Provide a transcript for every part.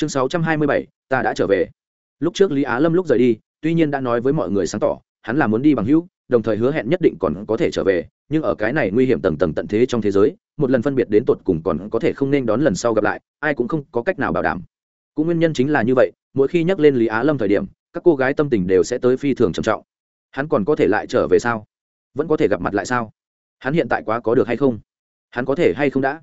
chương sáu trăm hai mươi bảy, ta đã trở về. Lúc trước lý á lâm lúc rời đi, tuy nhiên đã nói với mọi người sáng tỏ, hắn là muốn đi bằng hữu, đồng thời hứa hẹn nhất định còn có thể trở về, nhưng ở cái này nguy hiểm tầng tầng tận thế trong thế giới, một lần phân biệt đến tột cùng còn có thể không nên đón lần sau gặp lại, ai cũng không có cách nào bảo đảm. Cũng nguyên nhân chính là như vậy, mỗi khi nhắc lên lý á lâm thời điểm, các cô gái tâm tình đều sẽ tới phi thường trầm trọng. Hắn còn có thể lại trở về sao? Vẫn có thể gặp mặt lại sao? Hắn hiện tại quá có được hay không? Hắn có thể hay không đã?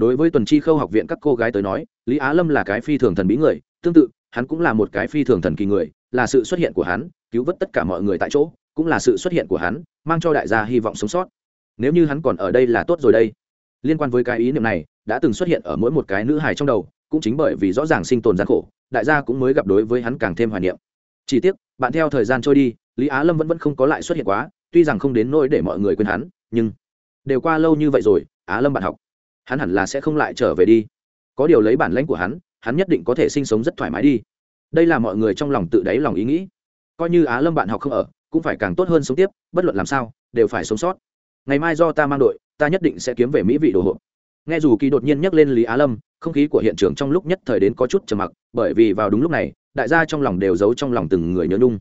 Đối với tuần chi khâu học viện các cô gái tới nói, lý á lâm là cái phi thường thần bí người, tương tự, hắn cũng là một cái phi thường thần kỳ người, là sự xuất hiện của hắn, cứu vớt tất cả mọi người tại chỗ, cũng là sự xuất hiện của hắn, mang cho đại gia hy vọng sống sót. Nếu như hắn còn ở đây là tốt rồi đây. Liên quan với cái ý niệm này, đã từng xuất hiện ở mỗi một cái nữ hài trong đầu, cũng chính bởi vì rõ ràng sinh tồn gian khổ, đại gia cũng mới gặp đối với hắn càng thêm hoài niệm. Chỉ tiếc, bạn theo thời gian trôi đi, lý á lâm vẫn vẫn không có lại xuất hiện quá, tuy rằng không đến nỗi để mọi người quên hắn, nhưng đều qua lâu như vậy rồi, á lâm bạn học hắn hẳn là sẽ không lại trở về đi. Có điều lấy bản lãnh của hắn hắn nhất định có thể sinh sống rất thoải mái đi. Đây là mọi người trong lòng tự đáy lòng ý nghĩ. Coi như á lâm bạn học không ở, cũng phải càng tốt hơn sống tiếp, bất luận làm sao, đều phải sống sót. Ngày mai do ta mang đội, ta nhất định sẽ kiếm về mỹ vị đồ hộp. Nghe dù kỳ đột nhiên nhắc lên lý á lâm, không khí của hiện trường trong lúc nhất thời đến có chút trầm mặc, bởi vì vào đúng lúc này, đại gia trong lòng đều giấu trong lòng từng người nhớ nhung.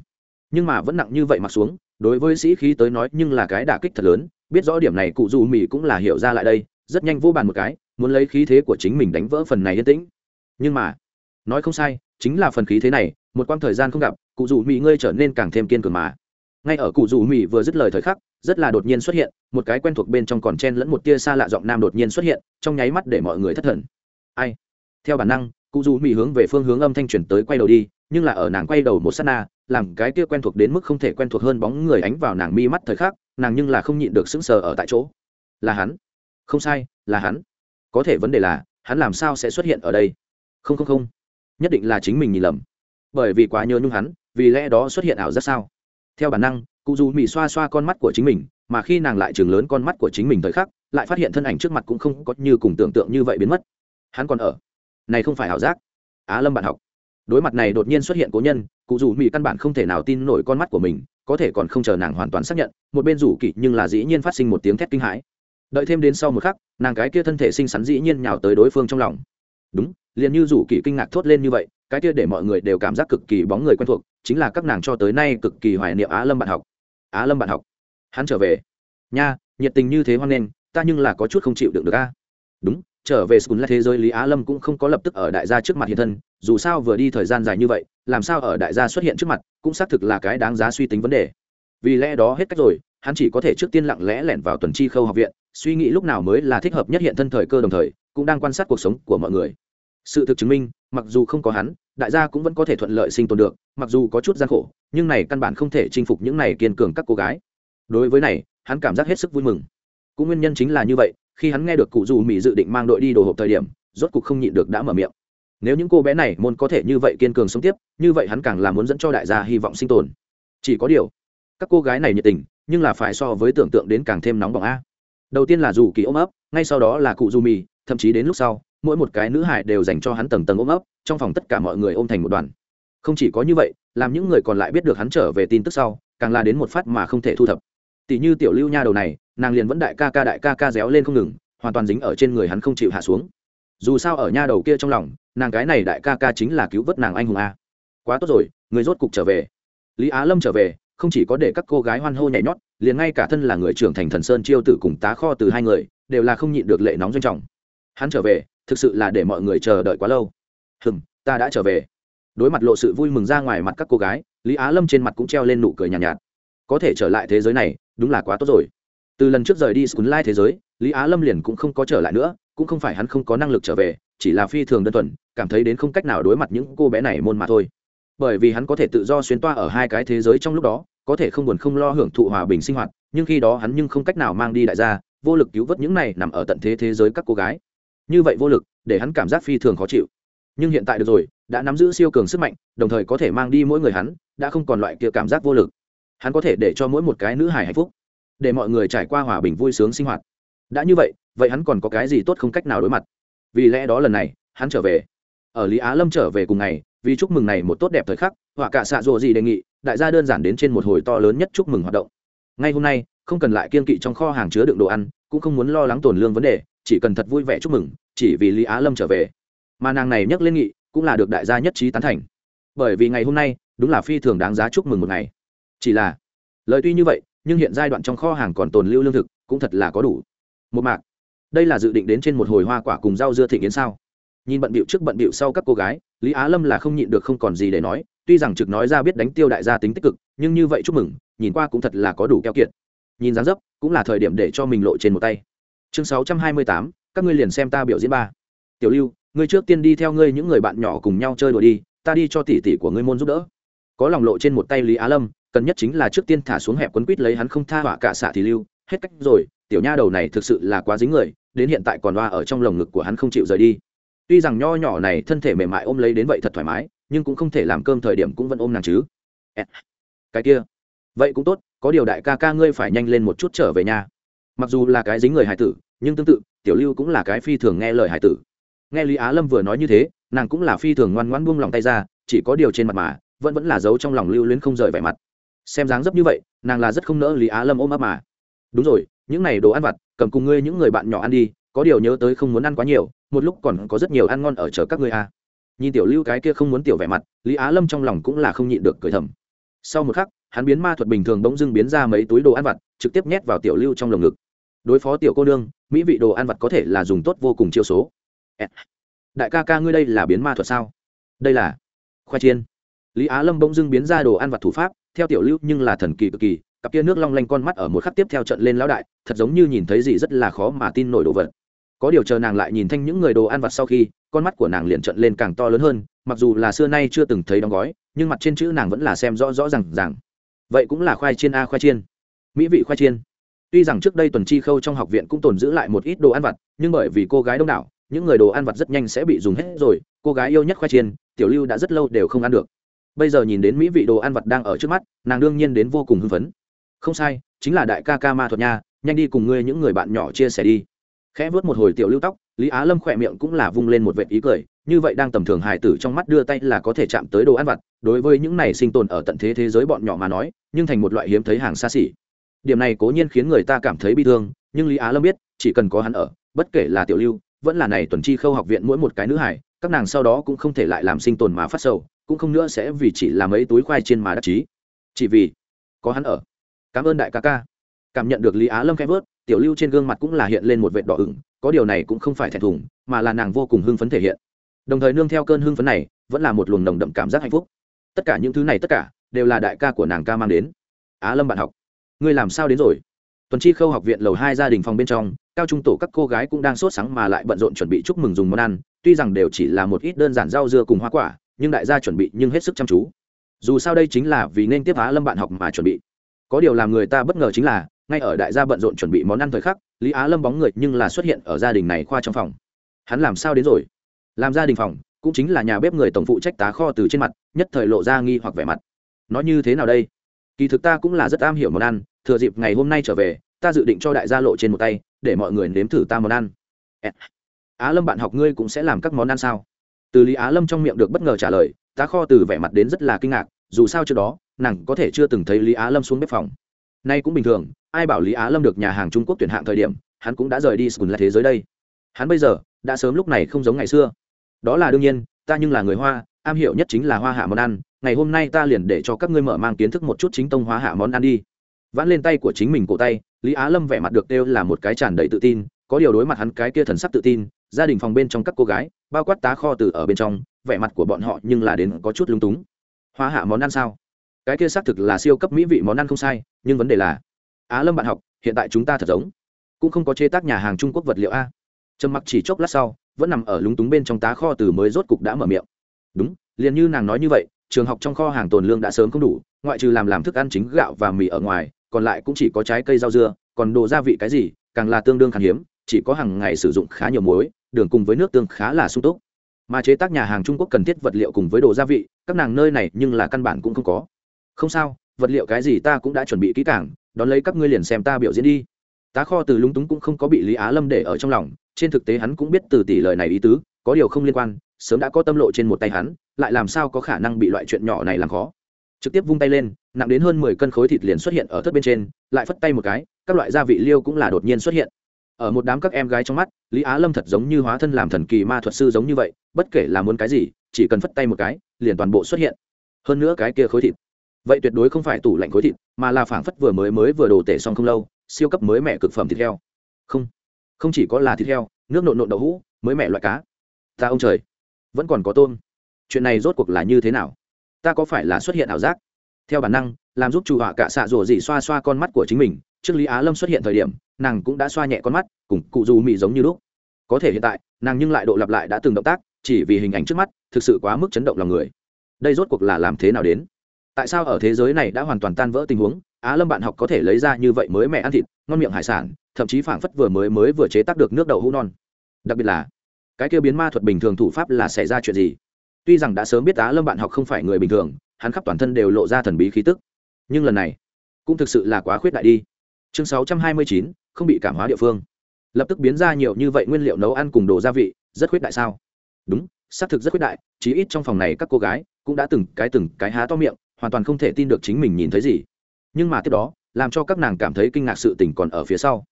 Nhưng mà vẫn nặng như vậy mặc xuống, đối với sĩ khí tới nói nhưng là cái đả kích thật lớn, biết rõ điểm này cụ dù mỹ cũng là hiểu ra lại đây rất nhanh vô bàn một cái, muốn lấy khí thế của chính mình đánh vỡ phần này yên tĩnh. Nhưng mà, nói không sai, chính là phần khí thế này, một quãng thời gian không gặp, cụ dù mỹ ngươi trở nên càng thêm kiên cường mà. Ngay ở cụ dù mỹ vừa dứt lời thời khắc, rất là đột nhiên xuất hiện, một cái quen thuộc bên trong còn chen lẫn một tia xa lạ giọng nam đột nhiên xuất hiện, trong nháy mắt để mọi người thất thần. Ai? Theo bản năng, cụ dù mỹ hướng về phương hướng âm thanh chuyển tới quay đầu đi, nhưng là ở nàng quay đầu một s á t na, làm cái kia quen thuộc đến mức không thể quen thuộc hơn bóng người ánh vào nàng mi mắt thời khắc, nàng nhưng là không nhịn được sững sờ ở tại chỗ. Là hắn không sai, là hắn. Có thể vấn đề là, hắn làm sao sẽ xuất hiện ở đây? Không không không. Nhất định là chính mình nhìn lầm. Bởi vì quá nhớ nhung hắn, vì lẽ đó xuất hiện ảo rất sao? Theo bản năng, cụ dù mỹ xoa xoa con mắt của chính mình, mà khi nàng lại chừng lớn con mắt của chính mình thời khắc, lại phát hiện thân ảnh trước mặt cũng không có như cùng tưởng tượng như vậy biến mất. Hắn còn ở. Này không phải ảo giác. Á lâm bạn học. Đối mặt này đột nhiên xuất hiện cố nhân, cụ dù mỹ căn bản không thể nào tin nổi con mắt của mình, có thể còn không chờ nàng hoàn toàn xác nhận, một bên rủ kỵ nhưng là dĩ nhiên phát sinh một tiếng thét kinh hãi đợi thêm đến sau một khắc, nàng cái kia thân thể xinh xắn dĩ nhiên nhào tới đối phương trong lòng. Đúng, liền như rủ kỳ kinh ngạc thốt lên như vậy, cái kia để mọi người đều cảm giác cực kỳ bóng người quen thuộc, chính là các nàng cho tới nay cực kỳ hoài niệm á lâm bạn học. Á lâm bạn học. Hắn trở về. Nha, nhiệt tình như thế hoan nghênh, ta nhưng là có chút không chịu đựng được a. Đúng, trở về school là thế giới lý á lâm cũng không có lập tức ở đại gia trước mặt hiện thân, dù sao vừa đi thời gian dài như vậy, làm sao ở đại gia xuất hiện trước mặt, cũng xác thực là cái đáng giá suy tính vấn đề. Vì lẽ đó hết cách rồi, hắn chỉ có thể trước tiên lặng lẽ lẻn vào tuần chi khâu học viện suy nghĩ lúc nào mới là thích hợp nhất hiện thân thời cơ đồng thời, cũng đang quan sát cuộc sống của mọi người. Sự thực chứng minh, mặc dù không có hắn, đại gia cũng vẫn có thể thuận lợi sinh tồn được, mặc dù có chút gian khổ, nhưng này căn bản không thể chinh phục những này kiên cường các cô gái. Đối với này, hắn cảm giác hết sức vui mừng. Cũng nguyên nhân chính là như vậy, khi hắn nghe được cụ dù mỹ dự định mang đội đi đồ hộp thời điểm, rốt cục không nhịn được đã mở miệng. Nếu những cô bé này môn có thể như vậy kiên cường sống tiếp, như vậy hắn càng là muốn dẫn cho đại gia hy vọng sinh tồn. Chỉ có điều, các cô gái này nhiệt tình, nhưng là phải so với tưởng tượng đến càng thêm nóng bỏng a đầu tiên là dù kỳ ôm ấp, ngay sau đó là cụ du mì, thậm chí đến lúc sau, mỗi một cái nữ hải đều dành cho hắn tầng tầng ôm ấp, trong phòng tất cả mọi người ôm thành một đoàn. Không chỉ có như vậy, làm những người còn lại biết được hắn trở về tin tức sau, càng là đến một phát mà không thể thu thập. Tỷ như tiểu lưu nha đầu này, nàng liền vẫn đại ca ca đại ca ca réo lên không ngừng, hoàn toàn dính ở trên người hắn không chịu hạ xuống. Dù sao ở nha đầu kia trong lòng, nàng cái này đại ca ca chính là cứu vớt nàng anh hùng a. Quá tốt rồi, người rốt cục trở về. Lý á lâm trở về, không chỉ có để các cô gái hoan hô nhảy nhót liền ngay cả thân là người trưởng thành thần sơn chiêu tử cùng tá kho từ hai người đều là không nhịn được lệ nóng doanh trọng. Hắn trở về thực sự là để mọi người chờ đợi quá lâu. Hừm ta đã trở về. Đối mặt lộ sự vui mừng ra ngoài mặt các cô gái lý á lâm trên mặt cũng treo lên nụ cười nhàn nhạt, nhạt. Có thể trở lại thế giới này đúng là quá tốt rồi. Từ lần trước rời đi skull lai thế giới lý á lâm liền cũng không có trở lại nữa cũng không phải hắn không có năng lực trở về chỉ là phi thường đơn thuần cảm thấy đến không cách nào đối mặt những cô bé này môn mà thôi. Bởi vì hắn có thể tự do xuyên toa ở hai cái thế giới trong lúc đó có thể không buồn không lo hưởng thụ hòa bình sinh hoạt, nhưng khi đó hắn nhưng không cách nào mang đi đại gia, vô lực cứu vớt những này nằm ở tận thế thế giới các cô gái. Như vậy vô lực, để hắn cảm giác phi thường khó chịu. Nhưng hiện tại được rồi, đã nắm giữ siêu cường sức mạnh, đồng thời có thể mang đi mỗi người hắn, đã không còn loại kia cảm giác vô lực. Hắn có thể để cho mỗi một cái nữ hài hạnh phúc, để mọi người trải qua hòa bình vui sướng sinh hoạt. Đã như vậy vậy hắn còn có cái gì tốt không cách nào đối mặt? Vì lẽ đó lần này, hắn trở về. Ở lý á lâm trở về cùng ngày vì chúc mừng này một tốt đẹp thời khắc, họa cả xạ rộ gì đề nghị, đại gia đơn giản đến trên một hồi to lớn nhất chúc mừng hoạt động. Ngay hôm nay, không cần lại kiên kỵ trong kho hàng chứa đựng đồ ăn, cũng không muốn lo lắng tổn lương vấn đề, chỉ cần thật vui vẻ chúc mừng, chỉ vì lý á lâm trở về. Mà nàng này nhắc lên nghị, cũng là được đại gia nhất trí tán thành. Bởi vì ngày hôm nay, đúng là phi thường đáng giá chúc mừng một ngày. Chỉ là, lời tuy như vậy, nhưng hiện giai đoạn trong kho hàng còn tồn lưu lương thực, cũng thật là có đủ. Một mạc, đây là dự định đến trên một hồi hoa quả cùng rau dưa thịnh yến sao? Nhìn bận bịu trước bận bịu sau các cô gái lý á lâm là không nhịn được không còn gì để nói, tuy rằng trực nói ra biết đánh tiêu đại gia tính tích cực, nhưng như vậy chúc mừng, nhìn qua cũng thật là có đủ keo kiệt. Nhìn dáng dấp, cũng là thời điểm để cho mình lộ trên một tay. Chương sáu trăm hai mươi tám, các ngươi liền xem ta biểu diễn ba. Tiểu lưu, ngươi trước tiên đi theo ngươi những người bạn nhỏ cùng nhau chơi đùa đi, ta đi cho tỷ tỷ của ngươi môn giúp đỡ. Có lòng lộ trên một tay lý á lâm, cần nhất chính là trước tiên thả xuống hẹp quấn quýt lấy hắn không tha họa cả xạ thì lưu. Hết cách rồi, tiểu nha đầu này thực sự là quá dính người, đến hiện tại còn loa ở trong lồng ngực của hắn không chịu rời đi tuy rằng nho nhỏ này thân thể mềm mại ôm lấy đến vậy thật thoải mái, nhưng cũng không thể làm cơm thời điểm cũng vẫn ôm nàng chứ. Cái kia. Vậy cũng tốt, có điều đại ca ca ngươi phải nhanh lên một chút trở về nhà. Mặc dù là cái dính người hải tử, nhưng tương tự, tiểu lưu cũng là cái phi thường nghe lời hải tử. Nghe lý á lâm vừa nói như thế, nàng cũng là phi thường ngoan ngoan buông lòng tay ra, chỉ có điều trên mặt mà, vẫn vẫn là giấu trong lòng lưu luyến không rời vẻ mặt. Xem dáng dấp như vậy, nàng là rất không nỡ lý á lâm ôm ấp mà. Đúng rồi, những này đồ ăn vặt, cầm cùng ngươi những người bạn nhỏ ăn đi có điều nhớ tới không muốn ăn quá nhiều, một lúc còn có rất nhiều ăn ngon ở chờ các ngươi à. nhìn tiểu lưu cái kia không muốn tiểu vẻ mặt, lý á lâm trong lòng cũng là không nhịn được cười thầm. Sau một khắc, hắn biến ma thuật bình thường bỗng dưng biến ra mấy túi đồ ăn vặt, trực tiếp nhét vào tiểu lưu trong lồng ngực. Đối phó tiểu cô nương, mỹ vị đồ ăn vặt có thể là dùng tốt vô cùng chiêu số. Đại ca ca ngươi đây là biến ma thuật sao? Đây là khoai chiên. Lý á lâm bỗng dưng biến ra đồ ăn vặt thủ pháp, theo tiểu lưu nhưng là thần kỳ cực kỳ cặp kia nước long lanh con mắt ở một khắc tiếp theo trận lên lão đại, thật giống như nhìn thấy gì rất là khó mà tin nổi đồ vật. Có điều chờ nàng lại nhìn thanh những người đồ ăn vặt sau khi, con mắt của nàng liền trận lên càng to lớn hơn, mặc dù là xưa nay chưa từng thấy đóng gói, nhưng mặt trên chữ nàng vẫn là xem rõ rõ rằng rằng vậy cũng là khoai chiên a, khoai chiên. Mỹ vị khoai chiên. Tuy rằng trước đây tuần chi khâu trong học viện cũng tồn giữ lại một ít đồ ăn vặt, nhưng bởi vì cô gái đông đảo, những người đồ ăn vặt rất nhanh sẽ bị dùng hết rồi, cô gái yêu nhất khoai chiên, tiểu lưu đã rất lâu đều không ăn được. Bây giờ nhìn đến mỹ vị đồ ăn vặt đang ở trước mắt, nàng đương nhiên đến vô cùng hưng phấn không sai, chính là đại ca ca ma thuật nha, nhanh đi cùng ngươi những người bạn nhỏ chia sẻ đi. Khẽ vớt một hồi tiểu lưu tóc, lý á lâm khỏe miệng cũng là vung lên một vệ ý cười, như vậy đang tầm thường hài tử trong mắt đưa tay là có thể chạm tới đồ ăn vặt, đối với những này sinh tồn ở tận thế thế giới bọn nhỏ mà nói, nhưng thành một loại hiếm thấy hàng xa xỉ. Điểm này cố nhiên khiến người ta cảm thấy bi thương, nhưng lý á lâm biết, chỉ cần có hắn ở, bất kể là tiểu lưu, vẫn là này tuần chi khâu học viện mỗi một cái nữ hải các nàng sau đó cũng không thể lại làm sinh tồn mà phát sầu, cũng không nữa sẽ vì chỉ làm mấy túi khoai trên mà đắc chí. Chỉ vì có hắn ở cảm ơn đại ca ca. Cảm nhận được lý á lâm khẽ vớt, tiểu lưu trên gương mặt cũng là hiện lên một vệt đỏ ửng, có điều này cũng không phải thẹn thùng, mà là nàng vô cùng hưng phấn thể hiện. Đồng thời nương theo cơn hưng phấn này, vẫn là một luồng nồng đậm cảm giác hạnh phúc. Tất cả những thứ này tất cả, đều là đại ca của nàng ca mang đến. Á lâm bạn học, ngươi làm sao đến rồi? Tuần chi khâu học viện lầu hai gia đình phòng bên trong, cao trung tổ các cô gái cũng đang sốt sáng mà lại bận rộn chuẩn bị chúc mừng dùng món ăn, tuy rằng đều chỉ là một ít đơn giản rau dưa cùng hoa quả, nhưng đại gia chuẩn bị nhưng hết sức chăm chú. Dù sao đây chính là vì nên tiếp á lâm bạn học mà chuẩn bị có điều làm người ta bất ngờ chính là, ngay ở đại gia bận rộn chuẩn bị món ăn thời khắc, lý á lâm bóng người nhưng là xuất hiện ở gia đình này khoa trong phòng. Hắn làm sao đến rồi? Làm gia đình phòng, cũng chính là nhà bếp người tổng phụ trách tá kho từ trên mặt, nhất thời lộ ra nghi hoặc vẻ mặt. Nó như thế nào đây? Kỳ thực ta cũng là rất am hiểu món ăn, thừa dịp ngày hôm nay trở về, ta dự định cho đại gia lộ trên một tay, để mọi người nếm thử ta món ăn. Á lâm bạn học ngươi cũng sẽ làm các món ăn sao? Từ lý á lâm trong miệng được bất ngờ trả lời, tá kho từ vẻ mặt đến rất là kinh ngạc, dù sao trước đó nàng có thể chưa từng thấy lý á lâm xuống bếp phòng. Nay cũng bình thường, ai bảo lý á lâm được nhà hàng trung quốc tuyển hạng thời điểm, hắn cũng đã rời đi sùn là thế giới đây. Hắn bây giờ, đã sớm lúc này không giống ngày xưa. Đó là đương nhiên, ta nhưng là người hoa, am hiểu nhất chính là hoa hạ món ăn. Ngày hôm nay ta liền để cho các ngươi mở mang kiến thức một chút chính tông hóa hạ món ăn đi. Vãn lên tay của chính mình cổ tay, lý á lâm vẻ mặt được đều là một cái tràn đầy tự tin, có điều đối mặt hắn cái kia thần sắc tự tin, gia đình phòng bên trong các cô gái, bao quát tá kho từ ở bên trong, vẻ mặt của bọn họ nhưng là đến có chút lung túng. Hóa hạ món ăn sao? Cái kia xác thực là siêu cấp mỹ vị món ăn không sai, nhưng vấn đề là, á lâm bạn học, hiện tại chúng ta thật giống, cũng không có chế tác nhà hàng trung quốc vật liệu a. Trầm mặc chỉ chốc lát sau, vẫn nằm ở lúng túng bên trong tá kho từ mới rốt cục đã mở miệng. Đúng, liền như nàng nói như vậy, trường học trong kho hàng tồn lương đã sớm không đủ, ngoại trừ làm làm thức ăn chính gạo và mì ở ngoài, còn lại cũng chỉ có trái cây rau dưa, còn đồ gia vị cái gì, càng là tương đương khan hiếm, chỉ có hàng ngày sử dụng khá nhiều muối, đường cùng với nước tương khá là sung túc. Mà chế tác nhà hàng trung quốc cần thiết vật liệu cùng với đồ gia vị, các nàng nơi này nhưng là căn bản cũng không có không sao, vật liệu cái gì ta cũng đã chuẩn bị kỹ càng, đón lấy các ngươi liền xem ta biểu diễn đi. Tá kho từ lúng túng cũng không có bị lý á lâm để ở trong lòng, trên thực tế hắn cũng biết từ tỷ lời này ý tứ, có điều không liên quan, sớm đã có tâm lộ trên một tay hắn, lại làm sao có khả năng bị loại chuyện nhỏ này làm khó. Trực tiếp vung tay lên, nặng đến hơn mười cân khối thịt liền xuất hiện ở thất bên trên, lại phất tay một cái, các loại gia vị liêu cũng là đột nhiên xuất hiện. Ở một đám các em gái trong mắt, lý á lâm thật giống như hóa thân làm thần kỳ ma thuật sư giống như vậy, bất kể là muốn cái gì, chỉ cần phất tay một cái, liền toàn bộ xuất hiện. Hơn nữa cái kia khối thịt vậy tuyệt đối không phải tủ lạnh khối thịt, mà là phảng phất vừa mới mới vừa đồ tể xong không lâu, siêu cấp mới mẹ cực phẩm thịt heo. Không không chỉ có là thịt heo, nước nộn nộn đậu hũ, mới mẹ loại cá. Ta ông trời, vẫn còn có tôm. Chuyện này rốt cuộc là như thế nào? Ta có phải là xuất hiện ảo giác? Theo bản năng, làm giúp chủ họa cả xạ rổ dỉ xoa xoa con mắt của chính mình, trước lý á lâm xuất hiện thời điểm, nàng cũng đã xoa nhẹ con mắt, cùng cụ dù mị giống như lúc. Có thể hiện tại, nàng nhưng lại độ lặp lại đã từng động tác, chỉ vì hình ảnh trước mắt, thực sự quá mức chấn động lòng người. Đây rốt cuộc là làm thế nào đến? Tại sao ở thế giới này đã hoàn toàn tan vỡ tình huống? Á lâm bạn học có thể lấy ra như vậy mới mẹ ăn thịt, ngon miệng hải sản, thậm chí phảng phất vừa mới mới vừa chế tác được nước đậu hũ non. Đặc biệt là, cái kia biến ma thuật bình thường thủ pháp là xảy ra chuyện gì? Tuy rằng đã sớm biết á lâm bạn học không phải người bình thường, hắn khắp toàn thân đều lộ ra thần bí khí tức. Nhưng lần này, cũng thực sự là quá khuyết đại đi. Chương sáu trăm hai mươi chín, không bị cảm hóa địa phương. Lập tức biến ra nhiều như vậy nguyên liệu nấu ăn cùng đồ gia vị, rất khuyết đại sao? Đúng, xác thực rất khuyết đại, chí ít trong phòng này các cô gái cũng đã từng cái từng cái há to miệng hoàn toàn không thể tin được chính mình nhìn thấy gì. Nhưng mà tiếp đó, làm cho các nàng cảm thấy kinh ngạc sự tình còn ở phía sau.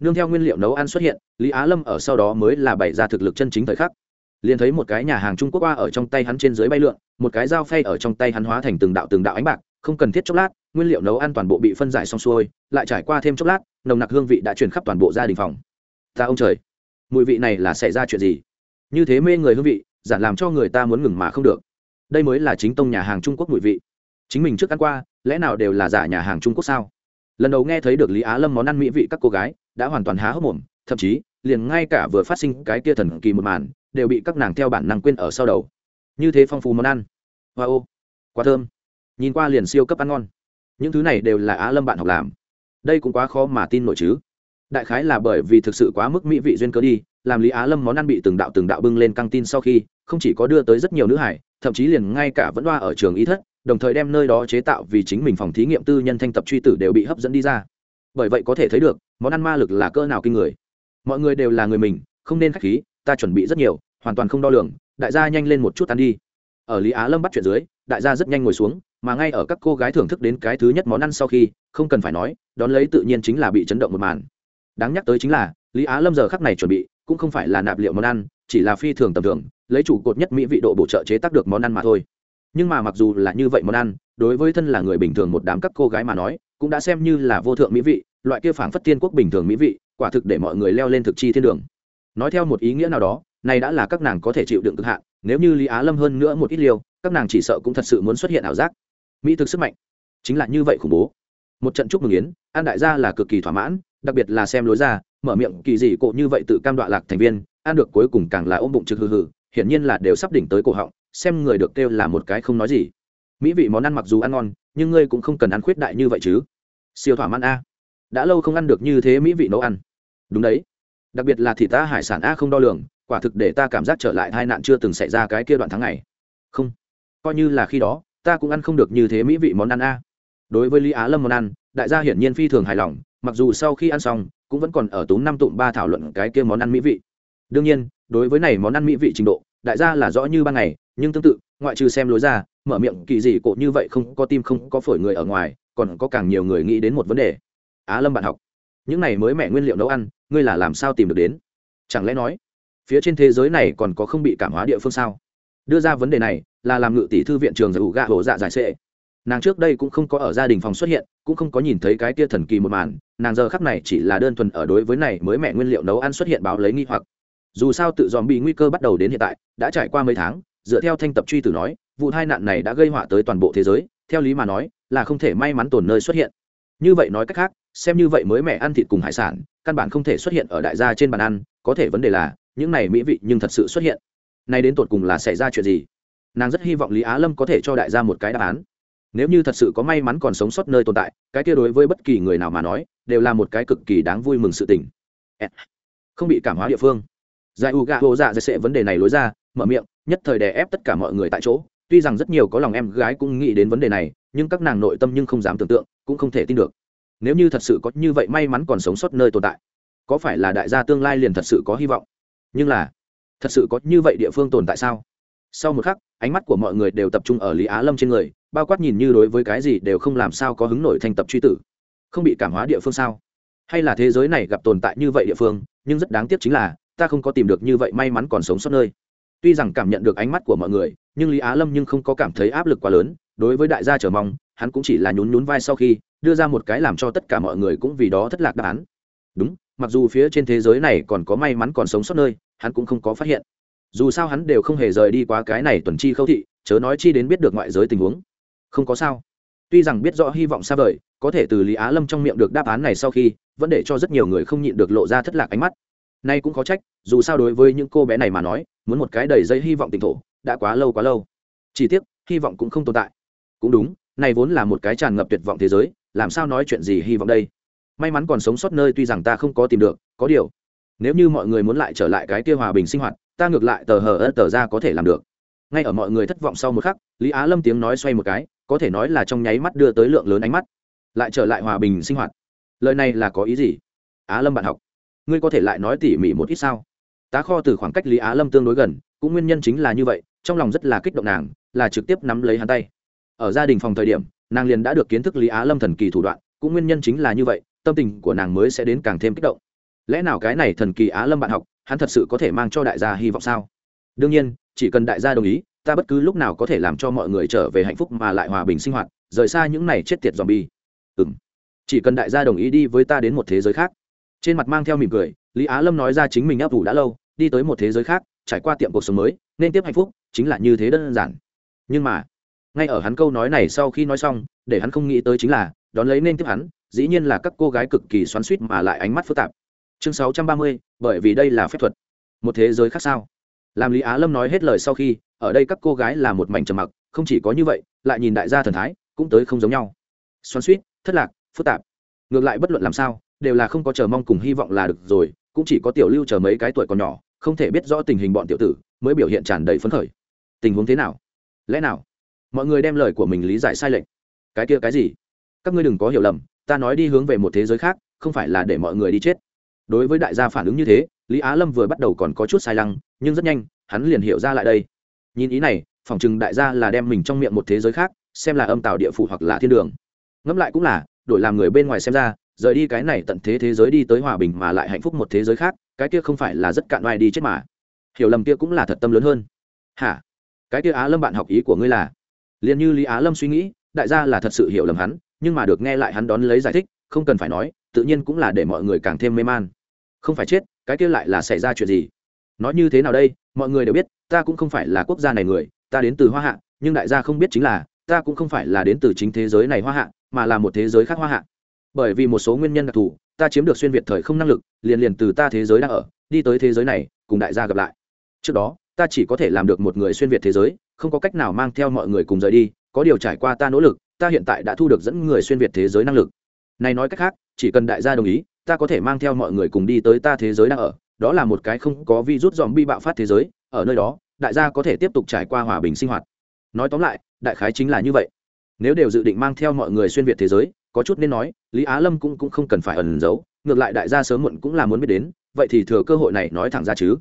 Nương theo nguyên liệu nấu ăn xuất hiện, lý á lâm ở sau đó mới là bày ra thực lực chân chính thời khắc. Liền thấy một cái nhà hàng trung quốc qua ở trong tay hắn trên dưới bay lượn, một cái dao phay ở trong tay hắn hóa thành từng đạo từng đạo ánh bạc, không cần thiết chốc lát, nguyên liệu nấu ăn toàn bộ bị phân giải xong xuôi, lại trải qua thêm chốc lát, nồng nặc hương vị đã truyền khắp toàn bộ gia đình phòng. Ta ông trời, mùi vị này là xảy ra chuyện gì? Như thế mê người hương vị, giản làm cho người ta muốn ngừng mà không được. Đây mới là chính tông nhà hàng trung quốc mùi vị chính mình trước ăn qua, lẽ nào đều là giả nhà hàng trung quốc sao? Lần đầu nghe thấy được lý á lâm món ăn mỹ vị các cô gái, đã hoàn toàn há hốc mồm, thậm chí, liền ngay cả vừa phát sinh cái kia thần kỳ một màn, đều bị các nàng theo bản năng quên ở sau đầu. Như thế phong phú món ăn. Wow quá thơm. Nhìn qua liền siêu cấp ăn ngon. Những thứ này đều là á lâm bạn học làm. Đây cũng quá khó mà tin nổi chứ. Đại khái là bởi vì thực sự quá mức mỹ vị duyên cớ đi, làm lý á lâm món ăn bị từng đạo từng đạo bưng lên căng tin sau khi, không chỉ có đưa tới rất nhiều nữ hải, thậm chí liền ngay cả vẫn loa ở trường ý thất đồng thời đem nơi đó chế tạo vì chính mình phòng thí nghiệm tư nhân thanh tập truy tử đều bị hấp dẫn đi ra. Bởi vậy có thể thấy được, món ăn ma lực là cỡ nào kinh người. Mọi người đều là người mình, không nên k h á c h khí, ta chuẩn bị rất nhiều, hoàn toàn không đo lường, đại gia nhanh lên một chút ăn đi. Ở lý á lâm bắt chuyện dưới, đại gia rất nhanh ngồi xuống, mà ngay ở các cô gái thưởng thức đến cái thứ nhất món ăn sau khi, không cần phải nói, đón lấy tự nhiên chính là bị chấn động một màn. Đáng nhắc tới chính là, lý á lâm giờ khắc này chuẩn bị, cũng không phải là nạp liệu món ăn, chỉ là phi thường tầm thường, lấy chủ cột nhất mỹ vị độ bổ trợ chế tác được món ăn mà thôi nhưng mà mặc dù là như vậy món ăn, đối với thân là người bình thường một đám các cô gái mà nói, cũng đã xem như là vô thượng mỹ vị, loại kia phảng phất tiên quốc bình thường mỹ vị, quả thực để mọi người leo lên thực chi thiên đường. Nói theo một ý nghĩa nào đó, này đã là các nàng có thể chịu đựng cực hạn, nếu như lý á lâm hơn nữa một ít liều, các nàng chỉ sợ cũng thật sự muốn xuất hiện ảo giác. Mỹ thực sức mạnh, chính là như vậy khủng bố. Một trận chúc mừng yến, an đại gia là cực kỳ thỏa mãn, đặc biệt là xem lối ra, mở miệng kỳ dị cộ như vậy tự cam đoạ lạc thành viên ăn được cuối cùng càng là ôm bụng trực hừ hừ, hiển nhiên là đều sắp đỉnh tới cổ họng xem người được kêu là một cái không nói gì. Mỹ vị món ăn mặc dù ăn ngon, nhưng ngươi cũng không cần ăn khuyết đại như vậy chứ. Siêu thỏa mãn a. Đã lâu không ăn được như thế mỹ vị nấu ăn. Đúng đấy. Đặc biệt là thịt ta hải sản a không đo lường, quả thực để ta cảm giác trở lại hai nạn chưa từng xảy ra cái kia đoạn tháng này không. Coi như là khi đó, ta cũng ăn không được như thế mỹ vị món ăn a. Đối với lý á lâm món ăn, đại gia hiển nhiên phi thường hài lòng, mặc dù sau khi ăn xong, cũng vẫn còn ở túm năm tụm ba thảo luận cái kia món ăn mỹ vị. Đương nhiên, đối với này món ăn mỹ vị trình độ, đại gia là rõ như ban ngày nhưng tương tự, ngoại trừ xem lối ra, mở miệng kỳ dị cổ như vậy không có tim không có phổi người ở ngoài, còn có càng nhiều người nghĩ đến một vấn đề. Á lâm bạn học, những này mới mẹ nguyên liệu nấu ăn, ngươi là làm sao tìm được đến? Chẳng lẽ nói, phía trên thế giới này còn có không bị cảm hóa địa phương sao? Đưa ra vấn đề này, là làm ngự tỷ thư viện trường giải ủ gạ hổ dạ giải sệ. Nàng trước đây cũng không có ở gia đình phòng xuất hiện, cũng không có nhìn thấy cái tia thần kỳ một màn, nàng giờ khắc này chỉ là đơn thuần ở đối với này mới mẹ nguyên liệu nấu ăn xuất hiện báo lấy nghi hoặc. Dù sao tự dòm bị nguy cơ bắt đầu đến hiện tại, đã trải qua mấy tháng dựa theo thanh tập truy tử nói, vụ tai nạn này đã gây họa tới toàn bộ thế giới, theo lý mà nói, là không thể may mắn tồn nơi xuất hiện. Như vậy nói cách khác, xem như vậy mới mẹ ăn thịt cùng hải sản, căn bản không thể xuất hiện ở đại gia trên bàn ăn, có thể vấn đề là, những này mỹ vị nhưng thật sự xuất hiện. Nay đến tột cùng là xảy ra chuyện gì? Nàng rất hy vọng lý á lâm có thể cho đại gia một cái đáp án. Nếu như thật sự có may mắn còn sống sót nơi tồn tại, cái kia đối với bất kỳ người nào mà nói, đều là một cái cực kỳ đáng vui mừng sự tình. Không bị cảm hóa địa phương. Giải u gạ hồ dạ dạy sẽ vấn đề này lối ra, mở miệng nhất thời đè ép tất cả mọi người tại chỗ. Tuy rằng rất nhiều có lòng em gái cũng nghĩ đến vấn đề này, nhưng các nàng nội tâm nhưng không dám tưởng tượng, cũng không thể tin được. Nếu như thật sự có như vậy may mắn còn sống sót nơi tồn tại, có phải là đại gia tương lai liền thật sự có hy vọng? Nhưng là, thật sự có như vậy địa phương tồn tại sao? Sau một khắc, ánh mắt của mọi người đều tập trung ở lý á lâm trên người, bao quát nhìn như đối với cái gì đều không làm sao có hứng nổi thành tập truy tử. Không bị cảm hóa địa phương sao? Hay là thế giới này gặp tồn tại như vậy địa phương, nhưng rất đáng tiếc chính là, ta không có tìm được như vậy may mắn còn sống sót nơi tuy rằng cảm nhận được ánh mắt của mọi người, nhưng lý á lâm nhưng không có cảm thấy áp lực quá lớn, đối với đại gia chờ mong, hắn cũng chỉ là nhún nhún vai sau khi, đưa ra một cái làm cho tất cả mọi người cũng vì đó thất lạc đáp án. Đúng, mặc dù phía trên thế giới này còn có may mắn còn sống sót nơi, hắn cũng không có phát hiện. Dù sao hắn đều không hề rời đi qua cái này tuần chi khâu thị, chớ nói chi đến biết được ngoại giới tình huống. Không có sao. Tuy rằng biết rõ hy vọng xa vời, có thể từ lý á lâm trong miệng được đáp án này sau khi, vẫn để cho rất nhiều người không nhịn được lộ ra thất lạc ánh mắt nay cũng có trách, dù sao đối với những cô bé này mà nói, muốn một cái đầy dây hy vọng tỉnh thổ, đã quá lâu quá lâu. Chỉ tiếc, hy vọng cũng không tồn tại. Cũng đúng, này vốn là một cái tràn ngập tuyệt vọng thế giới, làm sao nói chuyện gì hy vọng đây? May mắn còn sống sót nơi tuy rằng ta không có tìm được, có điều, nếu như mọi người muốn lại trở lại cái kia hòa bình sinh hoạt, ta ngược lại tờ hờ ớt tờ ra có thể làm được. Ngay ở mọi người thất vọng sau một khắc, lý á lâm tiếng nói xoay một cái, có thể nói là trong nháy mắt đưa tới lượng lớn ánh mắt. Lại trở lại hòa bình sinh hoạt. Lời này là có ý gì? Á lâm bạn học ngươi có thể lại nói tỉ mỉ một ít sao? Tá kho từ khoảng cách lý á lâm tương đối gần, cũng nguyên nhân chính là như vậy, trong lòng rất là kích động nàng, là trực tiếp nắm lấy hắn tay. Ở gia đình phòng thời điểm, nàng liền đã được kiến thức lý á lâm thần kỳ thủ đoạn, cũng nguyên nhân chính là như vậy, tâm tình của nàng mới sẽ đến càng thêm kích động. Lẽ nào cái này thần kỳ á lâm bạn học, hắn thật sự có thể mang cho đại gia hy vọng sao? Đương nhiên, chỉ cần đại gia đồng ý, ta bất cứ lúc nào có thể làm cho mọi người trở về hạnh phúc mà lại hòa bình sinh hoạt, rời xa những này chết tiệt dòm bi ừ m chỉ cần đại gia đồng ý đi với ta đến một thế giới khác trên mặt mang theo mỉm cười, lý á lâm nói ra chính mình ấp ủ đã lâu, đi tới một thế giới khác, trải qua tiệm cuộc sống mới, nên tiếp hạnh phúc, chính là như thế đơn giản. Nhưng mà, ngay ở hắn câu nói này sau khi nói xong, để hắn không nghĩ tới chính là, đón lấy nên tiếp hắn, dĩ nhiên là các cô gái cực kỳ xoắn suýt mà lại ánh mắt phức tạp. Chương sáu trăm ba mươi, bởi vì đây là phép thuật. Một thế giới khác sao? Làm lý á lâm nói hết lời sau khi, ở đây các cô gái là một mảnh trầm mặc, không chỉ có như vậy, lại nhìn đại gia thần thái, cũng tới không giống nhau. Xoắn suýt thất lạc, phức tạp. Ngược lại bất luận làm sao đều là không có chờ mong cùng hy vọng là được rồi, cũng chỉ có tiểu lưu chờ mấy cái tuổi còn nhỏ, không thể biết rõ tình hình bọn tiểu tử, mới biểu hiện tràn đầy phấn khởi. Tình huống thế nào? Lẽ nào? Mọi người đem lời của mình lý giải sai lệch. Cái kia cái gì? Các ngươi đừng có hiểu lầm, ta nói đi hướng về một thế giới khác, không phải là để mọi người đi chết. Đối với đại gia phản ứng như thế, lý á lâm vừa bắt đầu còn có chút sai lăng, nhưng rất nhanh, hắn liền hiểu ra lại đây. Nhìn ý này phỏng chừng đại gia là đem mình trong miệng một thế giới khác, xem là âm tạo địa phủ hoặc là thiên đường. Ngẫm lại cũng là, đổi làm người bên ngoài xem ra rời đi cái này tận thế thế giới đi tới hòa bình mà lại hạnh phúc một thế giới khác, cái kia không phải là rất cạn oai đi chết mà. Hiểu lầm kia cũng là thật tâm lớn hơn. Hả? Cái kia á lâm bạn học ý của ngươi là? Liền như lý á lâm suy nghĩ, đại gia là thật sự hiểu lầm hắn, nhưng mà được nghe lại hắn đón lấy giải thích, không cần phải nói, tự nhiên cũng là để mọi người càng thêm mê man. Không phải chết, cái kia lại là xảy ra chuyện gì? Nói như thế nào đây? Mọi người đều biết, ta cũng không phải là quốc gia này người, ta đến từ hoa hạ, nhưng đại gia không biết chính là, ta cũng không phải là đến từ chính thế giới này hoa hạ, mà là một thế giới khác hoa hạ bởi vì một số nguyên nhân đặc thù, ta chiếm được xuyên việt thời không năng lực, liền liền từ ta thế giới đang ở, đi tới thế giới này, cùng đại gia gặp lại. Trước đó, ta chỉ có thể làm được một người xuyên việt thế giới, không có cách nào mang theo mọi người cùng rời đi, có điều trải qua ta nỗ lực, ta hiện tại đã thu được dẫn người xuyên việt thế giới năng lực. Này nói cách khác, chỉ cần đại gia đồng ý, ta có thể mang theo mọi người cùng đi tới ta thế giới đang ở, đó là một cái không có virus dòm bi bạo phát thế giới, ở nơi đó, đại gia có thể tiếp tục trải qua hòa bình sinh hoạt. Nói tóm lại, đại khái chính là như vậy. Nếu đều dự định mang theo mọi người xuyên việt thế giới có chút nên nói lý á lâm cũng, cũng không cần phải ẩn giấu ngược lại đại gia sớm muộn cũng là muốn biết đến vậy thì thừa cơ hội này nói thẳng ra chứ.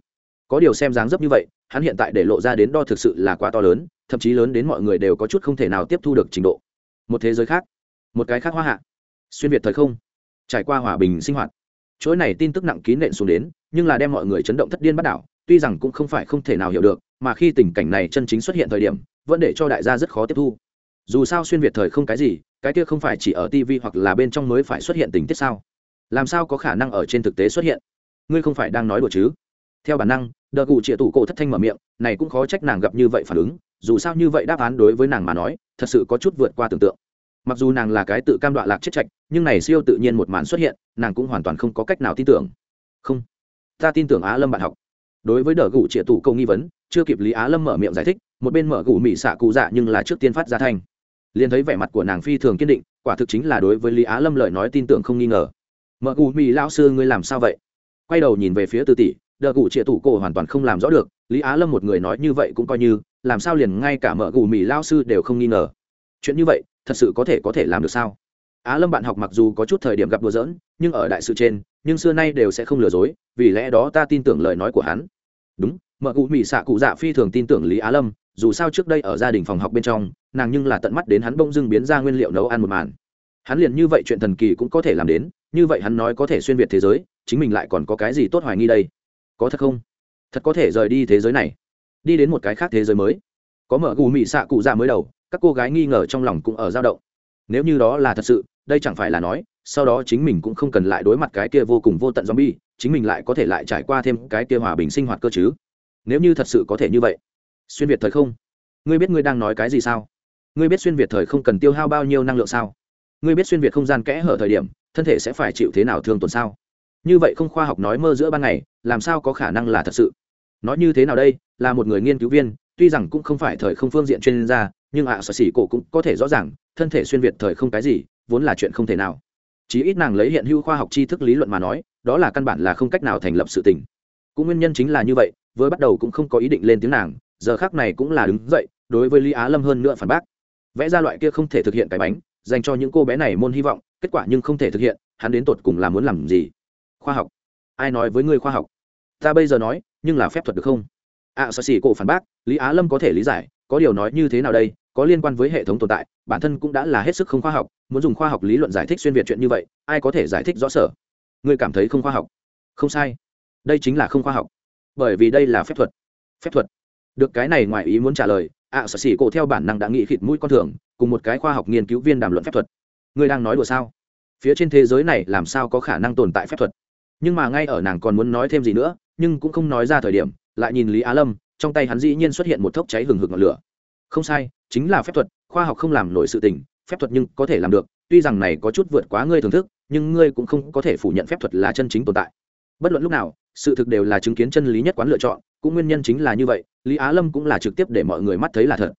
Có điều xem dáng dấp như vậy hắn hiện tại để lộ ra đến đo thực sự là quá to lớn thậm chí lớn đến mọi người đều có chút không thể nào tiếp thu được trình độ. Một thế giới khác một cái khác hoa hạ. Xuyên việt thời không trải qua hòa bình sinh hoạt. Chuỗi này tin tức nặng kín nện xuống đến nhưng là đem mọi người chấn động thất điên bắt đảo tuy rằng cũng không phải không thể nào hiểu được mà khi tình cảnh này chân chính xuất hiện thời điểm vẫn để cho đại gia rất khó tiếp thu. Dù sao xuyên việt thời không cái gì cái kia không phải chỉ ở tv hoặc là bên trong mới phải xuất hiện tình tiết sao? Làm sao có khả năng ở trên thực tế xuất hiện? Ngươi không phải đang nói đùa chứ? Theo bản năng, đờ cụ trịa tủ cổ thất thanh mở miệng, này cũng khó trách nàng gặp như vậy phản ứng, dù sao như vậy đáp án đối với nàng mà nói, thật sự có chút vượt qua tưởng tượng. Mặc dù nàng là cái tự cam đoạ lạc chết chạch nhưng này siêu tự nhiên một màn xuất hiện, nàng cũng hoàn toàn không có cách nào tin tưởng. Không. Ta tin tưởng á lâm bạn học. Đối với đờ gủ trịa tủ câu nghi vấn, chưa kịp lý á lâm mở miệng giải thích, một bên mở gủ mỹ xạ cụ dạ nhưng là trước tiên phát ra thanh liền thấy vẻ mặt của nàng phi thường kiên định, quả thực chính là đối với lý á lâm lời nói tin tưởng không nghi ngờ. Mở gù mì lão sư ngươi làm sao vậy? Quay đầu nhìn về phía tư tỷ, đờ gù trịa tủ cổ hoàn toàn không làm rõ được, lý á lâm một người nói như vậy cũng coi như, làm sao liền ngay cả mở gù mì lao sư đều không nghi ngờ? Chuyện như vậy, thật sự có thể có thể làm được sao? Á lâm bạn học mặc dù có chút thời điểm gặp đùa giỡn, nhưng ở đại sự trên, nhưng xưa nay đều sẽ không lừa dối, vì lẽ đó ta tin tưởng lời nói của hắn. Đúng, mợ cụ mỹ xạ cụ dạ phi thường tin tưởng lý á lâm dù sao trước đây ở gia đình phòng học bên trong, nàng nhưng là tận mắt đến hắn bông dưng biến ra nguyên liệu nấu ăn một màn. Hắn liền như vậy chuyện thần kỳ cũng có thể làm đến, như vậy hắn nói có thể xuyên việt thế giới, chính mình lại còn có cái gì tốt hoài nghi đây? Có thật không? Thật có thể rời đi thế giới này, đi đến một cái khác thế giới mới. Có mở gù mị xạ cụ ra mới đầu, các cô gái nghi ngờ trong lòng cũng ở dao động. Nếu như đó là thật sự, đây chẳng phải là nói, sau đó chính mình cũng không cần lại đối mặt cái kia vô cùng vô tận zombie, chính mình lại có thể lại trải qua thêm cái kia hòa bình sinh hoạt cơ chứ? Nếu như thật sự có thể như vậy xuyên việt thời không? Ngươi biết ngươi đang nói cái gì sao? Ngươi biết xuyên việt thời không cần tiêu hao bao nhiêu năng lượng sao? Ngươi biết xuyên việt không gian kẽ hở thời điểm thân thể sẽ phải chịu thế nào thương tổn sao? Như vậy không khoa học nói mơ giữa ban ngày làm sao có khả năng là thật sự? Nói như thế nào đây? Là một người nghiên cứu viên tuy rằng cũng không phải thời không phương diện chuyên gia nhưng ạ à, sở xỉ cổ cũng có thể rõ ràng thân thể xuyên việt thời không cái gì vốn là chuyện không thể nào. Chí ít nàng lấy hiện hữu khoa học tri thức lý luận mà nói đó là căn bản là không cách nào thành lập sự tình. Cũng nguyên nhân chính là như vậy với bắt đầu cũng không có ý định lên tiếng nàng giờ khác này cũng là đứng dậy đối với lý á lâm hơn nữa phản bác. Vẽ ra loại kia không thể thực hiện cái bánh dành cho những cô bé này môn hy vọng kết quả nhưng không thể thực hiện hắn đến tột cùng là muốn làm gì? Khoa học. Ai nói với ngươi khoa học? Ta bây giờ nói nhưng là phép thuật được không? Ạ à, sợ xỉ cổ phản bác lý á lâm có thể lý giải có điều nói như thế nào đây có liên quan với hệ thống tồn tại bản thân cũng đã là hết sức không khoa học muốn dùng khoa học lý luận giải thích xuyên việt chuyện như vậy ai có thể giải thích rõ sở? Ngươi cảm thấy không khoa học? Không sai. Đây chính là không khoa học. Bởi vì đây là phép thuật. Phép thuật được cái này ngoài ý muốn trả lời ạ à, sợ xỉ cổ theo bản năng đã nghĩ khịt mũi con thường cùng một cái khoa học nghiên cứu viên đàm luận phép thuật. Ngươi đang nói đùa sao? Phía trên thế giới này làm sao có khả năng tồn tại phép thuật? Nhưng mà ngay ở nàng còn muốn nói thêm gì nữa nhưng cũng không nói ra thời điểm lại nhìn lý á lâm trong tay hắn dĩ nhiên xuất hiện một thốc cháy hừng hực ngọn lửa. Không sai chính là phép thuật khoa học không làm nổi sự tình phép thuật nhưng có thể làm được tuy rằng này có chút vượt quá ngươi thưởng thức nhưng ngươi cũng không có thể phủ nhận phép thuật là chân chính tồn tại. Bất luận lúc nào sự thực đều là chứng kiến chân lý nhất quán lựa chọn cũng nguyên nhân chính là như vậy, lý á lâm cũng là trực tiếp để mọi người mắt thấy là thật.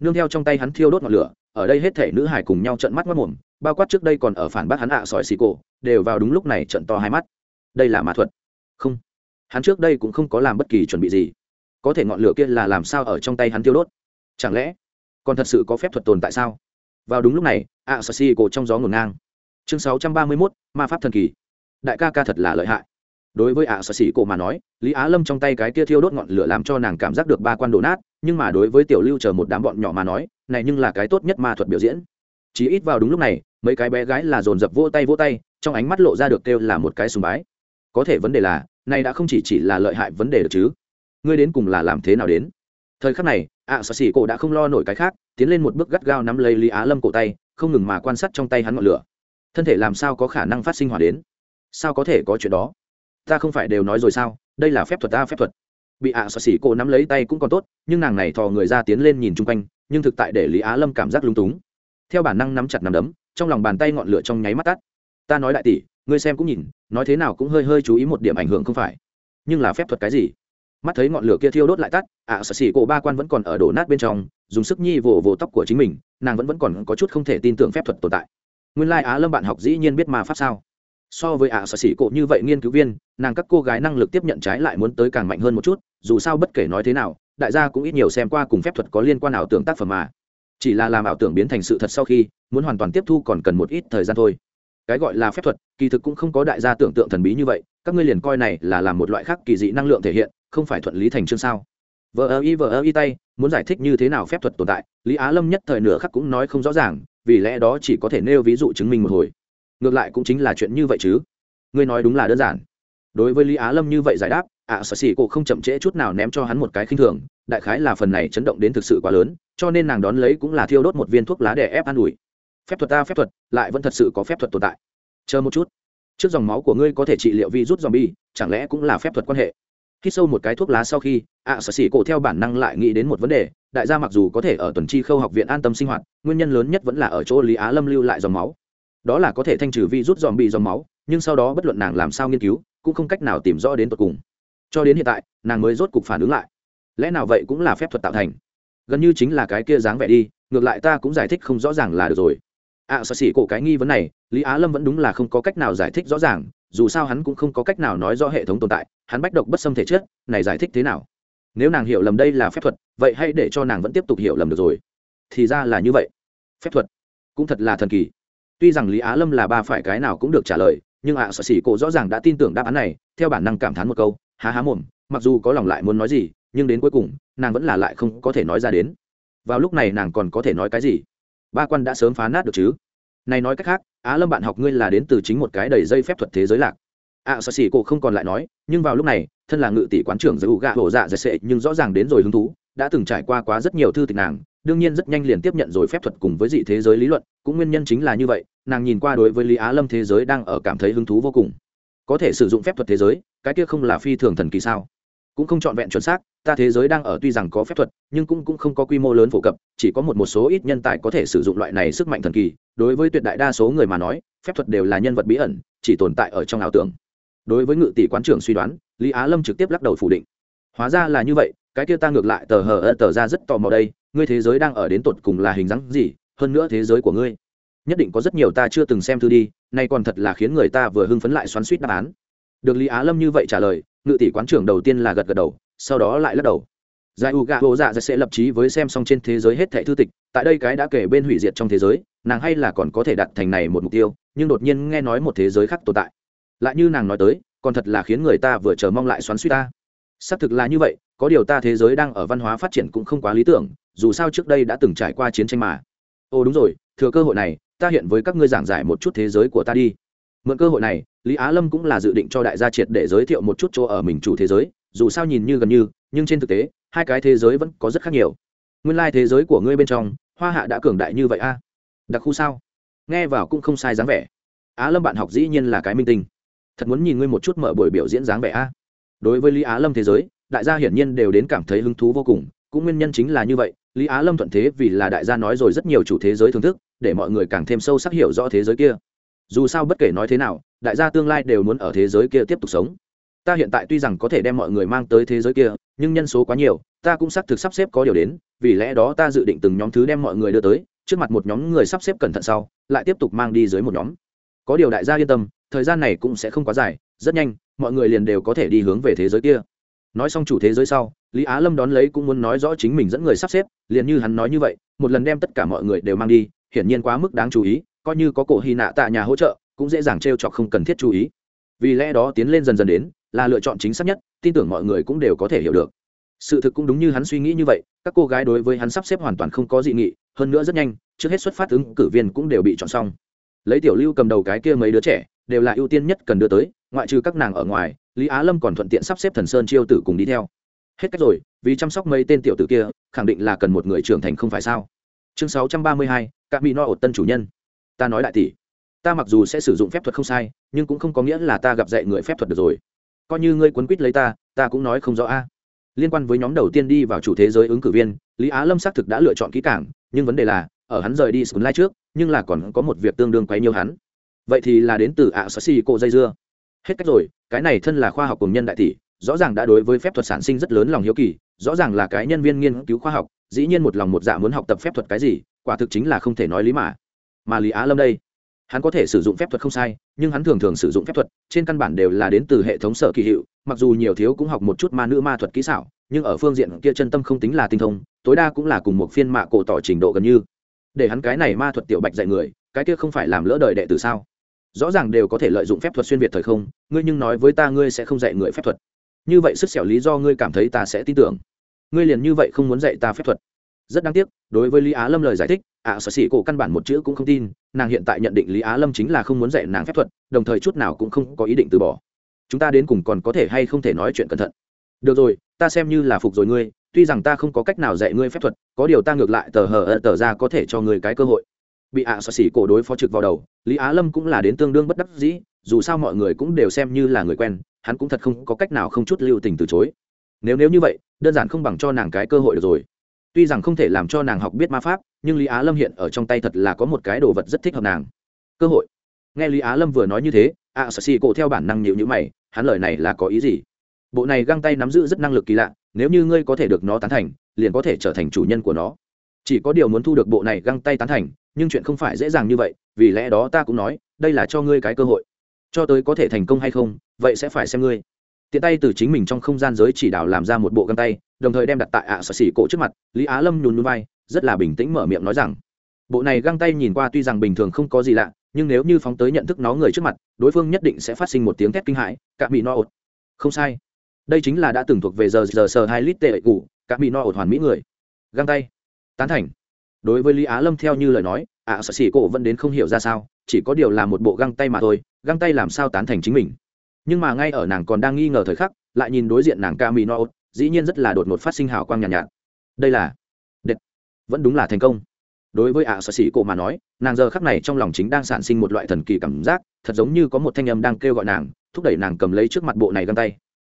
Nương theo trong tay hắn thiêu đốt ngọn lửa, ở đây hết thể nữ hải cùng nhau trận mắt mất mồm bao quát trước đây còn ở phản bác hắn ạ, sỏi xì cổ, đều vào đúng lúc này trận to hai mắt. Đây là ma thuật. Không. Hắn trước đây cũng không có làm bất kỳ chuẩn bị gì. Có thể ngọn lửa kia là làm sao ở trong tay hắn thiêu đốt? Chẳng lẽ còn thật sự có phép thuật tồn tại sao? Vào đúng lúc này, ạ, sỏi xì cổ trong gió ngổn ngang. Chương sáu trăm ba mươi mốt, ma pháp thần kỳ. Đại ca ca thật là lợi hại đối với ạ sở xỉ cổ mà nói, lý á lâm trong tay cái kia thiêu đốt ngọn lửa làm cho nàng cảm giác được ba quan đổ nát, nhưng mà đối với tiểu lưu chờ một đám bọn nhỏ mà nói, này nhưng là cái tốt nhất ma thuật biểu diễn. Chỉ ít vào đúng lúc này, mấy cái bé gái là dồn dập vỗ tay vỗ tay, trong ánh mắt lộ ra được kêu là một cái sùng bái. Có thể vấn đề là, này đã không chỉ chỉ là lợi hại vấn đề được chứ? Ngươi đến cùng là làm thế nào đến? Thời khắc này, ạ sở xỉ cổ đã không lo nổi cái khác, tiến lên một bước gắt gao nắm lấy lý á lâm cổ tay, không ngừng mà quan sát trong tay hắn ngọn lửa. Thân thể làm sao có khả năng phát sinh hỏa đến? Sao có thể có chuyện đó? Ta không phải đều nói rồi sao? Đây là phép thuật ta phép thuật. Bị ạ à xạ xỉ cô nắm lấy tay cũng còn tốt nhưng nàng này thò người ra tiến lên nhìn chung quanh nhưng thực tại để lý á lâm cảm giác lung túng. Theo bản năng nắm chặt nắm đấm trong lòng bàn tay ngọn lửa trong nháy mắt tắt. Ta nói đại tỷ ngươi xem cũng nhìn nói thế nào cũng hơi hơi chú ý một điểm ảnh hưởng không phải. Nhưng là phép thuật cái gì? Mắt thấy ngọn lửa kia thiêu đốt lại tắt ạ à, sợ xỉ cổ ba quan vẫn còn ở đổ nát bên trong dùng sức nhi vồ vồ tóc của chính mình nàng vẫn vẫn còn có chút không thể tin tưởng phép thuật tồn tại. Nguyên lai Á lâm bạn học dĩ nhiên biết mà pháp sao? So với ạ sở xỉ cộ như vậy nghiên cứu viên, nàng các cô gái năng lực tiếp nhận trái lại muốn tới càng mạnh hơn một chút, dù sao bất kể nói thế nào, đại gia cũng ít nhiều xem qua cùng phép thuật có liên quan ảo tưởng tác phẩm mà. Chỉ là làm ảo tưởng biến thành sự thật sau khi, muốn hoàn toàn tiếp thu còn cần một ít thời gian thôi. Cái gọi là phép thuật, kỳ thực cũng không có đại gia tưởng tượng thần bí như vậy, các ngươi liền coi này là làm một loại khác kỳ dị năng lượng thể hiện, không phải thuận lý thành chương sao? Vờ ơ y, vờ ơ y tay, muốn giải thích như thế nào phép thuật tồn tại, lý á lâm nhất thời nửa khắc cũng nói không rõ ràng, vì lẽ đó chỉ có thể nêu ví dụ chứng minh một hồi ngược lại cũng chính là chuyện như vậy chứ. Ngươi nói đúng là đơn giản. Đối với lý á lâm như vậy giải đáp ạ à, sở xỉ cổ không chậm trễ chút nào ném cho hắn một cái khinh thường đại khái là phần này chấn động đến thực sự quá lớn cho nên nàng đón lấy cũng là thiêu đốt một viên thuốc lá để ép an ủi. Phép thuật ta phép thuật lại vẫn thật sự có phép thuật tồn tại. Chờ một chút. Trước dòng máu của ngươi có thể trị liệu virus zombie chẳng lẽ cũng là phép thuật quan hệ? Khi sâu một cái thuốc lá sau khi ạ à, sở xỉ cổ theo bản năng lại nghĩ đến một vấn đề đại gia mặc dù có thể ở tuần chi khâu học viện an tâm sinh hoạt nguyên nhân lớn nhất vẫn là ở chỗ lý á lâm lưu lại dòng máu đó là có thể thanh trừ vi rút dòm bị dòng máu nhưng sau đó bất luận nàng làm sao nghiên cứu cũng không cách nào tìm rõ đến tột cùng. Cho đến hiện tại nàng mới rốt cục phản ứng lại. Lẽ nào vậy cũng là phép thuật tạo thành? Gần như chính là cái kia dáng vẻ đi ngược lại ta cũng giải thích không rõ ràng là được rồi. Ạ à, sợ xỉ cổ cái nghi vấn này lý á lâm vẫn đúng là không có cách nào giải thích rõ ràng dù sao hắn cũng không có cách nào nói rõ hệ thống tồn tại hắn bách độc bất xâm thể chất này giải thích thế nào? Nếu nàng hiểu lầm đây là phép thuật vậy hãy để cho nàng vẫn tiếp tục hiểu lầm được rồi. Thì ra là như vậy. Phép thuật cũng thật là thần kỳ tuy rằng lý á lâm là ba phải cái nào cũng được trả lời nhưng ạ à, sợ xỉ cổ rõ ràng đã tin tưởng đáp án này theo bản năng cảm thán một câu há há mồm mặc dù có lòng lại muốn nói gì nhưng đến cuối cùng nàng vẫn là lại không có thể nói ra đến. Vào lúc này nàng còn có thể nói cái gì? Ba quan đã sớm phá nát được chứ? Này nói cách khác á lâm bạn học ngươi là đến từ chính một cái đầy dây phép thuật thế giới lạc. Ạ sợ xỉ cổ không còn lại nói nhưng vào lúc này thân là ngự tỷ quán trưởng giữ gạ hổ dạ dệt sệ nhưng rõ ràng đến rồi hứng thú đã từng trải qua quá rất nhiều thư tịch nàng đương nhiên rất nhanh liền tiếp nhận rồi phép thuật cùng với dị thế giới lý luận, cũng nguyên nhân chính là như vậy, nàng nhìn qua đối với lý á lâm thế giới đang ở cảm thấy hứng thú vô cùng. Có thể sử dụng phép thuật thế giới, cái kia không là phi thường thần kỳ sao? Cũng không trọn vẹn chuẩn xác, ta thế giới đang ở tuy rằng có phép thuật, nhưng cũng cũng không có quy mô lớn phổ cập, chỉ có một một số ít nhân tài có thể sử dụng loại này sức mạnh thần kỳ. Đối với tuyệt đại đa số người mà nói, phép thuật đều là nhân vật bí ẩn, chỉ tồn tại ở trong ảo tưởng. Đối với ngự tỷ quán trưởng suy đoán, lý á lâm trực tiếp lắc đầu phủ định. Hóa ra là như vậy, cái kia ta ngược lại tờ hờ ơ tờ ra rất tò mò đây ngươi thế giới đang ở đến tột cùng là hình dáng gì, hơn nữa thế giới của ngươi. Nhất định có rất nhiều ta chưa từng xem thư đi, nay còn thật là khiến người ta vừa hưng phấn lại xoắn suýt đáp án. Được lý á lâm như vậy trả lời, ngự tỷ quán trưởng đầu tiên là gật gật đầu, sau đó lại lắc đầu. Giải u gà hồ dạ sẽ lập trí với xem xong trên thế giới hết thẻ thư tịch, tại đây cái đã kể bên hủy diệt trong thế giới, nàng hay là còn có thể đặt thành này một mục tiêu, nhưng đột nhiên nghe nói một thế giới khác tồn tại. Lại như nàng nói tới, còn thật là khiến người ta vừa chờ mong lại xoắn suýt ta. Xác thực là như vậy có điều ta thế giới đang ở văn hóa phát triển cũng không quá lý tưởng, dù sao trước đây đã từng trải qua chiến tranh mà. Ồ, đúng rồi, thừa cơ hội này, ta hiện với các ngươi giảng giải một chút thế giới của ta đi. Mượn cơ hội này, lý á lâm cũng là dự định cho đại gia triệt để giới thiệu một chút chỗ ở mình chủ thế giới, dù sao nhìn như gần như, nhưng trên thực tế, hai cái thế giới vẫn có rất khác nhiều. Nguyên lai、like、thế giới của ngươi bên trong, hoa hạ đã cường đại như vậy a. Đặc khu sao? Nghe vào cũng không sai dáng vẻ. Á lâm bạn học dĩ nhiên là cái minh tinh. Thật muốn nhìn ngươi một chút mở buổi biểu diễn dáng vẻ a. Đối với lý á lâm thế giới đại gia hiển nhiên đều đến cảm thấy hứng thú vô cùng, cũng nguyên nhân chính là như vậy, lý á lâm thuận thế vì là đại gia nói rồi rất nhiều chủ thế giới thưởng thức, để mọi người càng thêm sâu sắc hiểu rõ thế giới kia. Dù sao bất kể nói thế nào, đại gia tương lai đều muốn ở thế giới kia tiếp tục sống. Ta hiện tại tuy rằng có thể đem mọi người mang tới thế giới kia, nhưng nhân số quá nhiều, ta cũng xác thực sắp xếp có điều đến, vì lẽ đó ta dự định từng nhóm thứ đem mọi người đưa tới, trước mặt một nhóm người sắp xếp cẩn thận sau, lại tiếp tục mang đi dưới một nhóm. Có điều đại gia yên tâm, thời gian này cũng sẽ không quá dài, rất nhanh, mọi người liền đều có thể đi hướng về thế giới kia nói xong chủ thế giới sau, lý á lâm đón lấy cũng muốn nói rõ chính mình dẫn người sắp xếp, liền như hắn nói như vậy, một lần đem tất cả mọi người đều mang đi, hiển nhiên quá mức đáng chú ý, coi như có cổ hy nạ tạ nhà hỗ trợ, cũng dễ dàng t r e o chọc không cần thiết chú ý. Vì lẽ đó tiến lên dần dần đến, là lựa chọn chính xác nhất, tin tưởng mọi người cũng đều có thể hiểu được. Sự thực cũng đúng như hắn suy nghĩ như vậy, các cô gái đối với hắn sắp xếp hoàn toàn không có dị nghị, hơn nữa rất nhanh, trước hết xuất phát ứng cử viên cũng đều bị chọn xong. Lấy tiểu lưu cầm đầu cái kia mấy đứa trẻ đều là ưu tiên nhất cần đưa tới, ngoại trừ các nàng ở ngoài, lý á lâm còn thuận tiện sắp xếp thần sơn chiêu tử cùng đi theo. Hết cách rồi, vì chăm sóc mấy tên tiểu tử kia, khẳng định là cần một người trưởng thành không phải sao? Chương sáu trăm ba mươi hai các mỹ no ột tân chủ nhân. Ta nói đại tỷ, ta mặc dù sẽ sử dụng phép thuật không sai, nhưng cũng không có nghĩa là ta gặp dạy người phép thuật được rồi. Coi như ngươi quấn quýt lấy ta ta cũng nói không rõ a. Liên quan với nhóm đầu tiên đi vào chủ thế giới ứng cử viên, lý á lâm xác thực đã lựa chọn kỹ cảng nhưng vấn đề là, ở hắn rời đi sừng lai trước, nhưng là còn có một việc tương đương quấy nhiều hắn vậy thì là đến từ ạ à xì cộ dây dưa. Hết cách rồi, cái này thân là khoa học cùng nhân đại tỷ, rõ ràng đã đối với phép thuật sản sinh rất lớn lòng hiếu kỳ, rõ ràng là cái nhân viên nghiên cứu khoa học, dĩ nhiên một lòng một dạ muốn học tập phép thuật cái gì, quả thực chính là không thể nói lý mà. Mà lý á lâm đây, hắn có thể sử dụng phép thuật không sai, nhưng hắn thường thường sử dụng phép thuật, trên căn bản đều là đến từ hệ thống sở kỳ hiệu, mặc dù nhiều thiếu cũng học một chút ma nữ ma thuật kỹ xảo, nhưng ở phương diện kia chân tâm không tính là tinh thông, tối đa cũng là cùng một phiên mạ cổ tỏ trình độ gần như. Để hắn cái này ma thuật tiểu bạch dạy người, cái kia không phải làm lỡ đời đệ tử sao? Rõ ràng đều có thể lợi dụng phép thuật xuyên việt thời không, ngươi nhưng nói với ta ngươi sẽ không dạy người phép thuật. Như vậy sức xẻo lý do ngươi cảm thấy ta sẽ tin tưởng. Ngươi liền như vậy không muốn dạy ta phép thuật. Rất đáng tiếc, đối với lý á lâm lời giải thích, ạ, sở sĩ cổ căn bản một chữ cũng không tin, nàng hiện tại nhận định lý á lâm chính là không muốn dạy nàng phép thuật, đồng thời chút nào cũng không có ý định từ bỏ. Chúng ta đến cùng còn có thể hay không thể nói chuyện cẩn thận. Được rồi, ta xem như là phục rồi ngươi, tuy rằng ta không có cách nào dạy ngươi phép thuật, có điều ta ngược lại tờ hờ tờ ra có thể cho ngươi cái cơ hội bị ạ xoa xỉ cổ đối phó trực vào đầu, lý á lâm cũng là đến tương đương bất đắc dĩ, dù sao mọi người cũng đều xem như là người quen, hắn cũng thật không có cách nào không chút lưu tình từ chối. Nếu nếu như vậy, đơn giản không bằng cho nàng cái cơ hội được rồi. Tuy rằng không thể làm cho nàng học biết ma pháp, nhưng lý á lâm hiện ở trong tay thật là có một cái đồ vật rất thích hợp nàng. Cơ hội. Nghe lý á lâm vừa nói như thế, ạ sở xỉ cổ theo bản năng nhịu nhữ mày, hắn lời này là có ý gì? Bộ này găng tay nắm giữ rất năng lực kỳ lạ, nếu như ngươi có thể được nó tán thành, liền có thể trở thành chủ nhân của nó. Chỉ có điều muốn thu được bộ này găng tay tán thành nhưng chuyện không phải dễ dàng như vậy, vì lẽ đó ta cũng nói, đây là cho ngươi cái cơ hội. Cho tới có thể thành công hay không, vậy sẽ phải xem ngươi. Tiện tay từ chính mình trong không gian giới chỉ đạo làm ra một bộ găng tay, đồng thời đem đặt tại ạ à sở xỉ cổ trước mặt, lý á lâm nhún nhún vai, rất là bình tĩnh mở miệng nói rằng, bộ này găng tay nhìn qua tuy rằng bình thường không có gì lạ, nhưng nếu như phóng tới nhận thức nó người trước mặt, đối phương nhất định sẽ phát sinh một tiếng thét kinh hãi cả bị no ột không sai. Đây chính là đã từng thuộc về giờ giờ sờ hai lít tệ cụ cả bị no ột hoàn mỹ người. Găng tay. Tán thành đối với lý á lâm theo như lời nói ạ à, sợ xỉ cổ vẫn đến không hiểu ra sao chỉ có điều là một bộ găng tay mà thôi găng tay làm sao tán thành chính mình. Nhưng mà ngay ở nàng còn đang nghi ngờ thời khắc lại nhìn đối diện nàng ca mỹ no dĩ nhiên rất là đột ngột phát sinh hào quang nhàn nhạt, nhạt. Đây là đệt vẫn đúng là thành công. Đối với ạ sở xỉ cổ mà nói nàng giờ khắc này trong lòng chính đang sản sinh một loại thần kỳ cảm giác thật giống như có một thanh âm đang kêu gọi nàng thúc đẩy nàng cầm lấy trước mặt bộ này găng tay.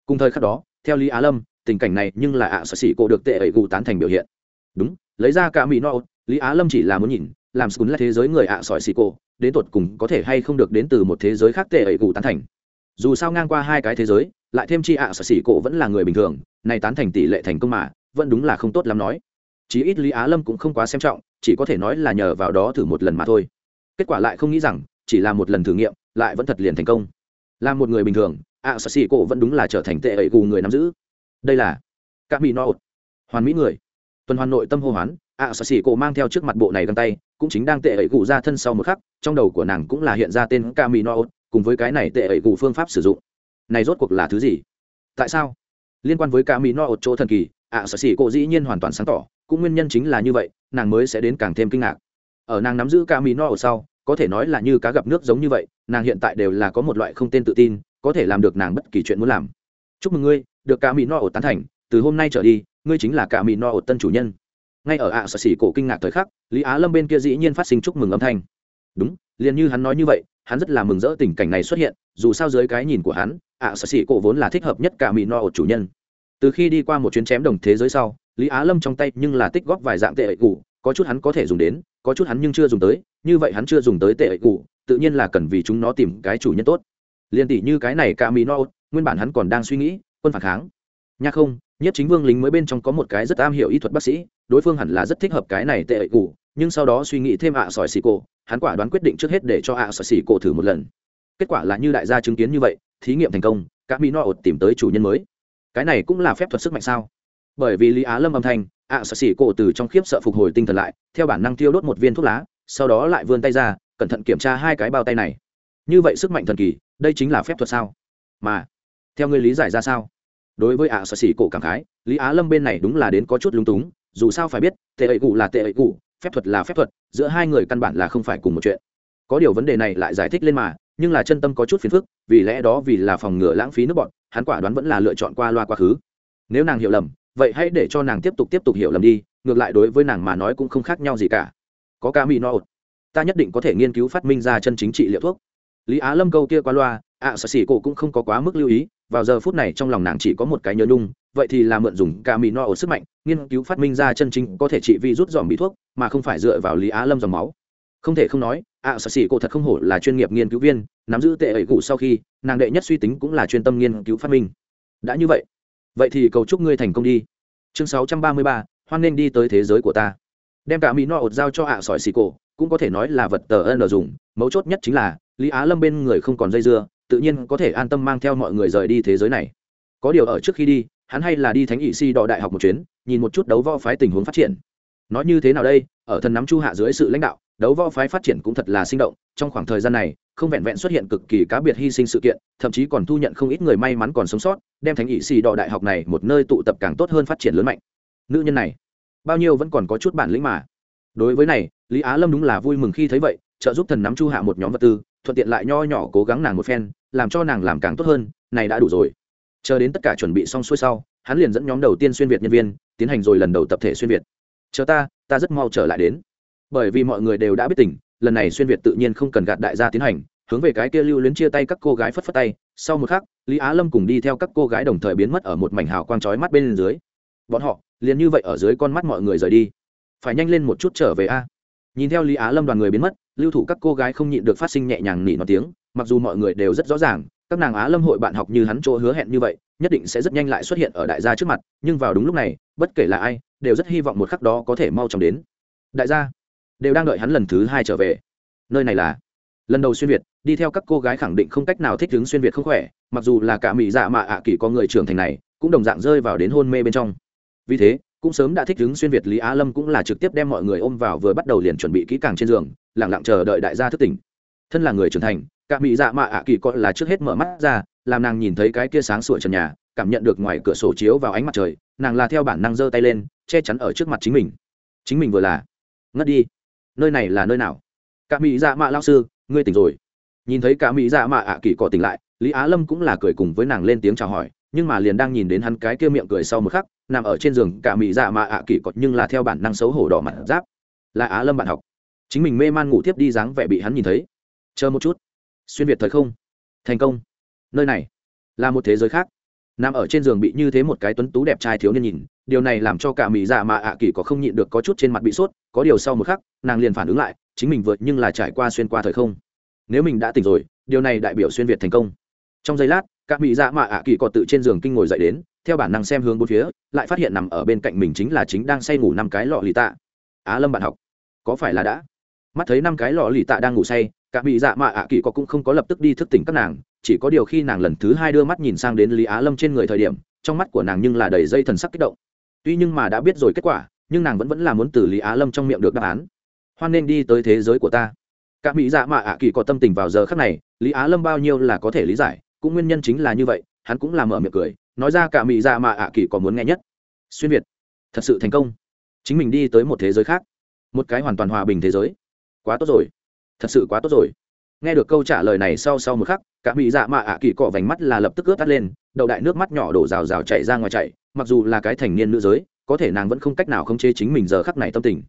Cùng thời khắc đó theo lý á lâm tình cảnh này nhưng là ạ sở xỉ cổ được tệ ẩy gù tán thành biểu hiện. Đúng lấy ra cả mỹ no lý á lâm chỉ là muốn nhìn, làm sùn là thế giới người ạ sỏi xì cổ, đến tột cùng có thể hay không được đến từ một thế giới khác tệ ẩy cụ tán thành. Dù sao ngang qua hai cái thế giới, lại thêm chi ạ sỏi xì cổ vẫn là người bình thường, này tán thành tỷ lệ thành công mà, vẫn đúng là không tốt lắm nói. Chí ít lý á lâm cũng không quá xem trọng, chỉ có thể nói là nhờ vào đó thử một lần mà thôi. Kết quả lại không nghĩ rằng, chỉ là một lần thử nghiệm, lại vẫn thật liền thành công. Là một người bình thường, ạ sỏi xì cổ vẫn đúng là trở thành tệ ẩy gù người nắm giữ. Đây là các mỹ no hoàn mỹ người. Tuần hoàn nội tâm hô hoán ạ sơ xì cổ mang theo trước mặt bộ này găng tay, cũng chính đang tệ ẩy gù ra thân sau một khắc, trong đầu của nàng cũng là hiện ra tên ca mỹ no cùng với cái này tệ ẩy gù phương pháp sử dụng. Này rốt cuộc là thứ gì? Tại sao? Liên quan với ca mỹ no chỗ thần kỳ, ạ sơ xì cổ dĩ nhiên hoàn toàn sáng tỏ, cũng nguyên nhân chính là như vậy, nàng mới sẽ đến càng thêm kinh ngạc. Ở nàng nắm giữ ca mỹ no ở sau, có thể nói là như cá gặp nước giống như vậy, nàng hiện tại đều là có một loại không tên tự tin, có thể làm được nàng bất kỳ chuyện muốn làm. Chúc mừng ngươi, được ca mỹ no tán thành, từ hôm nay trở đi, ngươi chính là ca mỹ no tân chủ nhân ngay ở ạ à sở xỉ cổ kinh ngạc thời khắc, lý á lâm bên kia dĩ nhiên phát sinh chúc mừng âm thanh. Đúng, liền như hắn nói như vậy, hắn rất là mừng rỡ tình cảnh này xuất hiện, dù sao dưới cái nhìn của hắn, ạ à sở xỉ cổ vốn là thích hợp nhất cả mỹ no ột chủ nhân. Từ khi đi qua một chuyến chém đồng thế giới sau, lý á lâm trong tay nhưng là tích góp vài dạng tệ ẩy cụ có chút hắn có thể dùng đến, có chút hắn nhưng chưa dùng tới, như vậy hắn chưa dùng tới tệ ẩy cụ tự nhiên là cần vì chúng nó tìm cái chủ nhân tốt. Liền tỷ như cái này cả mỹ no, nguyên bản hắn còn đang suy nghĩ, quân phản kháng. Nha không nhất chính vương lính mới bên trong có một cái rất am hiểu y thuật bác sĩ đối phương hẳn là rất thích hợp cái này tệ ẩy cụ nhưng sau đó suy nghĩ thêm ạ sỏi xì cổ hắn quả đoán quyết định trước hết để cho ạ sỏi xì cổ thử một lần. Kết quả là như đại gia chứng kiến như vậy thí nghiệm thành công các mỹ no tìm tới chủ nhân mới. Cái này cũng là phép thuật sức mạnh sao? Bởi vì lý á lâm âm thanh ạ à, sợ cổ từ trong khiếp sợ phục hồi tinh thần lại theo bản năng tiêu đốt một viên thuốc lá sau đó lại vươn tay ra cẩn thận kiểm tra hai cái bao tay này. Như vậy sức mạnh thần kỳ đây chính là phép thuật sao? Mà theo ngươi lý giải ra sao? Đối với ạ à, xỉ cổ cảm khái lý á lâm bên này đúng là đến có chút lúng túng dù sao phải biết tệ ẩy cụ là tệ ẩy cụ phép thuật là phép thuật giữa hai người căn bản là không phải cùng một chuyện. Có điều vấn đề này lại giải thích lên mà nhưng là chân tâm có chút phiền phức vì lẽ đó vì là phòng ngừa lãng phí nước bọn hắn quả đoán vẫn là lựa chọn qua loa quá khứ. Nếu nàng hiểu lầm vậy hãy để cho nàng tiếp tục tiếp tục hiểu lầm đi ngược lại đối với nàng mà nói cũng không khác nhau gì cả. Có ca mỹ no ta nhất định có thể nghiên cứu phát minh ra chân chính trị liệu thuốc. Lý á lâm câu kia qua loa ạ à, sợ xỉ cổ cũng không có quá mức lưu ý vào giờ phút này trong lòng nàng chỉ có một cái nhớ nhung vậy thì là mượn dùng ca mì no sức mạnh nghiên cứu phát minh ra chân chính có thể trị vi rút dòm bị thuốc mà không phải dựa vào lý á lâm dòng máu. Không thể không nói ạ à, sợ xỉ cổ thật không hổ là chuyên nghiệp nghiên cứu viên nắm giữ tệ ẩy cụ sau khi nàng đệ nhất suy tính cũng là chuyên tâm nghiên cứu phát minh. Đã như vậy vậy thì cầu chúc ngươi thành công đi. Chương sáu trăm ba mươi ba hoan nên đi tới thế giới của ta. Đem cả mỹ no ột giao cho ạ sỏi xì cổ cũng có thể nói là vật tờ ân dùng mấu chốt nhất chính là lý á lâm bên người không còn dây dưa tự nhiên có thể an tâm mang theo mọi người rời đi thế giới này. Có điều ở trước khi đi, hắn hay là đi thánh ỵ si đọ đại học một chuyến, nhìn một chút đấu võ phái tình huống phát triển. Nói như thế nào đây? Ở thần nắm chu hạ dưới sự lãnh đạo, đấu võ phái phát triển cũng thật là sinh động, trong khoảng thời gian này, không vẹn vẹn xuất hiện cực kỳ cá biệt hy sinh sự kiện, thậm chí còn thu nhận không ít người may mắn còn sống sót, đem thánh ỵ xì đọ đại học này một nơi tụ tập càng tốt hơn phát triển lớn mạnh. Nữ nhân này, bao nhiêu vẫn còn có chút bản lĩnh mà. Đối với này, lý á lâm đúng là vui mừng khi thấy vậy, trợ giúp thần nắm chu hạ một nhóm vật tư thuận tiện lại nho nhỏ cố gắng nàng một phen, làm cho nàng làm càng tốt hơn, này đã đủ rồi. Chờ đến tất cả chuẩn bị xong xuôi sau, hắn liền dẫn nhóm đầu tiên xuyên việt nhân viên, tiến hành rồi lần đầu tập thể xuyên việt. Chờ ta ta rất mau trở lại đến. Bởi vì mọi người đều đã biết tình, lần này xuyên việt tự nhiên không cần gạt đại gia tiến hành, hướng về cái kia lưu luyến chia tay các cô gái phất phất tay. Sau một khắc, lý á lâm cùng đi theo các cô gái đồng thời biến mất ở một mảnh hào quang trói mắt bên dưới. Bọn họ liền như vậy ở dưới con mắt mọi người rời đi. Phải nhanh lên một chút trở về a nhìn theo lý á lâm đoàn người biến mất, lưu thủ các cô gái không nhịn được phát sinh nhẹ nhàng nỉ nó tiếng, mặc dù mọi người đều rất rõ ràng, các nàng á lâm hội bạn học như hắn chỗ hứa hẹn như vậy, nhất định sẽ rất nhanh lại xuất hiện ở đại gia trước mặt, nhưng vào đúng lúc này, bất kể là ai, đều rất hy vọng một khắc đó có thể mau chóng đến. Đại gia, đều đang đợi hắn lần thứ hai trở về. Nơi này là lần đầu xuyên việt, đi theo các cô gái khẳng định không cách nào thích ứng xuyên việt không khỏe, mặc dù là cả mỹ dạ mạ ạ à kỳ có người trưởng thành này, cũng đồng dạng rơi vào đến hôn mê bên trong. Vì thế cũng sớm đã thích ứng xuyên việt lý á lâm cũng là trực tiếp đem mọi người ôm vào vừa bắt đầu liền chuẩn bị kỹ càng trên giường lẳng lặng chờ đợi đại gia thức tỉnh. Thân là người trưởng thành, cả mỹ dạ mạ ạ à kỳ còn là trước hết mở mắt ra, làm nàng nhìn thấy cái kia sáng sủa trần nhà, cảm nhận được ngoài cửa sổ chiếu vào ánh mặt trời, nàng là theo bản năng giơ tay lên, che chắn ở trước mặt chính mình. Chính mình vừa là, ngất đi. Nơi này là nơi nào? Cả mỹ dạ mạ lao sư, ngươi tỉnh rồi. Nhìn thấy cả mỹ dạ mạ ạ kỳ cỏ tỉnh lại, lý á lâm cũng là cười cùng với nàng lên tiếng chào hỏi nhưng mà liền đang nhìn đến hắn cái kia miệng cười sau một khắc, nằm ở trên giường, cả mỹ dạ mà ạ kỳ cọt nhưng là theo bản năng xấu hổ đỏ mặt giáp. Là á lâm bạn học. Chính mình mê man ngủ tiếp đi dáng vẻ bị hắn nhìn thấy. Chờ một chút. Xuyên việt thời không. Thành công. Nơi này là một thế giới khác. Nằm ở trên giường bị như thế một cái tuấn tú đẹp trai thiếu niên nhìn, điều này làm cho cả mỹ dạ mà ạ kỳ có không nhịn được có chút trên mặt bị sốt, có điều sau một khắc, nàng liền phản ứng lại, chính mình vượt nhưng là trải qua xuyên qua thời không. Nếu mình đã tỉnh rồi, điều này đại biểu xuyên việt thành công. Trong giây lát các mỹ dạ mạ ạ kỳ cọ tự trên giường kinh ngồi dậy đến, theo bản năng xem hướng bốn phía, lại phát hiện nằm ở bên cạnh mình chính là chính đang say ngủ năm cái lọ lì tạ. Á lâm bạn học, có phải là đã? Mắt thấy năm cái lọ lì tạ đang ngủ say các mỹ dạ mạ ạ kỳ cọ cũng không có lập tức đi thức tỉnh các nàng, chỉ có điều khi nàng lần thứ hai đưa mắt nhìn sang đến lý á lâm trên người thời điểm, trong mắt của nàng nhưng là đầy dây thần sắc kích động. Tuy nhưng mà đã biết rồi kết quả, nhưng nàng vẫn vẫn là muốn từ lý á lâm trong miệng được đáp án. Hoan nên đi tới thế giới của ta. Các mỹ dạ mạ ạ kỳ có tâm tình vào giờ khắc này, lý á lâm bao nhiêu là có thể lý giải cũng nguyên nhân chính là như vậy, hắn cũng làm mở miệng cười, nói ra cả mỹ dạ mà ạ kỳ có muốn nghe nhất. Xuyên việt, thật sự thành công. Chính mình đi tới một thế giới khác, một cái hoàn toàn hòa bình thế giới. Quá tốt rồi, thật sự quá tốt rồi. Nghe được câu trả lời này sau sau một khắc, cả mỹ dạ mạ ạ kỳ cọ vành mắt là lập tức ướt tắt lên, đầu đại nước mắt nhỏ đổ rào rào chạy ra ngoài chạy mặc dù là cái thành niên nữ giới, có thể nàng vẫn không cách nào khống chế chính mình giờ khắc này tâm tình.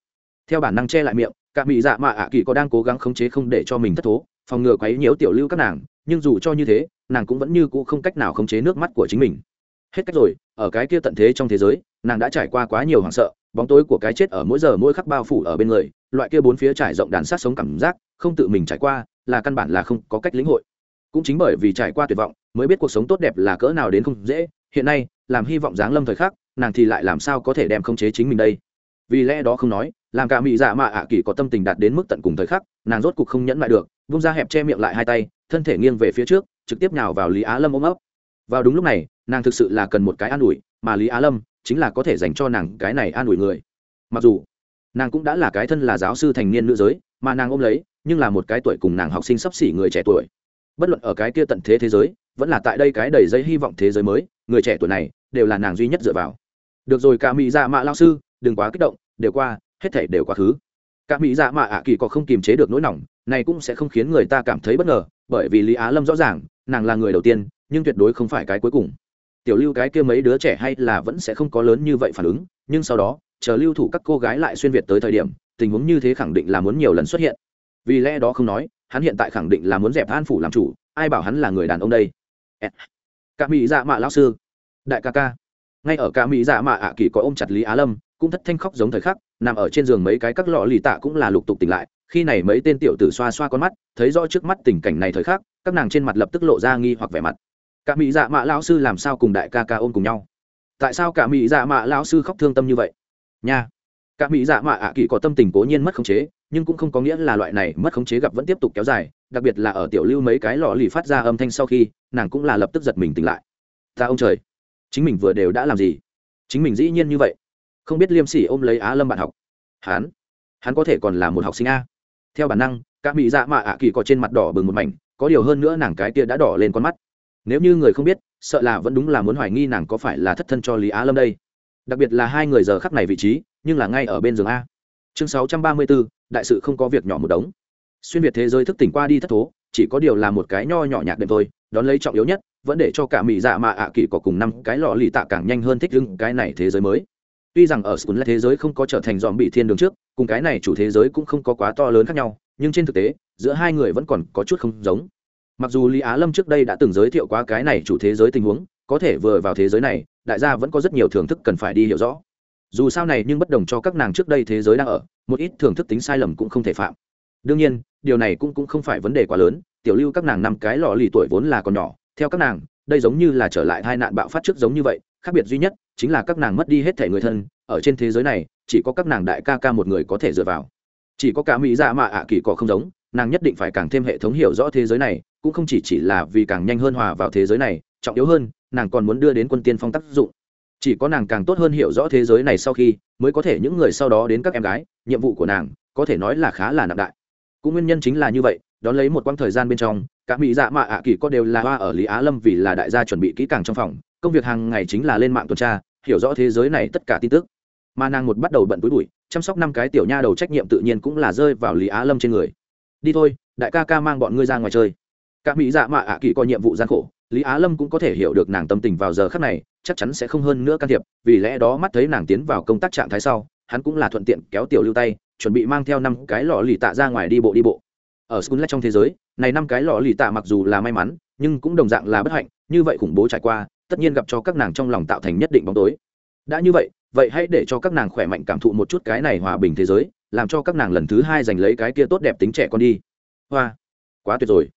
Theo bản năng che lại miệng, cả mỹ dạ mạ ạ kỳ có đang cố gắng khống chế không để cho mình thất thố phòng ngừa quấy nhiễu tiểu lưu các nàng, nhưng dù cho như thế, nàng cũng vẫn như cũ không cách nào khống chế nước mắt của chính mình. Hết cách rồi, ở cái kia tận thế trong thế giới, nàng đã trải qua quá nhiều hoảng sợ, bóng tối của cái chết ở mỗi giờ mỗi khắc bao phủ ở bên người, loại kia bốn phía trải rộng đàn sát sống cảm giác, không tự mình trải qua, là căn bản là không có cách lĩnh hội. Cũng chính bởi vì trải qua tuyệt vọng, mới biết cuộc sống tốt đẹp là cỡ nào đến không dễ, hiện nay, làm hy vọng giáng lâm thời khắc, nàng thì lại làm sao có thể đem khống chế chính mình đây? Vì lẽ đó không nói, làm cả mỹ dạ mạ ạ kỳ có tâm tình đạt đến mức tận cùng thời khắc, nàng rốt cuộc không nhẫn lại được vung ra hẹp che miệng lại hai tay, thân thể nghiêng về phía trước, trực tiếp nào vào lý á lâm ôm ấp. Vào đúng lúc này, nàng thực sự là cần một cái an ủi, mà lý á lâm chính là có thể dành cho nàng cái này an ủi người. Mặc dù, nàng cũng đã là cái thân là giáo sư thành niên nữ giới, mà nàng ôm lấy, nhưng là một cái tuổi cùng nàng học sinh sắp xỉ người trẻ tuổi. Bất luận ở cái kia tận thế thế giới, vẫn là tại đây cái đầy dây hy vọng thế giới mới, người trẻ tuổi này đều là nàng duy nhất dựa vào. Được rồi cả mỹ dạ mạ lao sư, đừng quá kích động, đều qua, hết thể đều quá khứ cả mỹ dạ mạ ạ kỳ có không kiềm chế được nỗi lòng này cũng sẽ không khiến người ta cảm thấy bất ngờ, bởi vì lý á lâm rõ ràng, nàng là người đầu tiên, nhưng tuyệt đối không phải cái cuối cùng. Tiểu lưu cái kia mấy đứa trẻ hay là vẫn sẽ không có lớn như vậy phản ứng, nhưng sau đó, chờ lưu thủ các cô gái lại xuyên việt tới thời điểm, tình huống như thế khẳng định là muốn nhiều lần xuất hiện. Vì lẽ đó không nói, hắn hiện tại khẳng định là muốn dẹp an phủ làm chủ, ai bảo hắn là người đàn ông đây? Cả mỹ dạ mạ lão sư. Đại ca ca. Ngay ở cả mỹ dạ mạ ạ kỳ có ôm chặt lý á lâm, cũng thất thanh khóc giống thời khắc nằm ở trên giường mấy cái các lọ lì tạ cũng là lục tục tỉnh lại, khi này mấy tên tiểu tử xoa xoa con mắt, thấy rõ trước mắt tình cảnh này thời khắc, các nàng trên mặt lập tức lộ ra nghi hoặc vẻ mặt. Cả mỹ dạ mạ lão sư làm sao cùng đại ca ca ôm cùng nhau? Tại sao cả mỹ dạ mạ lão sư khóc thương tâm như vậy? Nha. Cả mỹ dạ mạ ạ kỳ có tâm tình cố nhiên mất khống chế, nhưng cũng không có nghĩa là loại này mất khống chế gặp vẫn tiếp tục kéo dài, đặc biệt là ở tiểu lưu mấy cái lọ lì phát ra âm thanh sau khi, nàng cũng là lập tức giật mình tỉnh lại. Ta ông trời, chính mình vừa đều đã làm gì? Chính mình dĩ nhiên như vậy không biết liêm sỉ ôm lấy á lâm bạn học. Hắn? Hắn có thể còn là một học sinh a. Theo bản năng các mỹ dạ mạ ạ kỳ có trên mặt đỏ bừng một mảnh, có điều hơn nữa nàng cái kia đã đỏ lên con mắt. Nếu như người không biết, sợ là vẫn đúng là muốn hoài nghi nàng có phải là thất thân cho lý á lâm đây. Đặc biệt là hai người giờ khắc này vị trí, nhưng là ngay ở bên giường a. Chương sáu trăm ba mươi bốn đại sự không có việc nhỏ một đống. Xuyên việt thế giới thức tỉnh qua đi thất thố, chỉ có điều là một cái nho nhỏ nhạc đệm thôi, đón lấy trọng yếu nhất, vẫn để cho cả mỹ dạ mạ ạ kỳ có cùng năm cái lò lì tạ càng nhanh hơn thích lưng cái này thế giới mới tuy rằng ở skull là thế giới không có trở thành dòm bị thiên đường trước cùng cái này chủ thế giới cũng không có quá to lớn khác nhau nhưng trên thực tế giữa hai người vẫn còn có chút không giống. Mặc dù lý á lâm trước đây đã từng giới thiệu qua cái này chủ thế giới tình huống có thể vừa vào thế giới này đại gia vẫn có rất nhiều thưởng thức cần phải đi hiểu rõ. Dù sao này nhưng bất đồng cho các nàng trước đây thế giới đang ở một ít thưởng thức tính sai lầm cũng không thể phạm. Đương nhiên điều này cũng, cũng không phải vấn đề quá lớn tiểu lưu các nàng năm cái lò lì tuổi vốn là còn nhỏ theo các nàng đây giống như là trở lại hai nạn bạo phát trước giống như vậy khác biệt duy nhất chính là các nàng mất đi hết thể người thân, ở trên thế giới này, chỉ có các nàng đại ca ca một người có thể dựa vào. Chỉ có cả mỹ dạ mạ ạ kỳ cỏ không giống, nàng nhất định phải càng thêm hệ thống hiểu rõ thế giới này, cũng không chỉ chỉ là vì càng nhanh hơn hòa vào thế giới này, trọng yếu hơn, nàng còn muốn đưa đến quân tiên phong tác dụng. Chỉ có nàng càng tốt hơn hiểu rõ thế giới này sau khi, mới có thể những người sau đó đến các em gái, nhiệm vụ của nàng, có thể nói là khá là nặng đại. Cũng nguyên nhân chính là như vậy, đón lấy một quãng thời gian bên trong các mỹ dạ mạ ạ kỳ có đều là hoa ở lý á lâm vì là đại gia chuẩn bị kỹ càng trong phòng công việc hàng ngày chính là lên mạng tuần tra, hiểu rõ thế giới này tất cả tin tức. Mà nàng một bắt đầu bận túi bụi, chăm sóc năm cái tiểu nha đầu trách nhiệm tự nhiên cũng là rơi vào lý á lâm trên người. Đi thôi, đại ca ca mang bọn ngươi ra ngoài chơi. Cả mỹ dạ mạ ạ kỳ coi nhiệm vụ gian khổ, lý á lâm cũng có thể hiểu được nàng tâm tình vào giờ khắc này, chắc chắn sẽ không hơn nữa can thiệp, vì lẽ đó mắt thấy nàng tiến vào công tác trạng thái sau, hắn cũng là thuận tiện kéo tiểu lưu tay, chuẩn bị mang theo năm cái lọ lì tạ ra ngoài đi bộ đi bộ. Ở Skullnet trong thế giới, này năm cái lọ lì tạ mặc dù là may mắn, nhưng cũng đồng dạng là bất hạnh, như vậy khủng bố trải qua tất nhiên gặp cho các nàng trong lòng tạo thành nhất định bóng tối. Đã như vậy vậy hãy để cho các nàng khỏe mạnh cảm thụ một chút cái này hòa bình thế giới, làm cho các nàng lần thứ hai giành lấy cái kia tốt đẹp tính trẻ con đi. Hoa, quá tuyệt rồi.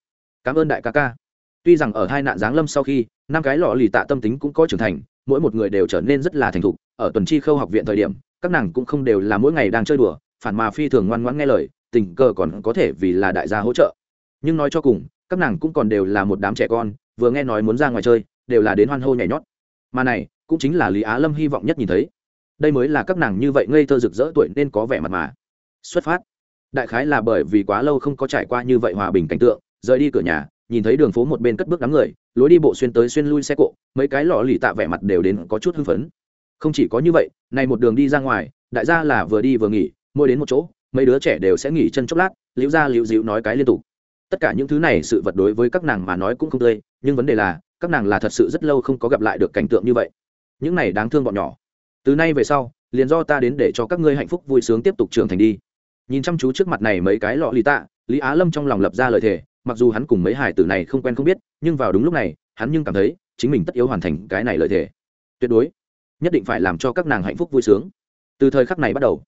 Cảm ơn đại ca ca. Tuy rằng ở hai nạn giáng lâm sau khi, năm cái lọ lì tạ tâm tính cũng có trưởng thành, mỗi một người đều trở nên rất là thành thục. Ở tuần chi khâu học viện thời điểm, các nàng cũng không đều là mỗi ngày đang chơi đùa, phản mà phi thường ngoan ngoãn nghe lời, tình cờ còn có thể vì là đại gia hỗ trợ. Nhưng nói cho cùng, các nàng cũng còn đều là một đám trẻ con, vừa nghe nói muốn ra ngoài chơi đều là đến hoan hô nhảy nhót. Mà này, cũng chính là lý á lâm hy vọng nhất nhìn thấy. Đây mới là các nàng như vậy ngây thơ rực rỡ tuổi nên có vẻ mặt mà. Xuất phát. Đại khái là bởi vì quá lâu không có trải qua như vậy hòa bình cảnh tượng, rời đi cửa nhà, nhìn thấy đường phố một bên cất bước đám người, lối đi bộ xuyên tới xuyên lui xe cộ, mấy cái lò lì tạ vẻ mặt đều đến có chút hưng phấn. Không chỉ có như vậy, này một đường đi ra ngoài, đại gia là vừa đi vừa nghỉ, mỗi đến một chỗ, mấy đứa trẻ đều sẽ nghỉ chân chốc lát, liễu ra liễu dịu nói cái liên tục. Tất cả những thứ này sự vật đối với các nàng mà nói cũng không tươi, nhưng vấn đề là các nàng là thật sự rất lâu không có gặp lại được cảnh tượng như vậy. Những này đáng thương bọn nhỏ. Từ nay về sau, liền do ta đến để cho các ngươi hạnh phúc vui sướng tiếp tục trưởng thành đi. Nhìn chăm chú trước mặt này mấy cái lọ lì tạ, lý á lâm trong lòng lập ra lời thề, mặc dù hắn cùng mấy hải tử này không quen không biết, nhưng vào đúng lúc này, hắn nhưng cảm thấy chính mình tất yếu hoàn thành cái này lợi thề. Tuyệt đối, nhất định phải làm cho các nàng hạnh phúc vui sướng. Từ thời khắc này bắt đầu.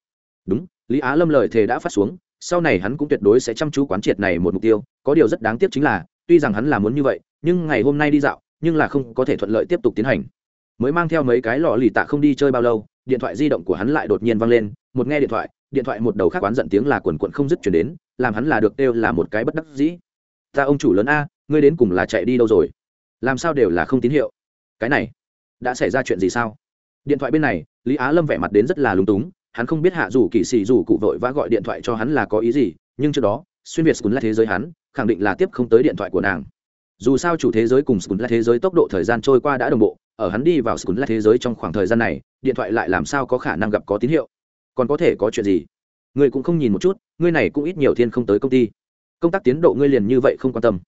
Đúng, lý á lâm lời thề đã phát xuống, sau này hắn cũng tuyệt đối sẽ chăm chú quán triệt này một mục tiêu, có điều rất đáng tiếc chính là tuy rằng hắn là muốn như vậy, nhưng ngày hôm nay đi dạo, nhưng là không có thể thuận lợi tiếp tục tiến hành. Mới mang theo mấy cái lò lì tạ không đi chơi bao lâu, điện thoại di động của hắn lại đột nhiên vang lên, một nghe điện thoại điện thoại một đầu khác quán giận tiếng là quần quận không dứt chuyển đến, làm hắn là được kêu là một cái bất đắc dĩ. Ta ông chủ lớn a, ngươi đến cùng là chạy đi đâu rồi? Làm sao đều là không tín hiệu? Cái này, đã xảy ra chuyện gì sao? Điện thoại bên này, lý á lâm vẻ mặt đến rất là lúng túng, hắn không biết hạ dù kỳ xì dù cụ vội vã gọi điện thoại cho hắn là có ý gì, nhưng trước đó xuyên việt scun là thế giới hắn, khẳng định là tiếp không tới điện thoại của nàng. Dù sao chủ thế giới cùng scun là thế giới tốc độ thời gian trôi qua đã đồng bộ, ở hắn đi vào scun là thế giới trong khoảng thời gian này, điện thoại lại làm sao có khả năng gặp có tín hiệu? Còn có thể có chuyện gì? Ngươi cũng không nhìn một chút, ngươi này cũng ít nhiều thiên không tới công ty. Công tác tiến độ ngươi liền như vậy không quan tâm.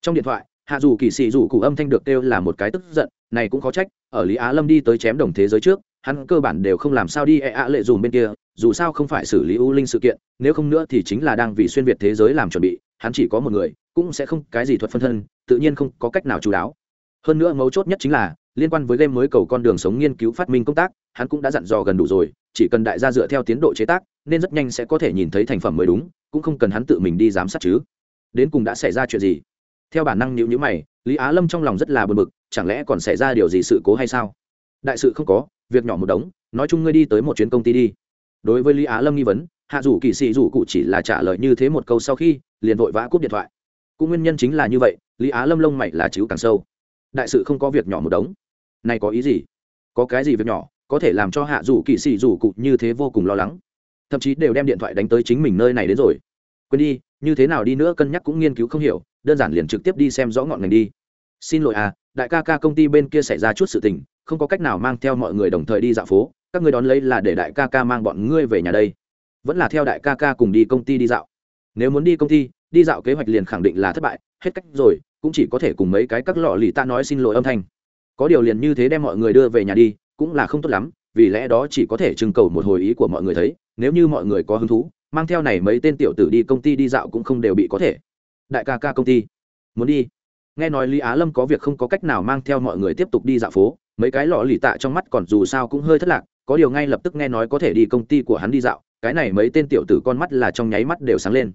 Trong điện thoại, hạ dù kỳ sĩ dù cụ âm thanh được kêu là một cái tức giận, này cũng khó trách, ở lý á lâm đi tới chém đồng thế giới trước, hắn cơ bản đều không làm sao đi e ạ lệ dùm bên kia dù sao không phải xử lý u linh sự kiện, nếu không nữa thì chính là đang vì xuyên việt thế giới làm chuẩn bị, hắn chỉ có một người, cũng sẽ không cái gì thuật phân thân, tự nhiên không có cách nào chú đáo. Hơn nữa mấu chốt nhất chính là, liên quan với game mới cầu con đường sống nghiên cứu phát minh công tác, hắn cũng đã dặn dò gần đủ rồi, chỉ cần đại gia dựa theo tiến độ chế tác, nên rất nhanh sẽ có thể nhìn thấy thành phẩm mới đúng, cũng không cần hắn tự mình đi giám sát chứ. Đến cùng đã xảy ra chuyện gì? Theo bản năng nhữ nhữ mày, lý á lâm trong lòng rất là bực bực, chẳng lẽ còn xảy ra điều gì sự cố hay sao? Đại sự không có, việc nhỏ một đống, nói chung ngươi đi tới một chuyến công ty đi đối với lý á lâm nghi vấn, hạ dù kỳ sĩ dù cụ chỉ là trả lời như thế một câu sau khi, liền vội vã cúp điện thoại. Cũng nguyên nhân chính là như vậy, lý á lâm lông mày là chữ càng sâu. Đại sự không có việc nhỏ một đống. Này có ý gì? Có cái gì việc nhỏ, có thể làm cho hạ dù kỳ sĩ dù cụ như thế vô cùng lo lắng? Thậm chí đều đem điện thoại đánh tới chính mình nơi này đến rồi. Quên đi, như thế nào đi nữa cân nhắc cũng nghiên cứu không hiểu, đơn giản liền trực tiếp đi xem rõ ngọn ngành đi. Xin lỗi à đại ca ca công ty bên kia xảy ra chút sự tình không có cách nào mang theo mọi người đồng thời đi dạo phố, các ngươi đón lấy là để đại ca ca mang bọn ngươi về nhà đây. Vẫn là theo đại ca ca cùng đi công ty đi dạo. Nếu muốn đi công ty, đi dạo kế hoạch liền khẳng định là thất bại, hết cách rồi, cũng chỉ có thể cùng mấy cái các lọ lì ta nói xin lỗi âm thanh. Có điều liền như thế đem mọi người đưa về nhà đi, cũng là không tốt lắm, vì lẽ đó chỉ có thể trưng cầu một hồi ý của mọi người thấy, nếu như mọi người có hứng thú, mang theo này mấy tên tiểu tử đi công ty đi dạo cũng không đều bị có thể. Đại ca ca công ty, muốn đi. Nghe nói lý á lâm có việc không có cách nào mang theo mọi người tiếp tục đi dạo phố mấy cái lọ lì tạ trong mắt còn dù sao cũng hơi thất lạc, có điều ngay lập tức nghe nói có thể đi công ty của hắn đi dạo, cái này mấy tên tiểu tử con mắt là trong nháy mắt đều sáng lên.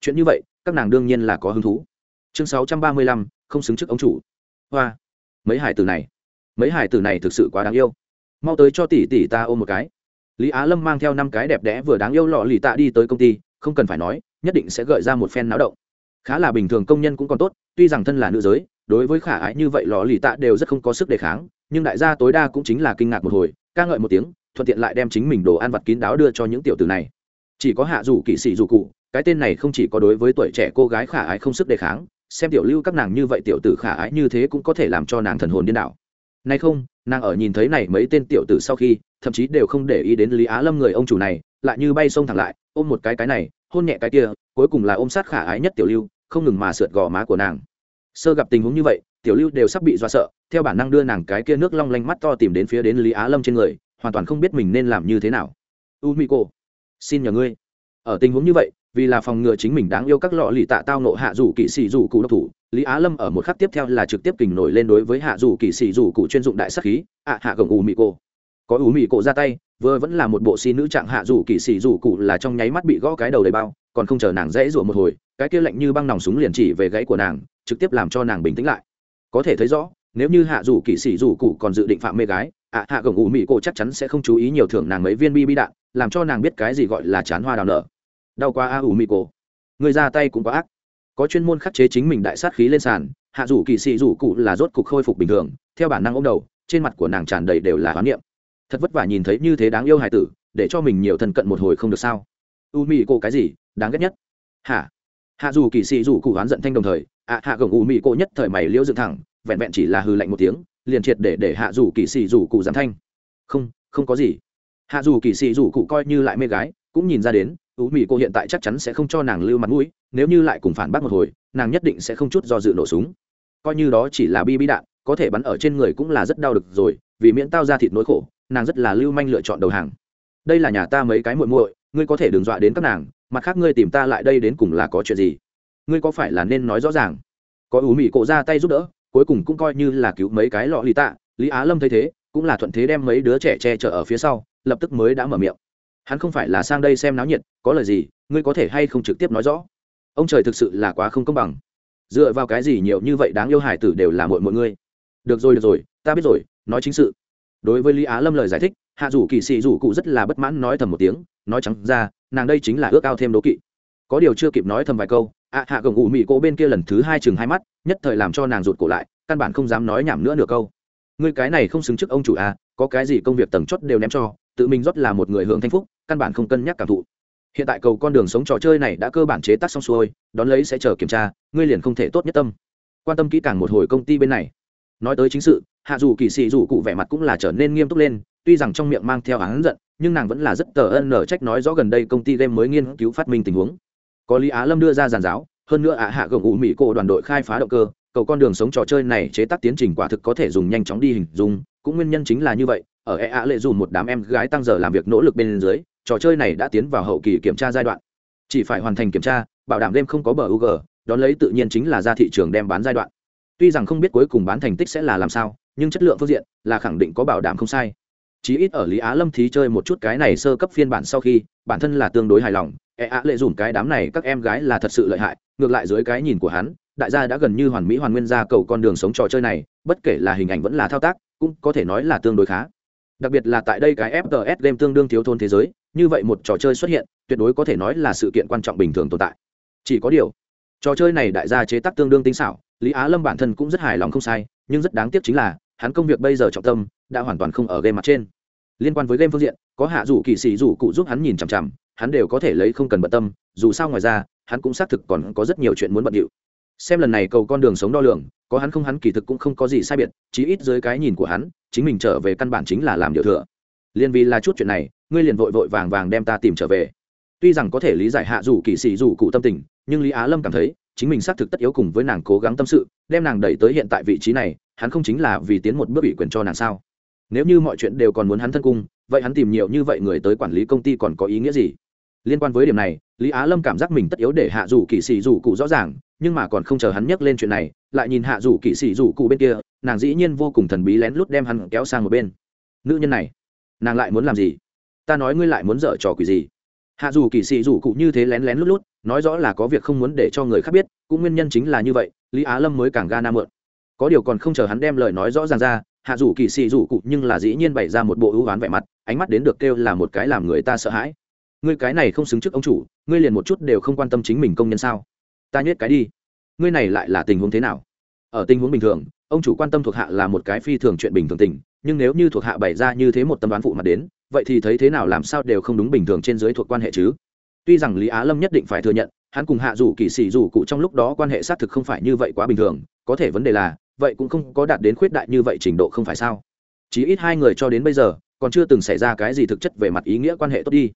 Chuyện như vậy, các nàng đương nhiên là có hứng thú. Chương sáu trăm ba mươi lăm, không xứng trước ông chủ. Hoa. Mấy hải tử này. Mấy hải tử này thực sự quá đáng yêu. Mau tới cho tỷ tỷ ta ôm một cái. Lý á lâm mang theo năm cái đẹp đẽ vừa đáng yêu lọ lì tạ đi tới công ty, không cần phải nói, nhất định sẽ gợi ra một phen náo động. Khá là bình thường công nhân cũng còn tốt, tuy rằng thân là nữ giới, đối với khả ái như vậy lọ lì tạ đều rất không có sức đề kháng nhưng đại gia tối đa cũng chính là kinh ngạc một hồi, ca ngợi một tiếng, thuận tiện lại đem chính mình đồ ăn vặt kín đáo đưa cho những tiểu tử này. Chỉ có hạ dù kỵ sĩ dù cụ, cái tên này không chỉ có đối với tuổi trẻ cô gái khả ái không sức đề kháng, xem tiểu lưu các nàng như vậy tiểu tử khả ái như thế cũng có thể làm cho nàng thần hồn điên đảo. Nay không, nàng ở nhìn thấy này mấy tên tiểu tử sau khi, thậm chí đều không để ý đến lý á lâm người ông chủ này, lại như bay sông thẳng lại, ôm một cái cái này, hôn nhẹ cái kia, cuối cùng là ôm sát khả ái nhất tiểu lưu, không ngừng mà sượt gò má của nàng. Sơ gặp tình huống như vậy tiểu lưu đều sắp bị dọa sợ, theo bản năng đưa nàng cái kia nước long lanh mắt to tìm đến phía đến lý á lâm trên người, hoàn toàn không biết mình nên làm như thế nào. U mỹ cô xin nhờ ngươi. Ở tình huống như vậy, vì là phòng ngừa chính mình đáng yêu các lọ lì tạ tao nộ hạ dù kỵ sĩ dù cụ độc thủ, lý á lâm ở một khắc tiếp theo là trực tiếp kình nổi lên đối với hạ dù kỵ sĩ dù cụ chuyên dụng đại sắc khí ạ hạ gồng u mỹ cô có u mỹ cô ra tay, vừa vẫn là một bộ xi nữ trạng hạ dù kỵ sĩ dù cụ là trong nháy mắt bị gõ cái đầu đầy bao, còn không chờ nàng dễ rủa một hồi, cái kia lạnh như băng nòng súng liền chỉ về gãy của nàng, trực tiếp làm cho nàng bình tĩnh lại có thể thấy rõ, nếu như hạ dù kỵ sĩ dù cụ còn dự định phạm mê gái, ạ, hạ gồng ủ mỹ cô chắc chắn sẽ không chú ý nhiều thưởng nàng mấy viên bi bi đạn, làm cho nàng biết cái gì gọi là chán hoa đào nở. Đau quá a ủ mỹ cô người ra tay cũng quá ác. Có chuyên môn khắc chế chính mình đại sát khí lên sàn, hạ dù kỵ sĩ dù cụ là rốt cục khôi phục bình thường, theo bản năng ông đầu, trên mặt của nàng tràn đầy đều là hoán niệm. Thật vất vả nhìn thấy như thế đáng yêu hài tử, để cho mình nhiều thân cận một hồi không được sao. U mỹ cô cái gì, đáng ghét nhất. Hả? Hạ dù kỵ sĩ dù cụ hoán giận thanh đồng thời, ạ, hạ gồng ù mỹ cô nhất thời mày liễu dựng thẳng, vẹn vẹn chỉ là hư lạnh một tiếng, liền triệt để để hạ dù kỵ sĩ dù cụ giảm thanh. Không không có gì. Hạ dù kỵ sĩ dù cụ coi như lại mê gái, cũng nhìn ra đến u mỹ cô hiện tại chắc chắn sẽ không cho nàng lưu mặt mũi, nếu như lại cùng phản bác một hồi, nàng nhất định sẽ không chút do dự nổ súng. Coi như đó chỉ là bi bi đạn, có thể bắn ở trên người cũng là rất đau được rồi, vì miễn tao ra thịt nỗi khổ, nàng rất là lưu manh lựa chọn đầu hàng. Đây là nhà ta mấy cái muội muội, ngươi có thể đừng dọa đến các nàng mặt khác ngươi tìm ta lại đây đến cùng là có chuyện gì? Ngươi có phải là nên nói rõ ràng? Có ủ mị cổ ra tay giúp đỡ, cuối cùng cũng coi như là cứu mấy cái lọ lì tạ. Lý á lâm thấy thế, cũng là thuận thế đem mấy đứa trẻ che chở ở phía sau, lập tức mới đã mở miệng. Hắn không phải là sang đây xem náo nhiệt, có lời gì, ngươi có thể hay không trực tiếp nói rõ? Ông trời thực sự là quá không công bằng. Dựa vào cái gì nhiều như vậy đáng yêu hải tử đều là mọi mọi ngươi? Được rồi được rồi, ta biết rồi, nói chính sự. Đối với lý á lâm lời giải thích hạ dù kỳ sĩ dù cụ rất là bất mãn nói thầm một tiếng, nói trắng ra, nàng đây chính là ước ao thêm đố kỵ. Có điều chưa kịp nói thầm vài câu, ạ hạ gồng ủ mị cô bên kia lần thứ hai chừng hai mắt, nhất thời làm cho nàng rụt cổ lại, căn bản không dám nói nhảm nữa nửa câu. Ngươi cái này không xứng trước ông chủ à có cái gì công việc tầng chót đều ném cho, tự mình rót là một người hưởng thanh phúc, căn bản không cân nhắc cảm thụ. Hiện tại cầu con đường sống trò chơi này đã cơ bản chế tác xong xuôi, đón lấy sẽ chờ kiểm tra, ngươi liền không thể tốt nhất tâm. Quan tâm kỹ càng một hồi công ty bên này. Nói tới chính sự, hạ dù kỳ sĩ dù cụ vẻ mặt cũng là trở nên nghiêm túc lên tuy rằng trong miệng mang theo án giận, nhưng nàng vẫn là rất tờ ân nở trách nói rõ gần đây công ty game mới nghiên cứu phát minh tình huống. Có lý á lâm đưa ra giàn giáo, hơn nữa ạ hạ gồng ủ mỹ cổ đoàn đội khai phá động cơ, cầu con đường sống trò chơi này chế tác tiến trình quả thực có thể dùng nhanh chóng đi hình dung, cũng nguyên nhân chính là như vậy, ở e ạ lệ dùng một đám em gái tăng giờ làm việc nỗ lực bên dưới, trò chơi này đã tiến vào hậu kỳ kiểm tra giai đoạn. Chỉ phải hoàn thành kiểm tra, bảo đảm game không có bờ u g đón lấy tự nhiên chính là ra thị trường đem bán giai đoạn. Tuy rằng không biết cuối cùng bán thành tích sẽ là làm sao, nhưng chất lượng phương diện là khẳng định có bảo đảm không sai chí ít ở lý á lâm thí chơi một chút cái này sơ cấp phiên bản sau khi, bản thân là tương đối hài lòng. E á lệ dùng cái đám này các em gái là thật sự lợi hại, ngược lại dưới cái nhìn của hắn, đại gia đã gần như hoàn mỹ hoàn nguyên ra cầu con đường sống trò chơi này, bất kể là hình ảnh vẫn là thao tác, cũng có thể nói là tương đối khá. Đặc biệt là tại đây cái fts game tương đương thiếu thôn thế giới, như vậy một trò chơi xuất hiện, tuyệt đối có thể nói là sự kiện quan trọng bình thường tồn tại. Chỉ có điều, trò chơi này đại gia chế tác tương đương tinh xảo, lý á lâm bản thân cũng rất hài lòng không sai, nhưng rất đáng tiếc chính là, hắn công việc bây giờ trọng tâm đã hoàn toàn không ở game mặt trên. Liên quan với game phương diện, có hạ dù kỳ sĩ dù cụ giúp hắn nhìn chằm chằm, hắn đều có thể lấy không cần bận tâm, dù sao ngoài ra, hắn cũng xác thực còn có rất nhiều chuyện muốn bận điệu. Xem lần này cầu con đường sống đo lường, có hắn không hắn kỳ thực cũng không có gì sai biệt, chí ít dưới cái nhìn của hắn, chính mình trở về căn bản chính là làm điều thừa. Liên vì là chút chuyện này, ngươi liền vội vội vàng vàng đem ta tìm trở về. Tuy rằng có thể lý giải hạ dù kỳ sĩ dù cụ tâm tình, nhưng lý á lâm cảm thấy, chính mình xác thực tất yếu cùng với nàng cố gắng tâm sự, đem nàng đẩy tới hiện tại vị trí này, hắn không chính là vì tiến một bước ủy quyền cho nàng sao? Nếu như mọi chuyện đều còn muốn hắn thân cung, vậy hắn tìm nhiều như vậy người tới quản lý công ty còn có ý nghĩa gì? Liên quan với điểm này, lý á lâm cảm giác mình tất yếu để hạ dù Kỵ sĩ dù cụ rõ ràng, nhưng mà còn không chờ hắn nhắc lên chuyện này, lại nhìn hạ dù Kỵ sĩ dù cụ bên kia, nàng dĩ nhiên vô cùng thần bí lén lút đem hắn kéo sang một bên. Nữ nhân này, nàng lại muốn làm gì? Ta nói ngươi lại muốn dở trò quỷ gì? Hạ dù Kỵ sĩ dù cụ như thế lén lén lút lút, nói rõ là có việc không muốn để cho người khác biết, cũng nguyên nhân chính là như vậy, lý á lâm mới càng ga nam mượn. Có điều còn không chờ hắn đem lời nói rõ ràng ra hạ dù kỳ xì dù cụ nhưng là dĩ nhiên bày ra một bộ ưu oán vẻ mặt, ánh mắt đến được kêu là một cái làm người ta sợ hãi. Ngươi cái này không xứng trước ông chủ, ngươi liền một chút đều không quan tâm chính mình công nhân sao? Ta nhét cái đi. Ngươi này lại là tình huống thế nào? Ở tình huống bình thường, ông chủ quan tâm thuộc hạ là một cái phi thường chuyện bình thường tình, nhưng nếu như thuộc hạ bày ra như thế một tâm đoán phụ mặt đến, vậy thì thấy thế nào làm sao đều không đúng bình thường trên dưới thuộc quan hệ chứ? Tuy rằng lý á lâm nhất định phải thừa nhận, hắn cùng hạ dù kỳ sĩ dù cụ trong lúc đó quan hệ xác thực không phải như vậy quá bình thường, có thể vấn đề là vậy cũng không có đạt đến khuyết đại như vậy trình độ không phải sao? Chí ít hai người cho đến bây giờ còn chưa từng xảy ra cái gì thực chất về mặt ý nghĩa quan hệ tốt đi.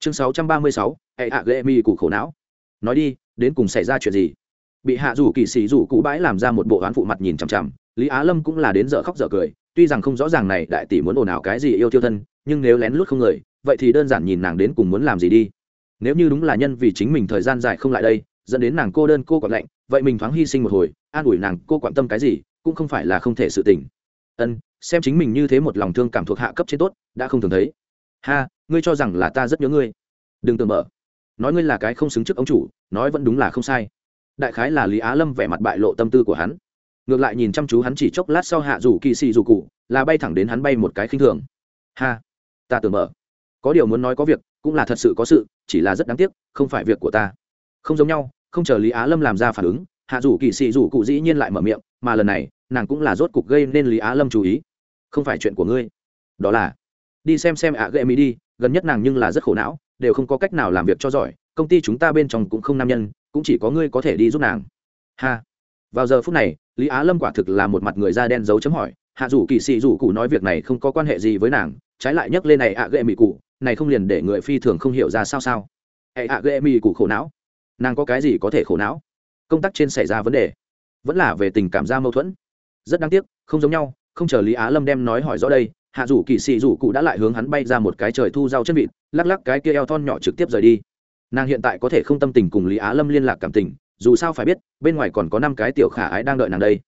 Chương 636, hệ hạ ghệ mi cụ khổ não. Nói đi đến cùng xảy ra chuyện gì? Bị hạ rủ kỳ sĩ rủ cụ bãi làm ra một bộ oán phụ mặt nhìn chằm chằm lý á lâm cũng là đến dở khóc dở cười tuy rằng không rõ ràng này đại tỷ muốn ồn ào cái gì yêu tiêu thân nhưng nếu lén lút không người vậy thì đơn giản nhìn nàng đến cùng muốn làm gì đi. Nếu như đúng là nhân vì chính mình thời gian dài không lại đây dẫn đến nàng cô đơn, cô còn lạnh, vậy mình thoáng hy sinh một hồi, an ủi nàng, cô quan tâm cái gì, cũng không phải là không thể sự tình. Ân, xem chính mình như thế một lòng thương cảm thuộc hạ cấp trên tốt, đã không thường thấy. Ha, ngươi cho rằng là ta rất nhớ ngươi. Đừng tưởng mở. Nói ngươi là cái không xứng trước ông chủ, nói vẫn đúng là không sai. Đại khái là lý á lâm vẻ mặt bại lộ tâm tư của hắn. Ngược lại nhìn chăm chú hắn chỉ chốc lát sau hạ rủ kỳ xì rủ cụ, là bay thẳng đến hắn bay một cái khinh thường. Ha, ta tưởng mở. Có điều muốn nói có việc, cũng là thật sự có sự, chỉ là rất đáng tiếc, không phải việc của ta không giống nhau, không chờ lý á lâm làm ra phản ứng, hạ rủ kỳ sĩ rủ cụ dĩ nhiên lại mở miệng, mà lần này, nàng cũng là rốt cục gây nên lý á lâm chú ý. Không phải chuyện của ngươi. Đó là, đi xem xem ạ à ghệ mỹ đi, gần nhất nàng nhưng là rất khổ não, đều không có cách nào làm việc cho giỏi, công ty chúng ta bên trong cũng không nam nhân, cũng chỉ có ngươi có thể đi giúp nàng. Ha. Vào giờ phút này, lý á lâm quả thực là một mặt người da đen dấu chấm hỏi, hạ rủ kỳ sĩ rủ cụ nói việc này không có quan hệ gì với nàng, trái lại nhắc lên này ạ à ghệ mỹ cụ, này không liền để người phi thường không hiểu ra sao sao. Hệ ạ ghệ mỹ cụ khổ não nàng có cái gì có thể khổ não? Công tác trên xảy ra vấn đề, vẫn là về tình cảm ra mâu thuẫn. Rất đáng tiếc, không giống nhau, không chờ lý á lâm đem nói hỏi rõ đây, hạ rủ kỳ sĩ rủ cụ đã lại hướng hắn bay ra một cái trời thu rau chân vịt, lắc lắc cái kia eo thon nhỏ trực tiếp rời đi. Nàng hiện tại có thể không tâm tình cùng lý á lâm liên lạc cảm tình, dù sao phải biết, bên ngoài còn có năm cái tiểu khả ái đang đợi nàng đây.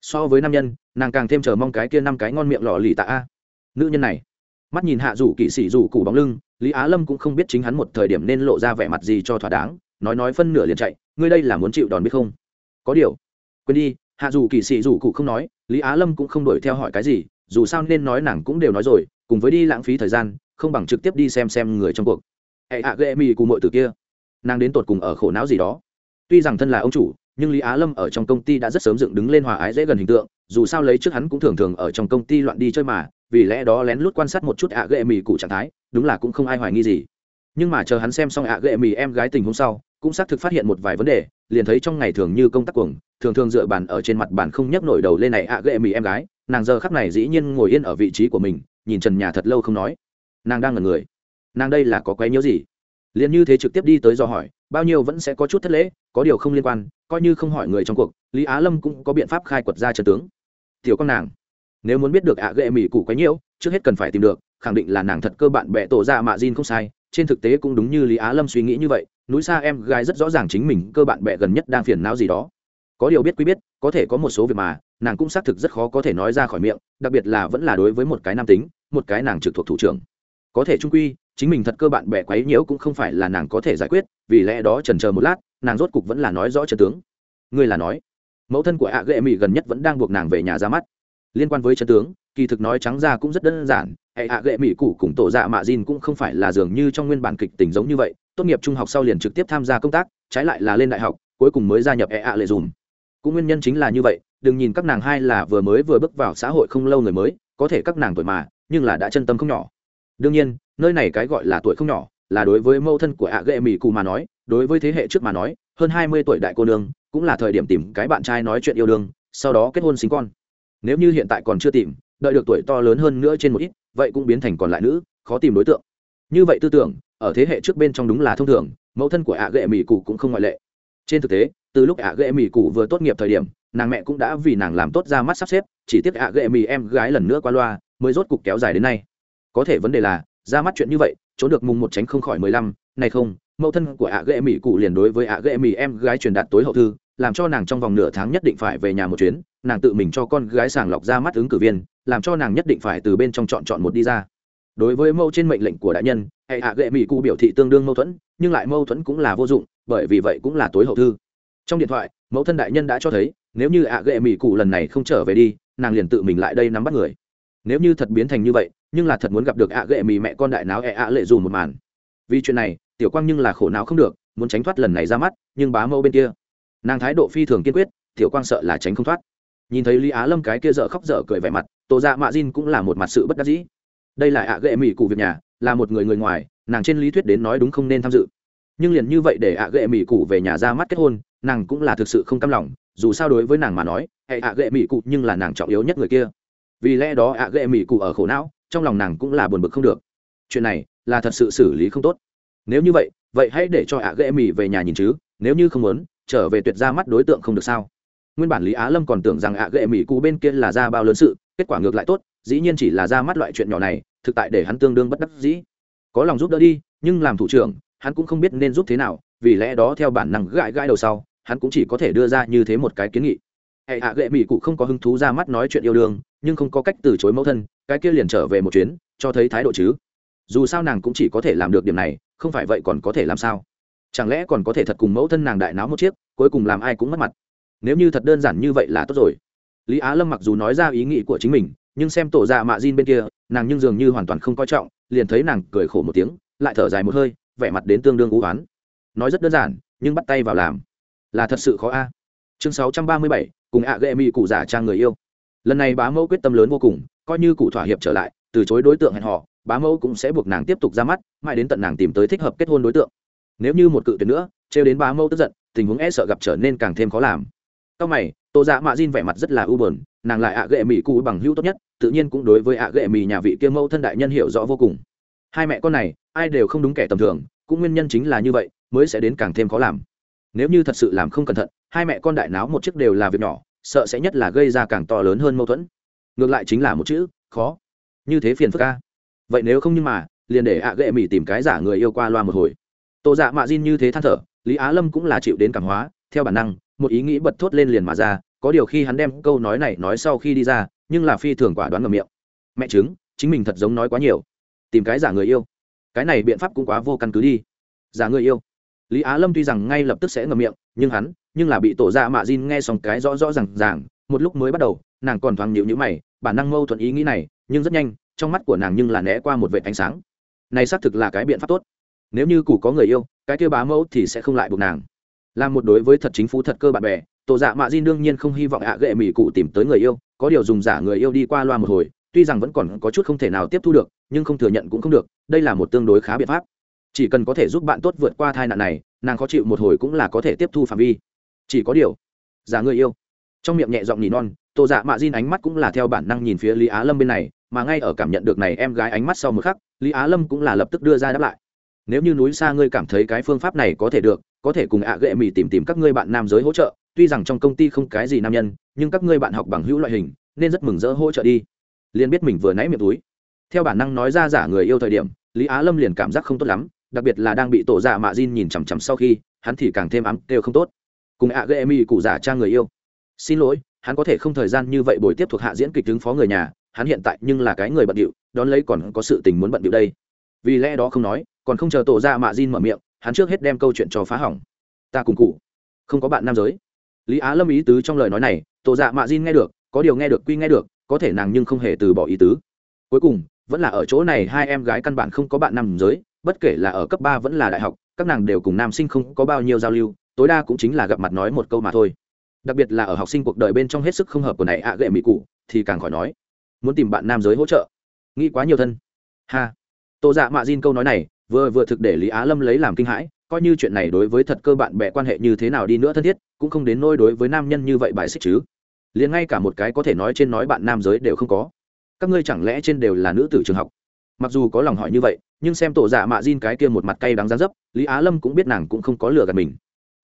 So với nam nhân, nàng càng thêm chờ mong cái kia năm cái ngon miệng lò lì tạ a. Nữ nhân này, mắt nhìn hạ rủ kỵ sĩ rủ cụ bóng lưng, lý á lâm cũng không biết chính hắn một thời điểm nên lộ ra vẻ mặt gì cho thỏa đáng nói nói phân nửa liền chạy, ngươi đây là muốn chịu đòn biết không? Có điều, quên đi, hạ dù kỳ sĩ dù cụ không nói, lý á lâm cũng không đuổi theo hỏi cái gì, dù sao nên nói nàng cũng đều nói rồi, cùng với đi lãng phí thời gian, không bằng trực tiếp đi xem xem người trong cuộc. Hệ hạ ghệ mì cùng mọi từ kia. Nàng đến tột cùng ở khổ não gì đó. Tuy rằng thân là ông chủ, nhưng lý á lâm ở trong công ty đã rất sớm dựng đứng lên hòa ái dễ gần hình tượng, dù sao lấy trước hắn cũng thường thường ở trong công ty loạn đi chơi mà, vì lẽ đó lén lút quan sát một chút ạ, ghệ mì cụ trạng thái, đúng là cũng không ai hoài nghi gì. Nhưng mà chờ hắn xem xong ạ, ghệ mì em gái tình hôm sau cũng xác thực phát hiện một vài vấn đề, liền thấy trong ngày thường như công tác cuồng, thường thường dựa bàn ở trên mặt bàn không nhấc nổi đầu lên này ạ ghệ mì em gái, nàng giờ khắc này dĩ nhiên ngồi yên ở vị trí của mình, nhìn trần nhà thật lâu không nói. Nàng đang ngần người. Nàng đây là có quấy nhiễu gì? Liền như thế trực tiếp đi tới do hỏi, bao nhiêu vẫn sẽ có chút thất lễ, có điều không liên quan, coi như không hỏi người trong cuộc, lý á lâm cũng có biện pháp khai quật ra trần tướng. Tiểu con nàng, nếu muốn biết được ạ ghệ mỹ cụ quấy nhiễu, trước hết cần phải tìm được, khẳng định là nàng thật cơ bạn bè tổ ra mạ Jin không sai trên thực tế cũng đúng như lý á lâm suy nghĩ như vậy, núi xa em gái rất rõ ràng chính mình cơ bạn bè gần nhất đang phiền não gì đó. Có điều biết quý biết, có thể có một số việc mà, nàng cũng xác thực rất khó có thể nói ra khỏi miệng, đặc biệt là vẫn là đối với một cái nam tính, một cái nàng trực thuộc thủ trưởng. Có thể trung quy, chính mình thật cơ bạn bè quấy nhiễu cũng không phải là nàng có thể giải quyết, vì lẽ đó trần chờ một lát, nàng rốt cục vẫn là nói rõ trần tướng. Ngươi là nói, mẫu thân của ạ ghệ mỹ gần nhất vẫn đang buộc nàng về nhà ra mắt liên quan với chân tướng, kỳ thực nói trắng ra cũng rất đơn giản, hệ ạ gệ mỹ cụ cùng tổ dạ mạ dìn cũng không phải là dường như trong nguyên bản kịch tình giống như vậy, tốt nghiệp trung học sau liền trực tiếp tham gia công tác, trái lại là lên đại học, cuối cùng mới gia nhập hệ ạ lệ dùm. Cũng nguyên nhân chính là như vậy, đừng nhìn các nàng hai là vừa mới vừa bước vào xã hội không lâu người mới, có thể các nàng tuổi mà, nhưng là đã chân tâm không nhỏ. Đương nhiên, nơi này cái gọi là tuổi không nhỏ, là đối với mâu thân của ạ ghệ mỹ cụ mà nói, đối với thế hệ trước mà nói, hơn hai mươi tuổi đại cô nương, cũng là thời điểm tìm cái bạn trai nói chuyện yêu đương, sau đó kết hôn sinh con nếu như hiện tại còn chưa tìm, đợi được tuổi to lớn hơn nữa trên một ít, vậy cũng biến thành còn lại nữ, khó tìm đối tượng. Như vậy tư tưởng, ở thế hệ trước bên trong đúng là thông thường, mẫu thân của ạ ghệ mỹ cụ cũng không ngoại lệ. Trên thực tế, từ lúc ạ ghệ mỹ cụ vừa tốt nghiệp thời điểm, nàng mẹ cũng đã vì nàng làm tốt ra mắt sắp xếp, chỉ tiếc ạ ghệ mỹ em gái lần nữa qua loa, mới rốt cục kéo dài đến nay. Có thể vấn đề là, ra mắt chuyện như vậy, trốn được mùng một tránh không khỏi mười lăm, này không, mẫu thân của ạ ghệ mỹ cụ liền đối với ạ ghệ mỹ em gái truyền đạt tối hậu thư làm cho nàng trong vòng nửa tháng nhất định phải về nhà một chuyến, nàng tự mình cho con gái sàng lọc ra mắt ứng cử viên, làm cho nàng nhất định phải từ bên trong chọn chọn một đi ra. Đối với mâu trên mệnh lệnh của đại nhân, hệ hạ gệ mỹ cụ biểu thị tương đương mâu thuẫn, nhưng lại mâu thuẫn cũng là vô dụng, bởi vì vậy cũng là tối hậu thư. Trong điện thoại, mẫu thân đại nhân đã cho thấy, nếu như ạ gệ mỹ cụ lần này không trở về đi, nàng liền tự mình lại đây nắm bắt người. Nếu như thật biến thành như vậy, nhưng là thật muốn gặp được ạ gệ mỹ mẹ con đại náo ẹ ạ lệ dù một màn. Vì chuyện này, tiểu quang nhưng là khổ não không được, muốn tránh thoát lần này ra mắt, nhưng bá mâu bên kia nàng thái độ phi thường kiên quyết, tiểu quang sợ là tránh không thoát. Nhìn thấy lý á lâm cái kia dở khóc dở cười vẻ mặt tổ dạ mạ Jin cũng là một mặt sự bất đắc dĩ. Đây là ạ ghệ mỹ cụ việc nhà, là một người người ngoài, nàng trên lý thuyết đến nói đúng không nên tham dự. Nhưng liền như vậy để ạ ghệ mỹ cụ về nhà ra mắt kết hôn, nàng cũng là thực sự không cam lòng, dù sao đối với nàng mà nói, hệ ạ ghệ mỹ cụ nhưng là nàng trọng yếu nhất người kia. Vì lẽ đó ạ ghệ mỹ cụ ở khổ não, trong lòng nàng cũng là buồn bực không được. Chuyện này là thật sự xử lý không tốt. Nếu như vậy vậy hãy để cho ạ ghệ mỹ về nhà nhìn chứ, nếu như không muốn trở về tuyệt ra mắt đối tượng không được sao? Nguyên bản lý á lâm còn tưởng rằng ạ ghệ mỹ cụ bên kia là ra bao lớn sự, kết quả ngược lại tốt, dĩ nhiên chỉ là ra mắt loại chuyện nhỏ này, thực tại để hắn tương đương bất đắc dĩ. Có lòng giúp đỡ đi, nhưng làm thủ trưởng, hắn cũng không biết nên giúp thế nào, vì lẽ đó theo bản năng gãi gãi đầu sau, hắn cũng chỉ có thể đưa ra như thế một cái kiến nghị. Hệ hạ gệ mỹ cụ không có hứng thú ra mắt nói chuyện yêu đương, nhưng không có cách từ chối mẫu thân, cái kia liền trở về một chuyến, cho thấy thái độ chứ. Dù sao nàng cũng chỉ có thể làm được điểm này, không phải vậy còn có thể làm sao? Chẳng lẽ còn có thể thật cùng mẫu thân nàng đại náo một chiếc, cuối cùng làm ai cũng mất mặt? Nếu như thật đơn giản như vậy là tốt rồi. Lý á lâm mặc dù nói ra ý nghĩ của chính mình, nhưng xem tổ dạ mạ Jin bên kia, nàng nhưng dường như hoàn toàn không coi trọng, liền thấy nàng cười khổ một tiếng, lại thở dài một hơi, vẻ mặt đến tương đương u oán. Nói rất đơn giản, nhưng bắt tay vào làm. Là thật sự khó a. Chương sáu trăm ba mươi bảy, cùng ạ ghệ mỹ cụ giả trang người yêu. Lần này bá mẫu quyết tâm lớn vô cùng, coi như cụ thỏa hiệp trở lại, từ chối đối tượng hẹn họ bá mẫu cũng sẽ buộc nàng tiếp tục ra mắt, mãi đến tận nàng tìm tới thích hợp kết hôn đối tượng nếu như một cự tuyệt nữa, trêu đến bá mâu tức giận, tình huống e sợ gặp trở nên càng thêm khó làm. Sau mày, tô dạ mạ Diên vẻ mặt rất là u buồn, nàng lại ạ ghệ mỹ cụ bằng hữu tốt nhất, tự nhiên cũng đối với ạ ghệ mỹ nhà vị kia mẫu thân đại nhân hiểu rõ vô cùng. Hai mẹ con này, ai đều không đúng kẻ tầm thường, cũng nguyên nhân chính là như vậy, mới sẽ đến càng thêm khó làm. Nếu như thật sự làm không cẩn thận, hai mẹ con đại náo một chiếc đều là việc nhỏ, sợ sẽ nhất là gây ra càng to lớn hơn mâu thuẫn. Ngược lại chính là một chữ, khó. Như thế phiền phức ca vậy nếu không nhưng mà, liền để ạ à ghệ mỹ tìm cái giả người yêu qua loa một hồi tô dạ mạ Jin như thế than thở, lý á lâm cũng là chịu đến cảm hóa. Theo bản năng, một ý nghĩ bật thốt lên liền mà ra, có điều khi hắn đem câu nói này nói sau khi đi ra, nhưng là phi thường quả đoán ngầm miệng. Mẹ chứng chính mình thật giống nói quá nhiều. Tìm cái giả người yêu. Cái này biện pháp cũng quá vô căn cứ đi. Giả người yêu. Lý á lâm tuy rằng ngay lập tức sẽ ngầm miệng, nhưng hắn, nhưng là bị tổ dạ mạ Jin nghe xong cái rõ rõ r à n g ràng, một lúc mới bắt đầu, nàng còn thoáng nhịu nhữ mày, bản năng mâu thuẫn ý nghĩ này, nhưng rất nhanh, trong mắt của nàng nhưng là né qua một vệ ánh sáng. Này xác thực là cái biện pháp tốt nếu như cụ có người yêu, cái kêu bá mẫu thì sẽ không lại buộc nàng. Là một đối với thật chính phú thật cơ bạn bè tổ dạ mạ di đương nhiên không hy vọng ạ gệ mỹ cụ tìm tới người yêu, có điều dùng giả người yêu đi qua loa một hồi, tuy rằng vẫn còn có chút không thể nào tiếp thu được, nhưng không thừa nhận cũng không được, đây là một tương đối khá biện pháp. Chỉ cần có thể giúp bạn tốt vượt qua tai nạn này, nàng khó chịu một hồi cũng là có thể tiếp thu phạm vi. Chỉ có điều, giả người yêu. Trong miệng nhẹ giọng nhì non tổ dạ mạ di ánh mắt cũng là theo bản năng nhìn phía lý á lâm bên này, mà ngay ở cảm nhận được này em gái ánh mắt sau một khắc, lý á lâm cũng là lập tức đưa ra đáp lại nếu như núi xa ngươi cảm thấy cái phương pháp này có thể được, có thể cùng ạ à gệ mì tìm tìm các ngươi bạn nam giới hỗ trợ, tuy rằng trong công ty không cái gì nam nhân, nhưng các ngươi bạn học bằng hữu loại hình, nên rất mừng rỡ hỗ trợ đi. Liền biết mình vừa nãy miệng túi. Theo bản năng nói ra giả người yêu thời điểm, lý á lâm liền cảm giác không tốt lắm, đặc biệt là đang bị tổ giả mạ Jin nhìn chằm chằm sau khi, hắn thì càng thêm ám kêu không tốt. Cùng ạ ghệ mi cụ giả cha người yêu. Xin lỗi, hắn có thể không thời gian như vậy buổi tiếp thuộc hạ diễn kịch ứng phó người nhà, hắn hiện tại nhưng là cái người bận điệu, đón lấy còn có sự tình muốn bận điệu đây. Vì lẽ đó không nói còn không chờ tổ ra mạ Jin mở miệng, hắn trước hết đem câu chuyện cho phá hỏng. Ta cùng cụ, không có bạn nam giới. Lý á lâm ý tứ trong lời nói này, tổ dạ mạ Jin nghe được, có điều nghe được quy nghe được, có thể nàng nhưng không hề từ bỏ ý tứ. Cuối cùng, vẫn là ở chỗ này hai em gái căn bản không có bạn nam giới, bất kể là ở cấp ba vẫn là đại học, các nàng đều cùng nam sinh không có bao nhiêu giao lưu, tối đa cũng chính là gặp mặt nói một câu mà thôi. Đặc biệt là ở học sinh cuộc đời bên trong hết sức không hợp của này ạ à gệ mỹ cụ, thì càng khỏi nói, muốn tìm bạn nam giới hỗ trợ. Nghĩ quá nhiều thân. Ha. Tô dạ mạ Jin câu nói này vừa vừa thực để lý á lâm lấy làm kinh hãi, coi như chuyện này đối với thật cơ bạn bè quan hệ như thế nào đi nữa thân thiết, cũng không đến nôi đối với nam nhân như vậy bài xích chứ. Liền ngay cả một cái có thể nói trên nói bạn nam giới đều không có. Các ngươi chẳng lẽ trên đều là nữ tử trường học? Mặc dù có lòng hỏi như vậy, nhưng xem tổ giả mạ Jin cái kia một mặt cay đắng rán dấp, lý á lâm cũng biết nàng cũng không có lừa gạt mình.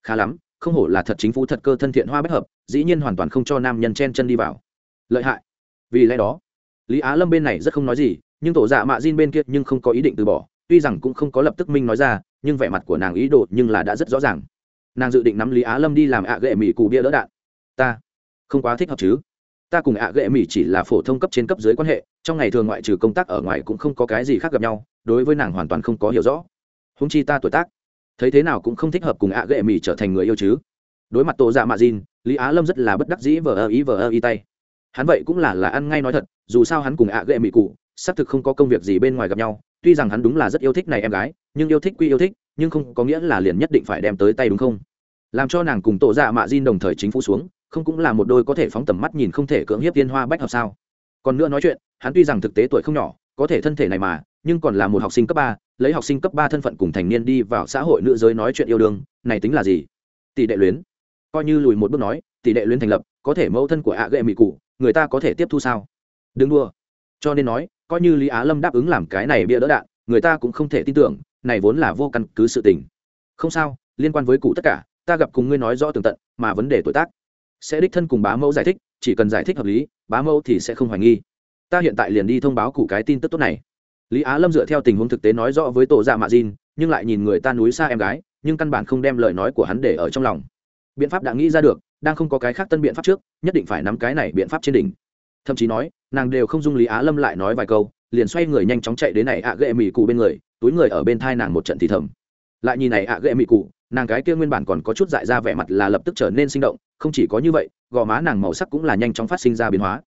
Khá lắm, không hổ là thật chính phủ thật cơ thân thiện hoa bất hợp, dĩ nhiên hoàn toàn không cho nam nhân chen chân đi vào. Lợi hại. Vì lẽ đó, lý á lâm bên này rất không nói gì, nhưng tổ dạ mạ Jin bên kia nhưng không có ý định từ bỏ tuy rằng cũng không có lập tức minh nói ra nhưng vẻ mặt của nàng ý đồ nhưng là đã rất rõ ràng. Nàng dự định nắm lý á lâm đi làm ạ gệ mỹ cụ bia đỡ đạn. Ta không quá thích hợp chứ. Ta cùng ạ gệ mỹ chỉ là phổ thông cấp trên cấp dưới quan hệ trong ngày thường ngoại trừ công tác ở ngoài cũng không có cái gì khác gặp nhau đối với nàng hoàn toàn không có hiểu rõ. Húng chi ta tuổi tác thấy thế nào cũng không thích hợp cùng ạ gệ mỹ trở thành người yêu chứ. Đối mặt tổ dạ mạ Jin, lý á lâm rất là bất đắc dĩ vờ ơ ý vờ ơ ý tay. Hắn vậy cũng là là ăn ngay nói thật dù sao hắn cùng ạ gệ mỹ cụ xác thực không có công việc gì bên ngoài gặp nhau tuy rằng hắn đúng là rất yêu thích này em gái, nhưng yêu thích quy yêu thích, nhưng không có nghĩa là liền nhất định phải đem tới tay đúng không? Làm cho nàng cùng tổ dạ mạ Jin đồng thời chính phủ xuống, không cũng là một đôi có thể phóng tầm mắt nhìn không thể cưỡng hiếp tiên hoa bách hợp sao? Còn nữa nói chuyện, hắn tuy rằng thực tế tuổi không nhỏ, có thể thân thể này mà, nhưng còn là một học sinh cấp ba, lấy học sinh cấp ba thân phận cùng thành niên đi vào xã hội nữ giới nói chuyện yêu đương, này tính là gì? Tỷ đệ luyến. Coi như lùi một bước nói, tỷ đệ luyến thành lập, có thể mẫu thân của ạ ghệ mỹ cụ, người ta có thể tiếp thu sao? Đừng đua cho nên nói coi như lý á lâm đáp ứng làm cái này bia đỡ đạn, người ta cũng không thể tin tưởng, này vốn là vô căn cứ sự tình. Không sao, liên quan với cụ tất cả, ta gặp cùng ngươi nói rõ tường tận, mà vấn đề tuổi tác sẽ đích thân cùng bá mẫu giải thích, chỉ cần giải thích hợp lý, bá mẫu thì sẽ không hoài nghi. Ta hiện tại liền đi thông báo cụ cái tin tức tốt này. Lý á lâm dựa theo tình huống thực tế nói rõ với tổ dạ mạ diên nhưng lại nhìn người ta núi xa em gái, nhưng căn bản không đem lời nói của hắn để ở trong lòng. Biện pháp đã nghĩ ra được, đang không có cái khác tân biện pháp trước, nhất định phải nắm cái này biện pháp trên đỉnh thậm chí nói, nàng đều không dung lý á lâm lại nói vài câu, liền xoay người nhanh chóng chạy đến này ạ à ghệ mỹ cụ bên người, túi người ở bên thai nàng một trận thì thầm. Lại nhìn này ạ à ghệ mỹ cụ, nàng cái kia nguyên bản còn có chút dại ra vẻ mặt là lập tức trở nên sinh động, không chỉ có như vậy, gò má nàng màu sắc cũng là nhanh chóng phát sinh ra biến hóa.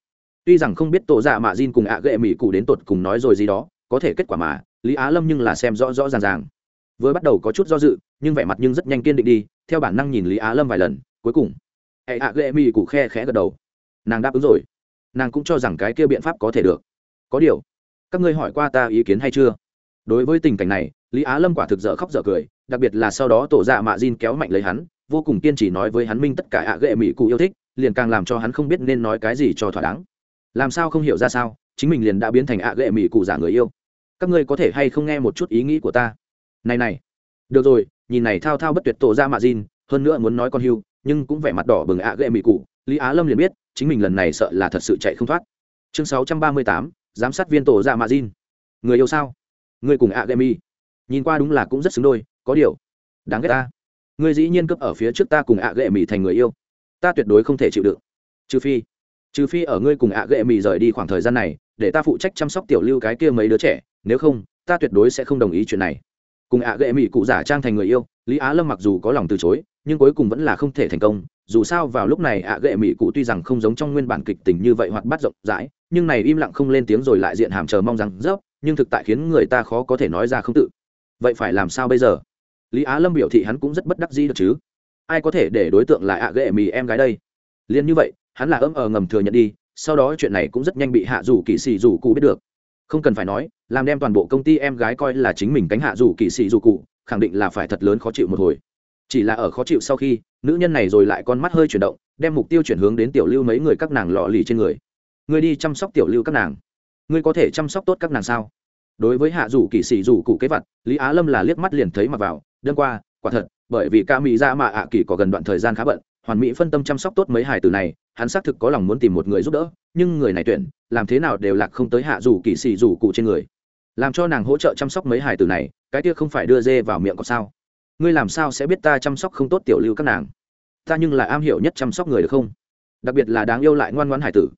Tuy rằng không biết tổ dạ mạ Jin cùng ạ à ghệ mỹ cụ đến tột cùng nói rồi gì đó, có thể kết quả mà, lý á lâm nhưng là xem rõ rõ ràng ràng. Vừa bắt đầu có chút do dự, nhưng vẻ mặt nhưng rất nhanh kiên định đi, theo bản năng nhìn lý á lâm vài lần, cuối cùng hệ ạ ghệ mỹ cụ khe khẽ gật đầu. Nàng đáp ứng rồi nàng cũng cho rằng cái kia biện pháp có thể được. Có điều, các ngươi hỏi qua ta ý kiến hay chưa? Đối với tình cảnh này, lý á lâm quả thực dở khóc dở cười, đặc biệt là sau đó tổ dạ mạ Jin kéo mạnh lấy hắn, vô cùng kiên trì nói với hắn minh tất cả ạ ghệ mỹ cụ yêu thích, liền càng làm cho hắn không biết nên nói cái gì cho thỏa đáng. Làm sao không hiểu ra sao, chính mình liền đã biến thành ạ ghệ mỹ cụ giả người yêu. Các ngươi có thể hay không nghe một chút ý nghĩ của ta? Này này, được rồi, nhìn này thao thao bất tuyệt tổ ra mạ Jin, hơn nữa muốn nói con hưu, nhưng cũng vẻ mặt đỏ bừng ạ ghệ mỹ cụ lý á lâm liền biết, chính mình lần này sợ là thật sự chạy không thoát. Chương sáu trăm ba mươi tám, giám sát viên tổ ra mạ Jin. Người yêu sao? Người cùng ạ ghệ nhìn qua đúng là cũng rất xứng đôi, có điều. Đáng ghét ta. Người dĩ nhiên cướp ở phía trước ta cùng ạ ghệ thành người yêu. Ta tuyệt đối không thể chịu đựng. Trừ phi trừ phi ở ngươi cùng ạ ghệ mỹ rời đi khoảng thời gian này, để ta phụ trách chăm sóc tiểu lưu cái kia mấy đứa trẻ. Nếu không, ta tuyệt đối sẽ không đồng ý chuyện này. Cùng ạ ghệ mỹ cụ giả trang thành người yêu, lý á lâm mặc dù có lòng từ chối, nhưng cuối cùng vẫn là không thể thành công dù sao vào lúc này ạ ghệ mỹ cụ tuy rằng không giống trong nguyên bản kịch tình như vậy hoặc bắt rộng rãi, nhưng này im lặng không lên tiếng rồi lại diện hàm chờ mong rằng, dốc, nhưng thực tại khiến người ta khó có thể nói ra không tự. Vậy phải làm sao bây giờ? Lý á lâm biểu thị hắn cũng rất bất đắc dĩ được chứ. Ai có thể để đối tượng là ạ ghệ mì em gái đây? Liền như vậy, hắn là ấm ờ ngầm thừa nhận đi, sau đó chuyện này cũng rất nhanh bị hạ dù kỳ sĩ dù cụ biết được. Không cần phải nói, làm đem toàn bộ công ty em gái coi là chính mình cánh hạ dù kỳ sĩ dù cụ, khẳng định là phải thật lớn khó chịu một hồi chỉ là ở khó chịu sau khi, nữ nhân này rồi lại con mắt hơi chuyển động, đem mục tiêu chuyển hướng đến tiểu lưu mấy người các nàng lò lì trên người. Người đi chăm sóc tiểu lưu các nàng. Ngươi có thể chăm sóc tốt các nàng sao? Đối với hạ rủ kỳ sĩ rủ cụ kế vật lý á lâm là liếc mắt liền thấy mặc vào Đơn qua, quả thật, bởi vì ca mỹ ra mà ạ kỳ có gần đoạn thời gian khá bận, hoàn mỹ phân tâm chăm sóc tốt mấy hài từ này, hắn xác thực có lòng muốn tìm một người giúp đỡ, nhưng người này tuyển, làm thế nào đều lạc không tới hạ rủ kỳ sĩ rủ cụ trên người. Làm cho nàng hỗ trợ chăm sóc mấy hài từ này, cái kia không phải đưa dê vào miệng có sao? Ngươi làm sao sẽ biết ta chăm sóc không tốt tiểu lưu các nàng? Ta nhưng là am hiểu nhất chăm sóc người được không? Đặc biệt là đáng yêu lại ngoan ngoãn hải tử.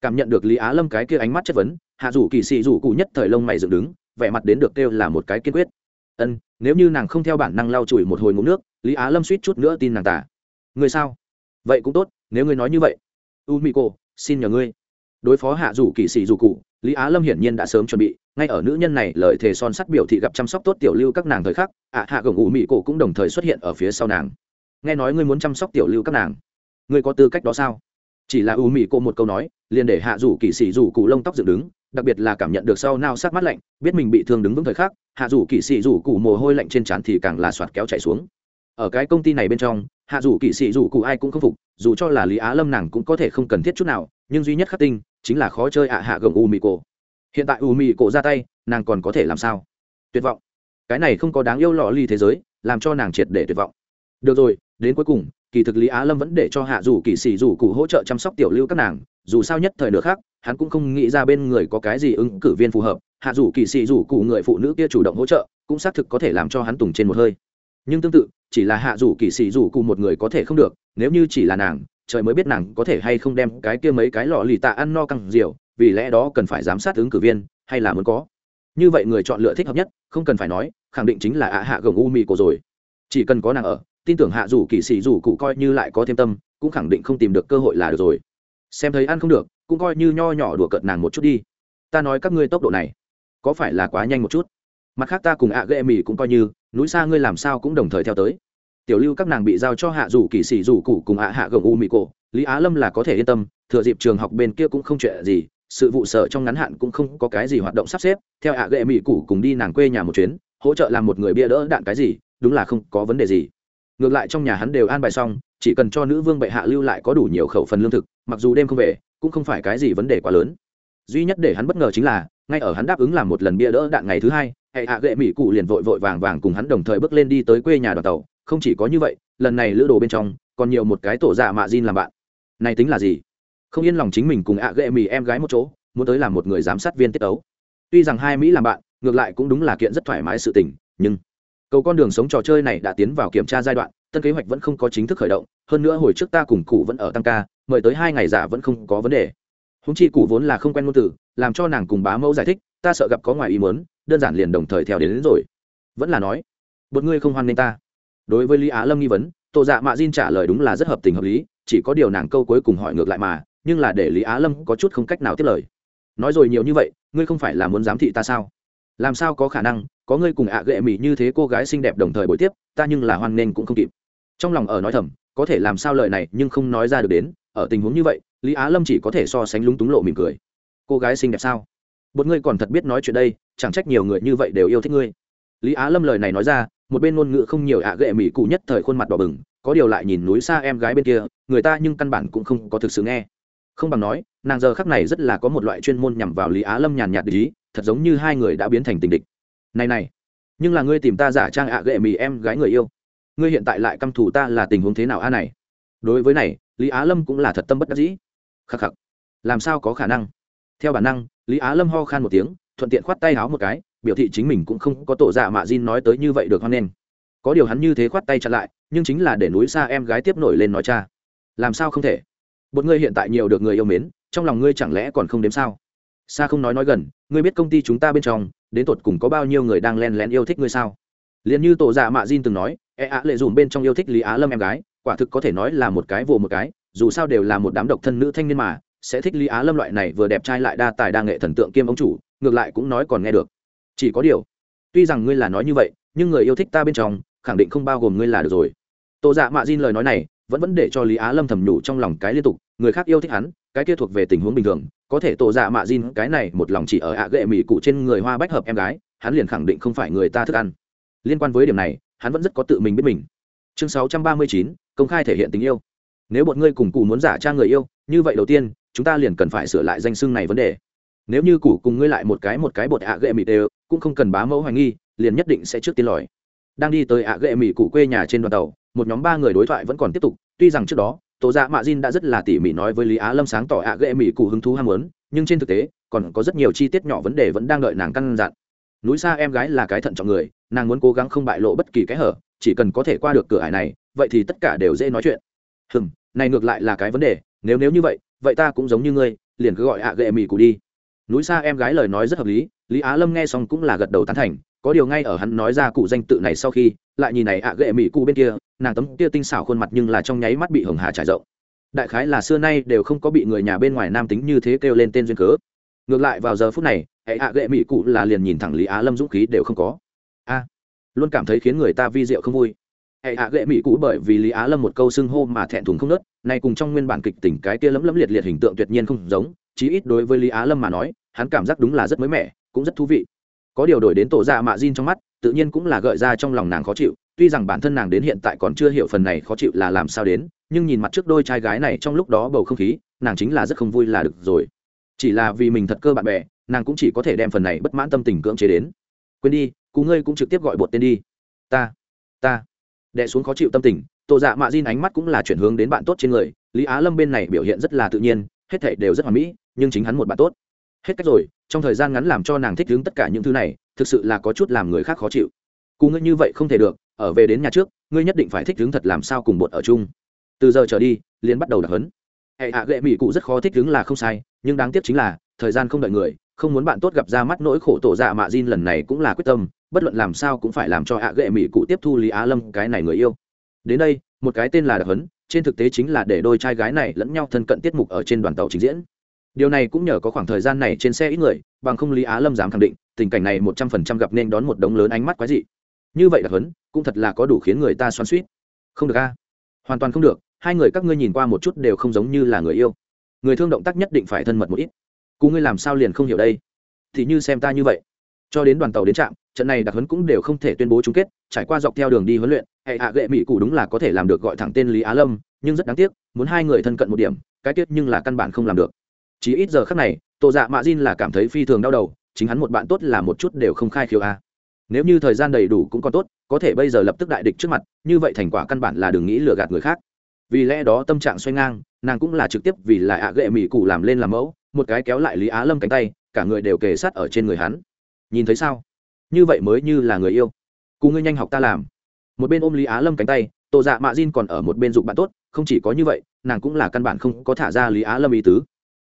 Cảm nhận được lý á lâm cái kia ánh mắt chất vấn, hạ rủ kỳ sĩ rủ cụ nhất thời lông mày dựng đứng, vẻ mặt đến được kêu là một cái kiên quyết. Ân, nếu như nàng không theo bản năng lau chùi một hồi ngụm nước, lý á lâm suýt chút nữa tin nàng tả người sao? Vậy cũng tốt, nếu ngươi nói như vậy. U mỹ cô xin nhờ ngươi đối phó hạ dù kỳ sĩ dù cụ, lý á lâm hiển nhiên đã sớm chuẩn bị, ngay ở nữ nhân này lời thề son sắt biểu thị gặp chăm sóc tốt tiểu lưu các nàng thời khắc, ạ, hạ gồng u mỹ cổ cũng đồng thời xuất hiện ở phía sau nàng. Nghe nói ngươi muốn chăm sóc tiểu lưu các nàng, ngươi có tư cách đó sao? Chỉ là u mỹ cô một câu nói, liền để hạ dù kỳ sĩ dù cụ lông tóc dựng đứng, đặc biệt là cảm nhận được sau nao sát mắt lạnh, biết mình bị thương đứng vững thời khắc, hạ dù kỳ sĩ dù cụ mồ hôi lạnh trên trán thì càng là soạt kéo chạy xuống. Ở cái công ty này bên trong, hạ dù kỵ sĩ dù cụ ai cũng không phục, dù cho là lý á lâm nàng cũng có thể không cần thiết chút nào nhưng duy nhất khắc tinh chính là khó chơi ạ hạ gồng u mì cổ. Hiện tại u mì cổ ra tay, nàng còn có thể làm sao? Tuyệt vọng. Cái này không có đáng yêu lọ ly thế giới, làm cho nàng triệt để tuyệt vọng. Được rồi, đến cuối cùng, kỳ thực lý á lâm vẫn để cho hạ dù kỳ sĩ dù cụ hỗ trợ chăm sóc tiểu lưu các nàng, dù sao nhất thời nữa khác hắn cũng không nghĩ ra bên người có cái gì ứng cử viên phù hợp, hạ dù kỳ sĩ dù cụ người phụ nữ kia chủ động hỗ trợ, cũng xác thực có thể làm cho hắn tùng trên một hơi. Nhưng tương tự, chỉ là hạ dù kỳ sĩ dù cụ một người có thể không được, nếu như chỉ là nàng trời mới biết nàng có thể hay không đem cái kia mấy cái lọ lì tạ ăn no căng rượu vì lẽ đó cần phải giám sát ứng cử viên, hay là muốn có. Như vậy người chọn lựa thích hợp nhất, không cần phải nói, khẳng định chính là ạ hạ gồng u mì cổ rồi. Chỉ cần có nàng ở, tin tưởng hạ dù kỳ sĩ dù cụ coi như lại có thêm tâm, cũng khẳng định không tìm được cơ hội là được rồi. Xem thấy ăn không được, cũng coi như nho nhỏ đùa cợt nàng một chút đi. Ta nói các ngươi tốc độ này, có phải là quá nhanh một chút? Mặt khác ta cùng ạ ghệ mì cũng coi như, núi xa ngươi làm sao cũng đồng thời theo tới tiểu lưu các nàng bị giao cho hạ dù kỳ sĩ dù cụ cùng ạ hạ gồng u mì cổ. Lý á lâm là có thể yên tâm, thừa dịp trường học bên kia cũng không chuyện gì, sự vụ sở trong ngắn hạn cũng không có cái gì hoạt động sắp xếp, theo ạ ghệ mì cụ cùng đi nàng quê nhà một chuyến, hỗ trợ làm một người bia đỡ đạn cái gì, đúng là không có vấn đề gì. Ngược lại trong nhà hắn đều an bài xong, chỉ cần cho nữ vương bệ hạ lưu lại có đủ nhiều khẩu phần lương thực, mặc dù đêm không về, cũng không phải cái gì vấn đề quá lớn. Duy nhất để hắn bất ngờ chính là, ngay ở hắn đáp ứng làm một lần bia đỡ đạn ngày thứ hai, hệ hạ ghệ mỹ cụ liền vội vội vàng vàng cùng hắn đồng thời bước lên đi tới quê nhà đoàn tàu không chỉ có như vậy lần này lữ đồ bên trong còn nhiều một cái tổ giả mạ Jin làm bạn. Này tính là gì? Không yên lòng chính mình cùng ạ à ghệ mì em gái một chỗ muốn tới làm một người giám sát viên tiết ấu tuy rằng hai mỹ làm bạn ngược lại cũng đúng là kiện rất thoải mái sự tình nhưng cầu con đường sống trò chơi này đã tiến vào kiểm tra giai đoạn tân kế hoạch vẫn không có chính thức khởi động hơn nữa hồi trước ta cùng cụ vẫn ở tăng ca mời tới hai ngày giả vẫn không có vấn đề. Húng chi cụ vốn là không quen ngôn từ làm cho nàng cùng bá mẫu giải thích ta sợ gặp có ngoài ý mớn đơn giản liền đồng thời theo đến, đến rồi. Vẫn là nói một ngươi không hoan nghênh ta đối với lý á lâm nghi vấn tổ dạ mạ diên trả lời đúng là rất hợp tình hợp lý, chỉ có điều nàng câu cuối cùng hỏi ngược lại mà, nhưng là để lý á lâm có chút không cách nào tiếp lời. Nói rồi nhiều như vậy, ngươi không phải là muốn giám thị ta sao? Làm sao có khả năng, có ngươi cùng ạ à gệ mỹ như thế cô gái xinh đẹp đồng thời buổi tiếp, ta nhưng là hoan nghênh cũng không kịp. Trong lòng ở nói thầm, có thể làm sao lời này nhưng không nói ra được đến, ở tình huống như vậy, lý á lâm chỉ có thể so sánh lúng túng lộ mỉm cười. Cô gái xinh đẹp sao? Một ngươi còn thật biết nói chuyện đây, chẳng trách nhiều người như vậy đều yêu thích ngươi. Lý á lâm lời này nói ra một bên ngôn ngữ không nhiều ạ à gệ mỹ cụ nhất thời khuôn mặt đỏ bừng, có điều lại nhìn núi xa em gái bên kia, người ta nhưng căn bản cũng không có thực sự nghe. Không bằng nói, nàng giờ khắc này rất là có một loại chuyên môn nhằm vào lý á lâm nhàn nhạt lý thật giống như hai người đã biến thành tình địch. Này này, nhưng là ngươi tìm ta giả trang ạ à gệ mì em gái người yêu. Ngươi hiện tại lại căm thù ta là tình huống thế nào a này? Đối với này, lý á lâm cũng là thật tâm bất đắc dĩ. Khắc khắc, làm sao có khả năng? Theo bản năng, lý á lâm ho khan một tiếng, thuận tiện khoát tay háo một cái biểu thị chính mình cũng không có tổ dạ mạ Jin nói tới như vậy được hoan nghênh. Có điều hắn như thế khoát tay chặn lại, nhưng chính là để núi xa em gái tiếp nổi lên nói cha. Làm sao không thể? Bọn ngươi hiện tại nhiều được người yêu mến, trong lòng ngươi chẳng lẽ còn không đếm sao? Xa không nói nói gần, ngươi biết công ty chúng ta bên trong, đến tột cùng có bao nhiêu người đang lén lén yêu thích ngươi sao? Liên như tổ dạ mạ Jin từng nói e ạ, lệ dùm bên trong yêu thích lý á lâm em gái, quả thực có thể nói là một cái vồ một cái, dù sao đều là một đám độc thân nữ thanh niên mà, sẽ thích lý á lâm loại này vừa đẹp trai lại đa tài đa nghệ thần tượng kiêm ông chủ, ngược lại cũng nói còn nghe được chỉ có điều. Tuy rằng ngươi là nói như vậy nhưng người yêu thích ta bên trong khẳng định không bao gồm ngươi là được rồi. Tô dạ mạ Diên lời nói này vẫn vẫn để cho lý á lâm thầm nhủ trong lòng cái liên tục người khác yêu thích hắn cái kia thuộc về tình huống bình thường có thể tổ dạ mạ Diên cái này một lòng chỉ ở ạ gệ mỹ cụ trên người hoa bách hợp em gái hắn liền khẳng định không phải người ta thức ăn. Liên quan với điểm này hắn vẫn rất có tự mình biết mình. Chương 639, công khai thể hiện tình yêu. Nếu bọn ngươi cùng cụ muốn giả trang người yêu như vậy đầu tiên chúng ta liền cần phải sửa lại danh xưng này vấn đề. Nếu như cụ cùng ngươi lại một cái một cái bột ạ gệ mỹ đều cũng không cần bá mẫu hoài nghi, liền nhất định sẽ trước tiên lòi. Đang đi tới ạ gệ mỹ cụ quê nhà trên đoàn tàu, một nhóm ba người đối thoại vẫn còn tiếp tục, tuy rằng trước đó tổ dạ mạ Jin đã rất là tỉ mỉ nói với lý á lâm sáng tỏ ạ gệ mỹ cụ hứng thú ham muốn, nhưng trên thực tế, còn có rất nhiều chi tiết nhỏ vấn đề vẫn đang đợi nàng căn dặn. Núi xa em gái là cái thận trọng người, nàng muốn cố gắng không bại lộ bất kỳ cái hở, chỉ cần có thể qua được cửa ải này, vậy thì tất cả đều dễ nói chuyện. Hừm, này ngược lại là cái vấn đề, nếu nếu như vậy vậy ta cũng giống như ngươi, liền cứ gọi ạ gệ mỹ cụ đi. Núi xa em gái lời nói rất hợp lý lý á lâm nghe xong cũng là gật đầu tán thành, có điều ngay ở hắn nói ra cụ danh tự này sau khi, lại nhìn này ạ ghệ mỹ cụ bên kia, nàng tấm kia tinh xảo khuôn mặt nhưng là trong nháy mắt bị hồng hà trải rộng. Đại khái là xưa nay đều không có bị người nhà bên ngoài nam tính như thế kêu lên tên duyên cớ. Ngược lại vào giờ phút này hệ ạ ghệ mỹ cụ là liền nhìn thẳng lý á lâm dũng khí đều không có. A, luôn cảm thấy khiến người ta vi diệu không vui. Hệ hạ ghệ mỹ cụ bởi vì lý á lâm một câu xưng hô mà thẹn thùng không nớt Nay cùng trong nguyên bản kịch tình cái kia lấm lấm liệt liệt hình tượng tuyệt nhiên không giống, chí ít đối với lý á lâm mà nói, hắn cảm giác đúng là rất mới mẻ cũng rất thú vị. Có điều đổi đến tổ dạ mạ Jin trong mắt, tự nhiên cũng là gợi ra trong lòng nàng khó chịu, tuy rằng bản thân nàng đến hiện tại còn chưa hiểu phần này khó chịu là làm sao đến, nhưng nhìn mặt trước đôi trai gái này trong lúc đó bầu không khí, nàng chính là rất không vui là được rồi. Chỉ là vì mình thật cơ bạn bè, nàng cũng chỉ có thể đem phần này bất mãn tâm tình cưỡng chế đến. Quên đi, cú ngươi cũng trực tiếp gọi bột tên đi. Ta ta. Đẻ xuống khó chịu tâm tình, tổ dạ mạ Jin ánh mắt cũng là chuyển hướng đến bạn tốt trên người, lý á lâm bên này biểu hiện rất là tự nhiên, hết thảy đều rất hoàn mỹ, nhưng chính hắn một bạn tốt. Hết cách rồi trong thời gian ngắn làm cho nàng thích ứng tất cả những thứ này, thực sự là có chút làm người khác khó chịu. Cú ngươi như vậy không thể được, ở về đến nhà trước, ngươi nhất định phải thích ứng thật làm sao cùng bột ở chung. Từ giờ trở đi liên bắt đầu đặc hấn. Hệ hạ gệ mỹ cụ rất khó thích ứng là không sai, nhưng đáng tiếc chính là, thời gian không đợi người, không muốn bạn tốt gặp ra mắt nỗi khổ tổ dạ mạ Jin lần này cũng là quyết tâm, bất luận làm sao cũng phải làm cho hạ gệ mỹ cụ tiếp thu lý á lâm, cái này người yêu. Đến đây, một cái tên là đặc hấn, trên thực tế chính là để đôi trai gái này lẫn nhau thân cận tiết mục ở trên đoàn tàu trình diễn điều này cũng nhờ có khoảng thời gian này trên xe ít người, bằng không lý á lâm dám khẳng định, tình cảnh này một trăm phần trăm gặp nên đón một đống lớn ánh mắt quái dị. Như vậy đặc hấn cũng thật là có đủ khiến người ta xoắn suýt không được a. Hoàn toàn không được, hai người các ngươi nhìn qua một chút đều không giống như là người yêu. Người thương động tác nhất định phải thân mật một ít. Cú ngươi làm sao liền không hiểu đây? Thì như xem ta như vậy. Cho đến đoàn tàu đến trạm, trận này đặc huấn cũng đều không thể tuyên bố chung kết, trải qua dọc theo đường đi huấn luyện, hệ hạ gệ mỹ cụ đúng là có thể làm được gọi thẳng tên lý á lâm, nhưng rất đáng tiếc, muốn hai người thân cận một điểm, cái tiết nhưng là căn bản không làm được chỉ ít giờ khác này tổ dạ mạ Jin là cảm thấy phi thường đau đầu, chính hắn một bạn tốt là một chút đều không khai khiếu a. Nếu như thời gian đầy đủ cũng còn tốt, có thể bây giờ lập tức đại địch trước mặt, như vậy thành quả căn bản là đừng nghĩ lừa gạt người khác. Vì lẽ đó tâm trạng xoay ngang, nàng cũng là trực tiếp vì là ạ gệ mỹ cụ làm lên làm mẫu, một cái kéo lại lý á lâm cánh tay, cả người đều kề sát ở trên người hắn. Nhìn thấy sao? Như vậy mới như là người yêu. Cụ ngươi nhanh học ta làm. Một bên ôm lý á lâm cánh tay tổ dạ mạ diên còn ở một bên dụng bạn tốt, không chỉ có như vậy, nàng cũng là căn bản không có thả ra lý á lâm ý tứ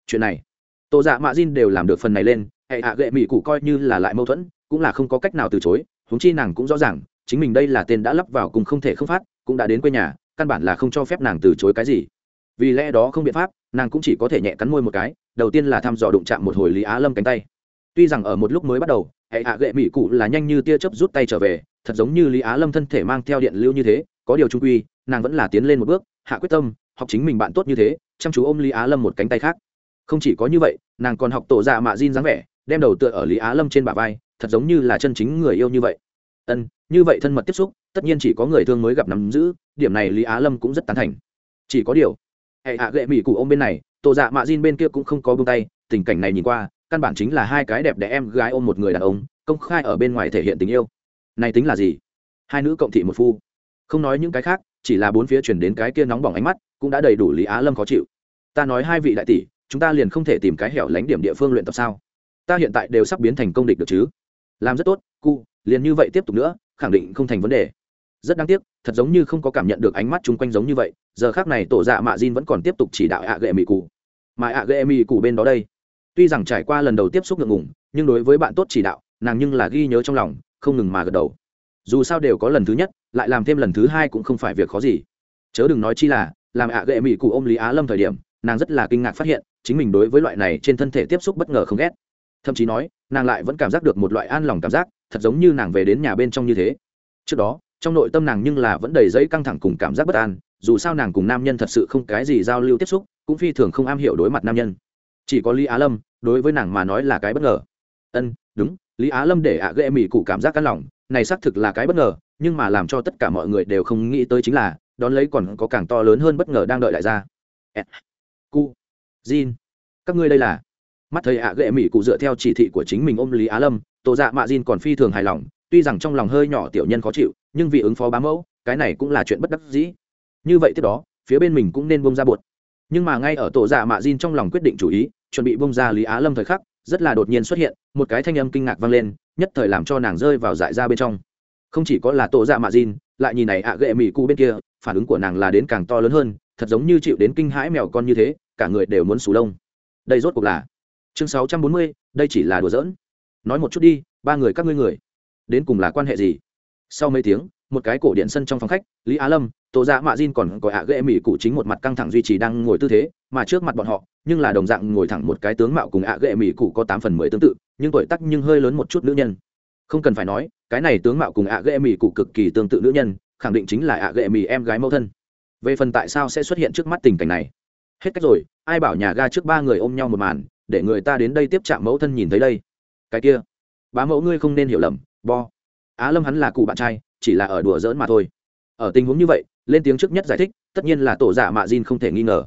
chuyện này. Tổ dạ mạ diên đều làm được phần này lên, hệ hạ gệ mỹ cụ coi như là lại mâu thuẫn, cũng là không có cách nào từ chối, huống chi nàng cũng rõ ràng, chính mình đây là tên đã lắp vào cùng không thể không phát, cũng đã đến quê nhà, căn bản là không cho phép nàng từ chối cái gì. Vì lẽ đó không biện pháp, nàng cũng chỉ có thể nhẹ cắn môi một cái, đầu tiên là thăm dò đụng chạm một hồi lý á lâm cánh tay. Tuy rằng ở một lúc mới bắt đầu, hệ hạ gệ mỹ cụ là nhanh như tia chớp rút tay trở về, thật giống như lý á lâm thân thể mang theo điện lưu như thế, có điều trung quy, nàng vẫn là tiến lên một bước, hạ quyết tâm, học chính mình bạn tốt như thế, chăm chú ôm lý á lâm một cánh tay khác không chỉ có như vậy, nàng còn học tổ dạ mạ diên dáng vẻ, đem đầu tựa ở lý á lâm trên bả vai, thật giống như là chân chính người yêu như vậy. Ân, như vậy thân mật tiếp xúc, tất nhiên chỉ có người thương mới gặp nắm giữ, điểm này lý á lâm cũng rất tán thành. Chỉ có điều, hệ hạ gệ mỹ cụ ôm bên này, tổ dạ mạ diên bên kia cũng không có bông tay, tình cảnh này nhìn qua, căn bản chính là hai cái đẹp đẽ em gái ôm một người đàn ông, công khai ở bên ngoài thể hiện tình yêu. Này tính là gì? Hai nữ cộng thị một phu. Không nói những cái khác, chỉ là bốn phía chuyển đến cái kia nóng bỏng ánh mắt, cũng đã đầy đủ lý á lâm khó chịu. Ta nói hai vị đại tỷ chúng ta liền không thể tìm cái hẻo lánh điểm địa phương luyện tập sao? Ta hiện tại đều sắp biến thành công địch được chứ? Làm rất tốt, cu, liền như vậy tiếp tục nữa, khẳng định không thành vấn đề. Rất đáng tiếc, thật giống như không có cảm nhận được ánh mắt chung quanh giống như vậy, giờ khác này tổ dạ mạ Jin vẫn còn tiếp tục chỉ đạo ạ ghệ mỹ cụ. Mà ạ ghệ mỹ cụ bên đó đây, tuy rằng trải qua lần đầu tiếp xúc ngượng ngùng, nhưng đối với bạn tốt chỉ đạo, nàng nhưng là ghi nhớ trong lòng, không ngừng mà gật đầu. Dù sao đều có lần thứ nhất, lại làm thêm lần thứ hai cũng không phải việc khó gì. Chớ đừng nói chi là, làm ạ ghệ mỹ cụ ôm lý á lâm thời điểm, nàng rất là kinh ngạc phát hiện chính mình đối với loại này trên thân thể tiếp xúc bất ngờ không ghét. Thậm chí nói, nàng lại vẫn cảm giác được một loại an lòng cảm giác, thật giống như nàng về đến nhà bên trong như thế. Trước đó, trong nội tâm nàng nhưng là vẫn đầy giấy căng thẳng cùng cảm giác bất an, dù sao nàng cùng nam nhân thật sự không cái gì giao lưu tiếp xúc, cũng phi thường không am hiểu đối mặt nam nhân. Chỉ có lý á lâm, đối với nàng mà nói là cái bất ngờ. Ân, đúng, lý á lâm để ạ à ghệ mỹ cụ cảm giác căng lòng, này xác thực là cái bất ngờ, nhưng mà làm cho tất cả mọi người đều không nghĩ tới chính là, đón lấy còn có càng to lớn hơn bất ngờ đang đợi đại gia cu jin, các ngươi đây là? Mắt thấy ạ à ghệ mỹ cụ dựa theo chỉ thị của chính mình ôm lý á lâm, tổ dạ mạ jin còn phi thường hài lòng, tuy rằng trong lòng hơi nhỏ tiểu nhân khó chịu, nhưng vì ứng phó bá mẫu, cái này cũng là chuyện bất đắc dĩ. Như vậy tiếp đó, phía bên mình cũng nên buông ra buột. nhưng mà ngay ở tổ dạ mạ Jin trong lòng quyết định chủ ý, chuẩn bị buông ra lý á lâm thời khắc, rất là đột nhiên xuất hiện, một cái thanh âm kinh ngạc vang lên, nhất thời làm cho nàng rơi vào dại ra bên trong. Không chỉ có là tổ dạ mạ Jin, lại nhìn này ạ à ghệ mỹ cụ bên kia, phản ứng của nàng là đến càng to lớn hơn thật giống như chịu đến kinh hãi mèo con như thế, cả người đều muốn sù lông. Đây rốt cuộc là chương sáu trăm bốn mươi, đây chỉ là đùa giỡn. Nói một chút đi, ba người các ngươi người, đến cùng là quan hệ gì? Sau mấy tiếng, một cái cổ điện sân trong phòng khách, lý á lâm tổ dạ mạ Diên còn gọi ạ ghệ mỹ cụ chính một mặt căng thẳng duy trì đang ngồi tư thế, mà trước mặt bọn họ, nhưng là đồng dạng ngồi thẳng một cái tướng mạo cùng ạ ghệ mỹ cụ có tám phần mười tương tự, nhưng tuổi tắc nhưng hơi lớn một chút nữ nhân. Không cần phải nói, cái này tướng mạo cùng ạ ghệ mỹ cụ cực kỳ tương tự nữ nhân, khẳng định chính là ạ ghệ mỹ em gái mẫu thân về phần tại sao sẽ xuất hiện trước mắt tình cảnh này? Hết cách rồi, ai bảo nhà ga trước ba người ôm nhau một màn, để người ta đến đây tiếp chạm mẫu thân nhìn thấy đây? Cái kia, bá mẫu ngươi không nên hiểu lầm, bo. Á lâm hắn là cụ bạn trai, chỉ là ở đùa giỡn mà thôi. Ở tình huống như vậy, lên tiếng trước nhất giải thích, tất nhiên là tổ giả mạ Jin không thể nghi ngờ.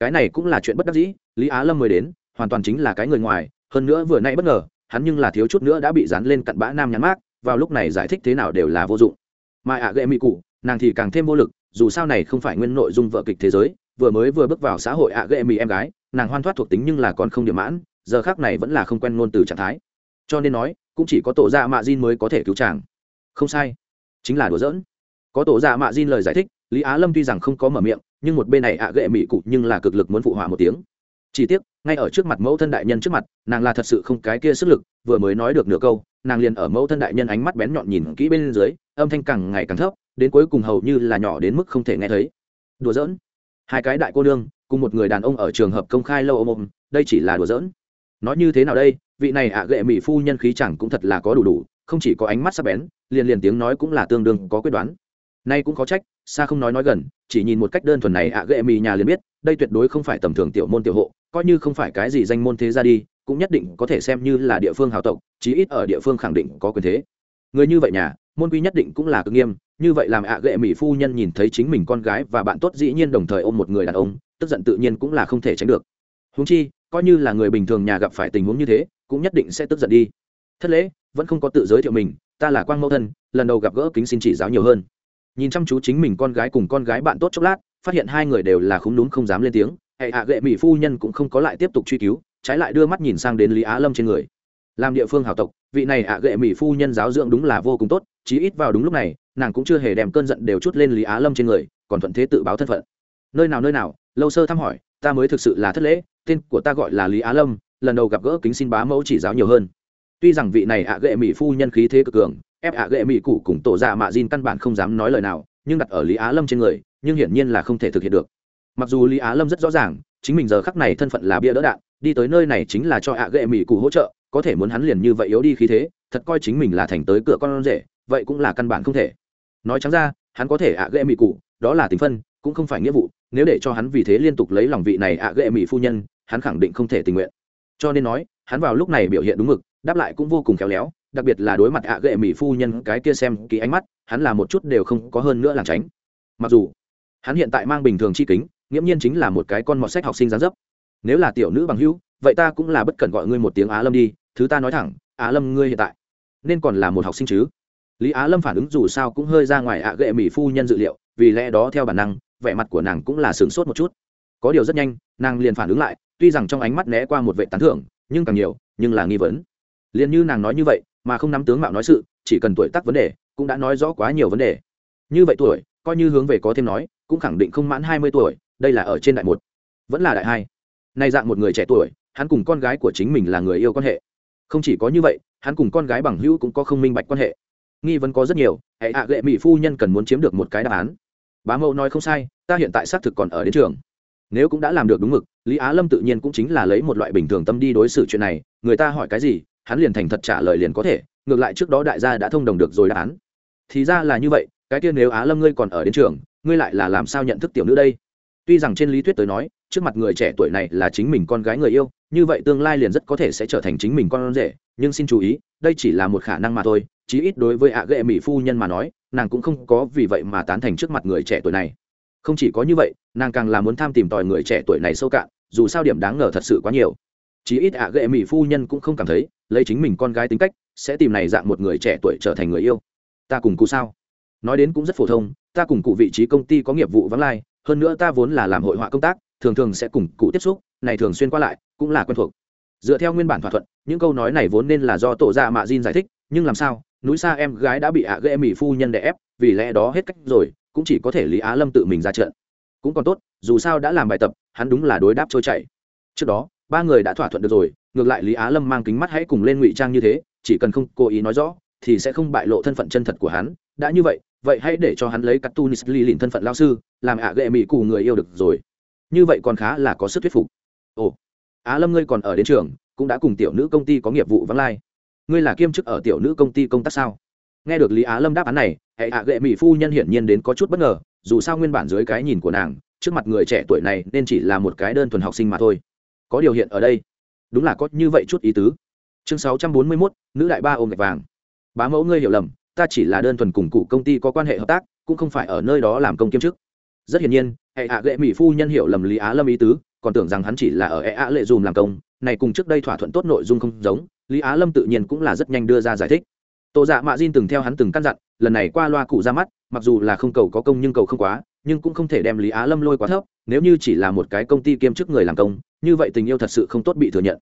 Cái này cũng là chuyện bất đắc dĩ, lý á lâm mới đến, hoàn toàn chính là cái người ngoài, hơn nữa vừa nãy bất ngờ, hắn nhưng là thiếu chút nữa đã bị dán lên cặn bã nam nhắn mát vào lúc này giải thích thế nào đều là vô dụng. Mà ạ à ghệ mỹ cụ, nàng thì càng thêm vô lực dù sao này không phải nguyên nội dung vợ kịch thế giới, vừa mới vừa bước vào xã hội ạ à ghệ mỹ em gái, nàng hoan thoát thuộc tính nhưng là còn không điểm mãn, giờ khác này vẫn là không quen ngôn từ trạng thái. Cho nên nói, cũng chỉ có tổ dạ mạ Jin mới có thể cứu chàng. Không sai. Chính là đùa giỡn. Có tổ dạ mạ Jin lời giải thích, lý á lâm tuy rằng không có mở miệng, nhưng một bên này ạ à ghệ mỹ cụ nhưng là cực lực muốn phụ họa một tiếng. Chỉ tiếc, ngay ở trước mặt mẫu thân đại nhân trước mặt, nàng là thật sự không cái kia sức lực, vừa mới nói được nửa câu, nàng liền ở mẫu thân đại nhân ánh mắt bén nhọn nhìn kỹ bên dưới âm thanh càng ngày càng thấp, đến cuối cùng hầu như là nhỏ đến mức không thể nghe thấy. Đùa giỡn. Hai cái đại cô nương, cùng một người đàn ông ở trường hợp công khai lâu ôm ôm, đây chỉ là đùa giỡn. Nói như thế nào đây? Vị này ạ à gệ mỹ phu nhân khí chẳng cũng thật là có đủ đủ, không chỉ có ánh mắt sắc bén, liền liền tiếng nói cũng là tương đương có quyết đoán. Nay cũng có trách xa không nói nói gần, chỉ nhìn một cách đơn thuần này ạ à gệ nhà liền biết, đây tuyệt đối không phải tầm thường tiểu môn tiểu hộ, coi như không phải cái gì danh môn thế ra đi, cũng nhất định có thể xem như là địa phương hào tộc, chí ít ở địa phương khẳng định có quyền thế người như vậy nhà, môn quy nhất định cũng là cực nghiêm, như vậy làm ạ à gệ mỹ phu nhân nhìn thấy chính mình con gái và bạn tốt dĩ nhiên đồng thời ôm một người đàn ông, tức giận tự nhiên cũng là không thể tránh được. Húng chi, coi như là người bình thường nhà gặp phải tình huống như thế, cũng nhất định sẽ tức giận đi. Thất lễ, vẫn không có tự giới thiệu mình, ta là quang mẫu thân, lần đầu gặp gỡ kính xin chỉ giáo nhiều hơn. Nhìn chăm chú chính mình con gái cùng con gái bạn tốt chốc lát, phát hiện hai người đều là khúng đúng không dám lên tiếng, hệ hạ gệ mỹ phu nhân cũng không có lại tiếp tục truy cứu, trái lại đưa mắt nhìn sang đến lý á lâm trên người làm địa phương hào tộc, vị này ạ gệ mỹ phu nhân giáo dưỡng đúng là vô cùng tốt, chí ít vào đúng lúc này, nàng cũng chưa hề đem cơn giận đều chút lên lý á lâm trên người, còn thuận thế tự báo thân phận. Nơi nào nơi nào, lâu sơ thăm hỏi, ta mới thực sự là thất lễ, tên của ta gọi là lý á lâm, lần đầu gặp gỡ kính xin bá mẫu chỉ giáo nhiều hơn. Tuy rằng vị này ạ gệ mỹ phu nhân khí thế cực cường, ép ạ gệ mỹ cụ cùng tổ dạ mạ diên căn bản không dám nói lời nào, nhưng đặt ở lý á lâm trên người, nhưng hiển nhiên là không thể thực hiện được. Mặc dù lý á lâm rất rõ ràng, chính mình giờ khắc này thân phận là bia đỡ đạn, đi tới nơi này chính là cho ạ ghệ mỹ cụ hỗ trợ có thể muốn hắn liền như vậy yếu đi khí thế, thật coi chính mình là thành tới cửa con rể, vậy cũng là căn bản không thể. Nói trắng ra, hắn có thể ạ gệ mỹ cụ, đó là tình phân, cũng không phải nghĩa vụ, nếu để cho hắn vì thế liên tục lấy lòng vị này ạ gệ mỹ phu nhân, hắn khẳng định không thể tình nguyện. Cho nên nói, hắn vào lúc này biểu hiện đúng mực, đáp lại cũng vô cùng khéo léo, đặc biệt là đối mặt ạ gệ mỹ phu nhân cái kia xem ký ánh mắt, hắn là một chút đều không có hơn nữa làng tránh. Mặc dù, hắn hiện tại mang bình thường chi kính, nghiễm nhiên chính là một cái con mọt sách học sinh gián dấp. Nếu là tiểu nữ bằng hữu, vậy ta cũng là bất cần gọi ngươi một tiếng á lâm đi thứ ta nói thẳng, á lâm ngươi hiện tại nên còn là một học sinh chứ? Lý á lâm phản ứng dù sao cũng hơi ra ngoài ạ gệ mỹ phu nhân dự liệu, vì lẽ đó theo bản năng, vẻ mặt của nàng cũng là sửng sốt một chút. Có điều rất nhanh, nàng liền phản ứng lại, tuy rằng trong ánh mắt né qua một vệ tán thưởng, nhưng càng nhiều, nhưng là nghi vấn. Liền như nàng nói như vậy, mà không nắm tướng mạo nói sự, chỉ cần tuổi tác vấn đề, cũng đã nói rõ quá nhiều vấn đề. Như vậy tuổi, coi như hướng về có thêm nói, cũng khẳng định không mãn hai mươi tuổi, đây là ở trên đại một. Vẫn là đại hai. Nay dạng một người trẻ tuổi, hắn cùng con gái của chính mình là người yêu quan hệ không chỉ có như vậy, hắn cùng con gái bằng hữu cũng có không minh bạch quan hệ. Nghi vấn có rất nhiều, hệ hạ gệ mỹ phu nhân cần muốn chiếm được một cái đáp án. Bá mẫu nói không sai, ta hiện tại xác thực còn ở đến trường. Nếu cũng đã làm được đúng mực, lý á lâm tự nhiên cũng chính là lấy một loại bình thường tâm đi đối xử chuyện này, người ta hỏi cái gì, hắn liền thành thật trả lời liền có thể, ngược lại trước đó đại gia đã thông đồng được rồi đáp án. Thì ra là như vậy, cái tiên nếu á lâm ngươi còn ở đến trường, ngươi lại là làm sao nhận thức tiểu nữ đây? Tuy rằng trên lý thuyết tới nói trước mặt người trẻ tuổi này là chính mình con gái người yêu, như vậy tương lai liền rất có thể sẽ trở thành chính mình con rể. Nhưng xin chú ý, đây chỉ là một khả năng mà thôi, chí ít đối với ạ à ghệ mỹ phu nhân mà nói, nàng cũng không có vì vậy mà tán thành trước mặt người trẻ tuổi này. Không chỉ có như vậy, nàng càng là muốn tham tìm tòi người trẻ tuổi này sâu cạn, dù sao điểm đáng ngờ thật sự quá nhiều. Chí ít ạ à ghệ mỹ phu nhân cũng không cảm thấy, lấy chính mình con gái tính cách, sẽ tìm này dạng một người trẻ tuổi trở thành người yêu. Ta cùng cụ sao? Nói đến cũng rất phổ thông, ta cùng cụ vị trí công ty có nghiệp vụ vắng lai, hơn nữa ta vốn là làm hội họa công tác thường thường sẽ cùng cụ tiếp xúc, này thường xuyên qua lại, cũng là quen thuộc. Dựa theo nguyên bản thỏa thuận, những câu nói này vốn nên là do tổ gia dạ mạ Jin giải thích, nhưng làm sao, núi xa em gái đã bị ạ ghê mỹ phu nhân đè ép, vì lẽ đó hết cách rồi, cũng chỉ có thể lý á lâm tự mình ra trận. Cũng còn tốt, dù sao đã làm bài tập, hắn đúng là đối đáp trôi chảy. Trước đó, ba người đã thỏa thuận được rồi, ngược lại lý á lâm mang kính mắt hãy cùng lên ngụy trang như thế, chỉ cần không cố ý nói rõ, thì sẽ không bại lộ thân phận chân thật của hắn. Đã như vậy vậy hãy để cho hắn lấy cắt tu lì lìn thân phận lao sư, làm ạ ghệ mỹ cù người yêu được rồi như vậy còn khá là có sức thuyết phục. Ồ á lâm ngươi còn ở đến trường cũng đã cùng tiểu nữ công ty có nghiệp vụ vắng lai. Ngươi là kiêm chức ở tiểu nữ công ty công tác sao? Nghe được lý á lâm đáp án này hệ hạ gệ mỹ phu nhân hiển nhiên đến có chút bất ngờ dù sao nguyên bản dưới cái nhìn của nàng trước mặt người trẻ tuổi này nên chỉ là một cái đơn thuần học sinh mà thôi. Có điều hiện ở đây đúng là có như vậy chút ý tứ. Chương sáu trăm bốn mươi 641, nữ đại ba ôm gạch vàng. Bá mẫu ngươi hiểu lầm ta chỉ là đơn thuần cùng cụ công ty có quan hệ hợp tác cũng không phải ở nơi đó làm công kiêm chức. Rất hiển nhiên hệ hạ gệ mỹ phu nhân hiểu lầm lý á lâm ý tứ, còn tưởng rằng hắn chỉ là ở hệ ạ lệ dùm làm công, này cùng trước đây thỏa thuận tốt nội dung không giống, lý á lâm tự nhiên cũng là rất nhanh đưa ra giải thích. Tổ dạ mạ diên từng theo hắn từng căn dặn, lần này qua loa cụ ra mắt, mặc dù là không cầu có công nhưng cầu không quá, nhưng cũng không thể đem lý á lâm lôi quá thấp, nếu như chỉ là một cái công ty kiêm chức người làm công, như vậy tình yêu thật sự không tốt bị thừa nhận.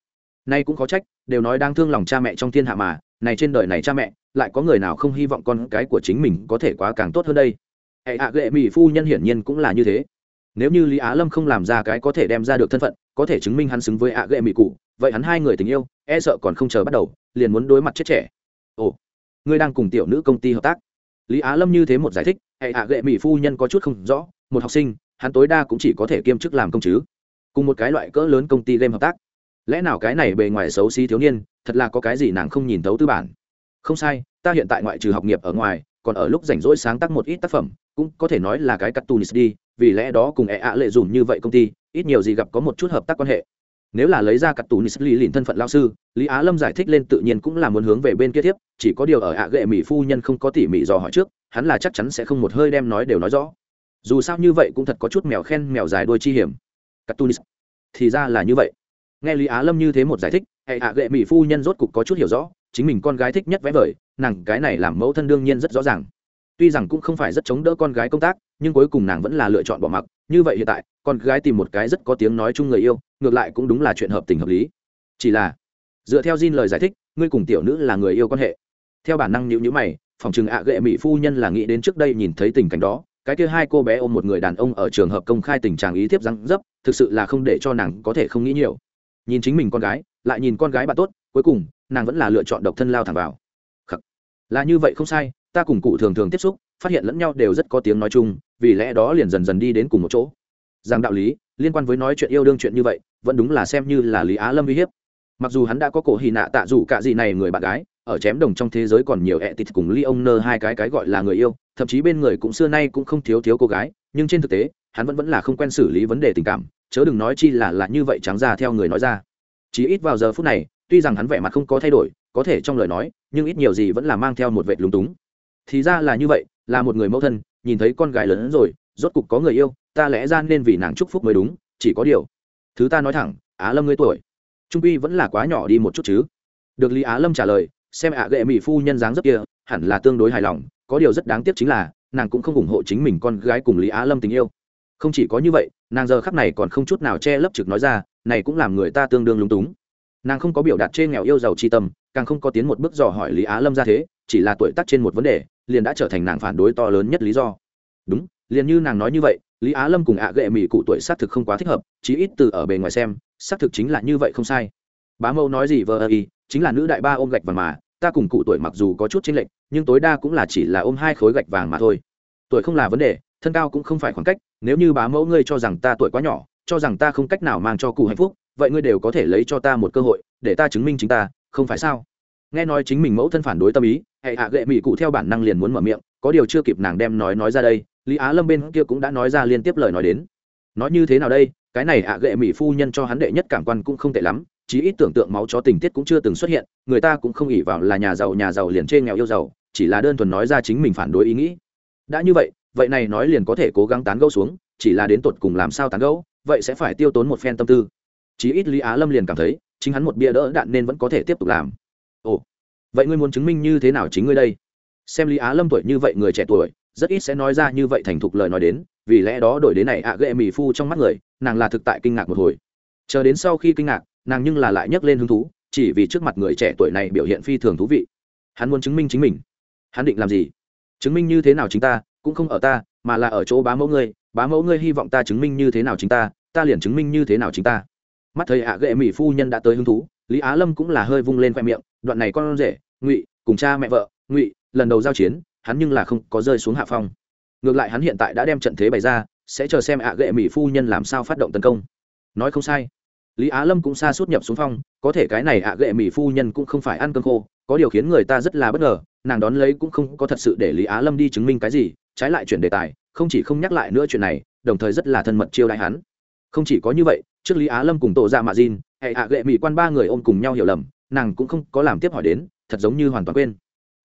Nay cũng có trách, đều nói đang thương lòng cha mẹ trong thiên hạ mà, này trên đời này cha mẹ, lại có người nào không hy vọng con cái của chính mình có thể quá càng tốt hơn đây? Hệ hạ gệ mỹ phu nhân hiển nhiên cũng là như thế nếu như lý á lâm không làm ra cái có thể đem ra được thân phận, có thể chứng minh hắn xứng với ạ gệ mỹ cụ, vậy hắn hai người tình yêu e sợ còn không chờ bắt đầu, liền muốn đối mặt chết trẻ. Ồ, ngươi đang cùng tiểu nữ công ty hợp tác. Lý á lâm như thế một giải thích, hệ hạ gệ mỹ phu nhân có chút không rõ, một học sinh, hắn tối đa cũng chỉ có thể kiêm chức làm công chứ. Cùng một cái loại cỡ lớn công ty game hợp tác. Lẽ nào cái này bề ngoài xấu xí thiếu niên, thật là có cái gì nàng không nhìn thấu tư bản? Không sai, ta hiện tại ngoại trừ học nghiệp ở ngoài còn ở lúc rảnh rỗi sáng tác một ít tác phẩm, cũng có thể nói là cái cắt tunis đi, vì lẽ đó cùng e ạ lệ dùm như vậy công ty, ít nhiều gì gặp có một chút hợp tác quan hệ. Nếu là lấy ra cắt tunis lý lìn thân phận lao sư, lý á lâm giải thích lên tự nhiên cũng là muốn hướng về bên kia tiếp, chỉ có điều ở ạ ghệ mỹ phu nhân không có tỉ mỉ dò hỏi trước, hắn là chắc chắn sẽ không một hơi đem nói đều nói rõ. Dù sao như vậy cũng thật có chút mèo khen mèo dài đôi chi hiểm. Cắt tunis thì ra là như vậy. Nghe lý á lâm như thế một giải thích e hệ hạ ghệ mỹ phu nhân rốt cục có chút hiểu rõ, chính mình con gái thích nhất vẽ vời nàng cái này làm mẫu thân đương nhiên rất rõ ràng. Tuy rằng cũng không phải rất chống đỡ con gái công tác, nhưng cuối cùng nàng vẫn là lựa chọn bỏ mặc. Như vậy hiện tại, con gái tìm một cái rất có tiếng nói chung người yêu, ngược lại cũng đúng là chuyện hợp tình hợp lý. Chỉ là, dựa theo Jin lời giải thích, ngươi cùng tiểu nữ là người yêu quan hệ. Theo bản năng nhữ nhữ mày, phòng chừng ạ à gệ mỹ phu nhân là nghĩ đến trước đây nhìn thấy tình cảnh đó, cái kia hai cô bé ôm một người đàn ông ở trường hợp công khai tình trạng ý thiếp răng dấp, thực sự là không để cho nàng có thể không nghĩ nhiều. Nhìn chính mình con gái, lại nhìn con gái bạn tốt, cuối cùng, nàng vẫn là lựa chọn độc thân lao thẳng vào là như vậy không sai, ta cùng cụ thường thường tiếp xúc, phát hiện lẫn nhau đều rất có tiếng nói chung, vì lẽ đó liền dần dần đi đến cùng một chỗ. Rằng đạo lý, liên quan với nói chuyện yêu đương chuyện như vậy, vẫn đúng là xem như là lý á lâm uy hiếp. Mặc dù hắn đã có cổ hì nạ tạ dù cả gì này người bạn gái, ở chém đồng trong thế giới còn nhiều ẹ tịt cùng ly ông nơ hai cái cái gọi là người yêu, thậm chí bên người cũng xưa nay cũng không thiếu thiếu cô gái, nhưng trên thực tế, hắn vẫn vẫn là không quen xử lý vấn đề tình cảm, chớ đừng nói chi là là như vậy trắng ra theo người nói ra. Chỉ ít vào giờ phút này tuy rằng hắn vẻ mặt không có thay đổi, có thể trong lời nói, nhưng ít nhiều gì vẫn là mang theo một vệt lúng túng. Thì ra là như vậy, là một người mẫu thân, nhìn thấy con gái lớn hơn rồi, rốt cục có người yêu, ta lẽ ra nên vì nàng chúc phúc mới đúng, chỉ có điều. Thứ ta nói thẳng, á lâm ngươi tuổi. Trung quy vẫn là quá nhỏ đi một chút chứ. Được lý á lâm trả lời, xem ạ à gệ mỹ phu nhân dáng dấp kia, hẳn là tương đối hài lòng, có điều rất đáng tiếc chính là, nàng cũng không ủng hộ chính mình con gái cùng lý á lâm tình yêu. Không chỉ có như vậy, nàng giờ khắc này còn không chút nào che lấp trực nói ra, này cũng làm người ta tương đương lúng túng nàng không có biểu đạt trên nghèo yêu giàu chi tâm, càng không có tiến một bước dò hỏi lý á lâm ra thế, chỉ là tuổi tác trên một vấn đề, liền đã trở thành nàng phản đối to lớn nhất lý do. Đúng, liền như nàng nói như vậy, lý á lâm cùng ạ à gệ mỹ cụ tuổi xác thực không quá thích hợp, chí ít từ ở bề ngoài xem, xác thực chính là như vậy không sai. Bá Mẫu nói gì vờ ơ y, chính là nữ đại ba ôm gạch vàng mà, ta cùng cụ tuổi mặc dù có chút chênh lệch, nhưng tối đa cũng là chỉ là ôm hai khối gạch vàng mà thôi. Tuổi không là vấn đề, thân cao cũng không phải khoảng cách, nếu như bá mẫu ngươi cho rằng ta tuổi quá nhỏ, cho rằng ta không cách nào mang cho cụ hạnh phúc vậy ngươi đều có thể lấy cho ta một cơ hội, để ta chứng minh chính ta, không phải sao? Nghe nói chính mình mẫu thân phản đối tâm ý, hệ hạ gệ mỹ cụ theo bản năng liền muốn mở miệng, có điều chưa kịp nàng đem nói nói ra đây, lý á lâm bên kia cũng đã nói ra liên tiếp lời nói đến. Nói như thế nào đây? Cái này ạ gệ mỹ phu nhân cho hắn đệ nhất cảm quan cũng không tệ lắm, chí ít tưởng tượng máu chó tình tiết cũng chưa từng xuất hiện, người ta cũng không ỉ vào là nhà giàu nhà giàu liền trên nghèo yêu giàu, chỉ là đơn thuần nói ra chính mình phản đối ý nghĩ. Đã như vậy vậy này nói liền có thể cố gắng tán gẫu xuống, chỉ là đến tột cùng làm sao tán gẫu, vậy sẽ phải tiêu tốn một phen tâm tư chí ít lý á lâm liền cảm thấy, chính hắn một bia đỡ đạn nên vẫn có thể tiếp tục làm. Ồ, vậy ngươi muốn chứng minh như thế nào chính ngươi đây? Xem lý á lâm tuổi như vậy người trẻ tuổi, rất ít sẽ nói ra như vậy thành thục lời nói đến, vì lẽ đó đổi đến này ạ à ghệ mì phu trong mắt người, nàng là thực tại kinh ngạc một hồi. Chờ đến sau khi kinh ngạc, nàng nhưng là lại nhấc lên hứng thú, chỉ vì trước mặt người trẻ tuổi này biểu hiện phi thường thú vị. Hắn muốn chứng minh chính mình. Hắn định làm gì? Chứng minh như thế nào chính ta, cũng không ở ta, mà là ở chỗ bá mẫu ngươi, bá mẫu ngươi hy vọng ta chứng minh như thế nào chính ta ta liền chứng minh như thế nào chính ta mắt thấy ạ à ghệ mỹ phu nhân đã tới hứng thú, lý á lâm cũng là hơi vung lên khoe miệng, đoạn này con rể, ngụy, cùng cha mẹ vợ, ngụy, lần đầu giao chiến, hắn nhưng là không có rơi xuống hạ phong. Ngược lại hắn hiện tại đã đem trận thế bày ra, sẽ chờ xem ạ à ghệ mỹ phu nhân làm sao phát động tấn công. Nói không sai. Lý á lâm cũng xa suốt nhập xuống phong, có thể cái này ạ à ghệ mỹ phu nhân cũng không phải ăn cơm khô, có điều khiến người ta rất là bất ngờ, nàng đón lấy cũng không có thật sự để lý á lâm đi chứng minh cái gì, trái lại chuyển đề tài, không chỉ không nhắc lại nữa chuyện này, đồng thời rất là thân mật chiêu đại hắn. Không chỉ có như vậy trước lý á lâm cùng tổ ra dạ mạ diên hệ ạ gệ mỹ quan ba người ôm cùng nhau hiểu lầm, nàng cũng không có làm tiếp hỏi đến, thật giống như hoàn toàn quên.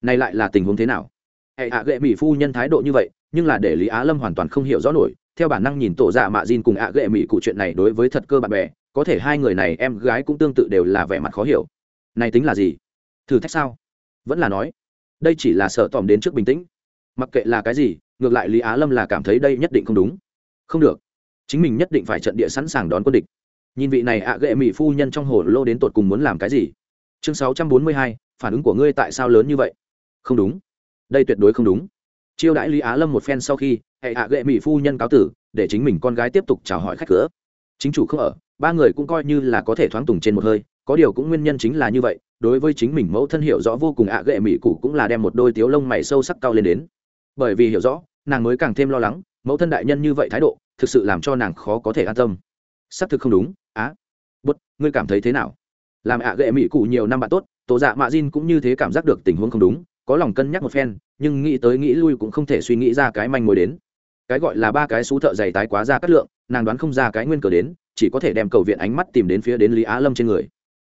Này lại là tình huống thế nào? Hệ ạ gệ mỹ phu nhân thái độ như vậy, nhưng là để lý á lâm hoàn toàn không hiểu rõ nổi, theo bản năng nhìn tổ dạ mạ diên cùng ạ gệ mỹ cụ chuyện này đối với thật cơ bạn bè, có thể hai người này em gái cũng tương tự đều là vẻ mặt khó hiểu. Này tính là gì? Thử thách sao? Vẫn là nói, đây chỉ là sợ tòm đến trước bình tĩnh. Mặc kệ là cái gì, ngược lại lý á lâm là cảm thấy đây nhất định không đúng. Không được chính mình nhất định phải trận địa sẵn sàng đón quân địch. Nhìn vị này ạ à ghệ mỹ phu nhân trong hồ lô đến tột cùng muốn làm cái gì? Chương sáu trăm bốn mươi hai, phản ứng của ngươi tại sao lớn như vậy? Không đúng. Đây tuyệt đối không đúng. Chiêu đãi lý á lâm một phen sau khi, hệ ạ à ghệ mỹ phu nhân cáo tử, để chính mình con gái tiếp tục chào hỏi khách cửa. Chính chủ không ở, ba người cũng coi như là có thể thoáng tùng trên một hơi, có điều cũng nguyên nhân chính là như vậy, đối với chính mình mẫu thân hiểu rõ vô cùng ạ à ghệ mỹ cụ cũng là đem một đôi tiếu lông mày sâu sắc cao lên đến. Bởi vì hiểu rõ, nàng mới càng thêm lo lắng mẫu thân đại nhân như vậy thái độ thực sự làm cho nàng khó có thể an tâm. Xác thực không đúng á. À, bút ngươi cảm thấy thế nào? Làm ạ à ghệ mỹ cụ nhiều năm bạn tốt tổ dạ mạ Jin cũng như thế cảm giác được tình huống không đúng có lòng cân nhắc một phen nhưng nghĩ tới nghĩ lui cũng không thể suy nghĩ ra cái manh mối đến. Cái gọi là ba cái xú thợ dày tái quá ra cắt lượng nàng đoán không ra cái nguyên cờ đến chỉ có thể đem cầu viện ánh mắt tìm đến phía đến lý á lâm trên người.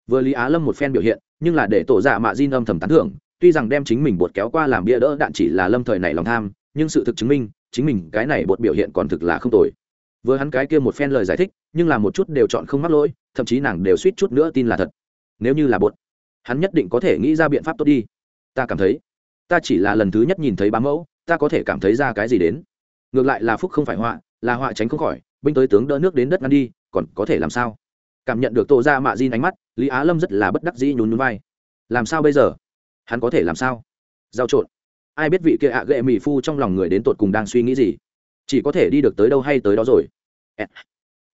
Vừa lý á lâm một phen biểu hiện nhưng là để tổ dạ mạ Jin âm thầm tán thưởng tuy rằng đem chính mình bột kéo qua làm bia đỡ đạn chỉ là lâm thời này lòng tham nhưng sự thực chứng minh chính mình cái này bột biểu hiện còn thực là không tồi. Vừa hắn cái kia một phen lời giải thích, nhưng là một chút đều chọn không mắc lỗi, thậm chí nàng đều suýt chút nữa tin là thật. Nếu như là bột, hắn nhất định có thể nghĩ ra biện pháp tốt đi. Ta cảm thấy, ta chỉ là lần thứ nhất nhìn thấy bá mẫu, ta có thể cảm thấy ra cái gì đến. Ngược lại là phúc không phải họa, là họa tránh không khỏi, binh tới tướng đỡ nước đến đất ngăn đi, còn có thể làm sao? Cảm nhận được tổ ra mạ di ánh mắt, lý á lâm rất là bất đắc dĩ nhún nhún vai. Làm sao bây giờ? Hắn có thể làm sao? Giao trộn ai biết vị kia ạ à ghệ mỹ phu trong lòng người đến tột cùng đang suy nghĩ gì? Chỉ có thể đi được tới đâu hay tới đó rồi.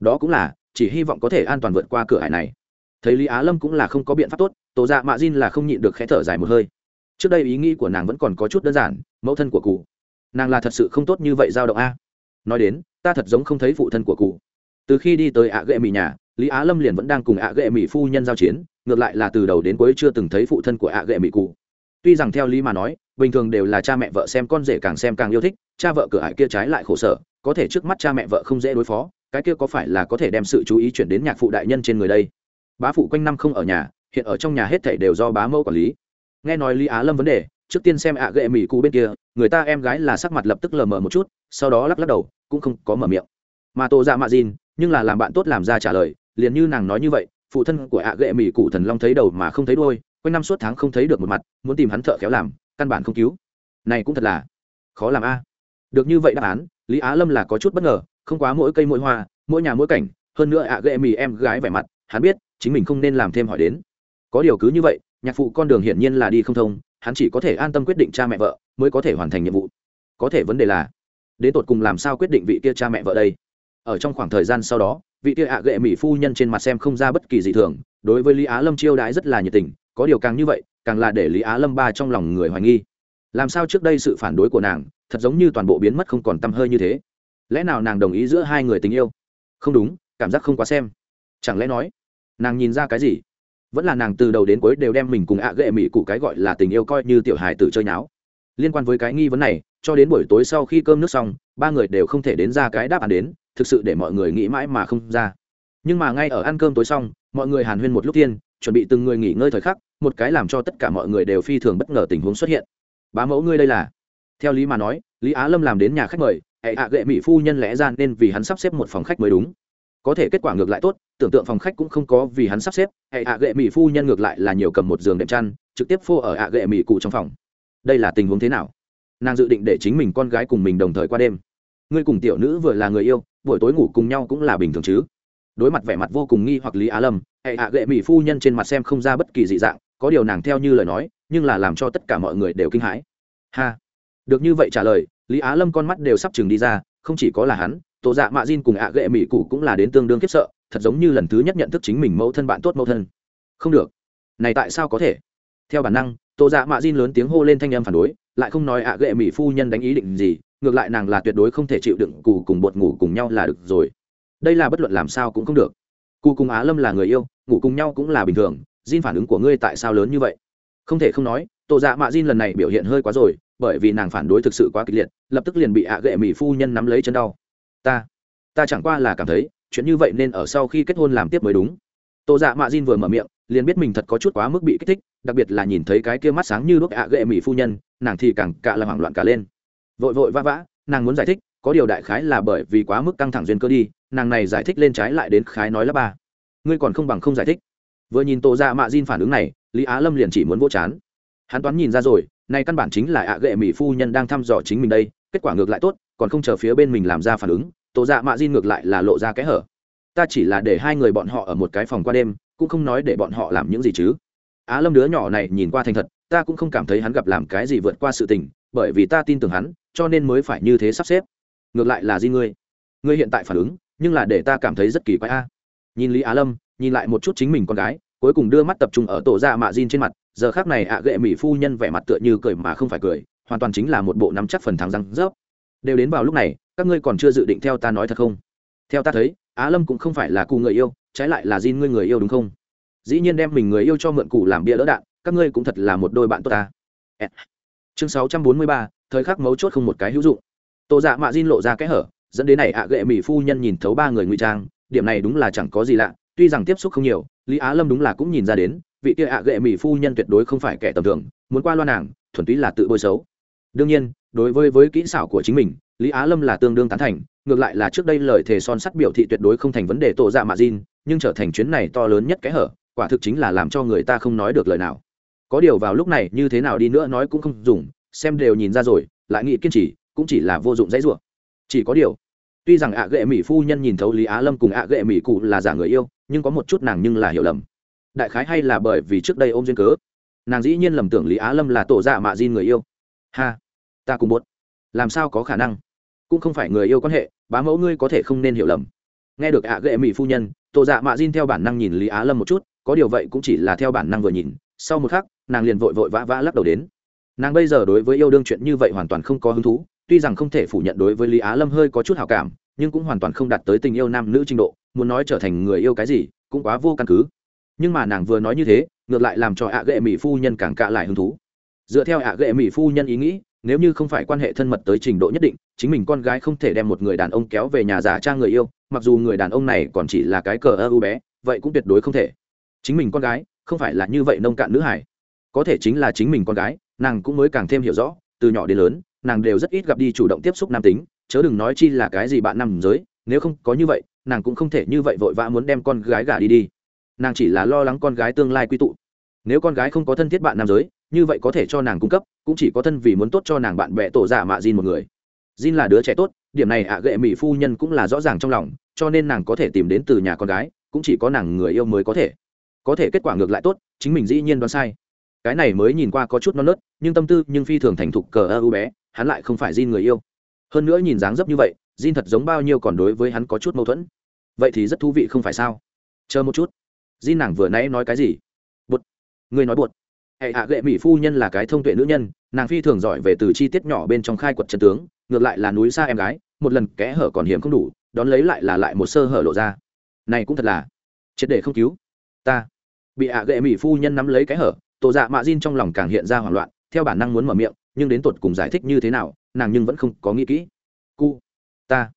Đó cũng là, chỉ hy vọng có thể an toàn vượt qua cửa hải này. Thấy lý á lâm cũng là không có biện pháp tốt tổ dạ mạ diên là không nhịn được khẽ thở dài một hơi. Trước đây ý nghĩ của nàng vẫn còn có chút đơn giản, mẫu thân của cụ. Nàng là thật sự không tốt như vậy giao động a. Nói đến, ta thật giống không thấy phụ thân của cụ. Từ khi đi tới ạ à ghệ mỹ nhà, lý á lâm liền vẫn đang cùng ạ à ghệ mỹ phu nhân giao chiến, ngược lại là từ đầu đến cuối chưa từng thấy phụ thân của ạ à ghệ mỹ cụ tuy rằng theo lý mà nói, bình thường đều là cha mẹ vợ xem con rể càng xem càng yêu thích, cha vợ cửa hải kia trái lại khổ sở, có thể trước mắt cha mẹ vợ không dễ đối phó, cái kia có phải là có thể đem sự chú ý chuyển đến nhạc phụ đại nhân trên người đây? Bá phụ quanh năm không ở nhà, hiện ở trong nhà hết thảy đều do bá mẫu quản lý. Nghe nói lý á lâm vấn đề, trước tiên xem ạ ghệ mỹ cụ bên kia, người ta em gái là sắc mặt lập tức lờ mờ một chút, sau đó lắc lắc đầu, cũng không có mở miệng. Mà tô dạ mạ dìn, nhưng là làm bạn tốt làm ra trả lời, liền như nàng nói như vậy, phụ thân của ạ ghệ mỹ cụ thần long thấy đầu mà không thấy đôi quanh năm suốt tháng không thấy được một mặt, muốn tìm hắn thợ khéo làm, căn bản không cứu. Này cũng thật là khó làm a. Được như vậy đáp án, lý á lâm là có chút bất ngờ, không quá mỗi cây mỗi hoa, mỗi nhà mỗi cảnh, hơn nữa ạ ghệ mì em gái vẻ mặt, hắn biết chính mình không nên làm thêm hỏi đến. Có điều cứ như vậy, nhạc phụ con đường hiển nhiên là đi không thông, hắn chỉ có thể an tâm quyết định cha mẹ vợ, mới có thể hoàn thành nhiệm vụ. Có thể vấn đề là, đến tột cùng làm sao quyết định vị kia cha mẹ vợ đây? Ở trong khoảng thời gian sau đó, vị kia ạ à gệ mỹ phu nhân trên mặt xem không ra bất kỳ gì thường, đối với lý á lâm chiêu đãi rất là nhiệt tình có điều càng như vậy, càng là để lý á lâm ba trong lòng người hoài nghi. Làm sao trước đây sự phản đối của nàng, thật giống như toàn bộ biến mất không còn t hơi như thế? Lẽ nào nàng đồng ý giữa hai người tình yêu? Không đúng, cảm giác không quá xem. Chẳng lẽ nói, nàng nhìn ra cái gì? Vẫn là nàng từ đầu đến cuối đều đem mình cùng ạ à ghệ mỹ cụ cái gọi là tình yêu coi như tiểu hài tự chơi náo liên quan với cái nghi vấn này, cho đến buổi tối sau khi cơm nước xong, ba người đều không thể đến ra cái đáp án đến, thực sự để mọi người nghĩ mãi mà không ra. Nhưng mà ngay ở ăn cơm tối xong, mọi người hàn huyên một lúc tiên chuẩn bị từng người nghỉ ngơi thời khắc, một cái làm cho tất cả mọi người đều phi thường bất ngờ tình huống xuất hiện. Bá mẫu ngươi đây là? Theo lý mà nói, lý á lâm làm đến nhà khách mời, hệ hạ gệ mỹ phu nhân lẽ ra nên vì hắn sắp xếp một phòng khách mới đúng. Có thể kết quả ngược lại tốt, tưởng tượng phòng khách cũng không có vì hắn sắp xếp, hệ hạ gệ mỹ phu nhân ngược lại là nhiều cầm một giường đệm chăn, trực tiếp phô ở hạ gệ mỹ cụ trong phòng. Đây là tình huống thế nào? Nàng dự định để chính mình con gái cùng mình đồng thời qua đêm. Ngươi cùng tiểu nữ vừa là người yêu, buổi tối ngủ cùng nhau cũng là bình thường chứ? Đối mặt vẻ mặt vô cùng nghi hoặc lý á lâm hệ hạ gệ mỹ phu nhân trên mặt xem không ra bất kỳ dị dạng có điều nàng theo như lời nói nhưng là làm cho tất cả mọi người đều kinh hãi ha được như vậy trả lời lý á lâm con mắt đều sắp chừng đi ra không chỉ có là hắn tổ dạ mạ diên cùng ạ gệ mỹ cụ cũng là đến tương đương khiếp sợ thật giống như lần thứ nhất nhận thức chính mình mẫu thân bạn tốt mẫu thân không được này tại sao có thể theo bản năng tổ dạ mạ diên lớn tiếng hô lên thanh em phản đối lại không nói ạ gệ mỹ phu nhân đánh ý định gì ngược lại nàng là tuyệt đối không thể chịu đựng cụ cùng bột ngủ cùng nhau là được rồi đây là bất luận làm sao cũng không được. Cụ cùng á lâm là người yêu, ngủ cùng nhau cũng là bình thường, Jin phản ứng của ngươi tại sao lớn như vậy? Không thể không nói tổ dạ mạ Jin lần này biểu hiện hơi quá rồi, bởi vì nàng phản đối thực sự quá kịch liệt, lập tức liền bị ạ ghệ mỹ phu nhân nắm lấy chân đau. Ta ta chẳng qua là cảm thấy, chuyện như vậy nên ở sau khi kết hôn làm tiếp mới đúng. Tổ dạ mạ Jin vừa mở miệng, liền biết mình thật có chút quá mức bị kích thích, đặc biệt là nhìn thấy cái kia mắt sáng như đuốc ạ ghệ mỹ phu nhân, nàng thì càng cạ là hoảng loạn cả lên. Vội vội vã vã, nàng muốn giải thích có điều đại khái là bởi vì quá mức căng thẳng duyên cơ đi, nàng này giải thích lên trái lại đến khái nói là ba. Ngươi còn không bằng không giải thích. Vừa nhìn tổ ra dạ mạ Jin phản ứng này, lý á lâm liền chỉ muốn vô chán. Hắn toán nhìn ra rồi nay căn bản chính là ạ gệ mỹ phu nhân đang thăm dò chính mình đây, kết quả ngược lại tốt, còn không chờ phía bên mình làm ra phản ứng tổ dạ mạ Jin ngược lại là lộ ra cái hở. Ta chỉ là để hai người bọn họ ở một cái phòng qua đêm, cũng không nói để bọn họ làm những gì chứ. Á lâm đứa nhỏ này nhìn qua thành thật, ta cũng không cảm thấy hắn gặp làm cái gì vượt qua sự tình, bởi vì ta tin tưởng hắn, cho nên mới phải như thế sắp xếp ngược lại là di ngươi. Ngươi hiện tại phản ứng, nhưng là để ta cảm thấy rất kỳ quái a. Nhìn lý á lâm, nhìn lại một chút chính mình con gái, cuối cùng đưa mắt tập trung ở tổ dạ mạ Jin trên mặt, giờ khác này ạ gệ mỹ phu nhân vẻ mặt tựa như cười mà không phải cười, hoàn toàn chính là một bộ nắm chắc phần thắng răng rớp. Đều đến vào lúc này, các ngươi còn chưa dự định theo ta nói thật không? Theo ta thấy, á lâm cũng không phải là cụ người yêu, trái lại là Jin ngươi người yêu đúng không? Dĩ nhiên đem mình người yêu cho mượn cụ làm bia đỡ đạn, các ngươi cũng thật là một đôi bạn tốt ta. Chương sáu trăm bốn mươi ba, thời khắc mấu chốt không một cái hữu dụng. Tô dạ mạ Jin lộ ra kẽ hở dẫn đến này ạ gệ mỹ phu nhân nhìn thấu ba người ngụy trang điểm này đúng là chẳng có gì lạ tuy rằng tiếp xúc không nhiều lý á lâm đúng là cũng nhìn ra đến vị kia ạ gệ mỹ phu nhân tuyệt đối không phải kẻ tầm thường muốn qua loa nàng thuần túy là tự bôi xấu. Đương nhiên đối với với kỹ xảo của chính mình lý á lâm là tương đương tán thành ngược lại là trước đây lời thề son sắt biểu thị tuyệt đối không thành vấn đề tổ dạ mạ Jin, nhưng trở thành chuyến này to lớn nhất cái hở quả thực chính là làm cho người ta không nói được lời nào. Có điều vào lúc này như thế nào đi nữa nói cũng không dùng xem đều nhìn ra rồi lại nghĩ kiên trì cũng chỉ là vô dụng dãy rủa. Chỉ có điều, tuy rằng ạ ghệ mỹ phu nhân nhìn thấu lý á lâm cùng ạ ghệ mỹ cụ là giả người yêu, nhưng có một chút nàng nhưng là hiểu lầm. Đại khái hay là bởi vì trước đây ôm duyên cớ, nàng dĩ nhiên lầm tưởng lý á lâm là tổ dạ mạ di người yêu. Ha, ta cùng bốt làm sao có khả năng? Cũng không phải người yêu quan hệ, bá mẫu ngươi có thể không nên hiểu lầm. Nghe được ạ ghệ mỹ phu nhân, tổ dạ mạ diên theo bản năng nhìn lý á lâm một chút, có điều vậy cũng chỉ là theo bản năng vừa nhìn, sau một khắc, nàng liền vội vội vã vã lắc đầu đến. Nàng bây giờ đối với yêu đương chuyện như vậy hoàn toàn không có hứng thú tuy rằng không thể phủ nhận đối với lý á lâm hơi có chút hào cảm, nhưng cũng hoàn toàn không đạt tới tình yêu nam nữ trình độ, muốn nói trở thành người yêu cái gì, cũng quá vô căn cứ. Nhưng mà nàng vừa nói như thế, ngược lại làm cho ạ ghệ mỹ phu nhân càng cạ lại hứng thú. Dựa theo ạ ghệ mỹ phu nhân ý nghĩ, nếu như không phải quan hệ thân mật tới trình độ nhất định, chính mình con gái không thể đem một người đàn ông kéo về nhà giả trang người yêu, mặc dù người đàn ông này còn chỉ là cái cờ ơ u bé, vậy cũng tuyệt đối không thể. Chính mình con gái, không phải là như vậy nông cạn nữ hải có thể chính là chính mình con gái, nàng cũng mới càng thêm hiểu rõ, từ nhỏ đến lớn nàng đều rất ít gặp đi chủ động tiếp xúc nam tính, chớ đừng nói chi là cái gì bạn nằm giới, nếu không có như vậy, nàng cũng không thể như vậy vội vã muốn đem con gái gả đi đi. Nàng chỉ là lo lắng con gái tương lai quy tụ. Nếu con gái không có thân thiết bạn nam giới, như vậy có thể cho nàng cung cấp, cũng chỉ có thân vì muốn tốt cho nàng bạn bè tổ giả mạ Jin một người. Jin là đứa trẻ tốt, điểm này ạ à gệ mỹ phu nhân cũng là rõ ràng trong lòng, cho nên nàng có thể tìm đến từ nhà con gái, cũng chỉ có nàng người yêu mới có thể. Có thể kết quả ngược lại tốt, chính mình dĩ nhiên đoán sai. Cái này mới nhìn qua có chút non nớt, nhưng tâm tư nhưng phi thường thành thục cờ ơ u bé hắn lại không phải Jin người yêu. Hơn nữa nhìn dáng dấp như vậy, Jin thật giống bao nhiêu còn đối với hắn có chút mâu thuẫn. Vậy thì rất thú vị không phải sao? Chờ một chút. Jin nàng vừa nãy nói cái gì? Bụt. người nói bụt. hệ hạ gệ mỹ phu nhân là cái thông tuệ nữ nhân, nàng phi thường giỏi về từ chi tiết nhỏ bên trong khai quật chân tướng, ngược lại là núi xa em gái, một lần kẽ hở còn hiểm không đủ, đón lấy lại là lại một sơ hở lộ ra. Này cũng thật là triệt để không cứu. Ta. Bị hạ gệ mỹ phu nhân nắm lấy cái hở, tổ dạ mạ Jin trong lòng càng hiện ra hoảng loạn, theo bản năng muốn mở miệng nhưng đến tột cùng giải thích như thế nào, nàng nhưng vẫn không có nghĩ kỹ. Cu, ta.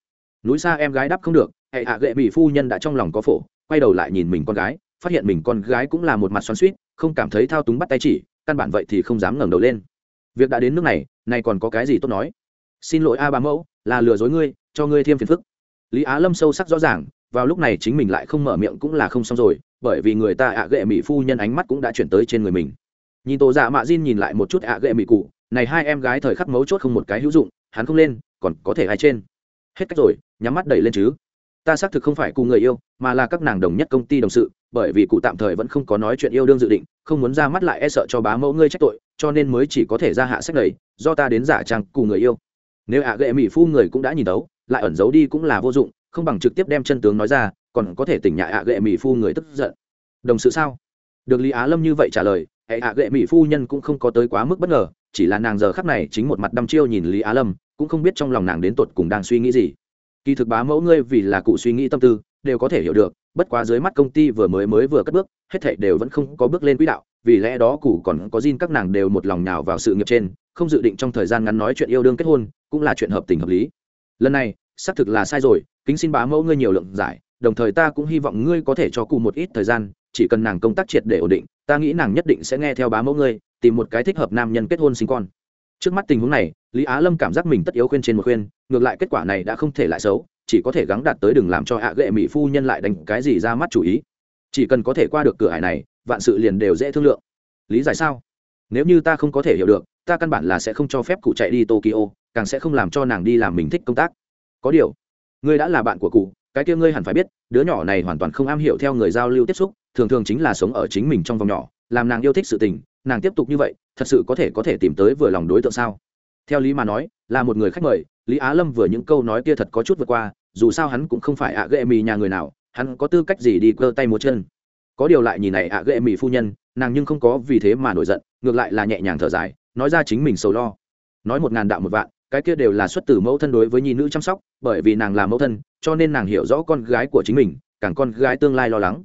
Núi xa em gái đáp không được, hệ hạ gệ bị phu nhân đã trong lòng có phổ, quay đầu lại nhìn mình con gái, phát hiện mình con gái cũng là một mặt xoắn suýt không cảm thấy thao túng bắt tay chỉ, căn bản vậy thì không dám ngẩng đầu lên. Việc đã đến nước này này còn có cái gì tốt nói? Xin lỗi a ba mẫu, là lừa dối ngươi, cho ngươi thêm phiền phức. Lý á lâm sâu sắc rõ ràng, vào lúc này chính mình lại không mở miệng cũng là không xong rồi, bởi vì người ta ạ à gệ mỹ phu nhân ánh mắt cũng đã chuyển tới trên người mình. Nhìn tổ dạ mạ Jin nhìn lại một chút ạ à gệ mỹ cụ này hai em gái thời khắc mấu chốt không một cái hữu dụng, hắn không lên, còn có thể ai trên? Hết cách rồi, nhắm mắt đẩy lên chứ. Ta xác thực không phải cùng người yêu, mà là các nàng đồng nhất công ty đồng sự, bởi vì cụ tạm thời vẫn không có nói chuyện yêu đương dự định, không muốn ra mắt lại e sợ cho bá mẫu ngươi trách tội, cho nên mới chỉ có thể ra hạ sách này do ta đến giả trang cụ người yêu. Nếu ạ à gệ mỹ phu người cũng đã nhìn tấu, lại ẩn giấu đi cũng là vô dụng, không bằng trực tiếp đem chân tướng nói ra, còn có thể tỉnh nhạ ạ gệ mỹ phu người tức giận. Đồng sự sao? Được lý á lâm như vậy trả lời, hệ ạ gệ mỹ phu nhân cũng không có tới quá mức bất ngờ chỉ là nàng giờ khắc này chính một mặt đăm chiêu nhìn lý á lâm, cũng không biết trong lòng nàng đến tột cùng đang suy nghĩ gì. Kỳ thực bá mẫu ngươi vì là cụ suy nghĩ tâm tư, đều có thể hiểu được, bất quá dưới mắt công ty vừa mới mới vừa cất bước, hết thảy đều vẫn không có bước lên quỹ đạo, vì lẽ đó cụ còn có Jin các nàng đều một lòng nhào vào sự nghiệp trên, không dự định trong thời gian ngắn nói chuyện yêu đương kết hôn, cũng là chuyện hợp tình hợp lý. Lần này, xác thực là sai rồi, kính xin bá mẫu ngươi nhiều lượng giải, đồng thời ta cũng hy vọng ngươi có thể cho cụ một ít thời gian, chỉ cần nàng công tác triệt để ổn định, ta nghĩ nàng nhất định sẽ nghe theo bá mẫu ngươi tìm một cái thích hợp nam nhân kết hôn sinh con. Trước mắt tình huống này, lý á lâm cảm giác mình tất yếu khuyên trên một khuyên, ngược lại kết quả này đã không thể lại xấu, chỉ có thể gắng đạt tới đừng làm cho hạ gệ mỹ phu nhân lại đánh cái gì ra mắt chủ ý. Chỉ cần có thể qua được cửa hải này, vạn sự liền đều dễ thương lượng. Lý giải sao? Nếu như ta không có thể hiểu được, ta căn bản là sẽ không cho phép cụ chạy đi tokyo, càng sẽ không làm cho nàng đi làm mình thích công tác. Có điều, ngươi đã là bạn của cụ, cái kia ngươi hẳn phải biết, đứa nhỏ này hoàn toàn không am hiểu theo người giao lưu tiếp xúc, thường thường chính là sống ở chính mình trong vòng nhỏ, làm nàng yêu thích sự tình nàng tiếp tục như vậy, thật sự có thể có thể tìm tới vừa lòng đối tượng sao? Theo lý mà nói, là một người khách mời, lý á lâm vừa những câu nói kia thật có chút vượt qua, dù sao hắn cũng không phải ạ à ghệ mì nhà người nào, hắn có tư cách gì đi cơ tay một chân. Có điều lại nhìn này ạ à ghệ mì phu nhân, nàng nhưng không có vì thế mà nổi giận, ngược lại là nhẹ nhàng thở dài, nói ra chính mình sầu lo. Nói một ngàn đạo một vạn, cái kia đều là xuất từ mẫu thân đối với nhi nữ chăm sóc, bởi vì nàng là mẫu thân, cho nên nàng hiểu rõ con gái của chính mình, càng con gái tương lai lo lắng.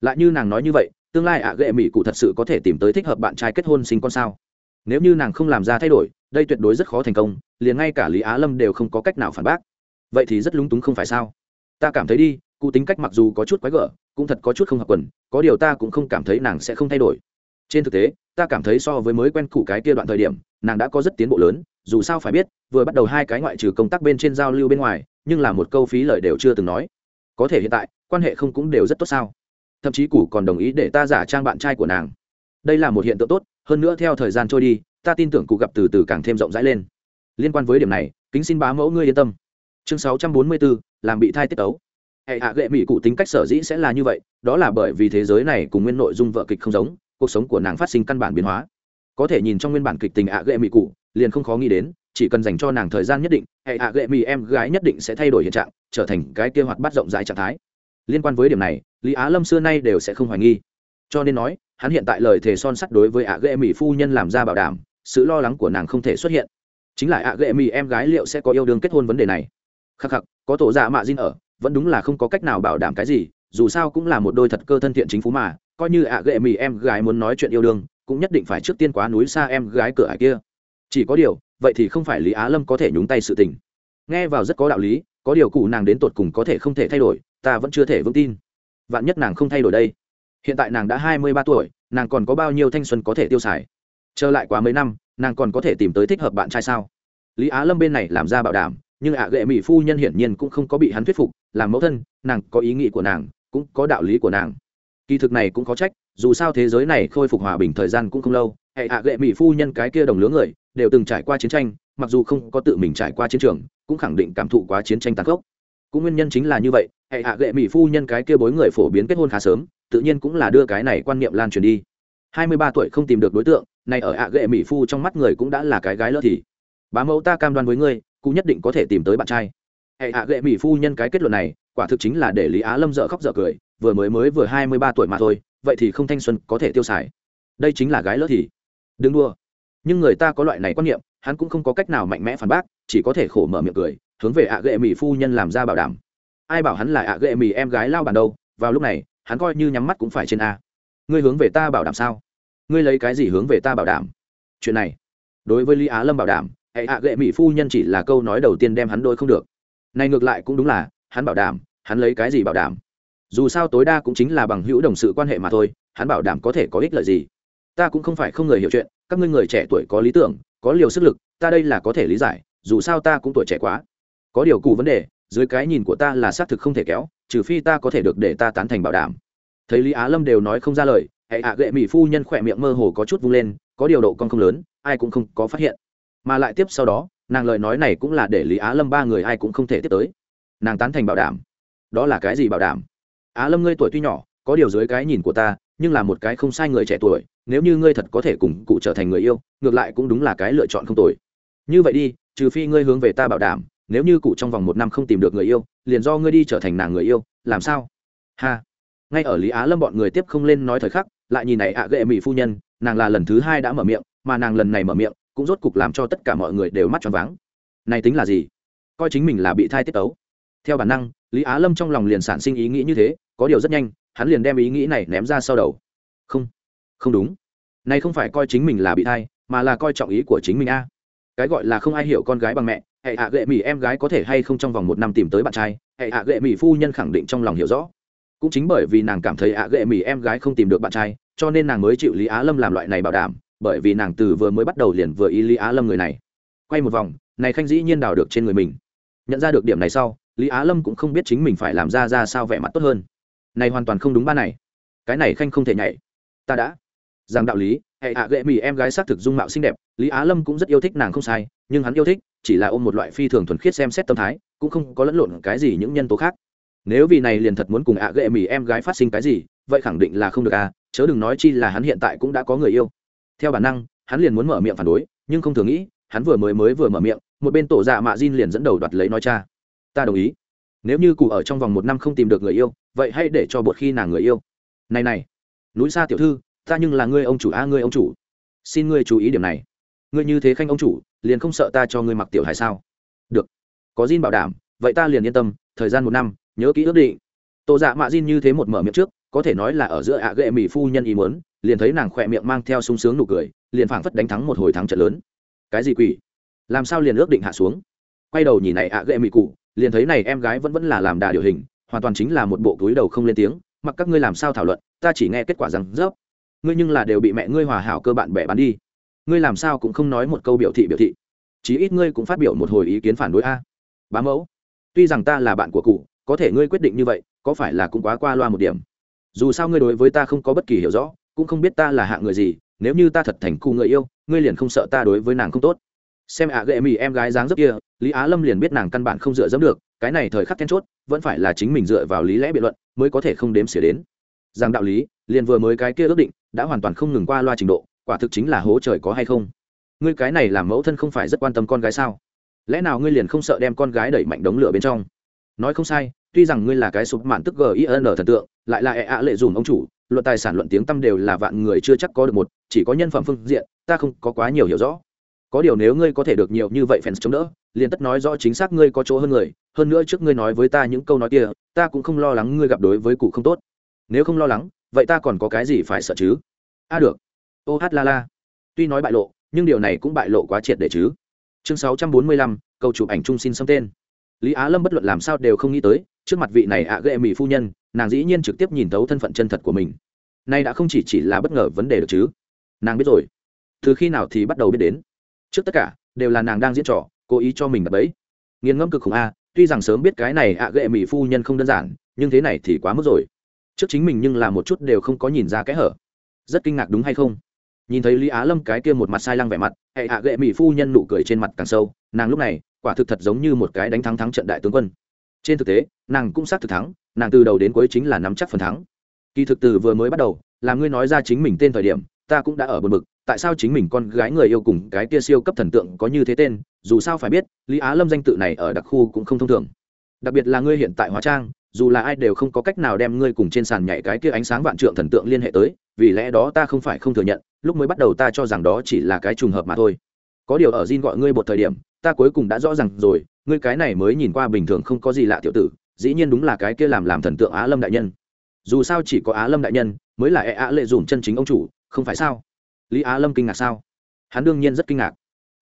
Lại như nàng nói như vậy tương lai ạ à ghệ mỹ cụ thật sự có thể tìm tới thích hợp bạn trai kết hôn sinh con sao? Nếu như nàng không làm ra thay đổi, đây tuyệt đối rất khó thành công, liền ngay cả lý á lâm đều không có cách nào phản bác. Vậy thì rất lúng túng không phải sao? Ta cảm thấy đi, cụ tính cách mặc dù có chút quái gở, cũng thật có chút không hợp quần, có điều ta cũng không cảm thấy nàng sẽ không thay đổi. Trên thực tế, ta cảm thấy so với mới quen cụ cái kia đoạn thời điểm, nàng đã có rất tiến bộ lớn, dù sao phải biết, vừa bắt đầu hai cái ngoại trừ công tác bên trên giao lưu bên ngoài, nhưng là một câu phí lời đều chưa từng nói. Có thể hiện tại, quan hệ không cũng đều rất tốt sao? Thậm chí cụ còn đồng ý để ta giả trang bạn trai của nàng. Đây là một hiện tượng tốt, hơn nữa theo thời gian trôi đi, ta tin tưởng cụ gặp từ từ càng thêm rộng rãi lên. Liên quan với điểm này, kính xin bá mẫu ngươi yên tâm. Chương sáu trăm bốn mươi bốn, làm bị thai tiết tấu. Hệ hạ gệ mỹ cụ tính cách sở dĩ sẽ là như vậy, đó là bởi vì thế giới này cùng nguyên nội dung vợ kịch không giống, cuộc sống của nàng phát sinh căn bản biến hóa. Có thể nhìn trong nguyên bản kịch tình ạ gệ mỹ cụ, liền không khó nghĩ đến, chỉ cần dành cho nàng thời gian nhất định, hệ ạ gệ mỹ em gái nhất định sẽ thay đổi hiện trạng, trở thành cái kia hoạt bát rộng rãi trạng thái. Liên quan với điểm này lý á lâm xưa nay đều sẽ không hoài nghi. Cho nên nói, hắn hiện tại lời thề son sắt đối với ạ gệ mỹ phu nhân làm ra bảo đảm, sự lo lắng của nàng không thể xuất hiện. Chính là ạ gệ mỹ em gái liệu sẽ có yêu đương kết hôn vấn đề này? Khắc khắc, có tổ dạ mạ dinh ở, vẫn đúng là không có cách nào bảo đảm cái gì, dù sao cũng là một đôi thật cơ thân thiện chính phú mà, coi như ạ gệ mỹ em gái muốn nói chuyện yêu đương, cũng nhất định phải trước tiên quá núi xa em gái cửa ải kia. Chỉ có điều, vậy thì không phải lý á lâm có thể nhúng tay sự tình. Nghe vào rất có đạo lý, có điều cụ nàng đến tột cùng có thể không thể thay đổi, ta vẫn chưa thể vững tin vạn nhất nàng không thay đổi đây. Hiện tại nàng đã hai mươi ba tuổi, nàng còn có bao nhiêu thanh xuân có thể tiêu xài? Trở lại quá mấy năm, nàng còn có thể tìm tới thích hợp bạn trai sao? Lý á lâm bên này làm ra bảo đảm, nhưng ạ ghệ mỹ phu nhân hiển nhiên cũng không có bị hắn thuyết phục, làm mẫu thân, nàng có ý nghĩ của nàng, cũng có đạo lý của nàng. Kỳ thực này cũng có trách, dù sao thế giới này khôi phục hòa bình thời gian cũng không lâu, hệ ạ ghệ mỹ phu nhân cái kia đồng lứa người, đều từng trải qua chiến tranh, mặc dù không có tự mình trải qua chiến trường, cũng khẳng định cảm thụ quá chiến tranh tàn khốc. Cũng nguyên nhân chính là như vậy hệ hạ gệ mỹ phu nhân cái kia bối người phổ biến kết hôn khá sớm, tự nhiên cũng là đưa cái này quan niệm lan truyền đi. Hai mươi ba tuổi không tìm được đối tượng, này ở hạ gệ mỹ phu trong mắt người cũng đã là cái gái lỡ thì. Bá mẫu ta cam đoan với ngươi cũng nhất định có thể tìm tới bạn trai. Hệ hạ gệ mỹ phu nhân cái kết luận này, quả thực chính là để lý á lâm dợ khóc dợ cười, vừa mới mới vừa hai mươi ba tuổi mà thôi, vậy thì không thanh xuân có thể tiêu xài. Đây chính là gái lỡ thì. Đừng đua nhưng người ta có loại này quan niệm, hắn cũng không có cách nào mạnh mẽ phản bác, chỉ có thể khổ mở miệng cười, hướng về ạ ghệ mỹ phu nhân làm ra bảo đảm ai bảo hắn là ạ ghệ mì em gái lao bàn đâu, vào lúc này, hắn coi như nhắm mắt cũng phải trên a. Ngươi hướng về ta bảo đảm sao? Ngươi lấy cái gì hướng về ta bảo đảm? Chuyện này, đối với lý á lâm bảo đảm, hệ ạ ghệ mỹ phu nhân chỉ là câu nói đầu tiên đem hắn đôi không được. Này ngược lại cũng đúng là, hắn bảo đảm, hắn lấy cái gì bảo đảm? Dù sao tối đa cũng chính là bằng hữu đồng sự quan hệ mà thôi, hắn bảo đảm có thể có ích lợi gì? Ta cũng không phải không người hiểu chuyện, các ngươi người trẻ tuổi có lý tưởng, có liều sức lực, ta đây là có thể lý giải, dù sao ta cũng tuổi trẻ quá. Có điều cụ vấn đề dưới cái nhìn của ta là xác thực không thể kéo, trừ phi ta có thể được để ta tán thành bảo đảm. Thấy lý á lâm đều nói không ra lời, hệ hạ gệ mỹ phu nhân khỏe miệng mơ hồ có chút vung lên, có điều độ con không lớn, ai cũng không có phát hiện. Mà lại tiếp sau đó, nàng lời nói này cũng là để lý á lâm ba người ai cũng không thể tiếp tới. Nàng tán thành bảo đảm. Đó là cái gì bảo đảm? Á lâm ngươi tuổi tuy nhỏ, có điều dưới cái nhìn của ta, nhưng là một cái không sai người trẻ tuổi, nếu như ngươi thật có thể cùng cụ trở thành người yêu, ngược lại cũng đúng là cái lựa chọn không tồi. Như vậy đi, trừ phi ngươi hướng về ta bảo đảm nếu như cụ trong vòng một năm không tìm được người yêu, liền do ngươi đi trở thành nàng người yêu, làm sao? Ha. Ngay ở lý á lâm bọn người tiếp không lên nói thời khắc, lại nhìn này ạ à gệ mỹ phu nhân, nàng là lần thứ hai đã mở miệng, mà nàng lần này mở miệng, cũng rốt cục làm cho tất cả mọi người đều mắt tròn váng. Này tính là gì? Coi chính mình là bị thai tiết tấu. Theo bản năng, lý á lâm trong lòng liền sản sinh ý nghĩ như thế, có điều rất nhanh, hắn liền đem ý nghĩ này ném ra sau đầu. Không. Không đúng. Này không phải coi chính mình là bị thai, mà là coi trọng ý của chính mình a. Cái gọi là không ai hiểu con gái bằng mẹ hệ hạ gệ mỹ em gái có thể hay không trong vòng một năm tìm tới bạn trai, hệ hạ gệ mỹ phu nhân khẳng định trong lòng hiểu rõ. Cũng chính bởi vì nàng cảm thấy hạ gệ mỹ em gái không tìm được bạn trai, cho nên nàng mới chịu lý á lâm làm loại này bảo đảm, bởi vì nàng từ vừa mới bắt đầu liền vừa ý lý á lâm người này. Quay một vòng, này khanh dĩ nhiên đào được trên người mình. Nhận ra được điểm này sau, lý á lâm cũng không biết chính mình phải làm ra ra sao vẻ mặt tốt hơn. Này hoàn toàn không đúng ba này. Cái này khanh không thể nhảy. Ta đã rằng đạo lý, hệ hạ ghệ mỹ em gái xác thực dung mạo xinh đẹp, lý á lâm cũng rất yêu thích nàng không sai, nhưng hắn yêu thích, chỉ là ôm một loại phi thường thuần khiết xem xét tâm thái, cũng không có lẫn lộn cái gì những nhân tố khác. Nếu vì này liền thật muốn cùng ạ à gệ mỹ em gái phát sinh cái gì, vậy khẳng định là không được à chớ đừng nói chi là hắn hiện tại cũng đã có người yêu. Theo bản năng, hắn liền muốn mở miệng phản đối, nhưng không thường nghĩ, hắn vừa mới mới vừa mở miệng, một bên tổ dạ mạ Jin liền dẫn đầu đoạt lấy nói cha. Ta đồng ý. Nếu như cụ ở trong vòng một năm không tìm được người yêu, vậy hãy để cho bột khi nàng người yêu. Này này. Núi xa tiểu thư ta nhưng là ngươi ông chủ a, ngươi ông chủ. Xin ngươi chú ý điểm này. Ngươi như thế khanh ông chủ, liền không sợ ta cho ngươi mặc tiểu hài sao? Được. Có Jin bảo đảm, vậy ta liền yên tâm, thời gian một năm, nhớ kỹ ước định. Tổ dạ mạ Jin như thế một mở miệng trước, có thể nói là ở giữa ạ à gệ mỹ phu nhân ý muốn, liền thấy nàng khỏe miệng mang theo sung sướng nụ cười, liền phảng phất đánh thắng một hồi thắng trận lớn. Cái gì quỷ? Làm sao liền ước định hạ xuống? Quay đầu nhìn này ạ à gệ mỹ cụ, liền thấy này em gái vẫn vẫn là làm đà điều hình, hoàn toàn chính là một bộ túi đầu không lên tiếng, mặc các ngươi làm sao thảo luận, ta chỉ nghe kết quả rằng rớp ngươi nhưng là đều bị mẹ ngươi hòa hảo cơ bạn bè bán đi. Ngươi làm sao cũng không nói một câu biểu thị biểu thị. Chí ít ngươi cũng phát biểu một hồi ý kiến phản đối a. Bá mẫu, tuy rằng ta là bạn của cụ, có thể ngươi quyết định như vậy, có phải là cũng quá qua loa một điểm? Dù sao ngươi đối với ta không có bất kỳ hiểu rõ, cũng không biết ta là hạ người gì, nếu như ta thật thành cụ người yêu, ngươi liền không sợ ta đối với nàng không tốt. Xem ạ ghệ mì em gái dáng dấp kia, lý á lâm liền biết nàng căn bản không dựa dẫm được, cái này thời khắc then chốt, vẫn phải là chính mình dựa vào lý lẽ biện luận, mới có thể không đếm xỉa đến rằng đạo lý, liền vừa mới cái kia ước định, đã hoàn toàn không ngừng qua loa trình độ, quả thực chính là hố trời có hay không. Ngươi cái này làm mẫu thân không phải rất quan tâm con gái sao? Lẽ nào ngươi liền không sợ đem con gái đẩy mạnh đống lửa bên trong? Nói không sai, tuy rằng ngươi là cái sụp mạn tức gin thần tượng, lại là ẹ ạ lệ dùm ông chủ luận tài sản luận tiếng tâm đều là vạn người chưa chắc có được một, chỉ có nhân phẩm phương diện, ta không có quá nhiều hiểu rõ. Có điều nếu ngươi có thể được nhiều như vậy fans chống đỡ, liền tất nói rõ chính xác ngươi có chỗ hơn người, hơn nữa trước ngươi nói với ta những câu nói kia, ta cũng không lo lắng ngươi gặp đối với cụ không tốt nếu không lo lắng, vậy ta còn có cái gì phải sợ chứ? A, được. Ô hát, la la. Tuy nói bại lộ, nhưng điều này cũng bại lộ quá triệt để chứ. Chương sáu trăm bốn mươi lăm câu chụp ảnh chung xin xâm tên. Lý á lâm bất luận làm sao đều không nghĩ tới, trước mặt vị này ạ à ghệ mỹ phu nhân, nàng dĩ nhiên trực tiếp nhìn thấu thân phận chân thật của mình. Nay đã không chỉ chỉ là bất ngờ vấn đề được chứ. Nàng biết rồi. Từ khi nào thì bắt đầu biết đến. Trước tất cả, đều là nàng đang diễn trò, cố ý cho mình đập ấy nghiền ngẫm cực khủng a, tuy rằng sớm biết cái này ạ à ghệ mỹ phu nhân không đơn giản, nhưng thế này thì quá mức rồi trước chính mình nhưng là một chút đều không có nhìn ra cái hở. Rất kinh ngạc đúng hay không? Nhìn thấy lý á lâm cái kia một mặt sai lăng vẻ mặt, hệ hạ gệ mỹ phu nhân nụ cười trên mặt càng sâu, nàng lúc này, quả thực thật giống như một cái đánh thắng thắng trận đại tướng quân. Trên thực tế, nàng cũng xác thực thắng, nàng từ đầu đến cuối chính là nắm chắc phần thắng. Kỳ thực từ vừa mới bắt đầu, là ngươi nói ra chính mình tên thời điểm, ta cũng đã ở bờ bực, tại sao chính mình con gái người yêu cùng cái kia siêu cấp thần tượng có như thế tên, dù sao phải biết, lý á lâm danh tự này ở đặc khu cũng không thông thường. Đặc biệt là ngươi hiện tại hóa trang dù là ai đều không có cách nào đem ngươi cùng trên sàn nhảy cái kia ánh sáng vạn trượng thần tượng liên hệ tới, vì lẽ đó ta không phải không thừa nhận, lúc mới bắt đầu ta cho rằng đó chỉ là cái trùng hợp mà thôi. Có điều ở Jin gọi ngươi một thời điểm, ta cuối cùng đã rõ ràng rồi, ngươi cái này mới nhìn qua bình thường không có gì lạ tiểu tử, dĩ nhiên đúng là cái kia làm làm thần tượng á lâm đại nhân. Dù sao chỉ có á lâm đại nhân mới là e á lệ dùm chân chính ông chủ, không phải sao? Lý á lâm kinh ngạc sao? Hắn đương nhiên rất kinh ngạc.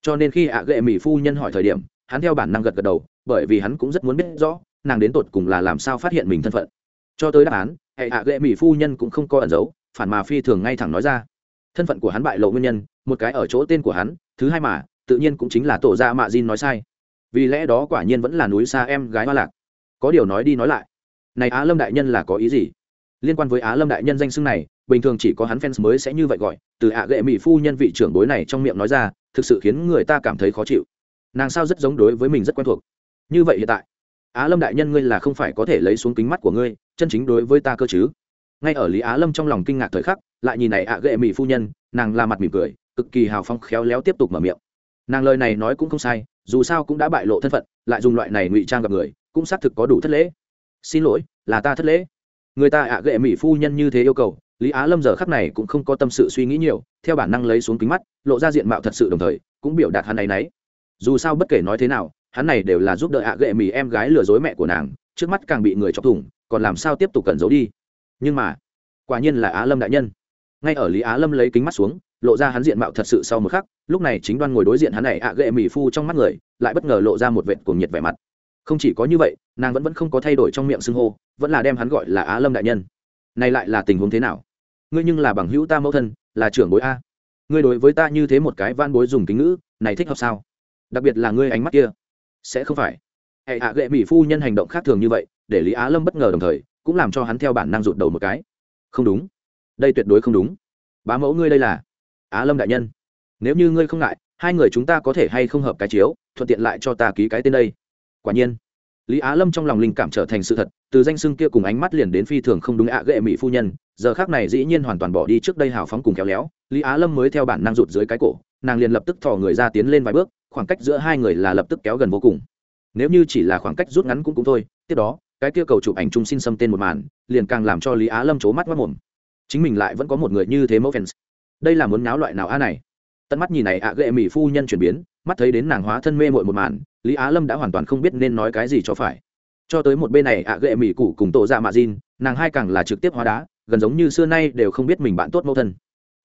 Cho nên khi ạ gệ mỹ phu nhân hỏi thời điểm, hắn theo bản năng gật gật đầu, bởi vì hắn cũng rất muốn biết rõ nàng đến tột cùng là làm sao phát hiện mình thân phận. Cho tới đáp án, hệ hạ ghệ mỹ phu nhân cũng không có ẩn giấu, phản mà phi thường ngay thẳng nói ra. Thân phận của hắn bại lộ nguyên nhân, một cái ở chỗ tên của hắn, thứ hai mà, tự nhiên cũng chính là tổ gia mạ Jin nói sai. Vì lẽ đó quả nhiên vẫn là núi xa em gái hoa lạc. Có điều nói đi nói lại, này á lâm đại nhân là có ý gì? Liên quan với á lâm đại nhân danh xưng này, bình thường chỉ có hắn fans mới sẽ như vậy gọi, từ ạ ghệ mỹ phu nhân vị trưởng bối này trong miệng nói ra, thực sự khiến người ta cảm thấy khó chịu. Nàng sao rất giống đối với mình rất quen thuộc. Như vậy hiện tại á lâm đại nhân ngươi là không phải có thể lấy xuống kính mắt của ngươi, chân chính đối với ta cơ chứ? Ngay ở lý á lâm trong lòng kinh ngạc thời khắc, lại nhìn này ạ à ghệ mỹ phu nhân, nàng la mặt mỉm cười, cực kỳ hào phong khéo léo tiếp tục mở miệng. Nàng lời này nói cũng không sai, dù sao cũng đã bại lộ thân phận, lại dùng loại này ngụy trang gặp người, cũng xác thực có đủ thất lễ. Xin lỗi, là ta thất lễ. Người ta ạ à ghệ mỹ phu nhân như thế yêu cầu, lý á lâm giờ khắc này cũng không có tâm sự suy nghĩ nhiều, theo bản năng lấy xuống kính mắt, lộ ra diện mạo thật sự đồng thời, cũng biểu đạt hắn ấy nấy. Dù sao bất kể nói thế nào hắn này đều là giúp đỡ ạ à ghệ mì em gái lừa dối mẹ của nàng, trước mắt càng bị người chọc thủng, còn làm sao tiếp tục cẩn giấu đi? Nhưng mà, quả nhiên là á lâm đại nhân. Ngay ở lý á lâm lấy kính mắt xuống, lộ ra hắn diện mạo thật sự sau một khắc, lúc này chính đoan ngồi đối diện hắn này, ạ à ghệ mì phu trong mắt người, lại bất ngờ lộ ra một vệt cuồng nhiệt vẻ mặt. Không chỉ có như vậy, nàng vẫn vẫn không có thay đổi trong miệng xưng hô, vẫn là đem hắn gọi là á lâm đại nhân. Này lại là tình huống thế nào? Ngươi nhưng là bằng hữu ta mẫu thân, là trưởng bối a. Ngươi đối với ta như thế một cái van bối dùng kính ngữ, này thích hợp sao? Đặc biệt là ngươi ánh mắt kia sẽ không phải. Hệ hạ gệ mỹ phu nhân hành động khác thường như vậy, để lý á lâm bất ngờ đồng thời, cũng làm cho hắn theo bản năng rụt đầu một cái. Không đúng. Đây tuyệt đối không đúng. Bá mẫu ngươi đây là? Á lâm đại nhân. Nếu như ngươi không ngại, hai người chúng ta có thể hay không hợp cái chiếu, thuận tiện lại cho ta ký cái tên đây. Quả nhiên. Lý á lâm trong lòng linh cảm trở thành sự thật, từ danh xưng kia cùng ánh mắt liền đến phi thường không đúng ạ gệ mỹ phu nhân, giờ khác này dĩ nhiên hoàn toàn bỏ đi trước đây hào phóng cùng kéo léo, lý á lâm mới theo bản năng rụt dưới cái cổ, nàng liền lập tức thò người ra tiến lên vài bước khoảng cách giữa hai người là lập tức kéo gần vô cùng. Nếu như chỉ là khoảng cách rút ngắn cũng cũng thôi, tiếp đó, cái kia cầu chụp ảnh chung xin xâm tên một màn, liền càng làm cho lý á lâm c mắt mất mồm. Chính mình lại vẫn có một người như thế mẫu fans. Đây là muốn náo loại nào a này? Tận mắt nhìn này ạ ghệ mỹ phu nhân chuyển biến, mắt thấy đến nàng hóa thân mê mội một màn, lý á lâm đã hoàn toàn không biết nên nói cái gì cho phải. Cho tới một bên này ạ ghệ mỹ cụ cùng tổ ra mạ dìn, nàng hai càng là trực tiếp hóa đá, gần giống như xưa nay đều không biết mình bạn tốt mẫu thân.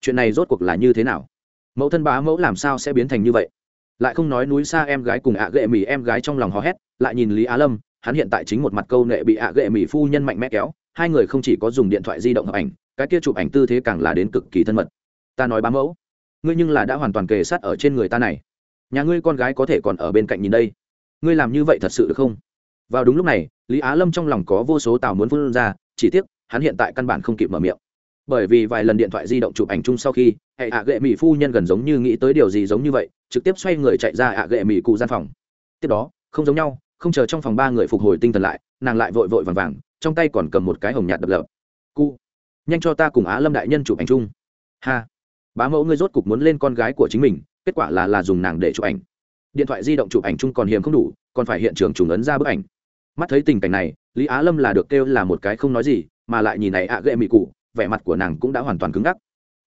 Chuyện này rốt cuộc là như thế nào? Mẫu thân bá mẫu làm sao sẽ biến thành như vậy? Lại không nói núi xa em gái cùng ạ ghệ mì em gái trong lòng hò hét, lại nhìn lý á lâm, hắn hiện tại chính một mặt câu nệ bị ạ ghệ mì phu nhân mạnh mẽ kéo, hai người không chỉ có dùng điện thoại di động hợp ảnh, cái kia chụp ảnh tư thế càng là đến cực kỳ thân mật. Ta nói bám mẫu, ngươi nhưng là đã hoàn toàn kề sát ở trên người ta này. Nhà ngươi con gái có thể còn ở bên cạnh nhìn đây. Ngươi làm như vậy thật sự được không? Vào đúng lúc này, lý á lâm trong lòng có vô số tào muốn phun ra, chỉ tiếc, hắn hiện tại căn bản không kịp mở miệng bởi vì vài lần điện thoại di động chụp ảnh chung sau khi, hệ ạ gệ mỹ phu nhân gần giống như nghĩ tới điều gì giống như vậy, trực tiếp xoay người chạy ra ạ gệ mỹ cụ gian phòng. Tiếp đó, không giống nhau, không chờ trong phòng ba người phục hồi tinh thần lại, nàng lại vội vội vàng vàng, trong tay còn cầm một cái hồng nhạt đập lập cụ nhanh cho ta cùng á lâm đại nhân chụp ảnh chung. Ha, bá mẫu ngươi rốt cục muốn lên con gái của chính mình, kết quả là là dùng nàng để chụp ảnh. Điện thoại di động chụp ảnh chung còn hiếm không đủ, còn phải hiện trường trùng ấn ra bức ảnh. Mắt thấy tình cảnh này, lý á lâm là được kêu là một cái không nói gì, mà lại nhìn này ạ à ghệ mị cụ vẻ mặt của nàng cũng đã hoàn toàn cứng ngắc.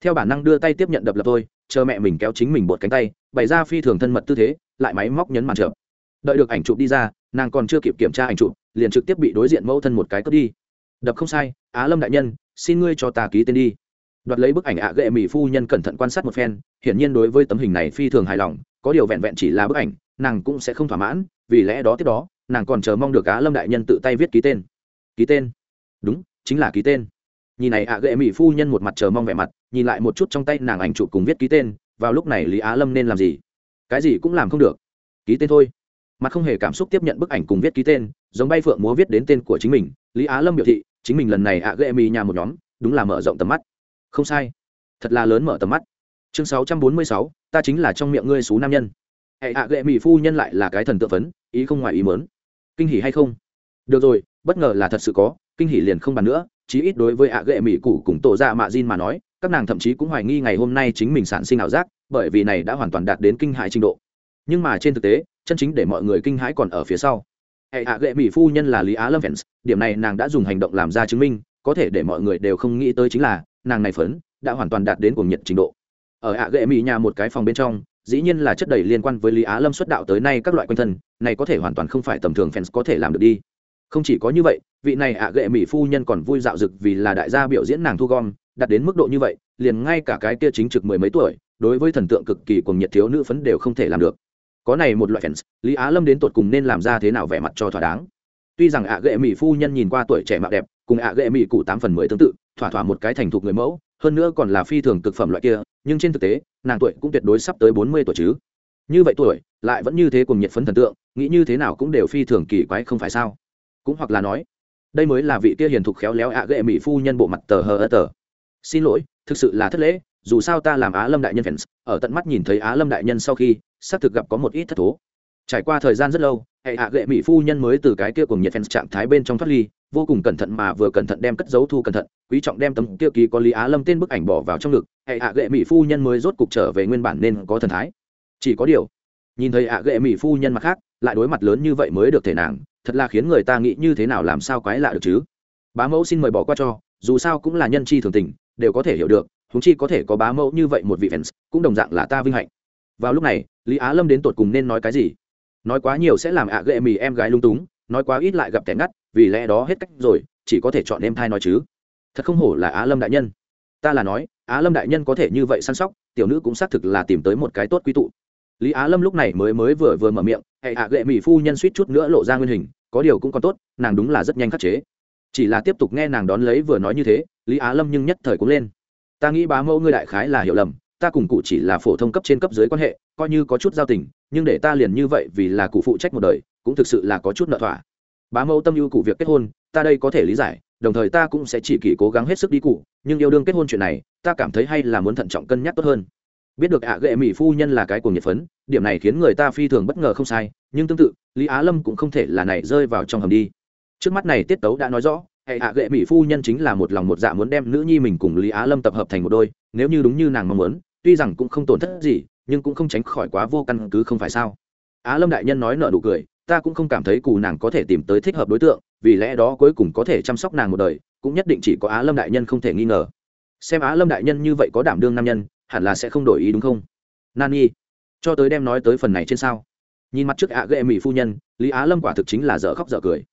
Theo bản năng đưa tay tiếp nhận đập lập thôi, chờ mẹ mình kéo chính mình bột cánh tay, bày ra phi thường thân mật tư thế, lại máy móc nhấn màn chợp. Đợi được ảnh chụp đi ra, nàng còn chưa kịp kiểm tra ảnh chụp, liền trực tiếp bị đối diện mẫu thân một cái cướp đi. Đập không sai, á lâm đại nhân, xin ngươi cho ta ký tên đi. Đoạt lấy bức ảnh ạ à mỹ phu nhân cẩn thận quan sát một phen, hiển nhiên đối với tấm hình này phi thường hài lòng, có điều vẹn vẹn chỉ là bức ảnh, nàng cũng sẽ không thỏa mãn, vì lẽ đó tiếp đó, nàng còn chờ mong được á lâm đại nhân tự tay viết ký tên. Ký tên? Đúng, chính là ký tên nhìn này ạ à ghệ mỹ phu nhân một mặt chờ mong vẻ mặt, nhìn lại một chút trong tay nàng ảnh chụp cùng viết ký tên, vào lúc này lý á lâm nên làm gì? Cái gì cũng làm không được. Ký tên thôi. Mặt không hề cảm xúc tiếp nhận bức ảnh cùng viết ký tên, giống bay phượng múa viết đến tên của chính mình. Lý á lâm biểu thị, chính mình lần này ạ à ghệ mỹ nhà một nhóm, đúng là mở rộng tầm mắt. Không sai. Thật là lớn mở tầm mắt. Chương sáu trăm bốn mươi sáu, ta chính là trong miệng ngươi xú nam nhân. Hệ ạ ghệ mỹ phu nhân lại là cái thần tự phấn, ý không ngoài ý mớn kinh hỉ hay không? Được rồi, bất ngờ là thật sự có, kinh hỉ liền không bàn nữa chí ít đối với ạ ghệ mỹ cụ cùng tổ ra mạ Jin mà nói, các nàng thậm chí cũng hoài nghi ngày hôm nay chính mình sản sinh ảo giác, bởi vì này đã hoàn toàn đạt đến kinh hãi trình độ. Nhưng mà trên thực tế, chân chính để mọi người kinh hãi còn ở phía sau. Hệ hạ gệ mỹ phu nhân là lý á lâm fans điểm này nàng đã dùng hành động làm ra chứng minh, có thể để mọi người đều không nghĩ tới chính là, nàng này phấn, đã hoàn toàn đạt đến cuồng nhiệt trình độ. Ở hạ gệ mỹ nhà một cái phòng bên trong, dĩ nhiên là chất đầy liên quan với lý á lâm xuất đạo tới nay các loại quanh thân, này có thể hoàn toàn không phải tầm thường fans có thể làm được đi không chỉ có như vậy, vị này ạ gệ mỹ phu nhân còn vui dạo dực vì là đại gia biểu diễn nàng thu gom, đạt đến mức độ như vậy, liền ngay cả cái kia chính trực mười mấy tuổi, đối với thần tượng cực kỳ cùng nhiệt thiếu nữ phấn đều không thể làm được. Có này một loại fans, lý á lâm đến tột cùng nên làm ra thế nào vẻ mặt cho thỏa đáng? Tuy rằng ạ gệ mỹ phu nhân nhìn qua tuổi trẻ mạo đẹp, cùng ạ gệ mỹ cụ tám phần mười tương tự, thỏa thỏa một cái thành thục người mẫu, hơn nữa còn là phi thường cực phẩm loại kia, nhưng trên thực tế, nàng tuổi cũng tuyệt đối sắp tới bốn mươi tuổi chứ. Như vậy tuổi, lại vẫn như thế cùng nhiệt phấn thần tượng, nghĩ như thế nào cũng đều phi thường kỳ quái không phải sao? Cũng hoặc là nói, đây mới là vị kia hiền thục khéo léo ạ gệ mỹ phu nhân bộ mặt tờ hờ ơ tờ. Xin lỗi, thực sự là thất lễ, dù sao ta làm á lâm đại nhân fans, ở tận mắt nhìn thấy á lâm đại nhân sau khi, xác thực gặp có một ít thất thố. Trải qua thời gian rất lâu, hệ hạ gệ mỹ phu nhân mới từ cái kia cùng nhiệt fans trạng thái bên trong thoát ly, vô cùng cẩn thận mà vừa cẩn thận đem cất dấu thu cẩn thận, quý trọng đem tấm kia ký có lý á lâm tên bức ảnh bỏ vào trong ngực, hệ hạ gệ mỹ phu nhân mới rốt cục trở về nguyên bản nên có thần thái. Chỉ có điều, nhìn thấy ạ gệ mỹ phu nhân mặt khác lại đối mặt lớn như vậy mới được thể nàng, thật là khiến người ta nghĩ như thế nào làm sao quái lạ được chứ? Bá mẫu xin mời bỏ qua cho, dù sao cũng là nhân chi thường tình, đều có thể hiểu được chúng chi có thể có bá mẫu như vậy một vị fans, cũng đồng dạng là ta vinh hạnh. Vào lúc này, lý á lâm đến tột cùng nên nói cái gì? Nói quá nhiều sẽ làm ạ ghệ mì em gái lung túng, nói quá ít lại gặp kẻ ngắt, vì lẽ đó hết cách rồi, chỉ có thể chọn em thai nói chứ. Thật không hổ là á lâm đại nhân. Ta là nói, á lâm đại nhân có thể như vậy săn sóc, tiểu nữ cũng xác thực là tìm tới một cái tốt quý tụ. Lý á lâm lúc này mới mới vừa vừa mở miệng hệ hạ gệ mỹ phu nhân suýt chút nữa lộ ra nguyên hình, có điều cũng còn tốt, nàng đúng là rất nhanh khắc chế. Chỉ là tiếp tục nghe nàng đón lấy vừa nói như thế, lý á lâm nhưng nhất thời cũng lên. Ta nghĩ bá mẫu ngươi đại khái là hiểu lầm, ta cùng cụ chỉ là phổ thông cấp trên cấp dưới quan hệ, coi như có chút giao tình, nhưng để ta liền như vậy vì là cụ phụ trách một đời, cũng thực sự là có chút nợ thỏa. Bá mẫu tâm ưu cụ việc kết hôn, ta đây có thể lý giải, đồng thời ta cũng sẽ chỉ kỳ cố gắng hết sức đi cụ, nhưng yêu đương kết hôn chuyện này, ta cảm thấy hay là muốn thận trọng cân nhắc tốt hơn biết được ạ à mỹ phu nhân là cái cuồng nhiệt phấn, điểm này khiến người ta phi thường bất ngờ không sai, nhưng tương tự, lý á lâm cũng không thể là này rơi vào trong hầm đi. Trước mắt này tiết tấu đã nói rõ, hệ ạ à mỹ phu nhân chính là một lòng một dạ muốn đem nữ nhi mình cùng lý á lâm tập hợp thành một đôi, nếu như đúng như nàng mong muốn, tuy rằng cũng không tổn thất gì, nhưng cũng không tránh khỏi quá vô căn cứ không phải sao. Á lâm đại nhân nói nợ nụ cười, ta cũng không cảm thấy cù nàng có thể tìm tới thích hợp đối tượng, vì lẽ đó cuối cùng có thể chăm sóc nàng một đời, cũng nhất định chỉ có á lâm đại nhân không thể nghi ngờ. Xem á lâm đại nhân như vậy có đảm đương nam nhân hẳn là sẽ không đổi ý đúng không? Nani cho tới đem nói tới phần này trên sao. Nhìn mặt trước ạ ghệ mỹ phu nhân lý á lâm quả thực chính là dở khóc dở cười.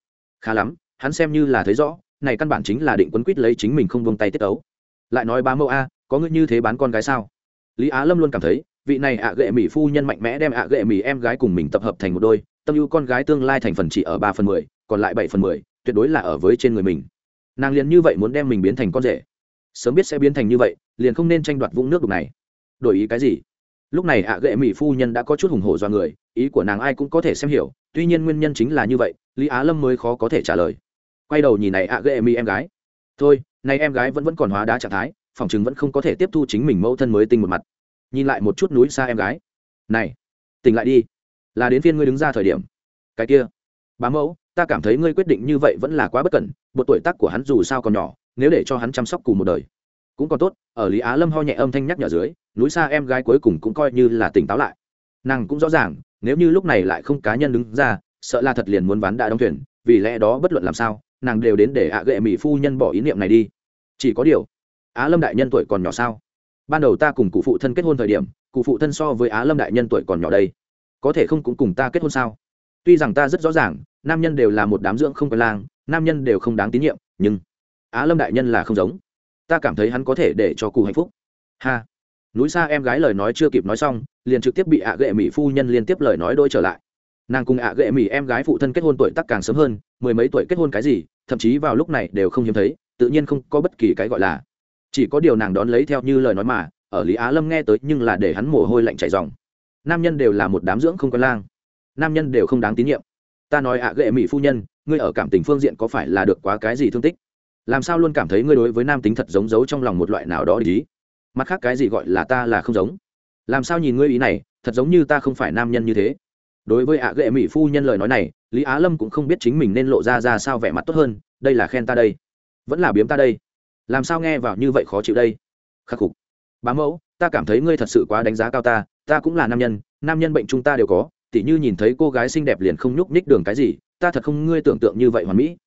Khá lắm hắn xem như là thấy rõ này căn bản chính là định quấn quýt lấy chính mình không buông tay tiết tấu, lại nói ba mẫu a có ngươi như thế bán con gái sao? Lý á lâm luôn cảm thấy vị này ạ ghệ mỹ phu nhân mạnh mẽ đem ạ ghệ mỹ em gái cùng mình tập hợp thành một đôi tâm ưu con gái tương lai thành phần chỉ ở ba phần mười còn lại bảy phần mười tuyệt đối là ở với trên người mình. Nàng liền như vậy muốn đem mình biến thành con rể. Sớm biết sẽ biến thành như vậy liền không nên tranh đoạt vũng nước đục này. Đổi ý cái gì? Lúc này ạ ghệ mỹ phu nhân đã có chút hùng hổ do người, ý của nàng ai cũng có thể xem hiểu, tuy nhiên nguyên nhân chính là như vậy, lý á lâm mới khó có thể trả lời. Quay đầu nhìn này ạ ghệ mỹ em gái. Thôi nay em gái vẫn vẫn còn hóa đá trạng thái, phòng chứng vẫn không có thể tiếp thu chính mình mẫu thân mới tinh một mặt. Nhìn lại một chút núi xa em gái. Này, tỉnh lại đi. Là đến phiên ngươi đứng ra thời điểm. Cái kia. Bá mẫu, ta cảm thấy ngươi quyết định như vậy vẫn là quá bất cẩn, một tuổi tác của hắn dù sao còn nhỏ, nếu để cho hắn chăm sóc cùng một đời cũng còn tốt, ở lý á lâm ho nhẹ âm thanh nhắc nhở dưới, núi xa em gái cuối cùng cũng coi như là tỉnh táo lại. Nàng cũng rõ ràng, nếu như lúc này lại không cá nhân đứng ra, sợ là thật liền muốn ván đã đóng thuyền, vì lẽ đó bất luận làm sao, nàng đều đến để ạ gệ mỹ phu nhân bỏ ý niệm này đi. Chỉ có điều, á lâm đại nhân tuổi còn nhỏ sao? Ban đầu ta cùng cụ phụ thân kết hôn thời điểm, cụ phụ thân so với á lâm đại nhân tuổi còn nhỏ đây. Có thể không cũng cùng ta kết hôn sao? Tuy rằng ta rất rõ ràng, nam nhân đều là một đám dưỡng không quen lang, nam nhân đều không đáng tín nhiệm, nhưng á lâm đại nhân là không giống ta cảm thấy hắn có thể để cho cụ hạnh phúc. Ha. Núi xa em gái lời nói chưa kịp nói xong, liền trực tiếp bị ạ ghệ mỹ phu nhân liên tiếp lời nói đôi trở lại. Nàng cùng ạ ghệ mỹ em gái phụ thân kết hôn tuổi tắc càng sớm hơn, mười mấy tuổi kết hôn cái gì, thậm chí vào lúc này đều không hiếm thấy, tự nhiên không có bất kỳ cái gọi là. Chỉ có điều nàng đón lấy theo như lời nói mà, ở lý á lâm nghe tới nhưng là để hắn mồ hôi lạnh chảy dòng nam nhân đều là một đám dưỡng không có lang. Nam nhân đều không đáng tín nhiệm. Ta nói ạ ghệ mỹ phu nhân, ngươi ở cảm tình phương diện có phải là được quá cái gì thương tích? Làm sao luôn cảm thấy ngươi đối với nam tính thật giống giấu trong lòng một loại nào đó ý? Mặt khác cái gì gọi là ta là không giống? Làm sao nhìn ngươi ý này, thật giống như ta không phải nam nhân như thế? Đối với ạ ghệ mỹ phu nhân lời nói này, lý á lâm cũng không biết chính mình nên lộ ra ra sao vẻ mặt tốt hơn, đây là khen ta đây. Vẫn là biếm ta đây. Làm sao nghe vào như vậy khó chịu đây? Khắc phục bá mẫu, ta cảm thấy ngươi thật sự quá đánh giá cao ta ta cũng là nam nhân nam nhân bệnh chúng ta đều có, tỉ như nhìn thấy cô gái xinh đẹp liền không nhúc nhích đường cái gì, ta thật không ngươi tưởng tượng như vậy hoàn mỹ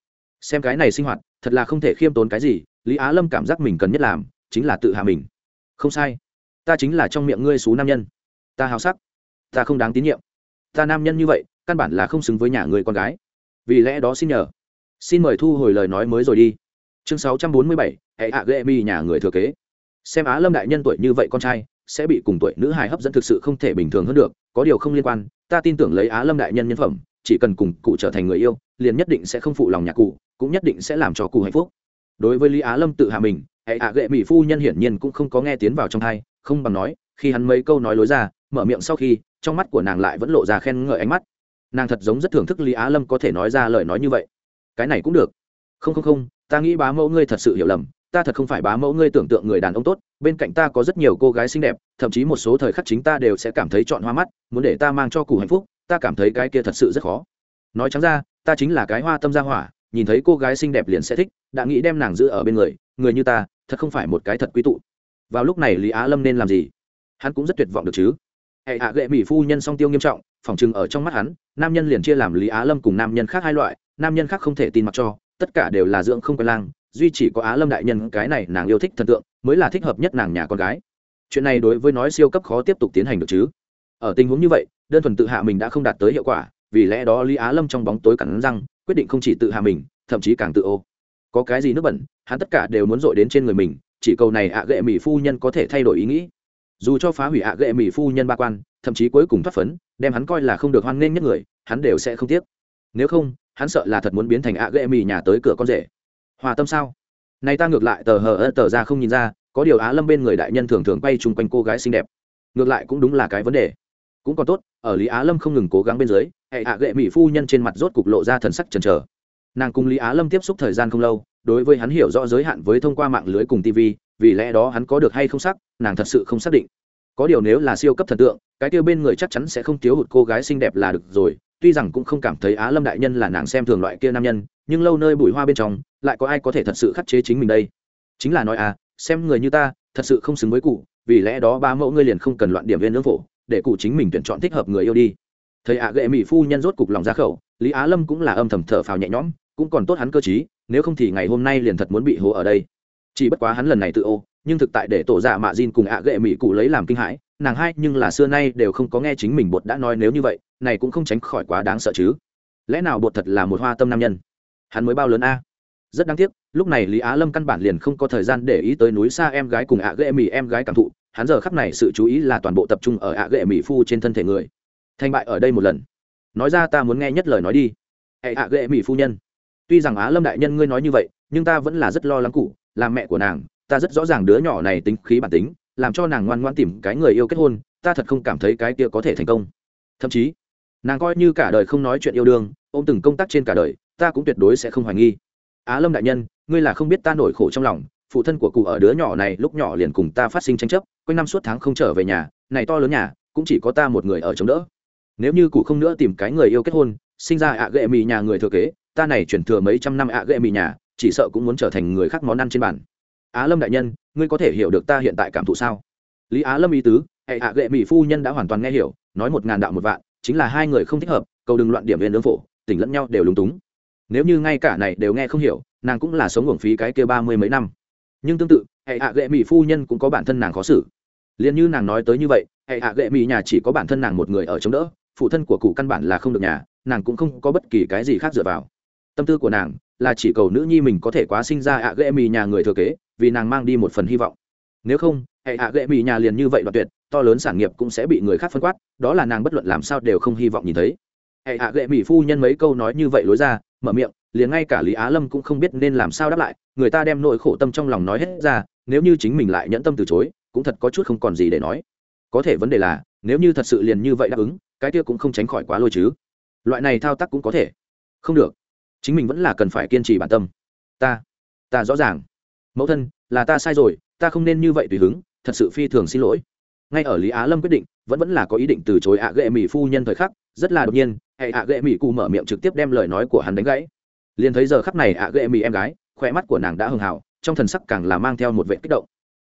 xem cái này sinh hoạt, thật là không thể khiêm tốn cái gì, lý á lâm cảm giác mình cần nhất làm, chính là tự hạ mình. Không sai. Ta chính là trong miệng ngươi xú nam nhân. Ta hào sắc. Ta không đáng tín nhiệm. Ta nam nhân như vậy, căn bản là không xứng với nhà người con gái. Vì lẽ đó xin nhờ. Xin mời thu hồi lời nói mới rồi đi. Chương sáu trăm bốn mươi bảy, hệ hạ ghệ mi nhà người thừa kế. Xem á lâm đại nhân tuổi như vậy con trai, sẽ bị cùng tuổi nữ hài hấp dẫn thực sự không thể bình thường hơn được, có điều không liên quan, ta tin tưởng lấy á lâm đại nhân nhân phẩm chỉ cần cùng cụ trở thành người yêu, liền nhất định sẽ không phụ lòng nhà cụ, cũng nhất định sẽ làm cho cụ hạnh phúc. Đối với lý á lâm tự hạ mình, hệ hạ Gệ mỹ phu nhân hiển nhiên cũng không có nghe tiến vào trong thai, không bằng nói, khi hắn mấy câu nói lối ra, mở miệng sau khi, trong mắt của nàng lại vẫn lộ ra khen ngợi ánh mắt. Nàng thật giống rất thưởng thức lý á lâm có thể nói ra lời nói như vậy. Cái này cũng được. Không không không, ta nghĩ bá mẫu ngươi thật sự hiểu lầm, ta thật không phải bá mẫu ngươi tưởng tượng người đàn ông tốt, bên cạnh ta có rất nhiều cô gái xinh đẹp, thậm chí một số thời khắc chính ta đều sẽ cảm thấy chọn hoa mắt, muốn để ta mang cho cụ hạnh phúc ta cảm thấy cái kia thật sự rất khó. Nói trắng ra, ta chính là cái hoa tâm gia hỏa, nhìn thấy cô gái xinh đẹp liền sẽ thích, đã nghĩ đem nàng giữ ở bên người người như ta, thật không phải một cái thật quý tụ. Vào lúc này lý á lâm nên làm gì? Hắn cũng rất tuyệt vọng được chứ. Hệ hạ gệ mỹ phu nhân song tiêu nghiêm trọng phòng chừng ở trong mắt hắn, nam nhân liền chia làm lý á lâm cùng nam nhân khác hai loại, nam nhân khác không thể tin mặc cho, tất cả đều là dưỡng không quen lang duy chỉ có á lâm đại nhân cái này nàng yêu thích thần tượng, mới là thích hợp nhất nàng nhà con gái. Chuyện này đối với nói siêu cấp khó tiếp tục tiến hành được chứ? Ở tình huống như vậy đơn thuần tự hạ mình đã không đạt tới hiệu quả, vì lẽ đó lý á lâm trong bóng tối cắn răng, quyết định không chỉ tự hạ mình, thậm chí càng tự ô. Có cái gì nước bẩn, hắn tất cả đều muốn dội đến trên người mình, chỉ cầu này ạ ghệ mỹ phu nhân có thể thay đổi ý nghĩ. Dù cho phá hủy ạ ghệ mỹ phu nhân ba quan, thậm chí cuối cùng thoát phấn, đem hắn coi là không được hoan nghênh nhất người, hắn đều sẽ không tiếc. Nếu không, hắn sợ là thật muốn biến thành ạ ghệ mỹ nhà tới cửa con rể. Hòa tâm sao? Này ta ngược lại tờ hờ ơ tờ ra không nhìn ra, có điều á lâm bên người đại nhân thường thường bay chung quanh cô gái xinh đẹp. Ngược lại cũng đúng là cái vấn đề cũng còn tốt, ở lý á lâm không ngừng cố gắng bên dưới, hệ hạ gệ mỹ phu nhân trên mặt rốt cục lộ ra thần sắc chần chờ. Nàng cùng lý á lâm tiếp xúc thời gian không lâu, đối với hắn hiểu rõ giới hạn với thông qua mạng lưới cùng tv vì lẽ đó hắn có được hay không sắc, nàng thật sự không xác định. Có điều nếu là siêu cấp thần tượng, cái tiêu bên người chắc chắn sẽ không thiếu hụt cô gái xinh đẹp là được rồi, tuy rằng cũng không cảm thấy á lâm đại nhân là nàng xem thường loại kia nam nhân, nhưng lâu nơi bụi hoa bên trong, lại có ai có thể thật sự khắc chế chính mình đây? Chính là nói à xem người như ta, thật sự không xứng với cụ, vì lẽ đó ba mẫu ngươi liền không cần loạn điểm viên nước phổ để cụ chính mình tuyển chọn thích hợp người yêu đi. Thầy ạ à gệ mỹ phu nhân rốt cục lòng ra khẩu, lý á lâm cũng là âm thầm thở phào nhẹ nhõm, cũng còn tốt hắn cơ t nếu không thì ngày hôm nay liền thật muốn bị hố ở đây. Chỉ bất quá hắn lần này tự ô, nhưng thực tại để tổ giả mạ Diên cùng ạ ghệ mỹ cụ lấy làm kinh hãi, nàng hai nhưng là xưa nay đều không có nghe chính mình bột đã nói nếu như vậy, này cũng không tránh khỏi quá đáng sợ chứ. Lẽ nào bột thật là một hoa tâm nam nhân? Hắn mới bao lớn a? Rất đáng tiếc, lúc này lý á lâm căn bản liền không có thời gian để ý tới núi xa em gái cùng ạ ghệ mỹ em gái cảm thụ hắn giờ khắp này sự chú ý là toàn bộ tập trung ở ạ ghệ mỹ phu trên thân thể người. Thành bại ở đây một lần. Nói ra ta muốn nghe nhất lời nói đi. Hệ ạ ghệ mỹ phu nhân. Tuy rằng á lâm đại nhân ngươi nói như vậy, nhưng ta vẫn là rất lo lắng cụ làm mẹ của nàng, ta rất rõ ràng đứa nhỏ này tính khí bản tính, làm cho nàng ngoan ngoan tìm cái người yêu kết hôn, ta thật không cảm thấy cái kia có thể thành công. Thậm chí, nàng coi như cả đời không nói chuyện yêu đương, ôm từng công tác trên cả đời, ta cũng tuyệt đối sẽ không hoài nghi. Á lâm đại nhân, ngươi là không biết ta nổi khổ trong lòng phụ thân của cụ ở đứa nhỏ này lúc nhỏ liền cùng ta phát sinh tranh chấp, quanh năm suốt tháng không trở về nhà, này to lớn nhà, cũng chỉ có ta một người ở chống đỡ. Nếu như cụ không nữa tìm cái người yêu kết hôn, sinh ra ạ ghệ mì nhà người thừa kế, ta này chuyển thừa mấy trăm năm ạ ghệ mì nhà, chỉ sợ cũng muốn trở thành người khác món ăn trên bàn. Á lâm đại nhân, ngươi có thể hiểu được ta hiện tại cảm thụ sao? Lý á lâm ý tứ hệ ạ ghệ mỹ phu nhân đã hoàn toàn nghe hiểu, nói một ngàn đạo một vạn, chính là hai người không thích hợp, cầu đừng loạn điểm viên lương phổ tỉnh lẫn nhau đều lúng túng. Nếu như ngay cả này đều nghe không hiểu, nàng cũng là sống uổng phí cái kia ba mươi mấy năm nhưng tương tự, hệ hạ gệ mỹ phu nhân cũng có bản thân nàng khó xử. Liền như nàng nói tới như vậy, hệ hạ gệ mỹ nhà chỉ có bản thân nàng một người ở chống đỡ, phụ thân của cụ căn bản là không được nhà, nàng cũng không có bất kỳ cái gì khác dựa vào. Tâm tư của nàng là chỉ cầu nữ nhi mình có thể quá sinh ra ạ ghệ mỹ nhà người thừa kế, vì nàng mang đi một phần hy vọng. Nếu không, hệ hạ ghệ mỹ nhà liền như vậy đoạt tuyệt, to lớn sản nghiệp cũng sẽ bị người khác phân quát, đó là nàng bất luận làm sao đều không hy vọng nhìn thấy. Hệ hạ ghệ mỹ phu nhân mấy câu nói như vậy lối ra, mở miệng liền ngay cả lý á lâm cũng không biết nên làm sao đáp lại, người ta đem nỗi khổ tâm trong lòng nói hết ra, nếu như chính mình lại nhẫn tâm từ chối, cũng thật có chút không còn gì để nói. Có thể vấn đề là, nếu như thật sự liền như vậy đáp ứng, cái kia cũng không tránh khỏi quá lôi chứ. Loại này thao tác cũng có thể. Không được. Chính mình vẫn là cần phải kiên trì bản tâm. Ta ta rõ ràng. Mẫu thân, là ta sai rồi, ta không nên như vậy tùy hứng, thật sự phi thường xin lỗi. Ngay ở lý á lâm quyết định, vẫn vẫn là có ý định từ chối ạ ghệ mỹ phu nhân thời khắc, rất là đột nhiên, hệ ạ ghệ mỹ cụ mở miệng trực tiếp đem lời nói của hắn đánh gãy liền thấy giờ khắc này ạ ghệ mì em gái khoe mắt của nàng đã hưng hào, trong thần sắc càng là mang theo một vệ kích động.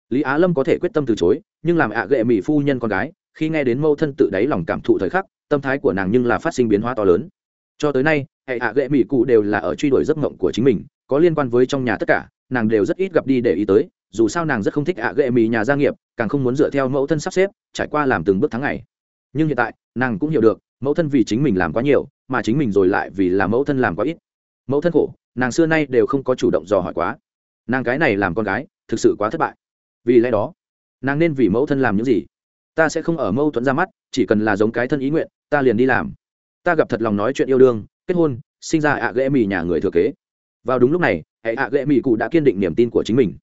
Lý á lâm có thể quyết tâm từ chối, nhưng làm ạ ghệ mì phu nhân con gái, khi nghe đến mâu thân tự đáy lòng cảm thụ thời khắc, tâm thái của nàng nhưng là phát sinh biến hóa to lớn. Cho tới nay, hệ ạ ghệ mì cụ đều là ở truy đuổi giấc mộng của chính mình, có liên quan với trong nhà tất cả, nàng đều rất ít gặp đi để ý tới, dù sao nàng rất không thích ạ ghệ mì nhà gia nghiệp, càng không muốn dựa theo mẫu thân sắp xếp, trải qua làm từng bước tháng ngày. Nhưng hiện tại, nàng cũng hiểu được, mẫu thân vì chính mình làm quá nhiều, mà chính mình rồi lại vì là mẫu thân làm quá ít mẫu thân khổ, nàng xưa nay đều không có chủ động dò hỏi quá. Nàng cái này làm con gái, thực sự quá thất bại. Vì lẽ đó, nàng nên vì mẫu thân làm những gì? Ta sẽ không ở mâu thuẫn ra mắt, chỉ cần là giống cái thân ý nguyện, ta liền đi làm. Ta gặp thật lòng nói chuyện yêu đương, kết hôn, sinh ra ạ ghệ mì nhà người thừa kế. Vào đúng lúc này, hệ ạ ghệ mì cụ đã kiên định niềm tin của chính mình.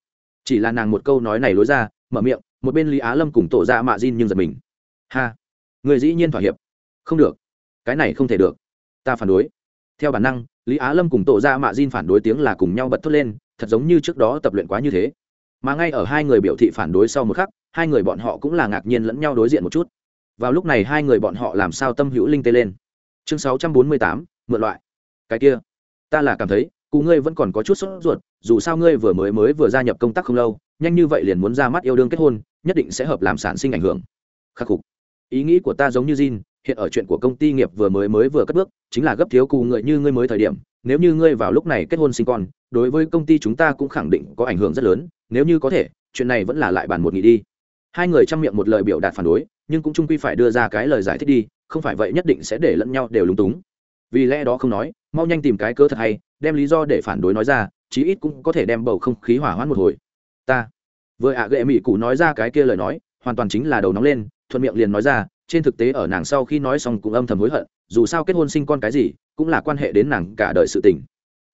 Chỉ là nàng một câu nói này lối ra, mở miệng, một bên lý á lâm cùng tổ ra mạ diên nhưng giật mình. Ha, người dĩ nhiên thỏa hiệp. Không được, cái này không thể được. Ta phản đối theo bản năng lý á lâm cùng tổ ra mạ diên phản đối tiếng là cùng nhau bật thốt lên thật giống như trước đó tập luyện quá như thế. Mà ngay ở hai người biểu thị phản đối sau một khắc hai người bọn họ cũng là ngạc nhiên lẫn nhau đối diện một chút. Vào lúc này hai người bọn họ làm sao tâm hữu linh tê lên. Chương sáu trăm bốn mươi tám mượn loại. Cái kia ta là cảm thấy cụ ngươi vẫn còn có chút sốt ruột dù sao ngươi vừa mới mới vừa gia nhập công tác không lâu nhanh như vậy liền muốn ra mắt yêu đương kết hôn nhất định sẽ hợp làm sản sinh ảnh hưởng. Khắc phục. Ý nghĩ của ta giống như Jin, hiện ở chuyện của công ty nghiệp vừa mới mới vừa cất bước, chính là gấp thiếu cù người như ngươi mới thời điểm, nếu như ngươi vào lúc này kết hôn sinh con, đối với công ty chúng ta cũng khẳng định có ảnh hưởng rất lớn, nếu như có thể, chuyện này vẫn là lại bàn một nghị đi. Hai người chăm miệng một lời biểu đạt phản đối, nhưng cũng chung quy phải đưa ra cái lời giải thích đi, không phải vậy nhất định sẽ để lẫn nhau đều lúng túng. Vì lẽ đó không nói, mau nhanh tìm cái cơ thật hay, đem lý do để phản đối nói ra, chí ít cũng có thể đem bầu không khí hỏa hoãn một hồi. Ta, vừa ạ à mỹ cụ nói ra cái kia lời nói, hoàn toàn chính là đầu nóng lên, thuận miệng liền nói ra trên thực tế ở nàng sau khi nói xong cũng âm thầm hối hận, dù sao kết hôn sinh con cái gì cũng là quan hệ đến nàng cả đời sự tình.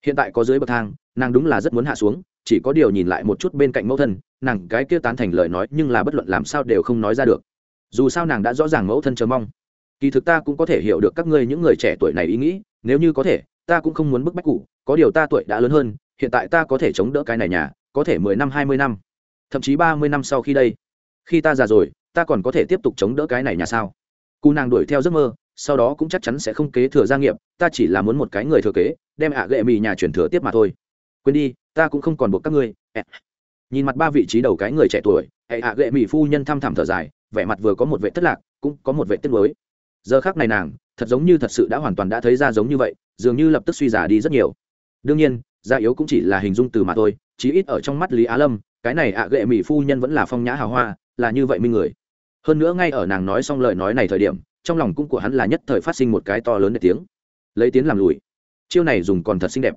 Hiện tại có dưới bậc thang, nàng đúng là rất muốn hạ xuống, chỉ có điều nhìn lại một chút bên cạnh mẫu thân, nàng cái kia tán thành lời nói nhưng là bất luận làm sao đều không nói ra được. Dù sao nàng đã rõ ràng mẫu thân chờ mong. Kỳ thực ta cũng có thể hiểu được các ngươi những người trẻ tuổi này ý nghĩ, nếu như có thể, ta cũng không muốn bức bách cụ, có điều ta tuổi đã lớn hơn, hiện tại ta có thể chống đỡ cái này nhà, có thể mười năm, hai mươi năm, thậm chí ba mươi năm sau khi đây. Khi ta già rồi ta còn có thể tiếp tục chống đỡ cái này nhà sao? Cụ nàng đuổi theo giấc mơ, sau đó cũng chắc chắn sẽ không kế thừa gia nghiệp, ta chỉ là muốn một cái người thừa kế, đem ạ gệ mì nhà chuyển thừa tiếp mà thôi. Quên đi, ta cũng không còn buộc các ngươi. Nhìn mặt ba vị trí đầu cái người trẻ tuổi, hệ ạ gệ mì phu nhân thăm thẳm thở dài, vẻ mặt vừa có một vệ thất lạc, cũng có một vệ tiết mới giờ khác này nàng, thật giống như thật sự đã hoàn toàn đã thấy ra giống như vậy, dường như lập tức suy giả đi rất nhiều. Đương nhiên, gia yếu cũng chỉ là hình dung từ mà thôi, chí ít ở trong mắt lý á lâm, cái này ạ gệ mỹ phu nhân vẫn là phong nhã hào hoa, là như vậy minh người hơn nữa ngay ở nàng nói xong lời nói này thời điểm, trong lòng cũng của hắn là nhất thời phát sinh một cái to lớn để tiếng. Lấy tiếng làm lùi. Chiêu này dùng còn thật xinh đẹp.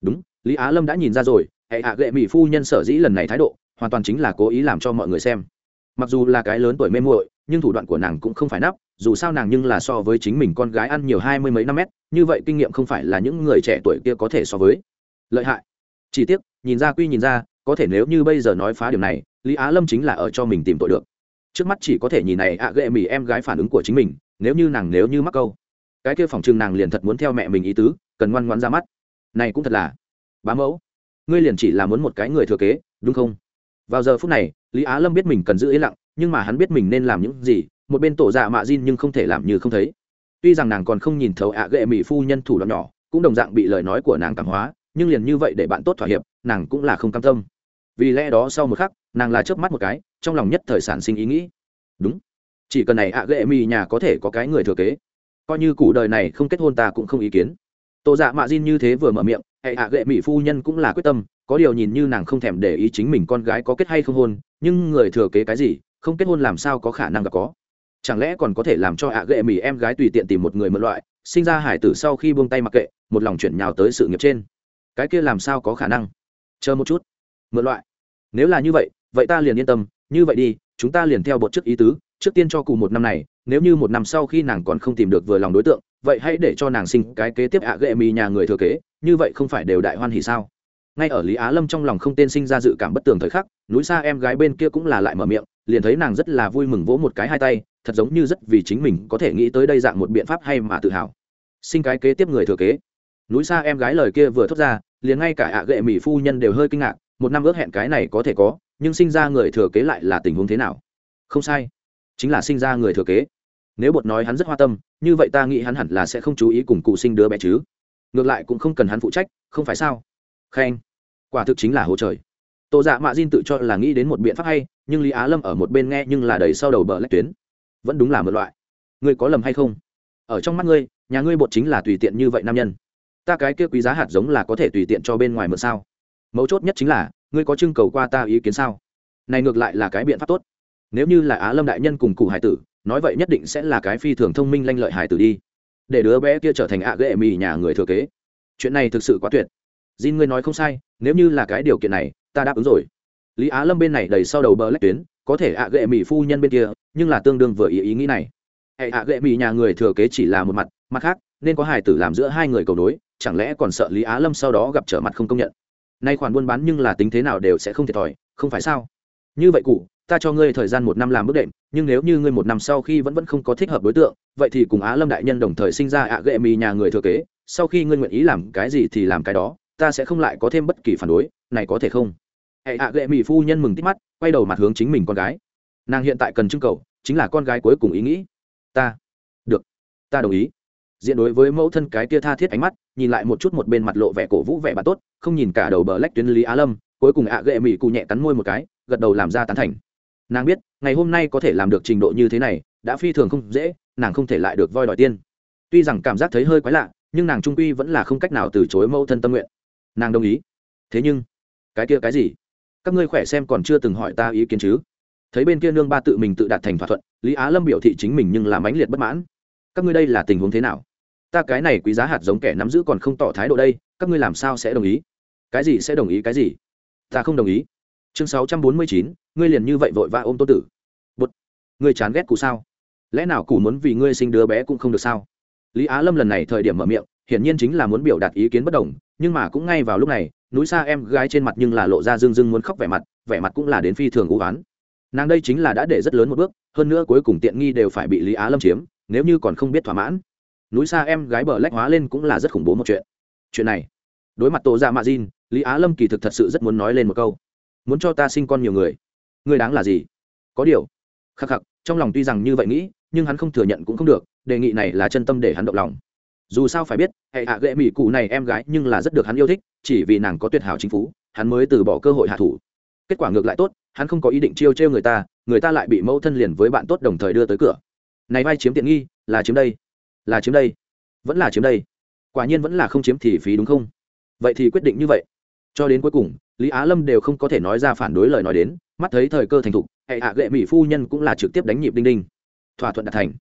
Đúng, lý á lâm đã nhìn ra rồi, hệ hạ gệ mỹ phu nhân sở dĩ lần này thái độ, hoàn toàn chính là cố ý làm cho mọi người xem. Mặc dù là cái lớn tuổi mê muội, nhưng thủ đoạn của nàng cũng không phải nắp, dù sao nàng nhưng là so với chính mình con gái ăn nhiều hai mươi mấy năm mét, như vậy kinh nghiệm không phải là những người trẻ tuổi kia có thể so với. Lợi hại. Chỉ tiếc, nhìn ra quy nhìn ra, có thể nếu như bây giờ nói phá điều này, lý á lâm chính là ở cho mình tìm tội được trước mắt chỉ có thể nhìn này ạ à ghệ mì em gái phản ứng của chính mình, nếu như nàng nếu như mắc câu. Cái kia phòng chừng nàng liền thật muốn theo mẹ mình ý tứ, cần ngoan ngoan ra mắt. Này cũng thật là bá mẫu. Ngươi liền chỉ là muốn một cái người thừa kế, đúng không? Vào giờ phút này, lý á lâm biết mình cần giữ yên lặng, nhưng mà hắn biết mình nên làm những gì, một bên tổ dạ mạ Jin nhưng không thể làm như không thấy. Tuy rằng nàng còn không nhìn thấu ạ à ghệ mỹ phu nhân thủ đoạn nhỏ, cũng đồng dạng bị lời nói của nàng cảm hóa, nhưng liền như vậy để bạn tốt thỏa hiệp, nàng cũng là không cam tâm. Vì lẽ đó sau một khắc, nàng là chớp mắt một cái trong lòng nhất thời sản sinh ý nghĩ. Đúng. Chỉ cần này ạ à ghệ mỹ nhà có thể có cái người thừa kế, coi như cụ đời này không kết hôn ta cũng không ý kiến. Tổ dạ mạ Jin như thế vừa mở miệng, hệ ạ à ghệ mỹ phu nhân cũng là quyết tâm, có điều nhìn như nàng không thèm để ý chính mình con gái có kết hay không hôn, nhưng người thừa kế cái gì, không kết hôn làm sao có khả năng gặp có. Chẳng lẽ còn có thể làm cho ạ à ghệ mỹ em gái tùy tiện tìm một người mượn loại, sinh ra hải tử sau khi buông tay mặc kệ, một lòng chuyển nhào tới sự nghiệp trên. Cái kia làm sao có khả năng? Chờ một chút. Mượn loại. Nếu là như vậy vậy ta liền yên tâm như vậy đi, chúng ta liền theo bột trước ý tứ, trước tiên cho cụ một năm này, nếu như một năm sau khi nàng còn không tìm được vừa lòng đối tượng, vậy hãy để cho nàng sinh cái kế tiếp ạ à ghệ mì nhà người thừa kế, như vậy không phải đều đại hoan hỉ sao? Ngay ở lý á lâm trong lòng không tên sinh ra dự cảm bất tường thời khắc, núi xa em gái bên kia cũng là lại mở miệng, liền thấy nàng rất là vui mừng vỗ một cái hai tay, thật giống như rất vì chính mình có thể nghĩ tới đây dạng một biện pháp hay mà tự hào. Sinh cái kế tiếp người thừa kế. Núi xa em gái lời kia vừa thốt ra, liền ngay cả ạ à mì mỹ phu nhân đều hơi kinh ngạc, một năm ước hẹn cái này có thể có nhưng sinh ra người thừa kế lại là tình huống thế nào? Không sai, chính là sinh ra người thừa kế. Nếu bột nói hắn rất hoa tâm, như vậy ta nghĩ hắn hẳn là sẽ không chú ý cùng cụ sinh đứa bé chứ. Ngược lại cũng không cần hắn phụ trách, không phải sao? Khen, quả thực chính là hỗ trời. Tổ dạ mạ diên tự cho là nghĩ đến một biện pháp hay, nhưng lý á lâm ở một bên nghe nhưng là đầy sau đầu bờ lách tuyến. Vẫn đúng là một loại. Ngươi có lầm hay không? Ở trong mắt ngươi, nhà ngươi bột chính là tùy tiện như vậy nam nhân. Ta cái kia quý giá hạt giống là có thể tùy tiện cho bên ngoài mượn sao? Mấu chốt nhất chính là ngươi có trưng cầu qua ta ý kiến sao? Này ngược lại là cái biện pháp tốt. Nếu như là á lâm đại nhân cùng cụ hải tử, nói vậy nhất định sẽ là cái phi thường thông minh lanh lợi hải tử đi. Để đứa bé kia trở thành ạ ghệ mì nhà người thừa kế. Chuyện này thực sự quá tuyệt. Jin ngươi nói không sai, nếu như là cái điều kiện này, ta đáp ứng rồi. Lý á lâm bên này đầy sau đầu bờ lách tuyến, có thể ạ ghệ mỹ phu nhân bên kia, nhưng là tương đương vừa ý ý nghĩ này. Hệ ạ ghệ mỹ nhà người thừa kế chỉ là một mặt mặt khác, nên có hài tử làm giữa hai người cầu nối, chẳng lẽ còn sợ lý á lâm sau đó gặp trở mặt không công nhận? Nay khoản buôn bán nhưng là tính thế nào đều sẽ không thiệt thòi, không phải sao? Như vậy cụ, ta cho ngươi thời gian một năm làm bước đệm, nhưng nếu như ngươi một năm sau khi vẫn vẫn không có thích hợp đối tượng, vậy thì cùng á lâm đại nhân đồng thời sinh ra ạ ghệ mì nhà người thừa kế, sau khi ngươi nguyện ý làm cái gì thì làm cái đó, ta sẽ không lại có thêm bất kỳ phản đối, này có thể không? Hệ ạ ghệ mì phu nhân mừng tít mắt, quay đầu mặt hướng chính mình con gái. Nàng hiện tại cần trưng cầu, chính là con gái cuối cùng ý nghĩ. Ta. Được. Ta đồng ý diện đối với mẫu thân cái kia tha thiết ánh mắt, nhìn lại một chút một bên mặt lộ vẻ cổ vũ vẻ bà tốt, không nhìn cả đầu bờ lách tuyến lý á lâm, cuối cùng ạ à ghệ mỹ cụ nhẹ cắn môi một cái, gật đầu làm ra tán thành. Nàng biết, ngày hôm nay có thể làm được trình độ như thế này, đã phi thường không dễ, nàng không thể lại được voi đòi tiên. Tuy rằng cảm giác thấy hơi quái lạ, nhưng nàng trung quy vẫn là không cách nào từ chối mẫu thân tâm nguyện. Nàng đồng ý. Thế nhưng, cái kia cái gì? Các ngươi khỏe xem còn chưa từng hỏi ta ý kiến chứ? Thấy bên kia nương ba tự mình tự đạt thành thỏa thuận, lý á lâm biểu thị chính mình nhưng làm ánh liệt bất mãn. Các ngươi đây là tình huống thế nào? Ta cái này quý giá hạt giống kẻ nắm giữ còn không tỏ thái độ đây, các ngươi làm sao sẽ đồng ý? Cái gì sẽ đồng ý cái gì? Ta không đồng ý. Chương sáu trăm bốn mươi chín, ngươi liền như vậy vội vã ôm tô tử. Bút ngươi chán ghét cụ sao? Lẽ nào cụ muốn vì ngươi sinh đứa bé cũng không được sao? Lý á lâm lần này thời điểm mở miệng, hiển nhiên chính là muốn biểu đạt ý kiến bất đồng, nhưng mà cũng ngay vào lúc này, núi xa em gái trên mặt nhưng là lộ ra dưng dưng muốn khóc vẻ mặt vẻ mặt cũng là đến phi thường u oán. Nàng đây chính là đã để rất lớn một bước, hơn nữa cuối cùng tiện nghi đều phải bị lý á lâm chiếm, nếu như còn không biết thỏa mãn núi xa em gái bờ lách hóa lên cũng là rất khủng bố một chuyện. Chuyện này, đối mặt tổ ra mạ diên lý á lâm kỳ thực thật sự rất muốn nói lên một câu. Muốn cho ta sinh con nhiều người. Người đáng là gì? Có điều, khắc khắc, trong lòng tuy rằng như vậy nghĩ, nhưng hắn không thừa nhận cũng không được, đề nghị này là chân tâm để hắn động lòng. Dù sao phải biết, hệ hạ ghệ mỹ cụ này em gái nhưng là rất được hắn yêu thích, chỉ vì nàng có tuyệt hảo chính phú, hắn mới từ bỏ cơ hội hạ thủ. Kết quả ngược lại tốt, hắn không có ý định chiêu trêu người ta người ta lại bị mẫu thân liền với bạn tốt đồng thời đưa tới cửa. Này vai chiếm tiện nghi, là chiếm đây là chiếm đây. Vẫn là chiếm đây. Quả nhiên vẫn là không chiếm thì phí đúng không? Vậy thì quyết định như vậy. Cho đến cuối cùng, lý á lâm đều không có thể nói ra phản đối lời nói đến, mắt thấy thời cơ thành thục, hệ hạ gệ mỹ phu nhân cũng là trực tiếp đánh nhịp đinh đinh. Thỏa thuận đạt thành.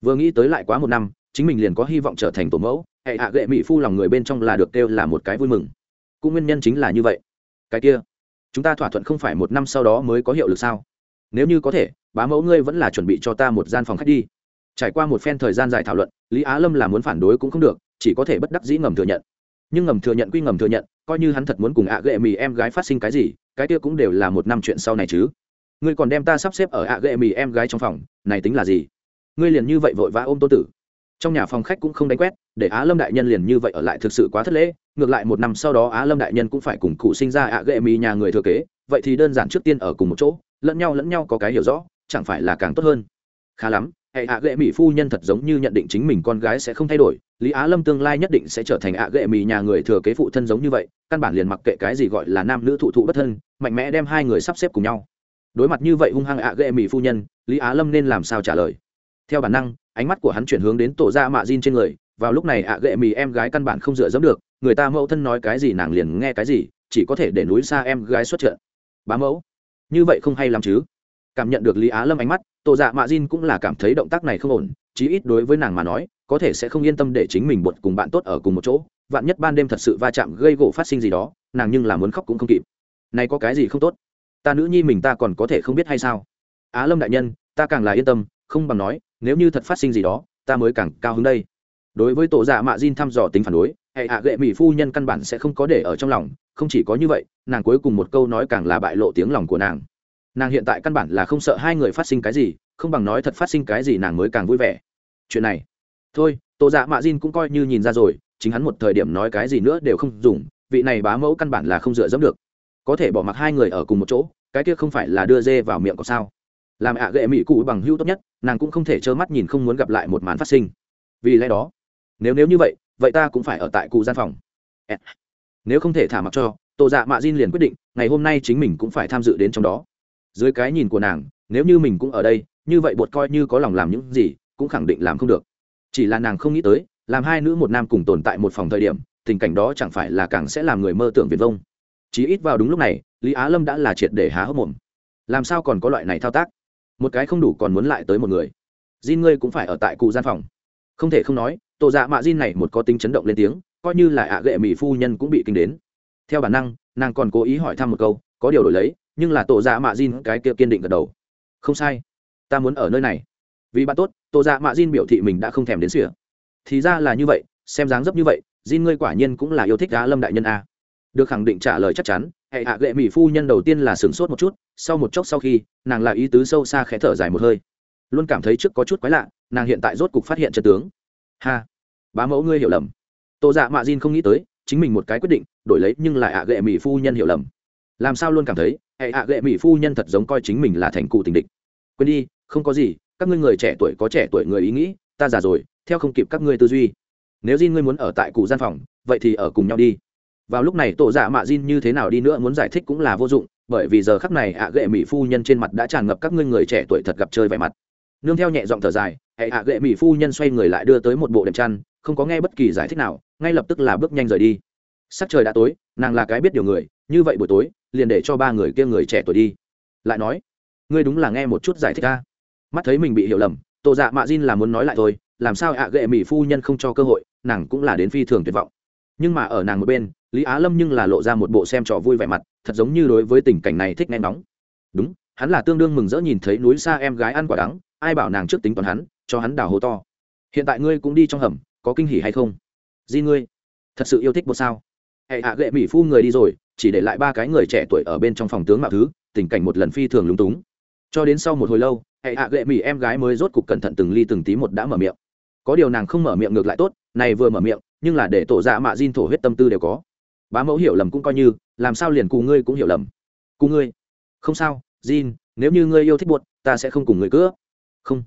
Vừa nghĩ tới lại quá một năm, chính mình liền có hy vọng trở thành tổ mẫu, hệ hạ gệ mỹ phu lòng người bên trong là được kêu là một cái vui mừng. Cũng nguyên nhân chính là như vậy. Cái kia, chúng ta thỏa thuận không phải một năm sau đó mới có hiệu lực sao? Nếu như có thể, bá mẫu ngươi vẫn là chuẩn bị cho ta một gian phòng khách đi trải qua một phen thời gian dài thảo luận, lý á lâm là muốn phản đối cũng không được, chỉ có thể bất đắc dĩ ngầm thừa nhận. Nhưng ngầm thừa nhận quy ngầm thừa nhận, coi như hắn thật muốn cùng ạ ghệ mì em gái phát sinh cái gì, cái kia cũng đều là một năm chuyện sau này chứ. Ngươi còn đem ta sắp xếp ở ạ ghệ mì em gái trong phòng, này tính là gì? Ngươi liền như vậy vội vã ôm tô tử. Trong nhà phòng khách cũng không đánh quét, để á lâm đại nhân liền như vậy ở lại thực sự quá thất lễ, ngược lại một năm sau đó á lâm đại nhân cũng phải cùng cụ sinh ra ạ ghệ mì nhà người thừa kế, vậy thì đơn giản trước tiên ở cùng một chỗ, lẫn nhau lẫn nhau có cái hiểu rõ, chẳng phải là càng tốt hơn. Khá lắm hệ ạ ghệ mỹ phu nhân thật giống như nhận định chính mình con gái sẽ không thay đổi, lý á lâm tương lai nhất định sẽ trở thành ạ ghệ mỹ nhà người thừa kế phụ thân giống như vậy, căn bản liền mặc kệ cái gì gọi là nam nữ thụ thụ bất thân, mạnh mẽ đem hai người sắp xếp cùng nhau. Đối mặt như vậy hung hăng ạ ghệ mỹ phu nhân, lý á lâm nên làm sao trả lời? Theo bản năng, ánh mắt của hắn chuyển hướng đến tổ gia mạ diên trên người, vào lúc này ạ ghệ mỹ em gái căn bản không dựa dẫm được, người ta mẫu thân nói cái gì nàng liền nghe cái gì, chỉ có thể để núi xa em gái xuất trận. Bá mẫu, như vậy không hay lắm chứ? Cảm nhận được lý á lâm ánh mắt tổ dạ mạ Jin cũng là cảm thấy động tác này không ổn, chí ít đối với nàng mà nói, có thể sẽ không yên tâm để chính mình bột cùng bạn tốt ở cùng một chỗ. Vạn nhất ban đêm thật sự va chạm gây gỗ phát sinh gì đó, nàng nhưng là muốn khóc cũng không kịp. Này có cái gì không tốt? Ta nữ nhi mình ta còn có thể không biết hay sao? Á lâm đại nhân, ta càng là yên tâm, không bằng nói, nếu như thật phát sinh gì đó, ta mới càng cao hứng đây. Đối với tổ dạ mạ Jin thăm dò tính phản đối, hệ hạ gệ mỹ phu nhân căn bản sẽ không có để ở trong lòng, không chỉ có như vậy, nàng cuối cùng một câu nói càng là bại lộ tiếng lòng của nàng nàng hiện tại căn bản là không sợ hai người phát sinh cái gì, không bằng nói thật phát sinh cái gì nàng mới càng vui vẻ. Chuyện này, thôi tổ dạ mạ diên cũng coi như nhìn ra rồi, chính hắn một thời điểm nói cái gì nữa đều không dùng, vị này bá mẫu căn bản là không dựa dẫm được. Có thể bỏ mặc hai người ở cùng một chỗ, cái kia không phải là đưa dê vào miệng có sao? Làm ạ gệ mỹ cụ bằng hữu tốt nhất, nàng cũng không thể trơ mắt nhìn không muốn gặp lại một màn phát sinh. Vì lẽ đó, nếu nếu như vậy vậy ta cũng phải ở tại cụ gian phòng. Nếu không thể thả mặc cho tổ dạ mạ diên liền quyết định, ngày hôm nay chính mình cũng phải tham dự đến trong đó dưới cái nhìn của nàng, nếu như mình cũng ở đây, như vậy bột coi như có lòng làm những gì, cũng khẳng định làm không được. Chỉ là nàng không nghĩ tới, làm hai nữ một nam cùng tồn tại một phòng thời điểm, tình cảnh đó chẳng phải là càng sẽ làm người mơ tưởng viền vông. Chí ít vào đúng lúc này, lý á lâm đã là triệt để há hốc mồm. Làm sao còn có loại này thao tác? Một cái không đủ còn muốn lại tới một người. Jin ngươi cũng phải ở tại cụ gian phòng. Không thể không nói tổ dạ mạ Jin này một có tính chấn động lên tiếng, coi như là ạ gệ mỹ phu nhân cũng bị kinh đến. Theo bản năng, nàng còn cố ý hỏi thăm một câu, có điều đổi lấy nhưng là tổ dạ mạ Jin cái kia kiên định gật đầu. Không sai. Ta muốn ở nơi này. Vì bạn tốt, tổ dạ mạ Jin biểu thị mình đã không thèm đến sỉa thì ra là như vậy, xem dáng dấp như vậy, Jin ngươi quả nhiên cũng là yêu thích á lâm đại nhân a. Được khẳng định trả lời chắc chắn, hệ hạ gệ mỹ phu nhân đầu tiên là sửng sốt một chút, sau một chốc sau khi, nàng là ý tứ sâu xa khẽ thở dài một hơi. Luôn cảm thấy trước có chút quái lạ, nàng hiện tại rốt cục phát hiện trật tướng. Ha. Bá mẫu ngươi hiểu lầm. Tô dạ mạ diên không nghĩ tới, chính mình một cái quyết định, đổi lấy nhưng lại ạ gệ mỹ phu nhân hiểu lầm làm sao luôn cảm thấy hệ hạ gệ mỹ phu nhân thật giống coi chính mình là thành cụ tình địch. Quên đi, không có gì, các ngươi người trẻ tuổi có trẻ tuổi người ý nghĩ, ta già rồi, theo không kịp các ngươi tư duy. Nếu Jin ngươi muốn ở tại cụ gian phòng, vậy thì ở cùng nhau đi. Vào lúc này, tổ dạ mạ Jin như thế nào đi nữa muốn giải thích cũng là vô dụng, bởi vì giờ khắc này, ạ gệ mỹ phu nhân trên mặt đã tràn ngập các ngươi người trẻ tuổi thật gặp chơi vẻ mặt. Nương theo nhẹ giọng thở dài hệ ạ gệ mỹ phu nhân xoay người lại đưa tới một bộ đệm chăn, không có nghe bất kỳ giải thích nào, ngay lập tức là bước nhanh rời đi. Sắc trời đã tối, nàng là cái biết điều người, như vậy buổi tối liền để cho ba người kia người trẻ tuổi đi. Lại nói, ngươi đúng là nghe một chút giải thích ta mắt thấy mình bị hiểu lầm tổ dạ mạ Jin là muốn nói lại thôi, làm sao ạ gệ mỹ phu nhân không cho cơ hội, nàng cũng là đến phi thường tuyệt vọng. Nhưng mà ở nàng một bên, lý á lâm nhưng là lộ ra một bộ xem trò vui vẻ mặt, thật giống như đối với tình cảnh này thích nghe nóng đúng, hắn là tương đương mừng rỡ nhìn thấy núi xa em gái ăn quả đắng, ai bảo nàng trước tính toán hắn, cho hắn đào hố to. Hiện tại ngươi cũng đi trong hầm, có kinh hỉ hay không? Di ngươi, thật sự yêu thích bột sao? Hệ hạ gệ mỹ phu người đi rồi, chỉ để lại ba cái người trẻ tuổi ở bên trong phòng tướng mạo thứ, tình cảnh một lần phi thường lúng túng. Cho đến sau một hồi lâu, hệ hạ gệ mỹ em gái mới rốt cục cẩn thận từng ly từng tí một đã mở miệng. Có điều nàng không mở miệng ngược lại tốt, này vừa mở miệng, nhưng là để tổ dạ mạ Jin thổ huyết tâm tư đều có. Bá mẫu hiểu lầm cũng coi như, làm sao liền cùng ngươi cũng hiểu lầm. Cùng ngươi? Không sao, Jin, nếu như ngươi yêu thích buột ta sẽ không cùng ngươi cữa không.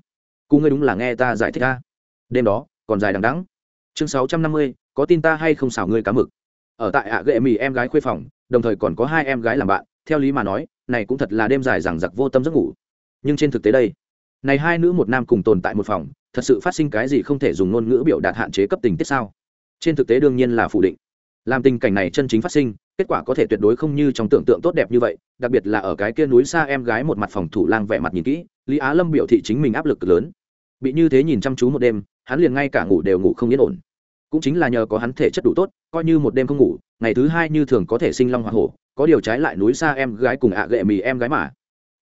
Cùng ngươi đúng là nghe ta giải thích ta đêm đó, còn dài đằng đẵng. Chương sáu trăm năm mươi, có tin ta hay không xảo ngươi cá mực? Ở tại ạ ghệ mì em gái khuê phòng, đồng thời còn có hai em gái làm bạn, theo lý mà nói, này cũng thật là đêm dài rằng giặc vô tâm giấc ngủ. Nhưng trên thực tế đây, này hai nữ một nam cùng tồn tại một phòng, thật sự phát sinh cái gì không thể dùng ngôn ngữ biểu đạt hạn chế cấp tình tiết sao? Trên thực tế đương nhiên là phủ định. Làm tình cảnh này chân chính phát sinh, kết quả có thể tuyệt đối không như trong tưởng tượng tốt đẹp như vậy, đặc biệt là ở cái kia núi xa em gái một mặt phòng thủ lang vẻ mặt nhìn kỹ, lý á lâm biểu thị chính mình áp lực lớn. Bị như thế nhìn chăm chú một đêm, hắn liền ngay cả ngủ đều ngủ không yên ổn cũng chính là nhờ có hắn thể chất đủ tốt, coi như một đêm không ngủ, ngày thứ hai như thường có thể sinh long hoa hổ, có điều trái lại núi xa em gái cùng ạ gệ mì em gái mà.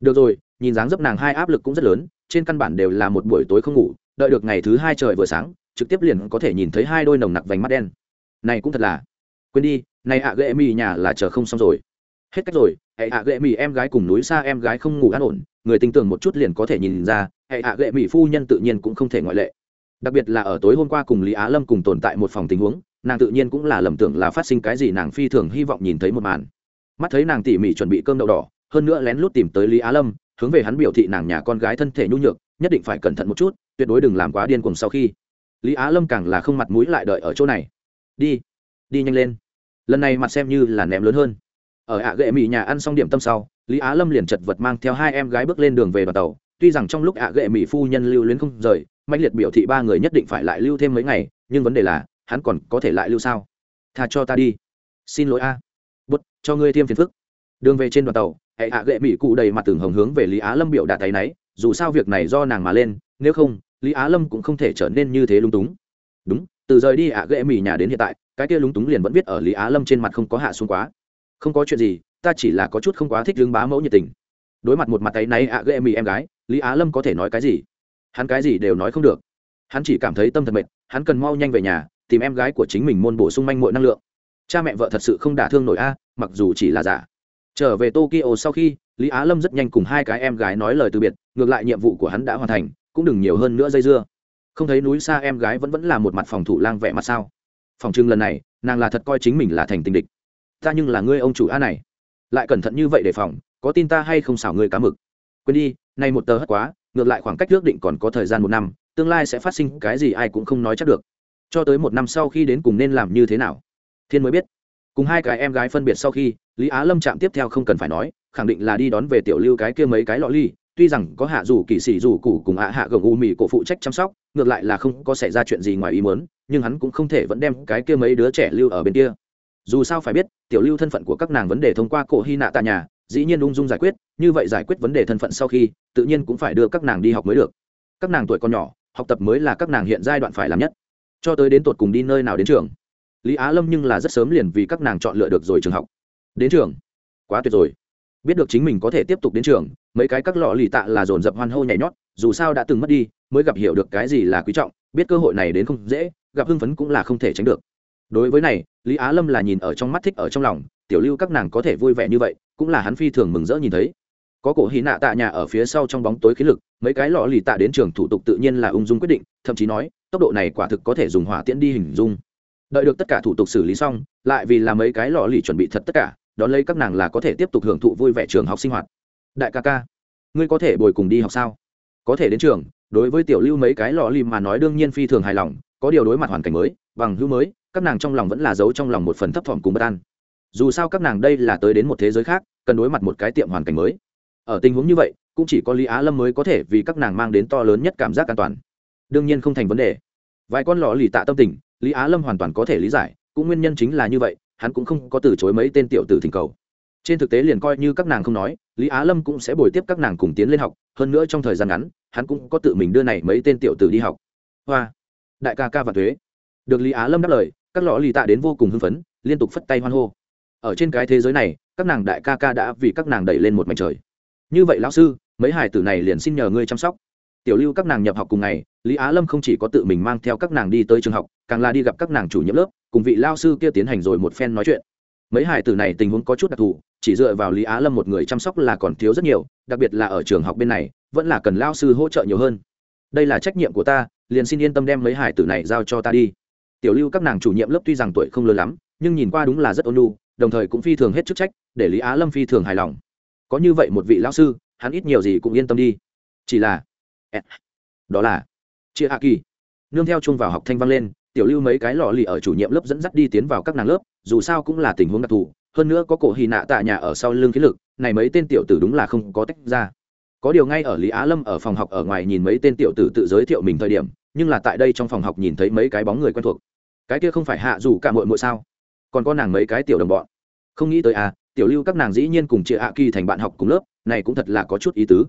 Được rồi, nhìn dáng dấp nàng hai áp lực cũng rất lớn, trên căn bản đều là một buổi tối không ngủ, đợi được ngày thứ hai trời vừa sáng, trực tiếp liền có thể nhìn thấy hai đôi nồng nặc vành mắt đen. Này cũng thật là. Quên đi, này ạ gệ mì nhà là chờ không xong rồi. Hết cách rồi, hệ ạ gệ mì em gái cùng núi xa em gái không ngủ an ổn, người tin tưởng một chút liền có thể nhìn ra, hệ ạ gệ mì phu nhân tự nhiên cũng không thể ngoại lệ đặc biệt là ở tối hôm qua cùng lý á lâm cùng tồn tại một phòng tình huống, nàng tự nhiên cũng là lầm tưởng là phát sinh cái gì nàng phi thường hy vọng nhìn thấy một màn. Mắt thấy nàng tỉ mỉ chuẩn bị cơm đậu đỏ, hơn nữa lén lút tìm tới lý á lâm, hướng về hắn biểu thị nàng nhà con gái thân thể nhu nhược, nhất định phải cẩn thận một chút, tuyệt đối đừng làm quá điên cùng sau khi. Lý á lâm càng là không mặt mũi lại đợi ở chỗ này. Đi đi nhanh lên. Lần này mặt xem như là ném lớn hơn. Ở ạ gệ mỹ nhà ăn xong điểm tâm sau, lý á lâm liền chật vật mang theo hai em gái bước lên đường về đoàn tàu, tuy rằng trong lúc ạ gệ mỹ phu nhân lưu luyến không rời mạnh liệt biểu thị ba người nhất định phải lại lưu thêm mấy ngày, nhưng vấn đề là, hắn còn có thể lại lưu sao? Tha cho ta đi. Xin lỗi a. À. bút, cho ngươi thêm phiền phức. Đường về trên đoàn tàu, hệ ạ gệ mỹ cụ đầy mặt từng hồng hướng về lý á lâm biểu đạt tay náy, dù sao việc này do nàng mà lên, nếu không, lý á lâm cũng không thể trở nên như thế lung túng. Đúng, từ rời đi ạ gệ mỹ nhà đến hiện tại, cái kia lúng túng liền vẫn viết ở lý á lâm trên mặt không có hạ xuống quá. Không có chuyện gì, ta chỉ là có chút không quá thích lương bá mẫu nhiệt tình. Đối mặt một mặt tay náy ạ gệ mỹ em gái, lý á lâm có thể nói cái gì? Hắn cái gì đều nói không được. Hắn chỉ cảm thấy tâm thật mệt, hắn cần mau nhanh về nhà, tìm em gái của chính mình môn bổ sung manh mội năng lượng. Cha mẹ vợ thật sự không đả thương nổi a, mặc dù chỉ là giả. Trở về tokyo sau khi, lý á lâm rất nhanh cùng hai cái em gái nói lời từ biệt, ngược lại nhiệm vụ của hắn đã hoàn thành, cũng đừng nhiều hơn nữa dây dưa. Không thấy núi xa em gái vẫn vẫn là một mặt phòng thủ lang vẻ mặt sao? Phòng trưng lần này, nàng là thật coi chính mình là thành tình địch. Ta nhưng là ngươi ông chủ a này. Lại cẩn thận như vậy để phòng, có tin ta hay không xảo ngươi cá mực? Quên đi, nay một tờ hất quá ngược lại khoảng cách ước định còn có thời gian một năm, tương lai sẽ phát sinh cái gì ai cũng không nói chắc được. Cho tới một năm sau khi đến cùng nên làm như thế nào? Thiên mới biết. Cùng hai cái em gái phân biệt sau khi, lý á lâm chạm tiếp theo không cần phải nói, khẳng định là đi đón về tiểu lưu cái kia mấy cái lọ ly, tuy rằng có hạ dù kỳ sĩ dù củ cùng hạ hạ gồng u mì cổ phụ trách chăm sóc, ngược lại là không có xảy ra chuyện gì ngoài ý muốn, nhưng hắn cũng không thể vẫn đem cái kia mấy đứa trẻ lưu ở bên kia. Dù sao phải biết, tiểu lưu thân phận của các nàng vấn đề thông qua cổ hy nạ tại nhà dĩ nhiên ung dung giải quyết, như vậy giải quyết vấn đề thân phận sau khi, tự nhiên cũng phải đưa các nàng đi học mới được. Các nàng tuổi còn nhỏ, học tập mới là các nàng hiện giai đoạn phải làm nhất. Cho tới đến tột cùng đi nơi nào đến trường. Lý á lâm nhưng là rất sớm liền vì các nàng chọn lựa được rồi trường học. Đến trường? Quá tuyệt rồi. Biết được chính mình có thể tiếp tục đến trường, mấy cái các lọ lì tạ là dồn dập hoan hô nhảy nhót, dù sao đã từng mất đi, mới gặp hiểu được cái gì là quý trọng, biết cơ hội này đến không dễ, gặp hưng phấn cũng là không thể tránh được. Đối với này, lý á lâm là nhìn ở trong mắt thích ở trong lòng tiểu lưu các nàng có thể vui vẻ như vậy, cũng là hắn phi thường mừng rỡ nhìn thấy. Có cổ hí nạ tạ nhà ở phía sau trong bóng tối khí lực, mấy cái lọ lì tạ đến trường thủ tục tự nhiên là ung dung quyết định, thậm chí nói, tốc độ này quả thực có thể dùng hỏa tiễn đi hình dung. Đợi được tất cả thủ tục xử lý xong, lại vì là mấy cái lọ lì chuẩn bị thật tất cả, đón lấy các nàng là có thể tiếp tục hưởng thụ vui vẻ trường học sinh hoạt. Đại ca ca, ngươi có thể bồi cùng đi học sao? Có thể đến trường, đối với tiểu lưu mấy cái lọ lì mà nói đương nhiên phi thường hài lòng, có điều đối mặt hoàn cảnh mới, bằng hữu mới, các nàng trong lòng vẫn là giấu trong lòng một phần thấp thỏm cùng bất an dù sao các nàng đây là tới đến một thế giới khác, cần đối mặt một cái tiệm hoàn cảnh mới. Ở tình huống như vậy, cũng chỉ có lý á lâm mới có thể vì các nàng mang đến to lớn nhất cảm giác an toàn. Đương nhiên không thành vấn đề. Vài con lò lì tạ tâm tình, lý á lâm hoàn toàn có thể lý giải, cũng nguyên nhân chính là như vậy, hắn cũng không có từ chối mấy tên tiểu tử thỉnh cầu. Trên thực tế liền coi như các nàng không nói, lý á lâm cũng sẽ bồi tiếp các nàng cùng tiến lên học, hơn nữa trong thời gian ngắn, hắn cũng có tự mình đưa này mấy tên tiểu tử đi học. Hoa! Đại ca ca và thuế. Được lý á lâm đáp lời, các lò lì tạ đến vô cùng hưng phấn, liên tục phất tay hoan hô ở trên cái thế giới này, các nàng đại ca ca đã vì các nàng đẩy lên một mảnh trời. Như vậy lão sư, mấy hải tử này liền xin nhờ ngươi chăm sóc. Tiểu lưu các nàng nhập học cùng ngày, lý á lâm không chỉ có tự mình mang theo các nàng đi tới trường học, càng là đi gặp các nàng chủ nhiệm lớp, cùng vị lao sư kia tiến hành rồi một phen nói chuyện. Mấy hải tử này tình huống có chút đặc thù, chỉ dựa vào lý á lâm một người chăm sóc là còn thiếu rất nhiều, đặc biệt là ở trường học bên này, vẫn là cần lao sư hỗ trợ nhiều hơn. Đây là trách nhiệm của ta, liền xin yên tâm đem mấy hải tử này giao cho ta đi. Tiểu lưu các nàng chủ nhiệm lớp tuy rằng tuổi không lớn lắm, nhưng nhìn qua đúng là rất ôn nhu đồng thời cũng phi thường hết chức trách, để lý á lâm phi thường hài lòng. Có như vậy một vị lão sư, hắn ít nhiều gì cũng yên tâm đi. Chỉ là đó là chia hạ kỳ. Nương theo chung vào học thanh vang lên, tiểu lưu mấy cái lò lì ở chủ nhiệm lớp dẫn dắt đi tiến vào các nàng lớp, dù sao cũng là tình huống đặc thù, hơn nữa có cổ hy nạ tạ nhà ở sau lưng khí lực, này mấy tên tiểu tử đúng là không có tách ra. Có điều ngay ở lý á lâm ở phòng học ở ngoài nhìn mấy tên tiểu tử tự giới thiệu mình thời điểm, nhưng là tại đây trong phòng học nhìn thấy mấy cái bóng người quen thuộc. Cái kia không phải hạ dù cả mội mội sao? Còn có nàng mấy cái tiểu đồng bọn. Không nghĩ tới à tiểu lưu các nàng dĩ nhiên cùng chị hạ kỳ thành bạn học cùng lớp này cũng thật là có chút ý tứ.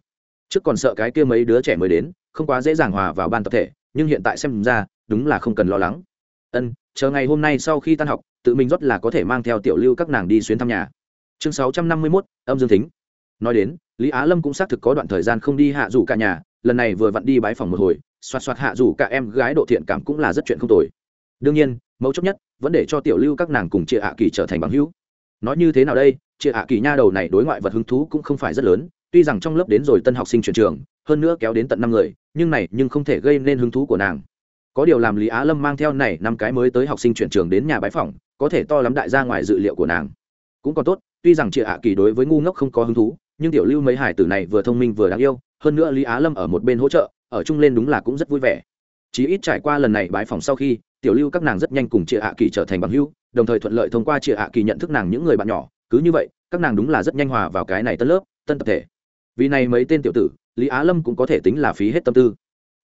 Trước còn sợ cái kia mấy đứa trẻ mới đến không quá dễ dàng hòa vào ban tập thể nhưng hiện tại xem ra đúng là không cần lo lắng. Ân chờ ngày hôm nay sau khi tan học tự mình rất là có thể mang theo tiểu lưu các nàng đi xuyến thăm nhà. Chương sáu trăm năm mươi 651, âm dương thính. Nói đến lý á lâm cũng xác thực có đoạn thời gian không đi hạ rủ cả nhà lần này vừa vặn đi bái phòng một hồi xoạt xoạt hạ rủ cả em gái độ thiện cảm cũng là rất chuyện không tồi. Đương nhiên mấu chốt nhất, vẫn để cho tiểu lưu các nàng cùng chị ạ kỳ trở thành bằng hữu. Nói như thế nào đây chị ạ kỳ nha đầu này đối ngoại vật hứng thú cũng không phải rất lớn, tuy rằng trong lớp đến rồi tân học sinh chuyển trường, hơn nữa kéo đến tận năm người, nhưng này nhưng không thể gây nên hứng thú của nàng. Có điều làm lý á lâm mang theo này năm cái mới tới học sinh chuyển trường đến nhà bãi phòng có thể to lắm đại ra ngoài dự liệu của nàng. Cũng còn tốt, tuy rằng chị ạ kỳ đối với ngu ngốc không có hứng thú, nhưng tiểu lưu mấy hải tử này vừa thông minh vừa đáng yêu, hơn nữa lý á lâm ở một bên hỗ trợ, ở chung lên đúng là cũng rất vui vẻ chí ít trải qua lần này bãi phòng sau khi, tiểu lưu các nàng rất nhanh cùng chị hạ kỳ trở thành bằng hữu, đồng thời thuận lợi thông qua chị hạ kỳ nhận thức nàng những người bạn nhỏ. Cứ như vậy, các nàng đúng là rất nhanh hòa vào cái này tân lớp, tân tập thể. Vì này mấy tên tiểu tử, lý á lâm cũng có thể tính là phí hết tâm tư.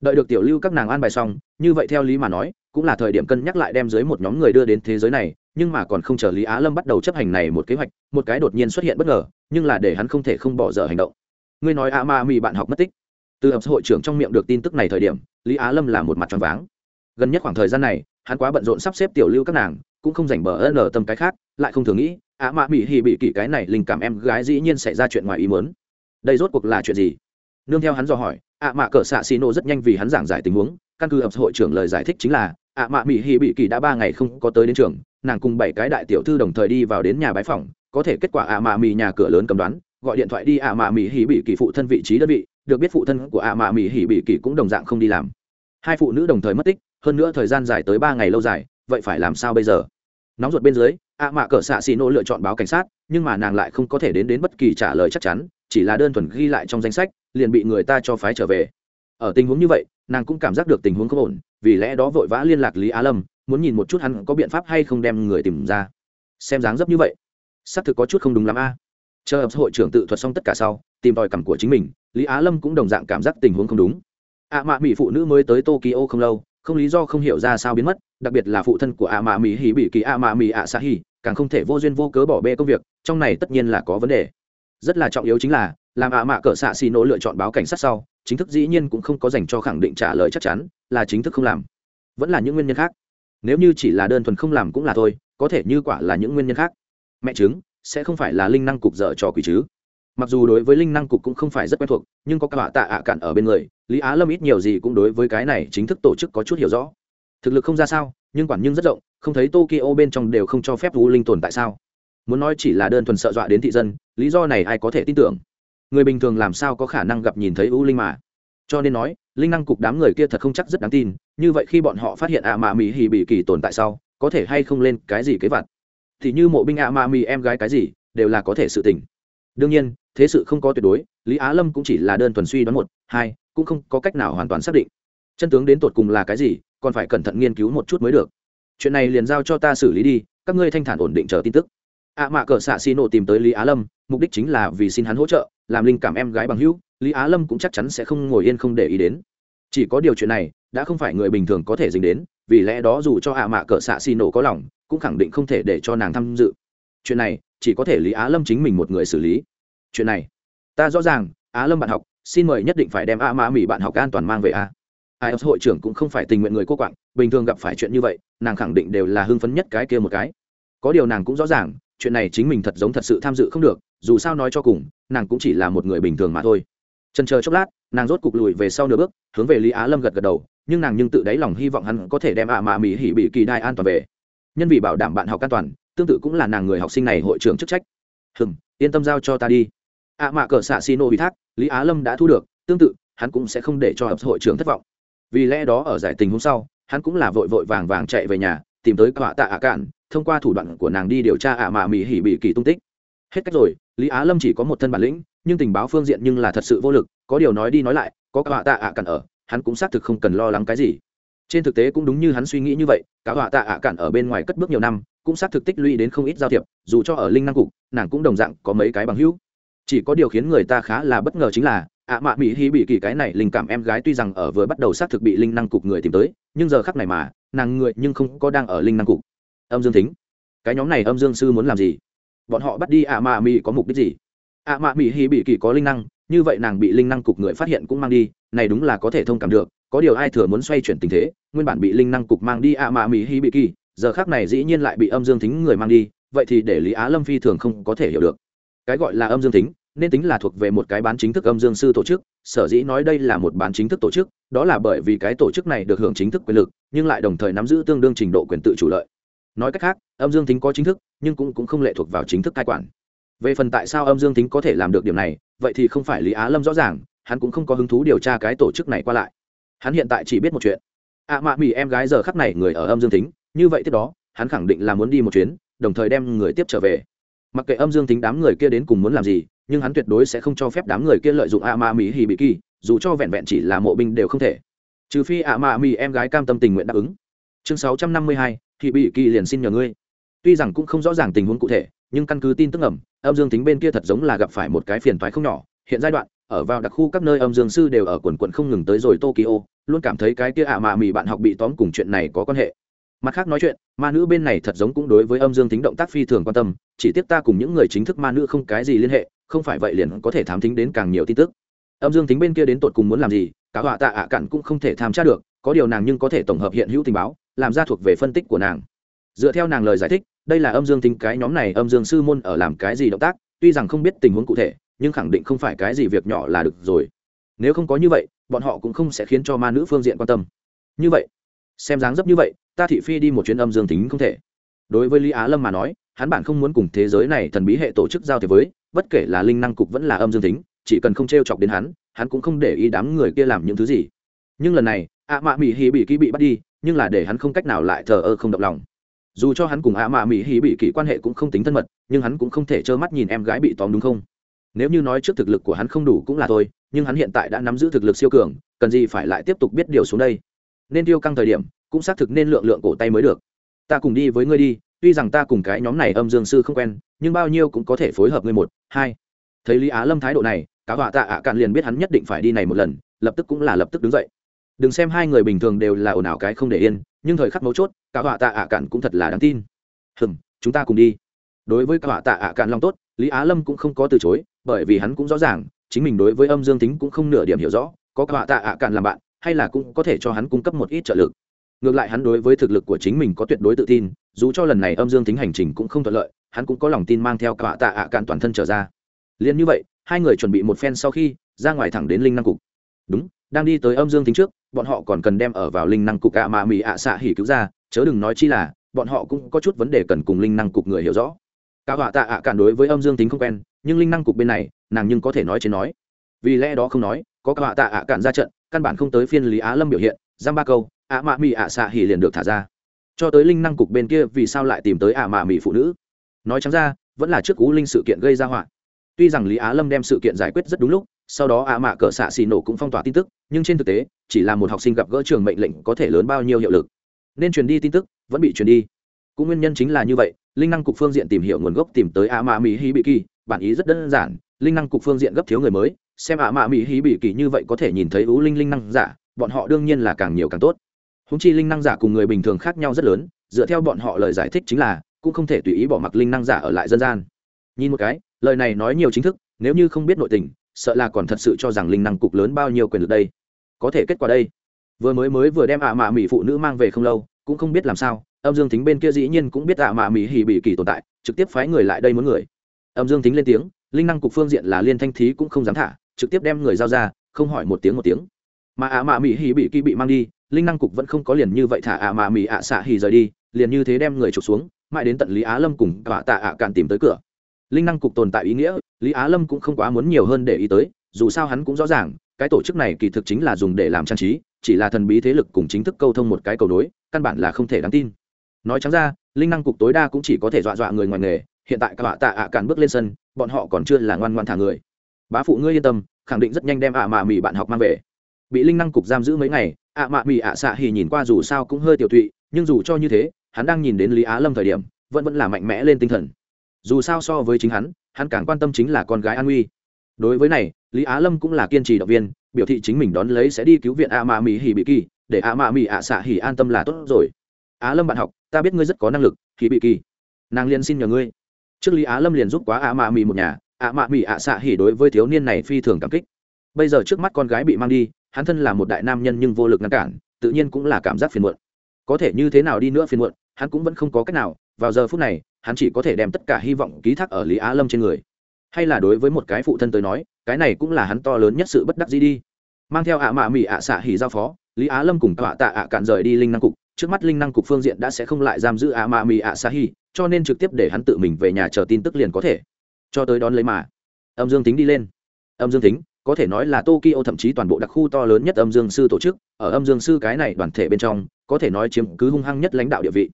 Đợi được tiểu lưu các nàng an bài xong, như vậy theo lý mà nói, cũng là thời điểm cân nhắc lại đem dưới một nhóm người đưa đến thế giới này, nhưng mà còn không chờ lý á lâm bắt đầu chấp hành này một kế hoạch, một cái đột nhiên xuất hiện bất ngờ, nhưng là để hắn không thể không bỏ dở hành động. Ngươi nói a ma mì bạn học mất tích từ hợp hội trưởng trong miệng được tin tức này thời điểm, lý á lâm là một mặt tròn váng. Gần nhất khoảng thời gian này, hắn quá bận rộn sắp xếp tiểu lưu các nàng, cũng không dành bờ ân ở tâm cái khác, lại không thường nghĩ a mạ mỹ hì bị kỷ cái này linh cảm em gái dĩ nhiên xảy ra chuyện ngoài ý muốn. Đây rốt cuộc là chuyện gì? Nương theo hắn dò hỏi ạ mạ cỡ xạ xì nổ rất nhanh vì hắn giảng giải tình huống, căn cứ hợp hội trưởng lời giải thích chính là ạ mạ mỹ hì bị kỳ đã ba ngày không có tới đến trường, nàng cùng bảy cái đại tiểu thư đồng thời đi vào đến nhà bái phòng có thể kết quả ạ mạ mỹ nhà cửa lớn cầm đoán, gọi điện thoại đi ạ mạ mỹ hì bị kỳ phụ thân vị trí đơn vị được biết phụ thân của ạ mạ mỹ hỉ bị kỳ cũng đồng dạng không đi làm. Hai phụ nữ đồng thời mất tích, hơn nữa thời gian dài tới ba ngày lâu dài, vậy phải làm sao bây giờ? Nóng ruột bên dưới, ạ mạ cỡ xạ xì nô lựa chọn báo cảnh sát, nhưng mà nàng lại không có thể đến đến bất kỳ trả lời chắc chắn, chỉ là đơn thuần ghi lại trong danh sách, liền bị người ta cho phái trở về. Ở tình huống như vậy, nàng cũng cảm giác được tình huống không ổn, vì lẽ đó vội vã liên lạc lý á lâm, muốn nhìn một chút hắn có biện pháp hay không đem người tìm ra. Xem dáng dấp như vậy, xác thực có chút không đúng lắm a. À. chờ hợp hội trưởng tự thuật xong tất cả sau, tìm tòi cảm của chính mình lý á lâm cũng đồng dạng cảm giác tình huống không đúng. ạ mạ mỹ phụ nữ mới tới tokyo không lâu, không lý do không hiểu ra sao biến mất, đặc biệt là phụ thân của ạ mạ mỹ hỉ bị kỳ ạ mạ mỹ ạ sa hỉ, càng không thể vô duyên vô cớ bỏ bê công việc, trong này tất nhiên là có vấn đề. Rất là trọng yếu chính là, làm ạ mạ cỡ xạ xì nỗ lựa chọn báo cảnh sát sau, chính thức dĩ nhiên cũng không có dành cho khẳng định trả lời chắc chắn, là chính thức không làm. Vẫn là những nguyên nhân khác. Nếu như chỉ là đơn thuần không làm cũng là thôi, có thể như quả là những nguyên nhân khác. Mẹ chứng, sẽ không phải là linh năng cục dở trò quỷ chứ mặc dù đối với linh năng cục cũng không phải rất quen thuộc, nhưng có các họa tạ ạ cạn ở bên người, lý á lâm ít nhiều gì cũng đối với cái này chính thức tổ chức có chút hiểu rõ. Thực lực không ra sao, nhưng quản nhưng rất rộng, không thấy tokyo bên trong đều không cho phép u linh tồn tại sao? Muốn nói chỉ là đơn thuần sợ dọa đến thị dân, lý do này ai có thể tin tưởng? Người bình thường làm sao có khả năng gặp nhìn thấy u linh mà? Cho nên nói, linh năng cục đám người kia thật không chắc rất đáng tin, như vậy khi bọn họ phát hiện ạ à mạ mỹ hì bị kỳ tồn tại sau, có thể hay không lên cái gì kế vặt? Thì như mộ binh ạ à mạ mỹ em gái cái gì, đều là có thể sự tình. Đương nhiên thế sự không có tuyệt đối, lý á lâm cũng chỉ là đơn thuần suy đoán một, hai, cũng không có cách nào hoàn toàn xác định. Chân tướng đến tột cùng là cái gì, còn phải cẩn thận nghiên cứu một chút mới được. Chuyện này liền giao cho ta xử lý đi, các ngươi thanh thản ổn định chờ tin tức. Ạ mạ cờ xạ xì nổ tìm tới lý á lâm, mục đích chính là vì xin hắn hỗ trợ, làm linh cảm em gái bằng hữu, lý á lâm cũng chắc chắn sẽ không ngồi yên không để ý đến. Chỉ có điều chuyện này, đã không phải người bình thường có thể dính đến, vì lẽ đó dù cho ạ mạ cờ xạ xì nổ có lòng, cũng khẳng định không thể để cho nàng tham dự. Chuyện này, chỉ có thể lý á lâm chính mình một người xử lý chuyện này. Ta rõ ràng, á lâm bạn học, xin mời nhất định phải đem a mã mỹ bạn học an toàn mang về a. Ai hội trưởng cũng không phải tình nguyện người cô quạng, bình thường gặp phải chuyện như vậy, nàng khẳng định đều là hưng phấn nhất cái kia một cái. Có điều nàng cũng rõ ràng, chuyện này chính mình thật giống thật sự tham dự không được, dù sao nói cho cùng, nàng cũng chỉ là một người bình thường mà thôi. Trần chờ chốc lát, nàng rốt cục lùi về sau nửa bước, hướng về lý á lâm gật gật đầu, nhưng nàng nhưng tự đáy lòng hy vọng hắn có thể đem ạ à mạ mỹ hỉ bị kỳ đai an toàn về. Nhân vì bảo đảm bạn học an toàn, tương tự cũng là nàng người học sinh này hội trưởng chức trách. Hừm, yên tâm giao cho ta đi ạ à mạ cờ xạ xì nô ủy thác, lý á lâm đã thu được, tương tự, hắn cũng sẽ không để cho hợp hội trưởng thất vọng. Vì lẽ đó ở giải tình hôm sau, hắn cũng là vội vội vàng vàng chạy về nhà, tìm tới quả tạ ạ cạn, thông qua thủ đoạn của nàng đi điều tra ạ mạ mỹ hỉ bị kỳ tung tích. Hết cách rồi, lý á lâm chỉ có một thân bản lĩnh, nhưng tình báo phương diện nhưng là thật sự vô lực, có điều nói đi nói lại, có cả tạ ạ Cạn ở, hắn cũng xác thực không cần lo lắng cái gì. Trên thực tế cũng đúng như hắn suy nghĩ như vậy, cả họa tạ ạ cản ở bên ngoài cất bước nhiều năm, cũng xác thực tích lũy đến không ít giao thiệp, dù cho ở linh năng cục, nàng cũng đồng dạng có mấy cái bằng hữu chỉ có điều khiến người ta khá là bất ngờ chính là, ạ mạ mỹ hi bị kỳ cái này linh cảm em gái tuy rằng ở vừa bắt đầu xác thực bị linh năng cục người tìm tới, nhưng giờ khắc này mà, nàng người nhưng không có đang ở linh năng cục. Âm dương thính, cái nhóm này âm dương sư muốn làm gì? Bọn họ bắt đi ạ mạ mỹ có mục đích gì? Ạ mạ mỹ hi bị kỳ có linh năng, như vậy nàng bị linh năng cục người phát hiện cũng mang đi, này đúng là có thể thông cảm được, có điều ai thừa muốn xoay chuyển tình thế, nguyên bản bị linh năng cục mang đi ạ mạ mỹ hi bị kỳ, giờ khác này dĩ nhiên lại bị âm dương thính người mang đi, vậy thì để lý á lâm phi thường không có thể hiểu được cái gọi là âm dương thính nên tính là thuộc về một cái bán chính thức âm dương sư tổ chức. Sở dĩ nói đây là một bán chính thức tổ chức đó là bởi vì cái tổ chức này được hưởng chính thức quyền lực nhưng lại đồng thời nắm giữ tương đương trình độ quyền tự chủ lợi. Nói cách khác âm dương tính có chính thức nhưng cũng, cũng không lệ thuộc vào chính thức cai quản. Về phần tại sao âm dương tính có thể làm được điểm này vậy thì không phải lý á lâm rõ ràng hắn cũng không có hứng thú điều tra cái tổ chức này qua lại. Hắn hiện tại chỉ biết một chuyện. Ạ mạ mỹ em gái giờ khắc này người ở âm dương tính như vậy tiếp đó hắn khẳng định là muốn đi một chuyến đồng thời đem người tiếp trở về mặc kệ âm dương tính đám người kia đến cùng muốn làm gì, nhưng hắn tuyệt đối sẽ không cho phép đám người kia lợi dụng ạ ma mỹ hì bị kỳ dù cho vẹn vẹn chỉ là mộ binh đều không thể. Trừ phi ạ ma mỹ em gái cam tâm tình nguyện đáp ứng. Chương sáu trăm năm mươi hai hì bị kỳ liền xin nhờ ngươi. Tuy rằng cũng không rõ ràng tình huống cụ thể, nhưng căn cứ tin tức ẩm âm dương tính bên kia thật giống là gặp phải một cái phiền toái không nhỏ. Hiện giai đoạn, ở vào đặc khu các nơi âm dương sư đều ở quần quận không ngừng tới rồi tokyo, luôn cảm thấy cái kia ạ mạ mì bạn học bị tóm cùng chuyện này có quan hệ mặt khác nói chuyện, ma nữ bên này thật giống cũng đối với âm dương tính động tác phi thường quan tâm, chỉ tiếc ta cùng những người chính thức ma nữ không cái gì liên hệ, không phải vậy liền có thể thám tính đến càng nhiều tin tức. Âm dương tính bên kia đến tột cùng muốn làm gì, cả họa tạ ạ cặn cũng không thể tham tra được, có điều nàng nhưng có thể tổng hợp hiện hữu tình báo, làm ra thuộc về phân tích của nàng. Dựa theo nàng lời giải thích, đây là âm dương tính cái nhóm này, âm dương sư môn ở làm cái gì động tác, tuy rằng không biết tình huống cụ thể, nhưng khẳng định không phải cái gì việc nhỏ là được rồi. Nếu không có như vậy, bọn họ cũng không sẽ khiến cho ma nữ phương diện quan tâm. Như vậy, xem dáng dấp như vậy ta thị phi đi một chuyến âm dương tính không thể. Đối với lý á lâm mà nói, hắn bản không muốn cùng thế giới này thần bí hệ tổ chức giao thế với, bất kể là linh năng cục vẫn là âm dương tính, chỉ cần không t r e o chọc đến hắn hắn cũng không để ý đám người kia làm những thứ gì. Nhưng lần này ạ mạ mỹ hì bị ký bị bắt đi, nhưng là để hắn không cách nào lại thờ ơ không động lòng. Dù cho hắn cùng ạ mạ mỹ hì bị ký quan hệ cũng không tính thân mật, nhưng hắn cũng không thể trơ mắt nhìn em gái bị tóm đúng không? Nếu như nói trước thực lực của hắn không đủ cũng là thôi, nhưng hắn hiện tại đã nắm giữ thực lực siêu cường, cần gì phải lại tiếp tục biết điều xuống đây? Nên tiêu căng thời điểm cũng xác thực nên lượng lượng cổ tay mới được. Ta cùng đi với ngươi đi, tuy rằng ta cùng cái nhóm này âm dương sư không quen, nhưng bao nhiêu cũng có thể phối hợp ngươi một, hai. Thấy lý á lâm thái độ này cả họa tạ ạ cạn liền biết hắn nhất định phải đi này một lần, lập tức cũng là lập tức đứng dậy. Đừng xem hai người bình thường đều là ồn ào cái không để yên, nhưng thời khắc mấu chốt cả họa tạ ạ cạn cũng thật là đáng tin. Hừm, chúng ta cùng đi. Đối với cả họa tạ ạ cạn lòng tốt, lý á lâm cũng không có từ chối, bởi vì hắn cũng rõ ràng, chính mình đối với âm dương tính cũng không nửa điểm hiểu rõ, có cả họa tạ ạ cạn làm bạn, hay là cũng có thể cho hắn cung cấp một ít trợ lực ngược lại hắn đối với thực lực của chính mình có tuyệt đối tự tin, dù cho lần này âm dương tính hành trình cũng không thuận lợi, hắn cũng có lòng tin mang theo cả tạ ạ cạn toàn thân trở ra. Liền như vậy, hai người chuẩn bị một phen sau khi, ra ngoài thẳng đến linh năng cục. Đúng, đang đi tới âm dương tính trước, bọn họ còn cần đem ở vào linh năng cục ạ mà mì ạ xạ hỉ cứu ra, chớ đừng nói chi là, bọn họ cũng có chút vấn đề cần cùng linh năng cục người hiểu rõ. Cả họa tạ ạ cạn đối với âm dương tính không quen, nhưng linh năng cục bên này, nàng nhưng có thể nói trên nói. Vì lẽ đó không nói, có cả họa tạ ạ cạn ra trận, căn bản không tới phiên lý á lâm biểu hiện, giam ba câu ạ mạ mị ạ xạ hỉ liền được thả ra. Cho tới linh năng cục bên kia, vì sao lại tìm tới ạ mạ mị phụ nữ? Nói chẳng ra, vẫn là trước cú linh sự kiện gây ra họa. Tuy rằng lý á lâm đem sự kiện giải quyết rất đúng lúc, sau đó ạ mạ cỡ xạ xì nổ cũng phong tỏa tin tức, nhưng trên thực tế, chỉ là một học sinh gặp gỡ trường mệnh lệnh có thể lớn bao nhiêu hiệu lực. Nên truyền đi tin tức, vẫn bị truyền đi. Cũng nguyên nhân chính là như vậy, linh năng cục phương diện tìm hiểu nguồn gốc tìm tới ạ mạ mỹ hí bị kỳ, bản ý rất đơn giản, linh năng cục phương diện gấp thiếu người mới, xem ạ mạ mỹ hí bị kỳ như vậy có thể nhìn thấy ú linh linh năng giả, bọn họ đương nhiên là càng nhiều càng tốt húng chi linh năng giả cùng người bình thường khác nhau rất lớn, dựa theo bọn họ lời giải thích chính là, cũng không thể tùy ý bỏ mặc linh năng giả ở lại dân gian. Nhìn một cái, lời này nói nhiều chính thức, nếu như không biết nội tình, sợ là còn thật sự cho rằng linh năng cục lớn bao nhiêu quyền lực đây. Có thể kết quả đây. Vừa mới mới vừa đem ạ mạ mỹ phụ nữ mang về không lâu, cũng không biết làm sao, âm dương tính bên kia dĩ nhiên cũng biết ạ mạ mỹ hỉ bị kỳ tồn tại, trực tiếp phái người lại đây muốn người. Âm dương tính lên tiếng, linh năng cục phương diện là liên thanh thí cũng không dám thả, trực tiếp đem người giao ra, không hỏi một tiếng một tiếng. Mà ạ mạ mỹ hỉ bị kỳ bị mang đi linh năng cục vẫn không có liền như vậy thả ạ mà mỹ ạ xạ hì rời đi, liền như thế đem người trục xuống, mãi đến tận lý á lâm cùng cả tạ ạ cạn tìm tới cửa. Linh năng cục tồn tại ý nghĩa, lý á lâm cũng không quá muốn nhiều hơn để ý tới, dù sao hắn cũng rõ ràng, cái tổ chức này kỳ thực chính là dùng để làm trang trí, chỉ là thần bí thế lực cùng chính thức câu thông một cái cầu nối, căn bản là không thể đáng tin. Nói trắng ra, linh năng cục tối đa cũng chỉ có thể dọa dọa người ngoài nghề, hiện tại các tạ ạ cạn bước lên sân, bọn họ còn chưa là ngoan ngoan thả người. Bá phụ ngươi yên tâm, khẳng định rất nhanh đem ạ mà mì bạn học mang về. Bị linh năng cục giam giữ mấy ngày ạ mạ mị ạ xạ hì nhìn qua dù sao cũng hơi tiểu tụy, nhưng dù cho như thế, hắn đang nhìn đến lý á lâm thời điểm, vẫn vẫn là mạnh mẽ lên tinh thần. Dù sao so với chính hắn hắn càng quan tâm chính là con gái an uy đối với này, lý á lâm cũng là kiên trì động viên, biểu thị chính mình đón lấy sẽ đi cứu viện ạ mạ Mị hì bị kỳ, để ạ mạ Mị ạ xạ hì an tâm là tốt rồi. Á lâm bạn học, ta biết ngươi rất có năng lực hì bị kỳ. Nàng liền xin nhờ ngươi. Trước lý á lâm liền giúp quá ạ mạ Mị một nhà, ạ mạ mị ạ xạ hì đối với thiếu niên này phi thường cảm kích. Bây giờ trước mắt con gái bị mang đi hắn thân là một đại nam nhân nhưng vô lực ngăn cản, tự nhiên cũng là cảm giác phiền muộn. Có thể như thế nào đi nữa phiền muộn, hắn cũng vẫn không có cách nào, vào giờ phút này, hắn chỉ có thể đem tất cả hy vọng ký thác ở lý á lâm trên người. Hay là đối với một cái phụ thân tới nói, cái này cũng là hắn to lớn nhất sự bất đắc gì đi. Mang theo ạ mạ mỉ ạ xạ hỉ giao phó, lý á lâm cùng tọa tạ ạ cạn rời đi linh năng cục, trước mắt linh năng cục phương diện đã sẽ không lại giam giữ ạ mạ mỉ ạ xạ hỉ, cho nên trực tiếp để hắn tự mình về nhà chờ tin tức liền có thể. Cho tới đón lấy mà. Âm dương tính đi lên. Âm dương tính có thể nói là tokyo thậm chí toàn bộ đặc khu to lớn nhất âm dương sư tổ chức, ở âm dương sư cái này đoàn thể bên trong, có thể nói chiếm cứ hung hăng nhất lãnh đạo địa vị.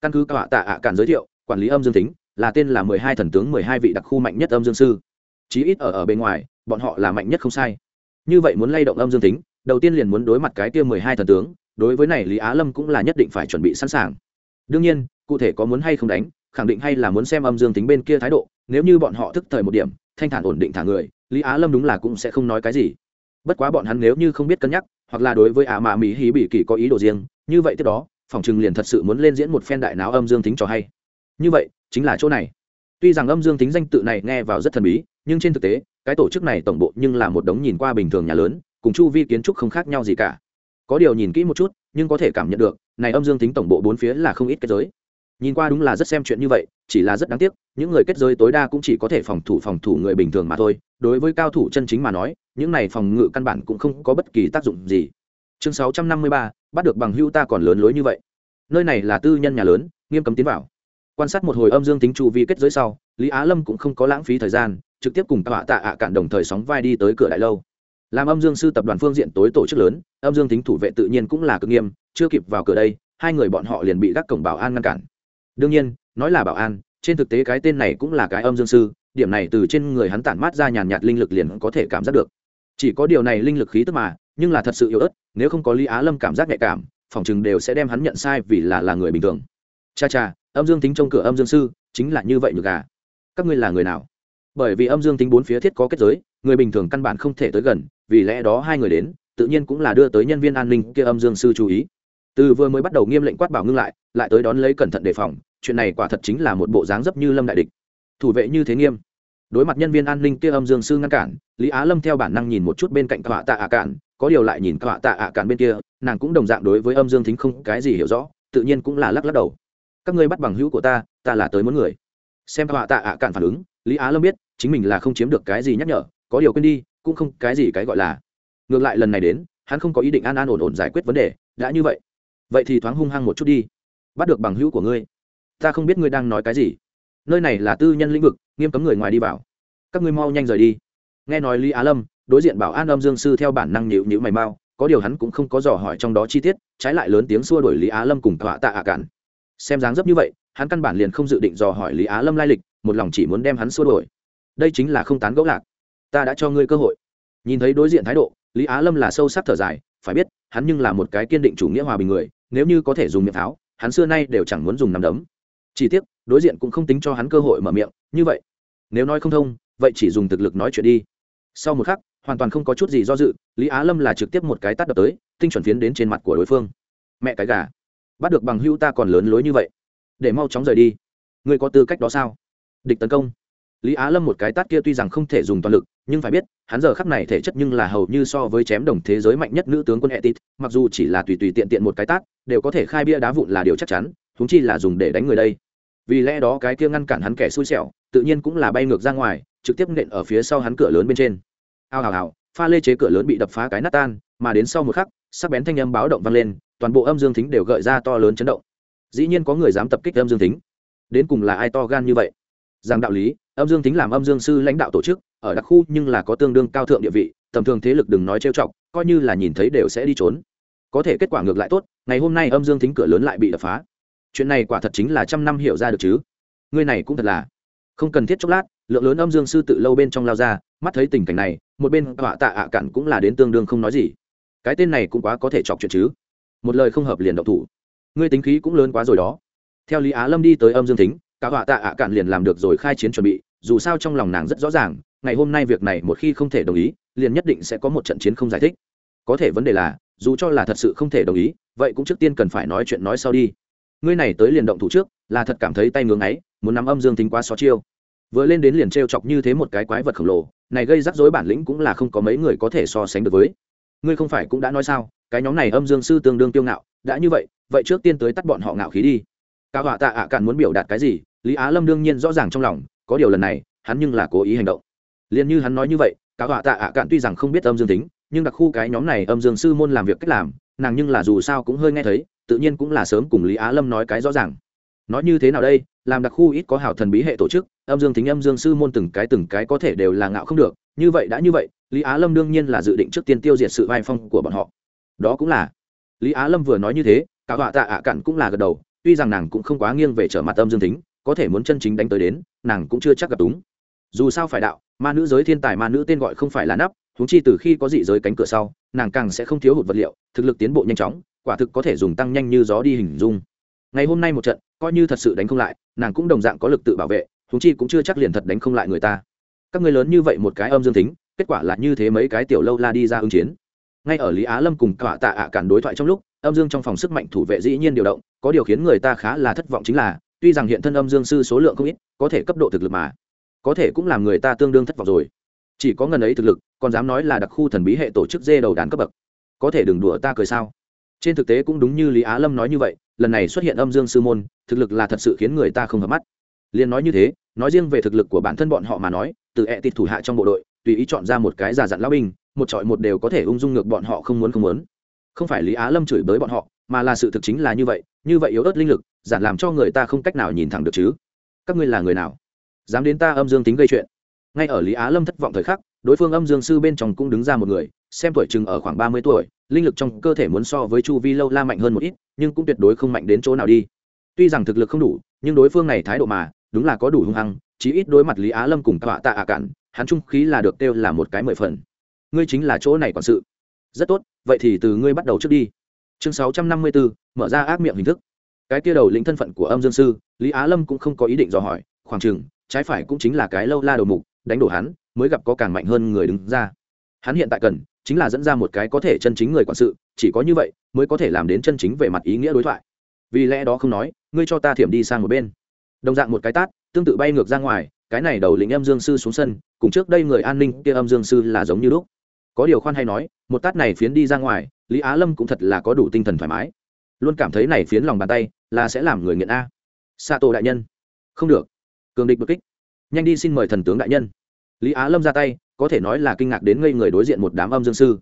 Căn cứ cả tạ ạ cản giới thiệu, quản lý âm dương tính là tên là mười hai thần tướng mười hai vị đặc khu mạnh nhất âm dương sư. Chí ít ở ở bên ngoài, bọn họ là mạnh nhất không sai. Như vậy muốn lay động âm dương tính đầu tiên liền muốn đối mặt cái kia mười hai thần tướng, đối với này lý á lâm cũng là nhất định phải chuẩn bị sẵn sàng. Đương nhiên, cụ thể có muốn hay không đánh, khẳng định hay là muốn xem âm dương tính bên kia thái độ, nếu như bọn họ thức thời một điểm thanh thản ổn định thả người, lý á lâm đúng là cũng sẽ không nói cái gì. Bất quá bọn hắn nếu như không biết cân nhắc, hoặc là đối với ả mạ mỹ hí bị kỳ có ý đồ riêng, như vậy tiếp đó, phòng chừng liền thật sự muốn lên diễn một phen đại náo âm dương tính cho hay. Như vậy, chính là chỗ này. Tuy rằng âm dương tính danh tự này nghe vào rất thần bí, nhưng trên thực tế, cái tổ chức này tổng bộ nhưng là một đống nhìn qua bình thường nhà lớn, cùng chu vi kiến trúc không khác nhau gì cả. Có điều nhìn kỹ một chút, nhưng có thể cảm nhận được, này âm dương tính tổng bộ bốn phía là không ít kết giới nhìn qua đúng là rất xem chuyện như vậy, chỉ là rất đáng tiếc, những người kết giới tối đa cũng chỉ có thể phòng thủ phòng thủ người bình thường mà thôi. Đối với cao thủ chân chính mà nói, những này phòng ngự căn bản cũng không có bất kỳ tác dụng gì. Chương sáu trăm năm mươi ba, bắt được bằng hưu ta còn lớn lối như vậy. Nơi này là tư nhân nhà lớn, nghiêm cấm tiến vào. Quan sát một hồi âm dương tính chu vi kết giới sau, lý á lâm cũng không có lãng phí thời gian, trực tiếp cùng tạ tạ ạ cạn đồng thời sóng vai đi tới cửa đại lâu. Làm âm dương sư tập đoàn phương diện tối tổ chức lớn, âm dương tính thủ vệ tự nhiên cũng là cực nghiêm, chưa kịp vào cửa đây, hai người bọn họ liền bị gác cổng bảo an ngăn cản đương nhiên, nói là bảo an, trên thực tế cái tên này cũng là cái âm dương sư, điểm này từ trên người hắn tản mát ra nhàn nhạt linh lực liền có thể cảm giác được. Chỉ có điều này linh lực khí tức mà, nhưng là thật sự yếu ớt, nếu không có lý á lâm cảm giác nhạy cảm, phòng chừng đều sẽ đem hắn nhận sai vì là là người bình thường. Cha cha, âm dương tính trong cửa âm dương sư, chính là như vậy nhược gà các ngươi là người nào? Bởi vì âm dương tính bốn phía thiết có kết giới, người bình thường căn bản không thể tới gần, vì lẽ đó hai người đến, tự nhiên cũng là đưa tới nhân viên an ninh kia âm dương sư chú ý từ vừa mới bắt đầu nghiêm lệnh quát bảo ngưng lại lại tới đón lấy cẩn thận đề phòng, chuyện này quả thật chính là một bộ dáng dấp như lâm đại địch. Thủ vệ như thế nghiêm. Đối mặt nhân viên an ninh kia âm dương sư ngăn cản, lý á lâm theo bản năng nhìn một chút bên cạnh cạ tạ ạ cản có điều lại nhìn cạ tạ ạ cản bên kia, nàng cũng đồng dạng đối với âm dương thính không cái gì hiểu rõ, tự nhiên cũng là lắc lắc đầu. Các ngươi bắt bằng hữu của ta ta là tới muốn người. Xem cạ tạ ạ cản phản ứng, lý á lâm biết, chính mình là không chiếm được cái gì nhắc nhở, có điều quên đi, cũng không cái gì cái gọi là. Ngược lại lần này đến, hắn không có ý định an an ổn ổn giải quyết vấn đề, đã như vậy vậy thì thoáng hung hăng một chút đi. Bắt được bằng hữu của ngươi. Ta không biết ngươi đang nói cái gì. Nơi này là tư nhân lĩnh vực, nghiêm cấm người ngoài đi vào. Các ngươi mau nhanh rời đi. Nghe nói lý á lâm, đối diện bảo an âm dương sư theo bản năng nhịu nhịu mày mau, có điều hắn cũng không có dò hỏi trong đó chi tiết, trái lại lớn tiếng xua đuổi lý á lâm cùng tọa tạ ạ cản xem dáng dấp như vậy, hắn căn bản liền không dự định dò hỏi lý á lâm lai lịch, một lòng chỉ muốn đem hắn xua đuổi. Đây chính là không tán gẫu lạc. Ta đã cho ngươi cơ hội. Nhìn thấy đối diện thái độ, lý á lâm là sâu sắc thở dài, phải biết, hắn nhưng là một cái kiên định chủ nghĩa hòa bình người nếu như có thể dùng miệng tháo, hắn xưa nay đều chẳng muốn dùng nắm đấm. Chỉ tiếc, đối diện cũng không tính cho hắn cơ hội mở miệng, như vậy. Nếu nói không thông, vậy chỉ dùng thực lực nói chuyện đi. Sau một khắc, hoàn toàn không có chút gì do dự, lý á lâm là trực tiếp một cái tắt đập tới, tinh chuẩn phiến đến trên mặt của đối phương. Mẹ cái gà, bắt được bằng hưu ta còn lớn lối như vậy. Để mau chóng rời đi. Ngươi có tư cách đó sao? Địch tấn công lý á lâm một cái tát kia tuy rằng không thể dùng toàn lực, nhưng phải biết, hắn giờ khắp này thể chất nhưng là hầu như so với chém đồng thế giới mạnh nhất nữ tướng quân etit, mặc dù chỉ là tùy tùy tiện tiện một cái tát, đều có thể khai bia đá vụn là điều chắc chắn thúng chi là dùng để đánh người đây. Vì lẽ đó cái kia ngăn cản hắn kẻ xui xẻo, tự nhiên cũng là bay ngược ra ngoài, trực tiếp nện ở phía sau hắn cửa lớn bên trên. Ao hào hào, pha lê chế cửa lớn bị đập phá cái nát tan, mà đến sau một khắc, sắc bén thanh âm báo động vang lên, toàn bộ âm dương thính đều gợi ra to lớn chấn động. Dĩ nhiên có người dám tập kích âm dương thính. Đến cùng là ai to gan như vậy? Rằng đạo lý âm dương tính làm âm dương sư lãnh đạo tổ chức, ở đặc khu nhưng là có tương đương cao thượng địa vị, tầm thường thế lực đừng nói trêu chọc, coi như là nhìn thấy đều sẽ đi trốn. Có thể kết quả ngược lại tốt, ngày hôm nay âm dương tính cửa lớn lại bị đập phá. Chuyện này quả thật chính là trăm năm hiểu ra được chứ. Ngươi này cũng thật là không cần thiết chốc lát, lượng lớn âm dương sư tự lâu bên trong lao ra, mắt thấy tình cảnh này, một bên họa tạ ạ cặn cũng là đến tương đương không nói gì. Cái tên này cũng quá có thể chọc chuyện chứ. Một lời không hợp liền động thủ. Ngươi tính khí cũng lớn quá rồi đó. Theo lý á lâm đi tới âm dương tính cả họa tạ ạ cạn liền làm được rồi khai chiến chuẩn bị dù sao trong lòng nàng rất rõ ràng, ngày hôm nay việc này một khi không thể đồng ý, liền nhất định sẽ có một trận chiến không giải thích. Có thể vấn đề là, dù cho là thật sự không thể đồng ý, vậy cũng trước tiên cần phải nói chuyện nói sau đi. Ngươi này tới liền động thủ trước, là thật cảm thấy tay ngưỡng ấy muốn nắm âm dương tính quá xó chiêu. Vừa lên đến liền t r e o chọc như thế một cái quái vật khổng lồ, này gây rắc rối bản lĩnh cũng là không có mấy người có thể so sánh được với. Ngươi không phải cũng đã nói sao, cái nhóm này âm dương sư tương đương tiêu ngạo, đã như vậy vậy trước tiên tới tắt bọn họ ngạo khí đi. Cao họa tạ ạ à cạn muốn biểu đạt cái gì, lý á lâm đương nhiên rõ ràng trong lòng có điều lần này, hắn nhưng là cố ý hành động. Liền như hắn nói như vậy cao họa tạ ạ à cạn tuy rằng không biết âm dương tính, nhưng đặc khu cái nhóm này âm dương sư môn làm việc cách làm, nàng nhưng là dù sao cũng hơi nghe thấy, tự nhiên cũng là sớm cùng lý á lâm nói cái rõ ràng. Nói như thế nào đây, làm đặc khu ít có hảo thần bí hệ tổ chức, âm dương tính âm dương sư môn từng cái từng cái có thể đều là ngạo không được, như vậy đã như vậy, lý á lâm đương nhiên là dự định trước tiên tiêu diệt sự vai phong của bọn họ. Đó cũng là. Lý á lâm vừa nói như thế cả họa tạ ạ cặn cũng là gật đầu, tuy rằng nàng cũng không quá nghiêng về trở mặt âm dương tính có thể muốn chân chính đánh tới đến, nàng cũng chưa chắc gặp đúng dù sao phải đạo, ma nữ giới thiên tài ma nữ tên gọi không phải là nắp húng chi từ khi có dị giới cánh cửa sau, nàng càng sẽ không thiếu hụt vật liệu, thực lực tiến bộ nhanh chóng, quả thực có thể dùng tăng nhanh như gió đi hình dung. Ngày hôm nay một trận, coi như thật sự đánh không lại, nàng cũng đồng dạng có lực tự bảo vệ húng chi cũng chưa chắc liền thật đánh không lại người ta. Các người lớn như vậy một cái âm dương tính kết quả là như thế mấy cái tiểu lâu la đi ra ứng chiến. Ngay ở lý á lâm cùng cả tạ ạ cản đối thoại trong lúc, âm dương trong phòng sức mạnh thủ vệ dĩ nhiên điều động, có điều khiến người ta khá là thất vọng chính là tuy rằng hiện thân âm dương sư số lượng không ít, có thể cấp độ thực lực mà, có thể cũng làm người ta tương đương thất vọng rồi. Chỉ có ngần ấy thực lực, còn dám nói là đặc khu thần bí hệ tổ chức dê đầu đàn cấp bậc. Có thể đừng đùa ta cười sao? Trên thực tế cũng đúng như lý á lâm nói như vậy, lần này xuất hiện âm dương sư môn, thực lực là thật sự khiến người ta không hợp mắt. Liền nói như thế, nói riêng về thực lực của bản thân bọn họ mà nói, từ ẹ tịt thủ hạ trong bộ đội, tùy ý chọn ra một cái giả dặn lão binh, một trọi một đều có thể ung dung ngược bọn họ không muốn không muốn. Không phải lý á lâm chửi bới bọn họ mà là sự thực chính là như vậy như vậy yếu ớt linh lực, giản làm cho người ta không cách nào nhìn thẳng được chứ. Các ngươi là người nào? Dám đến ta âm dương tính gây chuyện. Ngay ở lý á lâm thất vọng thời khắc, đối phương âm dương sư bên trong cũng đứng ra một người, xem tuổi chừng ở khoảng ba mươi tuổi, linh lực trong cơ thể muốn so với chu vi lâu la mạnh hơn một ít, nhưng cũng tuyệt đối không mạnh đến chỗ nào đi. Tuy rằng thực lực không đủ, nhưng đối phương này thái độ mà, đúng là có đủ hung hăng, chí ít đối mặt lý á lâm cùng tọa tạ ạ cản, hắn trung khí là được kêu là một cái mười phần. Ngươi chính là chỗ này quản sự. Rất tốt, vậy thì từ ngươi bắt đầu trước đi chương sáu trăm năm mươi bốn mở ra ác miệng hình thức. Cái kia đầu lĩnh thân phận của âm dương sư, lý á lâm cũng không có ý định dò hỏi, khoảng chừng, trái phải cũng chính là cái lâu la đầu mục, đánh đổ hắn, mới gặp có càng mạnh hơn người đứng ra. Hắn hiện tại cần, chính là dẫn ra một cái có thể chân chính người quản sự, chỉ có như vậy, mới có thể làm đến chân chính về mặt ý nghĩa đối thoại. Vì lẽ đó không nói, ngươi cho ta thiểm đi sang một bên. Đồng dạng một cái tát, tương tự bay ngược ra ngoài, cái này đầu lĩnh âm dương sư xuống sân, cùng trước đây người an ninh kia âm dương sư là giống như lúc. Có điều khoan hay nói, một tát này phiến đi ra ngoài lý á lâm cũng thật là có đủ tinh thần thoải mái. Luôn cảm thấy này phiến lòng bàn tay là sẽ làm người nghiện a. Xạ tổ đại nhân. Không được. Cường địch bực kích. Nhanh đi xin mời thần tướng đại nhân. Lý á lâm ra tay, có thể nói là kinh ngạc đến ngây người đối diện một đám âm dương sư.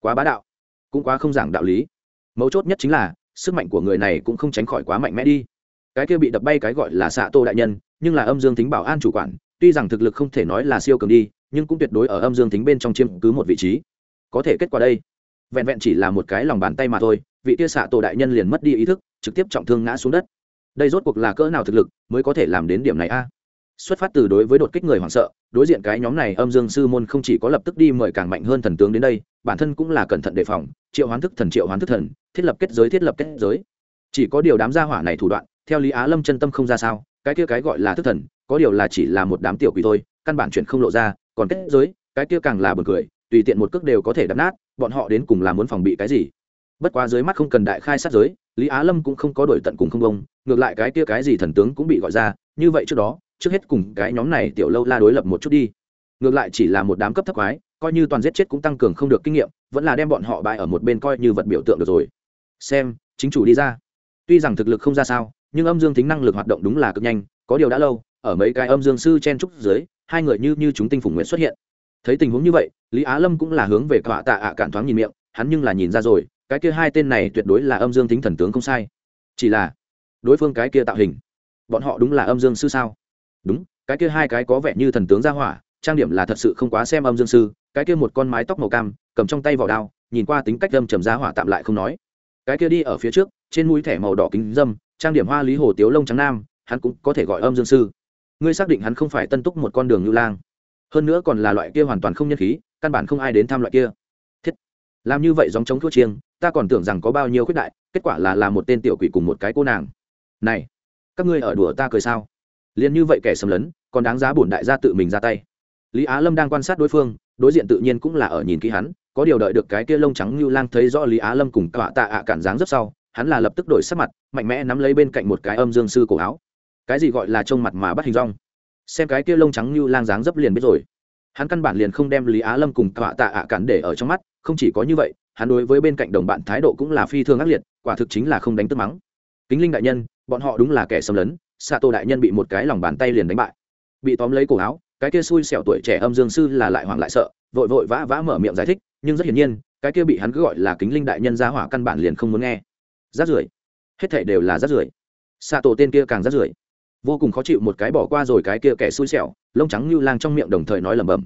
Quá bá đạo. Cũng quá không giảng đạo lý. Mấu chốt nhất chính là, sức mạnh của người này cũng không tránh khỏi quá mạnh mẽ đi. Cái kia bị đập bay cái gọi là xạ tô đại nhân, nhưng là âm dương tính bảo an chủ quản, tuy rằng thực lực không thể nói là siêu cường đi, nhưng cũng tuyệt đối ở âm dương tính bên trong chiếm cứ một vị trí. Có thể kết quả đây vẹn vẹn chỉ là một cái lòng bàn tay mà thôi, vị tia xạ tổ đại nhân liền mất đi ý thức, trực tiếp trọng thương ngã xuống đất. Đây rốt cuộc là cỡ nào thực lực mới có thể làm đến điểm này a? Xuất phát từ đối với đột kích người hoảng sợ, đối diện cái nhóm này âm dương sư môn không chỉ có lập tức đi mời càng mạnh hơn thần tướng đến đây, bản thân cũng là cẩn thận đề phòng, triệu hoán thức thần, triệu hoán thức thần, thiết lập kết giới, thiết lập kết giới. Chỉ có điều đám gia hỏa này thủ đoạn, theo lý á lâm chân tâm không ra sao, cái kia cái gọi là thức thần, có điều là chỉ là một đám tiểu quỷ thôi, căn bản chuyện không lộ ra, còn kết giới, cái kia càng là bực cười tùy tiện một cước đều có thể đập nát, bọn họ đến cùng là muốn phòng bị cái gì? Bất quá dưới mắt không cần đại khai sát giới, lý á lâm cũng không có đổi tận cùng không công ngược lại cái kia cái gì thần tướng cũng bị gọi ra, như vậy trước đó, trước hết cùng cái nhóm này tiểu lâu la đối lập một chút đi. Ngược lại chỉ là một đám cấp thấp quái, coi như toàn giết chết cũng tăng cường không được kinh nghiệm, vẫn là đem bọn họ bại ở một bên coi như vật biểu tượng được rồi. Xem, chính chủ đi ra. Tuy rằng thực lực không ra sao, nhưng âm dương tính năng lực hoạt động đúng là cực nhanh, có điều đã lâu, ở mấy cái âm dương sư chen trúc dưới, hai người như như chúng tinh phùng nguyện xuất hiện thấy tình huống như vậy, lý á lâm cũng là hướng về cọa tạ ạ cản thoáng nhìn miệng, hắn nhưng là nhìn ra rồi, cái kia hai tên này tuyệt đối là âm dương tính thần tướng không sai. Chỉ là, đối phương cái kia tạo hình, bọn họ đúng là âm dương sư sao? Đúng, cái kia hai cái có vẻ như thần tướng ra hỏa, trang điểm là thật sự không quá xem âm dương sư, cái kia một con mái tóc màu cam, cầm trong tay vỏ đao, nhìn qua tính cách đâm trầm ra hỏa tạm lại không nói. Cái kia đi ở phía trước, trên mũi thẻ màu đỏ kính dâm, trang điểm hoa lý hồ tiếu lông trắng nam, hắn cũng có thể gọi âm dương sư. Ngươi xác định hắn không phải tân túc một con đường lưu lang hơn nữa còn là loại kia hoàn toàn không nhân khí, căn bản không ai đến thăm loại kia. Thiết. Làm như vậy dòng chống thuốc chiêng, ta còn tưởng rằng có bao nhiêu khuyết đại, kết quả là là một tên tiểu quỷ cùng một cái cô nàng. Này, các ngươi ở đùa ta cười sao? Liền như vậy kẻ xâm lấn, còn đáng giá bổn đại gia tự mình ra tay. Lý á lâm đang quan sát đối phương, đối diện tự nhiên cũng là ở nhìn kỹ hắn, có điều đợi được cái kia lông trắng như lang thấy rõ lý á lâm cùng cọa tạ ạ cản dáng rất sau, hắn là lập tức đổi sắc mặt, mạnh mẽ nắm lấy bên cạnh một cái âm dương sư cổ áo. Cái gì gọi là trông mặt mà bắt hình rong? Xem cái kia lông trắng như lang dáng dấp liền biết rồi. Hắn căn bản liền không đem lý á lâm cùng tọa tạ ạ cản để ở trong mắt, không chỉ có như vậy, hắn đối với bên cạnh đồng bạn thái độ cũng là phi thường ác liệt, quả thực chính là không đánh tức mắng. Kính linh đại nhân, bọn họ đúng là kẻ xâm lấn xạ tô đại nhân bị một cái lòng bàn tay liền đánh bại. Bị tóm lấy cổ áo, cái kia xui xẻo tuổi trẻ âm dương sư là lại hoảng lại sợ, vội vội vã vã mở miệng giải thích, nhưng rất hiển nhiên, cái kia bị hắn cứ gọi là kính linh đại nhân ra hỏa căn bản liền không muốn nghe. Rát rưởi. Hết thảy đều là rát rưởi. Xạ tổ tên kia càng rát rưởi vô cùng khó chịu một cái bỏ qua rồi cái kia kẻ xui xẻo, lông trắng như lang trong miệng đồng thời nói lẩm bẩm.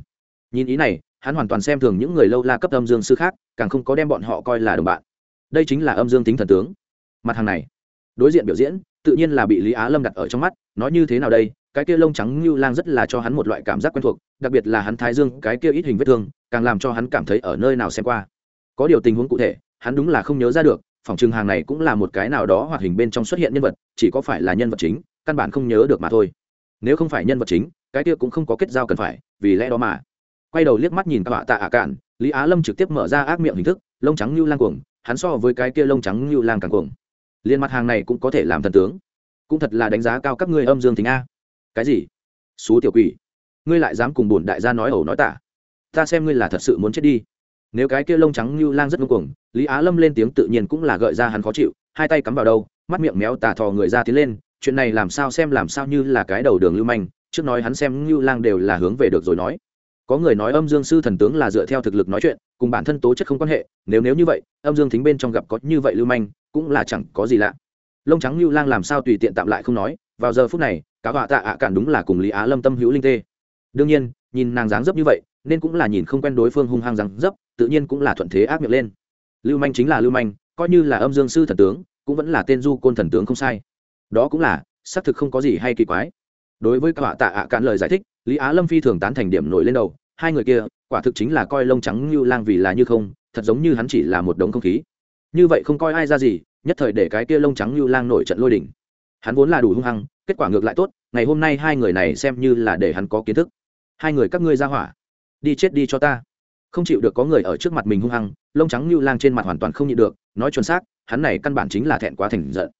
Nhìn ý này, hắn hoàn toàn xem thường những người lâu la cấp âm dương sư khác, càng không có đem bọn họ coi là đồng bạn. Đây chính là âm dương tính thần tướng. Mặt hàng này, đối diện biểu diễn, tự nhiên là bị lý á lâm đặt ở trong mắt, nói như thế nào đây, cái kia lông trắng như lang rất là cho hắn một loại cảm giác quen thuộc, đặc biệt là hắn thái dương, cái kia ít hình vết thương, càng làm cho hắn cảm thấy ở nơi nào xem qua. Có điều tình huống cụ thể, hắn đúng là không nhớ ra được, phòng trường hàng này cũng là một cái nào đó hoạt hình bên trong xuất hiện nhân vật, chỉ có phải là nhân vật chính căn bản không nhớ được mà thôi. Nếu không phải nhân vật chính, cái kia cũng không có kết giao cần phải, vì lẽ đó mà. Quay đầu liếc mắt nhìn họa tạ ả cạn, lý á lâm trực tiếp mở ra ác miệng hình thức, lông trắng như lang cuồng, hắn so với cái kia lông trắng như lang càng cuồng. Liên mặt hàng này cũng có thể làm thần tướng. Cũng thật là đánh giá cao các ngươi âm dương thính a. Cái gì? Xú tiểu quỷ. Ngươi lại dám cùng bổn đại gia nói ẩu nói tả. Ta xem ngươi là thật sự muốn chết đi. Nếu cái kia lông trắng như lang rất ngưng cuồng, lý á lâm lên tiếng tự nhiên cũng là gợi ra hắn khó chịu, hai tay cắm vào đâu mắt miệng méo tà thò người ra tiến lên chuyện này làm sao xem làm sao như là cái đầu đường lưu manh, trước nói hắn xem như lang đều là hướng về được rồi nói. Có người nói âm dương sư thần tướng là dựa theo thực lực nói chuyện, cùng bản thân tố chất không quan hệ, nếu nếu như vậy, âm dương thính bên trong gặp có như vậy lưu manh, cũng là chẳng có gì lạ. Lông trắng lưu lang làm sao tùy tiện tạm lại không nói, vào giờ phút này, cá họa tạ ạ cản đúng là cùng lý á lâm tâm hữu linh tê. Đương nhiên, nhìn nàng dáng dấp như vậy, nên cũng là nhìn không quen đối phương hung hăng dáng dấp, tự nhiên cũng là thuận thế ác miệng lên. Lưu manh chính là lưu manh, coi như là âm dương sư thần tướng, cũng vẫn là tên du côn thần tướng không sai đó cũng là, xác thực không có gì hay kỳ quái. Đối với cả tạ ạ cạn lời giải thích, lý á lâm phi thường tán thành điểm nổi lên đầu, hai người kia, quả thực chính là coi lông trắng như lang vì là như không, thật giống như hắn chỉ là một đống không khí. Như vậy không coi ai ra gì, nhất thời để cái kia lông trắng như lang nổi trận lôi đỉnh hắn vốn là đủ hung hăng, kết quả ngược lại tốt, ngày hôm nay hai người này xem như là để hắn có kiến thức. Hai người các ngươi ra hỏa, đi chết đi cho ta. Không chịu được có người ở trước mặt mình hung hăng, lông trắng như lang trên mặt hoàn toàn không nhịn được, nói chuẩn xác, hắn này căn bản chính là thẹn quá thành giận.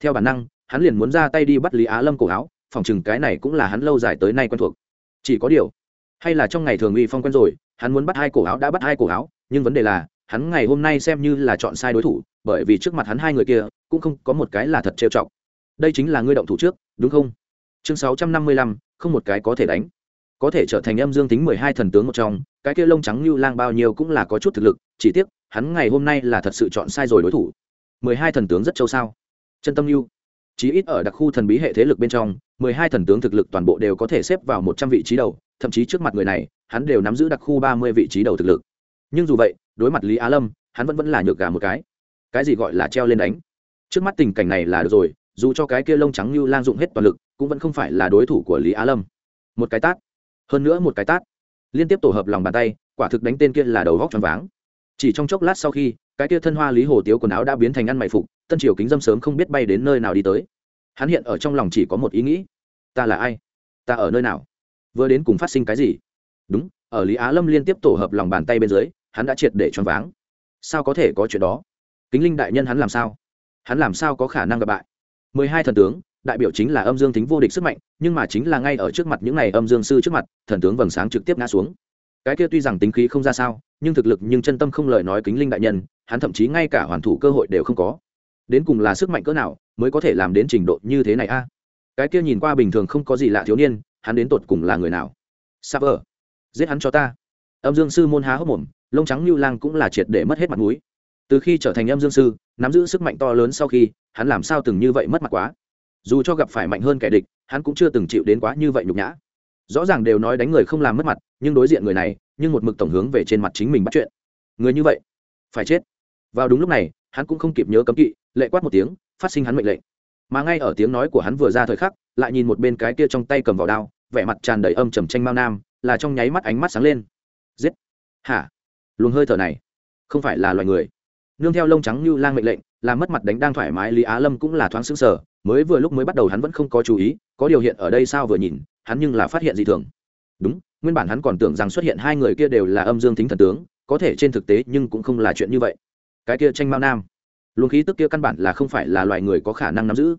Theo bản năng hắn liền muốn ra tay đi bắt lý á lâm cổ áo, phòng chừng cái này cũng là hắn lâu dài tới nay quen thuộc. Chỉ có điều, hay là trong ngày thường uy phong quen rồi, hắn muốn bắt hai cổ áo đã bắt hai cổ áo, nhưng vấn đề là, hắn ngày hôm nay xem như là chọn sai đối thủ, bởi vì trước mặt hắn hai người kia, cũng không có một cái là thật trêu chọc. Đây chính là ngươi động thủ trước, đúng không? Chương sáu trăm năm mươi lăm, không một cái có thể đánh. Có thể trở thành âm dương tính mười hai thần tướng một trong, cái kia lông trắng như lang bao nhiêu cũng là có chút thực lực, chỉ tiếc, hắn ngày hôm nay là thật sự chọn sai rồi đối thủ. mười hai thần tướng rất châu sao? Chân tâm lưu chí ít ở đặc khu thần bí hệ thế lực bên trong, mười hai thần tướng thực lực toàn bộ đều có thể xếp vào một trăm vị trí đầu, thậm chí trước mặt người này, hắn đều nắm giữ đặc khu ba mươi vị trí đầu thực lực. Nhưng dù vậy, đối mặt lý á lâm, hắn vẫn vẫn là nhược gà một cái. Cái gì gọi là treo lên đánh? Trước mắt tình cảnh này là được rồi, dù cho cái kia lông trắng như lang dụng hết toàn lực, cũng vẫn không phải là đối thủ của lý á lâm. Một cái tát. Hơn nữa một cái tát. Liên tiếp tổ hợp lòng bàn tay, quả thực đánh tên kia là đầu góc tròn váng. Chỉ trong chốc lát sau khi, cái kia thân hoa lý hồ tiếu quần áo đã biến thành ăn mày phục tân triều kính dâm sớm không biết bay đến nơi nào đi tới. Hắn hiện ở trong lòng chỉ có một ý nghĩ. Ta là ai? Ta ở nơi nào? Vừa đến cùng phát sinh cái gì? Đúng, ở lý á lâm liên tiếp tổ hợp lòng bàn tay bên dưới, hắn đã triệt để choáng váng. Sao có thể có chuyện đó? Kính linh đại nhân hắn làm sao? Hắn làm sao có khả năng gặp bại? Mười hai thần tướng, đại biểu chính là âm dương tính vô địch sức mạnh, nhưng mà chính là ngay ở trước mặt những ngày âm dương sư trước mặt, thần tướng vầng sáng trực tiếp ngã xuống. Cái kia tuy rằng tính khí không ra sao, nhưng thực lực nhưng chân tâm không lời nói kính linh đại nhân, hắn thậm chí ngay cả hoàn thủ cơ hội đều không có đến cùng là sức mạnh cỡ nào mới có thể làm đến trình độ như thế này a? Cái kia nhìn qua bình thường không có gì lạ thiếu niên, hắn đến tột cùng là người nào? Sắp ở giết hắn cho ta. Âm dương sư môn há hốc mồm, lông trắng như lang cũng là triệt để mất hết mặt mũi. Từ khi trở thành âm dương sư, nắm giữ sức mạnh to lớn sau khi, hắn làm sao từng như vậy mất mặt quá? Dù cho gặp phải mạnh hơn kẻ địch, hắn cũng chưa từng chịu đến quá như vậy nhục nhã. Rõ ràng đều nói đánh người không làm mất mặt, nhưng đối diện người này, nhưng một mực tổng hướng về trên mặt chính mình bắt chuyện. Người như vậy, phải chết. Vào đúng lúc này, hắn cũng không kịp nhớ cấm kỵ lệ quát một tiếng, phát sinh hắn mệnh lệnh. Mà ngay ở tiếng nói của hắn vừa ra thời khắc, lại nhìn một bên cái kia trong tay cầm vào đao, vẻ mặt tràn đầy âm trầm tranh mao nam, là trong nháy mắt ánh mắt sáng lên. Giết! Hả? Luồng hơi thở này, không phải là loài người. Nương theo lông trắng như lang mệnh lệnh làm mất mặt đánh đang thoải mái lý á lâm cũng là thoáng xứng sở mới vừa lúc mới bắt đầu hắn vẫn không có chú ý, có điều hiện ở đây sao vừa nhìn, hắn nhưng là phát hiện gì thường. Đúng, nguyên bản hắn còn tưởng rằng xuất hiện hai người kia đều là âm dương tính thần tướng, có thể trên thực tế nhưng cũng không là chuyện như vậy. Cái kia tranh mao nam luồng khí tức kia căn bản là không phải là loài người có khả năng nắm giữ.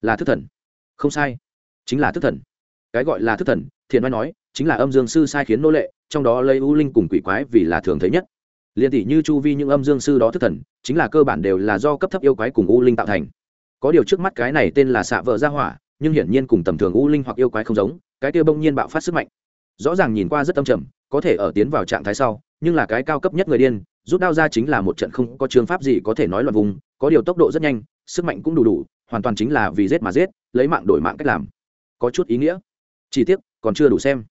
Là thức thần. Không sai. Chính là thức thần. Cái gọi là thức thần, thiện nói nói, chính là âm dương sư sai khiến nô lệ, trong đó lấy u linh cùng quỷ quái vì là thường thấy nhất. Liên tỷ như chu vi những âm dương sư đó thức thần, chính là cơ bản đều là do cấp thấp yêu quái cùng u linh tạo thành. Có điều trước mắt cái này tên là xạ vợ gia hỏa, nhưng hiển nhiên cùng tầm thường u linh hoặc yêu quái không giống, cái kia bỗng nhiên bạo phát sức mạnh. Rõ ràng nhìn qua rất âm trầm, có thể ở tiến vào trạng thái sau, nhưng là cái cao cấp nhất người điên rút đao ra chính là một trận không có trường pháp gì có thể nói loạn vùng, có điều tốc độ rất nhanh, sức mạnh cũng đủ đủ, hoàn toàn chính là vì giết mà giết, lấy mạng đổi mạng cách làm. Có chút ý nghĩa. Chi tiết còn chưa đủ xem.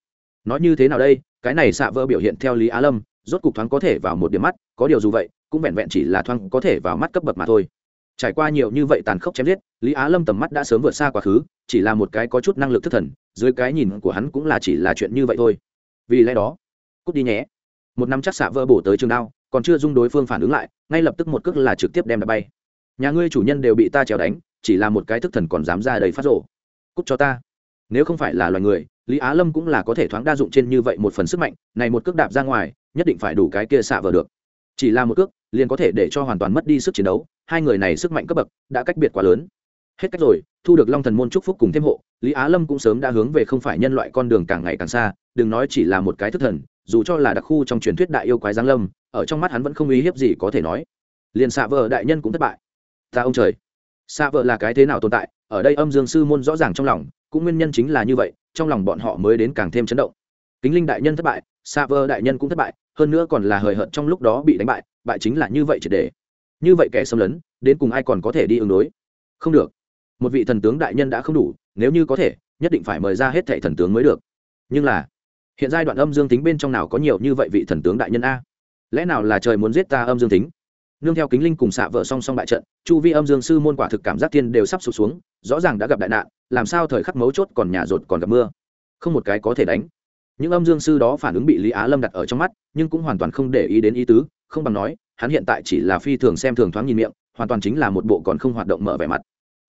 Nói như thế nào đây, cái này xạ vỡ biểu hiện theo lý á lâm, rốt cục thoáng có thể vào một điểm mắt, có điều dù vậy, cũng vẹn vẹn chỉ là thoáng có thể vào mắt cấp bậc mà thôi. Trải qua nhiều như vậy tàn khốc chém giết, lý á lâm tầm mắt đã sớm vượt xa quá khứ, chỉ là một cái có chút năng lực thất thần, dưới cái nhìn của hắn cũng là chỉ là chuyện như vậy thôi. Vì lẽ đó, cút đi nhé. Một năm chắc xạ vỡ bổ tới trường đao còn chưa dung đối phương phản ứng lại, ngay lập tức một cước là trực tiếp đem đá bay. Nhà ngươi chủ nhân đều bị ta trèo đánh, chỉ là một cái thức thần còn dám ra đầy phát rổ cút cho ta. Nếu không phải là loài người, lý á lâm cũng là có thể thoáng đa dụng trên như vậy một phần sức mạnh, này một cước đạp ra ngoài, nhất định phải đủ cái kia xạ vào được. Chỉ là một cước, liền có thể để cho hoàn toàn mất đi sức chiến đấu, hai người này sức mạnh cấp bậc đã cách biệt quá lớn. Hết cách rồi, thu được long thần môn chúc phúc cùng thêm hộ, lý á lâm cũng sớm đã hướng về không phải nhân loại con đường càng ngày càng xa, đừng nói chỉ là một cái thức thần, dù cho là đặc khu trong truyền thuyết đại yêu quái giáng lâm ở trong mắt hắn vẫn không ý hiếp gì có thể nói. Liền xạ vợ đại nhân cũng thất bại. Ta ông trời. Xạ vợ là cái thế nào tồn tại? Ở đây âm dương sư môn rõ ràng trong lòng, cũng nguyên nhân chính là như vậy, trong lòng bọn họ mới đến càng thêm chấn động. Kính linh đại nhân thất bại xạ vợ đại nhân cũng thất bại, hơn nữa còn là hời hợt trong lúc đó bị đánh bại bại chính là như vậy triệt để như vậy kẻ xâm lấn, đến cùng ai còn có thể đi ứng đối? Không được. Một vị thần tướng đại nhân đã không đủ, nếu như có thể, nhất định phải mời ra hết thệ thần tướng mới được. Nhưng là, hiện giai đoạn âm dương tính bên trong nào có nhiều như vậy vị thần tướng đại nhân a? Lẽ nào là trời muốn giết ta âm dương tính? Nương theo kính linh cùng xạ vợ song song bại trận, chu vi âm dương sư môn quả thực cảm giác thiên đều sắp sụt xuống, rõ ràng đã gặp đại nạn, làm sao thời khắc mấu chốt còn nhà rột còn gặp mưa? Không một cái có thể đánh. Những âm dương sư đó phản ứng bị lý á lâm đặt ở trong mắt, nhưng cũng hoàn toàn không để ý đến ý tứ, không bằng nói, hắn hiện tại chỉ là phi thường xem thường thoáng nhìn miệng, hoàn toàn chính là một bộ còn không hoạt động mở vẻ mặt.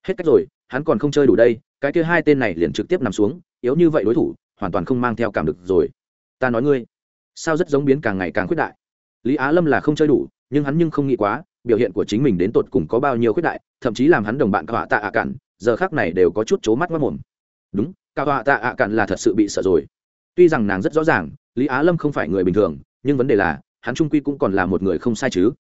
Hết cách rồi, hắn còn không chơi đủ đây, cái kia hai tên này liền trực tiếp nằm xuống, yếu như vậy đối thủ, hoàn toàn không mang theo cảm được rồi. Ta nói ngươi, sao rất giống biến càng ngày càng khuyết đại? Lý á lâm là không chơi đủ, nhưng hắn nhưng không nghĩ quá, biểu hiện của chính mình đến tột cùng có bao nhiêu khuyết đại, thậm chí làm hắn đồng bạn cả tạ ạ cản, giờ khác này đều có chút c mắt mất mồm. Đúng cả tạ ạ cản là thật sự bị sợ rồi. Tuy rằng nàng rất rõ ràng, lý á lâm không phải người bình thường, nhưng vấn đề là, hắn trung quy cũng còn là một người không sai chứ.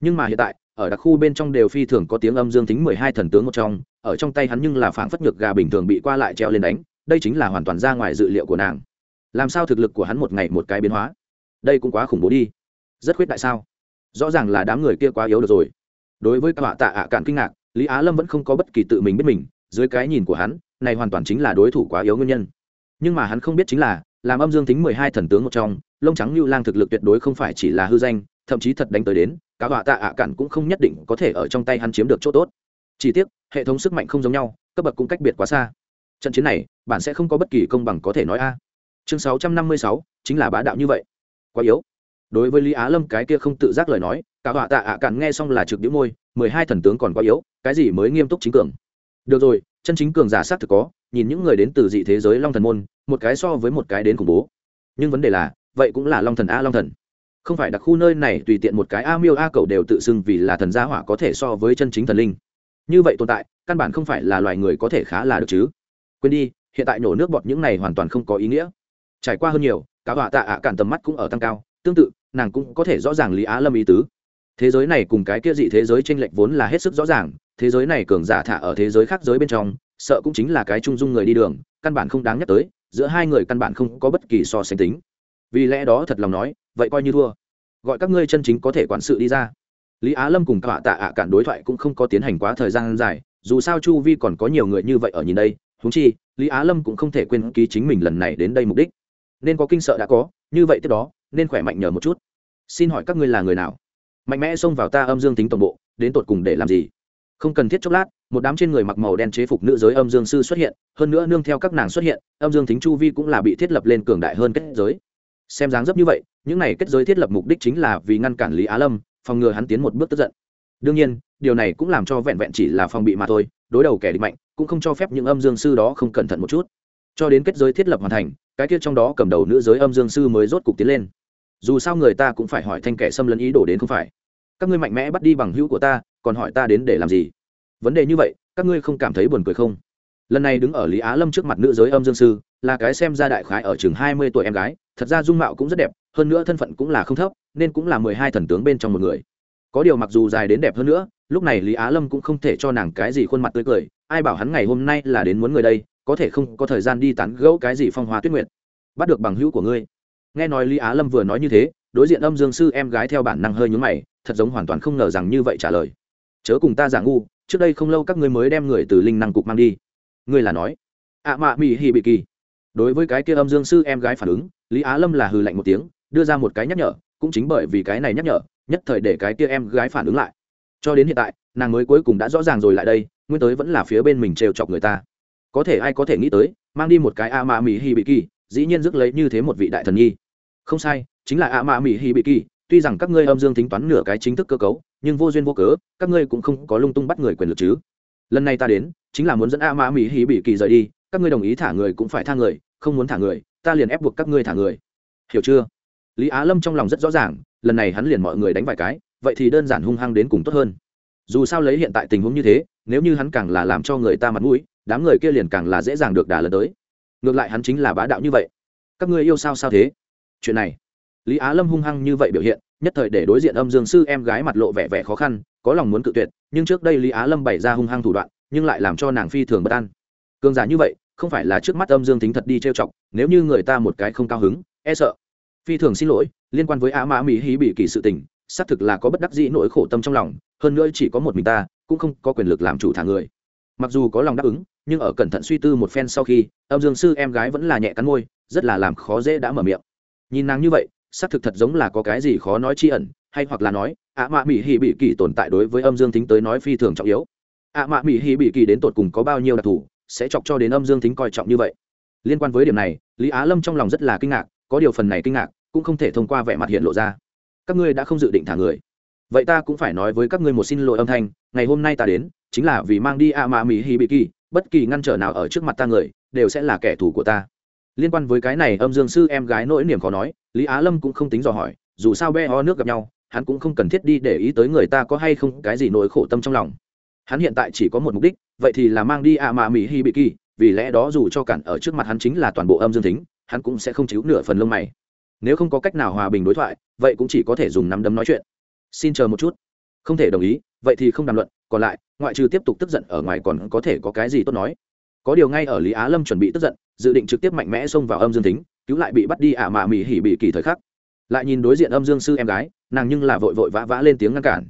Nhưng mà hiện tại, ở đặc khu bên trong đều phi thường có tiếng âm dương tính mười hai thần tướng một trong, ở trong tay hắn nhưng là phảng phất nhược gà bình thường bị qua lại treo lên đánh, đây chính là hoàn toàn ra ngoài dự liệu của nàng. Làm sao thực lực của hắn một ngày một cái biến hóa? Đây cũng quá khủng bố đi rất khuyết đại sao? Rõ ràng là đám người kia quá yếu được rồi. Đối với các họa tạ ạ cạn kinh ngạc, lý á lâm vẫn không có bất kỳ tự mình biết mình, dưới cái nhìn của hắn, này hoàn toàn chính là đối thủ quá yếu nguyên nhân. Nhưng mà hắn không biết chính là, làm âm dương tính mười hai thần tướng một trong, lông trắng lưu lang thực lực tuyệt đối không phải chỉ là hư danh, thậm chí thật đánh tới đến, cả họa tạ ạ cạn cũng không nhất định có thể ở trong tay hắn chiếm được chỗ tốt. Chỉ tiếc, hệ thống sức mạnh không giống nhau, cấp bậc cũng cách biệt quá xa. Trận chiến này, bạn sẽ không có bất kỳ công bằng có thể nói a. Chương sáu trăm năm mươi sáu, chính là bá đạo như vậy. Quá yếu đối với lý á lâm cái kia không tự giác lời nói, cả họa tạ ạ cạn nghe xong là trực đĩu môi, mười hai thần tướng còn quá yếu, cái gì mới nghiêm túc chính cường. Được rồi, chân chính cường giả xác thực có, nhìn những người đến từ dị thế giới long thần môn, một cái so với một cái đến khủng bố. Nhưng vấn đề là, vậy cũng là long thần a long thần. Không phải đặc khu nơi này tùy tiện một cái a miêu a cầu đều tự xưng vì là thần gia hỏa có thể so với chân chính thần linh. Như vậy tồn tại, căn bản không phải là loài người có thể khá là được chứ. Quên đi, hiện tại nổ nước bọt những này hoàn toàn không có ý nghĩa. Trải qua hơn nhiều, cả họa tạ ạ cản tầm mắt cũng ở tăng cao, tương tự nàng cũng có thể rõ ràng lý á lâm ý tứ. Thế giới này cùng cái kia dị thế giới tranh lệch vốn là hết sức rõ ràng, thế giới này cường giả thả ở thế giới khác giới bên trong, sợ cũng chính là cái trung dung người đi đường, căn bản không đáng nhắc tới, giữa hai người căn bản không có bất kỳ so sánh tính. Vì lẽ đó thật lòng nói, vậy coi như thua. Gọi các ngươi chân chính có thể quản sự đi ra. Lý á lâm cùng cả tạ ạ cản đối thoại cũng không có tiến hành quá thời gian dài, dù sao chu vi còn có nhiều người như vậy ở nhìn đây húng chi, lý á lâm cũng không thể quên ký chính mình lần này đến đây mục đích. Nên có kinh sợ đã có, như vậy tiếp đó nên khỏe mạnh nhờ một chút. Xin hỏi các ngươi là người nào? Mạnh mẽ xông vào ta âm dương tính tổng bộ, đến tột cùng để làm gì? Không cần thiết chốc lát, một đám trên người mặc màu đen chế phục nữ giới âm dương sư xuất hiện, hơn nữa nương theo các nàng xuất hiện, âm dương tính chu vi cũng là bị thiết lập lên cường đại hơn kết giới. Xem dáng dấp như vậy, những này kết giới thiết lập mục đích chính là vì ngăn cản lý á lâm, phòng ngừa hắn tiến một bước tức giận. Đương nhiên, điều này cũng làm cho vẹn vẹn chỉ là phòng bị mà thôi, đối đầu kẻ địch mạnh, cũng không cho phép những âm dương sư đó không cẩn thận một chút. Cho đến kết giới thiết lập hoàn thành, cái kia trong đó cầm đầu nữ giới âm dương sư mới rốt cục tiến lên dù sao người ta cũng phải hỏi thanh kẻ xâm lấn ý đồ đến không phải. Các ngươi mạnh mẽ bắt đi bằng hữu của ta, còn hỏi ta đến để làm gì? Vấn đề như vậy, các ngươi không cảm thấy buồn cười không? Lần này đứng ở lý á lâm trước mặt nữ giới âm dương sư, là cái xem ra đại khái ở chừng hai mươi tuổi em gái, thật ra dung mạo cũng rất đẹp, hơn nữa thân phận cũng là không thấp, nên cũng là mười hai thần tướng bên trong một người. Có điều mặc dù dài đến đẹp hơn nữa, lúc này lý á lâm cũng không thể cho nàng cái gì khuôn mặt tươi cười, ai bảo hắn ngày hôm nay là đến muốn người đây, có thể không có thời gian đi tán gẫu cái gì phong hoa tuyết nguyệt. Bắt được bằng hữu của ngươi nghe nói lý á lâm vừa nói như thế, đối diện âm dương sư em gái theo bản năng hơi nhúng mày, thật giống hoàn toàn không ngờ rằng như vậy trả lời. Chớ cùng ta giả ngu, trước đây không lâu các ngươi mới đem người từ linh năng cục mang đi. Ngươi là nói, ạ à mạ mỹ hì bị kỳ. Đối với cái kia âm dương sư em gái phản ứng, lý á lâm là hừ lạnh một tiếng, đưa ra một cái nhắc nhở, cũng chính bởi vì cái này nhắc nhở, nhất thời để cái kia em gái phản ứng lại. Cho đến hiện tại, nàng mới cuối cùng đã rõ ràng rồi lại đây, nguyên tới vẫn là phía bên mình trêu chọc người ta. Có thể ai có thể nghĩ tới, mang đi một cái a ma mỹ hi bị kỳ dĩ nhiên rước lấy như thế một vị đại thần nhi. Không sai, chính là a mã mỹ hi bị kỳ tuy rằng các ngươi âm dương tính toán nửa cái chính thức cơ cấu, nhưng vô duyên vô cớ, các ngươi cũng không có lung tung bắt người quyền lực chứ. Lần này ta đến, chính là muốn dẫn a mã mỹ hi bị kỳ rời đi. Các ngươi đồng ý thả người cũng phải tha người, không muốn thả người, ta liền ép buộc các ngươi thả người. Hiểu chưa? Lý á lâm trong lòng rất rõ ràng, lần này hắn liền mọi người đánh vài cái, vậy thì đơn giản hung hăng đến cùng tốt hơn. Dù sao lấy hiện tại tình huống như thế, nếu như hắn càng là làm cho người ta mặt mũi, đám người kia liền càng là dễ dàng được đà lần tới ngược lại hắn chính là bá đạo như vậy. Các ngươi yêu sao sao thế? Chuyện này. Lý á lâm hung hăng như vậy biểu hiện, nhất thời để đối diện âm dương sư em gái mặt lộ vẻ vẻ khó khăn, có lòng muốn cự tuyệt, nhưng trước đây lý á lâm bày ra hung hăng thủ đoạn, nhưng lại làm cho nàng phi thường bất an. Cường giả như vậy, không phải là trước mắt âm dương tính thật đi trêu chọc, nếu như người ta một cái không cao hứng e sợ. Phi thường xin lỗi, liên quan với á mã mỹ hí bị kỳ sự tình, xác thực là có bất đắc dĩ nỗi khổ tâm trong lòng, hơn nữa chỉ có một mình ta, cũng không có quyền lực làm chủ thả người. Mặc dù có lòng đáp ứng nhưng ở cẩn thận suy tư một phen sau khi, âm dương sư em gái vẫn là nhẹ cắn môi, rất là làm khó dễ đã mở miệng. Nhìn nàng như vậy, xác thực thật giống là có cái gì khó nói chi ẩn, hay hoặc là nói, ạ mạ mỹ hì bị kỳ tồn tại đối với âm dương tính tới nói phi thường trọng yếu. Ạ mạ mỹ hì bị kỳ đến tột cùng có bao nhiêu đặc thù, sẽ chọc cho đến âm dương tính coi trọng như vậy. Liên quan với điểm này, lý á lâm trong lòng rất là kinh ngạc, có điều phần này kinh ngạc, cũng không thể thông qua vẻ mặt hiện lộ ra. Các ngươi đã không dự định thả người. Vậy ta cũng phải nói với các ngươi một xin lỗi âm thanh, ngày hôm nay ta đến, chính là vì mang đi ạ mạ mỹ hi bị kỳ bất kỳ ngăn trở nào ở trước mặt ta người, đều sẽ là kẻ thù của ta. Liên quan với cái này, âm dương sư em gái nỗi niềm khó nói, lý á lâm cũng không tính dò hỏi, dù sao be ho nước gặp nhau, hắn cũng không cần thiết đi để ý tới người ta có hay không cái gì nỗi khổ tâm trong lòng. Hắn hiện tại chỉ có một mục đích, vậy thì là mang đi ạ mà mỹ hi bị kỳ, vì lẽ đó dù cho cản ở trước mặt hắn chính là toàn bộ âm dương tính hắn cũng sẽ không chịu nửa phần lông mày. Nếu không có cách nào hòa bình đối thoại, vậy cũng chỉ có thể dùng nắm đấm nói chuyện. Xin chờ một chút. Không thể đồng ý, vậy thì không đàm luận, còn lại ngoại trừ tiếp tục tức giận ở ngoài còn có thể có cái gì tốt nói. Có điều ngay ở lý á lâm chuẩn bị tức giận, dự định trực tiếp mạnh mẽ xông vào âm dương tính cứu lại bị bắt đi ả à mỹ hỉ bị kỳ thời khắc. Lại nhìn đối diện âm dương sư em gái, nàng nhưng là vội vội vã vã lên tiếng ngăn cản.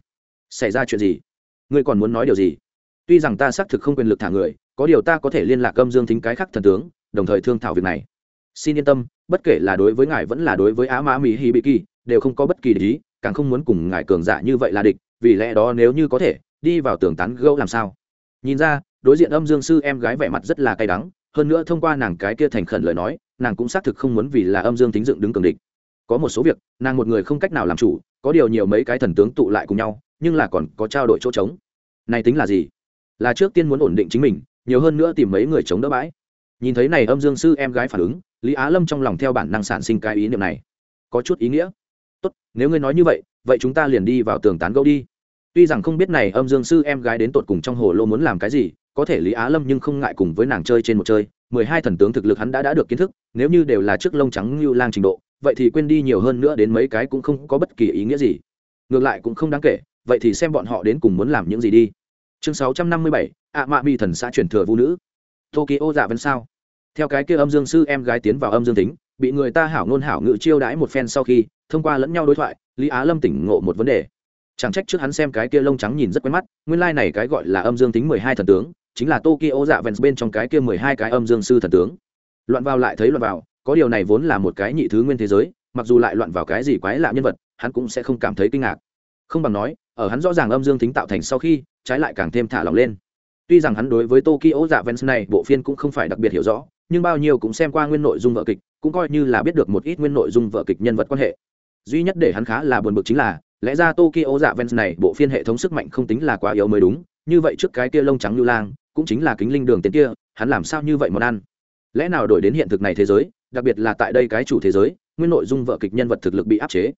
Xảy ra chuyện gì? Ngươi còn muốn nói điều gì? Tuy rằng ta xác thực không quyền lực thả người, có điều ta có thể liên lạc âm dương thính cái khác thần tướng, đồng thời thương thảo việc này. Xin yên tâm, bất kể là đối với ngài vẫn là đối với á mã mỹ hi bị kỳ, đều không có bất kỳ ý, càng không muốn cùng ngài cường giả như vậy là địch, vì lẽ đó nếu như có thể đi vào tường tán gẫu làm sao? Nhìn ra, đối diện âm dương sư em gái vẻ mặt rất là cay đắng, hơn nữa thông qua nàng cái kia thành khẩn lời nói, nàng cũng xác thực không muốn vì là âm dương tính dựng đứng cường địch. Có một số việc, nàng một người không cách nào làm chủ, có điều nhiều mấy cái thần tướng tụ lại cùng nhau, nhưng là còn có trao đổi chỗ trống. Này tính là gì? Là trước tiên muốn ổn định chính mình, nhiều hơn nữa tìm mấy người chống đỡ bãi. Nhìn thấy này âm dương sư em gái phản ứng, lý á lâm trong lòng theo bản năng sản sinh cái ý niệm này. Có chút ý nghĩa. Tốt, nếu ngươi nói như vậy vậy chúng ta liền đi vào tường tán gẫu đi tuy rằng không biết này âm dương sư em gái đến tột cùng trong hồ lô muốn làm cái gì, có thể lý á lâm nhưng không ngại cùng với nàng chơi trên một chơi, mười hai thần tướng thực lực hắn đã đã được kiến thức, nếu như đều là trước lông trắng như lang trình độ, vậy thì quên đi nhiều hơn nữa đến mấy cái cũng không có bất kỳ ý nghĩa gì. Ngược lại cũng không đáng kể, vậy thì xem bọn họ đến cùng muốn làm những gì đi. Chương sáu trăm năm mươi bảy, ạ mạ bị thần xã chuyển thừa vũ nữ. Tokyo dạ vẫn sao? Theo cái kia âm dương sư em gái tiến vào âm dương tính, bị người ta hảo ngôn hảo ngự chiêu đãi một phen sau khi, thông qua lẫn nhau đối thoại, lý á lâm tỉnh ngộ một vấn đề chẳng trách trước hắn xem cái kia lông trắng nhìn rất quen mắt, nguyên lai、like、này cái gọi là âm dương tính mười hai thần tướng, chính là tokyo dạ vens bên trong cái kia mười hai cái âm dương sư thần tướng. Loạn vào lại thấy loạn vào, có điều này vốn là một cái nhị thứ nguyên thế giới, mặc dù lại loạn vào cái gì quái lạ nhân vật, hắn cũng sẽ không cảm thấy kinh ngạc. Không bằng nói, ở hắn rõ ràng âm dương tính tạo thành sau khi, trái lại càng thêm thả lỏng lên. Tuy rằng hắn đối với tokyo dạ vens này, bộ phiên cũng không phải đặc biệt hiểu rõ, nhưng bao nhiêu cũng xem qua nguyên nội dung vợ kịch, cũng coi như là biết được một ít nguyên nội dung vợ kịch nhân vật quan hệ. Duy nhất để hắn khá là buồn bực chính là lẽ ra tokyo dạ vens này bộ phiên hệ thống sức mạnh không tính là quá yếu mới đúng, như vậy trước cái kia lông trắng lưu lang, cũng chính là kính linh đường tiền kia, hắn làm sao như vậy món ăn? Lẽ nào đổi đến hiện thực này thế giới, đặc biệt là tại đây cái chủ thế giới, nguyên nội dung vợ kịch nhân vật thực lực bị áp chế?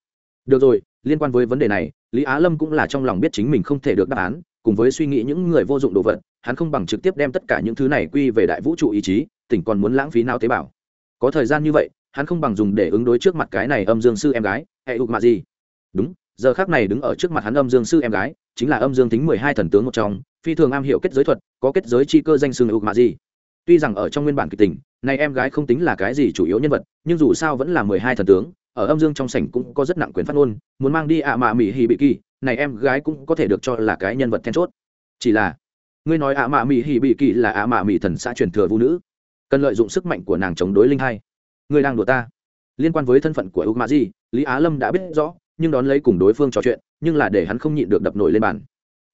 Được rồi, liên quan với vấn đề này, lý á lâm cũng là trong lòng biết chính mình không thể được đáp án, cùng với suy nghĩ những người vô dụng đồ vật, hắn không bằng trực tiếp đem tất cả những thứ này quy về đại vũ trụ ý chí, tỉnh còn muốn lãng phí nào tế bào. Có thời gian như vậy, hắn không bằng dùng để ứng đối trước mặt cái này âm dương sư em gái, hệ hụt mạ gì. Đúng giờ khác này đứng ở trước mặt hắn âm dương sư em gái, chính là âm dương tính mười hai thần tướng một trong, phi thường am hiểu kết giới thuật, có kết giới chi cơ danh sưng ưu mạ gì. Tuy rằng ở trong nguyên bản kịch tình này em gái không tính là cái gì chủ yếu nhân vật, nhưng dù sao vẫn là mười hai thần tướng, ở âm dương trong sảnh cũng có rất nặng quyền phát ngôn, muốn mang đi ạ à mạ mỹ hì bị kỳ, này em gái cũng có thể được cho là cái nhân vật then chốt. Chỉ là, ngươi nói ạ mạ mỹ hì bị kỳ là ạ mạ mỹ thần xã truyền thừa vũ nữ, cần lợi dụng sức mạnh của nàng chống đối linh hai. Ngươi đang đùa ta. Liên quan với thân phận của ưu mạ di lý á lâm đã biết rõ nhưng đón lấy cùng đối phương trò chuyện, nhưng là để hắn không nhịn được đập nổi lên bàn.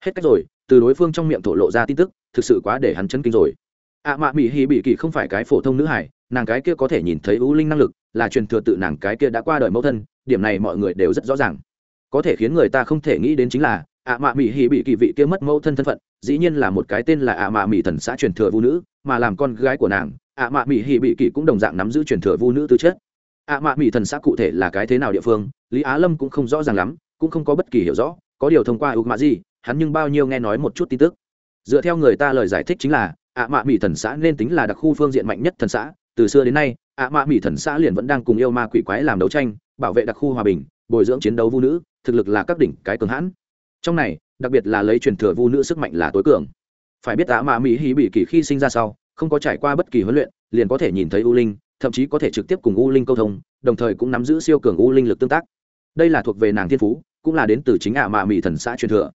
Hết cách rồi, từ đối phương trong miệng thổ lộ ra tin tức, thực sự quá để hắn chấn kinh rồi. Ạ mạ mỹ hì bị kỳ không phải cái phổ thông nữ hải nàng cái kia có thể nhìn thấy ưu linh năng lực, là truyền thừa tự nàng cái kia đã qua đời mẫu thân, điểm này mọi người đều rất rõ ràng. Có thể khiến người ta không thể nghĩ đến chính là ạ mạ mỹ hì bị kỳ vị kia mất mẫu thân thân phận, dĩ nhiên là một cái tên là ạ mạ mỹ thần xã truyền thừa vũ nữ, mà làm con gái của nàng ạ mạ mỹ hì bị kỳ cũng đồng dạng nắm giữ truyền thừa vũ nữ tư chất ạ mạ mỹ thần xã cụ thể là cái thế nào địa phương, lý á lâm cũng không rõ ràng lắm, cũng không có bất kỳ hiểu rõ, có điều thông qua ưu mạ gì, hắn nhưng bao nhiêu nghe nói một chút tin tức. Dựa theo người ta lời giải thích chính là, ạ mạ mỹ thần xã nên tính là đặc khu phương diện mạnh nhất thần xã, từ xưa đến nay, ạ mạ mỹ thần xã liền vẫn đang cùng yêu ma quỷ quái làm đấu tranh, bảo vệ đặc khu hòa bình, bồi dưỡng chiến đấu vũ nữ, thực lực là các đỉnh cái cường hãn. Trong này, đặc biệt là lấy truyền thừa vũ nữ sức mạnh là tối cường. Phải biết ạ mạ mỹ hí bị kỳ khi sinh ra sau, không có trải qua bất kỳ huấn luyện, liền có thể nhìn thấy u linh thậm chí có thể trực tiếp cùng u linh câu thông, đồng thời cũng nắm giữ siêu cường u linh lực tương tác. Đây là thuộc về nàng thiên phú, cũng là đến từ chính ạ mạ mỹ thần xã truyền thừa.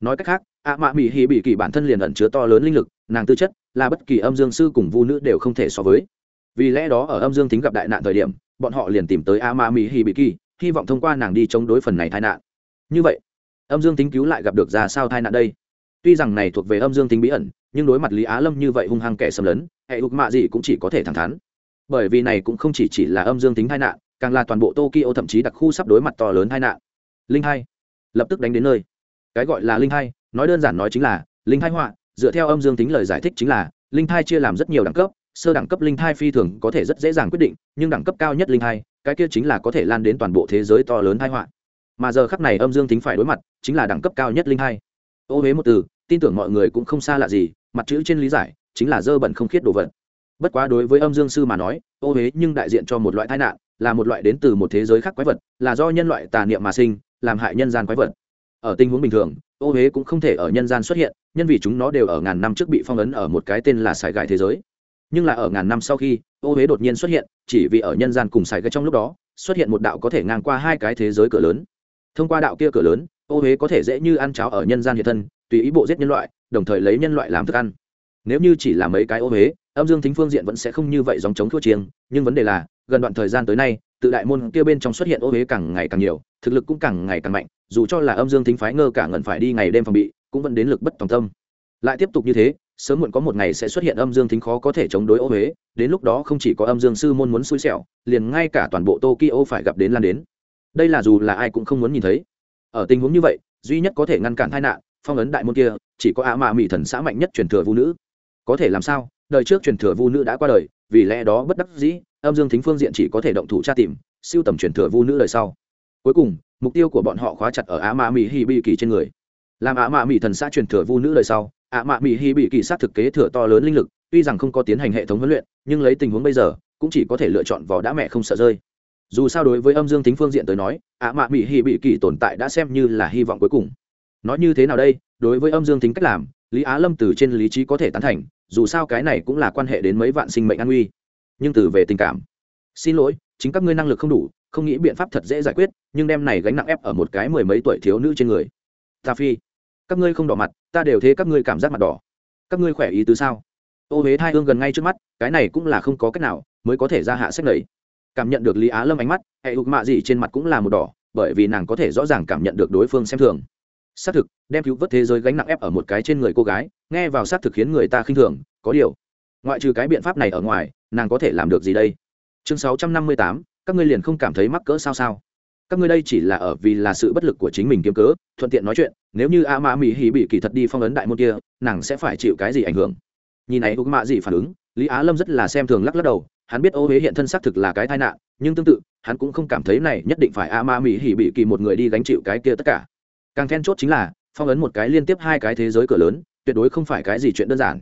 Nói cách khác, ạ mạ mỹ hì bị kỳ bản thân liền ẩn chứa to lớn linh lực, nàng tư chất là bất kỳ âm dương sư cùng vu nữ đều không thể so với. Vì lẽ đó ở âm dương thính gặp đại nạn thời điểm, bọn họ liền tìm tới ạ mạ mỹ hì bị kỳ, hy vọng thông qua nàng đi chống đối phần này tai nạn. Như vậy, âm dương tính cứu lại gặp được ra sao tai nạn đây? Tuy rằng này thuộc về âm dương tính bí ẩn, nhưng đối mặt lý á lâm như vậy hung hăng kẻ xâm lấn, hệ ục mạ gì cũng chỉ có thể thẳng thắn bởi vì này cũng không chỉ chỉ là âm dương tính tai nạn, càng là toàn bộ tokyo thậm chí đặc khu sắp đối mặt to lớn tai nạn. Linh hai, lập tức đánh đến nơi. Cái gọi là linh hai, nói đơn giản nói chính là, linh hai họa, dựa theo âm dương tính lời giải thích chính là, linh thai chia làm rất nhiều đẳng cấp, sơ đẳng cấp linh thai phi thường có thể rất dễ dàng quyết định, nhưng đẳng cấp cao nhất linh thai cái kia chính là có thể lan đến toàn bộ thế giới to lớn thai họa. Mà giờ khắc này âm dương tính phải đối mặt, chính là đẳng cấp cao nhất linh thai ô huế một từ, tin tưởng mọi người cũng không xa lạ gì, mặt chữ trên lý giải, chính là dơ bẩn không khiết đồ vật bất quá đối với âm dương sư mà nói, ô huế nhưng đại diện cho một loại tai nạn, là một loại đến từ một thế giới khác quái vật, là do nhân loại tà niệm mà sinh, làm hại nhân gian quái vật. Ở tình huống bình thường, ô huế cũng không thể ở nhân gian xuất hiện, nhân vì chúng nó đều ở ngàn năm trước bị phong ấn ở một cái tên là sài gài thế giới. Nhưng là ở ngàn năm sau khi, ô huế đột nhiên xuất hiện, chỉ vì ở nhân gian cùng sài gài trong lúc đó, xuất hiện một đạo có thể ngang qua hai cái thế giới cửa lớn. Thông qua đạo kia cửa lớn, ô huế có thể dễ như ăn cháo ở nhân gian hiện thân, tùy ý bộ giết nhân loại, đồng thời lấy nhân loại làm thức ăn. Nếu như chỉ là mấy cái ô huế âm dương thính phương diện vẫn sẽ không như vậy dòng chống thua chiêng, nhưng vấn đề là, gần đoạn thời gian tới nay, tự đại môn kia bên trong xuất hiện ô huế càng ngày càng nhiều, thực lực cũng càng ngày càng mạnh, dù cho là âm dương thính phái ngơ cả ngẩn phải đi ngày đêm phòng bị, cũng vẫn đến lực bất tòng tâm. Lại tiếp tục như thế, sớm muộn có một ngày sẽ xuất hiện âm dương thính khó có thể chống đối ô huế đến lúc đó không chỉ có âm dương sư môn muốn xui xẻo, liền ngay cả toàn bộ tokyo phải gặp đến lan đến. Đây là dù là ai cũng không muốn nhìn thấy. Ở tình huống như vậy, duy nhất có thể ngăn cản tai nạn, phong ấn đại môn kia, chỉ có ạ mạ mỹ thần xã mạnh nhất truyền thừa vũ nữ. Có thể làm sao? Đời trước truyền thừa vu nữ đã qua đời, vì lẽ đó bất đắc dĩ, âm dương thính phương diện chỉ có thể động thủ tra tìm, siêu tầm truyền thừa vu nữ đời sau. Cuối cùng, mục tiêu của bọn họ khóa chặt ở á mạ mỹ hi bị kỳ trên người. Làm á mạ mỹ thần xã truyền thừa vu nữ lời sau, á mạ mỹ hi bị kỳ sát thực kế thừa to lớn linh lực, tuy rằng không có tiến hành hệ thống huấn luyện, nhưng lấy tình huống bây giờ, cũng chỉ có thể lựa chọn vỏ đã mẹ không sợ rơi. Dù sao đối với âm dương tính phương diện tới nói, á mạ mỹ hi bị kỳ tồn tại đã xem như là hy vọng cuối cùng. Nói như thế nào đây? Đối với âm dương tính cách làm lý á lâm từ trên lý trí có thể tán thành, dù sao cái này cũng là quan hệ đến mấy vạn sinh mệnh an nguy. Nhưng từ về tình cảm. Xin lỗi, chính các ngươi năng lực không đủ, không nghĩ biện pháp thật dễ giải quyết, nhưng đem này gánh nặng ép ở một cái mười mấy tuổi thiếu nữ trên người. Ta phi, các ngươi không đỏ mặt, ta đều thế các ngươi cảm giác mặt đỏ. Các ngươi khỏe ý tứ sao? Ô huế thai hương gần ngay trước mắt, cái này cũng là không có cách nào, mới có thể ra hạ sách lầy cảm nhận được lý á lâm ánh mắt, hệ hụt mạ gì trên mặt cũng là một đỏ, bởi vì nàng có thể rõ ràng cảm nhận được đối phương xem thường xác thực, đem cứu vớt thế giới gánh nặng ép ở một cái trên người cô gái, nghe vào xác thực khiến người ta khinh thường, có điều. Ngoại trừ cái biện pháp này ở ngoài, nàng có thể làm được gì đây? Chương sáu trăm năm mươi tám, các ngươi liền không cảm thấy mắc cỡ sao sao? Các ngươi đây chỉ là ở vì là sự bất lực của chính mình kiếm cớ, thuận tiện nói chuyện, nếu như a mã mỹ hì bị kỳ thật đi phong ấn đại môn kia, nàng sẽ phải chịu cái gì ảnh hưởng? Nhìn này cũng mạ gì phản ứng, lý á lâm rất là xem thường lắc lắc đầu, hắn biết ô huế hiện thân xác thực là cái tai nạn, nhưng tương tự, hắn cũng không cảm thấy này nhất định phải a ma mỹ hỉ bị kỳ một người đi gánh chịu cái kia tất cả càng then chốt chính là, phong ấn một cái liên tiếp hai cái thế giới cửa lớn, tuyệt đối không phải cái gì chuyện đơn giản.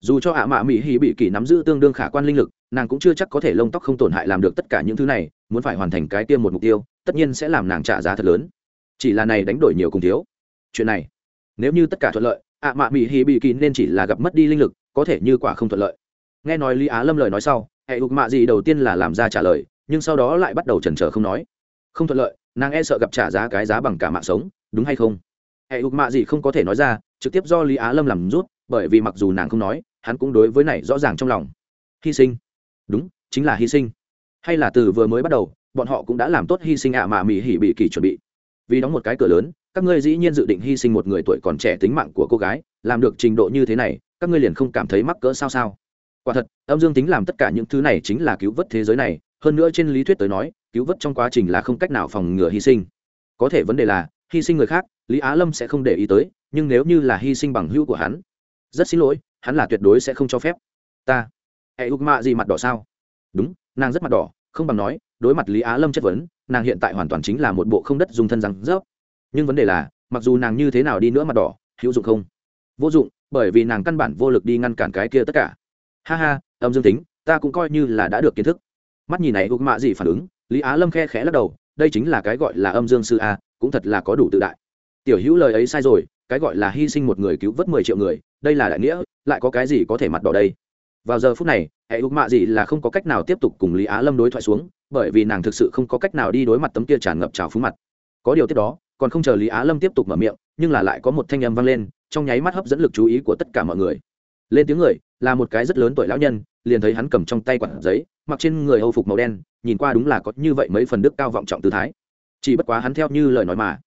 Dù cho ạ à mạ mỹ hì bị kỳ nắm giữ tương đương khả quan linh lực, nàng cũng chưa chắc có thể lông tóc không tổn hại làm được tất cả những thứ này, muốn phải hoàn thành cái tiêm một mục tiêu, tất nhiên sẽ làm nàng trả giá thật lớn. Chỉ là này đánh đổi nhiều cùng thiếu. Chuyện này, nếu như tất cả thuận lợi, ạ à mạ mỹ hì bị kỳ nên chỉ là gặp mất đi linh lực, có thể như quả không thuận lợi. Nghe nói lý á lâm lời nói sau, hệ hục mạ gì đầu tiên là làm ra trả lời, nhưng sau đó lại bắt đầu chần chờ không nói. Không thuận lợi, nàng e sợ gặp trả giá cái giá bằng cả mạng sống đúng hay không? Hệ ục mạ gì không có thể nói ra, trực tiếp do lý á lâm làm rút, bởi vì mặc dù nàng không nói, hắn cũng đối với này rõ ràng trong lòng. Hy sinh. Đúng, chính là hy sinh. Hay là từ vừa mới bắt đầu, bọn họ cũng đã làm tốt hy sinh ạ mà mỹ hỉ bị kỳ chuẩn bị. Vì đóng một cái cửa lớn, các ngươi dĩ nhiên dự định hy sinh một người tuổi còn trẻ tính mạng của cô gái, làm được trình độ như thế này, các ngươi liền không cảm thấy mắc cỡ sao sao? Quả thật, âm dương tính làm tất cả những thứ này chính là cứu vớt thế giới này, hơn nữa trên lý thuyết tới nói, cứu vớt trong quá trình là không cách nào phòng ngừa hy sinh. Có thể vấn đề là hy sinh người khác, lý á lâm sẽ không để ý tới, nhưng nếu như là hy sinh bằng hữu của hắn, rất xin lỗi, hắn là tuyệt đối sẽ không cho phép. Ta, hệ ục mạ gì mặt đỏ sao? Đúng, nàng rất mặt đỏ, không bằng nói, đối mặt lý á lâm chất vấn, nàng hiện tại hoàn toàn chính là một bộ không đất dùng thân răng rớp. Nhưng vấn đề là, mặc dù nàng như thế nào đi nữa mặt đỏ, hữu dụng không? Vô dụng, bởi vì nàng căn bản vô lực đi ngăn cản cái kia tất cả. Ha ha, âm dương tính, ta cũng coi như là đã được kiến thức. Mắt nhìn này ục mạ gì phản ứng, lý á lâm khe khẽ lắc đầu, đây chính là cái gọi là âm dương sư a cũng thật là có đủ tự đại. Tiểu hữu lời ấy sai rồi, cái gọi là hy sinh một người cứu vớt mười triệu người, đây là đại nghĩa, lại có cái gì có thể mặt đỏ đây? Vào giờ phút này, hệ ục mạ gì là không có cách nào tiếp tục cùng lý á lâm đối thoại xuống, bởi vì nàng thực sự không có cách nào đi đối mặt tấm kia tràn ngập trào phúng mặt. Có điều tiếp đó, còn không chờ lý á lâm tiếp tục mở miệng, nhưng là lại có một thanh âm vang lên, trong nháy mắt hấp dẫn lực chú ý của tất cả mọi người. Lên tiếng người, là một cái rất lớn tuổi lão nhân, liền thấy hắn cầm trong tay quản giấy, mặc trên người hầu phục màu đen, nhìn qua đúng là có như vậy mấy phần đức cao vọng trọng tư thái chỉ bất quá hắn theo như lời nói mà.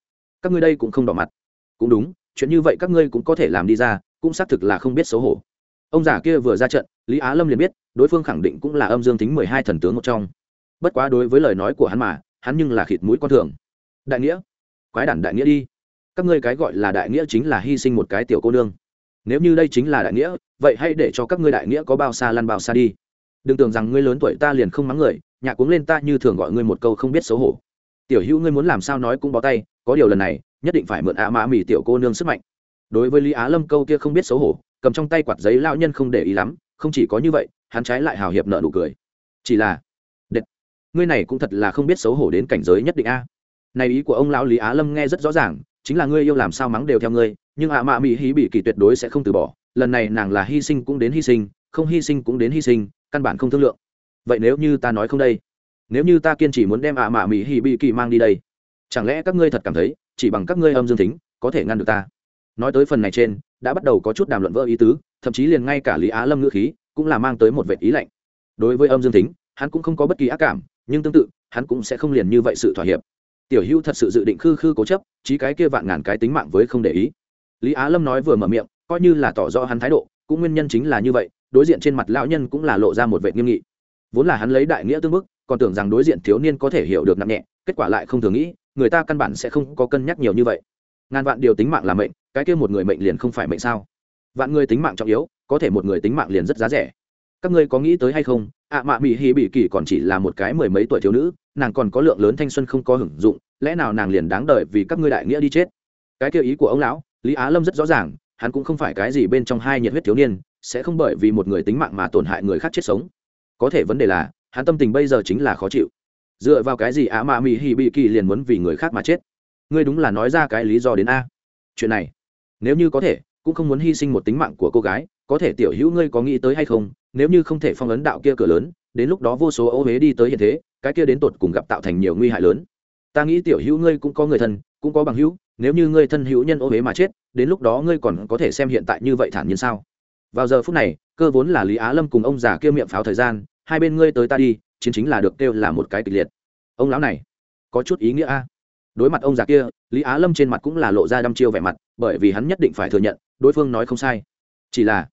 Các ngươi đây cũng không đỏ mặt. Cũng đúng, chuyện như vậy các ngươi cũng có thể làm đi ra, cũng xác thực là không biết xấu hổ. Ông già kia vừa ra trận, lý á lâm liền biết, đối phương khẳng định cũng là âm dương tính mười hai thần tướng một trong. Bất quá đối với lời nói của hắn mà, hắn nhưng là khịt mũi con thường. Đại nghĩa, quái đản đại nghĩa đi. Các ngươi cái gọi là đại nghĩa chính là hy sinh một cái tiểu cô nương. Nếu như đây chính là đại nghĩa, vậy hãy để cho các ngươi đại nghĩa có bao xa lăn bao xa đi. Đừng tưởng rằng ngươi lớn tuổi ta liền không mắng người nhà cuống lên ta như thường gọi ngươi một câu không biết xấu hổ tiểu hữu, ngươi muốn làm sao nói cũng bó tay, có điều lần này, nhất định phải mượn ạ mã mì tiểu cô nương sức mạnh. Đối với lý á lâm, câu kia không biết xấu hổ, cầm trong tay quạt giấy lão nhân không để ý lắm, không chỉ có như vậy, hắn trái lại hào hiệp nợ nụ cười. Chỉ là đệt ngươi này cũng thật là không biết xấu hổ đến cảnh giới nhất định a. Này ý của ông lão lý á lâm nghe rất rõ ràng, chính là ngươi yêu làm sao mắng đều theo ngươi, nhưng ạ mạ mỹ hí bị kỳ tuyệt đối sẽ không từ bỏ, lần này nàng là hy sinh cũng đến hy sinh, không hy sinh cũng đến hy sinh, căn bản không thương lượng. Vậy nếu như ta nói không đây? Nếu như ta kiên trì muốn đem ạ mạ mỹ hí bị kỳ mang đi đây, chẳng lẽ các ngươi thật cảm thấy chỉ bằng các ngươi âm dương tính có thể ngăn được ta? Nói tới phần này trên, đã bắt đầu có chút đàm luận vỡ ý tứ, thậm chí liền ngay cả lý á lâm ngữ khí cũng là mang tới một vệ ý lạnh. Đối với âm dương tính hắn cũng không có bất kỳ ác cảm, nhưng tương tự, hắn cũng sẽ không liền như vậy sự thỏa hiệp. Tiểu hữu thật sự dự định khư khư cố chấp, chí cái kia vạn ngàn cái tính mạng với không để ý. Lý á lâm nói vừa mở miệng, coi như là tỏ rõ hắn thái độ, cũng nguyên nhân chính là như vậy, đối diện trên mặt lão nhân cũng là lộ ra một vệ nghiêm nghị. Vốn là hắn lấy đại nghĩa tương bức còn tưởng rằng đối diện thiếu niên có thể hiểu được nặng nhẹ, kết quả lại không thường nghĩ, người ta căn bản sẽ không có cân nhắc nhiều như vậy. Ngàn vạn điều tính mạng là mệnh, cái kia một người mệnh liền không phải mệnh sao? Vạn người tính mạng trọng yếu, có thể một người tính mạng liền rất giá rẻ. Các ngươi có nghĩ tới hay không? Ạ mạ mỹ hi bị kỳ còn chỉ là một cái mười mấy tuổi thiếu nữ, nàng còn có lượng lớn thanh xuân không có hưởng dụng, lẽ nào nàng liền đáng đợi vì các ngươi đại nghĩa đi chết? Cái kêu ý của ông lão, lý á lâm rất rõ ràng, hắn cũng không phải cái gì bên trong hai nhiệt huyết thiếu niên, sẽ không bởi vì một người tính mạng mà tổn hại người khác chết sống. Có thể vấn đề là hắn tâm tình bây giờ chính là khó chịu. Dựa vào cái gì ạ mạ mỹ hi bị kỳ liền muốn vì người khác mà chết? Ngươi đúng là nói ra cái lý do đến a. Chuyện này, nếu như có thể, cũng không muốn hy sinh một tính mạng của cô gái, có thể tiểu hữu ngươi có nghĩ tới hay không? Nếu như không thể phong ấn đạo kia cửa lớn, đến lúc đó vô số ô huế đi tới hiện thế, cái kia đến tột cùng gặp tạo thành nhiều nguy hại lớn. Ta nghĩ tiểu hữu ngươi cũng có người thân, cũng có bằng hữu, nếu như ngươi thân hữu nhân ô huế mà chết, đến lúc đó ngươi còn có thể xem hiện tại như vậy thản nhiên sao? Vào giờ phút này, cơ vốn là lý á lâm cùng ông già kia miệng pháo thời gian hai bên ngươi tới ta đi, chiến chính là được kêu là một cái kịch liệt. Ông lão này, có chút ý nghĩa a. Đối mặt ông già kia, lý á lâm trên mặt cũng là lộ ra đăm chiêu vẻ mặt, bởi vì hắn nhất định phải thừa nhận, đối phương nói không sai. Chỉ là,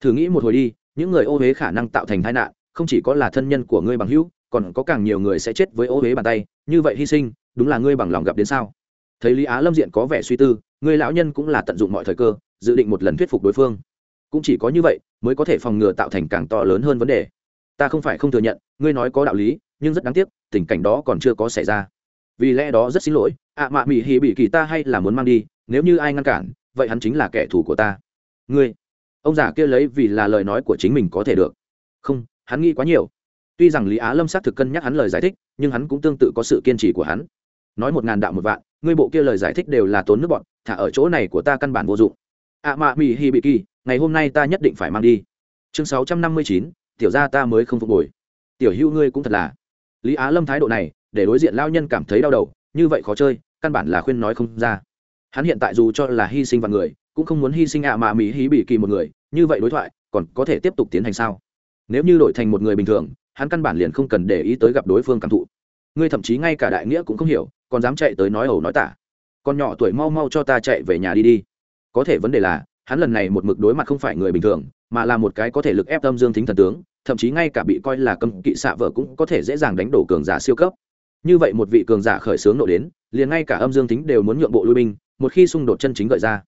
thử nghĩ một hồi đi, những người ô huế khả năng tạo thành tai nạn, không chỉ có là thân nhân của ngươi bằng hữu, còn có càng nhiều người sẽ chết với ô huế bàn tay. Như vậy hy sinh, đúng là ngươi bằng lòng gặp đến sao? Thấy lý á lâm diện có vẻ suy tư, người lão nhân cũng là tận dụng mọi thời cơ, dự định một lần thuyết phục đối phương. Cũng chỉ có như vậy, mới có thể phòng ngừa tạo thành càng to lớn hơn vấn đề ta không phải không thừa nhận, ngươi nói có đạo lý, nhưng rất đáng tiếc, tình cảnh đó còn chưa có xảy ra. Vì lẽ đó rất xin lỗi, ạ mạ mỹ hì bị kỳ ta hay là muốn mang đi, nếu như ai ngăn cản, vậy hắn chính là kẻ thù của ta. Ngươi, ông già kia lấy vì là lời nói của chính mình có thể được. Không, hắn nghĩ quá nhiều. Tuy rằng lý á lâm xác thực cân nhắc hắn lời giải thích, nhưng hắn cũng tương tự có sự kiên trì của hắn. Nói một ngàn đạo một vạn, ngươi bộ kia lời giải thích đều là tốn nước bọn, thả ở chỗ này của ta căn bản vô dụng. Ạ mạ mỹ hi bị kỳ, ngày hôm nay ta nhất định phải mang đi. Chương sáu trăm năm mươi chín tiểu ra ta mới không phục hồi. Tiểu hữu ngươi cũng thật là. Lý á lâm thái độ này, để đối diện lao nhân cảm thấy đau đầu, như vậy khó chơi, căn bản là khuyên nói không ra. Hắn hiện tại dù cho là hy sinh và người, cũng không muốn hy sinh ạ mạ mỹ hí bị kỳ một người, như vậy đối thoại, còn có thể tiếp tục tiến hành sao? Nếu như đổi thành một người bình thường, hắn căn bản liền không cần để ý tới gặp đối phương cảm thụ. Ngươi thậm chí ngay cả đại nghĩa cũng không hiểu, còn dám chạy tới nói ẩu nói tả. Con nhỏ tuổi mau mau cho ta chạy về nhà đi đi. Có thể vấn đề là, hắn lần này một mực đối mặt không phải người bình thường, mà là một cái có thể lực ép tâm dương thính thần tướng thậm chí ngay cả bị coi là cấm kỵ xạ vợ cũng có thể dễ dàng đánh đổ cường giả siêu cấp. Như vậy một vị cường giả khởi xướng nộ đến, liền ngay cả âm dương tính đều muốn nhượng bộ lui binh, một khi xung đột chân chính gợi ra.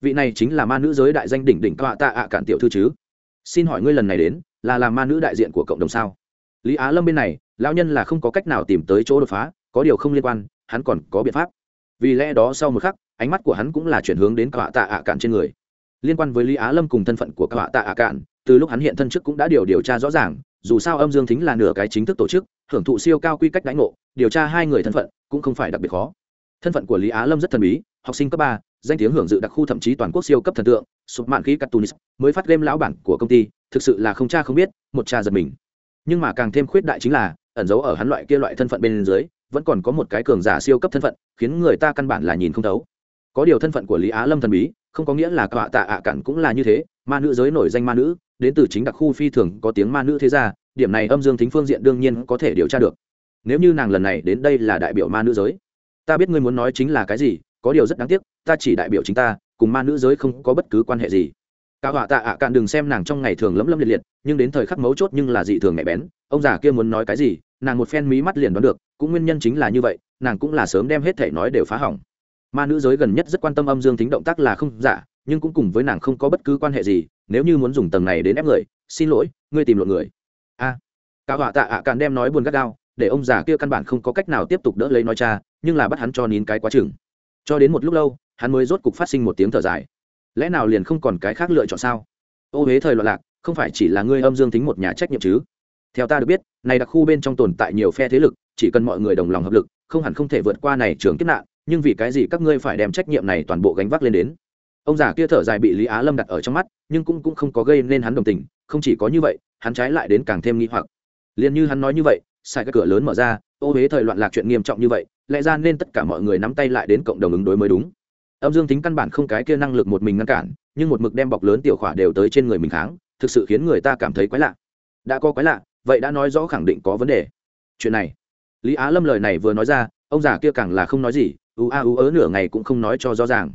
Vị này chính là ma nữ giới đại danh đỉnh đỉnh tọa tạ ạ cản tiểu thư chứ? Xin hỏi ngươi lần này đến, là làm ma nữ đại diện của cộng đồng sao? Lý á lâm bên này, lão nhân là không có cách nào tìm tới chỗ đột phá, có điều không liên quan, hắn còn có biện pháp. Vì lẽ đó sau một khắc, ánh mắt của hắn cũng là chuyển hướng đến tọa tạ ạ cản trên người. Liên quan với lý á lâm cùng thân phận của tọa tạ ạ cản từ lúc hắn hiện thân trước cũng đã điều điều tra rõ ràng, dù sao âm dương thính là nửa cái chính thức tổ chức hưởng thụ siêu cao quy cách đánh ngộ, điều tra hai người thân phận cũng không phải đặc biệt khó. Thân phận của lý á lâm rất thần bí, học sinh cấp ba, danh tiếng hưởng dự đặc khu thậm chí toàn quốc siêu cấp thần tượng, sụp mạng khí cartoonis mới phát game lão bản của công ty, thực sự là không cha không biết, một cha giật mình. Nhưng mà càng thêm khuyết đại chính là, ẩn giấu ở hắn loại kia loại thân phận bên dưới, vẫn còn có một cái cường giả siêu cấp thân phận, khiến người ta căn bản là nhìn không thấu. Có điều thân phận của lý á lâm thần bí, không có nghĩa là cọa tạ ạ cản cũng là như thế, ma nữ giới nổi danh ma nữ đến từ chính đặc khu phi thường có tiếng ma nữ thế gia, điểm này âm dương tính phương diện đương nhiên có thể điều tra được. Nếu như nàng lần này đến đây là đại biểu ma nữ giới, ta biết ngươi muốn nói chính là cái gì, có điều rất đáng tiếc, ta chỉ đại biểu chính ta, cùng ma nữ giới không có bất cứ quan hệ gì. Cả họa tạ ạ cạn đừng xem nàng trong ngày thường lấm lấm liệt liệt, nhưng đến thời khắc mấu chốt nhưng là dị thường nhạy bén, ông già kia muốn nói cái gì, nàng một phen mí mắt liền đoán được, cũng nguyên nhân chính là như vậy, nàng cũng là sớm đem hết thể nói đều phá hỏng. Ma nữ giới gần nhất rất quan tâm âm dương tính động tác là không giả, nhưng cũng cùng với nàng không có bất cứ quan hệ gì nếu như muốn dùng tầng này đến ép người xin lỗi ngươi tìm lộn người. A. À, cả họa tạ ạ càn đem nói buồn gắt gao để ông già kia căn bản không có cách nào tiếp tục đỡ lấy nói cha nhưng là bắt hắn cho nín cái quá chừng. Cho đến một lúc lâu hắn mới rốt cục phát sinh một tiếng thở dài. Lẽ nào liền không còn cái khác lựa chọn sao? Ô huế thời loạn lạc không phải chỉ là ngươi âm dương tính một nhà trách nhiệm chứ? Theo ta được biết này đặc khu bên trong tồn tại nhiều phe thế lực chỉ cần mọi người đồng lòng hợp lực không hẳn không thể vượt qua này trường kiếp nạn nhưng vì cái gì các ngươi phải đem trách nhiệm này toàn bộ gánh vác lên đến? Ông già kia thở dài bị lý á lâm đặt ở trong mắt, nhưng cũng cũng không có gây nên hắn đồng tình, không chỉ có như vậy, hắn trái lại đến càng thêm nghi hoặc. Liền như hắn nói như vậy, sai các cửa lớn mở ra, ô huế thời loạn lạc chuyện nghiêm trọng như vậy, lẽ ra nên tất cả mọi người nắm tay lại đến cộng đồng ứng đối mới đúng. Âm dương tính căn bản không cái kia năng lực một mình ngăn cản, nhưng một mực đem bọc lớn tiểu khỏa đều tới trên người mình kháng, thực sự khiến người ta cảm thấy quái lạ. Đã có quái lạ, vậy đã nói rõ khẳng định có vấn đề. Chuyện này, lý á lâm lời này vừa nói ra, ông già kia càng là không nói gì ưu a ưu ớ nửa ngày cũng không nói cho rõ ràng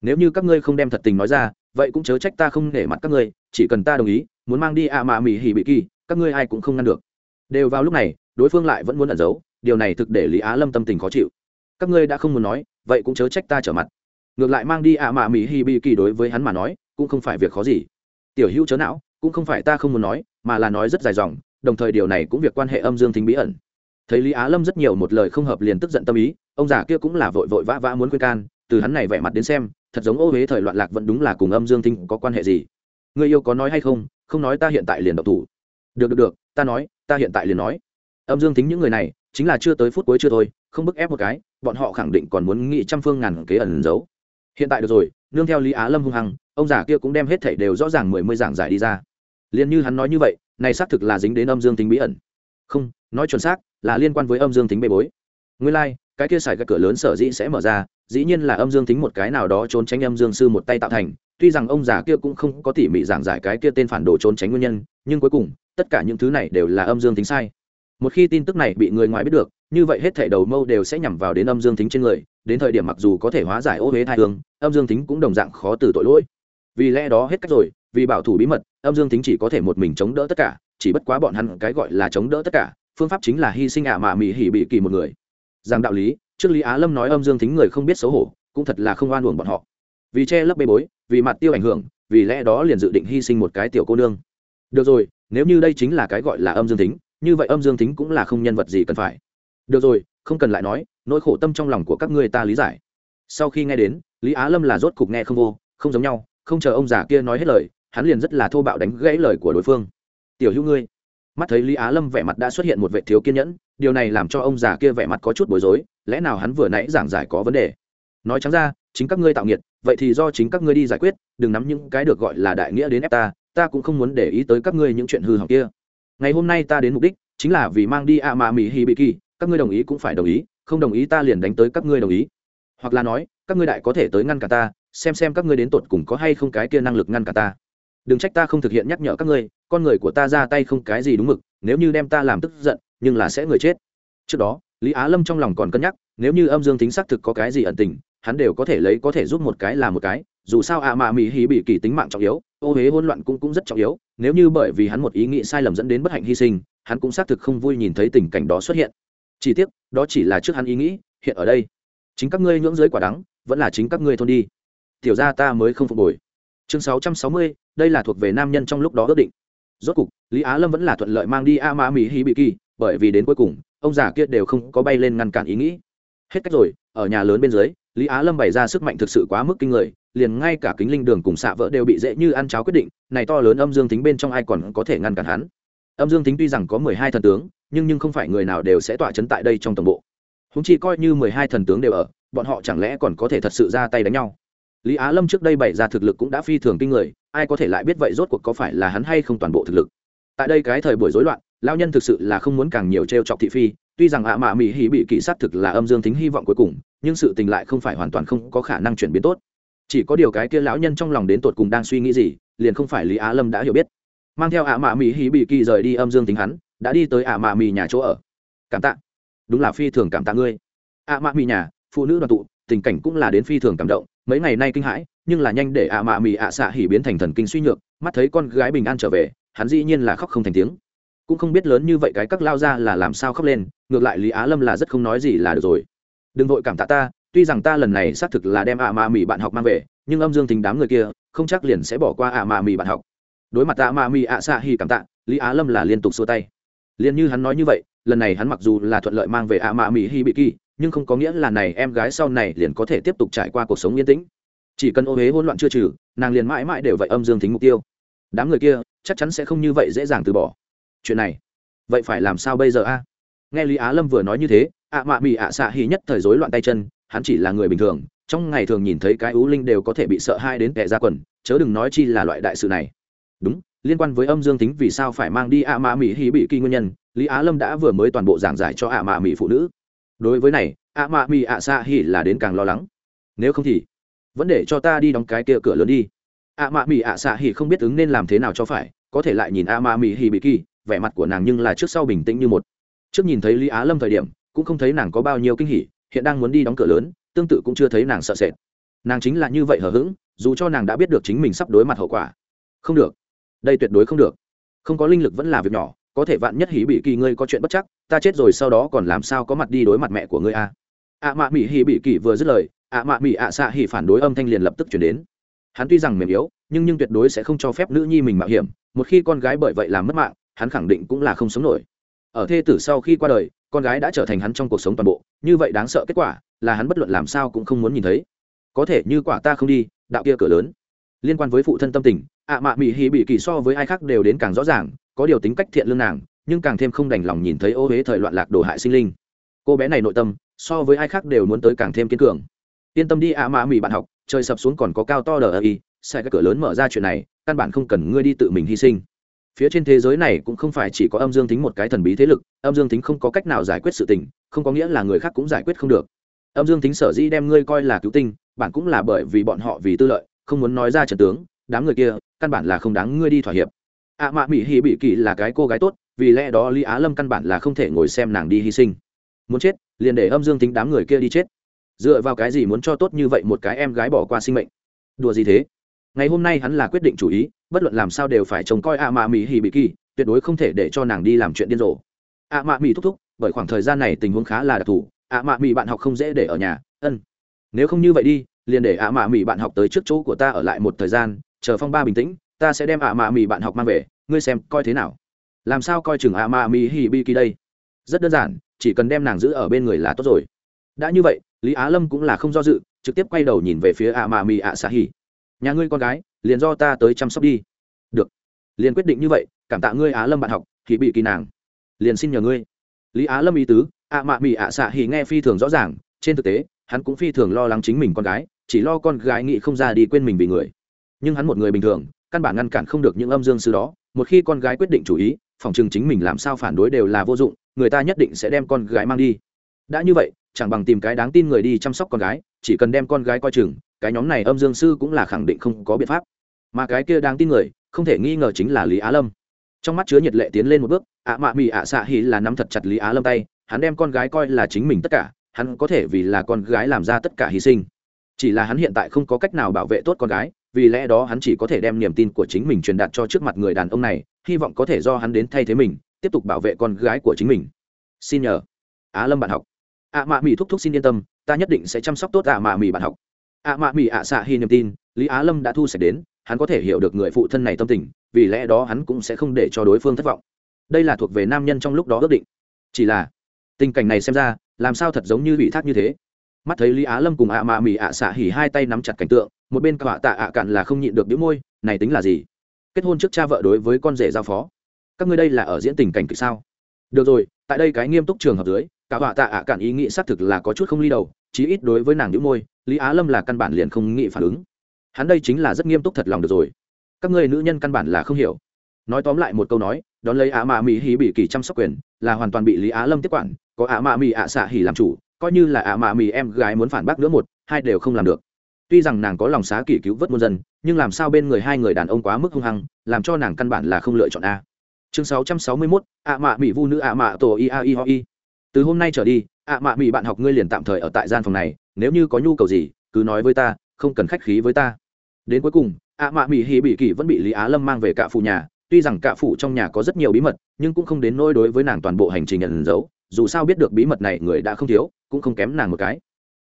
nếu như các ngươi không đem thật tình nói ra, vậy cũng chớ trách ta không để mặt các ngươi, chỉ cần ta đồng ý, muốn mang đi ạ à mạ mỹ hỉ bị kỳ, các ngươi ai cũng không ngăn được. Đều vào lúc này, đối phương lại vẫn muốn ẩn giấu, điều này thực để lý á lâm tâm tình khó chịu. Các ngươi đã không muốn nói, vậy cũng chớ trách ta trở mặt. Ngược lại mang đi ạ mạ mỹ hi bi kỳ đối với hắn mà nói, cũng không phải việc khó gì. Tiểu hữu chớ não, cũng không phải ta không muốn nói, mà là nói rất dài dòng, đồng thời điều này cũng việc quan hệ âm dương thính bí ẩn. Thấy lý á lâm rất nhiều một lời không hợp liền tức giận tâm ý, ông già kia cũng là vội vội vã vã muốn khuyên can, từ hắn này vẻ mặt đến xem thật giống ô huế thời loạn lạc vẫn đúng là cùng âm dương thính có quan hệ gì? Người yêu có nói hay không? Không nói ta hiện tại liền độc thủ. Được được được ta nói ta hiện tại liền nói. Âm dương thính những người này chính là chưa tới phút cuối chưa thôi không bức ép một cái bọn họ khẳng định còn muốn nghĩ trăm phương ngàn kế ẩn giấu. Hiện tại được rồi nương theo lý á lâm hung hăng ông già kia cũng đem hết thảy đều rõ ràng mười mươi giảng giải đi ra. Liền như hắn nói như vậy này xác thực là dính đến âm dương tính bí ẩn. Không nói chuẩn xác là liên quan với âm dương tính bê bối. Nguyên lai、like, cái kia xài cái cửa lớn sở dĩ sẽ mở ra dĩ nhiên là âm dương tính một cái nào đó trốn tránh âm dương sư một tay tạo thành, tuy rằng ông già kia cũng không có tỉ mỉ giảng giải cái kia tên phản đồ trốn tránh nguyên nhân, nhưng cuối cùng, tất cả những thứ này đều là âm dương tính sai. Một khi tin tức này bị người ngoài biết được, như vậy hết thảy đầu mâu đều sẽ nhằm vào đến âm dương tính trên người, đến thời điểm mặc dù có thể hóa giải ô huế thai hương, âm dương tính cũng đồng dạng khó từ tội lỗi. Vì lẽ đó hết cách rồi, vì bảo thủ bí mật, âm dương tính chỉ có thể một mình chống đỡ tất cả, chỉ bất quá bọn hắn cái gọi là chống đỡ tất cả, phương pháp chính là hy sinh ả à mạ mỹ hỉ bị kỳ một người. Rằng đạo lý trước lý á lâm nói âm dương Thính người không biết xấu hổ, cũng thật là không oan uổng bọn họ. Vì che lấp bê bối, vì mặt tiêu ảnh hưởng, vì lẽ đó liền dự định hy sinh một cái tiểu cô nương. Được rồi, nếu như đây chính là cái gọi là âm dương tính như vậy âm dương tính cũng là không nhân vật gì cần phải. Được rồi, không cần lại nói, nỗi khổ tâm trong lòng của các ngươi ta lý giải. Sau khi nghe đến, lý á lâm là rốt cục nghe không vô, không giống nhau, không chờ ông già kia nói hết lời, hắn liền rất là thô bạo đánh gãy lời của đối phương. Tiểu hữu ngươi mắt thấy lý á lâm vẻ mặt đã xuất hiện một vệ thiếu kiên nhẫn, điều này làm cho ông già kia vẻ mặt có chút bối rối, lẽ nào hắn vừa nãy giảng giải có vấn đề? Nói trắng ra, chính các ngươi tạo nghiệt, vậy thì do chính các ngươi đi giải quyết, đừng nắm những cái được gọi là đại nghĩa đến ép ta ta cũng không muốn để ý tới các ngươi những chuyện hư hỏng kia. Ngày hôm nay ta đến mục đích, chính là vì mang đi a mà mỹ hi bị kỳ các ngươi đồng ý cũng phải đồng ý, không đồng ý ta liền đánh tới các ngươi đồng ý. Hoặc là nói, các ngươi đại có thể tới ngăn cả ta, xem xem các ngươi đến tột cùng có hay không cái kia năng lực ngăn cả ta đừng trách ta không thực hiện nhắc nhở các ngươi, con người của ta ra tay không cái gì đúng mực, nếu như đem ta làm tức giận, nhưng là sẽ người chết. Trước đó, lý á lâm trong lòng còn cân nhắc, nếu như âm dương tính xác thực có cái gì ẩn tình, hắn đều có thể lấy có thể giúp một cái là một cái, dù sao ạ mạ mỹ hí bị kỳ tính mạng trọng yếu, ô huế hỗn loạn cũng cũng rất trọng yếu, nếu như bởi vì hắn một ý nghĩ sai lầm dẫn đến bất hạnh hy sinh, hắn cũng xác thực không vui nhìn thấy tình cảnh đó xuất hiện. Chỉ tiếc, đó chỉ là trước hắn ý nghĩ, hiện ở đây. Chính các ngươi nhưỡng dưới quả đắng, vẫn là chính các ngươi thôn đi. Tiểu ra ta mới không phục hồi. Chương sáu trăm sáu mươi đây là thuộc về nam nhân trong lúc đó ước định. Rốt cục, lý á lâm vẫn là thuận lợi mang đi a ma mỹ hí bị kỳ, bởi vì đến cuối cùng, ông già kia đều không có bay lên ngăn cản ý nghĩ. Hết cách rồi, ở nhà lớn bên dưới, lý á lâm bày ra sức mạnh thực sự quá mức kinh người, liền ngay cả kính linh đường cùng xạ vỡ đều bị dễ như ăn cháo quyết định, này to lớn âm dương tính bên trong ai còn có thể ngăn cản hắn? Âm dương tính tuy rằng có mười hai thần tướng, nhưng nhưng không phải người nào đều sẽ tỏa chấn tại đây trong tổng bộ. Húng chi coi như mười hai thần tướng đều ở, bọn họ chẳng lẽ còn có thể thật sự ra tay đánh nhau? Lý á lâm trước đây bày ra thực lực cũng đã phi thường kinh người, ai có thể lại biết vậy rốt cuộc có phải là hắn hay không toàn bộ thực lực? Tại đây cái thời buổi rối loạn lao nhân thực sự là không muốn càng nhiều t r e o chọc thị phi, tuy rằng ạ mạ mỹ hỉ bị kỷ sát thực là âm dương tính hy vọng cuối cùng, nhưng sự tình lại không phải hoàn toàn không có khả năng chuyển biến tốt. Chỉ có điều cái kia lão nhân trong lòng đến tột cùng đang suy nghĩ gì, liền không phải lý á lâm đã hiểu biết. Mang theo ạ mạ mỹ hỉ bị kỳ rời đi âm dương tính hắn, đã đi tới ạ mạ mỹ nhà chỗ ở. Cảm tạ. Đúng là phi thường cảm tạ ngươi. Ạ mạ mỹ nhà, phụ nữ đoàn tụ, tình cảnh cũng là đến phi thường cảm động mấy ngày nay kinh hãi, nhưng là nhanh để ạ mạ mì ạ xạ hỉ biến thành thần kinh suy nhược, mắt thấy con gái bình an trở về, hắn dĩ nhiên là khóc không thành tiếng. Cũng không biết lớn như vậy cái các lao ra là làm sao khóc lên, ngược lại lý á lâm là rất không nói gì là được rồi. Đừng vội cảm tạ ta, tuy rằng ta lần này xác thực là đem ạ mạ mì bạn học mang về, nhưng âm dương tính đám người kia, không chắc liền sẽ bỏ qua ạ mạ mì bạn học. Đối mặt ạ mạ mì ạ xạ hỉ cảm tạ, lý á lâm là liên tục xua tay. Liền như hắn nói như vậy lần này hắn mặc dù là thuận lợi mang về ạ mạ mỹ hi bị kỳ, nhưng không có nghĩa là này em gái sau này liền có thể tiếp tục trải qua cuộc sống yên tĩnh. Chỉ cần ô huế hỗn loạn chưa trừ, nàng liền mãi mãi đều vậy âm dương thính mục tiêu. Đám người kia chắc chắn sẽ không như vậy dễ dàng từ bỏ. Chuyện này, vậy phải làm sao bây giờ a? Nghe lý á lâm vừa nói như thế, ạ mạ bị ạ xạ hì nhất thời rối loạn tay chân, hắn chỉ là người bình thường, trong ngày thường nhìn thấy cái ú linh đều có thể bị sợ hai đến kẻ ra quần, chớ đừng nói chi là loại đại sự này. Đúng liên quan với âm dương tính vì sao phải mang đi ạ mạ mỹ hì bị kỳ nguyên nhân, lý á lâm đã vừa mới toàn bộ giảng giải cho ạ mạ mỹ phụ nữ. Đối với này, ạ mạ mỹ ạ xạ hì là đến càng lo lắng. Nếu không thì, vẫn để cho ta đi đóng cái kia cửa lớn đi. Ạ mạ mỹ ạ xạ hì không biết ứng nên làm thế nào cho phải, có thể lại nhìn ạ mạ mỹ hì bị kỳ, vẻ mặt của nàng nhưng là trước sau bình tĩnh như một. Trước nhìn thấy lý á lâm thời điểm, cũng không thấy nàng có bao nhiêu kinh hỉ, hiện đang muốn đi đóng cửa lớn, tương tự cũng chưa thấy nàng sợ sệt. Nàng chính là như vậy hờ hững, dù cho nàng đã biết được chính mình sắp đối mặt hậu quả. Không được đây tuyệt đối không được. Không có linh lực vẫn là việc nhỏ, có thể vạn nhất hỉ bị kỳ ngươi có chuyện bất chắc, ta chết rồi sau đó còn làm sao có mặt đi đối mặt mẹ của ngươi a ạ mạ mỹ hỉ bị kỳ vừa dứt lời, ạ mạ mỹ ạ xạ hỉ phản đối âm thanh liền lập tức chuyển đến. Hắn tuy rằng mềm yếu, nhưng nhưng tuyệt đối sẽ không cho phép nữ nhi mình mạo hiểm, một khi con gái bởi vậy làm mất mạng, hắn khẳng định cũng là không sống nổi. Ở thê tử sau khi qua đời, con gái đã trở thành hắn trong cuộc sống toàn bộ, như vậy đáng sợ kết quả là hắn bất luận làm sao cũng không muốn nhìn thấy. Có thể như quả ta không đi, đạo kia cửa lớn liên quan với phụ thân tâm tình, ạ mạ mỹ hì bị kỳ so với ai khác đều đến càng rõ ràng, có điều tính cách thiện lương nàng, nhưng càng thêm không đành lòng nhìn thấy ô huế thời loạn lạc đồ hại sinh linh. Cô bé này nội tâm, so với ai khác đều muốn tới càng thêm kiên cường. Yên tâm đi ạ mạ mỹ bạn học, trời sập xuống còn có cao to đờ ơ y, sai các cửa lớn mở ra chuyện này, căn bản không cần ngươi đi tự mình hy sinh. Phía trên thế giới này cũng không phải chỉ có âm dương tính một cái thần bí thế lực, âm dương tính không có cách nào giải quyết sự tình, không có nghĩa là người khác cũng giải quyết không được. Âm dương tính sở dĩ đem ngươi coi là cứu tinh, bản cũng là bởi vì bọn họ vì tư lợi không muốn nói ra trận tướng, đám người kia, căn bản là không đáng ngươi đi thỏa hiệp. Ạ à mạ mỹ hy bị kỳ là cái cô gái tốt, vì lẽ đó lý á lâm căn bản là không thể ngồi xem nàng đi hy sinh. Muốn chết, liền để âm dương tính đám người kia đi chết. Dựa vào cái gì muốn cho tốt như vậy một cái em gái bỏ qua sinh mệnh? Đùa gì thế? Ngày hôm nay hắn là quyết định chủ ý, bất luận làm sao đều phải trông coi à, ạ mạ mỹ hì bị kỳ, tuyệt đối không thể để cho nàng đi làm chuyện điên rồ. À, ạ mạ mỹ thúc thúc, bởi khoảng thời gian này tình huống khá là đặc thù. À, ạ mạ mỹ bạn học không dễ để ở nhà. Ân. Nếu không như vậy đi liền để ạ mạ mì bạn học tới trước chỗ của ta ở lại một thời gian, chờ phong ba bình tĩnh, ta sẽ đem ạ mạ mì bạn học mang về, ngươi xem coi thế nào. Làm sao coi chừng ạ mạ mì hì bi kỳ đây? Rất đơn giản, chỉ cần đem nàng giữ ở bên người là tốt rồi. Đã như vậy, lý á lâm cũng là không do dự, trực tiếp quay đầu nhìn về phía ạ mạ mì ạ xạ hì nhà ngươi con gái, liền do ta tới chăm sóc đi. Được. Liền quyết định như vậy, cảm tạ ngươi á lâm bạn học thì bị kỳ nàng. Liền xin nhờ ngươi. Lý á lâm ý tứ, ạ mạ mì ạ xạ hì nghe phi thường rõ ràng, trên thực tế, hắn cũng phi thường lo lắng chính mình con gái chỉ lo con gái nghĩ không ra đi quên mình vì người. Nhưng hắn một người bình thường, căn bản ngăn cản không được những âm dương sư đó. Một khi con gái quyết định chủ ý phòng chừng chính mình làm sao phản đối đều là vô dụng, người ta nhất định sẽ đem con gái mang đi. Đã như vậy, chẳng bằng tìm cái đáng tin người đi chăm sóc con gái, chỉ cần đem con gái coi chừng, cái nhóm này âm dương sư cũng là khẳng định không có biện pháp. Mà cái kia đáng tin người, không thể nghi ngờ chính là lý á lâm. Trong mắt chứa nhiệt lệ tiến lên một bước, ạ mạ mị ạ xạ hỉ là nắm thật chặt lý á lâm tay, hắn đem con gái coi là chính mình tất cả, hắn có thể vì là con gái làm ra tất cả hy sinh chỉ là hắn hiện tại không có cách nào bảo vệ tốt con gái, vì lẽ đó hắn chỉ có thể đem niềm tin của chính mình truyền đạt cho trước mặt người đàn ông này, hy vọng có thể do hắn đến thay thế mình, tiếp tục bảo vệ con gái của chính mình. Xin nhờ. Á lâm bạn học. Ạ mạ mỹ thúc thúc xin yên tâm, ta nhất định sẽ chăm sóc tốt ạ mạ mỹ bạn học. Ạ mạ mỹ ạ xạ hy niềm tin, lý á lâm đã thu sạch đến, hắn có thể hiểu được người phụ thân này tâm tình, vì lẽ đó hắn cũng sẽ không để cho đối phương thất vọng. Đây là thuộc về nam nhân trong lúc đó ước định. Chỉ là, tình cảnh này xem ra, làm sao thật giống như bị thác như thế? Mắt thấy lý á lâm cùng ạ mạ mỹ ạ xạ hỉ hai tay nắm chặt cảnh tượng, một bên cạ tạ ạ cạn là không nhịn được đĩu môi, này tính là gì? Kết hôn trước cha vợ đối với con rể giao phó. Các ngươi đây là ở diễn tình cảnh kịch sao? Được rồi, tại đây cái nghiêm túc trường hợp dưới cả họa tạ ạ cạn ý nghĩ xác thực là có chút không ly đầu, chí ít đối với nàng đĩu môi, lý á lâm là căn bản liền không nghĩ phản ứng. Hắn đây chính là rất nghiêm túc thật lòng được rồi. Các ngươi nữ nhân căn bản là không hiểu. Nói tóm lại một câu nói, đón lấy ạ mạ mỹ hí bị kỳ chăm sóc quyền, là hoàn toàn bị lý á lâm tiếp quản, có ạ mạ mỹ ạ xạ hỉ làm chủ coi như là ạ mạ mì em gái muốn phản bác nữa một, hai đều không làm được. Tuy rằng nàng có lòng xá kỷ cứu vớt muôn dân, nhưng làm sao bên người hai người đàn ông quá mức hung hăng, làm cho nàng căn bản là không lựa chọn a. Chương sáu trăm sáu mươi mốt, ạ mạ mỹ vu nữ ạ mạ tổ i a i ho i. Từ hôm nay trở đi, ạ mạ mỹ bạn học ngươi liền tạm thời ở tại gian phòng này, nếu như có nhu cầu gì, cứ nói với ta, không cần khách khí với ta. Đến cuối cùng, ạ mạ mỹ hì bị kỳ vẫn bị lý á lâm mang về cả phụ nhà, tuy rằng cả phụ trong nhà có rất nhiều bí mật, nhưng cũng không đến nỗi đối với nàng toàn bộ hành trình nhận dấu dù sao biết được bí mật này người đã không thiếu cũng không kém nàng một cái.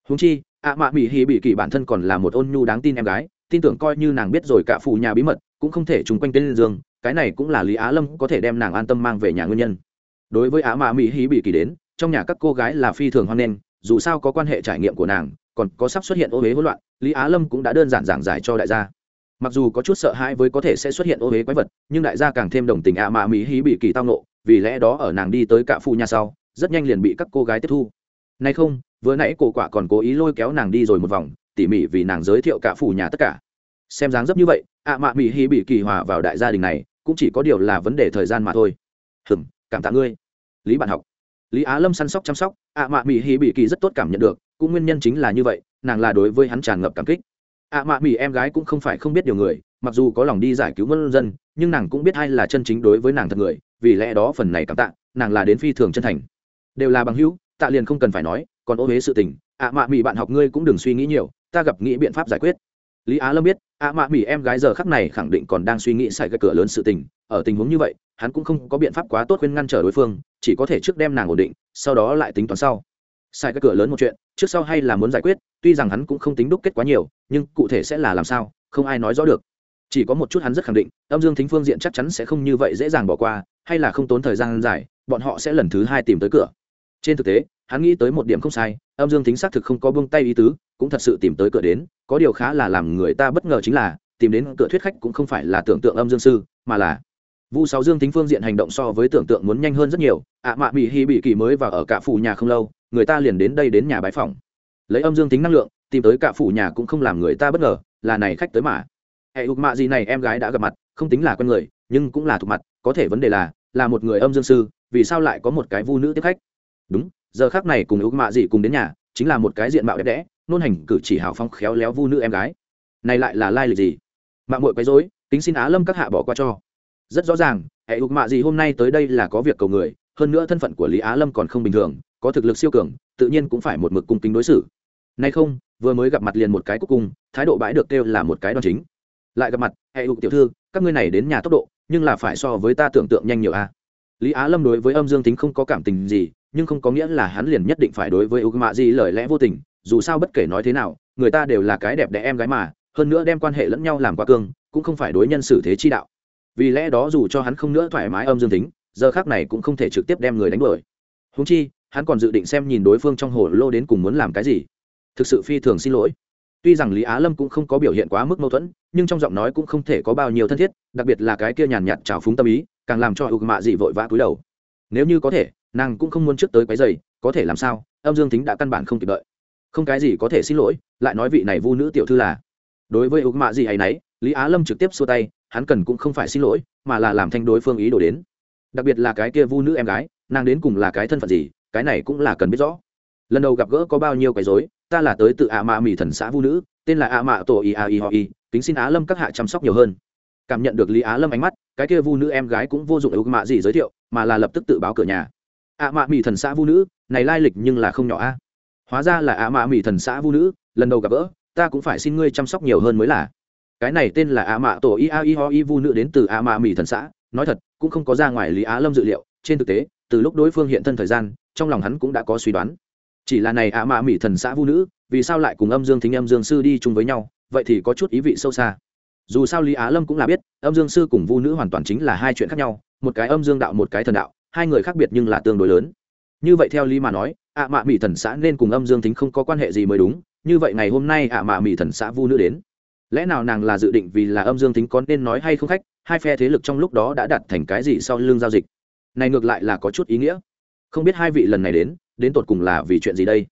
Húng chi, ạ mạ mỹ hì bị kỳ bản thân còn là một ôn nhu đáng tin em gái, tin tưởng coi như nàng biết rồi cả phụ nhà bí mật, cũng không thể chung quanh tên dương, cái này cũng là lý á lâm có thể đem nàng an tâm mang về nhà nguyên nhân. Đối với ạ mạ mỹ Hí bị kỳ đến, trong nhà các cô gái là phi thường hoan nghênh, dù sao có quan hệ trải nghiệm của nàng, còn có sắp xuất hiện ô huế hỗn loạn, lý á lâm cũng đã đơn giản giảng giải cho đại gia. Mặc dù có chút sợ hãi với có thể sẽ xuất hiện ô huế quái vật, nhưng đại gia càng thêm đồng tình ạ mạ mỹ hí bị kỳ tao nộ vì lẽ đó ở nàng đi tới cả phu nhà sau, rất nhanh liền bị các cô gái tiếp thu nay không, vừa nãy cổ quả còn cố ý lôi kéo nàng đi rồi một vòng, tỉ mỉ vì nàng giới thiệu cả phủ nhà tất cả. Xem dáng dấp như vậy, ạ mạ mỹ hí bị kỳ hòa vào đại gia đình này, cũng chỉ có điều là vấn đề thời gian mà thôi. Hừng cảm tạ ngươi. Lý bạn học. Lý á lâm săn sóc chăm sóc, ạ mạ mỹ hí bị kỳ rất tốt cảm nhận được, cũng nguyên nhân chính là như vậy, nàng là đối với hắn tràn ngập cảm kích. Ạ mạ mỹ em gái cũng không phải không biết điều người, mặc dù có lòng đi giải cứu nhân dân, nhưng nàng cũng biết ai là chân chính đối với nàng thật người, vì lẽ đó phần này cảm tạ, nàng là đến phi thường chân thành. Đều là bằng hữu tạ liền không cần phải nói, còn ô huế sự tình, ạ mạ mỹ bạn học ngươi cũng đừng suy nghĩ nhiều, ta gặp nghĩ biện pháp giải quyết. Lý á lâm biết, ạ mạ mỹ em gái giờ khắc này khẳng định còn đang suy nghĩ xài cái cửa lớn sự tình, ở tình huống như vậy, hắn cũng không có biện pháp quá tốt khuyên ngăn trở đối phương, chỉ có thể trước đem nàng ổn định, sau đó lại tính toán sau. Xài cái cửa lớn một chuyện, trước sau hay là muốn giải quyết, tuy rằng hắn cũng không tính đúc kết quá nhiều, nhưng cụ thể sẽ là làm sao, không ai nói rõ được. Chỉ có một chút hắn rất khẳng định, âm dương thính phương diện chắc chắn sẽ không như vậy dễ dàng bỏ qua, hay là không tốn thời gian dài, bọn họ sẽ lần thứ hai tìm tới cửa trên thực tế, hắn nghĩ tới một điểm không sai, âm dương thính xác thực không có buông tay ý tứ, cũng thật sự tìm tới cửa đến, có điều khá là làm người ta bất ngờ chính là, tìm đến cửa thuyết khách cũng không phải là tưởng tượng âm dương sư, mà là vu sáu dương tính phương diện hành động so với tưởng tượng muốn nhanh hơn rất nhiều, ạ mạ bị hy bị kỳ mới vào ở cả phủ nhà không lâu, người ta liền đến đây đến nhà bái phòng lấy âm dương tính năng lượng, tìm tới cả phủ nhà cũng không làm người ta bất ngờ, là này khách tới mà. Hệ hụt mạ gì này em gái đã gặp mặt, không tính là con người, nhưng cũng là thuộc mặt, có thể vấn đề là là một người âm dương sư, vì sao lại có một cái vu nữ tiếp khách? Đúng, giờ khác này cùng hụt mạ Dị cùng đến nhà, chính là một cái diện mạo đẹp đẽ, nôn hành cử chỉ hào phong khéo léo vu nữ em gái. Này lại là lai lịch gì? Mạng muội quấy rối tính xin á lâm các hạ bỏ qua cho. Rất rõ ràng, hệ hụt mạ gì hôm nay tới đây là có việc cầu người, hơn nữa thân phận của lý á lâm còn không bình thường, có thực lực siêu cường, tự nhiên cũng phải một mực cung kính đối xử. Nay không, vừa mới gặp mặt liền một cái cuối cùng, thái độ bãi được kêu là một cái đoan chính. Lại gặp mặt, hệ hụt tiểu thư, các ngươi này đến nhà tốc độ, nhưng là phải so với ta tưởng tượng nhanh nhiều a. Lý á lâm đối với âm dương tính không có cảm tình gì nhưng không có nghĩa là hắn liền nhất định phải đối với ưu mạ gì lời lẽ vô tình, dù sao bất kể nói thế nào, người ta đều là cái đẹp đẽ em gái mà, hơn nữa đem quan hệ lẫn nhau làm quá cương, cũng không phải đối nhân xử thế chi đạo. Vì lẽ đó dù cho hắn không nữa thoải mái âm dương tính, giờ khác này cũng không thể trực tiếp đem người đánh đuổi. Húng chi, hắn còn dự định xem nhìn đối phương trong hồ lô đến cùng muốn làm cái gì. Thực sự phi thường xin lỗi. Tuy rằng lý á lâm cũng không có biểu hiện quá mức mâu thuẫn, nhưng trong giọng nói cũng không thể có bao nhiêu thân thiết, đặc biệt là cái kia nhàn nhạt trào phúng tâm ý, càng làm cho ưu mạ dị vội vã cúi đầu. Nếu như có thể nàng cũng không muốn trước tới quấy giày có thể làm sao? Âm dương tính đã căn bản không kịp đợi. Không cái gì có thể xin lỗi, lại nói vị này vu nữ tiểu thư là. Đối với ưu mạ gì hay nấy lý á lâm trực tiếp xua tay, hắn cần cũng không phải xin lỗi, mà là làm thanh đối phương ý đồ đến. Đặc biệt là cái kia vu nữ em gái, nàng đến cùng là cái thân phận gì, cái này cũng là cần biết rõ. Lần đầu gặp gỡ có bao nhiêu cái dối ta là tới từ ạ mạ mỹ thần xã vu nữ, tên là ạ mạ tổ Y a y ho y, kính xin á lâm các hạ chăm sóc nhiều hơn. Cảm nhận được lý á lâm ánh mắt, cái kia vu nữ em gái cũng vô dụng ưu mạ gì giới thiệu, mà là lập tức tự báo cửa nhà ạ mạ mỹ thần xã vu nữ, này lai lịch nhưng là không nhỏ a. Hóa ra là ạ mạ mỹ thần xã vu nữ, lần đầu gặp gỡ, ta cũng phải xin ngươi chăm sóc nhiều hơn mới là. Cái này tên là ạ mạ tổ i a i ho i vu nữ đến từ ạ mạ mỹ thần xã, nói thật, cũng không có ra ngoài lý á lâm dự liệu, trên thực tế, từ lúc đối phương hiện thân thời gian, trong lòng hắn cũng đã có suy đoán. Chỉ là này ạ mạ mỹ thần xã vu nữ, vì sao lại cùng âm dương thính âm dương sư đi chung với nhau, vậy thì có chút ý vị sâu xa. Dù sao lý á lâm cũng là biết, âm dương sư cùng vu nữ hoàn toàn chính là hai chuyện khác nhau, một cái âm dương đạo một cái thần đạo hai người khác biệt nhưng là tương đối lớn. Như vậy theo lý mà nói, ạ mạ mỹ thần xã nên cùng âm dương thính không có quan hệ gì mới đúng, như vậy ngày hôm nay ạ mạ mỹ thần xã vu nữ đến. Lẽ nào nàng là dự định vì là âm dương thính có nên nói hay không khách, hai phe thế lực trong lúc đó đã đặt thành cái gì sau lưng giao dịch? Này ngược lại là có chút ý nghĩa. Không biết hai vị lần này đến đến tột cùng là vì chuyện gì đây?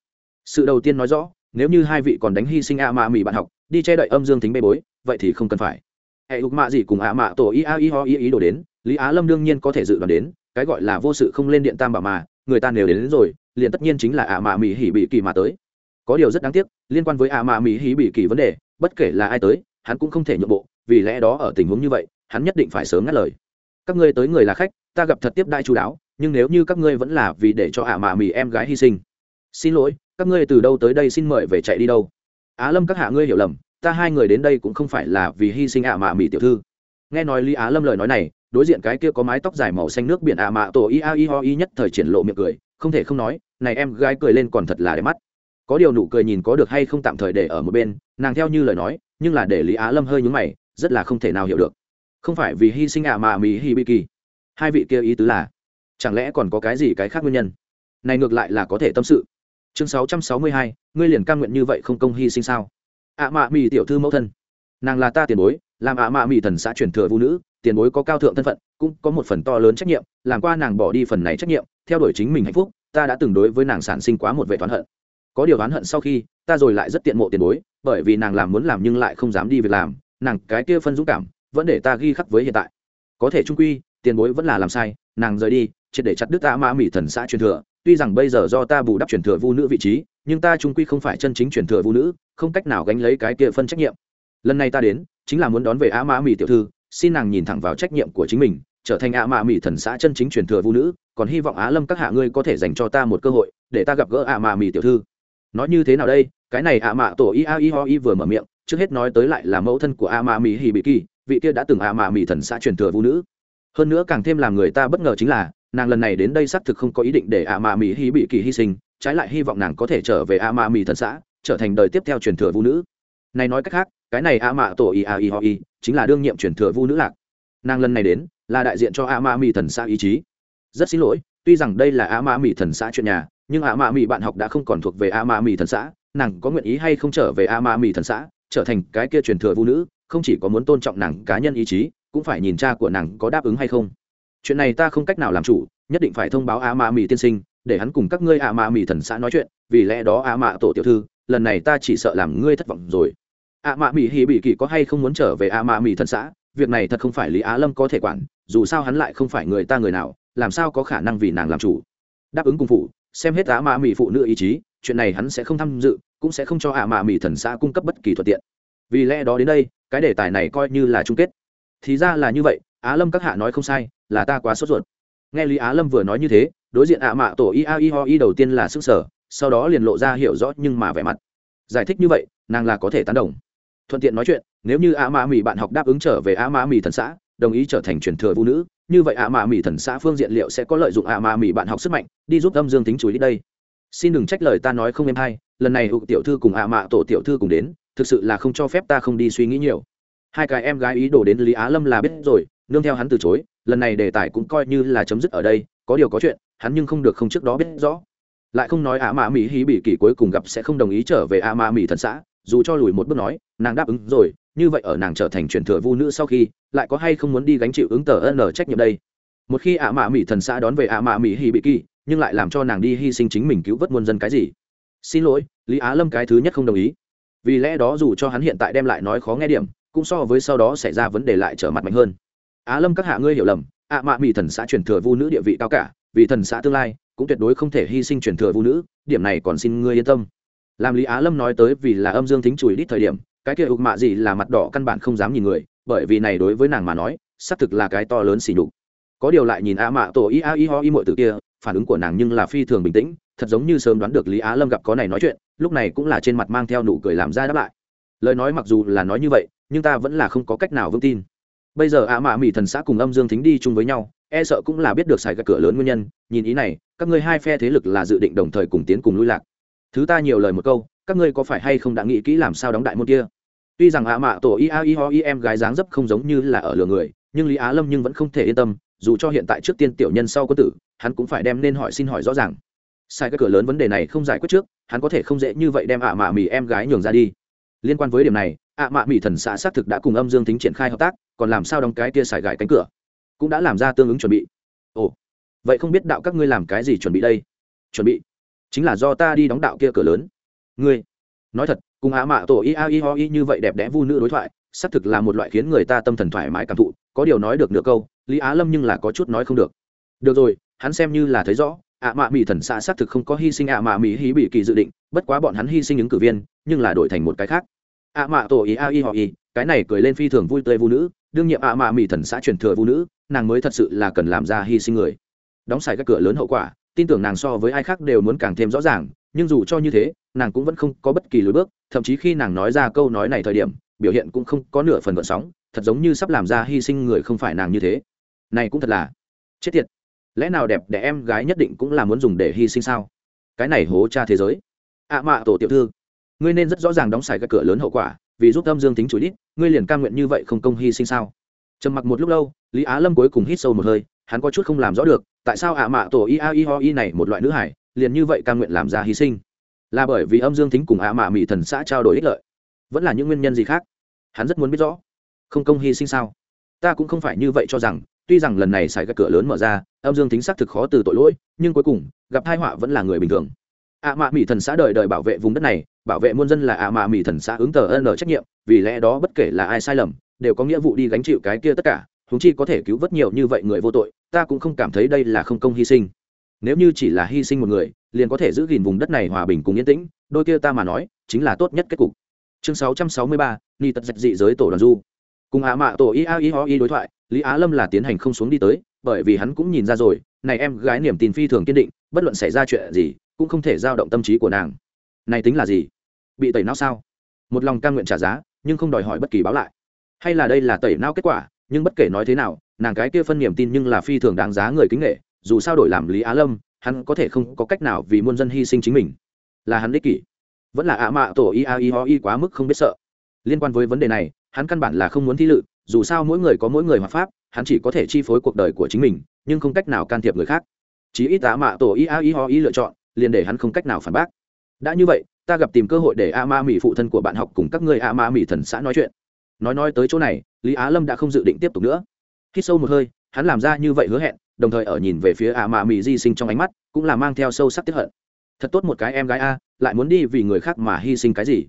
Sự đầu tiên nói rõ, nếu như hai vị còn đánh hy sinh ạ mạ mỹ bạn học, đi che đậy âm dương thính bê bối, vậy thì không cần phải. Hệ ục mạ gì cùng ạ mạ tổ ý a ý ho ý ý đồ đến, lý á lâm đương nhiên có thể dự đoán đến cái gọi là vô sự không lên điện tam bảo mà người ta nếu đến, đến rồi liền tất nhiên chính là ạ mạ mỹ hỉ bị kỳ mà tới. Có điều rất đáng tiếc liên quan với ạ mạ mỹ hỉ bị kỳ vấn đề bất kể là ai tới hắn cũng không thể nhượng bộ vì lẽ đó ở tình huống như vậy hắn nhất định phải sớm ngắt lời. Các ngươi tới người là khách ta gặp thật tiếp đại chú đáo nhưng nếu như các ngươi vẫn là vì để cho ạ mạ mỹ em gái hy sinh. Xin lỗi các ngươi từ đâu tới đây xin mời về chạy đi đâu? Á lâm các hạ ngươi hiểu lầm ta hai người đến đây cũng không phải là vì hy sinh ạ mạ mỹ tiểu thư. Nghe nói lý á lâm lời nói này đối diện cái kia có mái tóc dài màu xanh nước biển ạ mạ tổ i a i ho i nhất thời triển lộ miệng cười, không thể không nói, này em gái cười lên còn thật là đẹp mắt. Có điều nụ cười nhìn có được hay không tạm thời để ở một bên, nàng theo như lời nói, nhưng là để lý á lâm hơi nhúng mày, rất là không thể nào hiểu được. Không phải vì hy sinh ạ mạ mỹ hi bi kỳ. Hai vị kia ý tứ là, chẳng lẽ còn có cái gì cái khác nguyên nhân? Này ngược lại là có thể tâm sự. Chương sáu trăm sáu mươi hai, ngươi liền căn nguyện như vậy không công hy sinh sao? Ạ mạ mỹ tiểu thư mẫu thân. Nàng là ta tiền bối, làm ạ mạ mỹ thần xã truyền thừa vũ nữ tiền bối có cao thượng thân phận, cũng có một phần to lớn trách nhiệm, làm qua nàng bỏ đi phần này trách nhiệm, theo đuổi chính mình hạnh phúc, ta đã từng đối với nàng sản sinh quá một vệ toán hận. Có điều oán hận sau khi, ta rồi lại rất tiện mộ tiền bối, bởi vì nàng làm muốn làm nhưng lại không dám đi việc làm, nàng cái kia phân dũng cảm, vẫn để ta ghi khắc với hiện tại. Có thể trung quy, tiền bối vẫn là làm sai, nàng rời đi, triệt để chặt đứt ta ma mỹ thần xã truyền thừa, tuy rằng bây giờ do ta bù đắp truyền thừa vu nữ vị trí, nhưng ta trung quy không phải chân chính truyền thừa vu nữ, không cách nào gánh lấy cái kia phân trách nhiệm. Lần này ta đến, chính là muốn đón về á mã mỹ tiểu thư xin nàng nhìn thẳng vào trách nhiệm của chính mình, trở thành á mạ mỹ thần xã chân chính truyền thừa vu nữ, còn hy vọng á lâm các hạ ngươi có thể dành cho ta một cơ hội, để ta gặp gỡ á mạ mỹ tiểu thư. Nói như thế nào đây? Cái này ạ mạ tổ y a i ho i vừa mở miệng, trước hết nói tới lại là mẫu thân của ạ mạ mỹ hì bị kỳ vị kia đã từng ạ mạ mỹ thần xã truyền thừa vũ nữ. Hơn nữa càng thêm làm người ta bất ngờ chính là, nàng lần này đến đây xác thực không có ý định để ạ mạ mỹ hì bị kỳ hy sinh, trái lại hy vọng nàng có thể trở về ạ mạ mỹ thần xã, trở thành đời tiếp theo truyền thừa vũ nữ. Này nói cách khác cái này a mạ tổ i a i ho i chính là đương nhiệm truyền thừa vu nữ lạc. Nàng lần này đến, là đại diện cho a mạ mỹ thần xã ý chí. Rất xin lỗi, tuy rằng đây là a mạ mỹ thần xã chuyện nhà, nhưng a mạ mỹ bạn học đã không còn thuộc về a mạ mỹ thần xã, nàng có nguyện ý hay không trở về a mạ mỹ thần xã, trở thành cái kia truyền thừa vũ nữ, không chỉ có muốn tôn trọng nàng cá nhân ý chí, cũng phải nhìn cha của nàng có đáp ứng hay không. Chuyện này ta không cách nào làm chủ, nhất định phải thông báo a mạ mỹ tiên sinh, để hắn cùng các ngươi a mạ mỹ thần xã nói chuyện, vì lẽ đó a mạ tổ tiểu thư, lần này ta chỉ sợ làm ngươi thất vọng rồi a mạ mỹ hì bị kỳ có hay không muốn trở về a mạ mỹ thần xã? Việc này thật không phải lý á lâm có thể quản, dù sao hắn lại không phải người ta người nào, làm sao có khả năng vì nàng làm chủ? Đáp ứng cùng phụ, xem hết á mạ mỹ phụ nữ ý chí, chuyện này hắn sẽ không tham dự, cũng sẽ không cho ạ mạ mỹ thần xã cung cấp bất kỳ thuận tiện. Vì lẽ đó đến đây, cái đề tài này coi như là chung kết. Thì ra là như vậy, á lâm các hạ nói không sai, là ta quá sốt ruột. Nghe lý á lâm vừa nói như thế, đối diện ạ mạ tổ i a i ho i đầu tiên là sức sở, sau đó liền lộ ra hiểu rõ nhưng mà vẻ mặt. Giải thích như vậy, nàng là có thể tán đồng thuận tiện nói chuyện, nếu như ạ mã mỹ bạn học đáp ứng trở về ạ mã mỹ thần xã, đồng ý trở thành truyền thừa vũ nữ, như vậy ạ mã mỹ thần xã phương diện liệu sẽ có lợi dụng ạ mã mỹ bạn học sức mạnh đi giúp âm dương tính chú đi đây? Xin đừng trách lời ta nói không em hay, lần này hữu tiểu thư cùng ạ mạ tổ tiểu thư cùng đến, thực sự là không cho phép ta không đi suy nghĩ nhiều. Hai cái em gái ý đồ đến lý á lâm là biết rồi, nương theo hắn từ chối, lần này đề tài cũng coi như là chấm dứt ở đây, có điều có chuyện, hắn nhưng không được không trước đó biết rõ. Lại không nói ạ mạ mỹ hí bị kỳ cuối cùng gặp sẽ không đồng ý trở về ạ mạ mỹ thần xã dù cho lùi một bước nói, nàng đáp ứng rồi, như vậy ở nàng trở thành truyền thừa vu nữ sau khi, lại có hay không muốn đi gánh chịu ứng tờ n trách nhiệm đây? Một khi ạ mạ mỹ thần xã đón về ạ mạ mỹ hì bị kỳ nhưng lại làm cho nàng đi hy sinh chính mình cứu vớt muôn dân cái gì? Xin lỗi, lý á lâm cái thứ nhất không đồng ý. Vì lẽ đó dù cho hắn hiện tại đem lại nói khó nghe điểm, cũng so với sau đó xảy ra vấn đề lại trở mặt mạnh hơn. Á lâm các hạ ngươi hiểu lầm, ạ mạ mỹ thần xã truyền thừa vu nữ địa vị cao cả, vì thần xã tương lai, cũng tuyệt đối không thể hy sinh truyền thừa vu nữ, điểm này còn xin ngươi yên tâm làm lý á lâm nói tới vì là âm dương thính chùi đít thời điểm, cái kia ục mạ gì là mặt đỏ căn bản không dám nhìn người, bởi vì này đối với nàng mà nói, xác thực là cái to lớn xỉ nhục. Có điều lại nhìn a mạ tổ y a y ho y mọi từ kia, phản ứng của nàng nhưng là phi thường bình tĩnh, thật giống như sớm đoán được lý á lâm gặp có này nói chuyện, lúc này cũng là trên mặt mang theo nụ cười làm ra đáp lại. Lời nói mặc dù là nói như vậy, nhưng ta vẫn là không có cách nào vững tin. Bây giờ a mạ mỹ thần xã cùng âm dương thính đi chung với nhau e sợ cũng là biết được xài các cửa lớn nguyên nhân, nhìn ý này, các ngươi hai phe thế lực là dự định đồng thời cùng tiến cùng lui lạc thứ ta nhiều lời một câu, các ngươi có phải hay không đã nghĩ kỹ làm sao đóng đại môn kia? Tuy rằng ạ mạ tổ ia i ho i em gái dáng dấp không giống như là ở lừa người, nhưng lý á lâm nhưng vẫn không thể yên tâm, dù cho hiện tại trước tiên tiểu nhân sau có tử, hắn cũng phải đem nên hỏi xin hỏi rõ ràng. Sai các cửa lớn vấn đề này không giải quyết trước, hắn có thể không dễ như vậy đem ạ mạ mì em gái nhường ra đi. Liên quan với điểm này, ạ mạ mì thần xã xác thực đã cùng âm dương tính triển khai hợp tác, còn làm sao đóng cái kia xài gãi cánh cửa? Cũng đã làm ra tương ứng chuẩn bị. Ồ, vậy không biết đạo các ngươi làm cái gì chuẩn bị đây? Chuẩn bị chính là do ta đi đóng đạo kia cửa lớn. Ngươi, nói thật, cùng ạ mạ tổ i a i ho i như vậy đẹp đẽ vu nữ đối thoại, xác thực là một loại khiến người ta tâm thần thoải mái cảm thụ, có điều nói được nửa câu, lý á lâm nhưng là có chút nói không được. Được rồi, hắn xem như là thấy rõ, ạ mạ mỹ thần xã xác thực không có hy sinh ạ mạ mỹ hí bị kỳ dự định, bất quá bọn hắn hy sinh ứng cử viên, nhưng là đổi thành một cái khác. Ạ mạ tổ ý a y họ y, cái này cười lên phi thường vui tươi vũ nữ, đương nhiệm ạ mạ mỹ thần xã truyền thừa vũ nữ, nàng mới thật sự là cần làm ra hy sinh người. Đóng xài các cửa lớn hậu quả tin tưởng nàng so với ai khác đều muốn càng thêm rõ ràng, nhưng dù cho như thế, nàng cũng vẫn không có bất kỳ lối bước, thậm chí khi nàng nói ra câu nói này thời điểm, biểu hiện cũng không có nửa phần gợn sóng, thật giống như sắp làm ra hy sinh người không phải nàng như thế. Này cũng thật là chết tiệt. Lẽ nào đẹp để em gái nhất định cũng là muốn dùng để hy sinh sao? Cái này hố cha thế giới. Ạ à mạ tổ tiểu thư, ngươi nên rất rõ ràng đóng xài cái cửa lớn hậu quả, vì giúp âm dương tính chủ đít ngươi liền cam nguyện như vậy không công hy sinh sao? Trầm mặc một lúc lâu, lý á lâm cuối cùng hít sâu một hơi, hắn có chút không làm rõ được tại sao ạ à mạ tổ i a i ho i này một loại nữ hải, liền như vậy ca nguyện làm ra hy sinh? Là bởi vì âm dương tính cùng ạ mạ mỹ thần xã trao đổi ích lợi. Vẫn là những nguyên nhân gì khác? Hắn rất muốn biết rõ. Không công hy sinh sao? Ta cũng không phải như vậy cho rằng, tuy rằng lần này xài các cửa lớn mở ra, âm dương tính xác thực khó từ tội lỗi, nhưng cuối cùng, gặp hai họa vẫn là người bình thường. Ạ mạ mỹ thần xã đời đời bảo vệ vùng đất này, bảo vệ muôn dân là ạ mạ mỹ thần xã ứng tờ ân trách nhiệm, vì lẽ đó bất kể là ai sai lầm, đều có nghĩa vụ đi gánh chịu cái kia tất cả huống chi có thể cứu vớt nhiều như vậy người vô tội ta cũng không cảm thấy đây là không công hy sinh. Nếu như chỉ là hy sinh một người liền có thể giữ gìn vùng đất này hòa bình cùng yên tĩnh đôi kia ta mà nói chính là tốt nhất kết cục. Chương 663, ni tật dạch dị giới tổ đoàn du. Cùng ạ mạ tổ y a ý ho ý đối thoại lý á lâm là tiến hành không xuống đi tới bởi vì hắn cũng nhìn ra rồi này em gái niềm tin phi thường kiên định bất luận xảy ra chuyện gì cũng không thể giao động tâm trí của nàng. Này tính là gì? Bị tẩy não sao? Một lòng cam nguyện trả giá nhưng không đòi hỏi bất kỳ báo lại. Hay là đây là tẩy não kết quả nhưng bất kể nói thế nào, nàng cái kia phân niềm tin nhưng là phi thường đáng giá người kính nghệ dù sao đổi làm lý á lâm, hắn có thể không có cách nào vì muôn dân hy sinh chính mình. Là hắn đích kỷ. Vẫn là ạ mạ tổ y a i ho i quá mức không biết sợ. Liên quan với vấn đề này, hắn căn bản là không muốn thi lự, dù sao mỗi người có mỗi người hoạt pháp, hắn chỉ có thể chi phối cuộc đời của chính mình, nhưng không cách nào can thiệp người khác. Chí ít ạ mạ tổ y a i ho i lựa chọn, liền để hắn không cách nào phản bác. Đã như vậy, ta gặp tìm cơ hội để a ma mỹ phụ thân của bạn học cùng các người a ma mỹ thần xã nói chuyện nói nói tới chỗ này, lý á lâm đã không dự định tiếp tục nữa. Khi sâu một hơi, hắn làm ra như vậy hứa hẹn, đồng thời ở nhìn về phía a mạ mỹ di sinh trong ánh mắt, cũng là mang theo sâu sắc tiếp hận. Thật tốt một cái em gái a, lại muốn đi vì người khác mà hy sinh cái gì?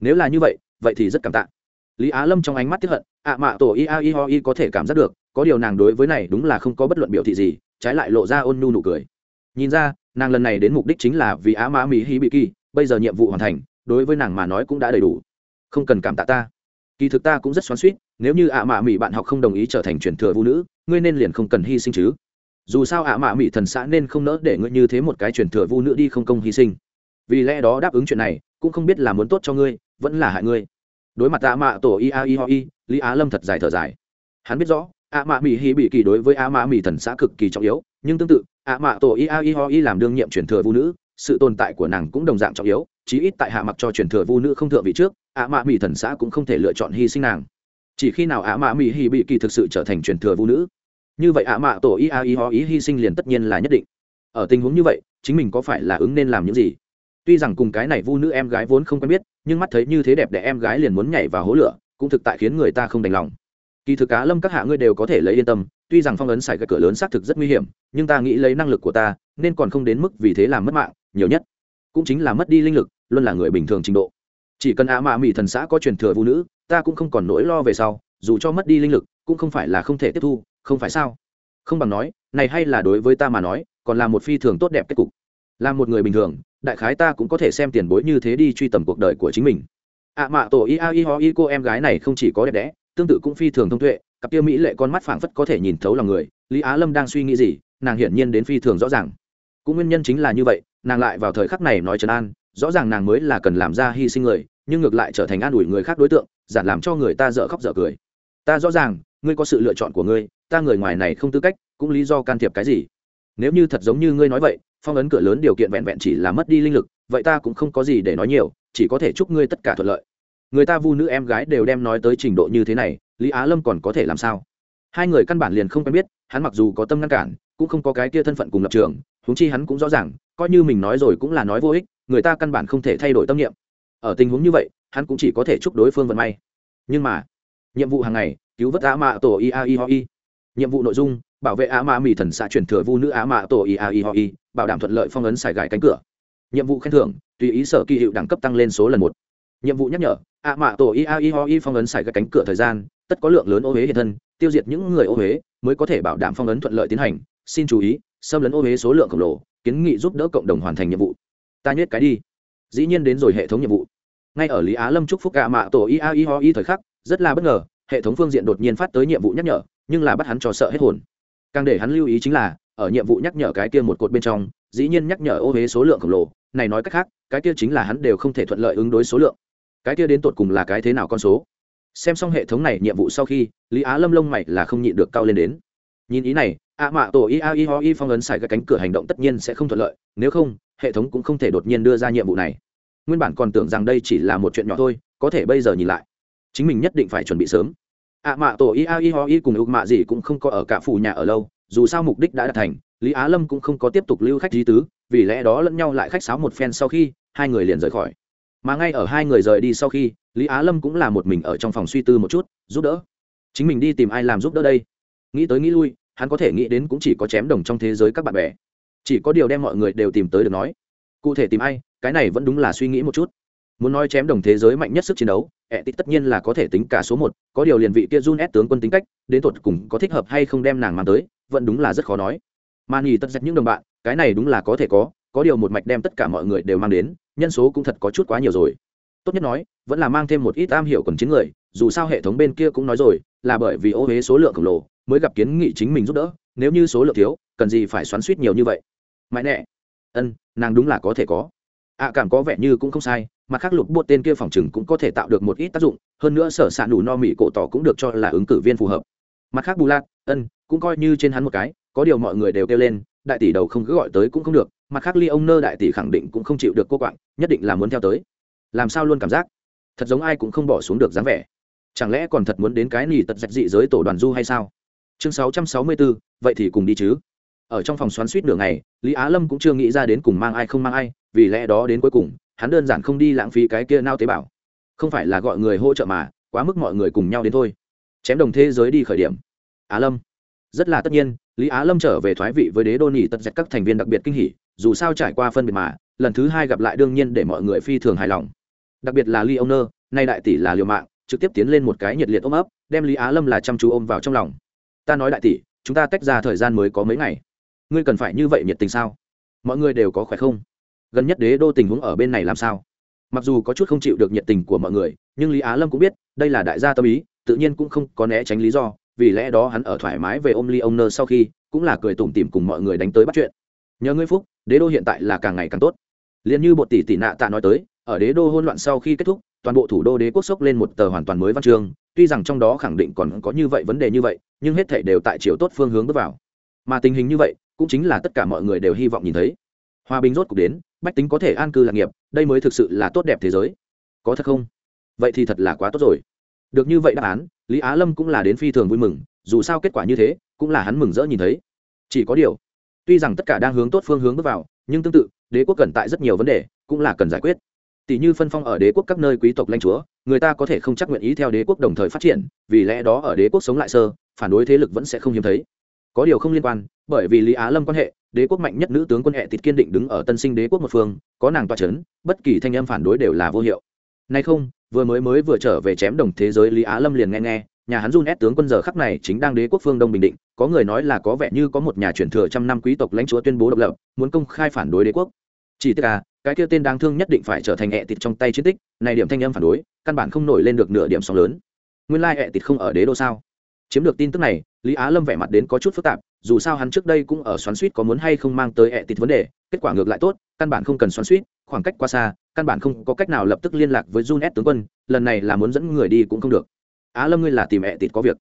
Nếu là như vậy vậy thì rất cảm tạ. Lý á lâm trong ánh mắt tiếp hận ạ mạ tổ i a i ho i có thể cảm giác được, có điều nàng đối với này đúng là không có bất luận biểu thị gì, trái lại lộ ra ôn nhu nụ cười. Nhìn ra, nàng lần này đến mục đích chính là vì á mã mỹ hi bị kỳ, bây giờ nhiệm vụ hoàn thành, đối với nàng mà nói cũng đã đầy đủ. Không cần cảm tạ ta kỳ thực ta cũng rất xoắn suýt nếu như ạ mạ mỹ bạn học không đồng ý trở thành truyền thừa vũ nữ, ngươi nên liền không cần hy sinh chứ. Dù sao ạ mạ mỹ thần xã nên không nỡ để ngươi như thế một cái truyền thừa vũ nữ đi không công hy sinh. Vì lẽ đó đáp ứng chuyện này, cũng không biết là muốn tốt cho ngươi, vẫn là hại ngươi. Đối mặt ạ mạ tổ i a i ho i, lý á lâm thật dài thở dài. Hắn biết rõ, ạ mạ mỹ hi bị kỳ đối với ạ mạ mỹ thần xã cực kỳ trọng yếu, nhưng tương tự, ạ mạ tổ i a i ho i làm đương nhiệm truyền thừa vũ nữ, sự tồn tại của nàng cũng đồng dạng trọng yếu, chí ít tại hạ mặc cho truyền thừa vũ nữ không thượng vị trước ạ mạ mỹ thần xã cũng không thể lựa chọn hy sinh nàng. Chỉ khi nào ạ mạ mỹ hi bị kỳ thực sự trở thành truyền thừa vũ nữ, như vậy ạ mạ tổ ý a ý ho ý hy sinh liền tất nhiên là nhất định. Ở tình huống như vậy, chính mình có phải là ứng nên làm những gì? Tuy rằng cùng cái này vu nữ em gái vốn không quen biết, nhưng mắt thấy như thế đẹp để em gái liền muốn nhảy vào hố lửa, cũng thực tại khiến người ta không đành lòng. Kỳ thực cá lâm các hạ ngươi đều có thể lấy yên tâm, tuy rằng phong ấn xài cái cửa lớn xác thực rất nguy hiểm, nhưng ta nghĩ lấy năng lực của ta, nên còn không đến mức vì thế làm mất mạng, nhiều nhất cũng chính là mất đi linh lực, luôn là người bình thường trình độ chỉ cần ạ mạ mỹ thần xã có truyền thừa vũ nữ, ta cũng không còn nỗi lo về sau, dù cho mất đi linh lực, cũng không phải là không thể tiếp thu, không phải sao? Không bằng nói, này hay là đối với ta mà nói, còn là một phi thường tốt đẹp kết cục. Là một người bình thường, đại khái ta cũng có thể xem tiền bối như thế đi truy tầm cuộc đời của chính mình. Ạ mạ tổ y a y ho y cô em gái này không chỉ có đẹp đẽ, tương tự cũng phi thường thông tuệ, cặp kia mỹ lệ con mắt phảng phất có thể nhìn thấu lòng người, lý á lâm đang suy nghĩ gì, nàng hiển nhiên đến phi thường rõ ràng. Cũng nguyên nhân chính là như vậy, nàng lại vào thời khắc này nói trấn an, rõ ràng nàng mới là cần làm ra hy sinh người nhưng ngược lại trở thành an ủi người khác đối tượng, giản làm cho người ta dở khóc dở cười. Ta rõ ràng, ngươi có sự lựa chọn của ngươi, ta người ngoài này không tư cách, cũng lý do can thiệp cái gì? Nếu như thật giống như ngươi nói vậy, phong ấn cửa lớn điều kiện vẹn vẹn chỉ là mất đi linh lực, vậy ta cũng không có gì để nói nhiều, chỉ có thể chúc ngươi tất cả thuận lợi. Người ta vu nữ em gái đều đem nói tới trình độ như thế này, lý á lâm còn có thể làm sao? Hai người căn bản liền không quen biết, hắn mặc dù có tâm ngăn cản, cũng không có cái kia thân phận cùng lập trường, huống chi hắn cũng rõ ràng, coi như mình nói rồi cũng là nói vô ích, người ta căn bản không thể thay đổi tâm niệm ở tình huống như vậy, hắn cũng chỉ có thể chúc đối phương vận may. Nhưng mà, nhiệm vụ hàng ngày, cứu vớt á mạ tổ iai hoi nhiệm vụ nội dung, bảo vệ á mạ mỹ thần xạ chuyển thừa vu nữ á mạ tổ iai hoi bảo đảm thuận lợi phong ấn xài gài cánh cửa. Nhiệm vụ khen thưởng, tùy ý sở kỳ hiệu đẳng cấp tăng lên số lần một. Nhiệm vụ nhắc nhở ạ mạ tổ iai hoi phong ấn xài gài cánh cửa thời gian, tất có lượng lớn ô huế hiện thân, tiêu diệt những người ô huế mới có thể bảo đảm phong ấn thuận lợi tiến hành. Xin chú ý, xâm lấn ô huế số lượng khổng lồ, kiến nghị giúp đỡ cộng đồng hoàn thành nhiệm vụ. Ta nhét cái đi dĩ nhiên đến rồi hệ thống nhiệm vụ. Ngay ở lý á lâm chúc phúc gạ mạ tổ iai hoi thời khắc, rất là bất ngờ, hệ thống phương diện đột nhiên phát tới nhiệm vụ nhắc nhở, nhưng là bắt hắn cho sợ hết hồn. Càng để hắn lưu ý chính là, ở nhiệm vụ nhắc nhở cái kia một cột bên trong, dĩ nhiên nhắc nhở ô huế số lượng khổng lồ, này nói cách khác, cái kia chính là hắn đều không thể thuận lợi ứng đối số lượng. Cái kia đến tột cùng là cái thế nào con số? Xem xong hệ thống này nhiệm vụ sau khi, lý á lâm lông mày là không nhịn được cao lên đến. Nhìn ý này, ạ mạ tổ ia i ho i phong ấn xài cái cánh cửa hành động tất nhiên sẽ không thuận lợi, nếu không hệ thống cũng không thể đột nhiên đưa ra nhiệm vụ này. Nguyên bản còn tưởng rằng đây chỉ là một chuyện nhỏ thôi, có thể bây giờ nhìn lại. Chính mình nhất định phải chuẩn bị sớm. Ạ mạ tổ Y a y ho Y cùng ục mạ gì cũng không có ở cả phủ nhà ở lâu, dù sao mục đích đã đạt thành, lý á lâm cũng không có tiếp tục lưu khách di tứ, vì lẽ đó lẫn nhau lại khách sáo một phen sau khi, hai người liền rời khỏi. Mà ngay ở hai người rời đi sau khi, lý á lâm cũng là một mình ở trong phòng suy tư một chút, giúp đỡ. Chính mình đi tìm ai làm giúp đỡ đây? Nghĩ tới nghĩ lui, hắn có thể nghĩ đến cũng chỉ có chém đồng trong thế giới các bạn bè chỉ có điều đem mọi người đều tìm tới được nói, cụ thể tìm ai, cái này vẫn đúng là suy nghĩ một chút. Muốn nói chém đồng thế giới mạnh nhất sức chiến đấu ẹ tích tất nhiên là có thể tính cả số một, có điều liền vị kia run ép tướng quân tính cách, đến tột cùng có thích hợp hay không đem nàng mang tới, vẫn đúng là rất khó nói. Mà nghỉ tất dạch những đồng bạn, cái này đúng là có thể có có điều một mạch đem tất cả mọi người đều mang đến, nhân số cũng thật có chút quá nhiều rồi. Tốt nhất nói, vẫn là mang thêm một ít am hiểu còn chiến người, dù sao hệ thống bên kia cũng nói rồi, là bởi vì ô huế số lượng khổng lồ, mới gặp kiến nghị chính mình giúp đỡ, nếu như số lượng thiếu, cần gì phải xoắn suýt nhiều như vậy mãi nẹ ân, nàng đúng là có thể có. Ạ cảm có vẻ như cũng không sai, mặt khác lục bột tên kia phòng chừng cũng có thể tạo được một ít tác dụng, hơn nữa sở s ạ đủ no mỹ cổ tỏ cũng được cho là ứng cử viên phù hợp. Mặt khác bù lạc ân, cũng coi như trên hắn một cái, có điều mọi người đều kêu lên, đại tỷ đầu không cứ gọi tới cũng không được, mặt khác ly ông nơ đại tỷ khẳng định cũng không chịu được cô quạng, nhất định là muốn theo tới. Làm sao luôn cảm giác? Thật giống ai cũng không bỏ xuống được dáng vẻ. Chẳng lẽ còn thật muốn đến cái nỉ tật dạch dị giới tổ đoàn du hay sao? Chương sáu trăm sáu mươi bốn vậy thì cùng đi chứ ở trong phòng xoắn suýt nửa ngày, lý á lâm cũng chưa nghĩ ra đến cùng mang ai không mang ai, vì lẽ đó đến cuối cùng, hắn đơn giản không đi lãng phí cái kia nao tế bào. Không phải là gọi người hỗ trợ mà, quá mức mọi người cùng nhau đến thôi. Chém đồng thế giới đi khởi điểm. Á lâm. Rất là tất nhiên, lý á lâm trở về thoái vị với đế đô nhị tật dạch các thành viên đặc biệt kinh hỉ, dù sao trải qua phân biệt mà, lần thứ hai gặp lại đương nhiên để mọi người phi thường hài lòng. Đặc biệt là ly ông nơ nay đại tỷ là liều mạng, trực tiếp tiến lên một cái nhiệt liệt ôm ấp, đem lý á lâm là chăm chú ôm vào trong lòng. Ta nói đại tỷ, chúng ta tách ra thời gian mới có mấy ngày ngươi cần phải như vậy nhiệt tình sao? Mọi người đều có khỏe không? Gần nhất đế đô tình huống ở bên này làm sao? Mặc dù có chút không chịu được nhiệt tình của mọi người, nhưng lý á lâm cũng biết, đây là đại gia tâm ý, tự nhiên cũng không có né tránh lý do, vì lẽ đó hắn ở thoải mái về ôm ly ông nơ sau khi, cũng là cười tủm tỉm cùng mọi người đánh tới bắt chuyện. Nhờ ngươi phúc, đế đô hiện tại là càng ngày càng tốt. Liền như bộ tỷ tỷ nạ tạ nói tới, ở đế đô hôn loạn sau khi kết thúc, toàn bộ thủ đô đế quốc sốc lên một tờ hoàn toàn mới văn chương, tuy rằng trong đó khẳng định còn có như vậy vấn đề như vậy, nhưng hết thể đều tại chiều tốt phương hướng bước vào mà tình hình như vậy cũng chính là tất cả mọi người đều hy vọng nhìn thấy. Hòa bình rốt cuộc đến, bách tính có thể an cư lạc nghiệp, đây mới thực sự là tốt đẹp thế giới. Có thật không? Vậy thì thật là quá tốt rồi. Được như vậy đáp án, lý á lâm cũng là đến phi thường vui mừng, dù sao kết quả như thế, cũng là hắn mừng rỡ nhìn thấy. Chỉ có điều, tuy rằng tất cả đang hướng tốt phương hướng bước vào, nhưng tương tự, đế quốc cần tại rất nhiều vấn đề cũng là cần giải quyết. Tỷ như phân phong ở đế quốc các nơi quý tộc lãnh chúa, người ta có thể không chắc nguyện ý theo đế quốc đồng thời phát triển, vì lẽ đó ở đế quốc sống lại sơ, phản đối thế lực vẫn sẽ không hiếm thấy có điều không liên quan, bởi vì lý á lâm quan hệ, đế quốc mạnh nhất nữ tướng quân hệ tịt kiên định đứng ở tân sinh đế quốc một phương, có nàng toa c h ấ n bất kỳ thanh âm phản đối đều là vô hiệu. Nay không, vừa mới mới vừa trở về chém đồng thế giới lý á lâm liền nghe nghe, nhà hắn run ép tướng quân giờ khắc này chính đang đế quốc phương đông bình định, có người nói là có vẻ như có một nhà truyền thừa trăm năm quý tộc lãnh chúa tuyên bố độc lập, muốn công khai phản đối đế quốc. Chỉ tức là, cái kia tên đáng thương nhất định phải trở thành hệ tịt trong tay chiến tích, này điểm thanh âm phản đối, căn bản không nổi lên được nửa điểm sóng lớn. Nguyên lai hệ tịt không ở đế đô sao? Chiếm được tin tức này, lý á lâm vẻ mặt đến có chút phức tạp, dù sao hắn trước đây cũng ở xoắn suýt có muốn hay không mang tới ẹ tịt vấn đề, kết quả ngược lại tốt, căn bản không cần xoắn suýt, khoảng cách quá xa, căn bản không có cách nào lập tức liên lạc với jun s tướng quân, lần này là muốn dẫn người đi cũng không được. Á lâm ngươi là tìm ẹ tịt có việc.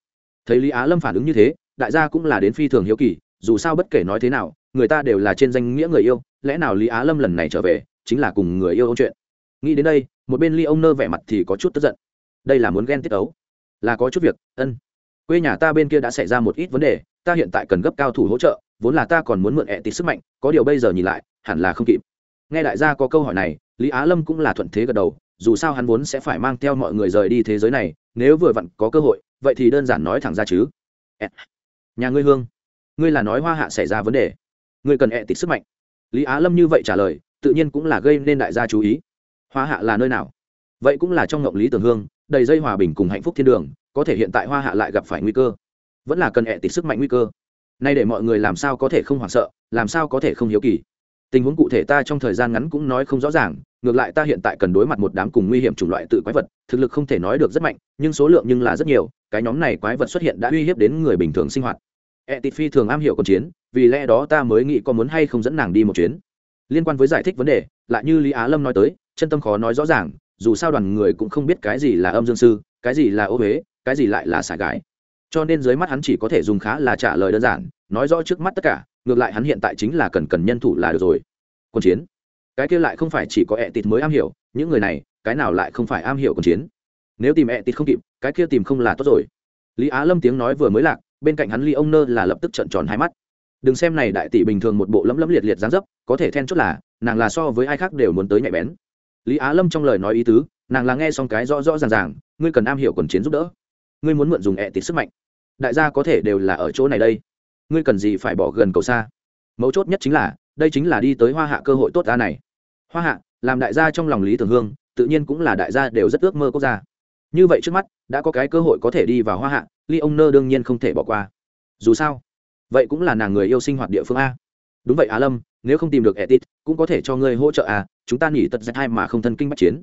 Thấy lý á lâm phản ứng như thế, đại gia cũng là đến phi thường hiếu kỳ, dù sao bất kể nói thế nào, người ta đều là trên danh nghĩa người yêu, lẽ nào lý á lâm lần này trở về, chính là cùng người yêu ông chuyện? Nghĩ đến đây, một bên ly ông nơ vẻ mặt thì có chút tức giận. Đây là muốn ghen tiết ấu. Là có chút việc, ân quê nhà ta bên kia đã xảy ra một ít vấn đề, ta hiện tại cần gấp cao thủ hỗ trợ, vốn là ta còn muốn mượn ẹ tịt sức mạnh, có điều bây giờ nhìn lại, hẳn là không kịp. Nghe đại gia có câu hỏi này, lý á lâm cũng là thuận thế gật đầu, dù sao hắn vốn sẽ phải mang theo mọi người rời đi thế giới này, nếu vừa vặn có cơ hội, vậy thì đơn giản nói thẳng ra chứ. Nhà ngươi hương, ngươi là nói hoa hạ xảy ra vấn đề, ngươi cần ẹ tịt sức mạnh. Lý á lâm như vậy trả lời, tự nhiên cũng là gây nên đại gia chú ý. Hoa hạ là nơi nào? Vậy cũng là trong ngộng lý tưởng hương, đầy dây hòa bình cùng hạnh phúc thiên đường có thể hiện tại hoa hạ lại gặp phải nguy cơ. Vẫn là cần hẹ tịt sức mạnh nguy cơ. Nay để mọi người làm sao có thể không hoảng sợ, làm sao có thể không hiếu kỳ? Tình huống cụ thể ta trong thời gian ngắn cũng nói không rõ ràng, ngược lại ta hiện tại cần đối mặt một đám cùng nguy hiểm chủng loại tự quái vật, thực lực không thể nói được rất mạnh, nhưng số lượng nhưng là rất nhiều, cái nhóm này quái vật xuất hiện đã uy hiếp đến người bình thường sinh hoạt. E tịt phi thường am hiểu còn chiến, vì lẽ đó ta mới nghĩ có muốn hay không dẫn nàng đi một chuyến. Liên quan với giải thích vấn đề, lại như lý á lâm nói tới, chân tâm khó nói rõ ràng, dù sao đoàn người cũng không biết cái gì là âm dương sư, cái gì là ô huế cái gì lại là xả gái? Cho nên dưới mắt hắn chỉ có thể dùng khá là trả lời đơn giản, nói rõ trước mắt tất cả, ngược lại hắn hiện tại chính là cần cần nhân thủ là được rồi. Quân chiến. Cái kia lại không phải chỉ có ẹ tịt mới am hiểu, những người này, cái nào lại không phải am hiểu quân chiến? Nếu tìm ẹ tịt không kịp, cái kia tìm không là tốt rồi. Lý á lâm tiếng nói vừa mới lạc, bên cạnh hắn ly ông nơ là lập tức trận tròn hai mắt. Đừng xem này đại tỷ bình thường một bộ lấm lấm liệt liệt dáng dấp, có thể then chốt là, nàng là so với ai khác đều muốn tới nhạy bén. Lý á lâm trong lời nói ý tứ, nàng là nghe xong cái rõ rõ ràng ràng, ngươi cần am hiểu quần chiến giúp đỡ ngươi muốn mượn dùng ẹ tịt sức mạnh. Đại gia có thể đều là ở chỗ này đây. Ngươi cần gì phải bỏ gần cầu xa? Mấu chốt nhất chính là, đây chính là đi tới hoa hạ cơ hội tốt ta này. Hoa hạ, làm đại gia trong lòng lý tưởng hương, tự nhiên cũng là đại gia đều rất ước mơ quốc gia. Như vậy trước mắt, đã có cái cơ hội có thể đi vào hoa hạ, ly ông nơ đương nhiên không thể bỏ qua. Dù sao, vậy cũng là nàng người yêu sinh hoạt địa phương a. Đúng vậy, á lâm, nếu không tìm được etit cũng có thể cho ngươi hỗ trợ à chúng ta nghỉ tật dạy hai mà không thân kinh bắt chiến.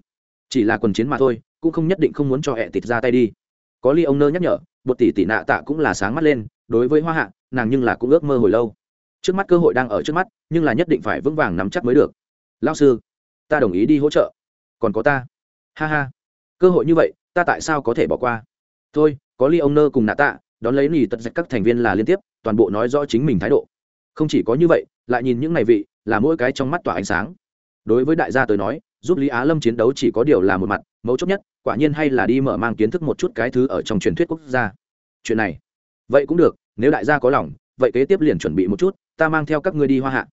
Chỉ là quần chiến mà thôi, cũng không nhất định không muốn cho etit ra tay đi có ly ông nơ nhắc nhở, bột tỷ tỷ nạ tạ cũng là sáng mắt lên, đối với hoa hạ, nàng nhưng là cũng ước mơ hồi lâu. Trước mắt cơ hội đang ở trước mắt, nhưng là nhất định phải vững vàng nắm chắc mới được. Lao sư, ta đồng ý đi hỗ trợ. Còn có ta. Ha ha. Cơ hội như vậy, ta tại sao có thể bỏ qua? Thôi, có ly ông nơ cùng nạ tạ, đón lấy nỉ tật dạch các thành viên là liên tiếp, toàn bộ nói rõ chính mình thái độ. Không chỉ có như vậy, lại nhìn những ngày vị, là mỗi cái trong mắt tỏa ánh sáng. Đối với đại gia tới nói, giúp lý á lâm chiến đấu chỉ có điều là một mặt, mấu chốt nhất quả nhiên hay là đi mở mang kiến thức một chút cái thứ ở trong truyền thuyết quốc gia. Chuyện này vậy cũng được nếu đại gia có lòng vậy kế tiếp liền chuẩn bị một chút ta mang theo các ngươi đi hoa hạ.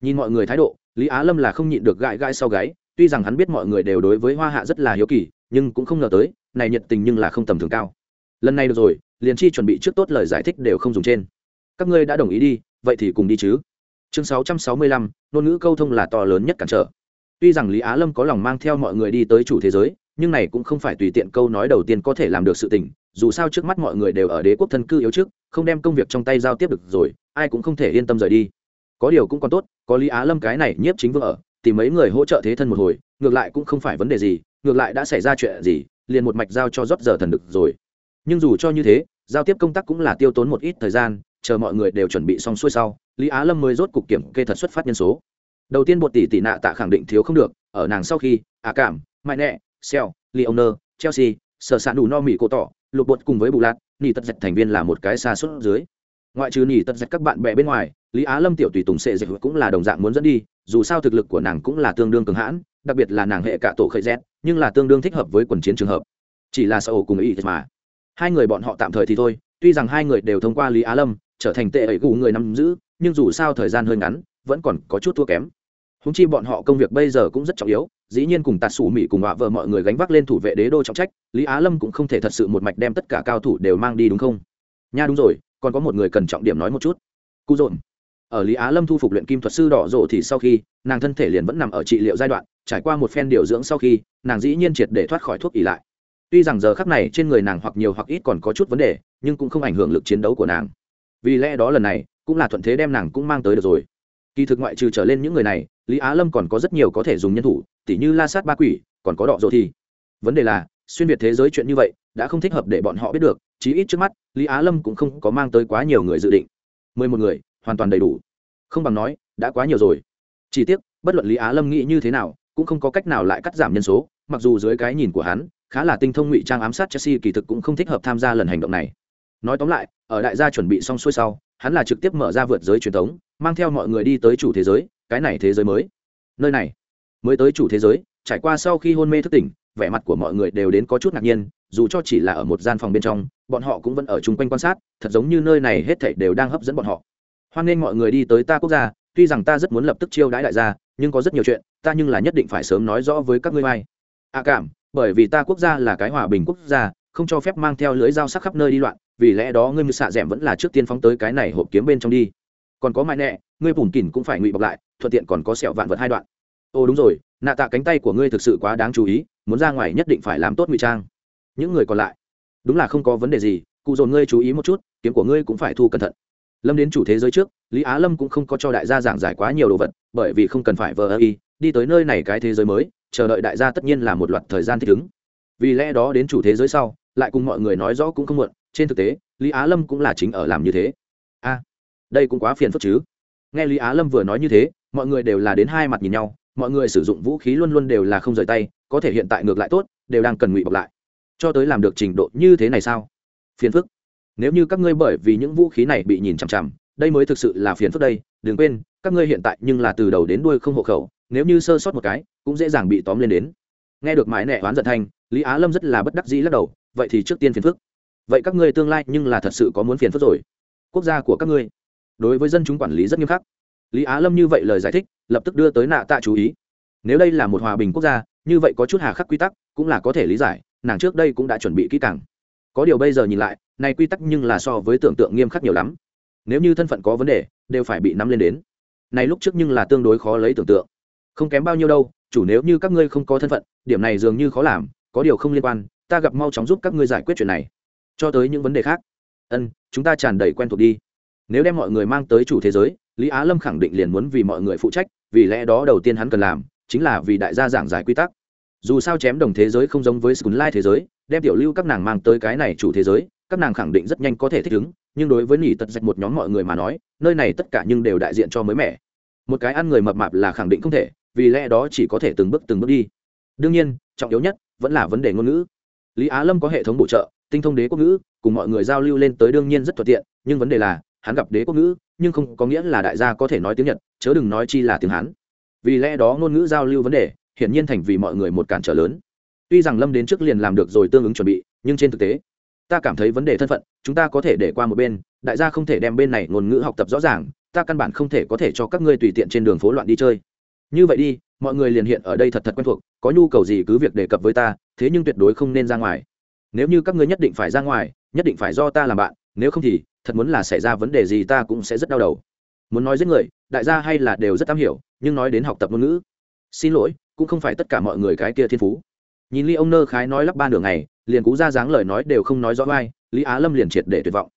Nhìn mọi người thái độ lý á lâm là không nhịn được gãi gãi sau gáy tuy rằng hắn biết mọi người đều đối với hoa hạ rất là hiếu kỳ nhưng cũng không ngờ tới này nhiệt tình nhưng là không tầm thường cao. Lần này được rồi liền chi chuẩn bị trước tốt lời giải thích đều không dùng trên. Các ngươi đã đồng ý đi vậy thì cùng đi chứ. Chương 665, ngôn ngữ câu thông là to lớn nhất cản trở. Tuy rằng lý á lâm có lòng mang theo mọi người đi tới chủ thế giới nhưng này cũng không phải tùy tiện câu nói đầu tiên có thể làm được sự tình, dù sao trước mắt mọi người đều ở đế quốc thân cư yếu trước, không đem công việc trong tay giao tiếp được rồi, ai cũng không thể yên tâm rời đi. Có điều cũng còn tốt, có lý á lâm cái này nhiếp chính vương ở tìm mấy người hỗ trợ thế thân một hồi, ngược lại cũng không phải vấn đề gì, ngược lại đã xảy ra chuyện gì, liền một mạch giao cho rót giờ thần được rồi. Nhưng dù cho như thế, giao tiếp công tác cũng là tiêu tốn một ít thời gian, chờ mọi người đều chuẩn bị xong xuôi sau, lý á lâm mới rốt cục kiểm kê thật xuất phát nhân số. Đầu tiên một tỷ tỷ nạ tạ khẳng định thiếu không được, ở nàng sau khi ả cảm mãi nẹ xeo leoner chelsea, sở sản đủ no mỹ cổ tỏ, lục bột cùng với bù lạt, nỉ tật dạch thành viên là một cái xa suốt dưới. Ngoại trừ nỉ tật dạch các bạn bè bên ngoài, lý á lâm tiểu tùy tùng sệ dịch cũng là đồng dạng muốn dẫn đi, dù sao thực lực của nàng cũng là tương đương cường hãn, đặc biệt là nàng hệ cả tổ khởi z, nhưng là tương đương thích hợp với quần chiến trường hợp. Chỉ là sợ cùng ý mà. Hai người bọn họ tạm thời thì thôi, tuy rằng hai người đều thông qua lý á lâm, trở thành tệ ấy gù người nắm giữ, nhưng dù sao thời gian hơi ngắn, vẫn còn có chút thua kém húng chi bọn họ công việc bây giờ cũng rất trọng yếu, dĩ nhiên cùng tạt sủ mỹ cùng họa vợ mọi người gánh vác lên thủ vệ đế đô trọng trách, lý á lâm cũng không thể thật sự một mạch đem tất cả cao thủ đều mang đi đúng không? Nha đúng rồi, còn có một người cần trọng điểm nói một chút. Cụ dồn ở lý á lâm thu phục luyện kim thuật sư đỏ rộ thì sau khi, nàng thân thể liền vẫn nằm ở trị liệu giai đoạn, trải qua một phen điều dưỡng sau khi, nàng dĩ nhiên triệt để thoát khỏi thuốc ỉ lại. Tuy rằng giờ khắc này trên người nàng hoặc nhiều hoặc ít còn có chút vấn đề, nhưng cũng không ảnh hưởng lực chiến đấu của nàng. Vì lẽ đó lần này, cũng là thuận thế đem nàng cũng mang tới được rồi. Kỳ thực ngoại trừ trở lên những người này lý á lâm còn có rất nhiều có thể dùng nhân thủ, tỉ như la sát ba quỷ, còn có đọ dỗ thì. Vấn đề là, xuyên việt thế giới chuyện như vậy, đã không thích hợp để bọn họ biết được, chí ít trước mắt, lý á lâm cũng không có mang tới quá nhiều người dự định. Mười một người, hoàn toàn đầy đủ. Không bằng nói, đã quá nhiều rồi. Chỉ tiếc, bất luận lý á lâm nghĩ như thế nào, cũng không có cách nào lại cắt giảm nhân số, mặc dù dưới cái nhìn của hắn, khá là tinh thông ngụy trang ám sát chelsea kỳ thực cũng không thích hợp tham gia lần hành động này. Nói tóm lại, ở đại gia chuẩn bị xong xuôi sau, hắn là trực tiếp mở ra vượt giới truyền thống, mang theo mọi người đi tới chủ thế giới cái này thế giới mới. Nơi này, mới tới chủ thế giới, trải qua sau khi hôn mê thức tỉnh, vẻ mặt của mọi người đều đến có chút ngạc nhiên, dù cho chỉ là ở một gian phòng bên trong, bọn họ cũng vẫn ở chung quanh quan sát, thật giống như nơi này hết thảy đều đang hấp dẫn bọn họ. Hoan nghênh mọi người đi tới ta quốc gia, tuy rằng ta rất muốn lập tức chiêu đãi đại gia, nhưng có rất nhiều chuyện, ta nhưng là nhất định phải sớm nói rõ với các ngươi mai. À cảm, bởi vì ta quốc gia là cái hòa bình quốc gia, không cho phép mang theo lưới dao sắc khắp nơi đi loạn, vì lẽ đó ngươi mưu xạ d ẻ m vẫn là trước tiên phóng tới cái này hộp kiếm bên trong đi. Còn có mãi nẹ ngươi bùn kỉn cũng phải ngụy bọc lại, thuận tiện còn có sẹo vạn vật hai đoạn. Ô đúng rồi, nạ tạ cánh tay của ngươi thực sự quá đáng chú ý, muốn ra ngoài nhất định phải làm tốt ngụy trang. Những người còn lại, đúng là không có vấn đề gì, cụ dồn ngươi chú ý một chút, kiếm của ngươi cũng phải thu cẩn thận. Lâm đến chủ thế giới trước, lý á lâm cũng không có cho đại gia giảng giải quá nhiều đồ vật, bởi vì không cần phải vờ ơ y, đi tới nơi này cái thế giới mới, chờ đợi đại gia tất nhiên là một loạt thời gian thích ứng. Vì lẽ đó đến chủ thế giới sau, lại cùng mọi người nói rõ cũng không muộn, trên thực tế, lý á lâm cũng là chính ở làm như thế. A, đây cũng quá phiền phức chứ nghe lý á lâm vừa nói như thế, mọi người đều là đến hai mặt nhìn nhau, mọi người sử dụng vũ khí luôn luôn đều là không rời tay, có thể hiện tại ngược lại tốt, đều đang cần ngụy bọc lại. Cho tới làm được trình độ như thế này sao? Phiền phức. Nếu như các ngươi bởi vì những vũ khí này bị nhìn chằm chằm, đây mới thực sự là phiền phức đây, đừng quên, các ngươi hiện tại nhưng là từ đầu đến đuôi không hộ khẩu, nếu như sơ sót một cái, cũng dễ dàng bị tóm lên đến. Nghe được mãi nẹ oán giận thanh, lý á lâm rất là bất đắc dĩ lắc đầu, vậy thì trước tiên phiền phức. Vậy các ngươi tương lai nhưng là thật sự có muốn phiền phức rồi. Quốc gia của các ngươi đối với dân chúng quản lý rất nghiêm khắc. Lý á lâm như vậy lời giải thích, lập tức đưa tới nạ tạ chú ý. Nếu đây là một hòa bình quốc gia, như vậy có chút hà khắc quy tắc, cũng là có thể lý giải, nàng trước đây cũng đã chuẩn bị kỹ càng. Có điều bây giờ nhìn lại, này quy tắc nhưng là so với tưởng tượng nghiêm khắc nhiều lắm. Nếu như thân phận có vấn đề, đều phải bị nắm lên đến. Này lúc trước nhưng là tương đối khó lấy tưởng tượng. Không kém bao nhiêu đâu, chủ nếu như các ngươi không có thân phận, điểm này dường như khó làm, có điều không liên quan, ta gặp mau chóng giúp các ngươi giải quyết chuyện này. Cho tới những vấn đề khác. Ân, chúng ta tràn đầy quen thuộc đi nếu đem mọi người mang tới chủ thế giới, lý á lâm khẳng định liền muốn vì mọi người phụ trách, vì lẽ đó đầu tiên hắn cần làm chính là vì đại gia giảng giải quy tắc. Dù sao chém đồng thế giới không giống với sùn lai thế giới, đem tiểu lưu các nàng mang tới cái này chủ thế giới, các nàng khẳng định rất nhanh có thể thích ứng, nhưng đối với nỉ tật dạch một nhóm mọi người mà nói, nơi này tất cả nhưng đều đại diện cho mới mẻ. Một cái ăn người mập mạp là khẳng định không thể, vì lẽ đó chỉ có thể từng bước từng bước đi. Đương nhiên, trọng yếu nhất vẫn là vấn đề ngôn ngữ. Lý á lâm có hệ thống bổ trợ, tinh thông đế quốc ngữ, cùng mọi người giao lưu lên tới đương nhiên rất thuận tiện, nhưng vấn đề là hắn gặp đế quốc ngữ, nhưng không có nghĩa là đại gia có thể nói tiếng nhật, chớ đừng nói chi là tiếng hán. Vì lẽ đó ngôn ngữ giao lưu vấn đề, hiển nhiên thành vì mọi người một cản trở lớn. Tuy rằng lâm đến trước liền làm được rồi tương ứng chuẩn bị, nhưng trên thực tế, ta cảm thấy vấn đề thân phận, chúng ta có thể để qua một bên, đại gia không thể đem bên này ngôn ngữ học tập rõ ràng, ta căn bản không thể có thể cho các ngươi tùy tiện trên đường phố loạn đi chơi. Như vậy đi, mọi người liền hiện ở đây thật thật quen thuộc, có nhu cầu gì cứ việc đề cập với ta, thế nhưng tuyệt đối không nên ra ngoài. Nếu như các ngươi nhất định phải ra ngoài, nhất định phải do ta làm bạn, nếu không thì thật muốn là xảy ra vấn đề gì ta cũng sẽ rất đau đầu. Muốn nói giết người, đại gia hay là đều rất am hiểu, nhưng nói đến học tập ngôn ngữ. Xin lỗi, cũng không phải tất cả mọi người cái kia thiên phú. Nhìn ly ông nơ khái nói lắp ba nửa ngày, liền cú ra dáng lời nói đều không nói rõ vai, lý á lâm liền triệt để tuyệt vọng.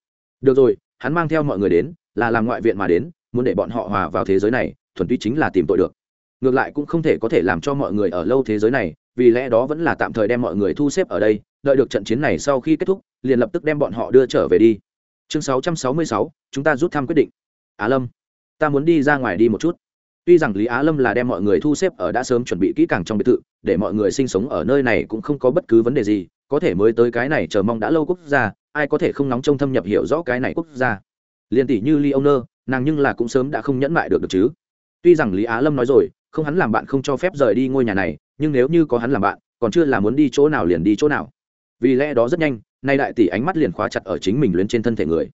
Được rồi, hắn mang theo mọi người đến, là làm ngoại viện mà đến, muốn để bọn họ hòa vào thế giới này, thuần túy chính là tìm tội được. Ngược lại cũng không thể có thể làm cho mọi người ở lâu thế giới này, vì lẽ đó vẫn là tạm thời đem mọi người thu xếp ở đây, đợi được trận chiến này sau khi kết thúc, liền lập tức đem bọn họ đưa trở về đi chương 666, chúng ta rút thăm quyết định. Á lâm ta muốn đi ra ngoài đi một chút. Tuy rằng lý á lâm là đem mọi người thu xếp ở đã sớm chuẩn bị kỹ càng trong biệt thự để mọi người sinh sống ở nơi này cũng không có bất cứ vấn đề gì có thể mới tới cái này chờ mong đã lâu quốc gia ai có thể không nóng trông thâm nhập hiểu rõ cái này quốc gia. Liền tỷ như ly âu nơ nàng nhưng là cũng sớm đã không nhẫn mại được được chứ. Tuy rằng lý á lâm nói rồi không hắn làm bạn không cho phép rời đi ngôi nhà này nhưng nếu như có hắn làm bạn còn chưa là muốn đi chỗ nào liền đi chỗ nào vì lẽ đó rất nhanh, nay đại tỷ ánh mắt liền khóa chặt ở chính mình luyến trên thân thể người.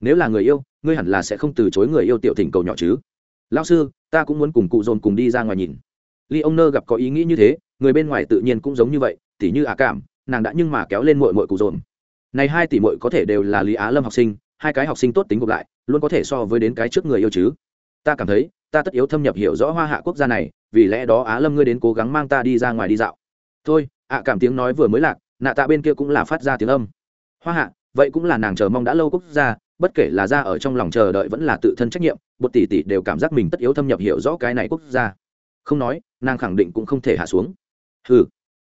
Nếu là người yêu, ngươi hẳn là sẽ không từ chối người yêu tiểu thỉnh cầu nhỏ chứ. Lao sư, ta cũng muốn cùng cụ dồn cùng đi ra ngoài nhìn. Ly ông nơ gặp có ý nghĩ như thế, người bên ngoài tự nhiên cũng giống như vậy, tỉ như ả cảm, nàng đã nhưng mà kéo lên mội mội cụ dồn. Này hai tỷ mội có thể đều là lý á lâm học sinh, hai cái học sinh tốt tính gộp lại, luôn có thể so với đến cái trước người yêu chứ. Ta cảm thấy, ta tất yếu thâm nhập hiểu rõ hoa hạ quốc gia này, vì lẽ đó á lâm ngươi đến cố gắng mang ta đi ra ngoài đi dạo. Thôi, ạ cảm tiếng nói vừa mới lạc nạ tạ bên kia cũng là phát ra tiếng âm. Hoa hạ, vậy cũng là nàng chờ mong đã lâu quốc gia, bất kể là ra ở trong lòng chờ đợi vẫn là tự thân trách nhiệm, một tỷ tỷ đều cảm giác mình tất yếu thâm nhập hiểu rõ cái này quốc gia. Không nói, nàng khẳng định cũng không thể hạ xuống. Ừ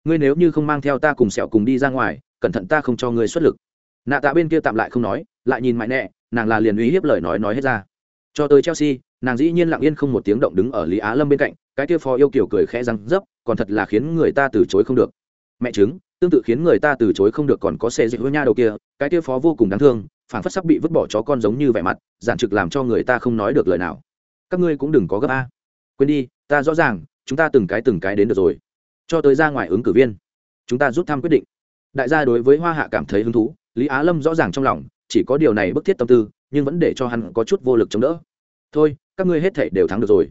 ngươi nếu như không mang theo ta cùng sẹo cùng đi ra ngoài, cẩn thận ta không cho ngươi xuất lực. Nạ tạ bên kia tạm lại không nói, lại nhìn mãi nẹ nàng là liền uy hiếp lời nói nói hết ra. Cho tới chelsea, nàng dĩ nhiên lặng yên không một tiếng động đứng ở lý á lâm bên cạnh, cái kia phó yêu kiểu cười khẽ răng dấp còn thật là khiến người ta từ chối không được. Mẹ chứng tương tự khiến người ta từ chối không được còn có xe dịch hứa nha đầu kia, cái kia phó vô cùng đáng thương phản phất sắp bị vứt bỏ chó con giống như vẻ mặt, giản trực làm cho người ta không nói được lời nào. Các ngươi cũng đừng có gấp a. Quên đi, ta rõ ràng, chúng ta từng cái từng cái đến được rồi. Cho tới ra ngoài ứng cử viên, chúng ta rút thăm quyết định. Đại gia đối với hoa hạ cảm thấy hứng thú, lý á lâm rõ ràng trong lòng, chỉ có điều này bức thiết tâm tư, nhưng vẫn để cho hắn có chút vô lực chống đỡ. Thôi, các ngươi hết thể đều thắng được rồi.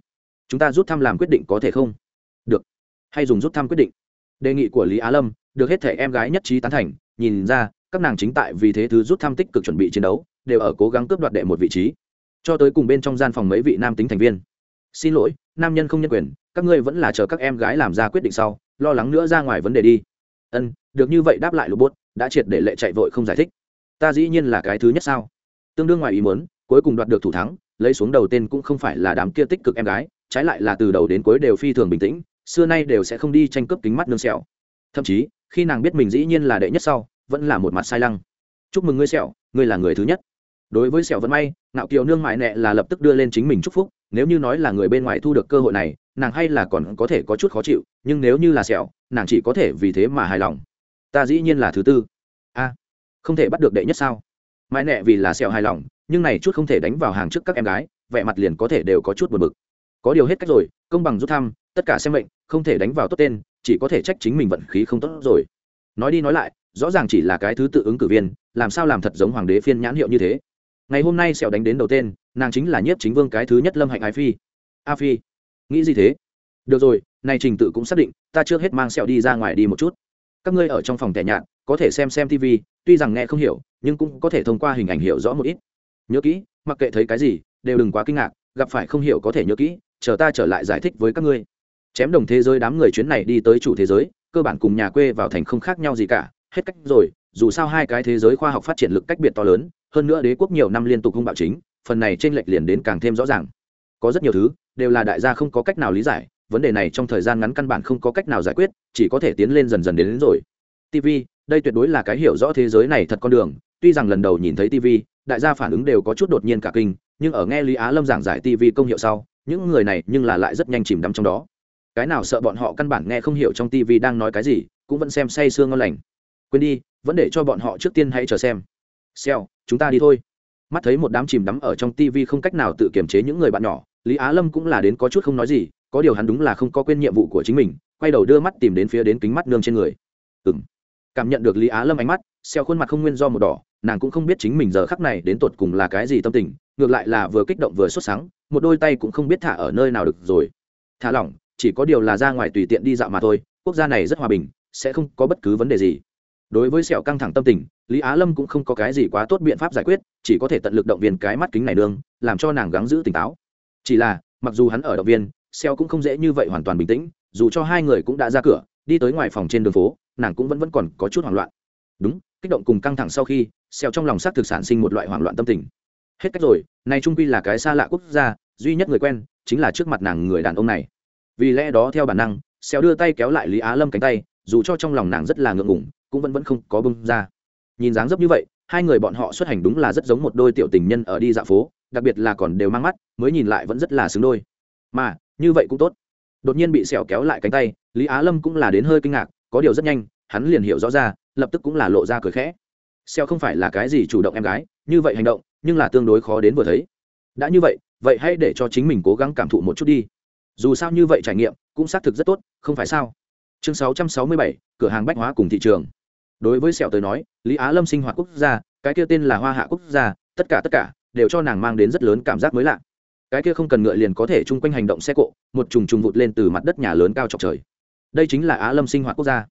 Chúng ta rút thăm làm quyết định có thể không? Được. Hay dùng rút thăm quyết định. Đề nghị của lý á lâm được hết thể em gái nhất trí tán thành, nhìn ra, các nàng chính tại vì thế thứ rút tham tích cực chuẩn bị chiến đấu, đều ở cố gắng cướp đoạt đệ một vị trí. Cho tới cùng bên trong gian phòng mấy vị nam tính thành viên. Xin lỗi, nam nhân không nhân quyền, các ngươi vẫn là chờ các em gái làm ra quyết định sau, lo lắng nữa ra ngoài vấn đề đi. Ân, được như vậy đáp lại lục bốt, đã triệt để lệ chạy vội không giải thích. Ta dĩ nhiên là cái thứ nhất sao? Tương đương ngoài ý muốn, cuối cùng đoạt được thủ thắng, lấy xuống đầu tên cũng không phải là đám kia tích cực em gái, trái lại là từ đầu đến cuối đều phi thường bình tĩnh, xưa nay đều sẽ không đi tranh cướp kính mắt nương sẹo. Thậm chí khi nàng biết mình dĩ nhiên là đệ nhất sau, vẫn là một mặt sai lăng. Chúc mừng ngươi, sẹo, ngươi là người thứ nhất. Đối với sẹo vẫn may nạo kiều nương mại nẹ là lập tức đưa lên chính mình chúc phúc, nếu như nói là người bên ngoài thu được cơ hội này, nàng hay là còn có thể có chút khó chịu, nhưng nếu như là sẹo, nàng chỉ có thể vì thế mà hài lòng. Ta dĩ nhiên là thứ tư. A, không thể bắt được đệ nhất sao? Mãi nẹ vì là sẹo hài lòng, nhưng này chút không thể đánh vào hàng trước các em gái, vẻ mặt liền có thể đều có chút buồn bực. Có điều hết cách rồi, công bằng rút thăm, tất cả xem mệnh, không thể đánh vào tốt tên chỉ có thể trách chính mình vận khí không tốt rồi. Nói đi nói lại, rõ ràng chỉ là cái thứ tự ứng cử viên, làm sao làm thật giống hoàng đế phiên nhãn hiệu như thế? Ngày hôm nay sẹo đánh đến đầu tên, nàng chính là nhiếp chính vương cái thứ nhất lâm hạnh ái phi. A phi, nghĩ gì thế? Được rồi nay trình tự cũng xác định, ta trước hết mang sẹo đi ra ngoài đi một chút. Các ngươi ở trong phòng tẻ nhạt, có thể xem xem tv tuy rằng nghe không hiểu, nhưng cũng có thể thông qua hình ảnh hiểu rõ một ít. Nhớ kỹ, mặc kệ thấy cái gì, đều đừng quá kinh ngạc, gặp phải không hiểu có thể nhớ kỹ, chờ ta trở lại giải thích với các ngươi chém đồng thế giới đám người chuyến này đi tới chủ thế giới cơ bản cùng nhà quê vào thành không khác nhau gì cả hết cách rồi dù sao hai cái thế giới khoa học phát triển lực cách biệt to lớn hơn nữa đế quốc nhiều năm liên tục hung bạo chính phần này t r ê n lệch liền đến càng thêm rõ ràng. Có rất nhiều thứ đều là đại gia không có cách nào lý giải vấn đề này trong thời gian ngắn căn bản không có cách nào giải quyết chỉ có thể tiến lên dần dần đến, đến rồi. Tv đây tuyệt đối là cái hiểu rõ thế giới này thật con đường tuy rằng lần đầu nhìn thấy tv đại gia phản ứng đều có chút đột nhiên cả kinh nhưng ở nghe lý á lâm giảng giải tv công hiệu sau những người này nhưng là lại rất nhanh chìm đắm trong đó cái nào sợ bọn họ căn bản nghe không hiểu trong tv đang nói cái gì, cũng vẫn xem say sương ngon lành. Quên đi, vẫn để cho bọn họ trước tiên hãy chờ xem. Xèo, chúng ta đi thôi. Mắt thấy một đám chìm đắm ở trong tv không cách nào tự kiềm chế những người bạn nhỏ, lý á lâm cũng là đến có chút không nói gì, có điều hắn đúng là không có quên nhiệm vụ của chính mình, quay đầu đưa mắt tìm đến phía đến kính mắt nương trên người. Ừng cảm nhận được lý á lâm ánh mắt xeo khuôn mặt không nguyên do một đỏ, nàng cũng không biết chính mình giờ khắc này đến tột cùng là cái gì tâm tình, ngược lại là vừa kích động vừa sốt sáng, một đôi tay cũng không biết thả ở nơi nào được rồi. Thả lỏng chỉ có điều là ra ngoài tùy tiện đi dạo mà thôi, quốc gia này rất hòa bình, sẽ không có bất cứ vấn đề gì. Đối với sẹo căng thẳng tâm tình, lý á lâm cũng không có cái gì quá tốt biện pháp giải quyết, chỉ có thể tận lực động viên cái mắt kính này nương, làm cho nàng gắng giữ tỉnh táo. Chỉ là, mặc dù hắn ở động viên, sẹo cũng không dễ như vậy hoàn toàn bình tĩnh, dù cho hai người cũng đã ra cửa, đi tới ngoài phòng trên đường phố, nàng cũng vẫn vẫn còn có chút hoảng loạn. Đúng, kích động cùng căng thẳng sau khi, sẹo trong lòng xác thực sản sinh một loại hoảng loạn tâm tình. Hết cách rồi, này trung quy là cái xa lạ quốc gia, duy nhất người quen, chính là trước mặt nàng người đàn ông này vì lẽ đó theo bản năng xéo đưa tay kéo lại lý á lâm cánh tay, dù cho trong lòng nàng rất là ngượng ngủng cũng vẫn vẫn không có bưng ra. Nhìn dáng dấp như vậy, hai người bọn họ xuất hành đúng là rất giống một đôi tiểu tình nhân ở đi dạo phố, đặc biệt là còn đều mang mắt, mới nhìn lại vẫn rất là xứng đôi. Mà, như vậy cũng tốt. Đột nhiên bị sẹo kéo lại cánh tay, lý á lâm cũng là đến hơi kinh ngạc, có điều rất nhanh, hắn liền hiểu rõ ra, lập tức cũng là lộ ra cười khẽ. Sẹo không phải là cái gì chủ động em gái, như vậy hành động, nhưng là tương đối khó đến vừa thấy. Đã như vậy vậy hãy để cho chính mình cố gắng cảm thụ một chút đi dù sao như vậy trải nghiệm cũng xác thực rất tốt không phải sao? Chương 667, cửa hàng bách hóa cùng thị trường. Đối với sẹo tới nói lý á lâm sinh hoạt quốc gia cái kia tên là hoa hạ quốc gia tất cả tất cả đều cho nàng mang đến rất lớn cảm giác mới lạ. Cái kia không cần ngựa liền có thể chung quanh hành động xe cộ một trùng trùng vụt lên từ mặt đất nhà lớn cao chọc trời. Đây chính là á lâm sinh hoạt quốc gia.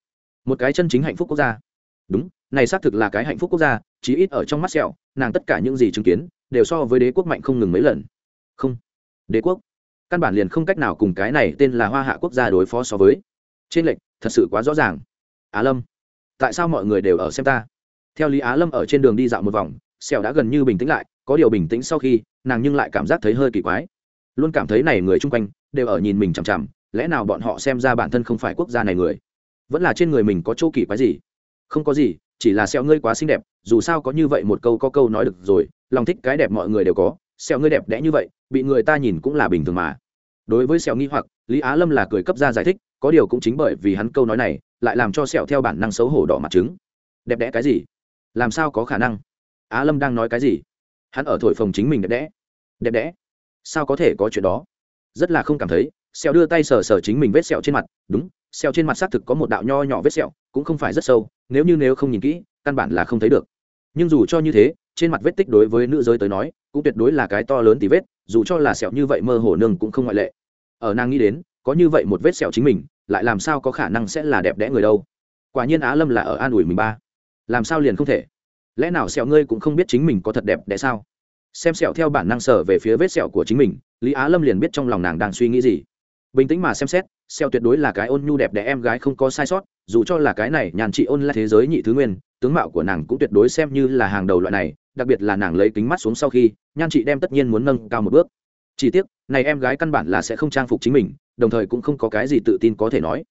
Một cái chân chính hạnh phúc quốc gia. Đúng này xác thực là cái hạnh phúc quốc gia chí ít ở trong mắt sẹo nàng tất cả những gì chứng kiến đều so với đế quốc mạnh không ngừng mấy lần. Không. Đế quốc căn bản liền không cách nào cùng cái này tên là hoa hạ quốc gia đối phó so với. Trên lệnh thật sự quá rõ ràng. Á lâm, tại sao mọi người đều ở xem ta? Theo lý á lâm ở trên đường đi dạo một vòng, sẹo đã gần như bình tĩnh lại, có điều bình tĩnh sau khi, nàng nhưng lại cảm giác thấy hơi kỳ quái. Luôn cảm thấy này người chung quanh, đều ở nhìn mình chằm chằm, lẽ nào bọn họ xem ra bản thân không phải quốc gia này người? Vẫn là trên người mình có chỗ kỳ quái gì? Không có gì, chỉ là sẹo ngươi quá xinh đẹp, dù sao có như vậy một câu có câu nói được rồi, lòng thích cái đẹp mọi người đều có Sẹo ngươi đẹp đẽ như vậy, bị người ta nhìn cũng là bình thường mà. Đối với sẹo nghi hoặc, lý á lâm là cười cấp ra giải thích, có điều cũng chính bởi vì hắn câu nói này, lại làm cho sẹo theo bản năng xấu hổ đỏ mặt trứng. Đẹp đẽ cái gì? Làm sao có khả năng? Á lâm đang nói cái gì? Hắn ở thổi phòng chính mình đẹp đẽ. Đẹp đẽ? Sao có thể có chuyện đó? Rất là không cảm thấy, sẹo đưa tay sờ sờ chính mình vết sẹo trên mặt. Đúng, sẹo trên mặt xác thực có một đạo nho nhỏ vết sẹo, cũng không phải rất sâu, nếu như nếu không nhìn kỹ, căn bản là không thấy được. Nhưng dù cho như thế, trên mặt vết tích đối với nữ giới tới nói cũng tuyệt đối là cái to lớn tí vết, dù cho là sẹo như vậy mơ hồ nương cũng không ngoại lệ. Ở nàng nghĩ đến, có như vậy một vết sẹo chính mình, lại làm sao có khả năng sẽ là đẹp đẽ người đâu? Quả nhiên á lâm là ở an ủi mình ba. Làm sao liền không thể? Lẽ nào sẹo ngươi cũng không biết chính mình có thật đẹp đẽ sao? Xem sẹo theo bản năng sở về phía vết sẹo của chính mình, lý á lâm liền biết trong lòng nàng đang suy nghĩ gì. Bình tĩnh mà xem xét, sẹo tuyệt đối là cái ôn nhu đẹp đẽ em gái không có sai sót, dù cho là cái này nhàn trị ôn là thế giới nhị thứ nguyên, tướng mạo của nàng cũng tuyệt đối xem như là hàng đầu loại này đặc biệt là nàng lấy kính mắt xuống sau khi, nhan chị đem tất nhiên muốn nâng cao một bước. Chỉ tiếc, này em gái căn bản là sẽ không trang phục chính mình, đồng thời cũng không có cái gì tự tin có thể nói.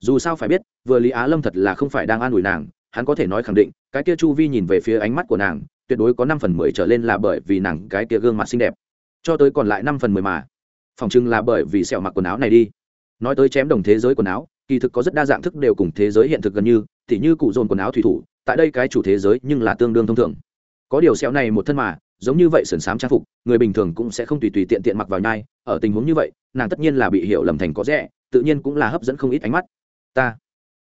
Dù sao phải biết, vừa lý á lâm thật là không phải đang an ủi nàng, hắn có thể nói khẳng định, cái kia chu vi nhìn về phía ánh mắt của nàng, tuyệt đối có năm phần mười trở lên là bởi vì nàng cái kia gương mặt xinh đẹp. Cho tới còn lại năm phần mười mà. Phòng chừng là bởi vì sẹo mặc quần áo này đi. Nói tới chém đồng thế giới quần áo, kỳ thực có rất đa dạng thức đều cùng thế giới hiện thực gần như thì như cụ dồn quần áo thủy thủ, tại đây cái chủ thế giới nhưng là tương đương thông thường có điều xeo này một thân mà, giống như vậy sườn xám trang phục, người bình thường cũng sẽ không tùy tùy tiện tiện mặc vào nhai, ở tình huống như vậy, nàng tất nhiên là bị hiểu lầm thành có rẻ, tự nhiên cũng là hấp dẫn không ít ánh mắt. Ta.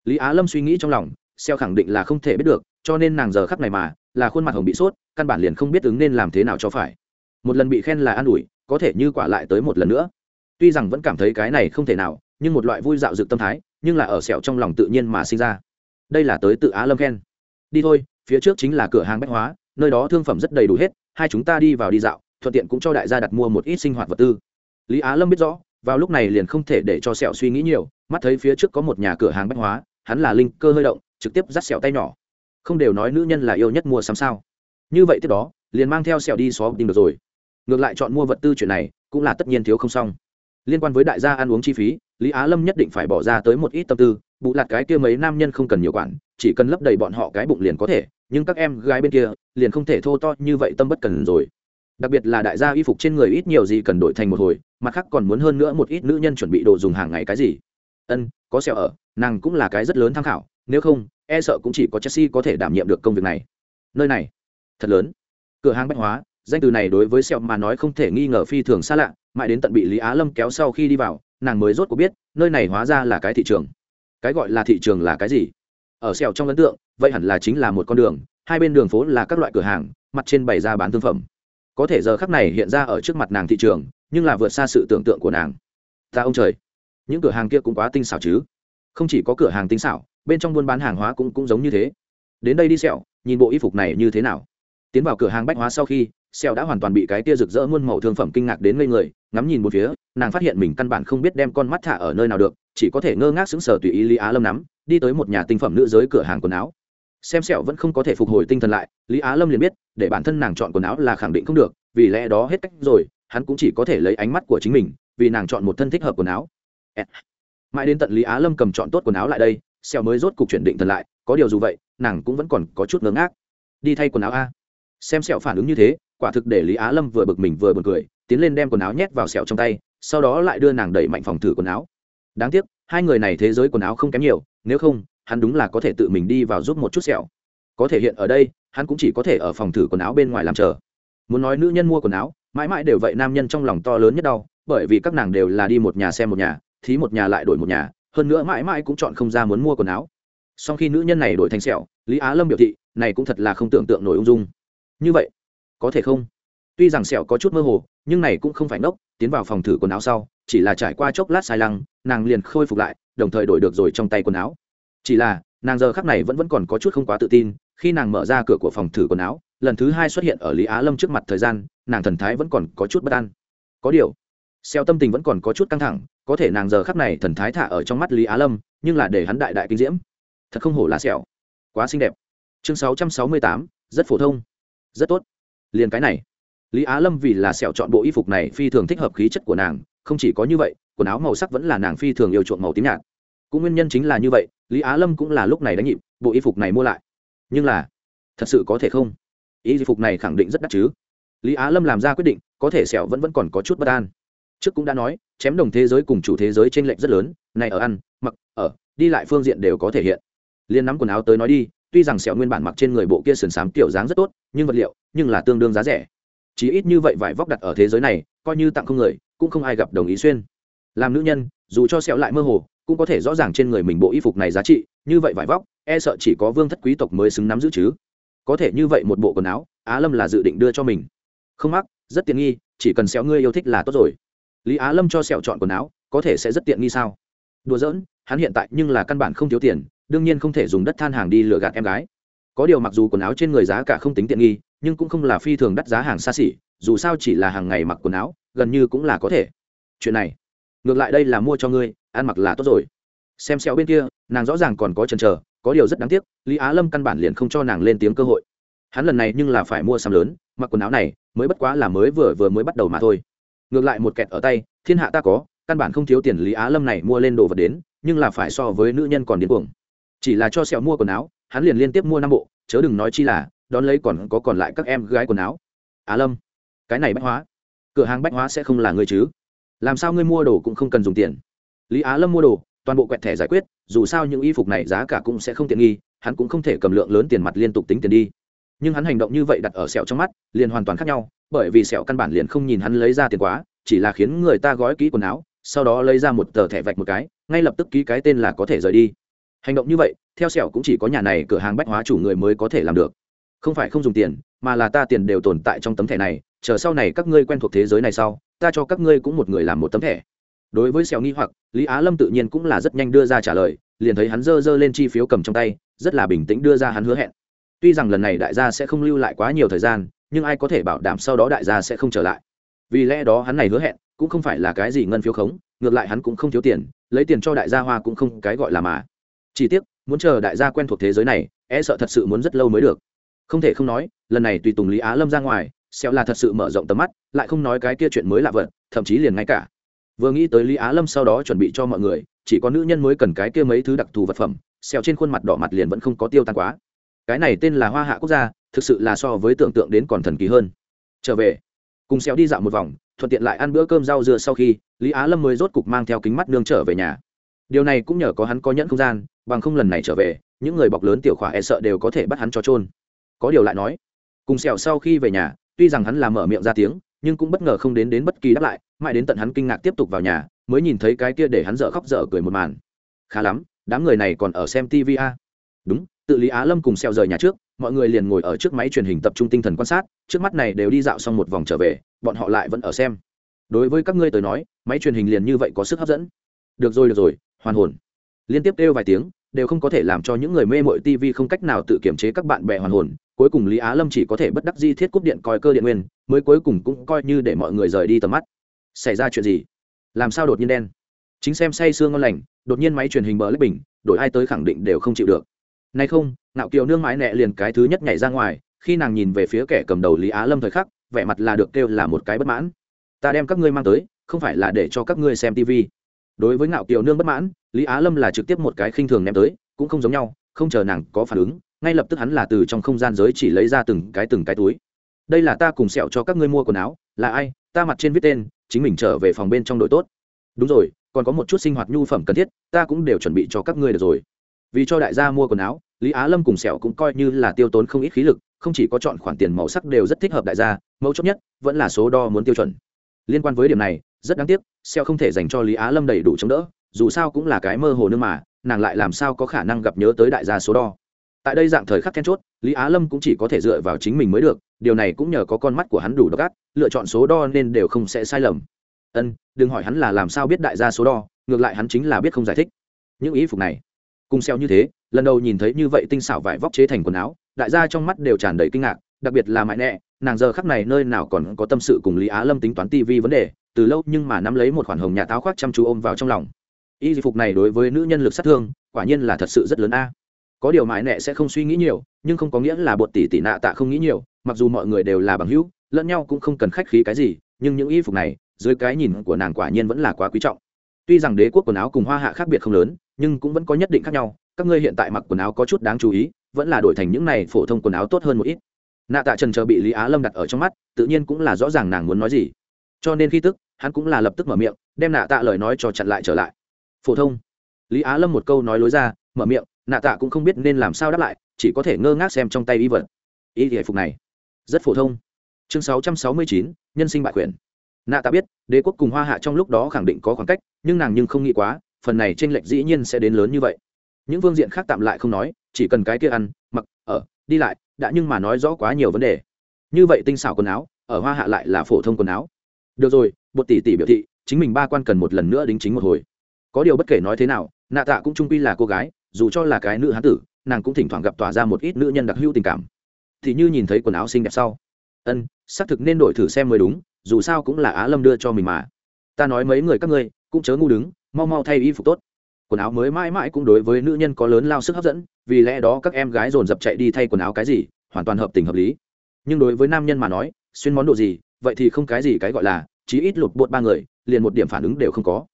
Lý á lâm suy nghĩ trong lòng xeo khẳng định là không thể biết được, cho nên nàng giờ khắc này mà, là khuôn mặt hồng bị sốt, căn bản liền không biết ứng nên làm thế nào cho phải. Một lần bị khen là an ủi, có thể như quả lại tới một lần nữa. Tuy rằng vẫn cảm thấy cái này không thể nào, nhưng một loại vui dạo dực tâm thái, nhưng là ở sẹo trong lòng tự nhiên mà sinh ra. Đây là tới tự á lâm khen. Đi thôi, phía trước chính là cửa hàng bách hóa nơi đó thương phẩm rất đầy đủ hết, hai chúng ta đi vào đi dạo, thuận tiện cũng cho đại gia đặt mua một ít sinh hoạt vật tư. Lý á lâm biết rõ, vào lúc này liền không thể để cho sẹo suy nghĩ nhiều, mắt thấy phía trước có một nhà cửa hàng bách hóa, hắn là linh cơ hơi động, trực tiếp dắt sẹo tay nhỏ. Không đều nói nữ nhân là yêu nhất mua sắm sao. Như vậy tiếp đó, liền mang theo sẹo đi xóa tìm được rồi. Ngược lại chọn mua vật tư chuyện này, cũng là tất nhiên thiếu không xong liên quan với đại gia ăn uống chi phí, lý á lâm nhất định phải bỏ ra tới một ít tâm tư bụ lạt cái kia mấy nam nhân không cần nhiều quản, chỉ cần lấp đầy bọn họ cái bụng liền có thể, nhưng các em gái bên kia liền không thể thô to như vậy tâm bất cần rồi. Đặc biệt là đại gia y phục trên người ít nhiều gì cần đổi thành một hồi, mặt khác còn muốn hơn nữa một ít nữ nhân chuẩn bị đồ dùng hàng ngày cái gì. Ân, có sẹo ở, nàng cũng là cái rất lớn tham khảo, nếu không e sợ cũng chỉ có chelsea có thể đảm nhiệm được công việc này. Nơi này, thật lớn. Cửa hàng bách hóa, danh từ này đối với sẹo mà nói không thể nghi ngờ phi thường xa lạ mãi đến tận bị lý á lâm kéo sau khi đi vào, nàng mới rốt cuộc biết, nơi này hóa ra là cái thị trường. Cái gọi là thị trường là cái gì? Ở sẹo trong ấn tượng, vậy hẳn là chính là một con đường, hai bên đường phố là các loại cửa hàng, mặt trên bày ra bán thương phẩm. Có thể giờ khắc này hiện ra ở trước mặt nàng thị trường, nhưng là vượt xa sự tưởng tượng của nàng. Ta ông trời, những cửa hàng kia cũng quá tinh xảo chứ. Không chỉ có cửa hàng tinh xảo, bên trong buôn bán hàng hóa cũng cũng giống như thế. Đến đây đi sẹo nhìn bộ y phục này như thế nào. Tiến vào cửa hàng bách hóa sau khi xèo đã hoàn toàn bị cái tia rực rỡ muôn màu thương phẩm kinh ngạc đến ngây người, ngắm nhìn một phía, nàng phát hiện mình căn bản không biết đem con mắt thả ở nơi nào được, chỉ có thể ngơ ngác sững sờ tùy ý lý á lâm nắm, đi tới một nhà tinh phẩm nữ giới cửa hàng quần áo. Xem sẹo vẫn không có thể phục hồi tinh thần lại, lý á lâm liền biết, để bản thân nàng chọn quần áo là khẳng định không được, vì lẽ đó hết cách rồi, hắn cũng chỉ có thể lấy ánh mắt của chính mình, vì nàng chọn một thân thích hợp quần áo. Mãi đến tận lý á lâm cầm chọn tốt quần áo lại đây sẹo mới rốt cục chuyển định thần lại, có điều dù vậy, nàng cũng vẫn còn có chút ngớ ngác. Đi thay quần áo a. Xem sẹo phản ứng như thế quả thực để lý á lâm vừa bực mình vừa buồn cười, tiến lên đem quần áo nhét vào sẹo trong tay, sau đó lại đưa nàng đẩy mạnh phòng thử quần áo. Đáng tiếc, hai người này thế giới quần áo không kém nhiều, nếu không, hắn đúng là có thể tự mình đi vào giúp một chút sẹo. Có thể hiện ở đây, hắn cũng chỉ có thể ở phòng thử quần áo bên ngoài làm chờ. Muốn nói nữ nhân mua quần áo, mãi mãi đều vậy nam nhân trong lòng to lớn nhất đau, bởi vì các nàng đều là đi một nhà xem một nhà, thí một nhà lại đổi một nhà, hơn nữa mãi mãi cũng chọn không ra muốn mua quần áo. Sau khi nữ nhân này đổi thành sẹo, lý á lâm biểu thị, này cũng thật là không tưởng tượng nổi ung dung. Như vậy có thể không? Tuy rằng sẹo có chút mơ hồ, nhưng này cũng không phải ngốc, tiến vào phòng thử quần áo sau, chỉ là trải qua chốc lát sai lăng, nàng liền khôi phục lại, đồng thời đổi được rồi trong tay quần áo. Chỉ là, nàng giờ khắc này vẫn vẫn còn có chút không quá tự tin, khi nàng mở ra cửa của phòng thử quần áo, lần thứ hai xuất hiện ở lý á lâm trước mặt thời gian, nàng thần thái vẫn còn có chút bất an. Có điều xeo tâm tình vẫn còn có chút căng thẳng, có thể nàng giờ khắc này thần thái thả ở trong mắt lý á lâm, nhưng là để hắn đại đại kinh diễm. Thật không hổ là sẹo. Quá xinh đẹp. Chương sáu trăm sáu mươi tám, rất phổ thông. Rất tốt liền cái này. Lý á lâm vì là sẹo chọn bộ y phục này phi thường thích hợp khí chất của nàng, không chỉ có như vậy, quần áo màu sắc vẫn là nàng phi thường yêu chuộng màu tím nhạt. Cũng nguyên nhân chính là như vậy, lý á lâm cũng là lúc này đánh nhịp, bộ y phục này mua lại. Nhưng là, thật sự có thể không? Y phục này khẳng định rất đắt chứ? Lý á lâm làm ra quyết định, có thể sẹo vẫn vẫn còn có chút bất an. Trước cũng đã nói, chém đồng thế giới cùng chủ thế giới t r ê n lệch rất lớn, này ở ăn, mặc, ở, đi lại phương diện đều có thể hiện. Liên nắm quần áo tới nói đi tuy rằng sẹo nguyên bản mặc trên người bộ kia sườn xám kiểu dáng rất tốt, nhưng vật liệu, nhưng là tương đương giá rẻ. Chỉ ít như vậy vải vóc đặt ở thế giới này, coi như tặng không người, cũng không ai gặp đồng ý xuyên. Làm nữ nhân, dù cho sẹo lại mơ hồ, cũng có thể rõ ràng trên người mình bộ y phục này giá trị, như vậy vải vóc e sợ chỉ có vương thất quý tộc mới xứng nắm giữ chứ. Có thể như vậy một bộ quần áo, á lâm là dự định đưa cho mình. Không mắc, rất tiện nghi, chỉ cần sẹo ngươi yêu thích là tốt rồi. Lý á lâm cho sẹo chọn quần áo, có thể sẽ rất tiện nghi sao? Đùa giỡn, hắn hiện tại nhưng là căn bản không thiếu tiền đương nhiên không thể dùng đất than hàng đi lừa gạt em gái. Có điều mặc dù quần áo trên người giá cả không tính tiện nghi, nhưng cũng không là phi thường đắt giá hàng xa xỉ, dù sao chỉ là hàng ngày mặc quần áo, gần như cũng là có thể. Chuyện này, ngược lại đây là mua cho ngươi, ăn mặc là tốt rồi. Xem xéo bên kia, nàng rõ ràng còn có chần chờ, có điều rất đáng tiếc, lý á lâm căn bản liền không cho nàng lên tiếng cơ hội. Hắn lần này nhưng là phải mua sắm lớn, mặc quần áo này, mới bất quá là mới vừa vừa mới bắt đầu mà thôi. Ngược lại một kẹt ở tay, thiên hạ ta có, căn bản không thiếu tiền lý á lâm này mua lên đồ vật đến, nhưng là phải so với nữ nhân còn điên cuồng chỉ là cho sẹo mua quần áo, hắn liền liên tiếp mua năm bộ, chớ đừng nói chi là, đón lấy còn có còn lại các em gái quần áo. Á lâm, cái này bách hóa. Cửa hàng bách hóa sẽ không là người chứ? Làm sao ngươi mua đồ cũng không cần dùng tiền? Lý á lâm mua đồ, toàn bộ quẹt thẻ giải quyết, dù sao những y phục này giá cả cũng sẽ không tiện nghi, hắn cũng không thể cầm lượng lớn tiền mặt liên tục tính tiền đi. Nhưng hắn hành động như vậy đặt ở sẹo trong mắt, liền hoàn toàn khác nhau, bởi vì sẹo căn bản liền không nhìn hắn lấy ra tiền quá, chỉ là khiến người ta gói kỹ quần áo, sau đó lấy ra một tờ thẻ vạch một cái, ngay lập tức ký cái tên là có thể rời đi hành động như vậy, theo sẹo cũng chỉ có nhà này cửa hàng bách hóa chủ người mới có thể làm được. Không phải không dùng tiền, mà là ta tiền đều tồn tại trong tấm thẻ này, chờ sau này các ngươi quen thuộc thế giới này sau, ta cho các ngươi cũng một người làm một tấm thẻ. Đối với sẹo nghi hoặc, lý á lâm tự nhiên cũng là rất nhanh đưa ra trả lời, liền thấy hắn dơ dơ lên chi phiếu cầm trong tay, rất là bình tĩnh đưa ra hắn hứa hẹn. Tuy rằng lần này đại gia sẽ không lưu lại quá nhiều thời gian, nhưng ai có thể bảo đảm sau đó đại gia sẽ không trở lại. Vì lẽ đó hắn này hứa hẹn, cũng không phải là cái gì ngân phiếu khống, ngược lại hắn cũng không thiếu tiền, lấy tiền cho đại gia hoa cũng không cái gọi là mà chỉ tiếc, muốn chờ đại gia quen thuộc thế giới này e sợ thật sự muốn rất lâu mới được. Không thể không nói, lần này tùy tùng lý á lâm ra ngoài xẹo là thật sự mở rộng tầm mắt, lại không nói cái kia chuyện mới lạ vật, thậm chí liền ngay cả. Vừa nghĩ tới lý á lâm sau đó chuẩn bị cho mọi người, chỉ có nữ nhân mới cần cái kia mấy thứ đặc thù vật phẩm xẹo trên khuôn mặt đỏ mặt liền vẫn không có tiêu tan quá. Cái này tên là hoa hạ quốc gia, thực sự là so với tưởng tượng đến còn thần kỳ hơn. Trở về, cùng xẹo đi dạo một vòng, thuận tiện lại ăn bữa cơm rau dưa sau khi, lý á lâm mới rốt cục mang theo kính mắt nương trở về nhà điều này cũng nhờ có hắn có nhẫn không gian, bằng không lần này trở về, những người bọc lớn tiểu khỏa e sợ đều có thể bắt hắn cho trôn có điều lại nói, cùng sẹo sau khi về nhà, tuy rằng hắn làm mở miệng ra tiếng, nhưng cũng bất ngờ không đến đến bất kỳ đáp lại, mãi đến tận hắn kinh ngạc tiếp tục vào nhà, mới nhìn thấy cái kia để hắn dở khóc dở cười một màn. Khá lắm, đám người này còn ở xem tv a. Đúng, tự lý á lâm cùng xeo rời nhà trước, mọi người liền ngồi ở trước máy truyền hình tập trung tinh thần quan sát, trước mắt này đều đi dạo xong một vòng trở về, bọn họ lại vẫn ở xem. Đối với các ngươi tới nói, máy truyền hình liền như vậy có sức hấp dẫn. Được rồi được rồi hoàn hồn. Liên tiếp kêu vài tiếng, đều không có thể làm cho những người mê mội tv không cách nào tự kiểm chế các bạn bè hoàn hồn. Cuối cùng lý á lâm chỉ có thể bất đắc di thiết cúp điện coi cơ điện nguyên, mới cuối cùng cũng coi như để mọi người rời đi tầm mắt. Xảy ra chuyện gì? Làm sao đột nhiên đen? Chính xem say sương ngon lành, đột nhiên máy truyền hình bờ lách bình, đổi ai tới khẳng định đều không chịu được. Nay không nạo kiều nương mái nẹ liền cái thứ nhất nhảy ra ngoài, khi nàng nhìn về phía kẻ cầm đầu lý á lâm thời khắc, vẻ mặt là được kêu là một cái bất mãn. Ta đem các ngươi mang tới, không phải là để cho các ngươi xem tv đối với ngạo kiều nương bất mãn, lý á lâm là trực tiếp một cái khinh thường ném tới, cũng không giống nhau, không chờ nàng có phản ứng, ngay lập tức hắn là từ trong không gian giới chỉ lấy ra từng cái từng cái túi. Đây là ta cùng sẹo cho các ngươi mua quần áo, là ai? Ta mặt trên viết tên, chính mình trở về phòng bên trong đội tốt. Đúng rồi, còn có một chút sinh hoạt nhu phẩm cần thiết, ta cũng đều chuẩn bị cho các ngươi được rồi. Vì cho đại gia mua quần áo, lý á lâm cùng sẹo cũng coi như là tiêu tốn không ít khí lực, không chỉ có chọn khoản tiền màu sắc đều rất thích hợp đại gia mẫu chốt nhất, vẫn là số đo muốn tiêu chuẩn. Liên quan với điểm này rất đáng tiếc xeo không thể dành cho lý á lâm đầy đủ chống đỡ, dù sao cũng là cái mơ hồ nương mà, nàng lại làm sao có khả năng gặp nhớ tới đại gia số đo. Tại đây dạng thời khắc then chốt, lý á lâm cũng chỉ có thể dựa vào chính mình mới được, điều này cũng nhờ có con mắt của hắn đủ độc ác, lựa chọn số đo nên đều không sẽ sai lầm. Ân, đừng hỏi hắn là làm sao biết đại gia số đo, ngược lại hắn chính là biết không giải thích. Những ý phục này, cùng xeo như thế, lần đầu nhìn thấy như vậy tinh xảo vải vóc chế thành quần áo, đại gia trong mắt đều tràn đầy kinh ngạc, đặc biệt là mãi nẹ nàng giờ khắc này nơi nào còn có tâm sự cùng lý á lâm tính toán tivi vấn đề, từ lâu nhưng mà nắm lấy một khoản hồng nhà táo khoác chăm chú ôm vào trong lòng. Y phục này đối với nữ nhân lực sát thương, quả nhiên là thật sự rất lớn a. Có điều mãi nẹ sẽ không suy nghĩ nhiều, nhưng không có nghĩa là bột tỷ tỷ nạ tạ không nghĩ nhiều, mặc dù mọi người đều là bằng hữu, lẫn nhau cũng không cần khách khí cái gì, nhưng những y phục này, dưới cái nhìn của nàng quả nhiên vẫn là quá quý trọng. Tuy rằng đế quốc quần áo cùng hoa hạ khác biệt không lớn, nhưng cũng vẫn có nhất định khác nhau, các ngươi hiện tại mặc quần áo có chút đáng chú ý, vẫn là đổi thành những này phổ thông quần áo tốt hơn một ít nạ tạ trần chờ bị lý á lâm đặt ở trong mắt, tự nhiên cũng là rõ ràng nàng muốn nói gì. Cho nên khi tức, hắn cũng là lập tức mở miệng, đem nạ tạ lời nói cho chặn lại trở lại. Phổ thông. Lý á lâm một câu nói lối ra, mở miệng, nạ tạ cũng không biết nên làm sao đáp lại, chỉ có thể ngơ ngác xem trong tay y vật. Y thể phục này. Rất phổ thông. Chương sáu trăm sáu mươi chín, nhân sinh bại quyền. Nạ tạ biết, đế quốc cùng hoa hạ trong lúc đó khẳng định có khoảng cách, nhưng nàng nhưng không nghĩ quá, phần này t r ê n lệch dĩ nhiên sẽ đến lớn như vậy. Những phương diện khác tạm lại không nói, chỉ cần cái kia ăn, mặc, ở, đi lại đã nhưng mà nói rõ quá nhiều vấn đề. Như vậy tinh xảo quần áo, ở hoa hạ lại là phổ thông quần áo. Được rồi bột tỷ tỷ biểu thị, chính mình ba quan cần một lần nữa đính chính một hồi. Có điều bất kể nói thế nào, nạ tạ cũng trung quy là cô gái, dù cho là cái nữ hán tử, nàng cũng thỉnh thoảng gặp tỏa ra một ít nữ nhân đặc hữu tình cảm. Thì như nhìn thấy quần áo xinh đẹp sau. Ân, xác thực nên đổi thử xem mới đúng, dù sao cũng là á lâm đưa cho mình mà. Ta nói mấy người các ngươi, cũng chớ ngu đứng, mau mau thay y phục tốt quần áo mới mãi mãi cũng đối với nữ nhân có lớn lao sức hấp dẫn, vì lẽ đó các em gái dồn dập chạy đi thay quần áo cái gì, hoàn toàn hợp tình hợp lý. Nhưng đối với nam nhân mà nói, xuyên món đồ gì, vậy thì không cái gì cái gọi là, chí ít lột bột ba người, liền một điểm phản ứng đều không có.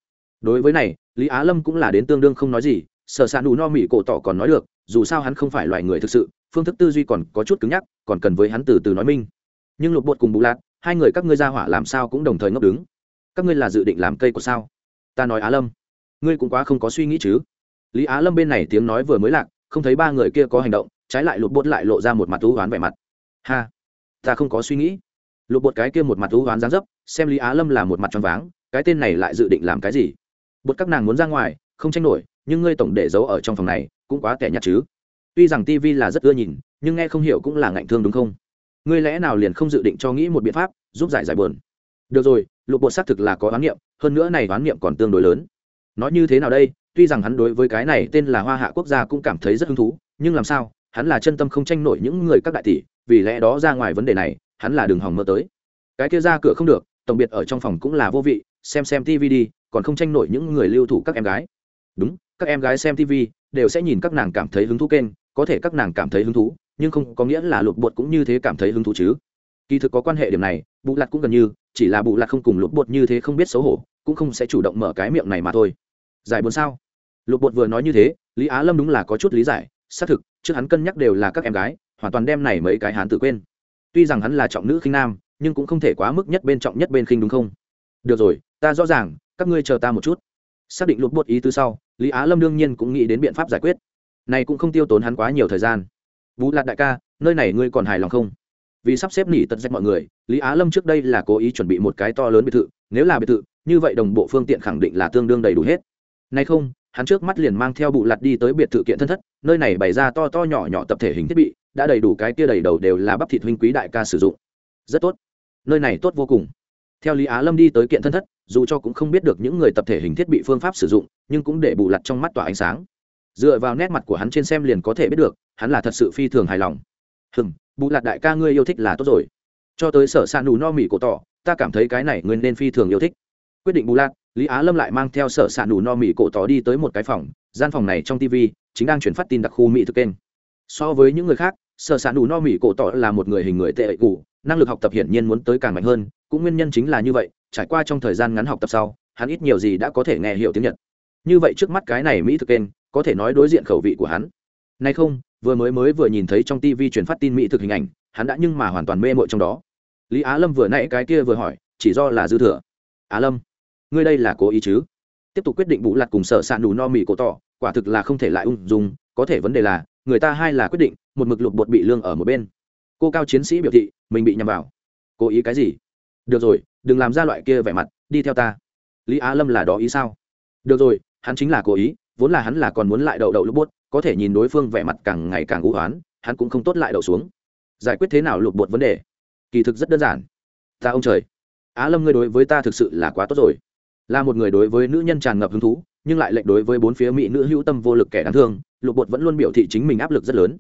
Đối với này, lý á lâm cũng là đến tương đương không nói gì sợ s ạ nù no mỹ cổ tỏ còn nói được, dù sao hắn không phải loài người thực sự, phương thức tư duy còn có chút cứng nhắc, còn cần với hắn từ từ nói minh. Nhưng lục bột cùng bù lạc hai người các ngươi ra hỏa làm sao cũng đồng thời ngốc đứng. Các ngươi là dự định làm cây của sao? Ta nói á lâm ngươi cũng quá không có suy nghĩ chứ. Lý á lâm bên này tiếng nói vừa mới lạc, không thấy ba người kia có hành động, trái lại lục bột lại lộ ra một mặt thú hoán vẻ mặt. Ha, ta không có suy nghĩ. Lục bột cái kia một mặt thú hoán dáng dấp, xem lý á lâm là một mặt tròn váng, cái tên này lại dự định làm cái gì? Bột các nàng muốn ra ngoài, không tranh nổi, nhưng ngươi tổng để giấu ở trong phòng này, cũng quá tẻ nhạt chứ. Tuy rằng tv là rất ưa nhìn, nhưng nghe không hiểu cũng là ngạnh thương đúng không? Ngươi lẽ nào liền không dự định cho nghĩ một biện pháp, giúp giải giải bờn được rồi lục bột xác thực là có oán niệm, hơn nữa này oán niệm còn tương đối lớn nói như thế nào đây? Tuy rằng hắn đối với cái này tên là hoa hạ quốc gia cũng cảm thấy rất hứng thú, nhưng làm sao? Hắn là chân tâm không tranh nổi những người các đại tỷ, vì lẽ đó ra ngoài vấn đề này, hắn là đường hòng mơ tới. Cái kia ra cửa không được, tổng biệt ở trong phòng cũng là vô vị, xem xem tv đi, còn không tranh nổi những người lưu thủ các em gái. Đúng, các em gái xem tv đều sẽ nhìn các nàng cảm thấy hứng thú kênh, có thể các nàng cảm thấy hứng thú, nhưng không có nghĩa là lục bột cũng như thế cảm thấy hứng thú chứ. Kỳ thực có quan hệ điểm này bụ lặt cũng gần như, chỉ là bụ lặt không cùng lục bột như thế không biết xấu hổ cũng không sẽ chủ động mở cái miệng này mà thôi. Giải buồn sao? Lục bột vừa nói như thế, lý á lâm đúng là có chút lý giải, xác thực, trước hắn cân nhắc đều là các em gái, hoàn toàn đem này mấy cái hắn tự quên. Tuy rằng hắn là trọng nữ khinh nam, nhưng cũng không thể quá mức nhất bên trọng nhất bên khinh đúng không? Được rồi, ta rõ ràng, các ngươi chờ ta một chút. Xác định lục bột ý tư sau, lý á lâm đương nhiên cũng nghĩ đến biện pháp giải quyết. Này cũng không tiêu tốn hắn quá nhiều thời gian. Vũ lạc đại ca, nơi này ngươi còn hài lòng không? Vì sắp xếp nỉ tật danh mọi người, lý á lâm trước đây là cố ý chuẩn bị một cái to lớn biệt thự, nếu là biệt thự như vậy đồng bộ phương tiện khẳng định là tương đương đầy đủ hết. Nay không, hắn trước mắt liền mang theo bụ lặt đi tới biệt thự kiện thân thất, nơi này bày ra to to nhỏ nhỏ tập thể hình thiết bị, đã đầy đủ cái kia đầy đầu đều là bắp thịt huynh quý đại ca sử dụng. Rất tốt. Nơi này tốt vô cùng. Theo lý á lâm đi tới kiện thân thất, dù cho cũng không biết được những người tập thể hình thiết bị phương pháp sử dụng, nhưng cũng để bù lặt trong mắt tỏa ánh sáng. Dựa vào nét mặt của hắn trên xem liền có thể biết được, hắn là thật sự phi thường hài lòng. Hừm, bù lặt đại ca ngươi yêu thích là tốt rồi. Cho tới sở s ạ nù no mỉ cổ tỏ, ta cảm thấy cái này ngươi nên phi thường yêu thích quyết định bù lạt lý á lâm lại mang theo sở s ạ nù no mỹ cổ tỏ đi tới một cái phòng. Gian phòng này trong tv chính đang chuyển phát tin đặc khu mỹ thực kênh. So với những người khác, sở s ạ nù no mỹ cổ tỏ là một người hình người tệ cụ năng lực học tập hiển nhiên muốn tới càng mạnh hơn. Cũng nguyên nhân chính là như vậy, trải qua trong thời gian ngắn học tập sau, hắn ít nhiều gì đã có thể nghe hiểu tiếng nhật. Như vậy trước mắt cái này mỹ thực kênh, có thể nói đối diện khẩu vị của hắn. Nay không, vừa mới mới vừa nhìn thấy trong tv truyền phát tin mỹ thực hình ảnh, hắn đã nhưng mà hoàn toàn mê mội trong đó. Lý á lâm vừa nãy cái kia vừa hỏi, chỉ do là dư thừa. Á lâm ngươi đây là cố ý chứ? Tiếp tục quyết định bù lặt cùng sợ sạn đủ no mì cổ tỏ, quả thực là không thể lại ung dung, có thể vấn đề là, người ta hai là quyết định, một mực lục bột bị lương ở một bên. Cô cao chiến sĩ biểu thị, mình bị nhầm vào. Cố ý cái gì? Được rồi, đừng làm ra loại kia vẻ mặt, đi theo ta. Lý á lâm là đó ý sao? Được rồi, hắn chính là cố ý, vốn là hắn là còn muốn lại đậu đậu lục bột, có thể nhìn đối phương vẻ mặt càng ngày càng u hoán hắn cũng không tốt lại đậu xuống. Giải quyết thế nào lục bột vấn đề? Kỳ thực rất đơn giản. Ta ông trời. Á lâm ngươi đối với ta thực sự là quá tốt rồi là một người đối với nữ nhân tràn ngập hứng thú, nhưng lại lệnh đối với bốn phía mỹ nữ hữu tâm vô lực kẻ đáng thương, lục bột vẫn luôn biểu thị chính mình áp lực rất lớn.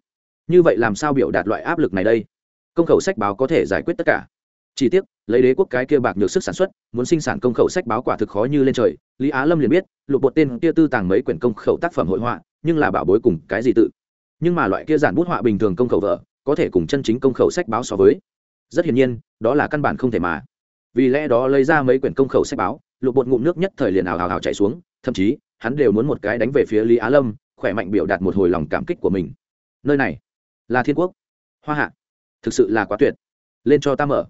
Như vậy làm sao biểu đạt loại áp lực này đây? Công khẩu sách báo có thể giải quyết tất cả. Chỉ tiếc, lấy đế quốc cái kia bạc nhược sức sản xuất, muốn sinh sản công khẩu sách báo quả thực khó như lên trời. Lý á lâm liền biết, lục bột tên kia tư tàng mấy quyển công khẩu tác phẩm hội họa, nhưng là bảo bối cùng cái gì tự. Nhưng mà loại kia giản bút họa bình thường công khẩu vợ, có thể cùng chân chính công khẩu sách báo so với. Rất hiển nhiên, đó là căn bản không thể mà. Vì lẽ đó lấy ra mấy quyển công khẩu sách báo lục bột ngụm nước nhất thời liền ào ào ào chạy xuống thậm chí hắn đều muốn một cái đánh về phía lý á lâm khỏe mạnh biểu đạt một hồi lòng cảm kích của mình. Nơi này là thiên quốc. Hoa hạ. Thực sự là quá tuyệt. Lên cho ta mở.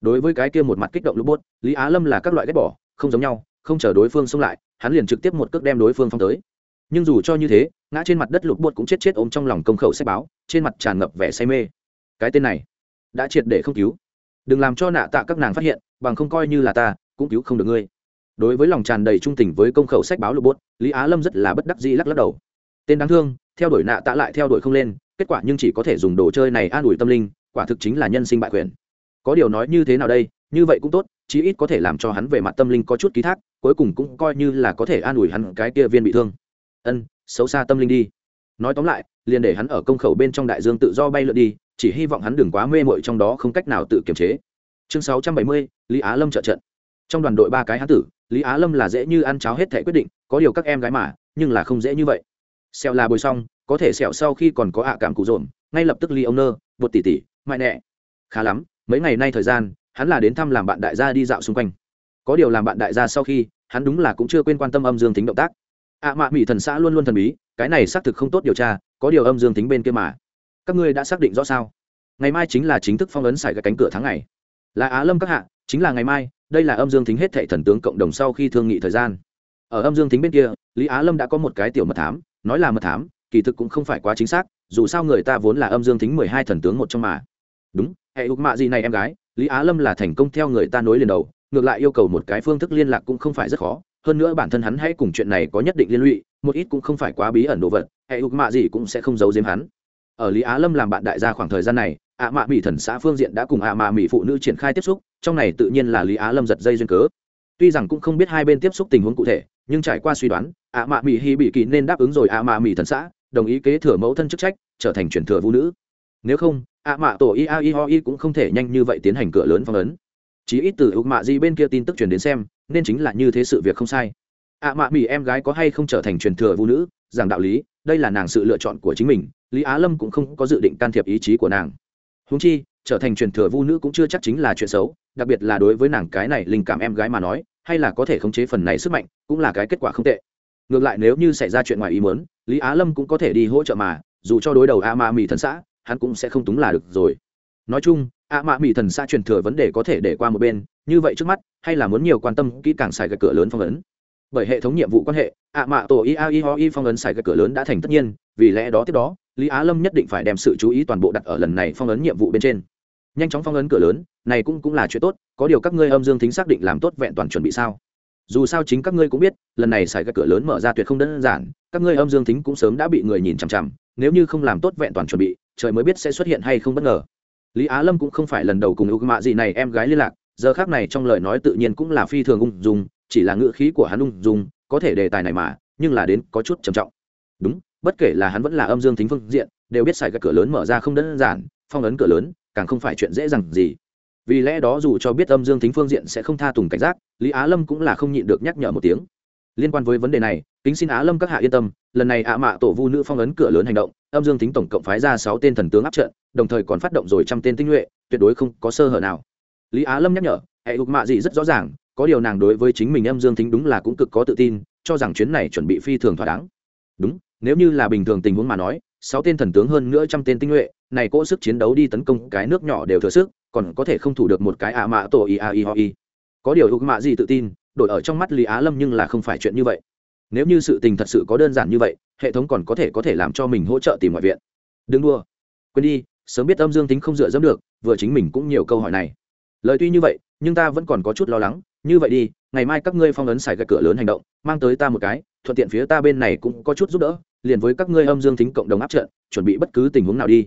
Đối với cái kia một mặt kích động lục bột, lý á lâm là các loại ghép bỏ không giống nhau không chờ đối phương xông lại hắn liền trực tiếp một cước đem đối phương phong tới. Nhưng dù cho như thế ngã trên mặt đất lục bột cũng chết chết ôm trong lòng công khẩu sách báo trên mặt tràn ngập vẻ say mê. Cái tên này đã triệt để không cứu. Đừng làm cho nạ tạ các nàng phát hiện bằng không coi như là ta cũng cứu không được ngươi đối với lòng tràn đầy trung tình với công khẩu sách báo lục bốt lý á lâm rất là bất đắc dĩ lắc lắc đầu. Tên đáng thương, theo đuổi nạ tạ lại theo đuổi không lên, kết quả nhưng chỉ có thể dùng đồ chơi này an ủi tâm linh, quả thực chính là nhân sinh bại quyền. Có điều nói như thế nào đây, như vậy cũng tốt, chí ít có thể làm cho hắn về mặt tâm linh có chút ký thác, cuối cùng cũng coi như là có thể an ủi hắn cái kia viên bị thương. Ân, xấu xa tâm linh đi. Nói tóm lại, liền để hắn ở công khẩu bên trong đại dương tự do bay lượn đi, chỉ hy vọng hắn đừng quá mê mội trong đó không cách nào tự kiềm chế. Chương sáu trăm bảy mươi, lý á lâm trợ trận trong đoàn đội ba cái hán tử, lý á lâm là dễ như ăn cháo hết thể quyết định, có điều các em gái mà, nhưng là không dễ như vậy. Sẹo là bồi xong, có thể sẹo sau khi còn có ạ cảm cụ dồn, ngay lập tức ly ông nơ bột tỉ tỉ mại nẹ khá lắm, mấy ngày nay thời gian, hắn là đến thăm làm bạn đại gia đi dạo xung quanh. Có điều làm bạn đại gia sau khi, hắn đúng là cũng chưa quên quan tâm âm dương tính động tác. Ạ mạ mỹ thần xã luôn luôn thần bí, cái này xác thực không tốt điều tra, có điều âm dương tính bên kia mà. Các ngươi đã xác định rõ sao? Ngày mai chính là chính thức phong ấn xài cái cánh cửa tháng ngày. Là á lâm các hạ, chính là ngày mai đây là âm dương thính hết thệ thần tướng cộng đồng sau khi thương nghị thời gian. Ở âm dương thính bên kia, lý á lâm đã có một cái tiểu mật thám, nói là mật thám, kỳ thực cũng không phải quá chính xác, dù sao người ta vốn là âm dương thính mười hai thần tướng một trong mà. Đúng, hệ hục mạ gì này em gái, lý á lâm là thành công theo người ta nối liền đầu, ngược lại yêu cầu một cái phương thức liên lạc cũng không phải rất khó. Hơn nữa bản thân hắn hãy cùng chuyện này có nhất định liên lụy, một ít cũng không phải quá bí ẩn đồ vật, hệ hục mạ gì cũng sẽ không giấu giếm hắn ở lý á lâm làm bạn đại gia khoảng thời gian này, ạ mạ mỹ thần xã phương diện đã cùng ạ mạ mỹ phụ nữ triển khai tiếp xúc, trong này tự nhiên là lý á lâm giật dây duyên cớ. Tuy rằng cũng không biết hai bên tiếp xúc tình huống cụ thể, nhưng trải qua suy đoán, ạ mạ mỹ hy bị kỳ nên đáp ứng rồi ạ mạ mỹ thần xã, đồng ý kế thừa mẫu thân chức trách, trở thành truyền thừa vũ nữ. Nếu không, ạ mạ tổ ia i ho i cũng không thể nhanh như vậy tiến hành cửa lớn phong ấn. Chí ít từ ưu mạ di bên kia tin tức truyền đến xem, nên chính là như thế sự việc không sai. ạ mạ mỹ em gái có hay không trở thành truyền thừa vũ nữ rằng đạo lý đây là nàng sự lựa chọn của chính mình, lý á lâm cũng không có dự định can thiệp ý chí của nàng. Húng chi, trở thành truyền thừa vu nữ cũng chưa chắc chính là chuyện xấu, đặc biệt là đối với nàng cái này linh cảm em gái mà nói, hay là có thể khống chế phần này sức mạnh, cũng là cái kết quả không tệ. Ngược lại nếu như xảy ra chuyện ngoài ý muốn, lý á lâm cũng có thể đi hỗ trợ mà, dù cho đối đầu a ma mỹ thần xã, hắn cũng sẽ không túng là được rồi. Nói chung, a ma mỹ thần xã truyền thừa vấn đề có thể để qua một bên, như vậy trước mắt, hay là muốn nhiều quan tâm kỹ càng xài cái cửa lớn phong ấn bởi hệ thống nhiệm vụ quan hệ, ạ mạ tổ ia i ho i phong ấn xài cái cửa lớn đã thành tất nhiên, vì lẽ đó tiếp đó, lý á lâm nhất định phải đem sự chú ý toàn bộ đặt ở lần này phong ấn nhiệm vụ bên trên. Nhanh chóng phong ấn cửa lớn, này cũng cũng là chuyện tốt, có điều các ngươi âm dương thính xác định làm tốt vẹn toàn chuẩn bị sao? Dù sao chính các ngươi cũng biết, lần này xài cái cửa lớn mở ra tuyệt không đơn giản, các ngươi âm dương thính cũng sớm đã bị người nhìn chằm chằm, nếu như không làm tốt vẹn toàn chuẩn bị, trời mới biết sẽ xuất hiện hay không bất ngờ. Lý á lâm cũng không phải lần đầu cùng ưu mạ gì này em gái liên lạc, giờ khác này trong lời nói tự nhiên cũng là phi thường ung dung chỉ là ngữ khí của hắn ung dung, có thể đề tài này mà, nhưng là đến có chút trầm trọng. Đúng, bất kể là hắn vẫn là âm dương thính phương diện, đều biết xài cái cửa lớn mở ra không đơn giản, phong ấn cửa lớn, càng không phải chuyện dễ dàng gì. Vì lẽ đó dù cho biết âm dương thính phương diện sẽ không tha tùng cảnh giác, lý á lâm cũng là không nhịn được nhắc nhở một tiếng. Liên quan với vấn đề này, kính xin á lâm các hạ yên tâm, lần này ạ mạ tổ vu nữ phong ấn cửa lớn hành động, âm dương thính tổng cộng phái ra sáu tên thần tướng áp trận, đồng thời còn phát động rồi trăm tên tinh nhuệ, tuyệt đối không có sơ hở nào. Lý á lâm nhắc nhở hệ ục mạ gì rất rõ ràng có điều nàng đối với chính mình em dương Thính đúng là cũng cực có tự tin, cho rằng chuyến này chuẩn bị phi thường thỏa đáng. Đúng, nếu như là bình thường tình huống mà nói, sáu tên thần tướng hơn nữa trăm tên tinh nhuệ, này cỗ sức chiến đấu đi tấn công cái nước nhỏ đều thừa sức, còn có thể không thủ được một cái ạ mạ tổ i a i ho i. Có điều hữu mạ gì tự tin, đổi ở trong mắt lý á lâm nhưng là không phải chuyện như vậy. Nếu như sự tình thật sự có đơn giản như vậy, hệ thống còn có thể có thể làm cho mình hỗ trợ tìm ngoại viện. Đừng đua quên đi, sớm biết âm dương tính không dựa dẫm được, vừa chính mình cũng nhiều câu hỏi này. Lời tuy như vậy, nhưng ta vẫn còn có chút lo lắng như vậy đi, ngày mai các ngươi phong ấn xài gạch cửa lớn hành động, mang tới ta một cái, thuận tiện phía ta bên này cũng có chút giúp đỡ, liền với các ngươi âm dương thính cộng đồng áp trận, chuẩn bị bất cứ tình huống nào đi.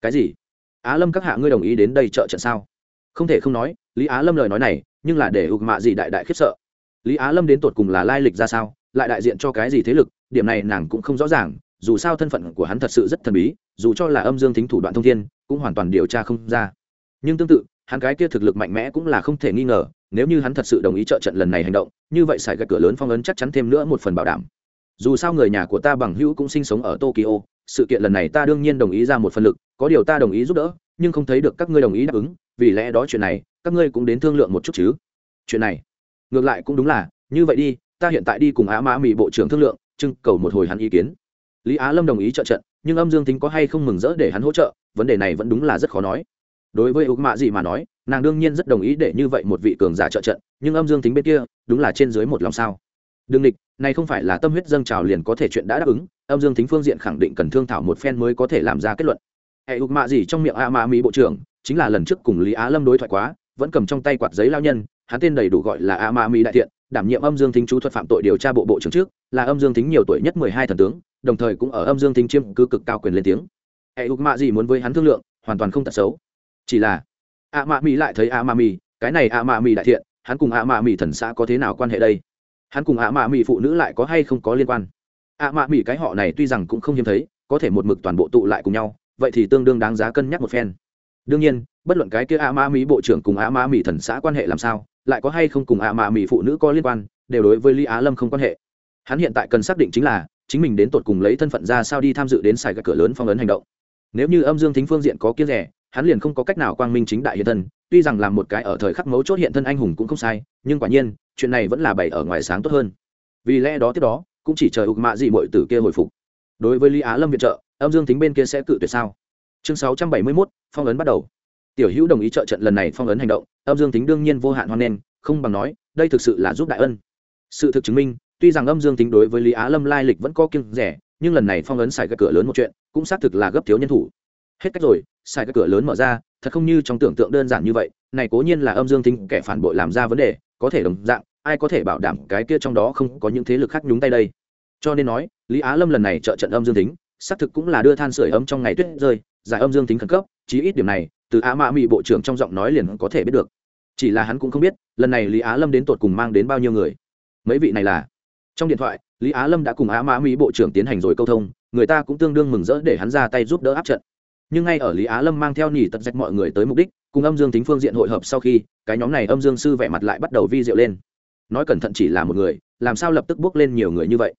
Cái gì? Á lâm các hạ ngươi đồng ý đến đây trợ trận sao? Không thể không nói, lý á lâm lời nói này, nhưng là để ục mạ gì đại đại khiếp sợ. Lý á lâm đến tột cùng là lai lịch ra sao, lại đại diện cho cái gì thế lực, điểm này nàng cũng không rõ ràng, dù sao thân phận của hắn thật sự rất thần bí, dù cho là âm dương thính thủ đoạn thông thiên, cũng hoàn toàn điều tra không ra. Nhưng tương tự hắn cái kia thực lực mạnh mẽ cũng là không thể nghi ngờ, nếu như hắn thật sự đồng ý trợ trận lần này hành động, như vậy xài gạch cửa lớn phong ấn chắc chắn thêm nữa một phần bảo đảm. Dù sao người nhà của ta bằng hữu cũng sinh sống ở tokyo, sự kiện lần này ta đương nhiên đồng ý ra một phần lực, có điều ta đồng ý giúp đỡ, nhưng không thấy được các ngươi đồng ý đáp ứng, vì lẽ đó chuyện này, các ngươi cũng đến thương lượng một chút chứ. Chuyện này, ngược lại cũng đúng là, như vậy đi, ta hiện tại đi cùng á mã mỹ bộ trưởng thương lượng, trưng cầu một hồi hắn ý kiến. Lý á lâm đồng ý trợ trận, nhưng âm dương tính có hay không mừng rỡ để hắn hỗ trợ, vấn đề này vẫn đúng là rất khó nói đối với ưu mạ gì mà nói, nàng đương nhiên rất đồng ý để như vậy một vị cường giả trợ trận, nhưng âm dương tính bên kia, đúng là trên dưới một lòng sao. Đương địch, này không phải là tâm huyết dâng trào liền có thể chuyện đã đáp ứng, âm dương tính phương diện khẳng định cần thương thảo một phen mới có thể làm ra kết luận. Hệ ưu mạ gì trong miệng a mạ mỹ bộ trưởng, chính là lần trước cùng lý á lâm đối thoại quá, vẫn cầm trong tay quạt giấy lao nhân, hắn tên đầy đủ gọi là a mạ mỹ đại thiện, đảm nhiệm âm dương Thính chú thuật phạm tội điều tra bộ bộ trưởng trước, là âm dương Thính nhiều tuổi nhất mười hai thần tướng, đồng thời cũng ở âm dương Thính chiêm cứ cực cao quyền lên tiếng. Hệ ưu mạ gì muốn với hắn thương lượng, hoàn toàn không tật xấu chỉ là ạ mạ mỹ lại thấy ạ mạ mỹ cái này ạ mạ mỹ đại thiện, hắn cùng ạ mạ mỹ thần xã có thế nào quan hệ đây? Hắn cùng ạ mạ mỹ phụ nữ lại có hay không có liên quan? Ạ mạ mỹ cái họ này tuy rằng cũng không hiếm thấy, có thể một mực toàn bộ tụ lại cùng nhau, vậy thì tương đương đáng giá cân nhắc một phen. Đương nhiên, bất luận cái kia ạ mạ mỹ bộ trưởng cùng ạ mạ mỹ thần xã quan hệ làm sao, lại có hay không cùng ạ mạ mỹ phụ nữ có liên quan, đều đối với lý á lâm không quan hệ. Hắn hiện tại cần xác định chính là, chính mình đến tột cùng lấy thân phận ra sao đi tham dự đến xài các cửa lớn phong ấn hành động. Nếu như âm dương thính phương diện có kiên rẻ hắn liền không có cách nào quang minh chính đại hiện thân tuy rằng làm một cái ở thời khắc mấu chốt hiện thân anh hùng cũng không sai nhưng quả nhiên chuyện này vẫn là bày ở ngoài sáng tốt hơn. Vì lẽ đó tiếp đó cũng chỉ chờ ục mạ dị mọi tử kia hồi phục. Đối với lý á lâm viện trợ âm dương tính bên kia sẽ cự tuyệt sao? Chương sáu trăm bảy mươi 671, phong ấn bắt đầu. Tiểu hữu đồng ý trợ trận lần này phong ấn hành động âm dương tính đương nhiên vô hạn hoan nghênh không bằng nói đây thực sự là giúp đại ân. Sự thực chứng minh tuy rằng âm dương tính đối với lý á lâm lai lịch vẫn có kiêng rẻ nhưng lần này phong ấn xài cái cửa lớn một chuyện cũng xác thực là gấp thiếu nhân thủ hết cách rồi xài cái cửa lớn mở ra, thật không như trong tưởng tượng đơn giản như vậy, này cố nhiên là âm dương tính kẻ phản bội làm ra vấn đề, có thể đồng dạng, ai có thể bảo đảm cái kia trong đó không có những thế lực khác nhúng tay đây? Cho nên nói, lý á lâm lần này trợ trận âm dương tính xác thực cũng là đưa than sửa ấm trong ngày tuyết rơi, giải âm dương tính khẩn cấp, chí ít điểm này, từ á mã mỹ bộ trưởng trong giọng nói liền có thể biết được. Chỉ là hắn cũng không biết, lần này lý á lâm đến tột cùng mang đến bao nhiêu người. Mấy vị này là? Trong điện thoại, lý á lâm đã cùng á mã mỹ bộ trưởng tiến hành rồi câu thông, người ta cũng tương đương mừng rỡ để hắn ra tay giúp đỡ áp trận nhưng ngay ở lý á lâm mang theo nỉ tật dạch mọi người tới mục đích, cùng âm dương tính phương diện hội hợp sau khi, cái nhóm này âm dương sư vẻ mặt lại bắt đầu vi diệu lên. Nói cẩn thận chỉ là một người, làm sao lập tức bước lên nhiều người như vậy?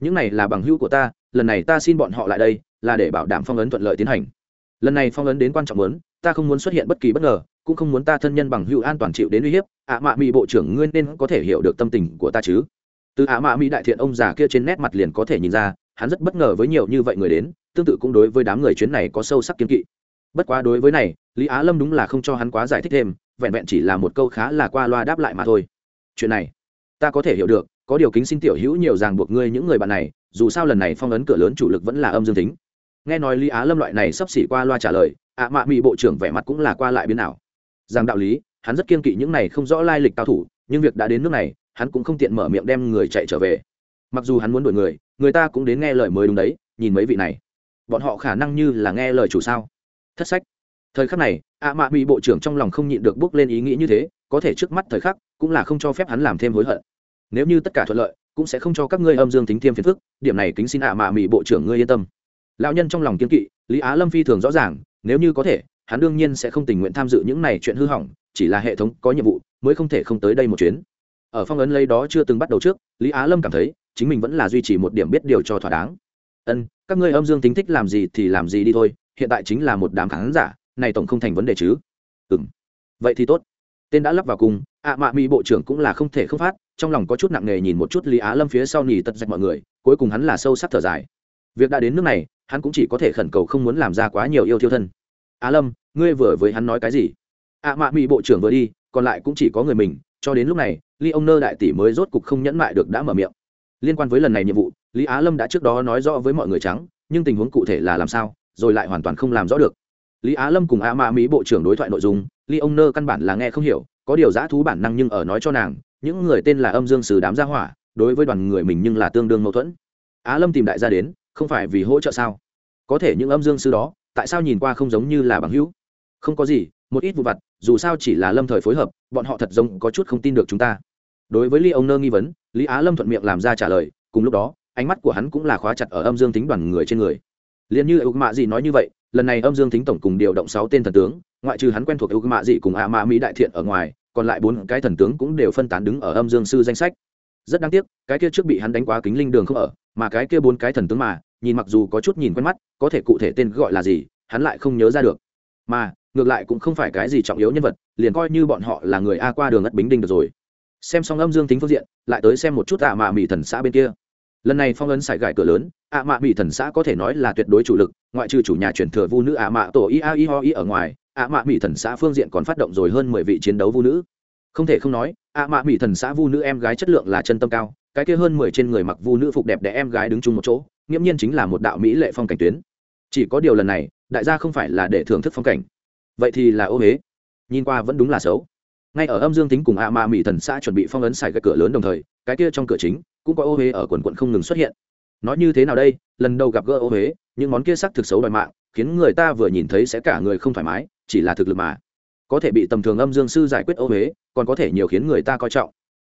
Những này là bằng hữu của ta, lần này ta xin bọn họ lại đây, là để bảo đảm phong ấn thuận lợi tiến hành. Lần này phong ấn đến quan trọng lớn ta không muốn xuất hiện bất kỳ bất ngờ, cũng không muốn ta thân nhân bằng hữu an toàn chịu đến uy hiếp. Ạ mạ mỹ bộ trưởng ngươi nên có thể hiểu được tâm tình của ta chứ? Từ ạ mạ mỹ đại thiện ông già kia trên nét mặt liền có thể nhìn ra, hắn rất bất ngờ với nhiều như vậy người đến tương tự cũng đối với đám người chuyến này có sâu sắc kiên kỵ. Bất quá đối với này, lý á lâm đúng là không cho hắn quá giải thích thêm, vẹn vẹn chỉ là một câu khá là qua loa đáp lại mà thôi. Chuyện này, ta có thể hiểu được, có điều kính xin tiểu hữu nhiều ràng buộc ngươi những người bạn này, dù sao lần này phong ấn cửa lớn chủ lực vẫn là âm dương tính. Nghe nói lý á lâm loại này sắp xỉ qua loa trả lời, ạ mạ mỹ bộ trưởng vẻ mặt cũng là qua lại biến nào rằng đạo lý, hắn rất kiên kỵ những này không rõ lai lịch cao thủ, nhưng việc đã đến nước này, hắn cũng không tiện mở miệng đem người chạy trở về. Mặc dù hắn muốn đuổi người người ta cũng đến nghe lời mới đúng đấy, nhìn mấy vị này bọn họ khả năng như là nghe lời chủ sao? Thất sách. Thời khắc này, ạ mạ mỹ bộ trưởng trong lòng không nhịn được bước lên ý nghĩ như thế, có thể trước mắt thời khắc, cũng là không cho phép hắn làm thêm hối hận. Nếu như tất cả thuận lợi, cũng sẽ không cho các ngươi âm dương tính thêm phiền phức, điểm này kính xin ạ mạ mỹ bộ trưởng ngươi yên tâm. Lão nhân trong lòng kiên kỵ, lý á lâm phi thường rõ ràng, nếu như có thể, hắn đương nhiên sẽ không tình nguyện tham dự những này chuyện hư hỏng, chỉ là hệ thống có nhiệm vụ, mới không thể không tới đây một chuyến. Ở phong ấn lấy đó chưa từng bắt đầu trước, lý á lâm cảm thấy, chính mình vẫn là duy trì một điểm biết điều cho thỏa đáng. Ân các ngươi âm dương tính thích làm gì thì làm gì đi thôi, hiện tại chính là một đám khán giả, này tổng không thành vấn đề chứ. Ừ m vậy thì tốt. Tên đã lắp vào cùng, ạ mạ mỹ bộ trưởng cũng là không thể không phát, trong lòng có chút nặng nề nhìn một chút lý á lâm phía sau nhì tật dạch mọi người, cuối cùng hắn là sâu sắc thở dài. Việc đã đến nước này, hắn cũng chỉ có thể khẩn cầu không muốn làm ra quá nhiều yêu thiêu thân. Á lâm, ngươi vừa với hắn nói cái gì? Ạ mạ mỹ bộ trưởng vừa đi, còn lại cũng chỉ có người mình, cho đến lúc này ly ông nơ đại tỷ mới rốt cục không nhẫn mại được đã mở miệng. Liên quan với lần này nhiệm vụ lý á lâm đã trước đó nói rõ với mọi người trắng, nhưng tình huống cụ thể là làm sao, rồi lại hoàn toàn không làm rõ được. Lý á lâm cùng a ma mỹ bộ trưởng đối thoại nội dung ly ông nơ căn bản là nghe không hiểu, có điều giã thú bản năng nhưng ở nói cho nàng, những người tên là âm dương sứ đám gia hỏa, đối với đoàn người mình nhưng là tương đương mâu thuẫn. Á lâm tìm đại gia đến, không phải vì hỗ trợ sao? Có thể những âm dương sư đó, tại sao nhìn qua không giống như là bằng hữu? Không có gì, một ít vụ vặt, dù sao chỉ là lâm thời phối hợp, bọn họ thật giống có chút không tin được chúng ta. Đối với ly ông nơ nghi vấn, lý á lâm thuận miệng làm ra trả lời, cùng lúc đó ánh mắt của hắn cũng là khóa chặt ở âm dương tính đoàn người trên người. Liền như ưu mạ dị nói như vậy, lần này âm dương tính tổng cùng điều động sáu tên thần tướng, ngoại trừ hắn quen thuộc ưu mạ dị cùng ạ mạ mỹ đại thiện ở ngoài, còn lại bốn cái thần tướng cũng đều phân tán đứng ở âm dương sư danh sách. Rất đáng tiếc, cái kia trước bị hắn đánh quá kính linh đường không ở, mà cái kia bốn cái thần tướng mà, nhìn mặc dù có chút nhìn quen mắt, có thể cụ thể tên gọi là gì, hắn lại không nhớ ra được. Mà, ngược lại cũng không phải cái gì trọng yếu nhân vật, liền coi như bọn họ là người a qua đường ất bính đinh được rồi. Xem xong âm dương tính phương diện, lại tới xem một chút À mạ mỹ thần xã bên kia lần này phong ấn xài gài cửa lớn, ạ mạ mỹ thần xã có thể nói là tuyệt đối chủ lực, ngoại trừ chủ nhà chuyển thừa vu nữ ạ mạ tổ ia i ho i ở ngoài, ạ mạ mỹ thần xã phương diện còn phát động rồi hơn mười vị chiến đấu vu nữ. Không thể không nói, ạ mạ mỹ thần xã vu nữ em gái chất lượng là chân tâm cao, cái kia hơn mười trên người mặc vu nữ phục đẹp để em gái đứng chung một chỗ, nghiễm nhiên chính là một đạo mỹ lệ phong cảnh tuyến. Chỉ có điều lần này, đại gia không phải là để thưởng thức phong cảnh. Vậy thì là ô huế nhìn qua vẫn đúng là xấu. Ngay ở âm dương tính cùng ạ mạ mỹ thần xã chuẩn bị phong ấn xài cái cửa lớn đồng thời, cái kia trong cửa chính cũng có ô huế ở quần quận không ngừng xuất hiện. Nói như thế nào đây? Lần đầu gặp gỡ ô huế, những món kia sắc thực xấu đòi mạng, khiến người ta vừa nhìn thấy sẽ cả người không thoải mái, chỉ là thực lực mà. Có thể bị tầm thường âm dương sư giải quyết ô huế, còn có thể nhiều khiến người ta coi trọng.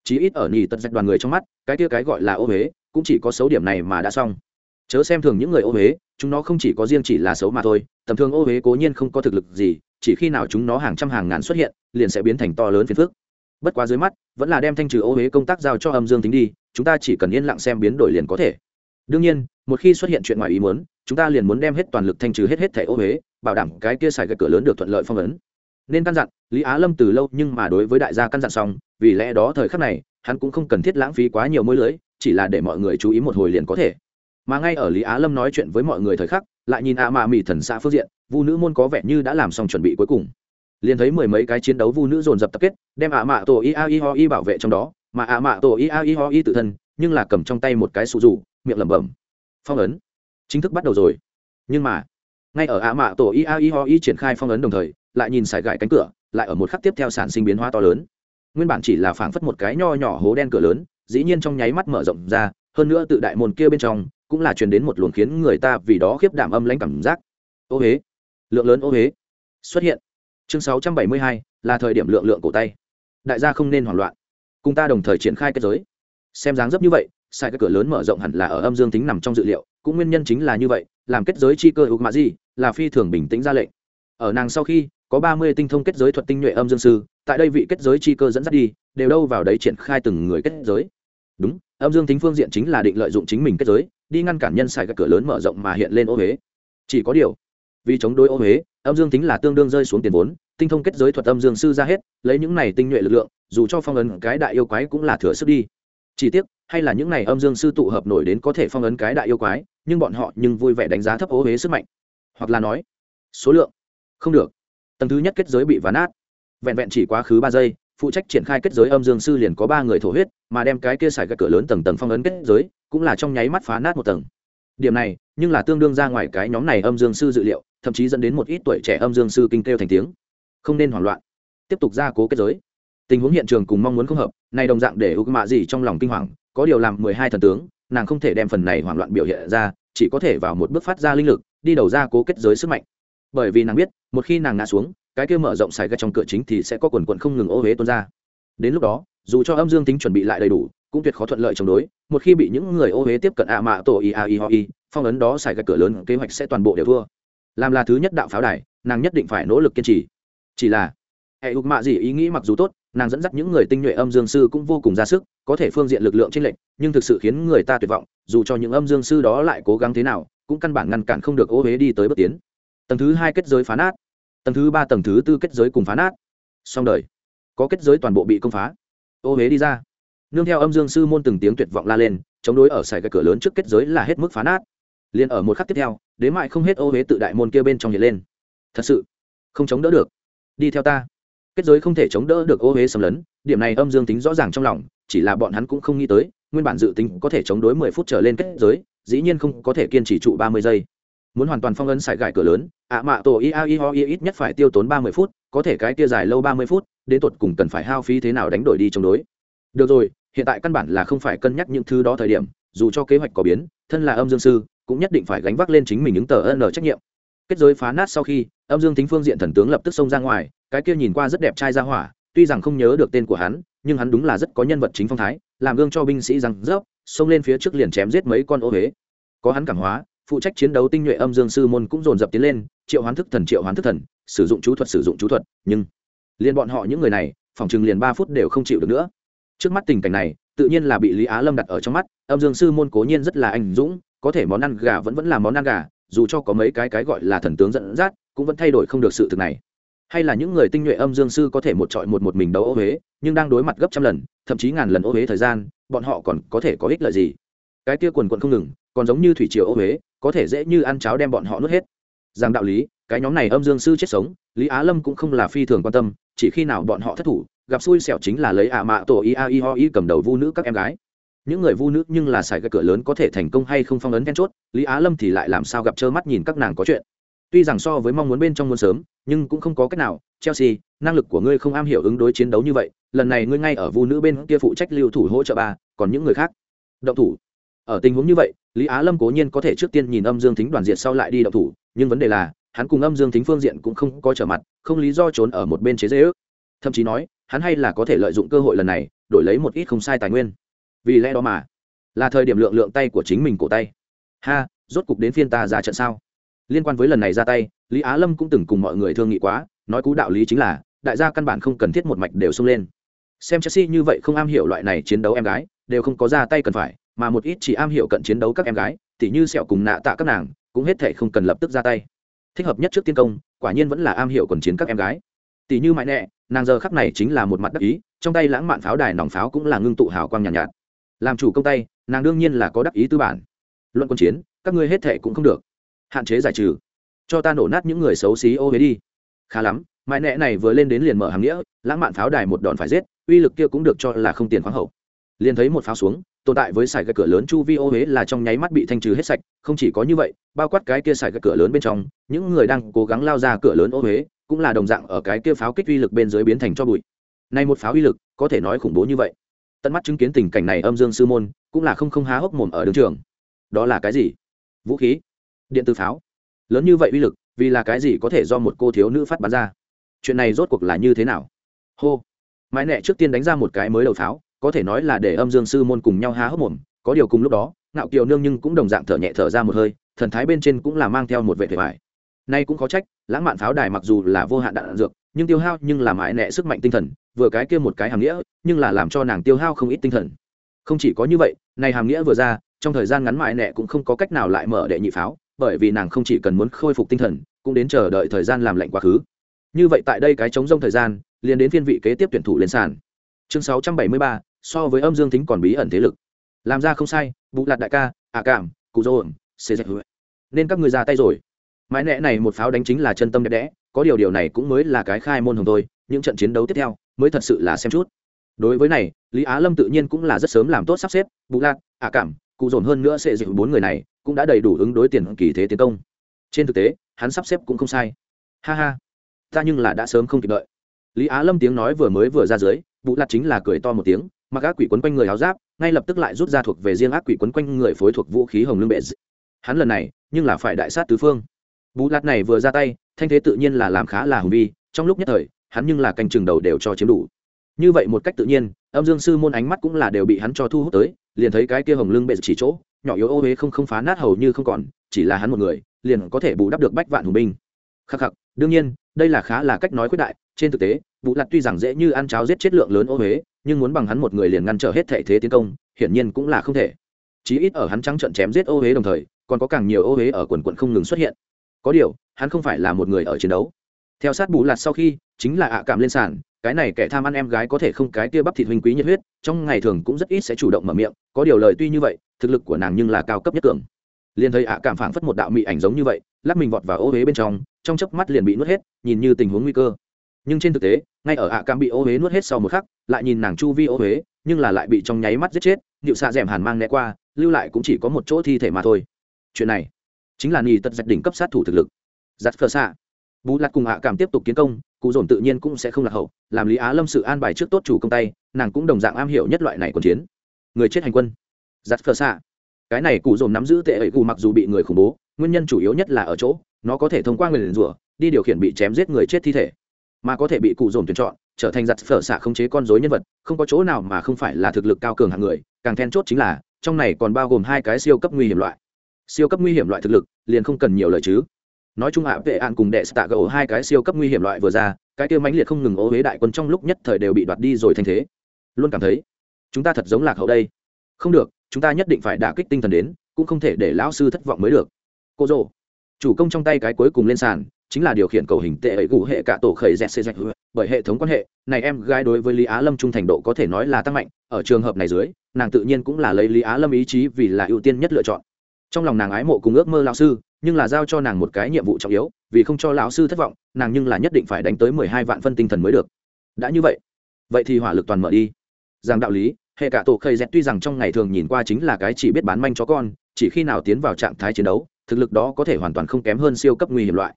Chí ít ở nhì tật dạch đoàn người trong mắt, cái kia cái gọi là ô huế, cũng chỉ có xấu điểm này mà đã xong. Chớ xem thường những người ô huế, chúng nó không chỉ có riêng chỉ là xấu mà thôi, tầm thường ô huế cố nhiên không có thực lực gì, chỉ khi nào chúng nó hàng trăm hàng ngàn xuất hiện, liền sẽ biến thành to lớn phiền phức. Bất quá dưới mắt, vẫn là đem thanh trừ ô huế công tác giao cho âm dương tính đi chúng ta chỉ cần yên lặng xem biến đổi liền có thể. Đương nhiên, một khi xuất hiện chuyện ngoài ý muốn, chúng ta liền muốn đem hết toàn lực thanh trừ hết hết thẻ ô huế bảo đảm cái kia xài cái cửa lớn được thuận lợi phong ấn. Nên căn dặn, lý á lâm từ lâu nhưng mà đối với đại gia căn dặn xong, vì lẽ đó thời khắc này, hắn cũng không cần thiết lãng phí quá nhiều môi lưới, chỉ là để mọi người chú ý một hồi liền có thể. Mà ngay ở lý á lâm nói chuyện với mọi người thời khắc, lại nhìn a mạ mỹ thần xã phương diện, vu nữ môn có vẻ như đã làm xong chuẩn bị cuối cùng. Liền thấy mười mấy cái chiến đấu vu nữ dồn dập tập kết, đem ạ mạ tổ i a i ho i bảo vệ trong đó mà ạ mạ tổ Y a Y ho y tự thân, nhưng là cầm trong tay một cái sụ rủ, miệng lẩm bẩm. Phong ấn. Chính thức bắt đầu rồi. Nhưng mà, ngay ở ạ mạ tổ Y a Y ho y triển khai phong ấn đồng thời, lại nhìn sải gãi cánh cửa, lại ở một khắc tiếp theo sản sinh biến hóa to lớn. Nguyên bản chỉ là phảng phất một cái nho nhỏ hố đen cửa lớn, dĩ nhiên trong nháy mắt mở rộng ra, hơn nữa tự đại môn kia bên trong, cũng là truyền đến một luồng khiến người ta vì đó khiếp đảm âm lãnh cảm giác. Ô huế lượng lớn ô huế xuất hiện. Chương sáu trăm bảy mươi hai, là thời điểm lượng lượng cổ tay. Đại gia không nên hoảng loạn cùng ta đồng thời triển khai kết giới. Xem dáng dấp như vậy, sai cái cửa lớn mở rộng hẳn là ở âm dương tính nằm trong dự liệu, cũng nguyên nhân chính là như vậy, làm kết giới chi cơ ục mạ gì, là phi thường bình tĩnh ra lệnh. Ở nàng sau khi, có ba mươi tinh thông kết giới thuật tinh nhuệ âm dương sư, tại đây vị kết giới chi cơ dẫn dắt đi, đều đâu vào đấy triển khai từng người kết giới. Đúng, âm dương tính phương diện chính là định lợi dụng chính mình kết giới, đi ngăn cản nhân xài các cửa lớn mở rộng mà hiện lên ô huế. Chỉ có điều, vì chống đối ô huế, âm dương tính là tương đương rơi xuống tiền vốn, tinh thông kết giới thuật âm dương sư ra hết, lấy những này tinh nhuệ lực lượng dù cho phong ấn cái đại yêu quái cũng là thừa sức đi. Chỉ tiếc, hay là những này âm dương sư tụ hợp nổi đến có thể phong ấn cái đại yêu quái, nhưng bọn họ nhưng vui vẻ đánh giá thấp ô huế sức mạnh. Hoặc là nói, số lượng, không được. Tầng thứ nhất kết giới bị ván nát. Vẹn vẹn chỉ quá khứ ba giây, phụ trách triển khai kết giới âm dương sư liền có ba người thổ huyết, mà đem cái kia xài cái cửa lớn tầng tầng phong ấn kết giới, cũng là trong nháy mắt phá nát một tầng. Điểm này, nhưng là tương đương ra ngoài cái nhóm này âm dương sư dự liệu, thậm chí dẫn đến một ít tuổi trẻ âm dương sư kinh kêu thành tiếng. Không nên hoảng loạn. Tiếp tục gia cố kết giới tình huống hiện trường cùng mong muốn không hợp, này đồng dạng để ưu mạ gì trong lòng kinh hoàng, có điều làm mười hai thần tướng, nàng không thể đem phần này hoảng loạn biểu hiện ra, chỉ có thể vào một bước phát ra linh lực, đi đầu ra cố kết giới sức mạnh. Bởi vì nàng biết, một khi nàng ngã xuống, cái kia mở rộng xài gạch trong cửa chính thì sẽ có quần quần không ngừng ô huế tuôn ra. Đến lúc đó, dù cho âm dương tính chuẩn bị lại đầy đủ, cũng tuyệt khó thuận lợi chống đối, một khi bị những người ô huế tiếp cận ạ mạ tổ i a i ho i, phong ấn đó xài gạch cửa lớn, kế hoạch sẽ toàn bộ đều thua. Làm là thứ nhất đạo pháo đài, nàng nhất định phải nỗ lực kiên trì. Chỉ là, hệ hục mạ gì ý nghĩ mặc dù tốt nàng dẫn dắt những người tinh nhuệ âm dương sư cũng vô cùng ra sức, có thể phương diện lực lượng trên lệnh nhưng thực sự khiến người ta tuyệt vọng, dù cho những âm dương sư đó lại cố gắng thế nào, cũng căn bản ngăn cản không được ô huế đi tới bước tiến. Tầng thứ hai kết giới phá nát, tầng thứ ba, tầng thứ tư kết giới cùng phá nát. Xong đời, có kết giới toàn bộ bị công phá. Ô huế đi ra, nương theo âm dương sư môn từng tiếng tuyệt vọng la lên, chống đối ở sài cái cửa lớn trước kết giới là hết mức phá nát. Liền ở một khắc tiếp theo đến mại không hết ô huế tự đại môn kia bên trong hiện lên. Thật sự, không chống đỡ được. Đi theo ta kết giới không thể chống đỡ được ô huế xâm lấn, điểm này âm dương tính rõ ràng trong lòng, chỉ là bọn hắn cũng không nghĩ tới, nguyên bản dự tính có thể chống đối mười phút trở lên kết giới, dĩ nhiên không có thể kiên trì trụ ba mươi giây. Muốn hoàn toàn phong ấn sải gãi cửa lớn, ạ mạ tổ ia i ho i ít nhất phải tiêu tốn ba mươi phút, có thể cái kia dài lâu ba mươi phút, đến tột cùng cần phải hao phí thế nào đánh đổi đi chống đối. Được rồi, hiện tại căn bản là không phải cân nhắc những thứ đó thời điểm, dù cho kế hoạch có biến, thân là âm dương sư, cũng nhất định phải gánh vác lên chính mình những tờ ân trách nhiệm. Kết giới phá nát sau khi, âm dương tính phương diện thần tướng lập tức xông ra ngoài cái kia nhìn qua rất đẹp trai ra hỏa, tuy rằng không nhớ được tên của hắn, nhưng hắn đúng là rất có nhân vật chính phong thái, làm gương cho binh sĩ rằng rớp, xông lên phía trước liền chém giết mấy con ô huế. Có hắn cảm hóa, phụ trách chiến đấu tinh nhuệ âm dương sư môn cũng dồn dập tiến lên, triệu hoán thức thần, triệu hoán thức thần, sử dụng chú thuật, sử dụng chú thuật, nhưng liền bọn họ những người này, phòng chừng liền ba phút đều không chịu được nữa. Trước mắt tình cảnh này, tự nhiên là bị lý á lâm đặt ở trong mắt, âm dương sư môn cố nhiên rất là anh dũng, có thể món ăn gà vẫn vẫn là món ăn gà, dù cho có mấy cái cái gọi là thần tướng dẫn dắt, cũng vẫn thay đổi không được sự thực này hay là những người tinh nhuệ âm dương sư có thể một trọi một một mình đấu ô huế, nhưng đang đối mặt gấp trăm lần, thậm chí ngàn lần ô huế thời gian, bọn họ còn có thể có ích lợi gì? Cái kia quần quận không ngừng, còn giống như thủy triều ô huế, có thể dễ như ăn cháo đem bọn họ nuốt hết. Rằng đạo lý, cái nhóm này âm dương sư chết sống, lý á lâm cũng không là phi thường quan tâm, chỉ khi nào bọn họ thất thủ, gặp xui xẻo chính là lấy ả mạ tổ ia i ho i cầm đầu vu nữ các em gái. Những người vu nữ nhưng là xài cái cửa lớn có thể thành công hay không phong ấn then chốt, lý á lâm thì lại làm sao gặp trơ mắt nhìn các nàng có chuyện tuy rằng so với mong muốn bên trong muốn sớm, nhưng cũng không có cách nào. Chelsea, năng lực của ngươi không am hiểu ứng đối chiến đấu như vậy, lần này ngươi ngay ở vu nữ bên kia phụ trách lưu thủ hỗ trợ ba, còn những người khác? Động thủ. Ở tình huống như vậy, lý á lâm cố nhiên có thể trước tiên nhìn âm dương thính đoàn diện sau lại đi động thủ, nhưng vấn đề là, hắn cùng âm dương thính phương diện cũng không có trở mặt, không lý do trốn ở một bên chế dễ ước. Thậm chí nói, hắn hay là có thể lợi dụng cơ hội lần này, đổi lấy một ít không sai tài nguyên. Vì lẽ đó mà, là thời điểm lượng lượng tay của chính mình cổ tay. Ha, rốt cục đến phiên ta ra trận sao? Liên quan với lần này ra tay lý á lâm cũng từng cùng mọi người thương nghị quá nói cú đạo lý chính là đại gia căn bản không cần thiết một mạch đều xông lên. Xem chelsea như vậy không am hiểu loại này chiến đấu em gái đều không có ra tay cần phải mà một ít chỉ am hiểu cận chiến đấu các em gái tỉ như sẹo cùng nạ tạ các nàng cũng hết thể không cần lập tức ra tay. Thích hợp nhất trước tiên công quả nhiên vẫn là am hiểu quần chiến các em gái. Tỷ như mãi nẹ nàng giờ khắc này chính là một mặt đắc ý trong tay lãng mạn pháo đài nòng pháo cũng là ngưng tụ hào quang nhàn nhạt, nhạt. Làm chủ công tay nàng đương nhiên là có đắc ý tư bản. Luận quân chiến các ngươi hết thệ cũng không được hạn chế giải trừ, cho ta nổ nát những người xấu xí ô huế đi. Khá lắm, mãi nẹ này vừa lên đến liền mở hàng nghĩa, lãng mạn pháo đài một đòn phải giết, uy lực kia cũng được cho là không tiền khoáng hậu. Liền thấy một pháo xuống, tồn tại với sải cái cửa lớn chu vi ô huế là trong nháy mắt bị thanh trừ hết sạch, không chỉ có như vậy, bao quát cái kia sải cái cửa lớn bên trong, những người đang cố gắng lao ra cửa lớn ô huế cũng là đồng dạng ở cái kia pháo kích uy lực bên dưới biến thành cho bụi. Này một pháo uy lực, có thể nói khủng bố như vậy. Tận mắt chứng kiến tình cảnh này âm dương sư môn cũng là không không há hốc mồm ở đường trường. Đó là cái gì? Vũ khí điện tử pháo. Lớn như vậy uy lực, vì là cái gì có thể do một cô thiếu nữ phát bắn ra? Chuyện này rốt cuộc là như thế nào? Hô. Mãi nẹ trước tiên đánh ra một cái mới đầu pháo, có thể nói là để âm dương sư môn cùng nhau há hốc mồm, có điều cùng lúc đó, ngạo kiều nương nhưng cũng đồng dạng thở nhẹ thở ra một hơi, thần thái bên trên cũng là mang theo một vệ thể vải. Nay cũng có trách, lãng mạn pháo đài mặc dù là vô hạn đạn dược, nhưng tiêu hao nhưng là mãi nẹ sức mạnh tinh thần, vừa cái kia một cái hàm nghĩa, nhưng là làm cho nàng tiêu hao không ít tinh thần. Không chỉ có như vậy này hàm nghĩa vừa ra, trong thời gian ngắn mãi nẹ cũng không có cách nào lại mở đệ nhị pháo bởi vì nàng không chỉ cần muốn khôi phục tinh thần cũng đến chờ đợi thời gian làm lạnh quá khứ. Như vậy tại đây cái chống rông thời gian liền đến phiên vị kế tiếp tuyển thủ lên sàn. Chương 673, so với âm dương tính còn bí ẩn thế lực. Làm ra không sai bụ lạt đại ca ả cảm cụ dô xê dạch nên các người ra tay rồi. Mãi nẹ này một pháo đánh chính là chân tâm đẹp đẽ có điều điều này cũng mới là cái khai môn hồng thôi những trận chiến đấu tiếp theo mới thật sự là xem chút. Đối với này lý á lâm tự nhiên cũng là rất sớm làm tốt sắp xếp bụ lạt ả cảm cụ dồn hơn nữa sẽ dịch bốn người này cũng đã đầy đủ ứng đối tiền kỳ thế tiến công. Trên thực tế, hắn sắp xếp cũng không sai. Ha ha. Ta nhưng là đã sớm không kịp đợi. Lý á lâm tiếng nói vừa mới vừa ra dưới vụ lạt chính là cười to một tiếng, mặc ác quỷ quấn quanh người áo giáp, ngay lập tức lại rút ra thuộc về riêng ác quỷ quấn quanh người phối thuộc vũ khí hồng lương bệ hắn lần này, nhưng là phải đại sát tứ phương. Vụ lạt này vừa ra tay, thanh thế tự nhiên là làm khá là hùng vi, trong lúc nhất thời, hắn nhưng là canh chừng đầu đều cho chiếm đủ. Như vậy một cách tự nhiên, âm dương sư môn ánh mắt cũng là đều bị hắn cho thu hút tới, liền thấy cái kia hồng lưng bệ chỉ chỗ nhỏ yếu ô huế không không phá nát hầu như không còn, chỉ là hắn một người, liền có thể bù đắp được bách vạn hùng binh. Khắc khắc, đương nhiên, đây là khá là cách nói khuyết đại, trên thực tế vụ lặt tuy rằng dễ như ăn cháo giết chết lượng lớn ô huế nhưng muốn bằng hắn một người liền ngăn trở hết thệ thế tiến công, hiển nhiên cũng là không thể. Chí ít ở hắn trắng trận chém giết ô huế đồng thời, còn có càng nhiều ô huế ở quần quận không ngừng xuất hiện. Có điều, hắn không phải là một người ở chiến đấu. Theo sát bù lặt sau khi, chính là ạ cảm lên sàn, cái này kẻ tham ăn em gái có thể không cái kia bắp thịt huynh quý nhiệt huyết, trong ngày thường cũng rất ít sẽ chủ động mở miệng, có điều lời tuy như vậy thực lực của nàng nhưng là cao cấp nhất cường. Liền thấy ạ cảm phảng phất một đạo mị ảnh giống như vậy, lắc mình vọt vào ô huế bên trong trong chớp mắt liền bị nuốt hết, nhìn như tình huống nguy cơ. Nhưng trên thực tế, ngay ở ạ cảm bị ô huế nuốt hết sau một khắc, lại nhìn nàng chu vi ô huế nhưng là lại bị trong nháy mắt giết chết, điệu xạ rèm hàn mang né qua, lưu lại cũng chỉ có một chỗ thi thể mà thôi. Chuyện này chính là nhì tật giật đỉnh cấp sát thủ thực lực. Giặt phờ xạ. Bú lạt cùng ạ cảm tiếp tục kiến công, cụ dồn tự nhiên cũng sẽ không lạc hậu, làm lý á lâm sự an bài trước tốt chủ công tay, nàng cũng đồng dạng am hiểu nhất loại này còn chiến. Người chết hành quân giặt phờ xạ. Cái này cụ dồn nắm giữ tệ ấy cụ mặc dù bị người khủng bố, nguyên nhân chủ yếu nhất là ở chỗ, nó có thể thông qua người liền rủa, đi điều khiển bị chém giết người chết thi thể, mà có thể bị cụ dồn tuyển chọn, trở thành giặt phở xạ khống chế con dối nhân vật, không có chỗ nào mà không phải là thực lực cao cường hạng người, càng then chốt chính là, trong này còn bao gồm hai cái siêu cấp nguy hiểm loại. Siêu cấp nguy hiểm loại thực lực, liền không cần nhiều lời chứ. Nói chung ạ, vệ ạn cùng đệ tạ gỗ hai cái siêu cấp nguy hiểm loại vừa ra, cái kia mãnh liệt không ngừng ố huế đại quân trong lúc nhất thời đều bị đoạt đi rồi thành thế. Luôn cảm thấy, chúng ta thật giống lạc hậu đây không được, chúng ta nhất định phải đả kích tinh thần đến, cũng không thể để lão sư thất vọng mới được. Cô rồ chủ công trong tay cái cuối cùng lên sàn, chính là điều khiển cầu hình tệ ấy gù hệ cả tổ khởi dẹt xê dẹt bởi hệ thống quan hệ, này em gái đối với lý á lâm trung thành độ có thể nói là tăng mạnh, ở trường hợp này dưới, nàng tự nhiên cũng là lấy lý á lâm ý chí vì là ưu tiên nhất lựa chọn. Trong lòng nàng ái mộ cùng ước mơ lão sư, nhưng là giao cho nàng một cái nhiệm vụ trọng yếu, vì không cho lão sư thất vọng, nàng nhưng là nhất định phải đánh tới mười hai vạn phân tinh thần mới được. Đã như vậy vậy thì hỏa lực toàn mở đi. Rằng đạo lý hệ cả tổ khầy dẹt tuy rằng trong ngày thường nhìn qua chính là cái chỉ biết bán manh chó con, chỉ khi nào tiến vào trạng thái chiến đấu, thực lực đó có thể hoàn toàn không kém hơn siêu cấp nguy hiểm loại.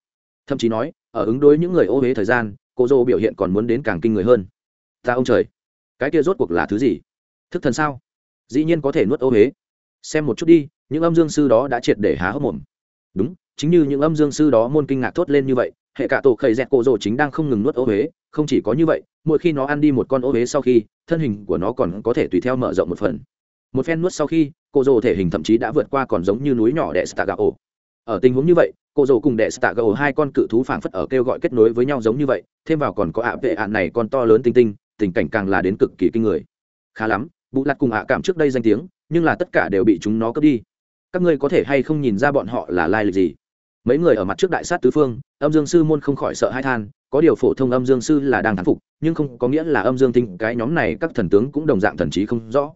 Thậm chí nói, ở ứng đối những người ô huế thời gian, cô dô biểu hiện còn muốn đến càng kinh người hơn. Ta ông trời, cái kia rốt cuộc là thứ gì? Thức thần sao? Dĩ nhiên có thể nuốt ô huế xem một chút đi, những âm dương sư đó đã triệt để há hốc mồm. Đúng chính như những âm dương sư đó môn kinh ngạc thốt lên như vậy, hệ cả tổ khầy dẹt cổ rồ chính đang không ngừng nuốt ô huế, không chỉ có như vậy, mỗi khi nó ăn đi một con ô huế sau khi, thân hình của nó còn có thể tùy theo mở rộng một phần. Một phen nuốt sau khi cô rồ thể hình thậm chí đã vượt qua còn giống như núi nhỏ đệ stagao ở tình huống như vậy cô rồ cùng đệ stagao hai con cự thú phảng phất ở kêu gọi kết nối với nhau giống như vậy, thêm vào còn có ạ vệ ạn này con to lớn tinh tinh, tình cảnh càng là đến cực kỳ kinh người. Khá lắm bụ lặt cùng ạ cảm trước đây danh tiếng, nhưng là tất cả đều bị chúng nó cướp đi. Các ngươi có thể hay không nhìn ra bọn họ là lai lịch gì? Mấy người ở mặt trước đại sát tứ phương, âm dương sư môn không khỏi sợ hai than, có điều phổ thông âm dương sư là đang thán phục, nhưng không có nghĩa là âm dương tinh cái nhóm này các thần tướng cũng đồng dạng thần trí không rõ.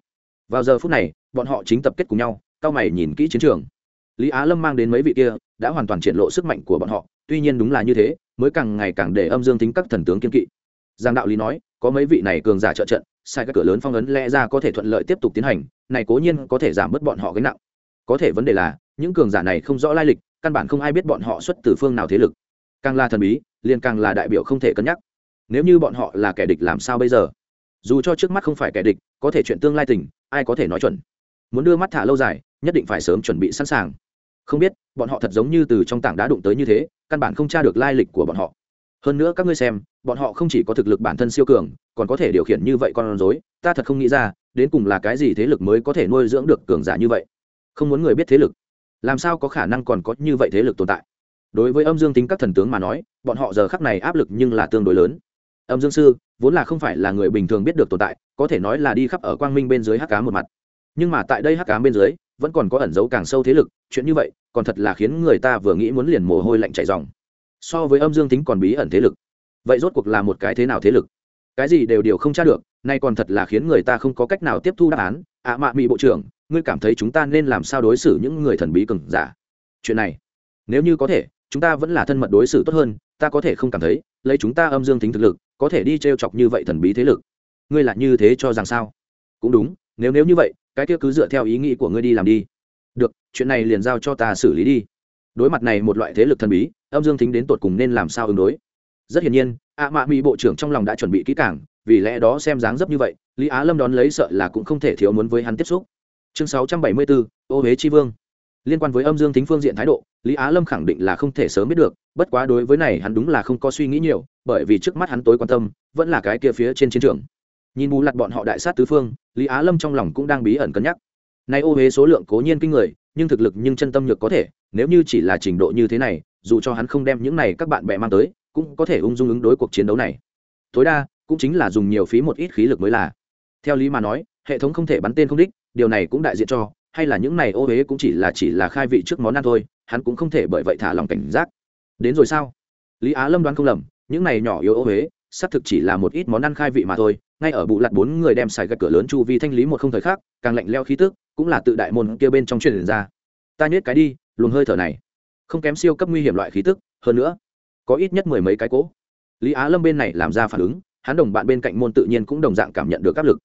Vào giờ phút này, bọn họ chính tập kết cùng nhau, cao mày nhìn kỹ chiến trường. Lý á lâm mang đến mấy vị kia, đã hoàn toàn triển lộ sức mạnh của bọn họ, tuy nhiên đúng là như thế, mới càng ngày càng để âm dương tính các thần tướng kiên kỵ. Giang đạo lý nói, có mấy vị này cường giả trợ trận, sai các cửa lớn phong ấn lẽ ra có thể thuận lợi tiếp tục tiến hành, này cố nhiên có thể giảm bớt bọn họ gánh nặng. Có thể vấn đề là, những cường giả này không rõ lai lịch căn bản không ai biết bọn họ xuất từ phương nào thế lực. Càng là thần bí, liền càng là đại biểu không thể cân nhắc. Nếu như bọn họ là kẻ địch làm sao bây giờ? Dù cho trước mắt không phải kẻ địch, có thể chuyện tương lai tình, ai có thể nói chuẩn? Muốn đưa mắt thả lâu dài, nhất định phải sớm chuẩn bị sẵn sàng. Không biết, bọn họ thật giống như từ trong tảng đá đụng tới như thế, căn bản không tra được lai lịch của bọn họ. Hơn nữa các ngươi xem, bọn họ không chỉ có thực lực bản thân siêu cường, còn có thể điều khiển như vậy con rối, ta thật không nghĩ ra, đến cùng là cái gì thế lực mới có thể nuôi dưỡng được cường giả như vậy? Không muốn người biết thế lực làm sao có khả năng còn có như vậy thế lực tồn tại? Đối với âm dương tính các thần tướng mà nói bọn họ giờ khắc này áp lực nhưng là tương đối lớn. Âm dương sư vốn là không phải là người bình thường biết được tồn tại có thể nói là đi khắp ở quang minh bên dưới hắc cá một mặt. Nhưng mà tại đây hắc cá bên dưới vẫn còn có ẩn dấu càng sâu thế lực chuyện như vậy còn thật là khiến người ta vừa nghĩ muốn liền mồ hôi lạnh chảy dòng so với âm dương tính còn bí ẩn thế lực. Vậy rốt cuộc là một cái thế nào thế lực? Cái gì đều điều không tra được nay còn thật là khiến người ta không có cách nào tiếp thu đáp án. Ạ à, mạ mỹ bộ trưởng ngươi cảm thấy chúng ta nên làm sao đối xử những người thần bí cường giả? Chuyện này, nếu như có thể, chúng ta vẫn là thân mật đối xử tốt hơn, ta có thể không cảm thấy, lấy chúng ta âm dương tính thực lực, có thể đi t r e o chọc như vậy thần bí thế lực. Ngươi là như thế cho rằng sao? Cũng đúng, nếu nếu như vậy, cái kia cứ dựa theo ý nghĩ của ngươi đi làm đi. Được, chuyện này liền giao cho ta xử lý đi. Đối mặt này một loại thế lực thần bí, âm dương tính đến tột cùng nên làm sao ứng đối? Rất hiển nhiên ạ mạ mỹ bộ trưởng trong lòng đã chuẩn bị kỹ càng, vì lẽ đó xem dáng dấp như vậy, lý á lâm đón lấy sợ là cũng không thể thiếu muốn với hắn tiếp xúc chương sáu trăm bảy mươi bốn ô huế tri vương. Liên quan với âm dương tính phương diện thái độ, lý á lâm khẳng định là không thể sớm biết được, bất quá đối với này hắn đúng là không có suy nghĩ nhiều, bởi vì trước mắt hắn tối quan tâm, vẫn là cái kia phía trên chiến trường. Nhìn bù lặt bọn họ đại sát tứ phương, lý á lâm trong lòng cũng đang bí ẩn cân nhắc. Nay ô huế số lượng cố nhiên kinh người, nhưng thực lực nhưng chân tâm nhược có thể, nếu như chỉ là trình độ như thế này, dù cho hắn không đem những này các bạn bè mang tới, cũng có thể ung dung ứng đối cuộc chiến đấu này. Tối đa, cũng chính là dùng nhiều phí một ít khí lực mới là. Theo lý mà nói, hệ thống không thể bắn tên không đích điều này cũng đại diện cho, hay là những này ô huế cũng chỉ là chỉ là khai vị trước món ăn thôi, hắn cũng không thể bởi vậy thả lòng cảnh giác. Đến rồi sao? Lý á lâm đoán không lầm, những này nhỏ yếu ô huế xác thực chỉ là một ít món ăn khai vị mà thôi, ngay ở bụ lặt bốn người đem xài gạch cửa lớn chu vi thanh lý một không thời khác càng lạnh leo khí tức, cũng là tự đại môn kia bên trong truyền ra. Ta nhét cái đi, luồng hơi thở này. Không kém siêu cấp nguy hiểm loại khí tức, hơn nữa, có ít nhất mười mấy cái cỗ. Lý á lâm bên này làm ra phản ứng, hắn đồng bạn bên cạnh môn tự nhiên cũng đồng dạng cảm nhận được áp lực.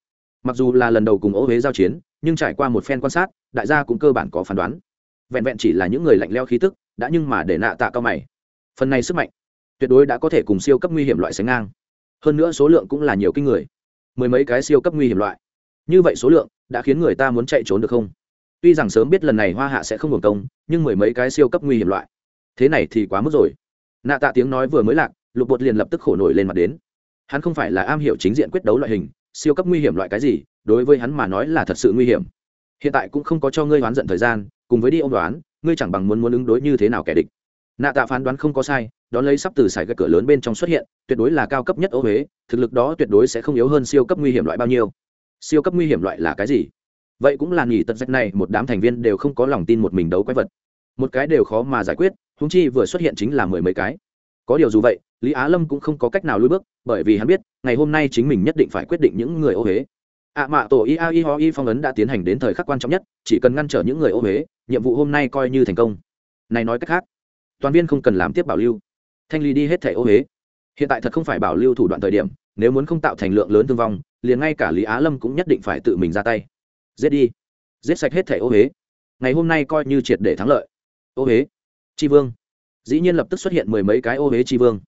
Mặc dù là lần đầu cùng ô huế giao chiến nhưng trải qua một phen quan sát, đại gia cũng cơ bản có phán đoán. Vẹn vẹn chỉ là những người lạnh leo khí tức, đã nhưng mà để nạ tạ cao mày. Phần này sức mạnh, tuyệt đối đã có thể cùng siêu cấp nguy hiểm loại sánh ngang. Hơn nữa số lượng cũng là nhiều kinh người. Mười mấy cái siêu cấp nguy hiểm loại. Như vậy số lượng đã khiến người ta muốn chạy trốn được không? Tuy rằng sớm biết lần này hoa hạ sẽ không hưởng công, nhưng mười mấy cái siêu cấp nguy hiểm loại. Thế này thì quá mức rồi. Nạ tạ tiếng nói vừa mới lạc, lục bột liền lập tức khổ nổi lên mặt đến. Hắn không phải là am hiểu chính diện quyết đấu loại hình, siêu cấp nguy hiểm loại cái gì đối với hắn mà nói là thật sự nguy hiểm. Hiện tại cũng không có cho ngươi đoán giận thời gian, cùng với đi ông đoán, ngươi chẳng bằng muốn muốn ứng đối như thế nào kẻ địch. Nạ tạ phán đoán không có sai, đón lấy sắp từ sải cái cửa lớn bên trong xuất hiện, tuyệt đối là cao cấp nhất ô huế, thực lực đó tuyệt đối sẽ không yếu hơn siêu cấp nguy hiểm loại bao nhiêu. Siêu cấp nguy hiểm loại là cái gì? Vậy cũng là nghỉ tật rách này, một đám thành viên đều không có lòng tin một mình đấu quái vật. Một cái đều khó mà giải quyết húng chi vừa xuất hiện chính là mười mấy cái. Có điều dù vậy, lý á lâm cũng không có cách nào lui bước, bởi vì hắn biết, ngày hôm nay chính mình nhất định phải quyết định những người ô huế ạ mạ tổ ia i ho i phong ấn đã tiến hành đến thời khắc quan trọng nhất, chỉ cần ngăn trở những người ô huế, nhiệm vụ hôm nay coi như thành công. Này nói cách khác, toàn viên không cần làm tiếp bảo lưu. Thanh ly đi hết thẻ ô huế. Hiện tại thật không phải bảo lưu thủ đoạn thời điểm, nếu muốn không tạo thành lượng lớn thương vong, liền ngay cả lý á lâm cũng nhất định phải tự mình ra tay. Giết đi. Giết sạch hết thẻ ô huế. Ngày hôm nay coi như triệt để thắng lợi. Ô huế. Tri vương. Dĩ nhiên lập tức xuất hiện mười mấy cái ô huế tri vương.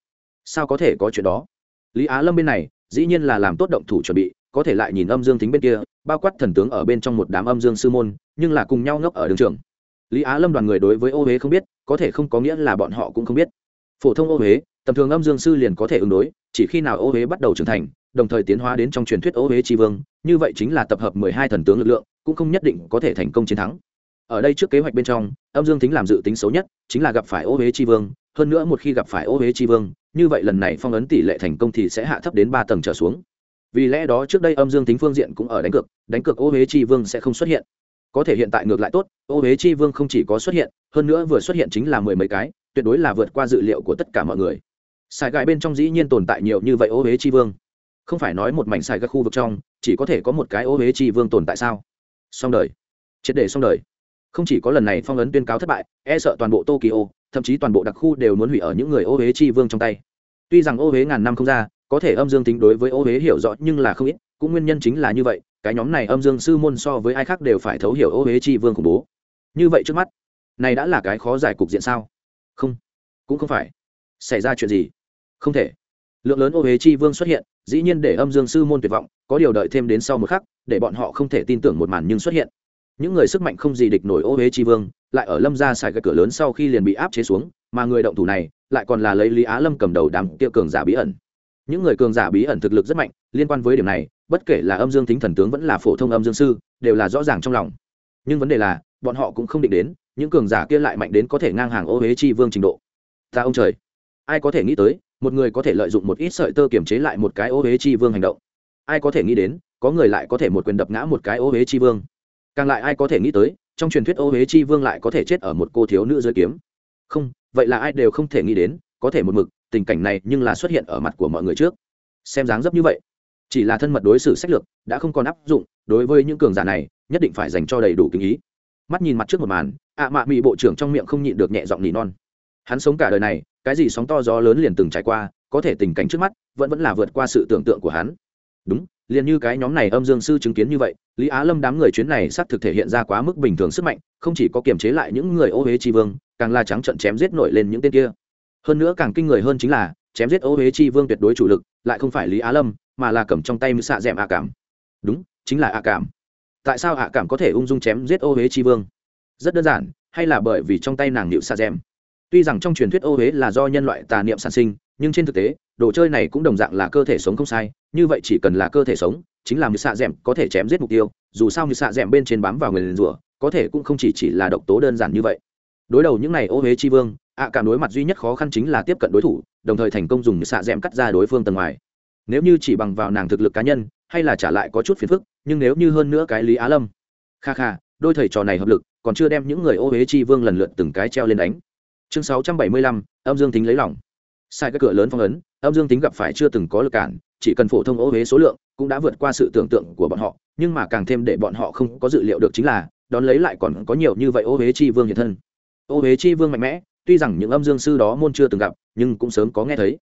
Sao có thể có chuyện đó? Lý á lâm bên này, dĩ nhiên là làm tốt động thủ chuẩn bị có thể lại nhìn âm dương tính bên kia, bao quát thần tướng ở bên trong một đám âm dương sư môn, nhưng là cùng nhau ngốc ở đường trường. Lý á lâm đoàn người đối với ô huế không biết, có thể không có nghĩa là bọn họ cũng không biết. Phổ thông ô huế, tầm thường âm dương sư liền có thể ứng đối, chỉ khi nào ô huế bắt đầu trưởng thành, đồng thời tiến hóa đến trong truyền thuyết ô huế tri vương, như vậy chính là tập hợp mười hai thần tướng lực lượng, cũng không nhất định có thể thành công chiến thắng. Ở đây trước kế hoạch bên trong, âm dương tính làm dự tính xấu nhất, chính là gặp phải ô huế tri vương, hơn nữa một khi gặp phải ô huế tri vương, như vậy lần này phong ấn tỷ lệ thành công thì sẽ hạ thấp đến ba tầng trở xuống vì lẽ đó trước đây âm dương tính phương diện cũng ở đánh cược đánh cược ô huế tri vương sẽ không xuất hiện. Có thể hiện tại ngược lại tốt, ô huế chi vương không chỉ có xuất hiện, hơn nữa vừa xuất hiện chính là mười mấy cái, tuyệt đối là vượt qua dự liệu của tất cả mọi người. Sài gài bên trong dĩ nhiên tồn tại nhiều như vậy ô huế chi vương. Không phải nói một mảnh sài các khu vực trong, chỉ có thể có một cái ô huế chi vương tồn tại sao? Xong đời. Triệt để xong đời. Không chỉ có lần này phong ấn tuyên cáo thất bại e sợ toàn bộ tokyo, thậm chí toàn bộ đặc khu đều muốn hủy ở những người ô huế chi vương trong tay. Tuy rằng ô huế ngàn năm không ra có thể âm dương tính đối với ô huế hiểu rõ nhưng là không ít, cũng nguyên nhân chính là như vậy, cái nhóm này âm dương sư môn so với ai khác đều phải thấu hiểu ô huế chi vương khủng bố. Như vậy trước mắt, này đã là cái khó giải cục diện sao? Không, cũng không phải. Xảy ra chuyện gì? Không thể. Lượng lớn ô huế chi vương xuất hiện, dĩ nhiên để âm dương sư môn tuyệt vọng, có điều đợi thêm đến sau một khắc, để bọn họ không thể tin tưởng một màn nhưng xuất hiện. Những người sức mạnh không gì địch nổi ô huế chi vương, lại ở lâm ra xài cái cửa lớn sau khi liền bị áp chế xuống, mà người động thủ này, lại còn là lấy lý á lâm cầm đầu đám kia cường giả bí ẩn những người cường giả bí ẩn thực lực rất mạnh, liên quan với điểm này, bất kể là âm dương tính thần tướng vẫn là phổ thông âm dương sư, đều là rõ ràng trong lòng. Nhưng vấn đề là, bọn họ cũng không định đến, những cường giả kia lại mạnh đến có thể ngang hàng ô huế chi vương trình độ. Ta ông trời! Ai có thể nghĩ tới, một người có thể lợi dụng một ít sợi tơ kiềm chế lại một cái ô huế chi vương hành động? Ai có thể nghĩ đến, có người lại có thể một quyền đập ngã một cái ô huế chi vương? Càng lại ai có thể nghĩ tới, trong truyền thuyết ô huế chi vương lại có thể chết ở một cô thiếu nữ dưới kiếm? Không, vậy là ai đều không thể nghĩ đến, có thể một mực tình cảnh này nhưng là xuất hiện ở mặt của mọi người trước. Xem dáng dấp như vậy, chỉ là thân mật đối xử sách lược đã không còn áp dụng, đối với những cường giả này, nhất định phải dành cho đầy đủ kinh ý. Mắt nhìn mặt trước một màn, ạ mạ mị bộ trưởng trong miệng không nhịn được nhẹ giọng nỉ non. Hắn sống cả đời này, cái gì sóng to gió lớn liền từng trải qua, có thể tình cảnh trước mắt, vẫn vẫn là vượt qua sự tưởng tượng của hắn. Đúng, liền như cái nhóm này âm dương sư chứng kiến như vậy, lý á lâm đám người chuyến này xác thực thể hiện ra quá mức bình thường sức mạnh, không chỉ có kiềm chế lại những người ô huế tri vương, càng là trắng trận chém giết nổi lên những tên kia hơn nữa càng kinh người hơn chính là, chém giết ô huế Chi vương tuyệt đối chủ lực, lại không phải lý á lâm, mà là cầm trong tay mưu xạ d ẻ m ạ cảm. Đúng, chính là ạ cảm. Tại sao ạ cảm có thể ung dung chém giết ô huế Chi vương? Rất đơn giản, hay là bởi vì trong tay nàng nịu xạ d tuy rằng trong truyền thuyết ô huế là do nhân loại tà niệm sản sinh, nhưng trên thực tế, đồ chơi này cũng đồng dạng là cơ thể sống không sai, như vậy chỉ cần là cơ thể sống, chính là mưu xạ d có thể chém giết mục tiêu, dù sao mưu xạ d bên trên bám vào người liền rủa, có thể cũng không chỉ chỉ là độc tố đơn giản như vậy. Đối đầu những này ô huế Chi vương ạ cảm đối mặt duy nhất khó khăn chính là tiếp cận đối thủ, đồng thời thành công dùng xạ d cắt ra đối phương tầng ngoài. Nếu như chỉ bằng vào nàng thực lực cá nhân, hay là trả lại có chút phiền phức, nhưng nếu như hơn nữa cái lý á lâm. Kha kha, đôi thầy trò này hợp lực, còn chưa đem những người ô huế chi vương lần lượt từng cái treo lên đánh. Chương sáu trăm bảy mươi lăm, âm dương tính lấy lòng. Sai các cửa lớn phong ấn, âm dương tính gặp phải chưa từng có lực cản, chỉ cần phổ thông ô huế số lượng, cũng đã vượt qua sự tưởng tượng của bọn họ, nhưng mà càng thêm để bọn họ không có dự liệu được chính là, đón lấy lại còn có nhiều như vậy ô huế chi vương hiện thân. Ô huế chi vương mạnh mẽ tuy rằng những âm dương sư đó môn chưa từng gặp, nhưng cũng sớm có nghe thấy.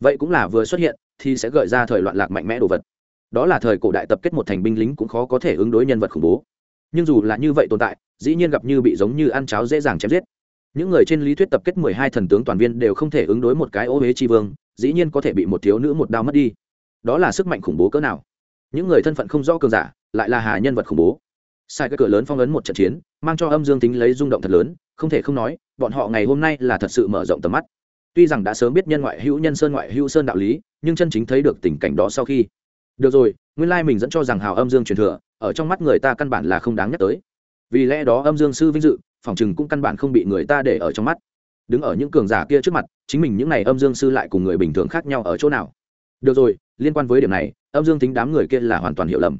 Vậy cũng là vừa xuất hiện, thì sẽ gợi ra thời loạn lạc mạnh mẽ đồ vật. Đó là thời cổ đại tập kết một thành binh lính cũng khó có thể ứng đối nhân vật khủng bố. Nhưng dù là như vậy tồn tại, dĩ nhiên gặp như bị giống như ăn cháo dễ dàng chém giết. Những người trên lý thuyết tập kết mười hai thần tướng toàn viên đều không thể ứng đối một cái ô huế tri vương, dĩ nhiên có thể bị một thiếu nữ một đao mất đi. Đó là sức mạnh khủng bố cỡ nào? Những người thân phận không rõ cường giả, lại là hà nhân vật khủng bố. Sai cái cửa lớn phong ấn một trận chiến, mang cho âm dương tính lấy rung động thật lớn, không thể không nói bọn họ ngày hôm nay là thật sự mở rộng tầm mắt. Tuy rằng đã sớm biết nhân ngoại hữu nhân sơn ngoại hữu sơn đạo lý, nhưng chân chính thấy được tình cảnh đó sau khi. Được rồi, nguyên lai mình dẫn cho rằng hào âm dương truyền thừa, ở trong mắt người ta căn bản là không đáng nhắc tới. Vì lẽ đó âm dương sư vinh dự, phòng chừng cũng căn bản không bị người ta để ở trong mắt. Đứng ở những cường giả kia trước mặt, chính mình những n à y âm dương sư lại cùng người bình thường khác nhau ở chỗ nào? Được rồi, liên quan với điểm này, âm dương tính đám người kia là hoàn toàn hiểu lầm.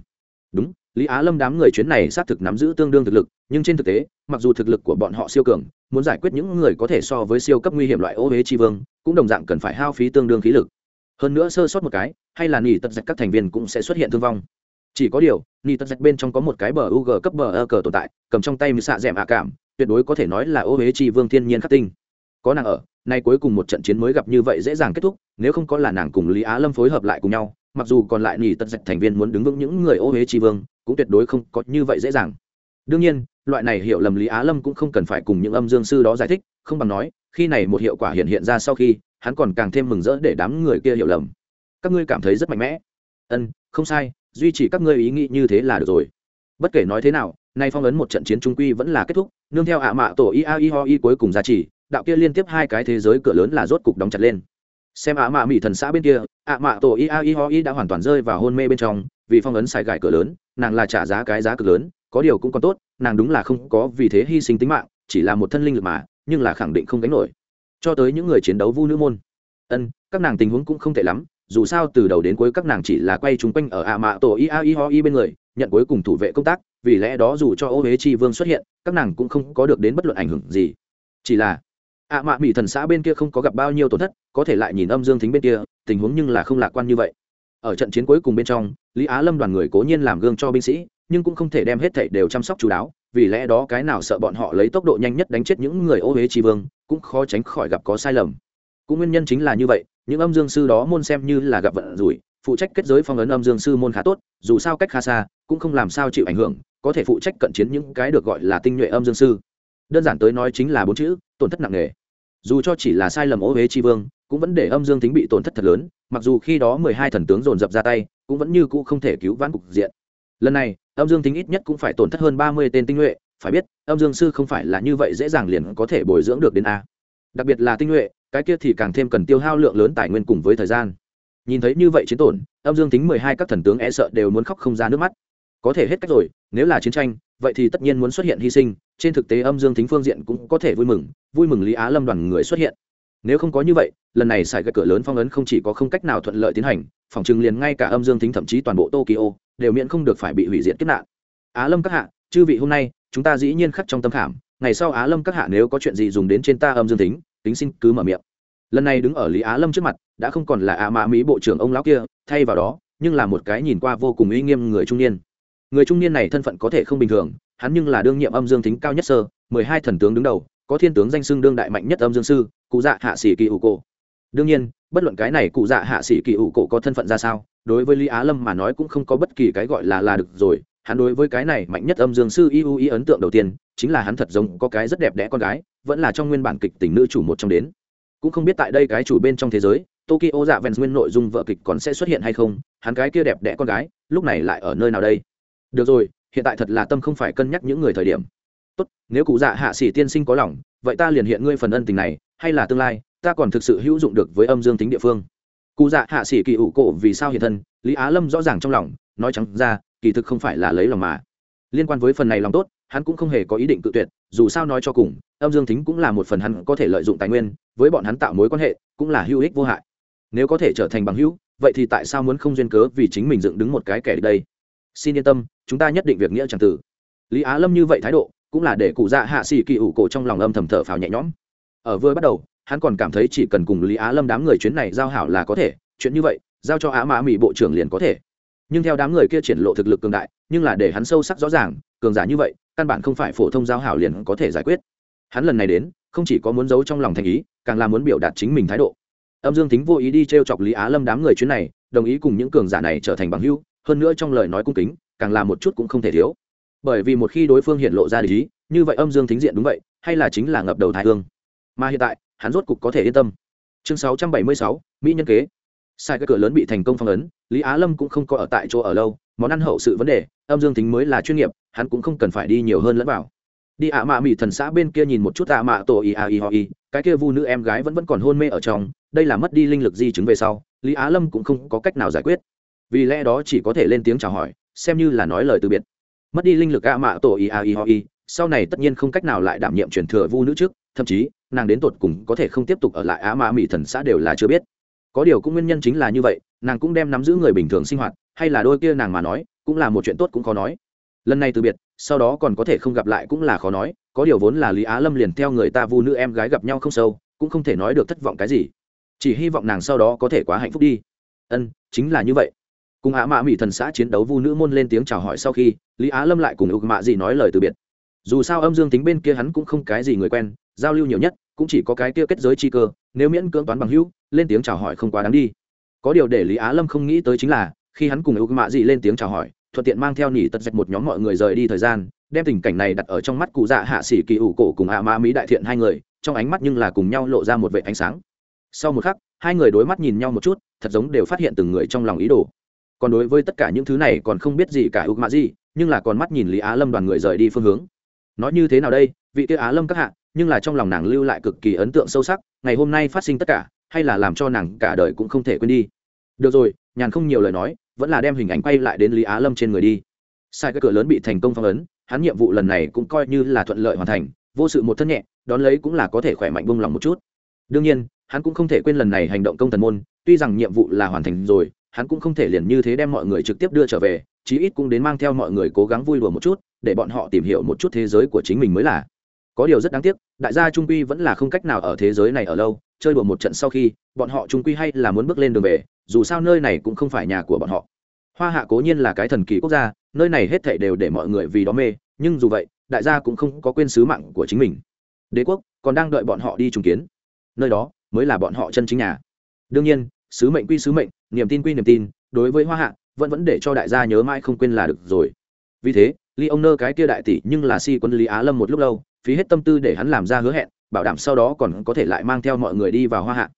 Đúng lý á lâm đám người chuyến này xác thực nắm giữ tương đương thực lực, nhưng trên thực tế, mặc dù thực lực của bọn họ siêu cường, muốn giải quyết những người có thể so với siêu cấp nguy hiểm loại ô huế tri vương, cũng đồng dạng cần phải hao phí tương đương khí lực. Hơn nữa sơ sót một cái, hay là nghỉ tật dạch các thành viên cũng sẽ xuất hiện thương vong. Chỉ có điều nghỉ tật dạch bên trong có một cái bờ u cấp bờ ơ cờ tồn tại, cầm trong tay mì xạ d ẻ cảm, tuyệt đối có thể nói là ô huế chi vương thiên nhiên khắc tinh. Có nàng ở, nay cuối cùng một trận chiến mới gặp như vậy dễ dàng kết thúc, nếu không có là nàng cùng lý á lâm phối hợp lại cùng nhau, mặc dù còn lại nỉ tật dạch thành viên muốn đứng vững những người ô huế tri vương cũng tuyệt đối không có như vậy dễ dàng. Đương nhiên, loại này hiểu lầm lý á lâm cũng không cần phải cùng những âm dương sư đó giải thích, không bằng nói, khi này một hiệu quả hiện hiện ra sau khi, hắn còn càng thêm mừng rỡ để đám người kia hiểu lầm. Các ngươi cảm thấy rất mạnh mẽ. Ân, không sai, duy trì các ngươi ý nghĩ như thế là được rồi. Bất kể nói thế nào, nay phong ấn một trận chiến trung quy vẫn là kết thúc, nương theo ạ mạ tổ ia i ho i cuối cùng giá trị đạo kia liên tiếp hai cái thế giới cửa lớn là rốt cục đóng chặt lên. Xem ạ mạ mỹ thần xã bên kia, ạ mạ tổ ia i ho i đã hoàn toàn rơi vào hôn mê bên trong, vì phong ấn xài gài cửa lớn nàng là trả giá cái giá cực lớn, có điều cũng còn tốt, nàng đúng là không có vì thế hy sinh tính mạng, chỉ là một thân linh lực mà, nhưng là khẳng định không gánh nổi. Cho tới những người chiến đấu vu nữ môn. Ân, các nàng tình huống cũng không tệ lắm, dù sao từ đầu đến cuối các nàng chỉ là quay chúng quanh ở ạ mạ tổ ia i ho i bên người, nhận cuối cùng thủ vệ công tác, vì lẽ đó dù cho ô huế chi vương xuất hiện, các nàng cũng không có được đến bất luận ảnh hưởng gì. Chỉ là, ạ mạ mỹ thần xã bên kia không có gặp bao nhiêu tổn thất, có thể lại nhìn âm dương thính bên kia, tình huống nhưng là không lạc quan như vậy. Ở trận chiến cuối cùng bên trong lý á lâm đoàn người cố nhiên làm gương cho binh sĩ, nhưng cũng không thể đem hết thảy đều chăm sóc chú đáo, vì lẽ đó cái nào sợ bọn họ lấy tốc độ nhanh nhất đánh chết những người ô huế tri vương, cũng khó tránh khỏi gặp có sai lầm. Cũng nguyên nhân chính là như vậy, những âm dương sư đó môn xem như là gặp vận rủi, phụ trách kết giới phong ấn âm dương sư môn khá tốt, dù sao cách khá xa, cũng không làm sao chịu ảnh hưởng, có thể phụ trách cận chiến những cái được gọi là tinh nhuệ âm dương sư. Đơn giản tới nói chính là bốn chữ, tổn thất nặng nề. Dù cho chỉ là sai lầm ô huế tri vương cũng vẫn để âm dương tính bị tổn thất thật lớn, mặc dù khi đó mười hai thần tướng dồn dập ra tay, cũng vẫn như cũ không thể cứu vãn cục diện. Lần này, âm dương tính ít nhất cũng phải tổn thất hơn ba mươi tên tinh nhuệ, phải biết, âm dương sư không phải là như vậy dễ dàng liền có thể bồi dưỡng được đến a. Đặc biệt là tinh nhuệ, cái kia thì càng thêm cần tiêu hao lượng lớn tài nguyên cùng với thời gian. Nhìn thấy như vậy chiến tổn, âm dương tính mười hai các thần tướng e sợ đều muốn khóc không ra nước mắt. Có thể hết cách rồi, nếu là chiến tranh, vậy thì tất nhiên muốn xuất hiện hy sinh, trên thực tế âm dương tính phương diện cũng có thể vui mừng vui mừng lý á lâm đoàn người xuất hiện nếu không có như vậy, lần này xài gạch cửa lớn phong ấn không chỉ có không cách nào thuận lợi tiến hành, phòng chừng liền ngay cả âm dương thính thậm chí toàn bộ tokyo, đều miễn không được phải bị hủy diệt kết nạn. Á lâm các hạ, chư vị hôm nay, chúng ta dĩ nhiên khắc trong tâm khảm, ngày sau á lâm các hạ nếu có chuyện gì dùng đến trên ta âm dương tính tính xin cứ mở miệng. Lần này đứng ở lý á lâm trước mặt, đã không còn là Á mã mỹ bộ trưởng ông lão kia, thay vào đó, nhưng là một cái nhìn qua vô cùng uy nghiêm người trung niên. Người trung niên này thân phận có thể không bình thường, hắn nhưng là đương nhiệm âm dương tính cao nhất sơ, mười hai thần tướng đứng đầu có thiên tướng danh xưng đương đại mạnh nhất âm dương sư, cụ dạ hạ sĩ kỳ ủ cổ. Đương nhiên, bất luận cái này cụ dạ hạ sĩ kỳ ủ cổ có thân phận ra sao, đối với lý á lâm mà nói cũng không có bất kỳ cái gọi là là được rồi. Hắn đối với cái này mạnh nhất âm dương sư y u y ấn tượng đầu tiên, chính là hắn thật giống có cái rất đẹp đẽ con gái, vẫn là trong nguyên bản kịch tình nữ chủ một trong đến. Cũng không biết tại đây cái chủ bên trong thế giới, tokyo dạ vẹn nguyên nội dung vợ kịch còn sẽ xuất hiện hay không, hắn cái kia đẹp đẽ con gái, lúc này lại ở nơi nào đây? Được rồi, hiện tại thật là tâm không phải cân nhắc những người thời điểm tốt, nếu cụ dạ hạ sĩ tiên sinh có lòng, vậy ta liền hiện ngươi phần ân tình này, hay là tương lai, ta còn thực sự hữu dụng được với âm dương tính địa phương. Cụ dạ hạ sĩ kỳ ủ cổ vì sao hiện thân, lý á lâm rõ ràng trong lòng, nói trắng ra, kỳ thực không phải là lấy lòng mà. Liên quan với phần này lòng tốt, hắn cũng không hề có ý định cự tuyệt, dù sao nói cho cùng, âm dương tính cũng là một phần hắn có thể lợi dụng tài nguyên, với bọn hắn tạo mối quan hệ, cũng là hữu ích vô hại. Nếu có thể trở thành bằng hữu, vậy thì tại sao muốn không duyên cớ vì chính mình dựng đứng một cái kẻ đây? Xin yên tâm, chúng ta nhất định việc nghĩa c tử lý á lâm như vậy thái độ cũng là để cụ dạ hạ xì kỳ ủ cổ trong lòng âm thầm thở phào nhẹ nhõm. Ở vừa bắt đầu, hắn còn cảm thấy chỉ cần cùng lý á lâm đám người chuyến này giao hảo là có thể, chuyện như vậy, giao cho á mã mỹ bộ trưởng liền có thể. Nhưng theo đám người kia triển lộ thực lực cường đại, nhưng là để hắn sâu sắc rõ ràng, cường giả như vậy, căn bản không phải phổ thông giao hảo liền có thể giải quyết. Hắn lần này đến, không chỉ có muốn giấu trong lòng thành ý, càng là muốn biểu đạt chính mình thái độ. Âm dương tính vô ý đi t r e o chọc lý á lâm đám người chuyến này, đồng ý cùng những cường giả này trở thành bằng hưu hơn nữa trong lời nói cung kính, càng là một chút cũng không thể thiếu bởi vì một khi đối phương hiện lộ ra lý như vậy âm dương thính diện đúng vậy hay là chính là ngập đầu thái hương. Mà hiện tại hắn rốt cục có thể yên tâm. Chương 676, mỹ nhân kế. Sai cái cửa lớn bị thành công phong ấn lý á lâm cũng không có ở tại chỗ ở lâu món ăn hậu sự vấn đề âm dương tính mới là chuyên nghiệp hắn cũng không cần phải đi nhiều hơn lẫn vào. Đi ạ mạ mỹ thần xã bên kia nhìn một chút ạ mạ tổ y a y ho y cái kia vu nữ em gái vẫn vẫn còn hôn mê ở trong đây là mất đi linh lực di chứng về sau lý á lâm cũng không có cách nào giải quyết. Vì lẽ đó chỉ có thể lên tiếng chào hỏi xem như là nói lời từ biệt mất đi linh lực ạ mạ tổ y a i ho i sau này tất nhiên không cách nào lại đảm nhiệm truyền thừa vu nữ trước, thậm chí, nàng đến tột cùng có thể không tiếp tục ở lại á mạ mỹ thần xã đều là chưa biết. Có điều cũng nguyên nhân chính là như vậy, nàng cũng đem nắm giữ người bình thường sinh hoạt, hay là đôi kia nàng mà nói, cũng là một chuyện tốt cũng khó nói. Lần này từ biệt, sau đó còn có thể không gặp lại cũng là khó nói, có điều vốn là lý á lâm liền theo người ta vu nữ em gái gặp nhau không sâu, cũng không thể nói được thất vọng cái gì. Chỉ hy vọng nàng sau đó có thể quá hạnh phúc đi. Ân, chính là như vậy cùng ạ mạ mỹ thần xã chiến đấu vu nữ môn lên tiếng chào hỏi sau khi, lý á lâm lại cùng ục mạ dị nói lời từ biệt. Dù sao âm dương tính bên kia hắn cũng không cái gì người quen, giao lưu nhiều nhất, cũng chỉ có cái kia kết giới chi cơ, nếu miễn cưỡng toán bằng hữu, lên tiếng chào hỏi không quá đáng đi. Có điều để lý á lâm không nghĩ tới chính là, khi hắn cùng ục mạ dị lên tiếng chào hỏi, thuận tiện mang theo nỉ tật dạch một nhóm mọi người rời đi thời gian, đem tình cảnh này đặt ở trong mắt cụ dạ hạ sĩ kỳ ủ cổ cùng ạ mã mỹ đại thiện hai người, trong ánh mắt nhưng là cùng nhau lộ ra một vệ ánh sáng. Sau một khắc, hai người đối mắt nhìn nhau một chút, thật giống đều phát hiện từng người trong lòng ý đồ còn đối với tất cả những thứ này còn không biết gì cả ục mạ gì nhưng là còn mắt nhìn lý á lâm đoàn người rời đi phương hướng. Nói như thế nào đây, vị kia á lâm các hạ, nhưng là trong lòng nàng lưu lại cực kỳ ấn tượng sâu sắc, ngày hôm nay phát sinh tất cả, hay là làm cho nàng cả đời cũng không thể quên đi. Được rồi, nhàn không nhiều lời nói, vẫn là đem hình ảnh quay lại đến lý á lâm trên người đi. Sai cái cửa lớn bị thành công phong ấn, hắn nhiệm vụ lần này cũng coi như là thuận lợi hoàn thành, vô sự một thân nhẹ, đón lấy cũng là có thể khỏe mạnh bông lòng một chút. Đương nhiên, hắn cũng không thể quên lần này hành động công thần môn, tuy rằng nhiệm vụ là hoàn thành rồi hắn cũng không thể liền như thế đem mọi người trực tiếp đưa trở về, chí ít cũng đến mang theo mọi người cố gắng vui đùa một chút, để bọn họ tìm hiểu một chút thế giới của chính mình mới là. Có điều rất đáng tiếc, đại gia trung quy vẫn là không cách nào ở thế giới này ở lâu, chơi đùa một trận sau khi, bọn họ trung quy hay là muốn bước lên đường về, dù sao nơi này cũng không phải nhà của bọn họ. Hoa hạ cố nhiên là cái thần kỳ quốc gia, nơi này hết thảy đều để mọi người vì đó mê, nhưng dù vậy, đại gia cũng không có quên sứ mạng của chính mình. Đế quốc còn đang đợi bọn họ đi trùng kiến. Nơi đó mới là bọn họ chân chính nhà. Đương nhiên, sứ mệnh quy sứ mệnh niềm tin quy niềm tin, đối với hoa hạ, vẫn vẫn để cho đại gia nhớ mãi không quên là được rồi. Vì thế, ly ông nơ cái kia đại tỷ nhưng là si quân lý á lâm một lúc lâu, phí hết tâm tư để hắn làm ra hứa hẹn, bảo đảm sau đó còn có thể lại mang theo mọi người đi vào hoa hạ.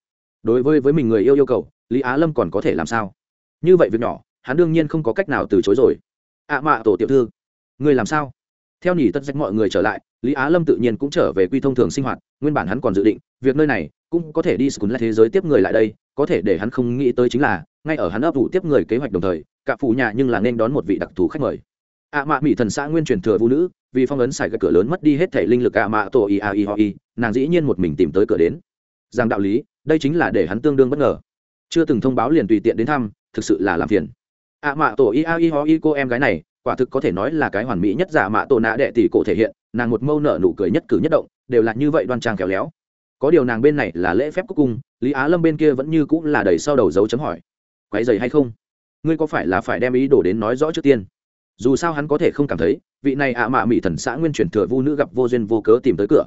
Đối với với mình người yêu yêu cầu, lý á lâm còn có thể làm sao? Như vậy việc nhỏ, hắn đương nhiên không có cách nào từ chối rồi. Ạ à mạ tổ tiểu thư, người làm sao? Theo nhỉ tất rách mọi người trở lại, lý á lâm tự nhiên cũng trở về quy thông thường sinh hoạt, nguyên bản hắn còn dự định, việc nơi này cũng có thể đi sùn lại thế giới tiếp người lại đây, có thể để hắn không nghĩ tới chính là, ngay ở hắn ấp vụ tiếp người kế hoạch đồng thời, cả phủ nhà nhưng là nên đón một vị đặc thù khách mời. Ạ mạ mỹ thần xã nguyên truyền thừa vũ nữ, vì phong ấn xài cái cửa lớn mất đi hết thể linh lực ạ mạ tổ i a i ho i nàng dĩ nhiên một mình tìm tới cửa đến. Rằng đạo lý, đây chính là để hắn tương đương bất ngờ. Chưa từng thông báo liền tùy tiện đến thăm, thực sự là làm phiền. Ạ mạ tổ i a i ho i cô em gái này quả thực có thể nói là cái hoàn mỹ nhất giả mạ tổ nạ đệ tỷ cổ thể hiện, nàng một mâu nở nụ cười nhất cử nhất động, đều là như vậy đoan trang khéo léo. Có điều nàng bên này là lễ phép cuối cùng, lý á lâm bên kia vẫn như cũng là đầy sau đầu dấu chấm hỏi. Quái dày hay không? Ngươi có phải là phải đem ý đồ đến nói rõ trước tiên? Dù sao hắn có thể không cảm thấy, vị này ạ mạ mỹ thần xã nguyên chuyển thừa vu nữ gặp vô duyên vô cớ tìm tới cửa.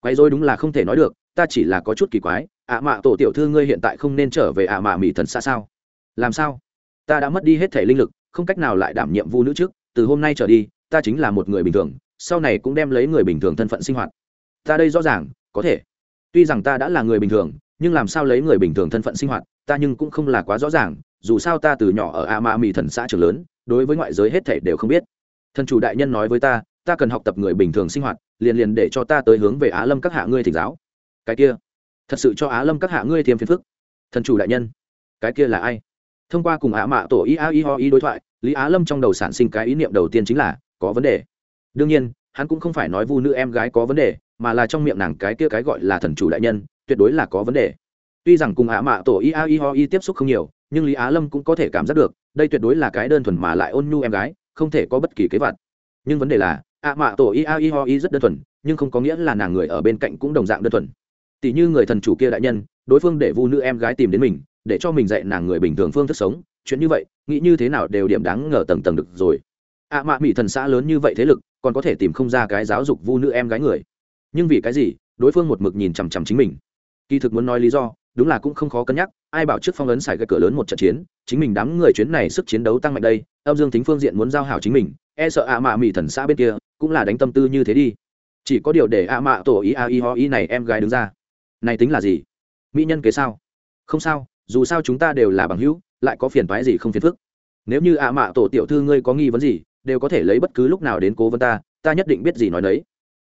Quái dối đúng là không thể nói được, ta chỉ là có chút kỳ quái, ạ mạ tổ tiểu thư ngươi hiện tại không nên trở về ạ mạ mỹ thần xã sao? Làm sao? Ta đã mất đi hết thể linh lực, không cách nào lại đảm nhiệm vu nữ trước từ hôm nay trở đi, ta chính là một người bình thường, sau này cũng đem lấy người bình thường thân phận sinh hoạt. Ta đây rõ ràng, có thể. Tuy rằng ta đã là người bình thường, nhưng làm sao lấy người bình thường thân phận sinh hoạt, ta nhưng cũng không là quá rõ ràng, dù sao ta từ nhỏ ở a ma mỹ thần xã trường lớn, đối với ngoại giới hết thể đều không biết. Thần chủ đại nhân nói với ta ta cần học tập người bình thường sinh hoạt, liền liền để cho ta tới hướng về á lâm các hạ ngươi thỉnh giáo. Cái kia. Thật sự cho á lâm các hạ ngươi thêm phiền phức. Thần chủ đại nhân. Cái kia là ai? Thông qua cùng á mạ tổ y a y ho y đối thoại lý á lâm trong đầu sản sinh cái ý niệm đầu tiên chính là, có vấn đề. Đương nhiên, hắn cũng không phải nói vu nữ em gái có vấn đề, mà là trong miệng nàng cái kia cái gọi là thần chủ đại nhân, tuyệt đối là có vấn đề. Tuy rằng cùng á mạ tổ y a y ho y tiếp xúc không nhiều, nhưng lý á lâm cũng có thể cảm giác được, đây tuyệt đối là cái đơn thuần mà lại ôn nhu em gái, không thể có bất kỳ kế vật nhưng vấn đề là, ạ mạ tổ y a y ho y rất đơn thuần, nhưng không có nghĩa là nàng người ở bên cạnh cũng đồng dạng đơn thuần. Tỷ như người thần chủ kia đại nhân, đối phương để vu nữ em gái tìm đến mình, để cho mình dạy nàng người bình thường phương thức sống chuyện như vậy, nghĩ như thế nào đều điểm đáng ngờ tầng tầng được rồi. Ạ mạ mỹ thần xã lớn như vậy thế lực, còn có thể tìm không ra cái giáo dục vu nữ em gái người. Nhưng vì cái gì, đối phương một mực nhìn chằm chằm chính mình. Kỳ thực muốn nói lý do, đúng là cũng không khó cân nhắc, ai bảo trước phong ấn xài cái cửa lớn một trận chiến, chính mình đám người chuyến này sức chiến đấu tăng mạnh đây âm dương tính phương diện muốn giao hảo chính mình e sợ ạ mạ mỹ thần xã bên kia cũng là đánh tâm tư như thế đi. Chỉ có điều để ạ mạ tổ ý a y ho, ý này em gái đứng ra. Này tính là gì? Mỹ nhân kế sao? Không sao, dù sao chúng ta đều là bằng hữu lại có phiền toái gì không phiền phức. Nếu như ạ mạ tổ tiểu thư ngươi có nghi vấn gì, đều có thể lấy bất cứ lúc nào đến cố vấn ta ta nhất định biết gì nói đấy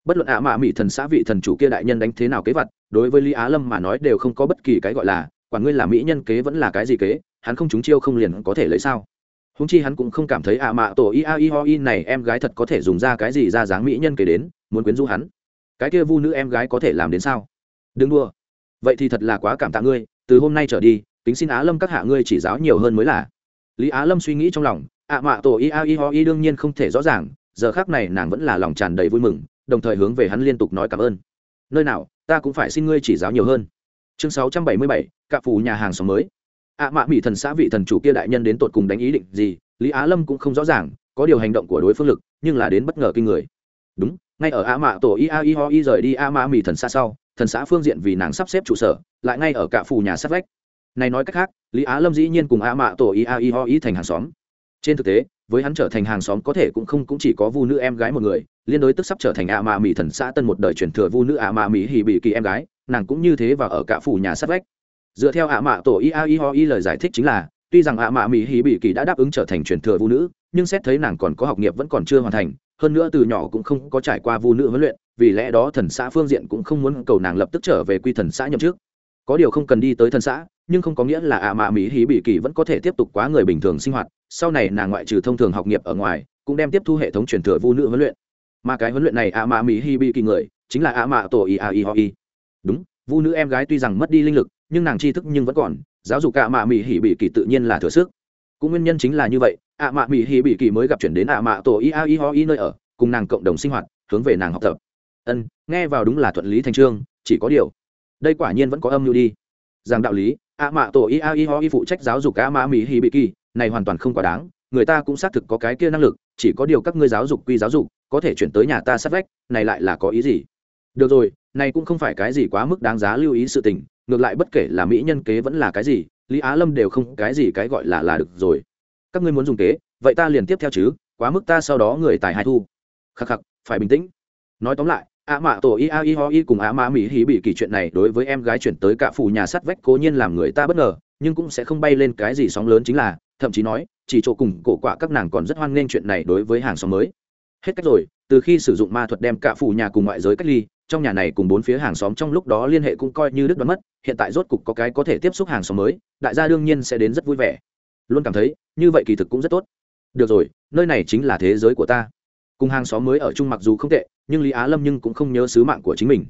bất luận ạ mạ mỹ thần xã vị thần chủ kia đại nhân đánh thế nào kế vật, đối với lý á lâm mà nói đều không có bất kỳ cái gọi là, quả ngươi là mỹ nhân kế vẫn là cái gì kế, hắn không trúng chiêu không liền có thể lấy sao? Húng chi hắn cũng không cảm thấy ạ mạ tổ i a i ho i này em gái thật có thể dùng ra cái gì ra dáng mỹ nhân kế đến, muốn quyến rũ hắn. Cái kia vu nữ em gái có thể làm đến sao? Đừng đua vậy thì thật là quá cảm tạ ngươi, từ hôm nay trở đi kính xin á lâm các hạ ngươi chỉ giáo nhiều hơn mới là. Lý á lâm suy nghĩ trong lòng, ạ mạ tổ i a ho y đương nhiên không thể rõ ràng, giờ khác này nàng vẫn là lòng tràn đầy vui mừng, đồng thời hướng về hắn liên tục nói cảm ơn. Nơi nào, ta cũng phải xin ngươi chỉ giáo nhiều hơn. Chương sáu trăm bảy mươi bảy, cạ phủ nhà hàng xóm mới. Ạ mạ mỹ thần xã vị thần chủ kia đại nhân đến tột cùng đánh ý định gì, lý á lâm cũng không rõ ràng, có điều hành động của đối phương lực, nhưng là đến bất ngờ kinh người. Đúng, ngay ở ạ mạ tổ ia y ho y rời đi ạ mạ mỹ thần xã sau, thần xã phương diện vì nàng sắp xếp trụ sở, lại ngay ở cả phủ nhà sát vách này nói cách khác, lý á lâm dĩ nhiên cùng a mạ tổ ia i ho ý thành hàng xóm. Trên thực tế, với hắn trở thành hàng xóm có thể cũng không cũng chỉ có vu nữ em gái một người, liên đối tức sắp trở thành a mạ mỹ thần xã tân một đời truyền thừa vu nữ a mạ mỹ hì bị kỳ em gái, nàng cũng như thế và ở cả phủ nhà sát vách. Dựa theo a mạ tổ ia i ho ý lời giải thích chính là, tuy rằng a mạ mỹ hì bị kỳ đã đáp ứng trở thành truyền thừa vu nữ, nhưng xét thấy nàng còn có học nghiệp vẫn còn chưa hoàn thành, hơn nữa từ nhỏ cũng không có trải qua vu nữ huấn luyện, vì lẽ đó thần xã phương diện cũng không muốn cầu nàng lập tức trở về quy thần xã nhậm chức có điều không cần đi tới thân xã, nhưng không có nghĩa là ạ mạ mỹ hí bị kỳ vẫn có thể tiếp tục quá người bình thường sinh hoạt. Sau này nàng ngoại trừ thông thường học nghiệp ở ngoài, cũng đem tiếp thu hệ thống truyền thừa vu nữ huấn luyện. Mà cái huấn luyện này ạ mạ mỹ hí bị kỳ người, chính là ạ mạ tổ i a i ho i đúng, vu nữ em gái tuy rằng mất đi linh lực, nhưng nàng tri thức nhưng vẫn còn. Giáo dục ạ mạ mỹ hỉ bị kỳ tự nhiên là thừa sức. Cũng nguyên nhân chính là như vậy, ạ mạ mỹ hỉ bị kỳ mới gặp chuyển đến ạ mạ tổ i a i ho i nơi ở, cùng nàng cộng đồng sinh hoạt, hướng về nàng học tập. Ân, nghe vào đúng là thuận lý thành trương, chỉ có điều đây quả nhiên vẫn có âm mưu đi. Rằng đạo lý, a mạ tổ i a i ho i phụ trách giáo dục a mã mỹ hi bị kỳ, này hoàn toàn không quá đáng, người ta cũng xác thực có cái kia năng lực, chỉ có điều các ngươi giáo dục quy giáo dục, có thể chuyển tới nhà ta sát vách, này lại là có ý gì? Được rồi, này cũng không phải cái gì quá mức đáng giá lưu ý sự tình, ngược lại bất kể là mỹ nhân kế vẫn là cái gì, lý á lâm đều không cái gì cái gọi là là được rồi. Các ngươi muốn dùng kế, vậy ta liền tiếp theo chứ, quá mức ta sau đó người tài hai thu. Khắc khắc, phải bình tĩnh. Nói tóm lại ạ mạ tổ i a i ho i cùng ạ mạ mỹ hí bị kỳ chuyện này đối với em gái chuyển tới cả phủ nhà sắt vách cố nhiên làm người ta bất ngờ, nhưng cũng sẽ không bay lên cái gì sóng lớn chính là, thậm chí nói, chỉ chỗ cùng cổ quạ các nàng còn rất hoan nghênh chuyện này đối với hàng xóm mới. Hết cách rồi, từ khi sử dụng ma thuật đem cả phủ nhà cùng ngoại giới cách ly, trong nhà này cùng bốn phía hàng xóm trong lúc đó liên hệ cũng coi như đứt đoán mất, hiện tại rốt cục có cái có thể tiếp xúc hàng xóm mới, đại gia đương nhiên sẽ đến rất vui vẻ. Luôn cảm thấy, như vậy kỳ thực cũng rất tốt. Được rồi, nơi này chính là thế giới của ta. Cùng hàng xóm mới ở chung mặc dù không tệ nhưng lý á lâm nhưng cũng không nhớ sứ mạng của chính mình.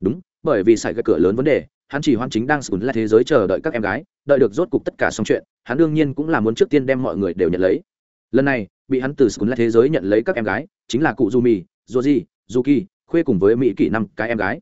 Đúng, bởi vì xảy ra cửa lớn vấn đề, hắn chỉ hoan chính đang sụn là thế giới chờ đợi các em gái, đợi được rốt cục tất cả xong chuyện, hắn đương nhiên cũng là muốn trước tiên đem mọi người đều nhận lấy. Lần này, bị hắn từ sụn là thế giới nhận lấy các em gái, chính là cụ du mì joji, zuki, khuê cùng với mỹ kỷ năm cái em gái.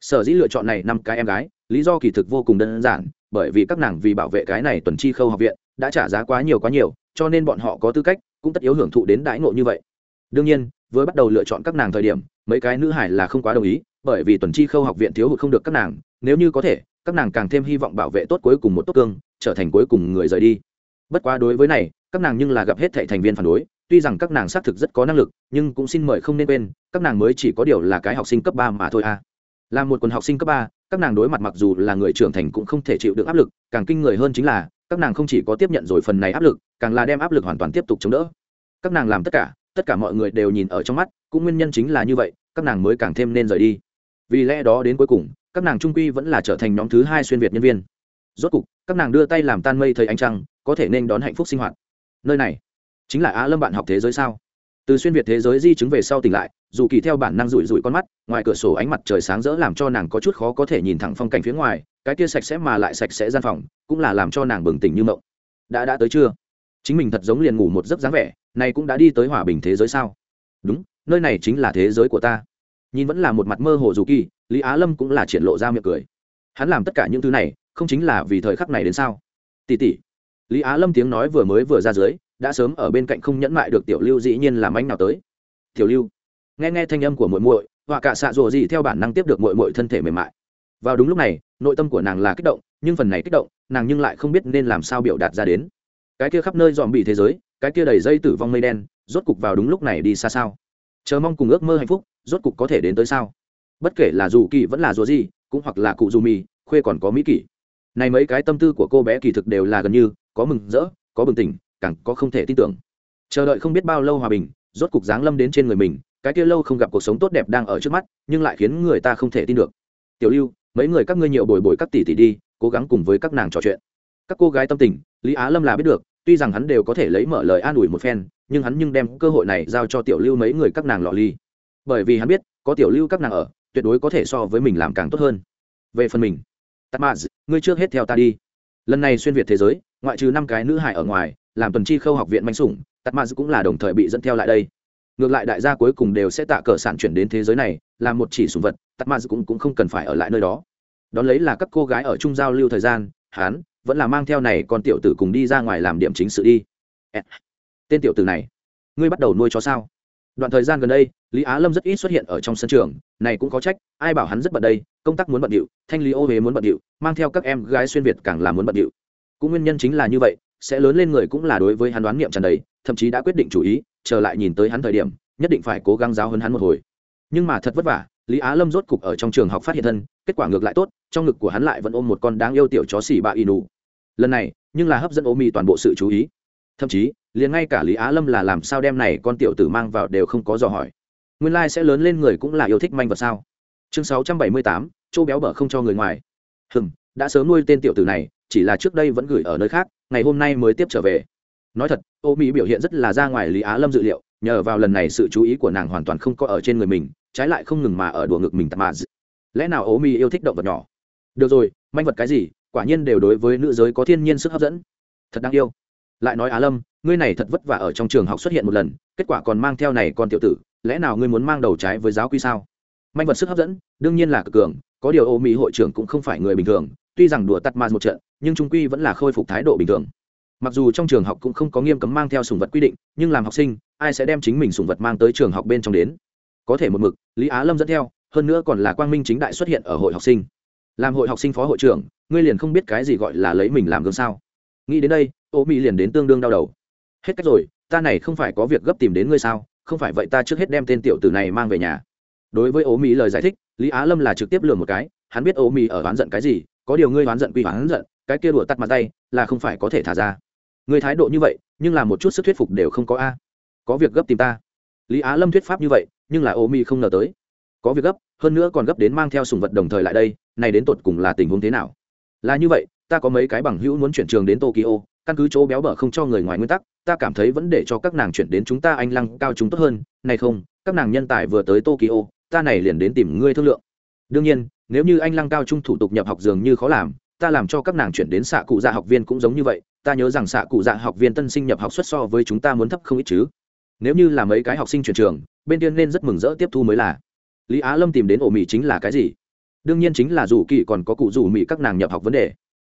Sở dĩ lựa chọn này năm cái em gái, lý do kỳ thực vô cùng đơn giản, bởi vì các nàng vì bảo vệ cái này tuần chi khâu học viện, đã trả giá quá nhiều quá nhiều, cho nên bọn họ có tư cách, cũng tất yếu hưởng thụ đến đãi ngộ như vậy. Đương nhiên với bắt đầu lựa chọn các nàng thời điểm, mấy cái nữ hải là không quá đồng ý, bởi vì tuần chi khâu học viện thiếu hụt không được các nàng, nếu như có thể, các nàng càng thêm hy vọng bảo vệ tốt cuối cùng một tốt cương, trở thành cuối cùng người rời đi. Bất quá đối với này, các nàng nhưng là gặp hết thệ thành viên phản đối, tuy rằng các nàng xác thực rất có năng lực, nhưng cũng xin mời không nên quên, các nàng mới chỉ có điều là cái học sinh cấp ba mà thôi à. Là một quần học sinh cấp ba, các nàng đối mặt mặc dù là người trưởng thành cũng không thể chịu được áp lực, càng kinh người hơn chính là, các nàng không chỉ có tiếp nhận rồi phần này áp lực, càng là đem áp lực hoàn toàn tiếp tục chống đỡ. Các nàng làm tất cả tất cả mọi người đều nhìn ở trong mắt, cũng nguyên nhân chính là như vậy, các nàng mới càng thêm nên rời đi. Vì lẽ đó đến cuối cùng, các nàng trung quy vẫn là trở thành nhóm thứ hai xuyên việt nhân viên. Rốt cục, các nàng đưa tay làm tan mây thấy ánh trăng, có thể nên đón hạnh phúc sinh hoạt. Nơi này, chính là á lâm bạn học thế giới sao? Từ xuyên việt thế giới di chứng về sau tỉnh lại, dù kỳ theo bản năng rủi rủi con mắt, ngoài cửa sổ ánh mặt trời sáng rỡ làm cho nàng có chút khó có thể nhìn thẳng phong cảnh phía ngoài, cái kia sạch sẽ mà lại sạch sẽ gian phòng, cũng là làm cho nàng bừng tỉnh như mộng. Đã đã tới chưa? Chính mình thật giống liền ngủ một giấc dáng vẻ này cũng đã đi tới hòa bình thế giới sao? Đúng, nơi này chính là thế giới của ta. Nhìn vẫn là một mặt mơ hồ dù kỳ, lý á lâm cũng là triển lộ ra miệng cười. Hắn làm tất cả những thứ này, không chính là vì thời khắc này đến sao? Tỉ tỉ lý á lâm tiếng nói vừa mới vừa ra dưới, đã sớm ở bên cạnh không nhẫn mại được tiểu lưu dĩ nhiên làm anh nào tới. Tiểu lưu, nghe nghe thanh âm của muội muội, họa cả xạ rồ gì theo bản năng tiếp được muội muội thân thể mềm mại. Vào đúng lúc này, nội tâm của nàng là kích động, nhưng phần này kích động, nàng nhưng lại không biết nên làm sao biểu đạt ra đến. Cái kia khắp nơi dòm bị thế giới cái kia đầy dây tử vong mây đen, rốt cục vào đúng lúc này đi xa sao? Chờ mong cùng ước mơ hạnh phúc, rốt cục có thể đến tới sao? Bất kể là dù kỳ vẫn là dù gì, cũng hoặc là cụ dù mì, khuê còn có mỹ kỷ. Này mấy cái tâm tư của cô bé kỳ thực đều là gần như, có mừng rỡ, có bừng tỉnh, càng có không thể tin tưởng. Chờ đợi không biết bao lâu hòa bình, rốt cục giáng lâm đến trên người mình, cái kia lâu không gặp cuộc sống tốt đẹp đang ở trước mắt, nhưng lại khiến người ta không thể tin được. Tiểu lưu, mấy người các ngươi nhiều bồi bồi các tỷ tỷ đi, cố gắng cùng với các nàng trò chuyện. Các cô gái tâm tình, lý á lâm là biết được tuy rằng hắn đều có thể lấy mở lời an ủi một phen nhưng hắn nhưng đem cơ hội này giao cho tiểu lưu mấy người các nàng lò ly. Bởi vì hắn biết có tiểu lưu các nàng ở tuyệt đối có thể so với mình làm càng tốt hơn. Về phần mình tắt mã ngươi trước hết theo ta đi. Lần này xuyên việt thế giới ngoại trừ năm cái nữ hải ở ngoài làm tuần chi khâu học viện manh sủng tắt mã cũng là đồng thời bị dẫn theo lại đây. Ngược lại đại gia cuối cùng đều sẽ tạ cờ sản chuyển đến thế giới này là một chỉ sùng vật tắt mã cũng, cũng không cần phải ở lại nơi đó. Đón lấy là các cô gái ở chung giao lưu thời gian hắn vẫn là mang theo này con tiểu tử cùng đi ra ngoài làm điểm chính sự đi. Tên tiểu tử này, ngươi bắt đầu nuôi chó sao? Đoạn thời gian gần đây, lý á lâm rất ít xuất hiện ở trong sân trường, này cũng có trách, ai bảo hắn rất bận đây, công tác muốn bận điệu, thanh lý ô huế muốn bận điệu, mang theo các em gái xuyên việt càng là muốn bận điệu. Cũng nguyên nhân chính là như vậy, sẽ lớn lên người cũng là đối với hắn đoán niệm tràn đầy, thậm chí đã quyết định chủ ý, trở lại nhìn tới hắn thời điểm, nhất định phải cố gắng giáo hơn hắn một hồi. Nhưng mà thật vất vả lý á lâm rốt cục ở trong trường học phát hiện thân, kết quả ngược lại tốt, trong ngực của hắn lại vẫn ôm một con đáng yêu tiểu chó xỉ bạ inu lần này, nhưng là hấp dẫn ô mi toàn bộ sự chú ý. Thậm chí, liền ngay cả lý á lâm là làm sao đem này con tiểu tử mang vào đều không có dò hỏi. Nguyên lai、like、sẽ lớn lên người cũng là yêu thích manh vật sao? Chương sáu trăm bảy mươi tám châu béo bở không cho người ngoài. Hừm, đã sớm nuôi tên tiểu tử này, chỉ là trước đây vẫn gửi ở nơi khác, ngày hôm nay mới tiếp trở về. Nói thật ô mỹ biểu hiện rất là ra ngoài lý á lâm dự liệu, nhờ vào lần này sự chú ý của nàng hoàn toàn không có ở trên người mình trái lại không ngừng mà ở đùa ngực mình tạt mà lẽ nào ố mi yêu thích động vật nhỏ? Được rồi, manh vật cái gì, quả nhiên đều đối với nữ giới có thiên nhiên sức hấp dẫn. Thật đáng yêu. Lại nói á lâm, ngươi này thật vất vả ở trong trường học xuất hiện một lần, kết quả còn mang theo này con tiểu tử, lẽ nào ngươi muốn mang đầu trái với giáo quy sao? Manh vật sức hấp dẫn, đương nhiên là cực cường, có điều ô mỹ hội trưởng cũng không phải người bình thường, tuy rằng đùa tắt ma một trận, nhưng trung quy vẫn là khôi phục thái độ bình thường. Mặc dù trong trường học cũng không có nghiêm cấm mang theo sùng vật quy định, nhưng làm học sinh, ai sẽ đem chính mình sùng vật mang tới trường học bên trong đến? Có thể một mực, lý á lâm dẫn theo, hơn nữa còn là quang minh chính đại xuất hiện ở hội học sinh. Làm hội học sinh phó hội trưởng, ngươi liền không biết cái gì gọi là lấy mình làm gương sao? Nghĩ đến đây, ô mỹ liền đến tương đương đau đầu. Hết cách rồi, ta này không phải có việc gấp tìm đến ngươi sao? Không phải vậy ta trước hết đem tên tiểu tử này mang về nhà. Đối với ô mỹ lời giải thích, lý á lâm là trực tiếp lừa một cái, hắn biết ô mỹ ở oán giận cái gì, có điều ngươi oán giận quy oán giận, cái kia đùa tắt mặt tay, là không phải có thể thả ra. Ngươi thái độ như vậy, nhưng là một chút sức thuyết phục đều không có a. Có việc gấp tìm ta. Lý á lâm thuyết pháp như vậy nhưng là ô mi không ngờ tới. Có việc gấp, hơn nữa còn gấp đến mang theo sùng vật đồng thời lại đây, này đến tột cùng là tình huống thế nào? Là như vậy, ta có mấy cái bằng hữu muốn chuyển trường đến tokyo, căn cứ chỗ béo bở không cho người ngoài nguyên tắc, ta cảm thấy vẫn để cho các nàng chuyển đến chúng ta anh lăng cao chúng tốt hơn. Này không, các nàng nhân tài vừa tới tokyo, ta này liền đến tìm ngươi thương lượng. Đương nhiên, nếu như anh lăng cao trung thủ tục nhập học dường như khó làm, ta làm cho các nàng chuyển đến xạ cụ dạ học viên cũng giống như vậy, ta nhớ rằng xạ cụ dạ học viên tân sinh nhập học xuất so với chúng ta muốn thấp không ít chứ. Nếu như là mấy cái học sinh chuyển trường bên tiên nên rất mừng rỡ tiếp thu mới là. Lý á lâm tìm đến ổ mỹ chính là cái gì? Đương nhiên chính là dù kỳ còn có cụ rủ mỹ các nàng nhập học vấn đề.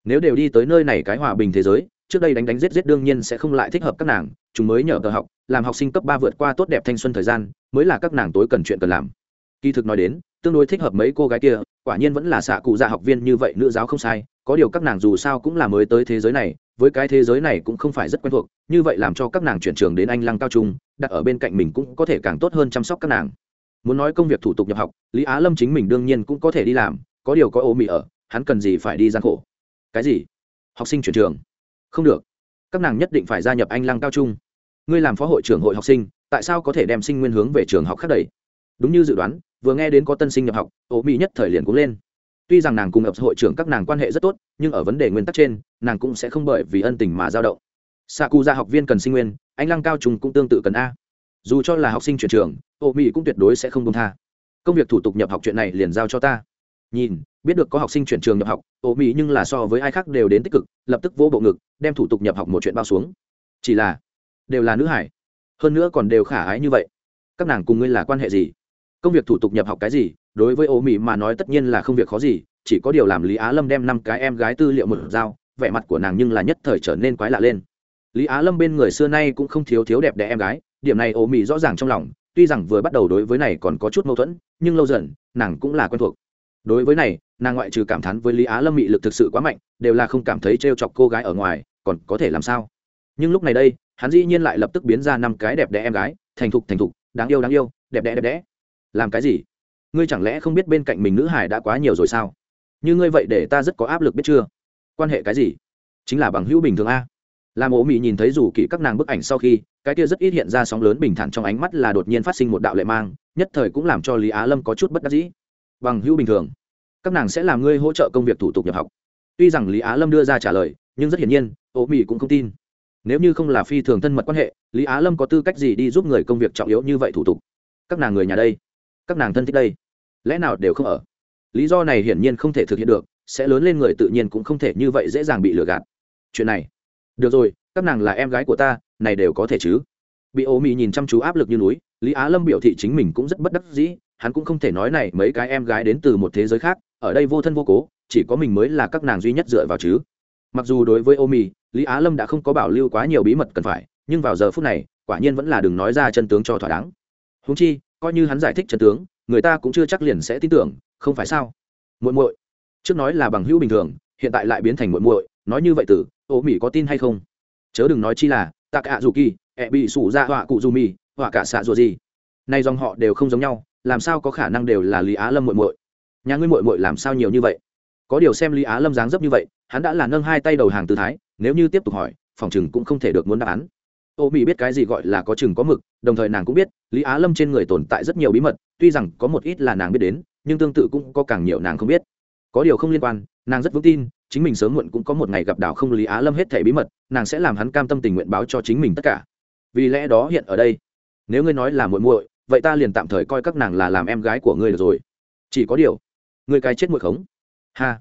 Nếu đều đi tới nơi này cái hòa bình thế giới, trước đây đánh đánh giết giết đương nhiên sẽ không lại thích hợp các nàng, chúng mới nhờ tờ học, làm học sinh cấp ba vượt qua tốt đẹp thanh xuân thời gian, mới là các nàng tối cần chuyện cần làm. Kỳ thực nói đến, tương đối thích hợp mấy cô gái kia, quả nhiên vẫn là xạ cụ già học viên như vậy, nữ giáo không sai có điều các nàng dù sao cũng là mới tới thế giới này, với cái thế giới này cũng không phải rất quen thuộc, như vậy làm cho các nàng chuyển trường đến anh lăng cao trung, đặt ở bên cạnh mình cũng có thể càng tốt hơn chăm sóc các nàng. Muốn nói công việc thủ tục nhập học, lý á lâm chính mình đương nhiên cũng có thể đi làm, có điều có ô mị ở, hắn cần gì phải đi gian khổ. Cái gì? Học sinh chuyển trường? Không được. Các nàng nhất định phải gia nhập anh lăng cao trung. Ngươi làm phó hội trưởng hội học sinh, tại sao có thể đem sinh nguyên hướng về trường học khác đầy đúng như dự đoán, vừa nghe đến có tân sinh nhập học, ô Mị nhất thời liền cũng lên tuy rằng nàng cùng ập hội trưởng các nàng quan hệ rất tốt, nhưng ở vấn đề nguyên tắc trên, nàng cũng sẽ không bởi vì ân tình mà dao động. Xạ cụ gia học viên cần sinh nguyên, anh lăng cao trùng cũng tương tự cần a. Dù cho là học sinh chuyển trường, ô mỹ cũng tuyệt đối sẽ không công tha. Công việc thủ tục nhập học chuyện này liền giao cho ta. Nhìn, biết được có học sinh chuyển trường nhập học, ô mỹ nhưng là so với ai khác đều đến tích cực, lập tức vỗ bộ ngực, đem thủ tục nhập học một chuyện bao xuống. Chỉ là, đều là nữ hải. Hơn nữa còn đều khả ái như vậy. Các nàng cùng ngươi là quan hệ gì? Công việc thủ tục nhập học cái gì? Đối với ô mỹ mà nói tất nhiên là không việc khó gì, chỉ có điều làm lý á lâm đem năm cái em gái tư liệu một dao vẻ mặt của nàng nhưng là nhất thời trở nên quái lạ lên. Lý á lâm bên người xưa nay cũng không thiếu thiếu đẹp đẽ em gái, điểm này ô mỹ rõ ràng trong lòng, tuy rằng vừa bắt đầu đối với này còn có chút mâu thuẫn, nhưng lâu dần, nàng cũng là quen thuộc. Đối với này, nàng ngoại trừ cảm thán với lý á lâm mị lực thực sự quá mạnh, đều là không cảm thấy trêu chọc cô gái ở ngoài, còn có thể làm sao? Nhưng lúc này đây, hắn dĩ nhiên lại lập tức biến ra năm cái đẹp đẽ em gái, thành thục thành thục, đáng yêu đáng yêu, đẹp đẽ đẹp đẽ. Làm cái gì? Ngươi chẳng lẽ không biết bên cạnh mình nữ hải đã quá nhiều rồi sao? Như ngươi vậy để ta rất có áp lực biết chưa? Quan hệ cái gì? Chính là bằng hữu bình thường a. Làm ố mị nhìn thấy dù kỹ các nàng bức ảnh sau khi, cái kia rất ít hiện ra sóng lớn bình thản trong ánh mắt là đột nhiên phát sinh một đạo lệ mang, nhất thời cũng làm cho lý á lâm có chút bất đắc dĩ. Bằng hữu bình thường, các nàng sẽ làm ngươi hỗ trợ công việc thủ tục nhập học. Tuy rằng lý á lâm đưa ra trả lời, nhưng rất hiển nhiên, ố mị cũng không tin. Nếu như không là phi thường thân mật quan hệ, lý á lâm có tư cách gì đi giúp người công việc trọng yếu như vậy thủ tục? Các nàng người nhà đây, các nàng thân thích đây? Lẽ nào đều không ở? Lý do này hiển nhiên không thể thực hiện được, sẽ lớn lên người tự nhiên cũng không thể như vậy dễ dàng bị lừa gạt. Chuyện này. Được rồi, các nàng là em gái của ta, này đều có thể chứ? Bị ô mị nhìn chăm chú áp lực như núi, lý á lâm biểu thị chính mình cũng rất bất đắc dĩ, hắn cũng không thể nói này mấy cái em gái đến từ một thế giới khác, ở đây vô thân vô cố, chỉ có mình mới là các nàng duy nhất dựa vào chứ. Mặc dù đối với ô mị lý á lâm đã không có bảo lưu quá nhiều bí mật cần phải, nhưng vào giờ phút này, quả nhiên vẫn là đừng nói ra chân tướng cho thỏa đáng. Húng chi, coi như hắn giải thích chân tướng người ta cũng chưa chắc liền sẽ tin tưởng, không phải sao? Muội muội, trước nói là bằng hữu bình thường, hiện tại lại biến thành muội muội, nói như vậy từ ô mỹ có tin hay không? Chớ đừng nói chi là tạ cả dù kỳ ẹ bị sủ ra họa cụ dù mì họa cả xạ dù gì nay dòng họ đều không giống nhau, làm sao có khả năng đều là lý á lâm muội muội? Nhà ngươi muội muội làm sao nhiều như vậy? Có điều xem lý á lâm dáng dấp như vậy, hắn đã là nâng hai tay đầu hàng tư thái, nếu như tiếp tục hỏi, phòng chừng cũng không thể được muốn đáp án ô mỹ biết cái gì gọi là có chừng có mực, đồng thời nàng cũng biết, lý á lâm trên người tồn tại rất nhiều bí mật, tuy rằng có một ít là nàng biết đến, nhưng tương tự cũng có càng nhiều nàng không biết. Có điều không liên quan, nàng rất vững tin, chính mình sớm muộn cũng có một ngày gặp đảo không lý á lâm hết thể bí mật, nàng sẽ làm hắn cam tâm tình nguyện báo cho chính mình tất cả. Vì lẽ đó hiện ở đây, nếu ngươi nói là muội muội, vậy ta liền tạm thời coi các nàng là làm em gái của ngươi được rồi. Chỉ có điều, ngươi cái chết muội khống. Ha,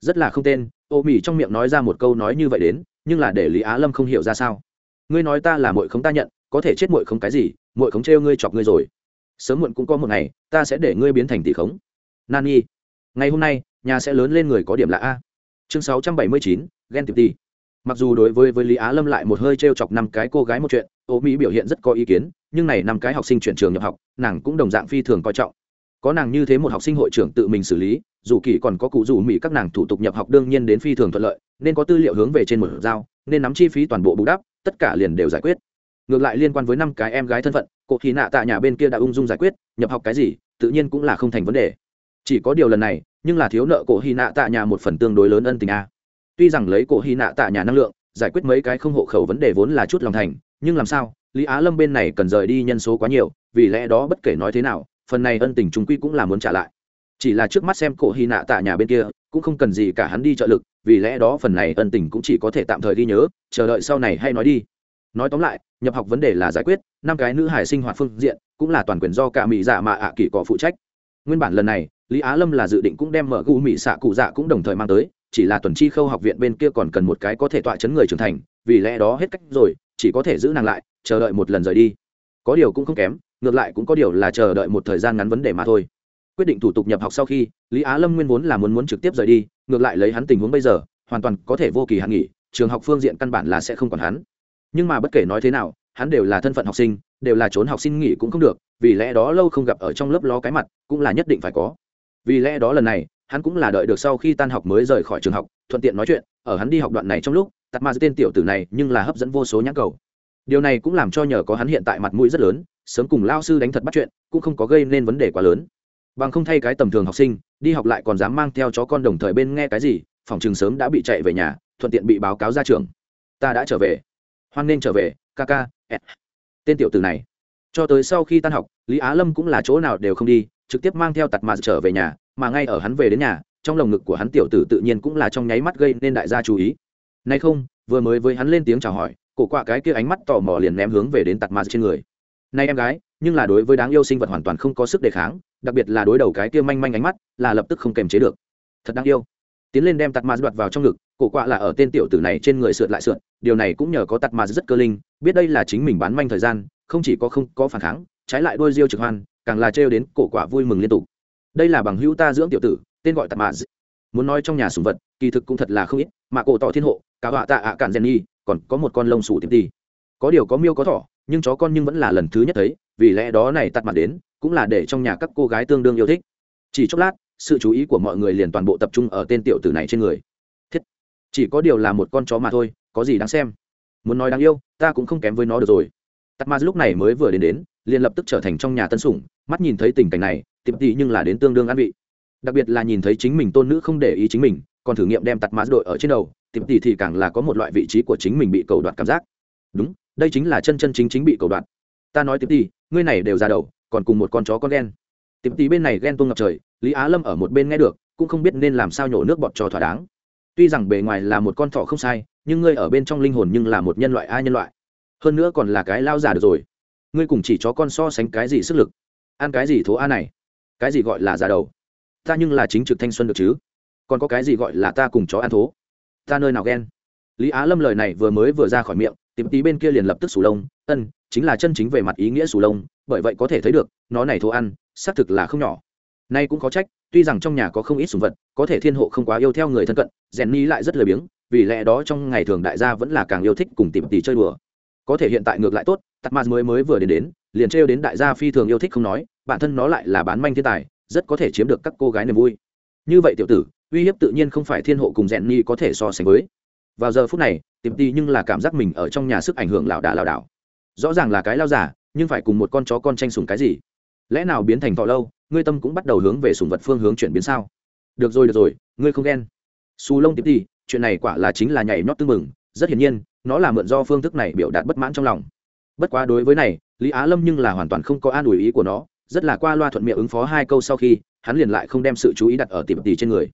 rất là không tên, ô mỹ trong miệng nói ra một câu nói như vậy đến, nhưng là để lý á lâm không hiểu ra sao ngươi nói ta là muội khống ta nhận, có thể chết muội khống cái gì, muội khống trêu ngươi chọc ngươi rồi. Sớm muộn cũng có một ngày, ta sẽ để ngươi biến thành tỷ khống. Nan nhi ngày hôm nay, nhà sẽ lớn lên người có điểm lạ a. Chương sáu trăm bảy mươi chín, ghen tiệp ti mặc dù đối với với lý á lâm lại một hơi t r e o chọc năm cái cô gái một chuyện ô mỹ biểu hiện rất có ý kiến, nhưng này năm cái học sinh chuyển trường nhập học, nàng cũng đồng dạng phi thường coi trọng. Có nàng như thế một học sinh hội trưởng tự mình xử lý, dù kỳ còn có cụ dù mỹ các nàng thủ tục nhập học đương nhiên đến phi thường thuận lợi, nên có tư liệu hướng về trên một giao, nên nắm chi phí toàn bộ bù đắp tất cả liền đều giải quyết. Ngược lại liên quan với năm cái em gái thân phận cụ thì nạ Tạ nhà bên kia đã ung dung giải quyết, nhập học cái gì, tự nhiên cũng là không thành vấn đề. Chỉ có điều lần này, nhưng là thiếu nợ cổ hy nạ Tạ nhà một phần tương đối lớn ân tình a. Tuy rằng lấy cổ hy nạ Tạ nhà năng lượng, giải quyết mấy cái không hộ khẩu vấn đề vốn là chút lòng thành, nhưng làm sao, lý á lâm bên này cần rời đi nhân số quá nhiều, vì lẽ đó bất kể nói thế nào, phần này ân tình chúng quy cũng là muốn trả lại. Chỉ là trước mắt xem cổ hy nạ Tạ nhà bên kia, cũng không cần gì cả hắn đi trợ lực vì lẽ đó phần này ân tình cũng chỉ có thể tạm thời ghi nhớ, chờ đợi sau này hay nói đi. Nói tóm lại, nhập học vấn đề là giải quyết, năm cái nữ hải sinh hoạt phương diện, cũng là toàn quyền do cả mỹ dạ mà ạ kỳ cọ phụ trách. Nguyên bản lần này, lý á lâm là dự định cũng đem mở gu mỹ xạ cụ dạ cũng đồng thời mang tới, chỉ là tuần chi khâu học viện bên kia còn cần một cái có thể tọa chấn người trưởng thành, vì lẽ đó hết cách rồi, chỉ có thể giữ nàng lại, chờ đợi một lần rời đi. Có điều cũng không kém, ngược lại cũng có điều là chờ đợi một thời gian ngắn vấn đề mà thôi. Quyết định thủ tục nhập học sau khi, lý á lâm nguyên vốn là muốn muốn trực tiếp rời đi ngược lại lấy hắn tình huống bây giờ, hoàn toàn có thể vô kỳ hạn nghỉ, trường học phương diện căn bản là sẽ không còn hắn. Nhưng mà bất kể nói thế nào, hắn đều là thân phận học sinh, đều là trốn học sinh nghỉ cũng không được, vì lẽ đó lâu không gặp ở trong lớp lo cái mặt, cũng là nhất định phải có. Vì lẽ đó lần này, hắn cũng là đợi được sau khi tan học mới rời khỏi trường học, thuận tiện nói chuyện, ở hắn đi học đoạn này trong lúc, tạt ma tên tiểu tử này nhưng là hấp dẫn vô số nhãn cầu. Điều này cũng làm cho nhờ có hắn hiện tại mặt mũi rất lớn, sớm cùng lao sư đánh thật bắt chuyện, cũng không có gây nên vấn đề quá lớn. Bằng không thay cái tầm thường học sinh đi học lại còn dám mang theo chó con đồng thời bên nghe cái gì, phòng trường sớm đã bị chạy về nhà, thuận tiện bị báo cáo ra trường. Ta đã trở về. Hoan nên trở về, ca ca tên tiểu tử này. Cho tới sau khi tan học, lý á lâm cũng là chỗ nào đều không đi, trực tiếp mang theo tặt mà trở về nhà, mà ngay ở hắn về đến nhà, trong lồng ngực của hắn tiểu tử tự nhiên cũng là trong nháy mắt gây nên đại gia chú ý. Nay không, vừa mới với hắn lên tiếng chào hỏi, cổ quạ cái kia ánh mắt tò mò liền ném hướng về đến tặt mà trên người. Nay em gái nhưng là đối với đáng yêu sinh vật hoàn toàn không có sức đề kháng, đặc biệt là đối đầu cái kia manh manh ánh mắt, là lập tức không kềm chế được. Thật đáng yêu. Tiến lên đem tạt mạt đoạt vào trong ngực, cổ quạ là ở tên tiểu tử này trên người sượt lại sượt, điều này cũng nhờ có tạt mạt rất cơ linh, biết đây là chính mình bán manh thời gian, không chỉ có không có phản kháng, trái lại đôi diêu trực hoan, càng là trêu đến cổ quả vui mừng liên tục. Đây là bằng hữu ta dưỡng tiểu tử, tên gọi tạt mạt. Muốn nói trong nhà sùng vật, kỳ thực cũng thật là không ít, mà cổ tỏ thiên hộ, cả họa tạ ạ cạn gen nhi, còn có một con lông sủ tiệm ti có điều có miêu có thỏ, nhưng chó con nhưng vẫn là lần thứ nhất thấy vì lẽ đó này tắt mặt đến, cũng là để trong nhà các cô gái tương đương yêu thích. Chỉ chốc lát, sự chú ý của mọi người liền toàn bộ tập trung ở tên tiểu tử này trên người. Thiết, chỉ có điều là một con chó mà thôi, có gì đáng xem? Muốn nói đáng yêu, ta cũng không kém với nó được rồi. Tắt ma lúc này mới vừa đến đến, liền lập tức trở thành trong nhà tân sủng, mắt nhìn thấy tình cảnh này tiệm tị nhưng là đến tương đương an vị. Đặc biệt là nhìn thấy chính mình tôn nữ không để ý chính mình, còn thử nghiệm đem tạt mã đội ở trên đầu tiệm tị thì càng là có một loại vị trí của chính mình bị cầu đoạt cảm giác. Đúng, đây chính là chân chân chính chính bị cầu đoạt ta nói tiệm tị ngươi này đều ra đầu, còn cùng một con chó con ghen. Tiệm tị bên này ghen tuông ngập trời, lý á lâm ở một bên nghe được, cũng không biết nên làm sao nhổ nước bọt cho thỏa đáng. Tuy rằng bề ngoài là một con thỏ không sai, nhưng ngươi ở bên trong linh hồn nhưng là một nhân loại ai nhân loại. Hơn nữa còn là cái lao giả được rồi. Ngươi cùng chỉ chó con so sánh cái gì sức lực? Ăn cái gì thố a này? Cái gì gọi là già đầu? Ta nhưng là chính trực thanh xuân được chứ? Còn có cái gì gọi là ta cùng chó ăn thố? Ta nơi nào ghen? Lý á lâm lời này vừa mới vừa ra khỏi miệng, tìm tí bên kia liền lập tức sù lông, ân chính là chân chính về mặt ý nghĩa sù lông, bởi vậy có thể thấy được, nó này thô ăn, xác thực là không nhỏ. Nay cũng có trách, tuy rằng trong nhà có không ít sùng vật, có thể thiên hộ không quá yêu theo người thân cận rèn ni lại rất lười biếng, vì lẽ đó trong ngày thường đại gia vẫn là càng yêu thích cùng tìm tì chơi đùa. Có thể hiện tại ngược lại tốt tắt ma mới mới vừa đến đến, liền trêu đến đại gia phi thường yêu thích không nói, bản thân nó lại là bán manh thiên tài, rất có thể chiếm được các cô gái niềm vui. Như vậy tiểu tử, uy hiếp tự nhiên không phải thiên hộ cùng rèn ni có thể so sánh với. Vào giờ phút này, tìm tì nhưng là cảm giác mình ở trong nhà sức ảnh hưởng lảo đà lảo đảo rõ ràng là cái lao giả, nhưng phải cùng một con chó con tranh sùng cái gì? Lẽ nào biến thành thọ lâu, ngươi tâm cũng bắt đầu hướng về sùng vật phương hướng chuyển biến sao? Được rồi được rồi, ngươi không ghen. Xù lông tiếp đi, chuyện này quả là chính là nhảy nhót tư mừng rất hiển nhiên, nó là mượn do phương thức này biểu đạt bất mãn trong lòng. Bất quá đối với này, lý á lâm nhưng là hoàn toàn không có an ủi ý của nó, rất là qua loa thuận miệng ứng phó hai câu sau khi, hắn liền lại không đem sự chú ý đặt ở tiệm tì trên người.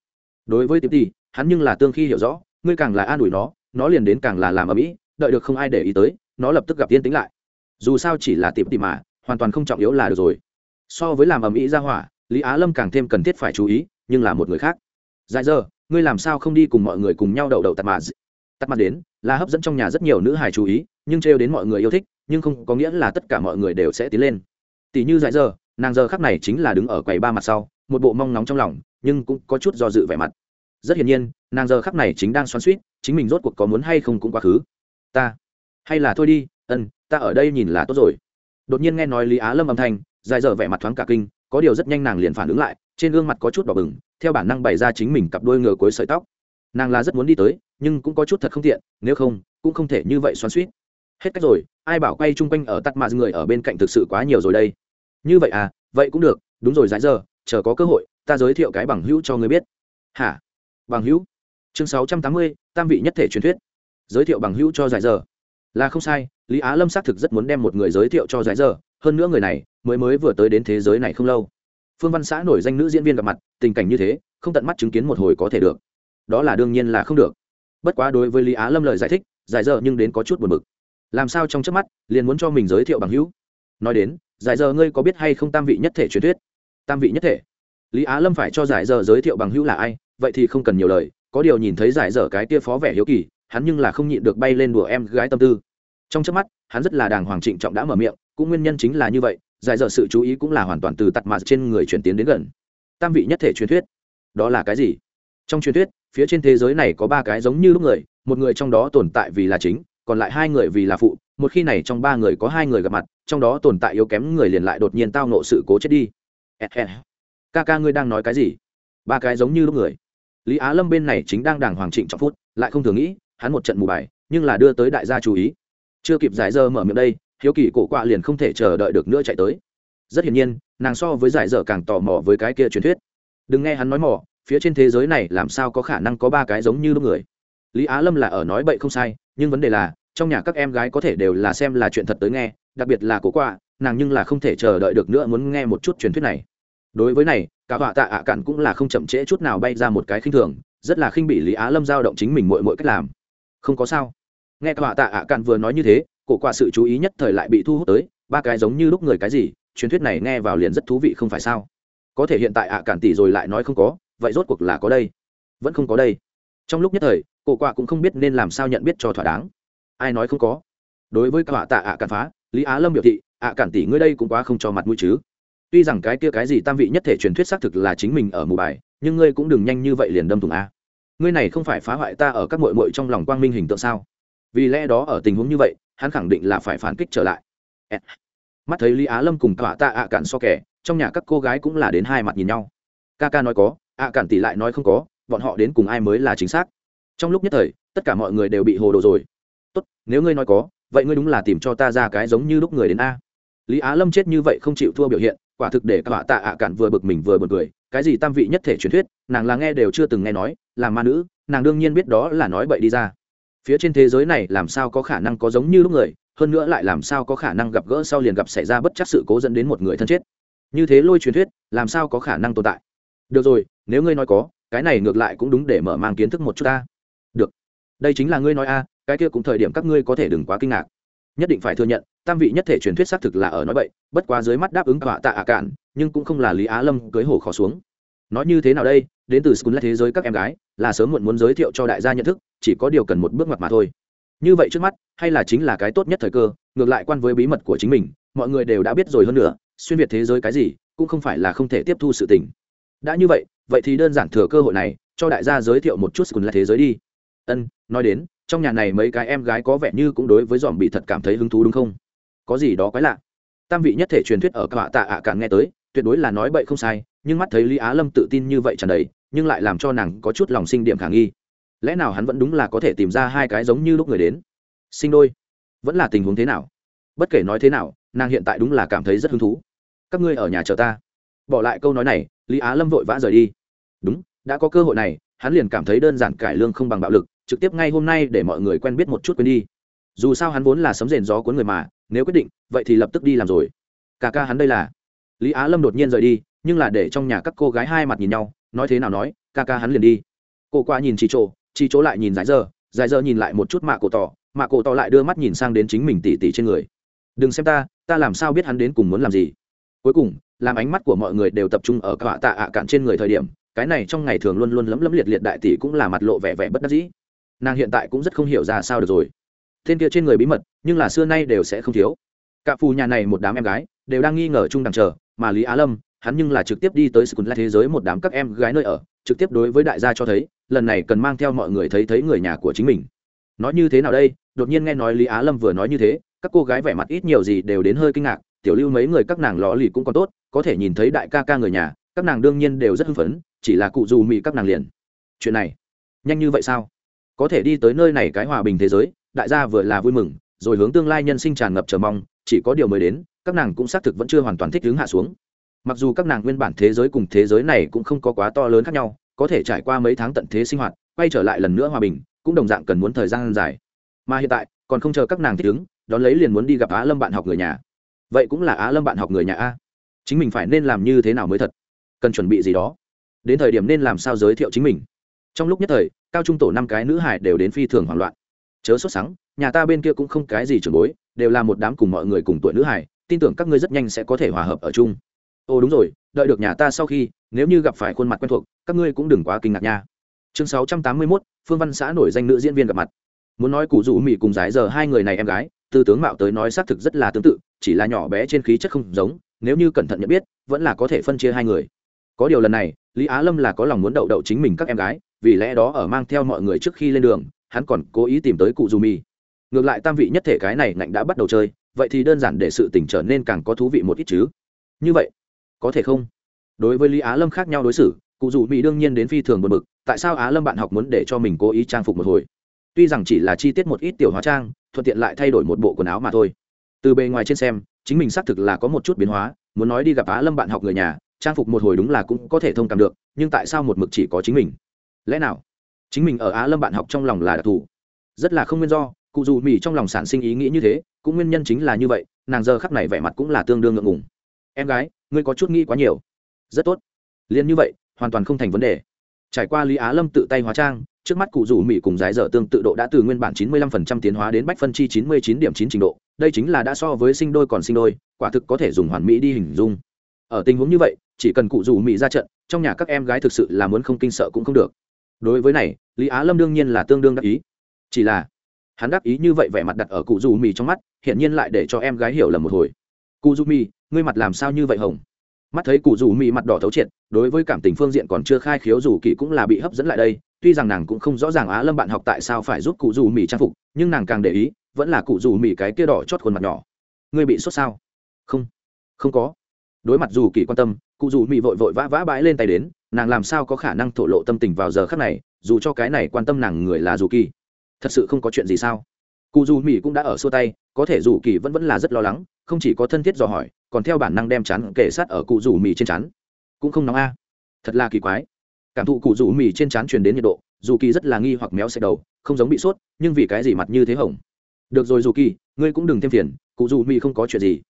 Đối với tiệm tì hắn nhưng là tương khi hiểu rõ, ngươi càng là an ủi nó nó liền đến càng là làm ở mỹ đợi được không ai để ý tới nó lập tức gặp tiên tính lại. Dù sao chỉ là tìm tìm mà, hoàn toàn không trọng yếu là được rồi. So với làm ầm ĩ ra hỏa, lý á lâm càng thêm cần thiết phải chú ý, nhưng là một người khác. Dại giờ, ngươi làm sao không đi cùng mọi người cùng nhau đậu đậu tạt mà tạt mặt đến, là hấp dẫn trong nhà rất nhiều nữ hài chú ý, nhưng trêu đến mọi người yêu thích, nhưng không có nghĩa là tất cả mọi người đều sẽ tiến lên. Tỷ như dại giờ, nàng giờ khắc này chính là đứng ở quầy ba mặt sau, một bộ mong nóng trong lòng, nhưng cũng có chút do dự vẻ mặt. Rất hiển nhiên, nàng giờ khắc này chính đang xoắn suýt chính mình rốt cuộc có muốn hay không cũng quá khứ. Ta hay là thôi đi, ân, ta ở đây nhìn là tốt rồi. Đột nhiên nghe nói lý á lâm âm thanh, dài dở vẻ mặt thoáng cả kinh, có điều rất nhanh nàng liền phản ứng lại, trên gương mặt có chút đỏ bừng, theo bản năng bày ra chính mình cặp đôi ngựa cuối sợi tóc. Nàng là rất muốn đi tới, nhưng cũng có chút thật không tiện, nếu không, cũng không thể như vậy xoắn suýt hết cách rồi, ai bảo quay chung quanh ở tắt mạ người ở bên cạnh thực sự quá nhiều rồi đây. Như vậy à vậy cũng được, đúng rồi dãi giờ chờ có cơ hội, ta giới thiệu cái bằng hữu cho người biết. Hả? Bằng hữu? Chương sáu trăm tám mươi, tam vị nhất thể truyền thuyết. Giới thiệu bằng hữu cho giải giờ là không sai, lý á lâm xác thực rất muốn đem một người giới thiệu cho giải giờ hơn nữa người này mới mới vừa tới đến thế giới này không lâu. Phương văn xã nổi danh nữ diễn viên gặp mặt, tình cảnh như thế, không tận mắt chứng kiến một hồi có thể được. Đó là đương nhiên là không được. Bất quá đối với lý á lâm lời giải thích, giải giờ nhưng đến có chút buồn bực. Làm sao trong trước mắt, liền muốn cho mình giới thiệu bằng hữu? Nói đến, giải giờ ngươi có biết hay không tam vị nhất thể truyền thuyết? Tam vị nhất thể. Lý á lâm phải cho giải giờ giới thiệu bằng hữu là ai, vậy thì không cần nhiều lời, có điều nhìn thấy giải dở cái tia phó vẻ hiếu kỳ hắn nhưng là không nhịn được bay lên đùa em gái tâm tư. Trong trước mắt, hắn rất là đàng hoàng trịnh trọng đã mở miệng, cũng nguyên nhân chính là như vậy, giải dở sự chú ý cũng là hoàn toàn từ tặt mặt trên người chuyển tiến đến gần. Tam vị nhất thể truyền thuyết, đó là cái gì? Trong truyền thuyết, phía trên thế giới này có ba cái giống như lúc người, một người trong đó tồn tại vì là chính, còn lại hai người vì là phụ, một khi này trong ba người có hai người gặp mặt, trong đó tồn tại yếu kém người liền lại đột nhiên tao nộ sự cố chết đi. Ca ca ngươi đang nói cái gì? Ba cái giống như lúc người. Lý á lâm bên này chính đang đàng hoàng trịnh trọng phút, lại không thường nghĩ hắn một trận mù bài, nhưng là đưa tới đại gia chú ý. Chưa kịp giải dơ mở miệng đây, hiếu kỳ cổ quạ liền không thể chờ đợi được nữa chạy tới. Rất hiển nhiên, nàng so với giải dở càng tò mò với cái kia truyền thuyết. Đừng nghe hắn nói mỏ phía trên thế giới này làm sao có khả năng có ba cái giống như lúc người? Lý á lâm là ở nói bậy không sai, nhưng vấn đề là, trong nhà các em gái có thể đều là xem là chuyện thật tới nghe, đặc biệt là cổ quạ, nàng nhưng là không thể chờ đợi được nữa muốn nghe một chút truyền thuyết này. Đối với này, cả họa tạ ạ à cạn cũng là không chậm trễ chút nào bay ra một cái khinh thường, rất là khinh bị lý á lâm giao động chính mình mội mội cách làm không có sao. Nghe cả họa tạ ạ à cạn vừa nói như thế, cổ qua sự chú ý nhất thời lại bị thu hút tới, ba cái giống như lúc người cái gì, truyền thuyết này nghe vào liền rất thú vị không phải sao? Có thể hiện tại ạ cản tỷ rồi lại nói không có, vậy rốt cuộc là có đây? Vẫn không có đây. Trong lúc nhất thời, cổ quạ cũng không biết nên làm sao nhận biết cho thỏa đáng. Ai nói không có? Đối với cả tạ ạ cản phá, lý á lâm biểu thị, ạ cản tỷ, ngươi đây cũng quá không cho mặt mũi chứ. Tuy rằng cái kia cái gì tam vị nhất thể truyền thuyết xác thực là chính mình ở mù bài, nhưng ngươi cũng đừng nhanh như vậy liền đâm thùng a ngươi này không phải phá hoại ta ở các mội mội trong lòng quang minh hình tượng sao? Vì lẽ đó ở tình huống như vậy, hắn khẳng định là phải phản kích trở lại. Mắt thấy lý á lâm cùng cả tạ ạ cản so kẻ, trong nhà các cô gái cũng là đến hai mặt nhìn nhau. Ca ca nói có, ạ cản tỷ lại nói không có, bọn họ đến cùng ai mới là chính xác? Trong lúc nhất thời, tất cả mọi người đều bị hồ đồ rồi. Tốt, nếu ngươi nói có, vậy ngươi đúng là tìm cho ta ra cái giống như lúc người đến a. Lý á lâm chết như vậy không chịu thua biểu hiện quả thực để cả tạ ạ cản vừa bực mình vừa bực cười. Cái gì tam vị nhất thể truyền thuyết, nàng là nghe đều chưa từng nghe nói, là ma nữ, nàng đương nhiên biết đó là nói bậy đi ra. Phía trên thế giới này làm sao có khả năng có giống như lúc người, hơn nữa lại làm sao có khả năng gặp gỡ sau liền gặp xảy ra bất chắc sự cố dẫn đến một người thân chết. Như thế lôi truyền thuyết, làm sao có khả năng tồn tại? Được rồi, nếu ngươi nói có, cái này ngược lại cũng đúng để mở mang kiến thức một chút ta. Được. Đây chính là ngươi nói a, cái kia cũng thời điểm các ngươi có thể đừng quá kinh ngạc. Nhất định phải thừa nhận tam vị nhất thể truyền thuyết xác thực là ở nói bậy, bất quá dưới mắt đáp ứng họa tạ ạ cạn, nhưng cũng không là lý á lâm cưới hồ khó xuống. Nói như thế nào đây? Đến từ school thế giới các em gái, là sớm muộn muốn giới thiệu cho đại gia nhận thức, chỉ có điều cần một bước ngoặt mà thôi. Như vậy trước mắt, hay là chính là cái tốt nhất thời cơ, ngược lại quan với bí mật của chính mình, mọi người đều đã biết rồi hơn nữa, xuyên việt thế giới cái gì, cũng không phải là không thể tiếp thu sự tình. Đã như vậy vậy thì đơn giản thừa cơ hội này, cho đại gia giới thiệu một chút school thế giới đi. Ân, nói đến, trong nhà này mấy cái em gái có vẻ như cũng đối với dòm bị thật cảm thấy hứng thú đúng không? Có gì đó quái lạ. Tam vị nhất thể truyền thuyết ở cả tạ ạ cạn nghe tới, tuyệt đối là nói bậy không sai, nhưng mắt thấy lý á lâm tự tin như vậy tràn đầy, nhưng lại làm cho nàng có chút lòng sinh điểm khả nghi. Lẽ nào hắn vẫn đúng là có thể tìm ra hai cái giống như lúc người đến? Sinh đôi. Vẫn là tình huống thế nào? Bất kể nói thế nào, nàng hiện tại đúng là cảm thấy rất hứng thú. Các ngươi ở nhà chờ ta. Bỏ lại câu nói này, lý á lâm vội vã rời đi. Đúng, đã có cơ hội này, hắn liền cảm thấy đơn giản cải lương không bằng bạo lực, trực tiếp ngay hôm nay để mọi người quen biết một chút quên đi. Dù sao hắn vốn là sấm rền gió cuốn người mà nếu quyết định, vậy thì lập tức đi làm rồi. Cả ca hắn đây là. Lý á lâm đột nhiên rời đi, nhưng là để trong nhà các cô gái hai mặt nhìn nhau, nói thế nào nói, ca ca hắn liền đi. Cô qua nhìn chị chỗ chị chỗ lại nhìn giải giờ giải giờ nhìn lại một chút mạ cổ tỏ, mạ cổ tỏ lại đưa mắt nhìn sang đến chính mình tỉ tỉ trên người. Đừng xem ta ta làm sao biết hắn đến cùng muốn làm gì? Cuối cùng, làm ánh mắt của mọi người đều tập trung ở cả tạ ạ cạn trên người thời điểm, cái này trong ngày thường luôn luôn lấm lấm liệt liệt đại tỷ cũng là mặt lộ vẻ vẻ bất đắc dĩ. Nàng hiện tại cũng rất không hiểu ra sao được rồi tên kia trên người bí mật, nhưng là xưa nay đều sẽ không thiếu. Cả phù nhà này một đám em gái, đều đang nghi ngờ chung đằng chờ, mà lý á lâm, hắn nhưng là trực tiếp đi tới sự là thế giới một đám các em gái nơi ở, trực tiếp đối với đại gia cho thấy, lần này cần mang theo mọi người thấy thấy người nhà của chính mình. Nói như thế nào đây? Đột nhiên nghe nói lý á lâm vừa nói như thế, các cô gái vẻ mặt ít nhiều gì đều đến hơi kinh ngạc, tiểu lưu mấy người các nàng lò lì cũng còn tốt, có thể nhìn thấy đại ca ca người nhà, các nàng đương nhiên đều rất hưng phấn, chỉ là cụ dù mị các nàng liền. Chuyện này, nhanh như vậy sao? Có thể đi tới nơi này cái hòa bình thế giới đại gia vừa là vui mừng, rồi hướng tương lai nhân sinh tràn ngập chờ mong, chỉ có điều mới đến, các nàng cũng xác thực vẫn chưa hoàn toàn thích hướng hạ xuống. Mặc dù các nàng nguyên bản thế giới cùng thế giới này cũng không có quá to lớn khác nhau, có thể trải qua mấy tháng tận thế sinh hoạt, quay trở lại lần nữa hòa bình, cũng đồng dạng cần muốn thời gian dài. Mà hiện tại, còn không chờ các nàng thích ứng, đón lấy liền muốn đi gặp á lâm bạn học người nhà. Vậy cũng là á lâm bạn học người nhà a. Chính mình phải nên làm như thế nào mới thật? Cần chuẩn bị gì đó? Đến thời điểm nên làm sao giới thiệu chính mình? Trong lúc nhất thời, cao trung tổ năm cái nữ hải đều đến phi thường hoảng loạn chớ sốt sắng nhà ta bên kia cũng không cái gì chuẩn bối đều là một đám cùng mọi người cùng tuổi nữ hải tin tưởng các ngươi rất nhanh sẽ có thể hòa hợp ở chung. Ồ đúng rồi đợi được nhà ta sau khi nếu như gặp phải khuôn mặt quen thuộc các ngươi cũng đừng quá kinh ngạc nha. Chương sáu trăm tám mươi 681, phương văn xã nổi danh nữ diễn viên gặp mặt. Muốn nói cụ rủ mỹ cùng giải giờ hai người này em gái từ tướng mạo tới nói xác thực rất là tương tự chỉ là nhỏ bé trên khí chất không giống nếu như cẩn thận nhận biết vẫn là có thể phân chia hai người. Có điều lần này lý á lâm là có lòng muốn đậu đậu chính mình các em gái vì lẽ đó ở mang theo mọi người trước khi lên đường hắn còn cố ý tìm tới cụ dù mi. Ngược lại tam vị nhất thể cái này ngạnh đã bắt đầu chơi, vậy thì đơn giản để sự tỉnh trở nên càng có thú vị một ít chứ. Như vậy, có thể không? Đối với lý á lâm khác nhau đối xử, cụ dù mỹ đương nhiên đến phi thường buồn bực, tại sao á lâm bạn học muốn để cho mình cố ý trang phục một hồi? Tuy rằng chỉ là chi tiết một ít tiểu hóa trang, thuận tiện lại thay đổi một bộ quần áo mà thôi. Từ bề ngoài trên xem, chính mình xác thực là có một chút biến hóa, muốn nói đi gặp á lâm bạn học người nhà, trang phục một hồi đúng là cũng có thể thông cảm được, nhưng tại sao một mực chỉ có chính mình? Lẽ nào? Chính mình ở á lâm bạn học trong lòng là đặc thù. Rất là không nguyên do, cụ dù mỹ trong lòng sản sinh ý nghĩ như thế, cũng nguyên nhân chính là như vậy, nàng giờ khắc này vẻ mặt cũng là tương đương ngượng ngùng. Em gái, ngươi có chút nghĩ quá nhiều. Rất tốt. Liền như vậy, hoàn toàn không thành vấn đề. Trải qua lý á lâm tự tay hóa trang, trước mắt cụ rủ mỹ cùng giải dở tương tự độ đã từ nguyên bản 95% tiến hóa đến bách phân chi 99 điểm 9 trình độ, đây chính là đã so với sinh đôi còn sinh đôi, quả thực có thể dùng hoàn mỹ đi hình dung. Ở tình huống như vậy, chỉ cần cụ rủ mỹ ra trận, trong nhà các em gái thực sự là muốn không kinh sợ cũng không được đối với này lý á lâm đương nhiên là tương đương đắc ý. Chỉ là hắn đắc ý như vậy vẻ mặt đặt ở cụ rủ mì trong mắt hiện nhiên lại để cho em gái hiểu lầm một hồi. Cụ rủ mì, ngươi mặt làm sao như vậy hồng? Mắt thấy cụ rủ mì mặt đỏ thấu triệt đối với cảm tình phương diện còn chưa khai khiếu rủ kỳ cũng là bị hấp dẫn lại đây. Tuy rằng nàng cũng không rõ ràng á lâm bạn học tại sao phải giúp cụ rủ mì trang phục nhưng nàng càng để ý vẫn là cụ rủ mì cái kia đỏ chót khuôn mặt nhỏ. Ngươi bị sốt sao? Không không có. Đối mặt dù kỳ quan tâm cụ dù mì vội vội vã vã bãi lên tay đến nàng làm sao có khả năng thổ lộ tâm tình vào giờ khác này, dù cho cái này quan tâm nàng người là dù kỳ. Thật sự không có chuyện gì sao? Cụ dù mỹ cũng đã ở xua tay, có thể dù kỳ vẫn vẫn là rất lo lắng, không chỉ có thân thiết dò hỏi, còn theo bản năng đem chắn kể sát ở cụ dù mỹ trên chắn cũng không nóng a. Thật là kỳ quái. Cảm thụ cụ dù mỹ trên chắn truyền đến nhiệt độ, dù kỳ rất là nghi hoặc méo xẹt đầu, không giống bị sốt, nhưng vì cái gì mặt như thế hỏng được rồi dù kỳ, ngươi cũng đừng thêm phiền, cụ dù mỹ không có chuyện gì.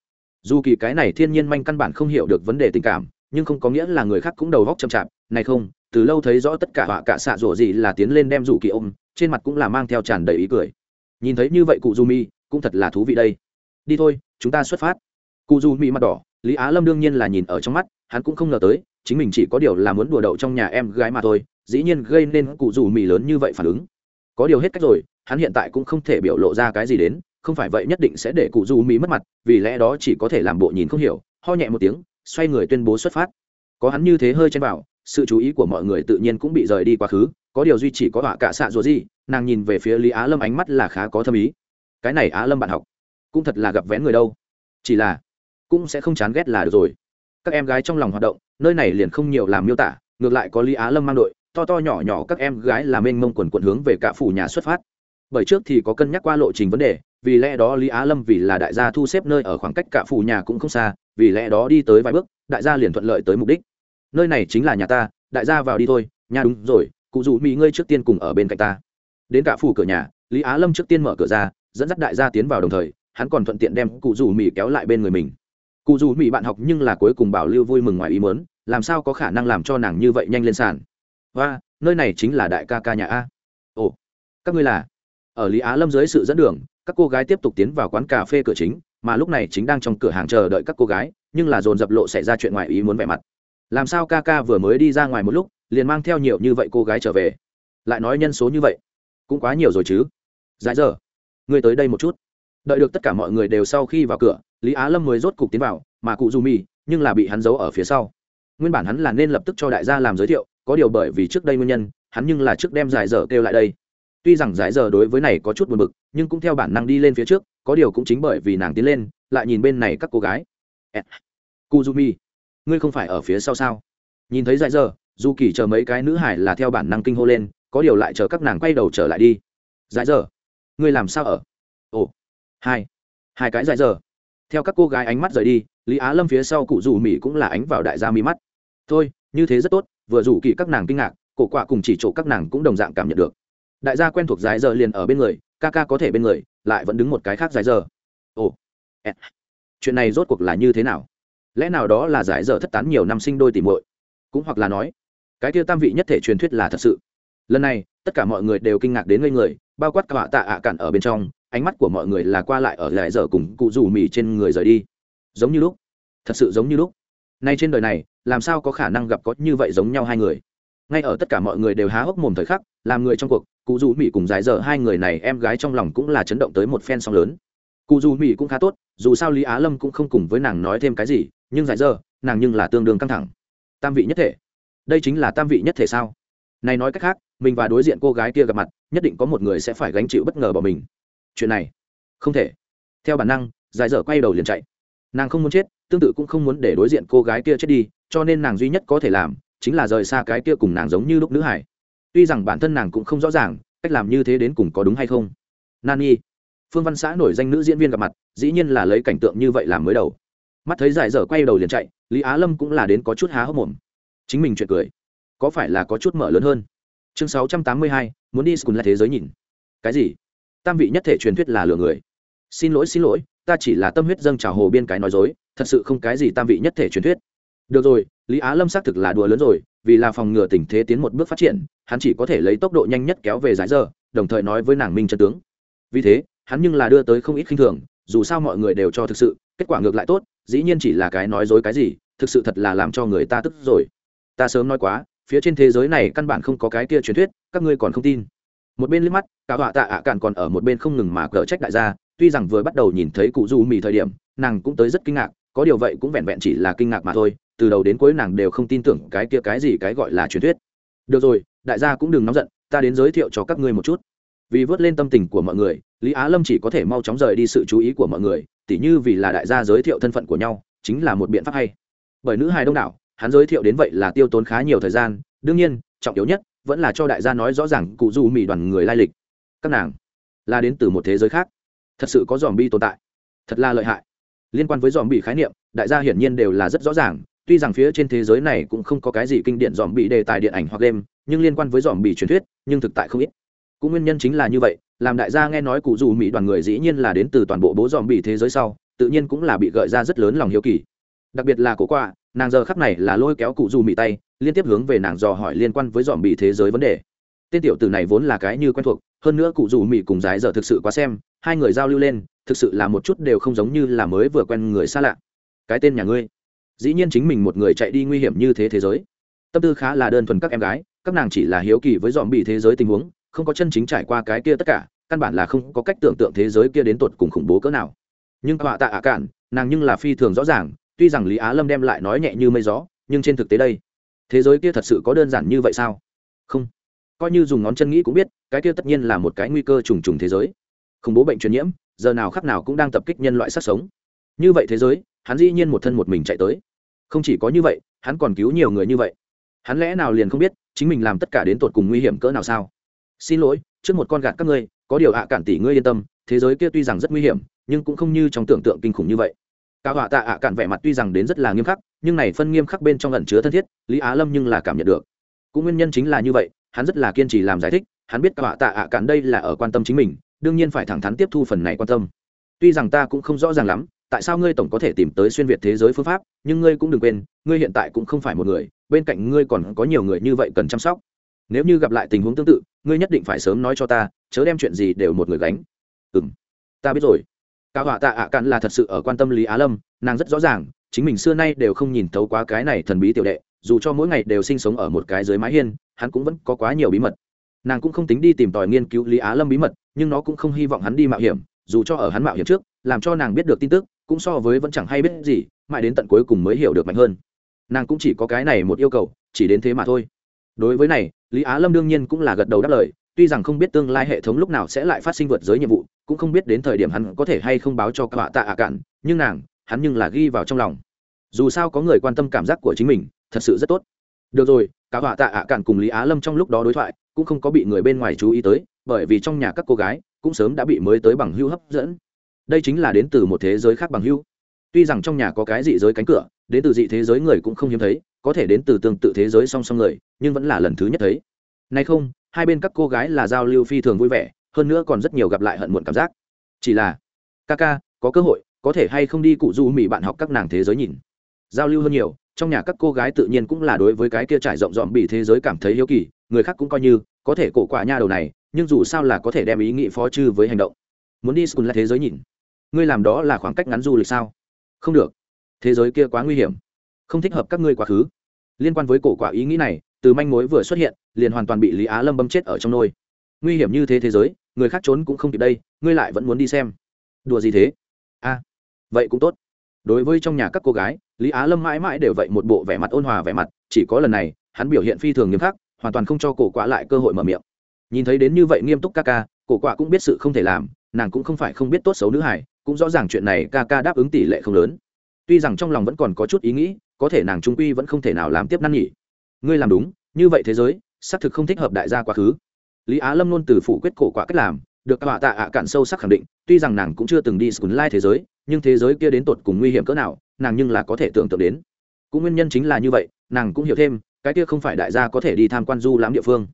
Dù kỳ cái này thiên nhiên manh căn bản không hiểu được vấn đề tình cảm nhưng không có nghĩa là người khác cũng đầu góc chậm chạp. Này không, từ lâu thấy rõ tất cả họa cả xạ rủa gì là tiến lên đem rủ kỳ ôm, trên mặt cũng là mang theo tràn đầy ý cười. Nhìn thấy như vậy cụ du mi cũng thật là thú vị đây. Đi thôi, chúng ta xuất phát. Cụ du mi mặt đỏ, lý á lâm đương nhiên là nhìn ở trong mắt, hắn cũng không ngờ tới, chính mình chỉ có điều là muốn đùa đậu trong nhà em gái mà thôi, dĩ nhiên gây nên cụ dù mì lớn như vậy phản ứng. Có điều hết cách rồi, hắn hiện tại cũng không thể biểu lộ ra cái gì đến, không phải vậy nhất định sẽ để cụ du mỹ mất mặt, vì lẽ đó chỉ có thể làm bộ nhìn không hiểu, ho nhẹ một tiếng xoay người tuyên bố xuất phát. Có hắn như thế hơi chen vào, sự chú ý của mọi người tự nhiên cũng bị rời đi quá khứ, có điều duy chỉ có họa cả xạ rùa gì, nàng nhìn về phía lý á lâm ánh mắt là khá có thâm ý. Cái này á lâm bạn học, cũng thật là gặp vén người đâu. Chỉ là, cũng sẽ không chán ghét là được rồi. Các em gái trong lòng hoạt động, nơi này liền không nhiều làm miêu tả, ngược lại có lý á lâm mang đội, to to nhỏ nhỏ các em gái làm mênh mông quần quần hướng về cả phủ nhà xuất phát. Bởi trước thì có cân nhắc qua lộ trình vấn đề vì lẽ đó lý á lâm vì là đại gia thu xếp nơi ở khoảng cách cả phủ nhà cũng không xa, vì lẽ đó đi tới vài bước, đại gia liền thuận lợi tới mục đích. Nơi này chính là nhà ta, đại gia vào đi thôi, nhà đúng rồi, cụ dù mỹ ngươi trước tiên cùng ở bên cạnh ta. Đến cả phủ cửa nhà, lý á lâm trước tiên mở cửa ra, dẫn dắt đại gia tiến vào đồng thời, hắn còn thuận tiện đem cụ dù mỹ kéo lại bên người mình. Cụ dù mỹ bạn học nhưng là cuối cùng bảo lưu vui mừng ngoài ý mớn làm sao có khả năng làm cho nàng như vậy nhanh lên sàn? Và nơi này chính là đại ca ca nhà a. Ồ, các ngươi là? Ở lý á lâm dưới sự dẫn đường các cô gái tiếp tục tiến vào quán cà phê cửa chính, mà lúc này chính đang trong cửa hàng chờ đợi các cô gái, nhưng là dồn dập lộ xảy ra chuyện ngoài ý muốn vẻ mặt. Làm sao ca ca vừa mới đi ra ngoài một lúc, liền mang theo nhiều như vậy cô gái trở về? Lại nói nhân số như vậy, cũng quá nhiều rồi chứ. Dãi giờ, ngươi tới đây một chút. Đợi được tất cả mọi người đều sau khi vào cửa, lý á lâm mới rốt cục tiến vào, mà cụ dù mì nhưng là bị hắn giấu ở phía sau. Nguyên bản hắn là nên lập tức cho đại gia làm giới thiệu, có điều bởi vì trước đây nguyên nhân, hắn nhưng là trước đem giải dở kêu lại đây tuy rằng giải dở đối với này có chút buồn bực, nhưng cũng theo bản năng đi lên phía trước, có điều cũng chính bởi vì nàng tiến lên, lại nhìn bên này các cô gái. Kuzumi, ngươi không phải ở phía sau sao? Nhìn thấy giải dở dù kỳ chờ mấy cái nữ hải là theo bản năng kinh hô lên, có điều lại chờ các nàng quay đầu trở lại đi. Giải dở ngươi làm sao ở? Ồ, hai hai cái giải dở theo các cô gái ánh mắt rời đi, lý á lâm phía sau cụ dù mỹ cũng là ánh vào đại gia mi mắt. Thôi, như thế rất tốt, vừa rủ kỳ các nàng kinh ngạc, cổ quạ cùng chỉ chỗ các nàng cũng đồng dạng cảm nhận được đại gia quen thuộc dài giờ liền ở bên người, ca ca có thể bên người, lại vẫn đứng một cái khác dài giờ ồ chuyện này rốt cuộc là như thế nào? Lẽ nào đó là giải giờ thất tán nhiều năm sinh đôi tìm muội? Cũng hoặc là nói, cái tiêu tam vị nhất thể truyền thuyết là thật sự. Lần này, tất cả mọi người đều kinh ngạc đến ngây người, bao quát cả họa tạ ạ cạn ở bên trong, ánh mắt của mọi người là qua lại ở lại giờ cùng cụ rủ mì trên người rời đi. Giống như lúc. Thật sự giống như lúc. Nay trên đời này, làm sao có khả năng gặp có như vậy giống nhau hai người? Ngay ở tất cả mọi người đều há hốc mồm thời khắc, làm người trong cuộc, cụ dù mỹ cùng giải dở hai người này em gái trong lòng cũng là chấn động tới một phen song lớn. Cụ dù mỹ cũng khá tốt, dù sao lý á lâm cũng không cùng với nàng nói thêm cái gì, nhưng giải dở, nàng nhưng là tương đương căng thẳng. Tam vị nhất thể. Đây chính là tam vị nhất thể sao? Này nói cách khác, mình và đối diện cô gái kia gặp mặt, nhất định có một người sẽ phải gánh chịu bất ngờ bỏ mình. Chuyện này, không thể. Theo bản năng, giải dở quay đầu liền chạy. Nàng không muốn chết, tương tự cũng không muốn để đối diện cô gái kia chết đi, cho nên nàng duy nhất có thể làm chính là rời xa cái kia cùng nàng giống như lúc nữ hải. Tuy rằng bản thân nàng cũng không rõ ràng, cách làm như thế đến cùng có đúng hay không. Nani, phương văn xã nổi danh nữ diễn viên gặp mặt, dĩ nhiên là lấy cảnh tượng như vậy làm mới đầu. Mắt thấy giải dở quay đầu liền chạy, lý á lâm cũng là đến có chút há hốc mồm. Chính mình chuyện cười, có phải là có chút mở lớn hơn? Chương sáu trăm tám mươi hai, muốn đi cùng là thế giới nhìn. Cái gì? Tam vị nhất thể truyền thuyết là lừa người. Xin lỗi xin lỗi, ta chỉ là tâm huyết dâng trào hồ biên cái nói dối, thật sự không cái gì tam vị nhất thể truyền thuyết. Được rồi lý á lâm xác thực là đùa lớn rồi, vì là phòng ngừa tình thế tiến một bước phát triển, hắn chỉ có thể lấy tốc độ nhanh nhất kéo về giải giờ, đồng thời nói với nàng minh chân tướng. Vì thế, hắn nhưng là đưa tới không ít khinh thường, dù sao mọi người đều cho thực sự, kết quả ngược lại tốt, dĩ nhiên chỉ là cái nói dối cái gì, thực sự thật là làm cho người ta tức rồi. Ta sớm nói quá, phía trên thế giới này căn bản không có cái kia truyền thuyết, các ngươi còn không tin. Một bên liếc mắt cả họa tạ ạ cạn còn ở một bên không ngừng mà cờ trách đại gia, tuy rằng vừa bắt đầu nhìn thấy cụ du mì thời điểm, nàng cũng tới rất kinh ngạc, có điều vậy cũng vẹn vẹn chỉ là kinh ngạc mà thôi từ đầu đến cuối nàng đều không tin tưởng cái kia cái gì cái gọi là truyền thuyết. Được rồi, đại gia cũng đừng nóng giận, ta đến giới thiệu cho các ngươi một chút. Vì vớt lên tâm tình của mọi người, lý á lâm chỉ có thể mau chóng rời đi sự chú ý của mọi người, tỉ như vì là đại gia giới thiệu thân phận của nhau, chính là một biện pháp hay. Bởi nữ hài đông đảo, hắn giới thiệu đến vậy là tiêu tốn khá nhiều thời gian, đương nhiên, trọng yếu nhất, vẫn là cho đại gia nói rõ ràng cụ du mì đoàn người lai lịch. Các nàng, là đến từ một thế giới khác. Thật sự có dòm bi tồn tại. Thật là lợi hại. Liên quan với dòm bị khái niệm, đại gia hiển nhiên đều là rất rõ ràng tuy rằng phía trên thế giới này cũng không có cái gì kinh điển dòm bị đề tài điện ảnh hoặc đêm nhưng liên quan với dòm bị truyền thuyết, nhưng thực tại không ít. Cũng nguyên nhân chính là như vậy, làm đại gia nghe nói cụ dù mỹ đoàn người dĩ nhiên là đến từ toàn bộ bố dòm bị thế giới sau, tự nhiên cũng là bị gợi ra rất lớn lòng hiếu kỳ. Đặc biệt là cổ quạ, nàng giờ khắc này là lôi kéo cụ dù mỹ tay, liên tiếp hướng về nàng dò hỏi liên quan với dòm bị thế giới vấn đề. Tên tiểu tử này vốn là cái như quen thuộc, hơn nữa cụ dù mỹ cùng giái giờ thực sự quá xem, hai người giao lưu lên, thực sự là một chút đều không giống như là mới vừa quen người xa lạ. Cái tên nhà ngươi? Dĩ nhiên chính mình một người chạy đi nguy hiểm như thế thế giới. Tâm tư khá là đơn thuần các em gái, các nàng chỉ là hiếu kỳ với dòm bị thế giới tình huống, không có chân chính trải qua cái kia tất cả, căn bản là không có cách tưởng tượng thế giới kia đến tột cùng khủng bố cỡ nào. Nhưng họa tạ ạ cạn, nàng nhưng là phi thường rõ ràng, tuy rằng lý á lâm đem lại nói nhẹ như mây gió, nhưng trên thực tế đây, thế giới kia thật sự có đơn giản như vậy sao? Không. Coi như dùng ngón chân nghĩ cũng biết, cái kia tất nhiên là một cái nguy cơ trùng trùng thế giới. Khủng bố bệnh truyền nhiễm, giờ nào khắc nào cũng đang tập kích nhân loại sát sống. Như vậy thế giới, hắn dĩ nhiên một thân một mình chạy tới không chỉ có như vậy, hắn còn cứu nhiều người như vậy. Hắn lẽ nào liền không biết, chính mình làm tất cả đến tột cùng nguy hiểm cỡ nào sao? Xin lỗi, trước một con gạt các ngươi, có điều ạ cản tỷ ngươi yên tâm, thế giới kia tuy rằng rất nguy hiểm, nhưng cũng không như trong tưởng tượng kinh khủng như vậy. Cao họa tạ ạ cản vẻ mặt tuy rằng đến rất là nghiêm khắc, nhưng này phân nghiêm khắc bên trong ẩn chứa thân thiết, lý á lâm nhưng là cảm nhận được. Cũng nguyên nhân chính là như vậy, hắn rất là kiên trì làm giải thích, hắn biết cao họa tạ ạ cản đây là ở quan tâm chính mình, đương nhiên phải thẳng thắn tiếp thu phần này quan tâm. Tuy rằng ta cũng không rõ ràng lắm tại sao ngươi tổng có thể tìm tới xuyên việt thế giới phương pháp, nhưng ngươi cũng đừng quên, ngươi hiện tại cũng không phải một người, bên cạnh ngươi còn có nhiều người như vậy cần chăm sóc. Nếu như gặp lại tình huống tương tự, ngươi nhất định phải sớm nói cho ta, chớ đem chuyện gì đều một người gánh. Ừ m ta biết rồi. Cao họa tạ ạ cạn là thật sự ở quan tâm lý á lâm, nàng rất rõ ràng, chính mình xưa nay đều không nhìn thấu quá cái này thần bí tiểu đệ, dù cho mỗi ngày đều sinh sống ở một cái dưới mái hiên, hắn cũng vẫn có quá nhiều bí mật. Nàng cũng không tính đi tìm tòi nghiên cứu lý á lâm bí mật, nhưng nó cũng không hy vọng hắn đi mạo hiểm, dù cho ở hắn mạo hiểm trước, làm cho nàng biết được tin tức cũng so với vẫn chẳng hay biết gì, mãi đến tận cuối cùng mới hiểu được mạnh hơn. Nàng cũng chỉ có cái này một yêu cầu, chỉ đến thế mà thôi. Đối với này, lý á lâm đương nhiên cũng là gật đầu đáp lời, tuy rằng không biết tương lai hệ thống lúc nào sẽ lại phát sinh vượt giới nhiệm vụ, cũng không biết đến thời điểm hắn có thể hay không báo cho các họa tạ ạ cạn, nhưng nàng, hắn nhưng là ghi vào trong lòng. Dù sao có người quan tâm cảm giác của chính mình, thật sự rất tốt. Được rồi cả họa tạ ạ cạn cùng lý á lâm trong lúc đó đối thoại, cũng không có bị người bên ngoài chú ý tới, bởi vì trong nhà các cô gái, cũng sớm đã bị mới tới bằng hưu hấp dẫn đây chính là đến từ một thế giới khác bằng hữu. tuy rằng trong nhà có cái dị giới cánh cửa, đến từ dị thế giới người cũng không hiếm thấy, có thể đến từ tương tự thế giới song song người, nhưng vẫn là lần thứ nhất thấy. Nay không, hai bên các cô gái là giao lưu phi thường vui vẻ, hơn nữa còn rất nhiều gặp lại hận muộn cảm giác. Chỉ là ca ca có cơ hội, có thể hay không đi cụ du mỹ bạn học các nàng thế giới nhìn. Giao lưu hơn nhiều, trong nhà các cô gái tự nhiên cũng là đối với cái kia trải rộng rộng bị thế giới cảm thấy hiếu kỳ, người khác cũng coi như, có thể cổ quả nha đầu này, nhưng dù sao là có thể đem ý nghĩ phó chư với hành động. Muốn đi school là thế giới nhìn ngươi làm đó là khoảng cách ngắn du lịch sao? Không được. Thế giới kia quá nguy hiểm. Không thích hợp các ngươi quá khứ. Liên quan với cổ quả ý nghĩ này, từ manh mối vừa xuất hiện, liền hoàn toàn bị lý á lâm bâm chết ở trong nôi. Nguy hiểm như thế thế giới, người khác trốn cũng không kịp đây, ngươi lại vẫn muốn đi xem. Đùa gì thế? A, vậy cũng tốt. Đối với trong nhà các cô gái, lý á lâm mãi mãi đều vậy một bộ vẻ mặt ôn hòa vẻ mặt, chỉ có lần này, hắn biểu hiện phi thường nghiêm khắc, hoàn toàn không cho cổ quả lại cơ hội mở miệng. Nhìn thấy đến như vậy nghiêm túc ca ca, cổ quả cũng biết sự không thể làm, nàng cũng không phải không biết tốt xấu nữ hải cũng rõ ràng chuyện này ca ca đáp ứng tỷ lệ không lớn. Tuy rằng trong lòng vẫn còn có chút ý nghĩ, có thể nàng trung quy vẫn không thể nào làm tiếp năn nhỉ. Ngươi làm đúng, như vậy thế giới, xác thực không thích hợp đại gia quá khứ. Lý á lâm luôn từ phủ quyết cổ quả cách làm, được các họa tạ ạ cạn sâu sắc khẳng định, tuy rằng nàng cũng chưa từng đi sùn lai thế giới, nhưng thế giới kia đến tột cùng nguy hiểm cỡ nào, nàng nhưng là có thể tưởng tượng đến. Cũng nguyên nhân chính là như vậy, nàng cũng hiểu thêm, cái kia không phải đại gia có thể đi tham quan du lãm địa phương.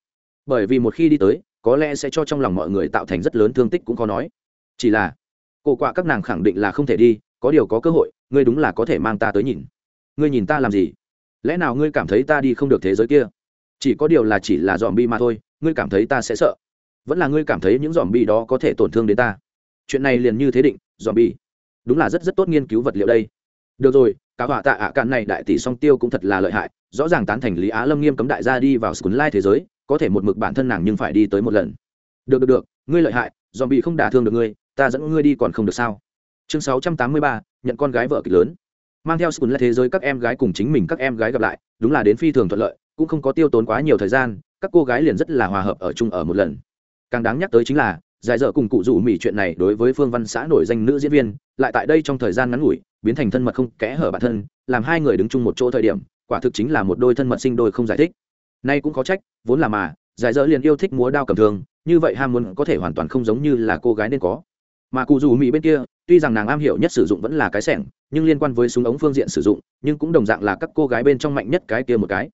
Bởi vì một khi đi tới, có lẽ sẽ cho trong lòng mọi người tạo thành rất lớn thương tích cũng khó nói. Chỉ là cổ quạ các nàng khẳng định là không thể đi, có điều có cơ hội, ngươi đúng là có thể mang ta tới nhìn. Ngươi nhìn ta làm gì? Lẽ nào ngươi cảm thấy ta đi không được thế giới kia? Chỉ có điều là chỉ là dòm bi mà thôi, ngươi cảm thấy ta sẽ sợ. Vẫn là ngươi cảm thấy những dòm bi đó có thể tổn thương đến ta. Chuyện này liền như thế định dòm bi đúng là rất rất tốt nghiên cứu vật liệu đây. Được rồi cả họa tạ ạ cạn này đại tỷ song tiêu cũng thật là lợi hại. Rõ ràng tán thành lý á lâm nghiêm cấm đại gia đi vào skull lai thế giới, có thể một mực bản thân nàng nhưng phải đi tới một lần. Được được được, ngươi lợi hại dòm bị không đả thương được ngươi ta dẫn ngươi đi còn không được sao? Chương sáu trăm tám mươi ba, nhận con gái vợ kịch lớn. Mang theo skull là thế giới các em gái cùng chính mình các em gái gặp lại, đúng là đến phi thường thuận lợi, cũng không có tiêu tốn quá nhiều thời gian, các cô gái liền rất là hòa hợp ở chung ở một lần. Càng đáng nhắc tới chính là, giải dở cùng cụ rủ mỹ chuyện này đối với phương văn xã nổi danh nữ diễn viên, lại tại đây trong thời gian ngắn ngủi, biến thành thân mật không kẽ hở bản thân, làm hai người đứng chung một chỗ thời điểm, quả thực chính là một đôi thân mật sinh đôi không giải thích. Nay cũng có trách, vốn là mà, giải dở liền yêu thích múa đao cầm thường, như vậy ham muốn có thể hoàn toàn không giống như là cô gái nên có mà cụ dù mỹ bên kia, tuy rằng nàng am hiểu nhất sử dụng vẫn là cái sẻng, nhưng liên quan với súng ống phương diện sử dụng, nhưng cũng đồng dạng là các cô gái bên trong mạnh nhất cái kia một cái.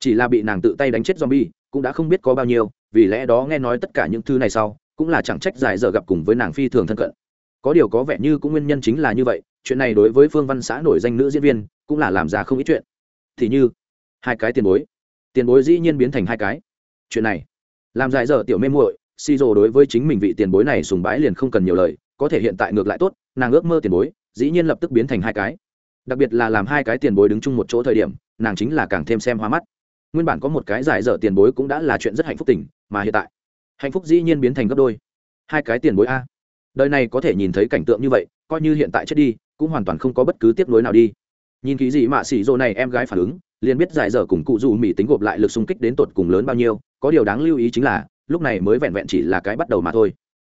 Chỉ là bị nàng tự tay đánh chết zombie, cũng đã không biết có bao nhiêu, vì lẽ đó nghe nói tất cả những thứ này sau, cũng là chẳng trách dài giờ gặp cùng với nàng phi thường thân cận. Có điều có vẻ như cũng nguyên nhân chính là như vậy, chuyện này đối với phương văn xã nổi danh nữ diễn viên, cũng là làm ra không ít chuyện. Thì như, hai cái tiền bối. Tiền bối dĩ nhiên biến thành hai cái. Chuyện này, làm dài giờ tiểu mê muội si rồ đối với chính mình vị tiền bối này sùng bái liền không cần nhiều lời, có thể hiện tại ngược lại tốt, nàng ước mơ tiền bối, dĩ nhiên lập tức biến thành hai cái. Đặc biệt là làm hai cái tiền bối đứng chung một chỗ thời điểm, nàng chính là càng thêm xem hoa mắt. Nguyên bản có một cái giải dở tiền bối cũng đã là chuyện rất hạnh phúc tình, mà hiện tại, hạnh phúc dĩ nhiên biến thành gấp đôi. Hai cái tiền bối a. Đời này có thể nhìn thấy cảnh tượng như vậy, coi như hiện tại chết đi, cũng hoàn toàn không có bất cứ tiếc nuối nào đi. Nhìn kỹ gì mạ xỉ rô này em gái phản ứng, liền biết giải dở cùng cụ dù mỹ tính gộp lại lực xung kích đến tột cùng lớn bao nhiêu, có điều đáng lưu ý chính là lúc này mới vẹn vẹn chỉ là cái bắt đầu mà thôi.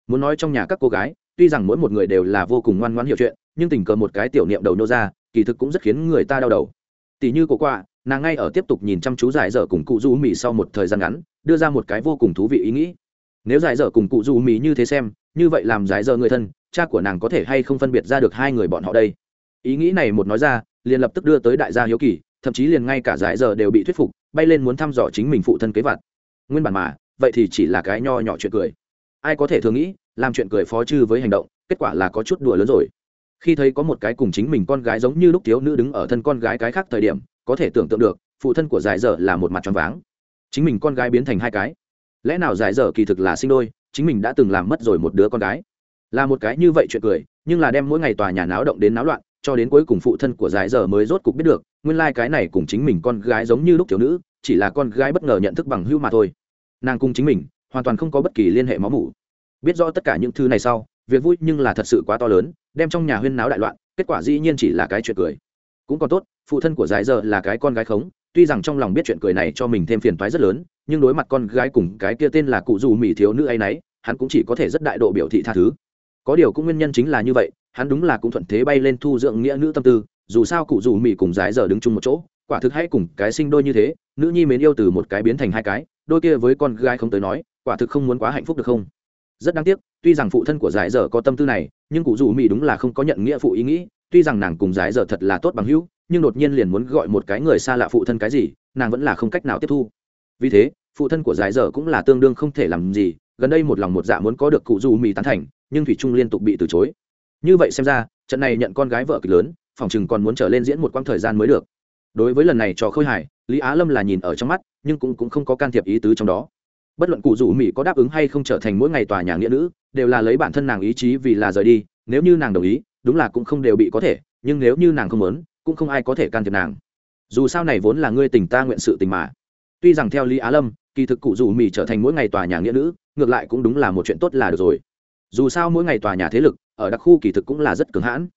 Muốn nói trong nhà các cô gái, tuy rằng mỗi một người đều là vô cùng ngoan ngoãn hiểu chuyện, nhưng tình cờ một cái tiểu niệm đầu nô ra, kỳ thực cũng rất khiến người ta đau đầu. Tỷ như cô qua nàng ngay ở tiếp tục nhìn chăm chú giải dở cùng cụ du mì sau một thời gian ngắn, đưa ra một cái vô cùng thú vị ý nghĩ. Nếu giải dở cùng cụ du mì như thế xem, như vậy làm giải dở người thân, cha của nàng có thể hay không phân biệt ra được hai người bọn họ đây? Ý nghĩ này một nói ra, liền lập tức đưa tới đại gia hiếu kỳ, thậm chí liền ngay cả giải dở đều bị thuyết phục, bay lên muốn thăm dò chính mình phụ thân kế vật nguyên bản mà vậy thì chỉ là cái nho nhỏ chuyện cười. Ai có thể thường nghĩ, làm chuyện cười phó chư với hành động, kết quả là có chút đùa lớn rồi. Khi thấy có một cái cùng chính mình con gái giống như lúc thiếu nữ đứng ở thân con gái cái khác thời điểm, có thể tưởng tượng được, phụ thân của giải dở là một mặt tròn váng. Chính mình con gái biến thành hai cái. Lẽ nào giải dở kỳ thực là sinh đôi, chính mình đã từng làm mất rồi một đứa con gái. Là một cái như vậy chuyện cười, nhưng là đem mỗi ngày tòa nhà náo động đến náo loạn, cho đến cuối cùng phụ thân của giải dở mới rốt cục biết được, nguyên lai、like、cái này cùng chính mình con gái giống như lúc thiếu nữ, chỉ là con gái bất ngờ nhận thức bằng hưu mà thôi nàng cùng chính mình, hoàn toàn không có bất kỳ liên hệ máu mủ. Biết rõ tất cả những thứ này sau, việc vui nhưng là thật sự quá to lớn, đem trong nhà huyên náo đại loạn, kết quả dĩ nhiên chỉ là cái chuyện cười. Cũng còn tốt, phụ thân của giải giờ là cái con gái khống, tuy rằng trong lòng biết chuyện cười này cho mình thêm phiền toái rất lớn, nhưng đối mặt con gái cùng cái kia tên là cụ dù mỹ thiếu nữ ấy nấy, hắn cũng chỉ có thể rất đại độ biểu thị tha thứ. Có điều cũng nguyên nhân chính là như vậy, hắn đúng là cũng thuận thế bay lên thu dưỡng nghĩa nữ tâm tư, dù sao cụ dù mỹ cùng giải giờ đứng chung một chỗ, quả thực hay cùng cái sinh đôi như thế, nữ nhi mến yêu từ một cái biến thành hai cái đôi kia với con gái không tới nói, quả thực không muốn quá hạnh phúc được không? Rất đáng tiếc, tuy rằng phụ thân của giải dở có tâm tư này, nhưng cụ dù mỹ đúng là không có nhận nghĩa phụ ý nghĩ, tuy rằng nàng cùng giải dở thật là tốt bằng hữu, nhưng đột nhiên liền muốn gọi một cái người xa lạ phụ thân cái gì, nàng vẫn là không cách nào tiếp thu. Vì thế, phụ thân của giải dở cũng là tương đương không thể làm gì, gần đây một lòng một dạ muốn có được cụ dù mỹ tán thành, nhưng thủy trung liên tục bị từ chối. Như vậy xem ra, trận này nhận con gái vợ kịch lớn, phòng chừng còn muốn trở lên diễn một quãng thời gian mới được. Đối với lần này cho khôi hài lý á lâm là nhìn ở trong mắt nhưng cũng, cũng không có can thiệp ý tứ trong đó. Bất luận cụ rủ mỹ có đáp ứng hay không trở thành mỗi ngày tòa nhà nghĩa nữ đều là lấy bản thân nàng ý chí vì là rời đi nếu như nàng đồng ý đúng là cũng không đều bị có thể nhưng nếu như nàng không muốn cũng không ai có thể can thiệp nàng. Dù sao này vốn là ngươi tình ta nguyện sự tình mà. Tuy rằng theo lý á lâm kỳ thực cụ rủ mỹ trở thành mỗi ngày tòa nhà nghĩa nữ ngược lại cũng đúng là một chuyện tốt là được rồi. Dù sao mỗi ngày tòa nhà thế lực ở đặc khu kỳ thực cũng là rất cứng hãn.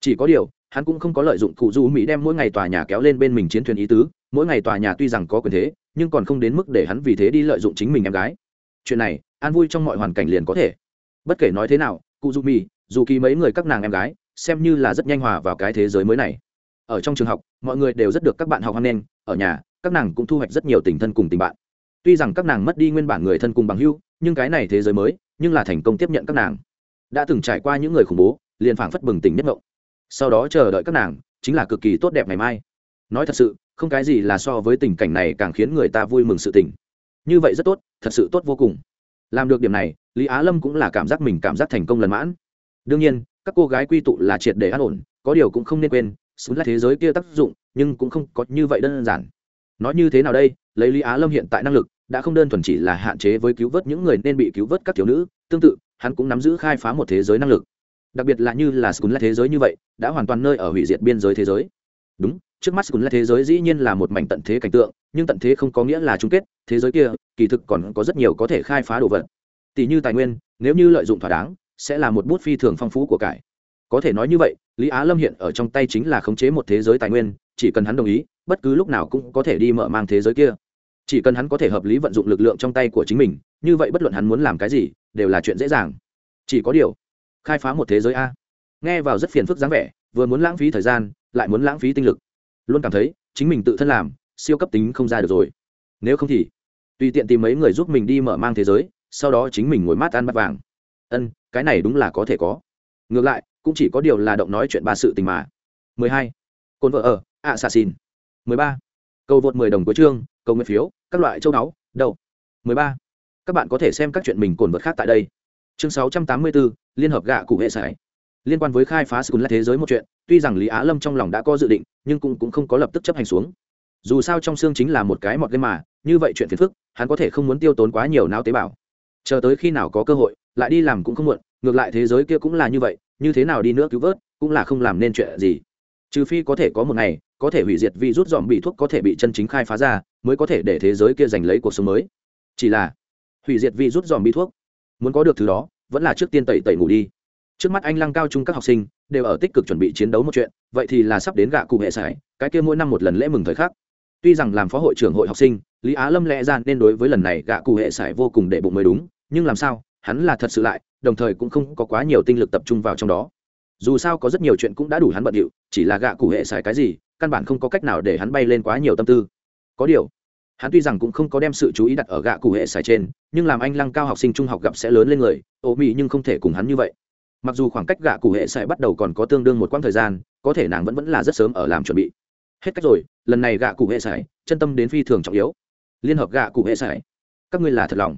Chỉ có điều hắn cũng không có lợi dụng cụ du mỹ đem mỗi ngày tòa nhà kéo lên bên mình chiến thuyền ý tứ, mỗi ngày tòa nhà tuy rằng có quyền thế, nhưng còn không đến mức để hắn vì thế đi lợi dụng chính mình em gái. Chuyện này, an vui trong mọi hoàn cảnh liền có thể. Bất kể nói thế nào, cụ du mỹ, dù kỳ mấy người các nàng em gái, xem như là rất nhanh hòa vào cái thế giới mới này. Ở trong trường học, mọi người đều rất được các bạn học hoan nghênh, ở nhà, các nàng cũng thu hoạch rất nhiều tình thân cùng tình bạn. Tuy rằng các nàng mất đi nguyên bản người thân cùng bằng hưu nhưng cái này thế giới mới, nhưng là thành công tiếp nhận các nàng. Đã từng trải qua những người khủng bố, liền phảng phất bừng tỉnh nhất ngộng sau đó chờ đợi các nàng, chính là cực kỳ tốt đẹp ngày mai. Nói thật sự, không cái gì là so với tình cảnh này càng khiến người ta vui mừng sự tình. Như vậy rất tốt, thật sự tốt vô cùng. Làm được điểm này, lý á lâm cũng là cảm giác mình cảm giác thành công lần mãn. Đương nhiên, các cô gái quy tụ là triệt để an ổn, có điều cũng không nên quên xuống là thế giới kia tác dụng, nhưng cũng không có như vậy đơn giản. Nói như thế nào đây, lấy lý á lâm hiện tại năng lực, đã không đơn thuần chỉ là hạn chế với cứu vớt những người nên bị cứu vớt các thiếu nữ, tương tự, hắn cũng nắm giữ khai phá một thế giới năng lực đặc biệt là như là scun là thế giới như vậy, đã hoàn toàn nơi ở hủy diệt biên giới thế giới. Đúng, trước mắt scun là thế giới dĩ nhiên là một mảnh tận thế cảnh tượng, nhưng tận thế không có nghĩa là chung kết, thế giới kia, kỳ thực còn có rất nhiều có thể khai phá đồ vật. Tỷ như tài nguyên, nếu như lợi dụng thỏa đáng, sẽ là một bút phi thường phong phú của cải. Có thể nói như vậy, lý á lâm hiện ở trong tay chính là khống chế một thế giới tài nguyên, chỉ cần hắn đồng ý, bất cứ lúc nào cũng có thể đi mở mang thế giới kia. Chỉ cần hắn có thể hợp lý vận dụng lực lượng trong tay của chính mình, như vậy bất luận hắn muốn làm cái gì, đều là chuyện dễ dàng. Chỉ có điều khai phá một thế giới a. Nghe vào rất phiền phức dáng vẻ, vừa muốn lãng phí thời gian, lại muốn lãng phí tinh lực. Luôn cảm thấy, chính mình tự thân làm, siêu cấp tính không ra được rồi. Nếu không thì, tùy tiện tìm mấy người giúp mình đi mở mang thế giới, sau đó chính mình ngồi mát ăn bắt vàng. Ân, cái này đúng là có thể có. Ngược lại, cũng chỉ có điều là động nói chuyện ba sự tình mà. 12. cồn vợ ở, assassin. 13. cầu vượt 10 đồng cuối chương, cầu nguyện phiếu, các loại châu đáo đầu 13. các bạn có thể xem các chuyện mình cồn vượt khác tại đây chương 684, liên hợp gạ cụ hệ sải. Liên quan với khai phá skull là thế giới một chuyện tuy rằng lý á lâm trong lòng đã có dự định nhưng cũng, cũng không có lập tức chấp hành xuống. Dù sao trong xương chính là một cái mọt game mà như vậy chuyện phiền phức hắn có thể không muốn tiêu tốn quá nhiều não tế bào. Chờ tới khi nào có cơ hội lại đi làm cũng không muộn ngược lại thế giới kia cũng là như vậy như thế nào đi nữa cứu vớt cũng là không làm nên chuyện gì. Trừ phi có thể có một ngày có thể hủy diệt vì rút dòm bị thuốc có thể bị chân chính khai phá ra mới có thể để thế giới kia giành lấy cuộc sống mới. Chỉ là hủy diệt vì rút dòm bị thuốc muốn có được thứ đó, vẫn là trước tiên tẩy tẩy ngủ đi. Trước mắt anh lăng cao trung các học sinh đều ở tích cực chuẩn bị chiến đấu một chuyện, vậy thì là sắp đến gạ cụ hệ sải, cái kia mỗi năm một lần lễ mừng thời khắc. Tuy rằng làm phó hội trưởng hội học sinh, lý á lâm lẽ ra nên đối với lần này gạ cụ hệ sải vô cùng để bụng mới đúng, nhưng làm sao, hắn là thật sự lại, đồng thời cũng không có quá nhiều tinh lực tập trung vào trong đó. Dù sao có rất nhiều chuyện cũng đã đủ hắn bận điệu, chỉ là gạ cụ hệ sải cái gì, căn bản không có cách nào để hắn bay lên quá nhiều tâm tư. Có điều hắn tuy rằng cũng không có đem sự chú ý đặt ở gạ cụ hệ sải trên, nhưng làm anh lăng cao học sinh trung học gặp sẽ lớn lên người, ô mỹ nhưng không thể cùng hắn như vậy. Mặc dù khoảng cách gạ cụ hệ sải bắt đầu còn có tương đương một quãng thời gian, có thể nàng vẫn vẫn là rất sớm ở làm chuẩn bị. Hết cách rồi, lần này gạ cụ hệ sải, chân tâm đến phi thường trọng yếu. Liên hợp gạ cụ hệ sải. Các ngươi là thật lòng.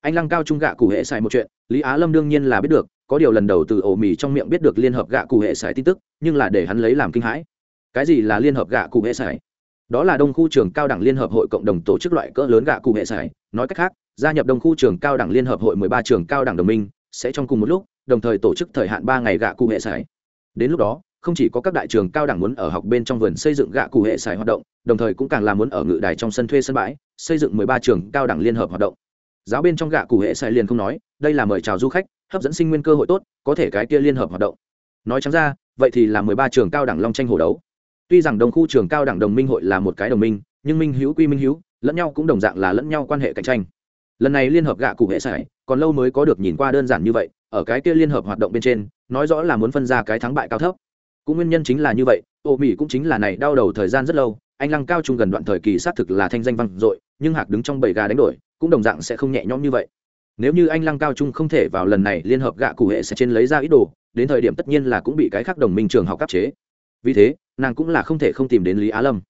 Anh lăng cao trung gạ cụ hệ sải một chuyện, lý á lâm đương nhiên là biết được, có điều lần đầu từ ổ mì trong miệng biết được liên hợp gạ cụ hệ sải tin tức, nhưng là để hắn lấy làm kinh hãi. Cái gì là liên hợp gạ cụ hệ sải? Đó là đông khu trường cao đẳng liên hợp hội cộng đồng tổ chức loại cỡ lớn gạ cụ hệ sải. Nói cách khác, gia nhập đông khu trường cao đẳng liên hợp hội mười ba trường cao đẳng đồng minh sẽ trong cùng một lúc, đồng thời tổ chức thời hạn ba ngày gạ cụ hệ sải. Đến lúc đó, không chỉ có các đại trường cao đẳng muốn ở học bên trong vườn xây dựng gạ cụ hệ sải hoạt động, đồng thời cũng càng là muốn ở ngự đài trong sân thuê sân bãi, xây dựng mười ba trường cao đẳng liên hợp hoạt động. Giáo bên trong gạ cụ hệ sải liền không nói, đây là mời chào du khách, hấp dẫn sinh nguyên cơ hội tốt, có thể cái kia liên hợp hoạt động. Nói trắng ra, vậy thì là mười ba trường cao đẳng long tranh hổ đấu tuy rằng đồng khu trường cao đẳng đồng minh hội là một cái đồng minh, nhưng minh hữu quy minh hữu, lẫn nhau cũng đồng dạng là lẫn nhau quan hệ cạnh tranh. Lần này liên hợp gạ cụ hệ sải, còn lâu mới có được nhìn qua đơn giản như vậy, ở cái kia liên hợp hoạt động bên trên, nói rõ là muốn phân ra cái thắng bại cao thấp. Cũng nguyên nhân chính là như vậy, ô mỹ cũng chính là này đau đầu thời gian rất lâu, anh lăng cao trung gần đoạn thời kỳ xác thực là thanh danh văn dội, nhưng hạc đứng trong bầy gà đánh đổi, cũng đồng dạng sẽ không nhẹ nhõm như vậy. Nếu như anh lăng cao trung không thể vào lần này, liên hợp gạ cụ hệ sẽ trên lấy ra ít đồ, đến thời điểm tất nhiên là cũng bị cái khác đồng minh trường học cấp chế vì thế, nàng cũng là không thể không tìm đến lý á lâm.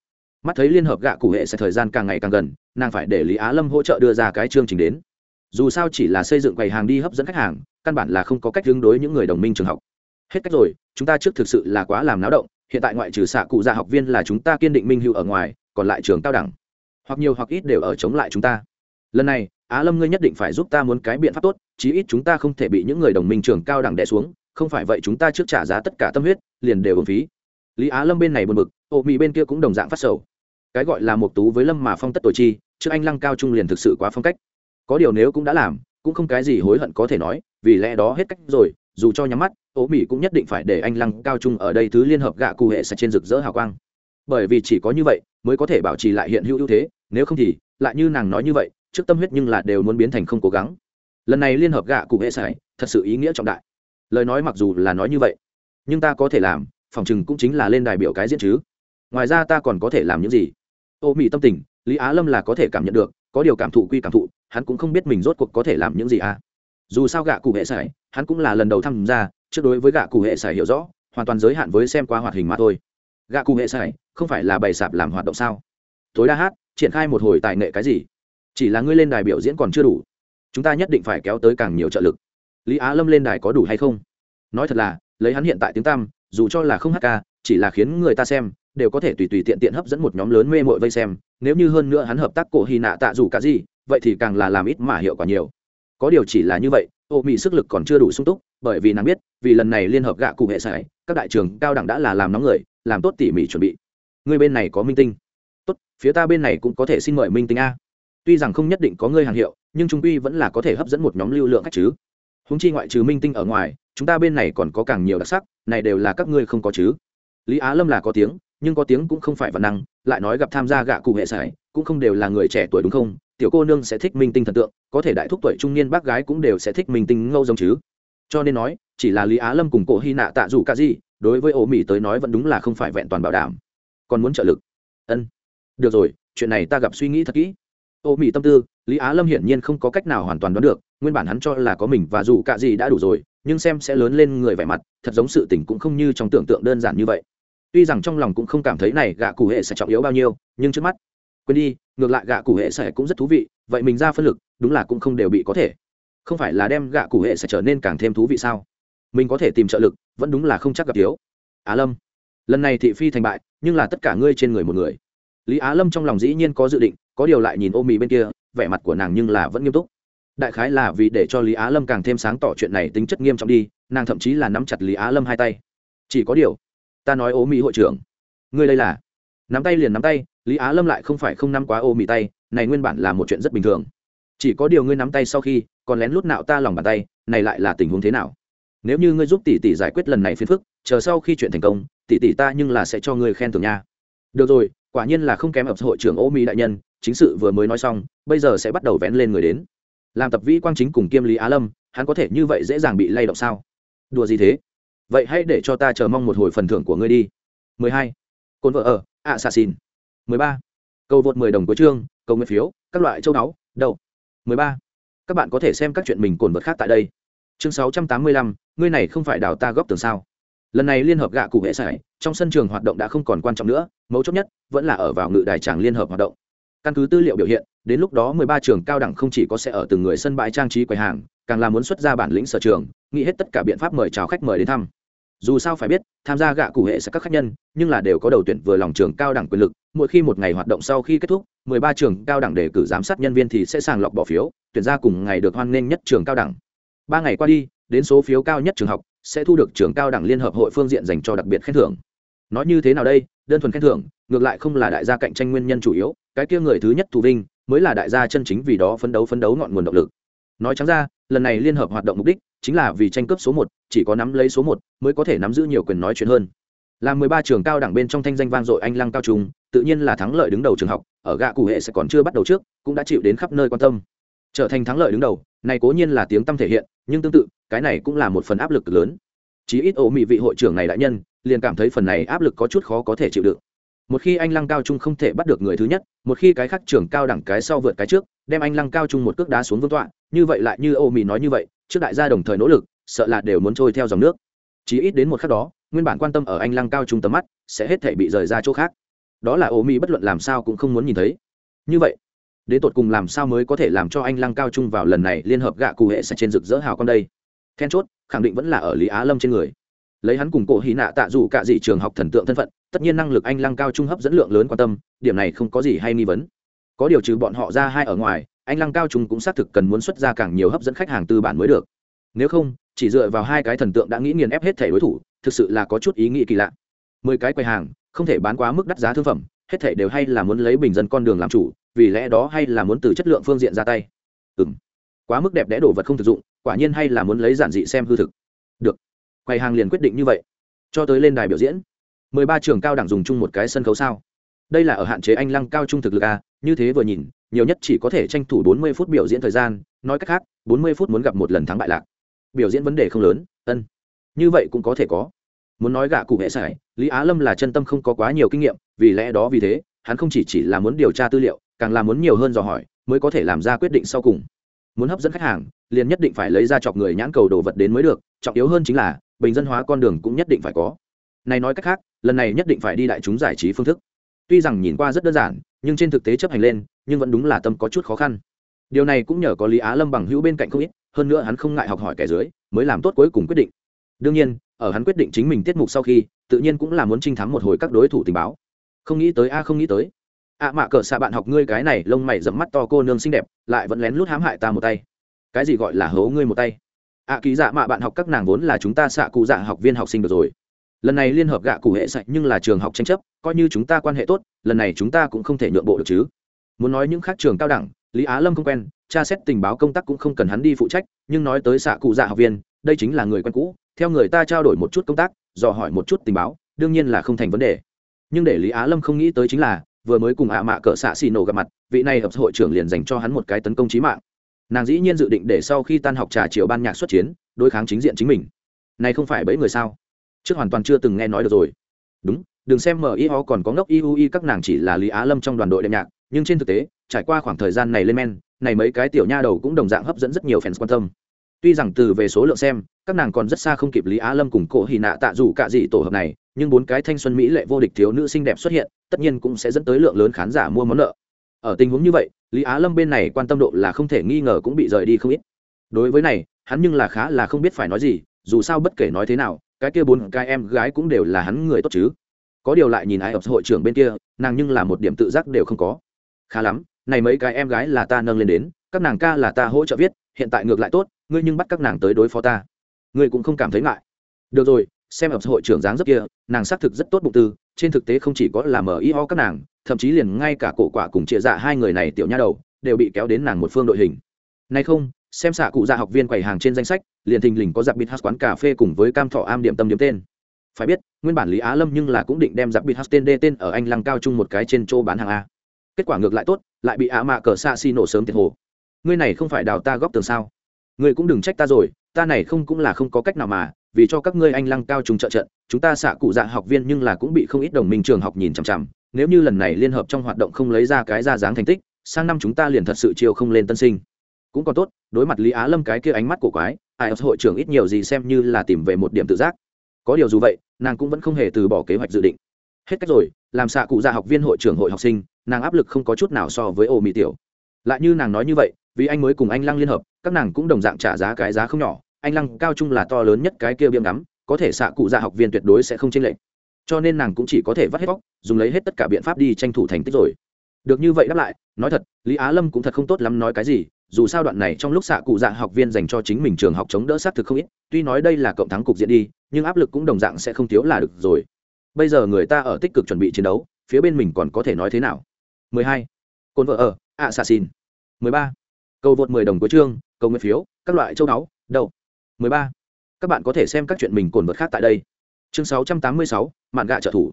Mắt thấy liên hợp gạ cụ hệ sẽ thời gian càng ngày càng gần, nàng phải để lý á lâm hỗ trợ đưa ra cái chương trình đến. Dù sao chỉ là xây dựng quầy hàng đi hấp dẫn khách hàng, căn bản là không có cách tương đối những người đồng minh trường học. Hết cách rồi, chúng ta trước thực sự là quá làm náo động, hiện tại ngoại trừ xạ cụ già học viên là chúng ta kiên định minh hữu ở ngoài, còn lại trường cao đẳng. Hoặc nhiều hoặc ít đều ở chống lại chúng ta. Lần này, á lâm ngươi nhất định phải giúp ta muốn cái biện pháp tốt, chí ít chúng ta không thể bị những người đồng minh trường cao đẳng đẻ xuống, không phải vậy chúng ta trước trả giá tất cả tâm huyết, liền đều ứng phí lý á lâm bên này buồn bực ô mỹ bên kia cũng đồng dạng phát sầu. Cái gọi là một tú với lâm mà phong tất tội chi, trước anh lăng cao trung liền thực sự quá phong cách. Có điều nếu cũng đã làm, cũng không cái gì hối hận có thể nói, vì lẽ đó hết cách rồi, dù cho nhắm mắt ô mỹ cũng nhất định phải để anh lăng cao trung ở đây thứ liên hợp gạ cụ hệ sạch trên rực rỡ hào quang. Bởi vì chỉ có như vậy, mới có thể bảo trì lại hiện hữu ưu thế, nếu không thì, lại như nàng nói như vậy, trước tâm huyết nhưng là đều muốn biến thành không cố gắng. Lần này liên hợp gạ cụ hệ sạch thật sự ý nghĩa trọng đại. Lời nói mặc dù là nói như vậy, nhưng ta có thể làm phòng chừng cũng chính là lên đài biểu cái diễn chứ. Ngoài ra ta còn có thể làm những gì? Ô mỹ tâm tình, lý á lâm là có thể cảm nhận được, có điều cảm thụ quy cảm thụ, hắn cũng không biết mình rốt cuộc có thể làm những gì à. Dù sao gạ cụ hệ sải, hắn cũng là lần đầu tham gia, trước đối với gạ cụ hệ sải hiểu rõ, hoàn toàn giới hạn với xem qua hoạt hình mà thôi. Gạ cụ hệ sải, không phải là bày sạp làm hoạt động sao? Tối đa hát, triển khai một hồi tài nghệ cái gì? Chỉ là ngươi lên đài biểu diễn còn chưa đủ. Chúng ta nhất định phải kéo tới càng nhiều trợ lực. Lý á lâm lên đài có đủ hay không? Nói thật là, lấy hắn hiện tại tiếng tăm dù cho là không hát ca, chỉ là khiến người ta xem, đều có thể tùy tùy tiện tiện hấp dẫn một nhóm lớn mê mội vây xem, nếu như hơn nữa hắn hợp tác cổ hy nạ tạ dù cả gì, vậy thì càng là làm ít mà hiệu quả nhiều. Có điều chỉ là như vậy, ô mỹ sức lực còn chưa đủ sung túc, bởi vì nàng biết, vì lần này liên hợp gạ cụ hệ sải, các đại trường cao đẳng đã là làm nóng người, làm tốt tỉ mỉ chuẩn bị. Người bên này có minh tinh. Tốt, phía ta bên này cũng có thể xin mời minh tinh a. Tuy rằng không nhất định có ngươi hàng hiệu, nhưng trung quy vẫn là có thể hấp dẫn một nhóm lưu lượng khách chứ. Húng chi ngoại trừ minh tinh ở ngoài chúng ta bên này còn có càng nhiều đặc sắc, này đều là các ngươi không có chứ. Lý á lâm là có tiếng, nhưng có tiếng cũng không phải văn năng, lại nói gặp tham gia gạ cụ hệ sải, cũng không đều là người trẻ tuổi đúng không? Tiểu cô nương sẽ thích minh tinh thần tượng, có thể đại thúc tuổi trung niên bác gái cũng đều sẽ thích minh tinh ngâu giống chứ. Cho nên nói, chỉ là lý á lâm cùng cổ hy nạ tạ dù cả gì đối với Ô mỹ tới nói vẫn đúng là không phải vẹn toàn bảo đảm. Còn muốn trợ lực? Ân. Được rồi, chuyện này ta gặp suy nghĩ thật kỹ. Ô mỹ tâm tư, lý á lâm hiển nhiên không có cách nào hoàn toàn đoán được, nguyên bản hắn cho là có mình và dù cả gì đã đủ rồi nhưng xem sẽ lớn lên người vẻ mặt, thật giống sự tình cũng không như trong tưởng tượng đơn giản như vậy. Tuy rằng trong lòng cũng không cảm thấy này gạ cụ hệ sẽ trọng yếu bao nhiêu, nhưng trước mắt, quên đi, ngược lại gạ cụ hệ sẽ cũng rất thú vị, vậy mình ra phân lực, đúng là cũng không đều bị có thể. Không phải là đem gạ cụ hệ sẽ trở nên càng thêm thú vị sao? Mình có thể tìm trợ lực, vẫn đúng là không chắc gặp thiếu. Á lâm, lần này thị phi thành bại, nhưng là tất cả ngươi trên người một người. Lý á lâm trong lòng dĩ nhiên có dự định, có điều lại nhìn ô mì bên kia, vẻ mặt của nàng nhưng là vẫn nghiêm túc đại khái là vì để cho lý á lâm càng thêm sáng tỏ chuyện này tính chất nghiêm trọng đi, nàng thậm chí là nắm chặt lý á lâm hai tay. Chỉ có điều, ta nói ô mỹ hội trưởng, ngươi đây là? Nắm tay liền nắm tay, lý á lâm lại không phải không nắm quá ô mỹ tay, này nguyên bản là một chuyện rất bình thường. Chỉ có điều ngươi nắm tay sau khi, còn lén lút nạo ta lòng bàn tay, này lại là tình huống thế nào? Nếu như ngươi giúp tỷ tỷ giải quyết lần này phiền phức, chờ sau khi chuyện thành công, tỷ tỷ ta nhưng là sẽ cho ngươi khen thưởng nha. Được rồi, quả nhiên là không kém ập hội trưởng ô mỹ đại nhân, chính sự vừa mới nói xong, bây giờ sẽ bắt đầu vén lên người đến làm tập vĩ quang chính cùng kiêm lý á lâm hắn có thể như vậy dễ dàng bị lay động sao? Đùa gì thế? Vậy hãy để cho ta chờ mong một hồi phần thưởng của ngươi đi. 12. cồn vợ ở ạ xà xin 13. cầu vượt 10 đồng cuối chương cầu nguyện phiếu các loại châu đáo đâu 13. các bạn có thể xem các chuyện mình cồn vật khác tại đây. Chương 685, ngươi này không phải đào ta góp tường sao? Lần này liên hợp gạ cụ hệ sải trong sân trường hoạt động đã không còn quan trọng nữa mấu chốt nhất vẫn là ở vào ngự đài tràng liên hợp hoạt động. Căn cứ tư liệu biểu hiện đến lúc đó 13 trường cao đẳng không chỉ có sẽ ở từng người sân bãi trang trí quầy hàng, càng là muốn xuất ra bản lĩnh sở trường, nghĩ hết tất cả biện pháp mời chào khách mời đến thăm. Dù sao phải biết, tham gia gạ cụ hệ sẽ các khách nhân, nhưng là đều có đầu tuyển vừa lòng trường cao đẳng quyền lực, mỗi khi một ngày hoạt động sau khi kết thúc 13 trường cao đẳng đề cử giám sát nhân viên thì sẽ sàng lọc bỏ phiếu, tuyển ra cùng ngày được hoan nghênh nhất trường cao đẳng. Ba ngày qua đi, đến số phiếu cao nhất trường học, sẽ thu được trường cao đẳng liên hợp hội phương diện dành cho đặc biệt khen thưởng. Nói như thế nào đây? Đơn thuần khen thưởng, ngược lại không là đại gia cạnh tranh nguyên nhân chủ yếu, cái kia người thứ nhất thù vinh mới là đại gia chân chính vì đó phấn đấu phấn đấu ngọn nguồn động lực. Nói trắng ra, lần này liên hợp hoạt động mục đích chính là vì tranh cướp số một, chỉ có nắm lấy số một mới có thể nắm giữ nhiều quyền nói chuyện hơn. Là mười ba trường cao đẳng bên trong thanh danh vang dội anh lăng cao trung, tự nhiên là thắng lợi đứng đầu trường học, ở gạ cụ hệ sẽ còn chưa bắt đầu trước, cũng đã chịu đến khắp nơi quan tâm. Trở thành thắng lợi đứng đầu, này cố nhiên là tiếng tâm thể hiện, nhưng tương tự, cái này cũng là một phần áp lực lớn. Chí ít ổ mị vị hội trưởng này đại nhân, liền cảm thấy phần này áp lực có chút khó có thể chịu đựng một khi anh lăng cao trung không thể bắt được người thứ nhất, một khi cái khác trưởng cao đẳng cái sau vượt cái trước, đem anh lăng cao trung một cước đá xuống vương tọa, như vậy lại như ô mì nói như vậy, trước đại gia đồng thời nỗ lực, sợ là đều muốn trôi theo dòng nước. Chỉ ít đến một khắc đó, nguyên bản quan tâm ở anh lăng cao trung tầm mắt, sẽ hết thể bị rời ra chỗ khác. Đó là ô mì bất luận làm sao cũng không muốn nhìn thấy. Như vậy, đến tột cùng làm sao mới có thể làm cho anh lăng cao trung vào lần này liên hợp gạ cụ hệ sẽ trên rực rỡ hào con đây? Then chốt, khẳng định vẫn là ở lý á lâm trên người. Lấy hắn cùng cổ hy nạ tạ dù cả dị trường học thần tượng thân phận tất nhiên năng lực anh lăng cao trung hấp dẫn lượng lớn quan tâm, điểm này không có gì hay nghi vấn. Có điều trừ bọn họ ra hai ở ngoài, anh lăng cao trung cũng xác thực cần muốn xuất ra càng nhiều hấp dẫn khách hàng tư bản mới được. Nếu không, chỉ dựa vào hai cái thần tượng đã nghĩ nghiền ép hết thể đối thủ, thực sự là có chút ý nghĩ kỳ lạ. Mười cái quầy hàng, không thể bán quá mức đắt giá thương phẩm, hết thể đều hay là muốn lấy bình dân con đường làm chủ, vì lẽ đó hay là muốn từ chất lượng phương diện ra tay. Ừ m quá mức đẹp đẽ đồ vật không thực dụng, quả nhiên hay là muốn lấy giản dị xem hư thực. Được. Quầy hàng liền quyết định như vậy. Cho tới lên đài biểu diễn mười ba trường cao đẳng dùng chung một cái sân khấu sao? Đây là ở hạn chế anh lăng cao trung thực lực a như thế vừa nhìn, nhiều nhất chỉ có thể tranh thủ bốn mươi phút biểu diễn thời gian, nói cách khác, bốn mươi phút muốn gặp một lần thắng bại lạc. Biểu diễn vấn đề không lớn, ân. Như vậy cũng có thể có. Muốn nói gạ cụ hệ sải, lý á lâm là chân tâm không có quá nhiều kinh nghiệm, vì lẽ đó vì thế, hắn không chỉ chỉ là muốn điều tra tư liệu, càng là muốn nhiều hơn dò hỏi, mới có thể làm ra quyết định sau cùng. Muốn hấp dẫn khách hàng, liền nhất định phải lấy ra chọc người nhãn cầu đồ vật đến mới được, trọng yếu hơn chính là, bình dân hóa con đường cũng nhất định phải có này nói cách khác lần này nhất định phải đi đại chúng giải trí phương thức. Tuy rằng nhìn qua rất đơn giản nhưng trên thực tế chấp hành lên nhưng vẫn đúng là tâm có chút khó khăn. Điều này cũng nhờ có lý á lâm bằng hữu bên cạnh không ít hơn nữa hắn không ngại học hỏi kẻ dưới mới làm tốt cuối cùng quyết định. Đương nhiên ở hắn quyết định chính mình tiết mục sau khi tự nhiên cũng là muốn trinh thắng một hồi các đối thủ tình báo. Không nghĩ tới a không nghĩ tới. Ạ à mạ cỡ xạ bạn học ngươi cái này lông mày dẫm mắt to cô nương xinh đẹp lại vẫn lén lút hãm hại ta một tay. Cái gì gọi là hố ngươi một tay? Ạ à, ký dạ mạ bạn học các nàng vốn là chúng ta xạ cụ dạ học viên học sinh được rồi lần này liên hợp gạ cụ hệ sạch nhưng là trường học tranh chấp, coi như chúng ta quan hệ tốt, lần này chúng ta cũng không thể nhượng bộ được chứ. Muốn nói những khác trường cao đẳng, lý á lâm không quen, tra xét tình báo công tác cũng không cần hắn đi phụ trách, nhưng nói tới xạ cụ dạ học viên, đây chính là người quen cũ, theo người ta trao đổi một chút công tác, dò hỏi một chút tình báo, đương nhiên là không thành vấn đề. Nhưng để lý á lâm không nghĩ tới chính là, vừa mới cùng ạ mạ cỡ xạ xì nổ gặp mặt, vị này hợp hội trưởng liền dành cho hắn một cái tấn công trí mạng. Nàng dĩ nhiên dự định để sau khi tan học trà chiều ban nhạc xuất chiến, đối kháng chính diện chính mình. Này không phải bẫy người sao? Trước hoàn toàn chưa từng nghe nói được rồi. Đúng, đừng xem mi ho còn có ngốc iui các nàng chỉ là lý á lâm trong đoàn đội đệm nhạc, nhưng trên thực tế, trải qua khoảng thời gian này lên men, này mấy cái tiểu nha đầu cũng đồng dạng hấp dẫn rất nhiều fans quan tâm. Tuy rằng từ về số lượng xem, các nàng còn rất xa không kịp lý á lâm cùng cổ hì nạ tạ dù cả gì tổ hợp này, nhưng bốn cái thanh xuân mỹ lệ vô địch thiếu nữ xinh đẹp xuất hiện, tất nhiên cũng sẽ dẫn tới lượng lớn khán giả mua món nợ. Ở tình huống như vậy, lý á lâm bên này quan tâm độ là không thể nghi ngờ cũng bị rời đi không ít. Đối với này, hắn nhưng là khá là không biết phải nói gì, dù sao bất kể nói thế nào cái kia bốn cái em gái cũng đều là hắn người tốt chứ. Có điều lại nhìn ai ập hội trưởng bên kia, nàng nhưng là một điểm tự giác đều không có. Khá lắm, này mấy cái em gái là ta nâng lên đến, các nàng ca là ta hỗ trợ viết, hiện tại ngược lại tốt, ngươi nhưng bắt các nàng tới đối phó ta. Ngươi cũng không cảm thấy ngại. Được rồi, xem ập hội trưởng dáng rất kia, nàng xác thực rất tốt bụng tư, trên thực tế không chỉ có là mở ý ho các nàng, thậm chí liền ngay cả cổ quả cùng chia dạ hai người này tiểu nha đầu, đều bị kéo đến nàng một phương đội hình. Nay không xem xạ cụ dạ học viên quầy hàng trên danh sách, liền thình lình có giặc bịt hát quán cà phê cùng với cam thọ am điểm tâm điểm tên. Phải biết, nguyên bản lý á lâm nhưng là cũng định đem giặc bịt hát tên đê tên ở anh lăng cao chung một cái trên chỗ bán hàng a. Kết quả ngược lại tốt, lại bị ạ mạ cờ xa xi nổ sớm tiệt hồ. Ngươi này không phải đào ta góp tường sao? Ngươi cũng đừng trách ta rồi, ta này không cũng là không có cách nào mà, vì cho các ngươi anh lăng cao trùng trợ trận, chúng ta xạ cụ dạ học viên nhưng là cũng bị không ít đồng minh trường học nhìn chằm chằm. Nếu như lần này liên hợp trong hoạt động không lấy ra cái ra dáng thành tích, sang năm chúng ta liền thật sự chiêu không lên tân sinh cũng còn tốt, đối mặt lý á lâm cái kia ánh mắt của quái, ai hội trưởng ít nhiều gì xem như là tìm về một điểm tự giác. Có điều dù vậy, nàng cũng vẫn không hề từ bỏ kế hoạch dự định. Hết cách rồi, làm xạ cụ già học viên hội trưởng hội học sinh, nàng áp lực không có chút nào so với ô mỹ tiểu. Lại như nàng nói như vậy, vì anh mới cùng anh lăng liên hợp, các nàng cũng đồng dạng trả giá cái giá không nhỏ. Anh lăng cao trung là to lớn nhất cái kia biếm ngắm, có thể xạ cụ già học viên tuyệt đối sẽ không chênh lệch. Cho nên nàng cũng chỉ có thể vắt hết bóc, dùng lấy hết tất cả biện pháp đi tranh thủ thành tích rồi. Được như vậy đáp lại, nói thật, lý á lâm cũng thật không tốt lắm nói cái gì dù sao đoạn này trong lúc xạ cụ dạ học viên dành cho chính mình trường học chống đỡ xác thực không ít tuy nói đây là cộng thắng cục diện đi nhưng áp lực cũng đồng dạng sẽ không thiếu là được rồi bây giờ người ta ở tích cực chuẩn bị chiến đấu phía bên mình còn có thể nói thế nào 12. cồn vợ ở assassin 13. cầu vượt 10 đồng của chương cầu nguyện phiếu các loại châu báu đầu 13. các bạn có thể xem các chuyện mình cồn vật khác tại đây chương 686, mạn gạ trợ thủ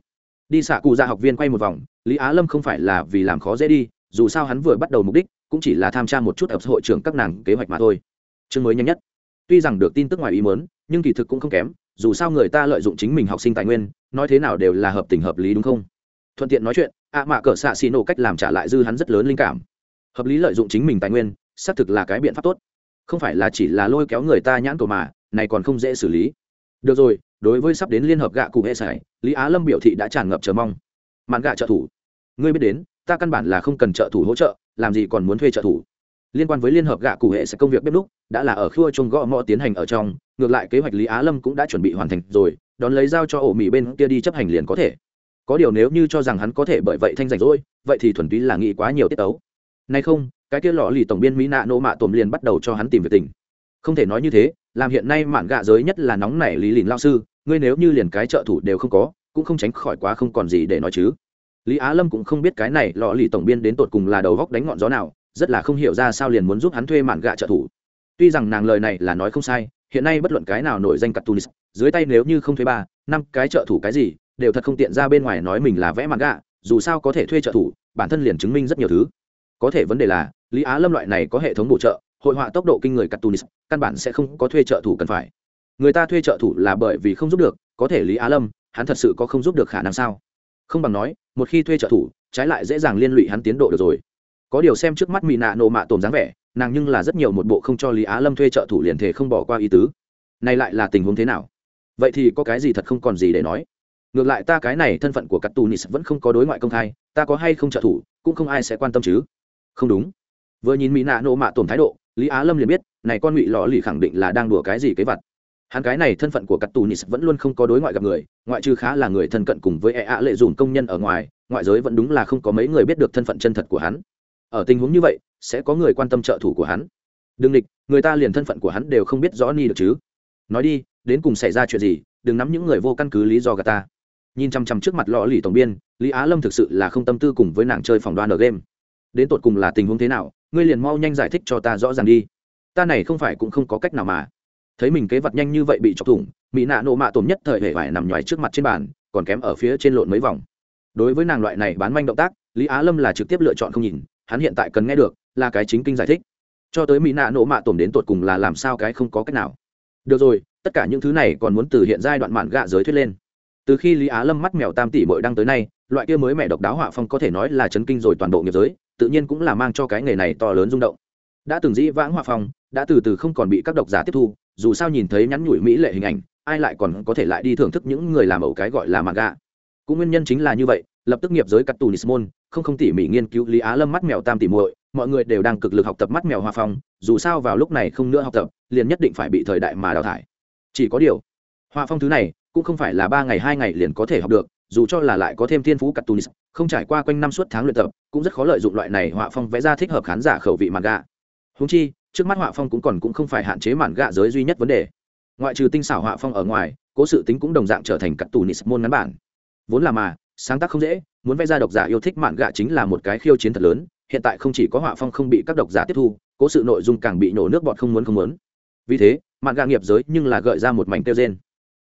đi xạ cụ dạ học viên quay một vòng lý á lâm không phải là vì làm khó dễ đi dù sao hắn vừa bắt đầu mục đích cũng chỉ là tham tra một chút ập hội trưởng các nàng kế hoạch mà thôi. Chương mới nhanh nhất. Tuy rằng được tin tức ngoài ý mớn nhưng kỳ thực cũng không kém, dù sao người ta lợi dụng chính mình học sinh tài nguyên, nói thế nào đều là hợp tình hợp lý đúng không? Thuận tiện nói chuyện, ạ à mạ cỡ xạ xì nổ cách làm trả lại dư hắn rất lớn linh cảm. Hợp lý lợi dụng chính mình tài nguyên, xác thực là cái biện pháp tốt. Không phải là chỉ là lôi kéo người ta nhãn cầu mà, này còn không dễ xử lý. Được rồi, đối với sắp đến liên hợp gạ cụ hệ sải, lý á lâm biểu thị đã tràn ngập chờ mong. Mạn gạ trợ thủ. Ngươi biết đến, ta căn bản là không cần trợ thủ hỗ trợ làm gì còn muốn thuê trợ thủ. Liên quan với liên hợp gạ cụ hệ sẽ công việc bếp lúc đã là ở khua chung gõ mõ tiến hành ở trong, ngược lại kế hoạch lý á lâm cũng đã chuẩn bị hoàn thành rồi, đón lấy giao cho ổ mỹ bên kia đi chấp hành liền có thể. Có điều nếu như cho rằng hắn có thể bởi vậy thanh rảnh rỗi, vậy thì thuần túy là nghĩ quá nhiều tiết tấu. Nay không, cái kia lọ lì tổng biên mỹ nạ nô mạ tổm liền bắt đầu cho hắn tìm việc tình. Không thể nói như thế, làm hiện nay mạn gạ giới nhất là nóng nảy lý lìn lao sư, ngươi nếu như liền cái trợ thủ đều không có, cũng không tránh khỏi quá không còn gì để nói chứ lý á lâm cũng không biết cái này lọ lì tổng biên đến tột cùng là đầu góc đánh ngọn gió nào, rất là không hiểu ra sao liền muốn giúp hắn thuê mạn gạ trợ thủ. Tuy rằng nàng lời này là nói không sai, hiện nay bất luận cái nào nổi danh cặp tunis dưới tay nếu như không thuê ba, năm cái trợ thủ cái gì, đều thật không tiện ra bên ngoài nói mình là vẽ mạn gạ, dù sao có thể thuê trợ thủ, bản thân liền chứng minh rất nhiều thứ. Có thể vấn đề là, lý á lâm loại này có hệ thống bổ trợ, hội họa tốc độ kinh người cặp tunis căn bản sẽ không có thuê trợ thủ cần phải. Người ta thuê trợ thủ là bởi vì không giúp được, có thể lý á lâm, hắn thật sự có không giúp được khả năng sao? Không bằng nói, một khi thuê trợ thủ, trái lại dễ dàng liên lụy hắn tiến độ được rồi. Có điều xem trước mắt mỹ nạ nộ mạ tồn dáng vẻ, nàng nhưng là rất nhiều một bộ không cho lý á lâm thuê trợ thủ liền thể không bỏ qua ý tứ. Này lại là tình huống thế nào? Vậy thì có cái gì thật không còn gì để nói. Ngược lại ta cái này thân phận của cắt tù nis vẫn không có đối ngoại công khai, ta có hay không trợ thủ, cũng không ai sẽ quan tâm chứ. Không đúng. Vừa nhìn mỹ nạ nộ mạ tổn thái độ, lý á lâm liền biết, này con ngụy lò lì khẳng định là đang đùa cái gì cái vật hắn cái này thân phận của cắt tù nis vẫn luôn không có đối ngoại gặp người, ngoại trừ khá là người thân cận cùng với e ạ lệ dùn công nhân ở ngoài, ngoại giới vẫn đúng là không có mấy người biết được thân phận chân thật của hắn. Ở tình huống như vậy, sẽ có người quan tâm trợ thủ của hắn. Đừng địch, người ta liền thân phận của hắn đều không biết rõ ni được chứ. Nói đi, đến cùng xảy ra chuyện gì, đừng nắm những người vô căn cứ lý do gà ta. Nhìn chăm chăm trước mặt lò lì tổng biên, lý á lâm thực sự là không tâm tư cùng với nàng chơi phòng đoan ở game. Đến tột cùng là tình huống thế nào, ngươi liền mau nhanh giải thích cho ta rõ ràng đi. Ta này không phải cũng không có cách nào mà thấy mình kế vật nhanh như vậy bị chọc thủng, mỹ nạ nộ mạ tổm nhất thời hệ vải nằm nhoài trước mặt trên bàn, còn kém ở phía trên lộn mấy vòng. Đối với nàng loại này bán manh động tác, lý á lâm là trực tiếp lựa chọn không nhìn, hắn hiện tại cần nghe được, là cái chính kinh giải thích. Cho tới mỹ nạ nộ mạ tổm đến tột cùng là làm sao cái không có cách nào. Được rồi, tất cả những thứ này còn muốn từ hiện giai đoạn mạn gạ giới thuyết lên. Từ khi lý á lâm mắt mèo tam tỷ bội đăng tới nay, loại kia mới mẹ độc đáo họa phong có thể nói là chấn kinh rồi toàn bộ nghiệp giới, tự nhiên cũng là mang cho cái nghề này to lớn rung động. Đã từng dĩ vãng họa phong, đã từ từ không còn bị các độc giả tiếp thu dù sao nhìn thấy nhắn nhủi mỹ lệ hình ảnh, ai lại còn có thể lại đi thưởng thức những người làm ẩu cái gọi là mạn gạ cũng nguyên nhân chính là như vậy, lập tức nghiệp giới cắt tù nismon không không tỉ mỉ nghiên cứu lý á lâm mắt mèo tam tỉ muội, mọi người đều đang cực lực học tập mắt mèo hoa phong, dù sao vào lúc này không nữa học tập, liền nhất định phải bị thời đại mà đào thải. Chỉ có điều, hoa phong thứ này cũng không phải là ba ngày hai ngày liền có thể học được, dù cho là lại có thêm thiên phú cắt tunis không trải qua quanh năm suốt tháng luyện tập, cũng rất khó lợi dụng loại này họa phong vẽ ra thích hợp khán giả khẩu vị mạn gạ húng chi trước mắt họa phong cũng còn cũng không phải hạn chế mạn gạ giới duy nhất vấn đề. Ngoại trừ tinh xảo họa phong ở ngoài, cố sự tính cũng đồng dạng trở thành cặp tù nis môn ngắn bản. Vốn là mà, sáng tác không dễ, muốn vẽ ra độc giả yêu thích mạn gạ chính là một cái khiêu chiến thật lớn, hiện tại không chỉ có họa phong không bị các độc giả tiếp thu, cố sự nội dung càng bị nổ nước bọt không muốn không muốn. Vì thế, mạn gạ nghiệp giới nhưng là gợi ra một mảnh tiêu gen.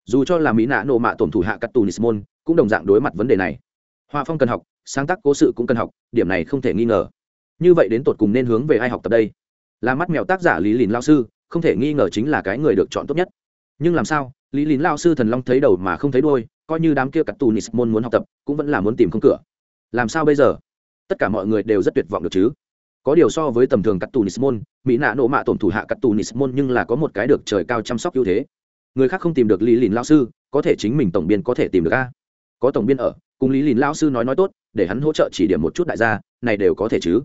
Dù cho là mỹ nạ nộ mạ tổn thủ hạ cắt tù nismon cũng đồng dạng đối mặt vấn đề này. Họa phong cần học, sáng tác cố sự cũng cần học, điểm này không thể nghi ngờ. Như vậy đến tột cùng nên hướng về ai học tập đây? Là mắt mèo tác giả lý lìn lao sư, không thể nghi ngờ chính là cái người được chọn tốt nhất. Nhưng làm sao, lý lìn lao sư thần long thấy đầu mà không thấy đôi coi như đám kia cắt tù nis môn muốn học tập, cũng vẫn là muốn tìm không cửa. Làm sao bây giờ? Tất cả mọi người đều rất tuyệt vọng được chứ? Có điều so với tầm thường cắt tù nis môn, mỹ nạ nộ mạ tổn thủ hạ cắt tù nis môn nhưng là có một cái được trời cao chăm sóc ưu thế. Người khác không tìm được lý lìn lao sư, có thể chính mình tổng biên có thể tìm được a. Có tổng biên ở, cùng lý lìn lao sư nói nói tốt, để hắn hỗ trợ chỉ điểm một chút đại gia, này đều có thể chứ?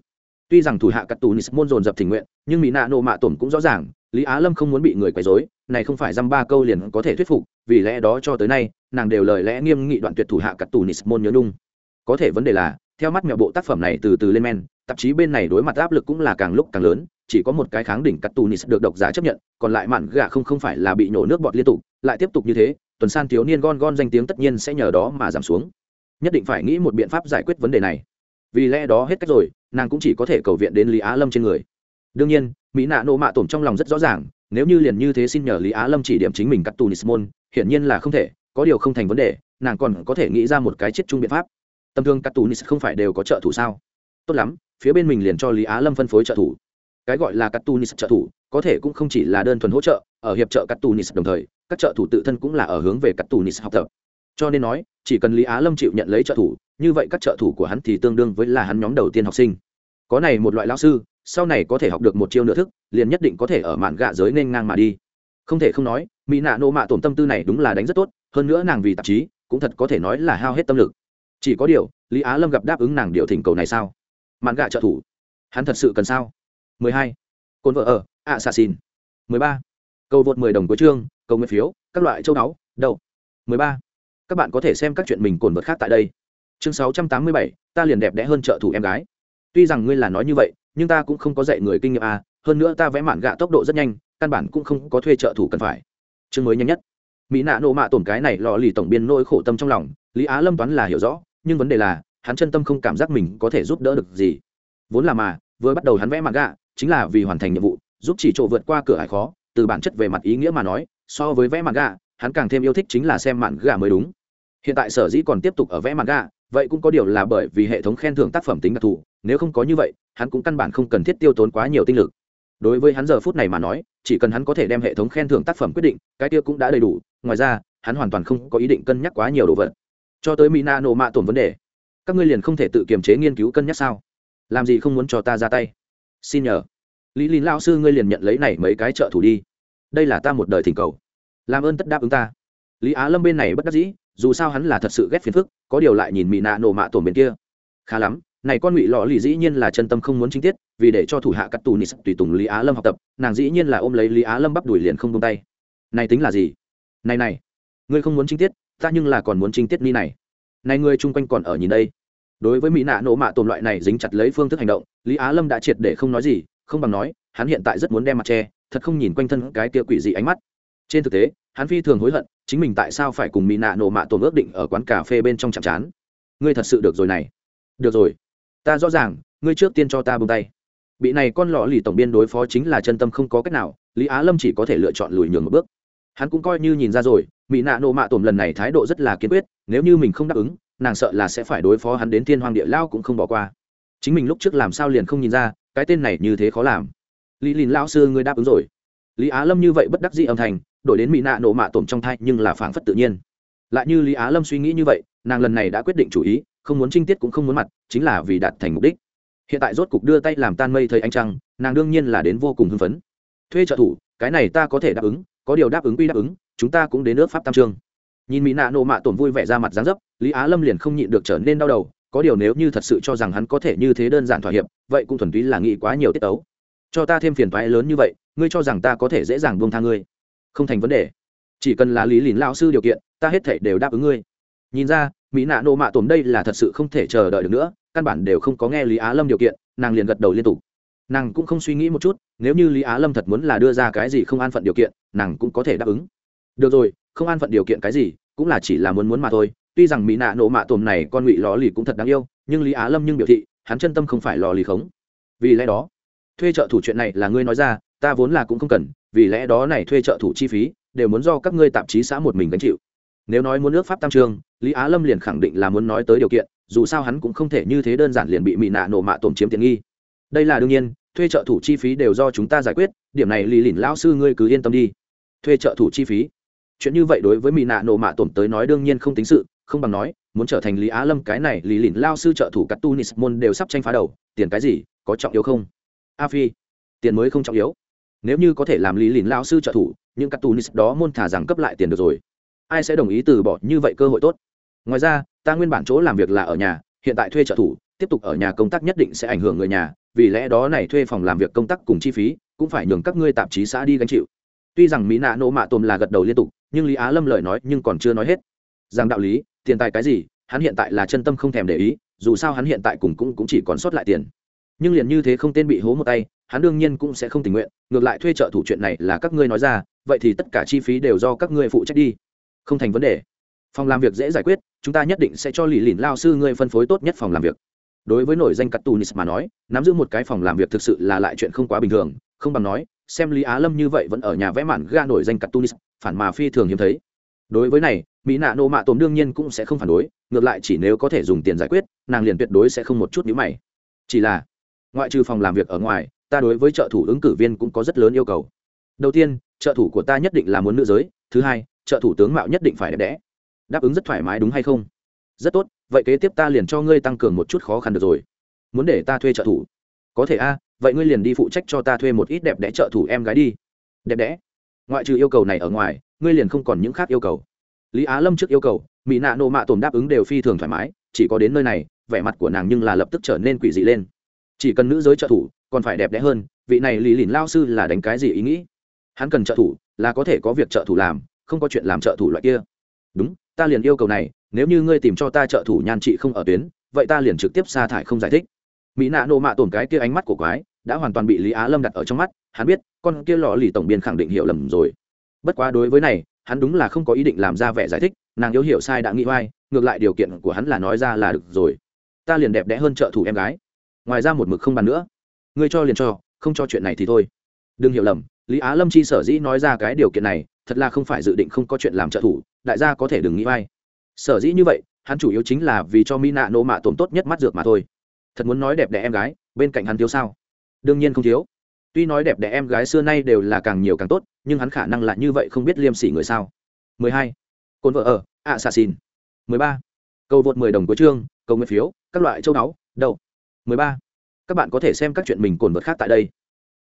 Tuy rằng thủ hạ cắt tù nis môn dồn dập tình nguyện, nhưng mỹ nạ nộ mạ tổn cũng rõ ràng, lý á lâm không muốn bị người quấy dối này không phải dăm ba câu liền có thể thuyết phục, vì lẽ đó cho tới nay, nàng đều lời lẽ nghiêm nghị đoạn tuyệt thủ hạ cắt tù nis môn nhớ nhung. Có thể vấn đề là, theo mắt mẹo bộ tác phẩm này từ từ lên men, tạp chí bên này đối mặt áp lực cũng là càng lúc càng lớn, chỉ có một cái kháng đỉnh cắt tù nis được độc giả chấp nhận, còn lại mạn gà không không phải là bị nhổ nước bọt liên tục, lại tiếp tục như thế, tuần san thiếu niên gon gon danh tiếng tất nhiên sẽ nhờ đó mà giảm xuống. Nhất định phải nghĩ một biện pháp giải quyết vấn đề này. Vì lẽ đó hết cách rồi nàng cũng chỉ có thể cầu viện đến lý á lâm trên người. Đương nhiên, mỹ nạ nộ mạ tổn trong lòng rất rõ ràng, nếu như liền như thế xin nhờ lý á lâm chỉ điểm chính mình cắt tù nismon hiển nhiên là không thể, có điều không thành vấn đề, nàng còn có thể nghĩ ra một cái chết chung biện pháp. Tầm thương cắt tù nis không phải đều có trợ thủ sao? Tốt lắm, phía bên mình liền cho lý á lâm phân phối trợ thủ. Cái gọi là cắt tù nis trợ thủ, có thể cũng không chỉ là đơn thuần hỗ trợ, ở hiệp trợ cắt tù nis đồng thời, các trợ thủ tự thân cũng là ở hướng về cắt tù nis học tập. Cho nên nói, chỉ cần lý á lâm chịu nhận lấy trợ thủ, như vậy các trợ thủ của hắn thì tương đương với là hắn nhóm đầu tiên học sinh có này một loại lao sư sau này có thể học được một chiêu nửa thức liền nhất định có thể ở mạn gạ giới nên ngang mà đi. Không thể không nói mỹ nạ nộ mạ tổn tâm tư này đúng là đánh rất tốt hơn nữa nàng vì tạp chí cũng thật có thể nói là hao hết tâm lực. Chỉ có điều lý á lâm gặp đáp ứng nàng điều thỉnh cầu này sao? Mạn gạ trợ thủ. Hắn thật sự cần sao? 12. cồn vợ ở ạ xà xin 13. cầu vượt 10 đồng của chương cầu nguyện phiếu các loại châu báu mười 13. các bạn có thể xem các chuyện mình cồn vật khác tại đây. Chương 687, ta liền đẹp đẽ hơn trợ thủ em gái tuy rằng ngươi là nói như vậy, nhưng ta cũng không có dạy người kinh nghiệm à hơn nữa ta vẽ mạn gạ tốc độ rất nhanh, căn bản cũng không có thuê trợ thủ cần phải. Chương mới nhanh nhất. Mỹ nạ nộ mạ tổn cái này lò lì tổng biên nỗi khổ tâm trong lòng, lý á lâm toán là hiểu rõ, nhưng vấn đề là, hắn chân tâm không cảm giác mình có thể giúp đỡ được gì. Vốn là mà, vừa bắt đầu hắn vẽ mạn gạ, chính là vì hoàn thành nhiệm vụ, giúp chỉ chỗ vượt qua cửa hải khó, từ bản chất về mặt ý nghĩa mà nói, so với vẽ mạn gạ, hắn càng thêm yêu thích chính là xem mạn gạ mới đúng. Hiện tại sở dĩ còn tiếp tục ở vẽ mạn gạ, vậy cũng có điều là bởi vì hệ thống khen thưởng tác phẩm tính đặc thù nếu không có như vậy, hắn cũng căn bản không cần thiết tiêu tốn quá nhiều tinh lực. Đối với hắn giờ phút này mà nói, chỉ cần hắn có thể đem hệ thống khen thưởng tác phẩm quyết định, cái tiêu cũng đã đầy đủ, ngoài ra, hắn hoàn toàn không có ý định cân nhắc quá nhiều đồ vật. Cho tới mỹ na nộ mạ tổn vấn đề, các ngươi liền không thể tự kiềm chế nghiên cứu cân nhắc sao? Làm gì không muốn cho ta ra tay? Xin nhờ. Lý lín lao sư ngươi liền nhận lấy này mấy cái trợ thủ đi. Đây là ta một đời thỉnh cầu. Làm ơn tất đáp ứng ta. Lý á lâm bên này bất đắc dĩ, dù sao hắn là thật sự ghét phiền phức, có điều lại nhìn mỹ nạ nổ mạ tổn bên kia. Khá lắm này con ngụy lọ lì dĩ nhiên là chân tâm không muốn chính tiết, vì để cho thủ hạ cắt tù nịt tùy tùng lý á lâm học tập, nàng dĩ nhiên là ôm lấy lý á lâm bắp đuổi liền không tung tay. Này tính là gì? Này này, ngươi không muốn chính tiết, ta nhưng là còn muốn chính tiết ni này. Này ngươi chung quanh còn ở nhìn đây. Đối với mỹ nạ nổ mạ tồn loại này dính chặt lấy phương thức hành động, lý á lâm đã triệt để không nói gì, không bằng nói, hắn hiện tại rất muốn đem mặt che, thật không nhìn quanh thân cái tia quỷ dị ánh mắt. Trên thực tế, hắn phi thường hối hận, chính mình tại sao phải cùng mỹ nạ nổ mạ tồn ước định ở quán cà phê bên trong chạm chán. Ngươi thật sự được rồi này. Được rồi ta rõ ràng, ngươi trước tiên cho ta bông tay. Bị này con lọ lì tổng biên đối phó chính là chân tâm không có cách nào, lý á lâm chỉ có thể lựa chọn lùi nhường một bước. Hắn cũng coi như nhìn ra rồi mỹ nạ nộ mạ tổm lần này thái độ rất là kiên quyết, nếu như mình không đáp ứng, nàng sợ là sẽ phải đối phó hắn đến thiên hoàng địa lao cũng không bỏ qua. Chính mình lúc trước làm sao liền không nhìn ra, cái tên này như thế khó làm. Lý lìn lao sư, ngươi đáp ứng rồi. Lý á lâm như vậy bất đắc dĩ âm thanh, đổi đến mỹ nạ nộ mạ tổm trong thai nhưng là phảng phất tự nhiên. Lại như lý á lâm suy nghĩ như vậy, nàng lần này đã quyết định chủ ý không muốn trinh tiết cũng không muốn mặt, chính là vì đạt thành mục đích. Hiện tại rốt cục đưa tay làm tan mây thấy anh trăng, nàng đương nhiên là đến vô cùng hưng phấn. Thuê trợ thủ, cái này ta có thể đáp ứng, có điều đáp ứng quy đáp ứng, chúng ta cũng đến nước pháp tam trương. Nhìn mỹ nạ nộ mạ tổn vui vẻ ra mặt dáng dấp, lý á lâm liền không nhịn được trở nên đau đầu, có điều nếu như thật sự cho rằng hắn có thể như thế đơn giản thỏa hiệp, vậy cũng thuần túy là nghĩ quá nhiều tiết tấu. Cho ta thêm phiền toái lớn như vậy, ngươi cho rằng ta có thể dễ dàng buông tha ngươi? Không thành vấn đề. Chỉ cần là lý lìn lao sư điều kiện, ta hết thể đều đáp ứng ngươi. Nhìn ra mỹ nạ nộ mạ tổm đây là thật sự không thể chờ đợi được nữa, căn bản đều không có nghe lý á lâm điều kiện, nàng liền gật đầu liên tục. Nàng cũng không suy nghĩ một chút, nếu như lý á lâm thật muốn là đưa ra cái gì không an phận điều kiện, nàng cũng có thể đáp ứng. Được rồi, không an phận điều kiện cái gì, cũng là chỉ là muốn muốn mà thôi. Tuy rằng mỹ nạ nộ mạ tổm này con ngụy lò lì cũng thật đáng yêu, nhưng lý á lâm nhưng biểu thị, hắn chân tâm không phải lò lì khống. Vì lẽ đó, thuê trợ thủ chuyện này là ngươi nói ra, ta vốn là cũng không cần, vì lẽ đó này thuê trợ thủ chi phí, đều muốn do các ngươi tạp chí xã một mình gánh chịu nếu nói muốn nước pháp tam trương lý á lâm liền khẳng định là muốn nói tới điều kiện, dù sao hắn cũng không thể như thế đơn giản liền bị mỹ nạ nổ mạ tổn chiếm tiện nghi. Đây là đương nhiên, thuê trợ thủ chi phí đều do chúng ta giải quyết, điểm này lì lìn lao sư ngươi cứ yên tâm đi. Thuê trợ thủ chi phí? Chuyện như vậy đối với mỹ nạ nổ mạ tổn tới nói đương nhiên không tính sự, không bằng nói, muốn trở thành lý á lâm cái này lì lìn lao sư trợ thủ cắt tu nis môn đều sắp tranh phá đầu, tiền cái gì, có trọng yếu không? A phi, tiền mới không trọng yếu. Nếu như có thể làm lý lìn lao sư trợ thủ, những cắt tu nis đó môn thả rằng cấp lại tiền được rồi ai sẽ đồng ý từ bỏ như vậy cơ hội tốt? Ngoài ra ta nguyên bản chỗ làm việc là ở nhà hiện tại thuê trợ thủ tiếp tục ở nhà công tác nhất định sẽ ảnh hưởng người nhà vì lẽ đó này thuê phòng làm việc công tác cùng chi phí cũng phải nhường các ngươi tạp chí xã đi gánh chịu. Tuy rằng mỹ nạ nộ mạ tôm là gật đầu liên tục nhưng lý á lâm lời nói nhưng còn chưa nói hết. Rằng đạo lý tiền tài cái gì hắn hiện tại là chân tâm không thèm để ý dù sao hắn hiện tại cùng cũng, cũng chỉ còn sót lại tiền. Nhưng liền như thế không tên bị hố một tay hắn đương nhiên cũng sẽ không tình nguyện ngược lại thuê trợ thủ chuyện này là các ngươi nói ra vậy thì tất cả chi phí đều do các ngươi phụ trách đi không thành vấn đề. Phòng làm việc dễ giải quyết, chúng ta nhất định sẽ cho lì lìn lao sư ngươi phân phối tốt nhất phòng làm việc. Đối với nổi danh cắt tunis mà nói, nắm giữ một cái phòng làm việc thực sự là lại chuyện không quá bình thường, không bằng nói, xem lý á lâm như vậy vẫn ở nhà vẽ mạn ga nổi danh cắt tunis phản mà phi thường hiếm thấy. Đối với này, mỹ nạ nộ mạ tồn đương nhiên cũng sẽ không phản đối, ngược lại chỉ nếu có thể dùng tiền giải quyết, nàng liền tuyệt đối sẽ không một chút nhữ mày. Chỉ là, ngoại trừ phòng làm việc ở ngoài, ta đối với trợ thủ ứng cử viên cũng có rất lớn yêu cầu. Đầu tiên, trợ thủ của ta nhất định là muốn nữ giới, thứ hai trợ thủ tướng mạo nhất định phải đẹp đẽ. Đáp ứng rất thoải mái đúng hay không? Rất tốt, vậy kế tiếp ta liền cho ngươi tăng cường một chút khó khăn được rồi. Muốn để ta thuê trợ thủ? Có thể a, vậy ngươi liền đi phụ trách cho ta thuê một ít đẹp đẽ trợ thủ em gái đi. Đẹp đẽ. Ngoại trừ yêu cầu này ở ngoài, ngươi liền không còn những khác yêu cầu. Lý á lâm trước yêu cầu, mỹ nạ nộ mạ tổn đáp ứng đều phi thường thoải mái, chỉ có đến nơi này, vẻ mặt của nàng nhưng là lập tức trở nên quỷ dị lên. Chỉ cần nữ giới trợ thủ, còn phải đẹp đẽ hơn, vị này lì lìn lao sư là đánh cái gì ý nghĩ? Hắn cần trợ thủ là có thể có việc trợ thủ làm không có chuyện làm trợ thủ loại kia. Đúng, ta liền yêu cầu này, nếu như ngươi tìm cho ta trợ thủ nhan trị không ở tuyến, vậy ta liền trực tiếp sa thải không giải thích. Mỹ nạ nộ mạ tổn cái kia ánh mắt của quái, đã hoàn toàn bị lý á lâm đặt ở trong mắt, hắn biết, con kia lò lì tổng biên khẳng định hiểu lầm rồi. Bất quá đối với này, hắn đúng là không có ý định làm ra vẻ giải thích, nàng yếu hiểu sai đã nghĩ oai, ngược lại điều kiện của hắn là nói ra là được rồi. Ta liền đẹp đẽ hơn trợ thủ em gái. Ngoài ra một mực không bàn nữa. Ngươi cho liền cho, không cho chuyện này thì thôi. Đừng hiểu lầm lý á lâm chi sở dĩ nói ra cái điều kiện này, thật là không phải dự định không có chuyện làm trợ thủ, đại gia có thể đừng nghĩ oai sở dĩ như vậy, hắn chủ yếu chính là vì cho mỹ nạ nô mạ tổn tốt nhất mắt dược mà thôi thật muốn nói đẹp đẽ em gái, bên cạnh hắn thiếu sao đương nhiên không thiếu tuy nói đẹp đẽ em gái xưa nay đều là càng nhiều càng tốt, nhưng hắn khả năng lại như vậy không biết liêm sỉ người sao 12. cồn vợ ở ạ xà xin 13. cầu vượt 10 đồng của chương, cầu nguyện phiếu, các loại châu báu, đậu. 13. các bạn có thể xem các chuyện mình cồn vượt khác tại đây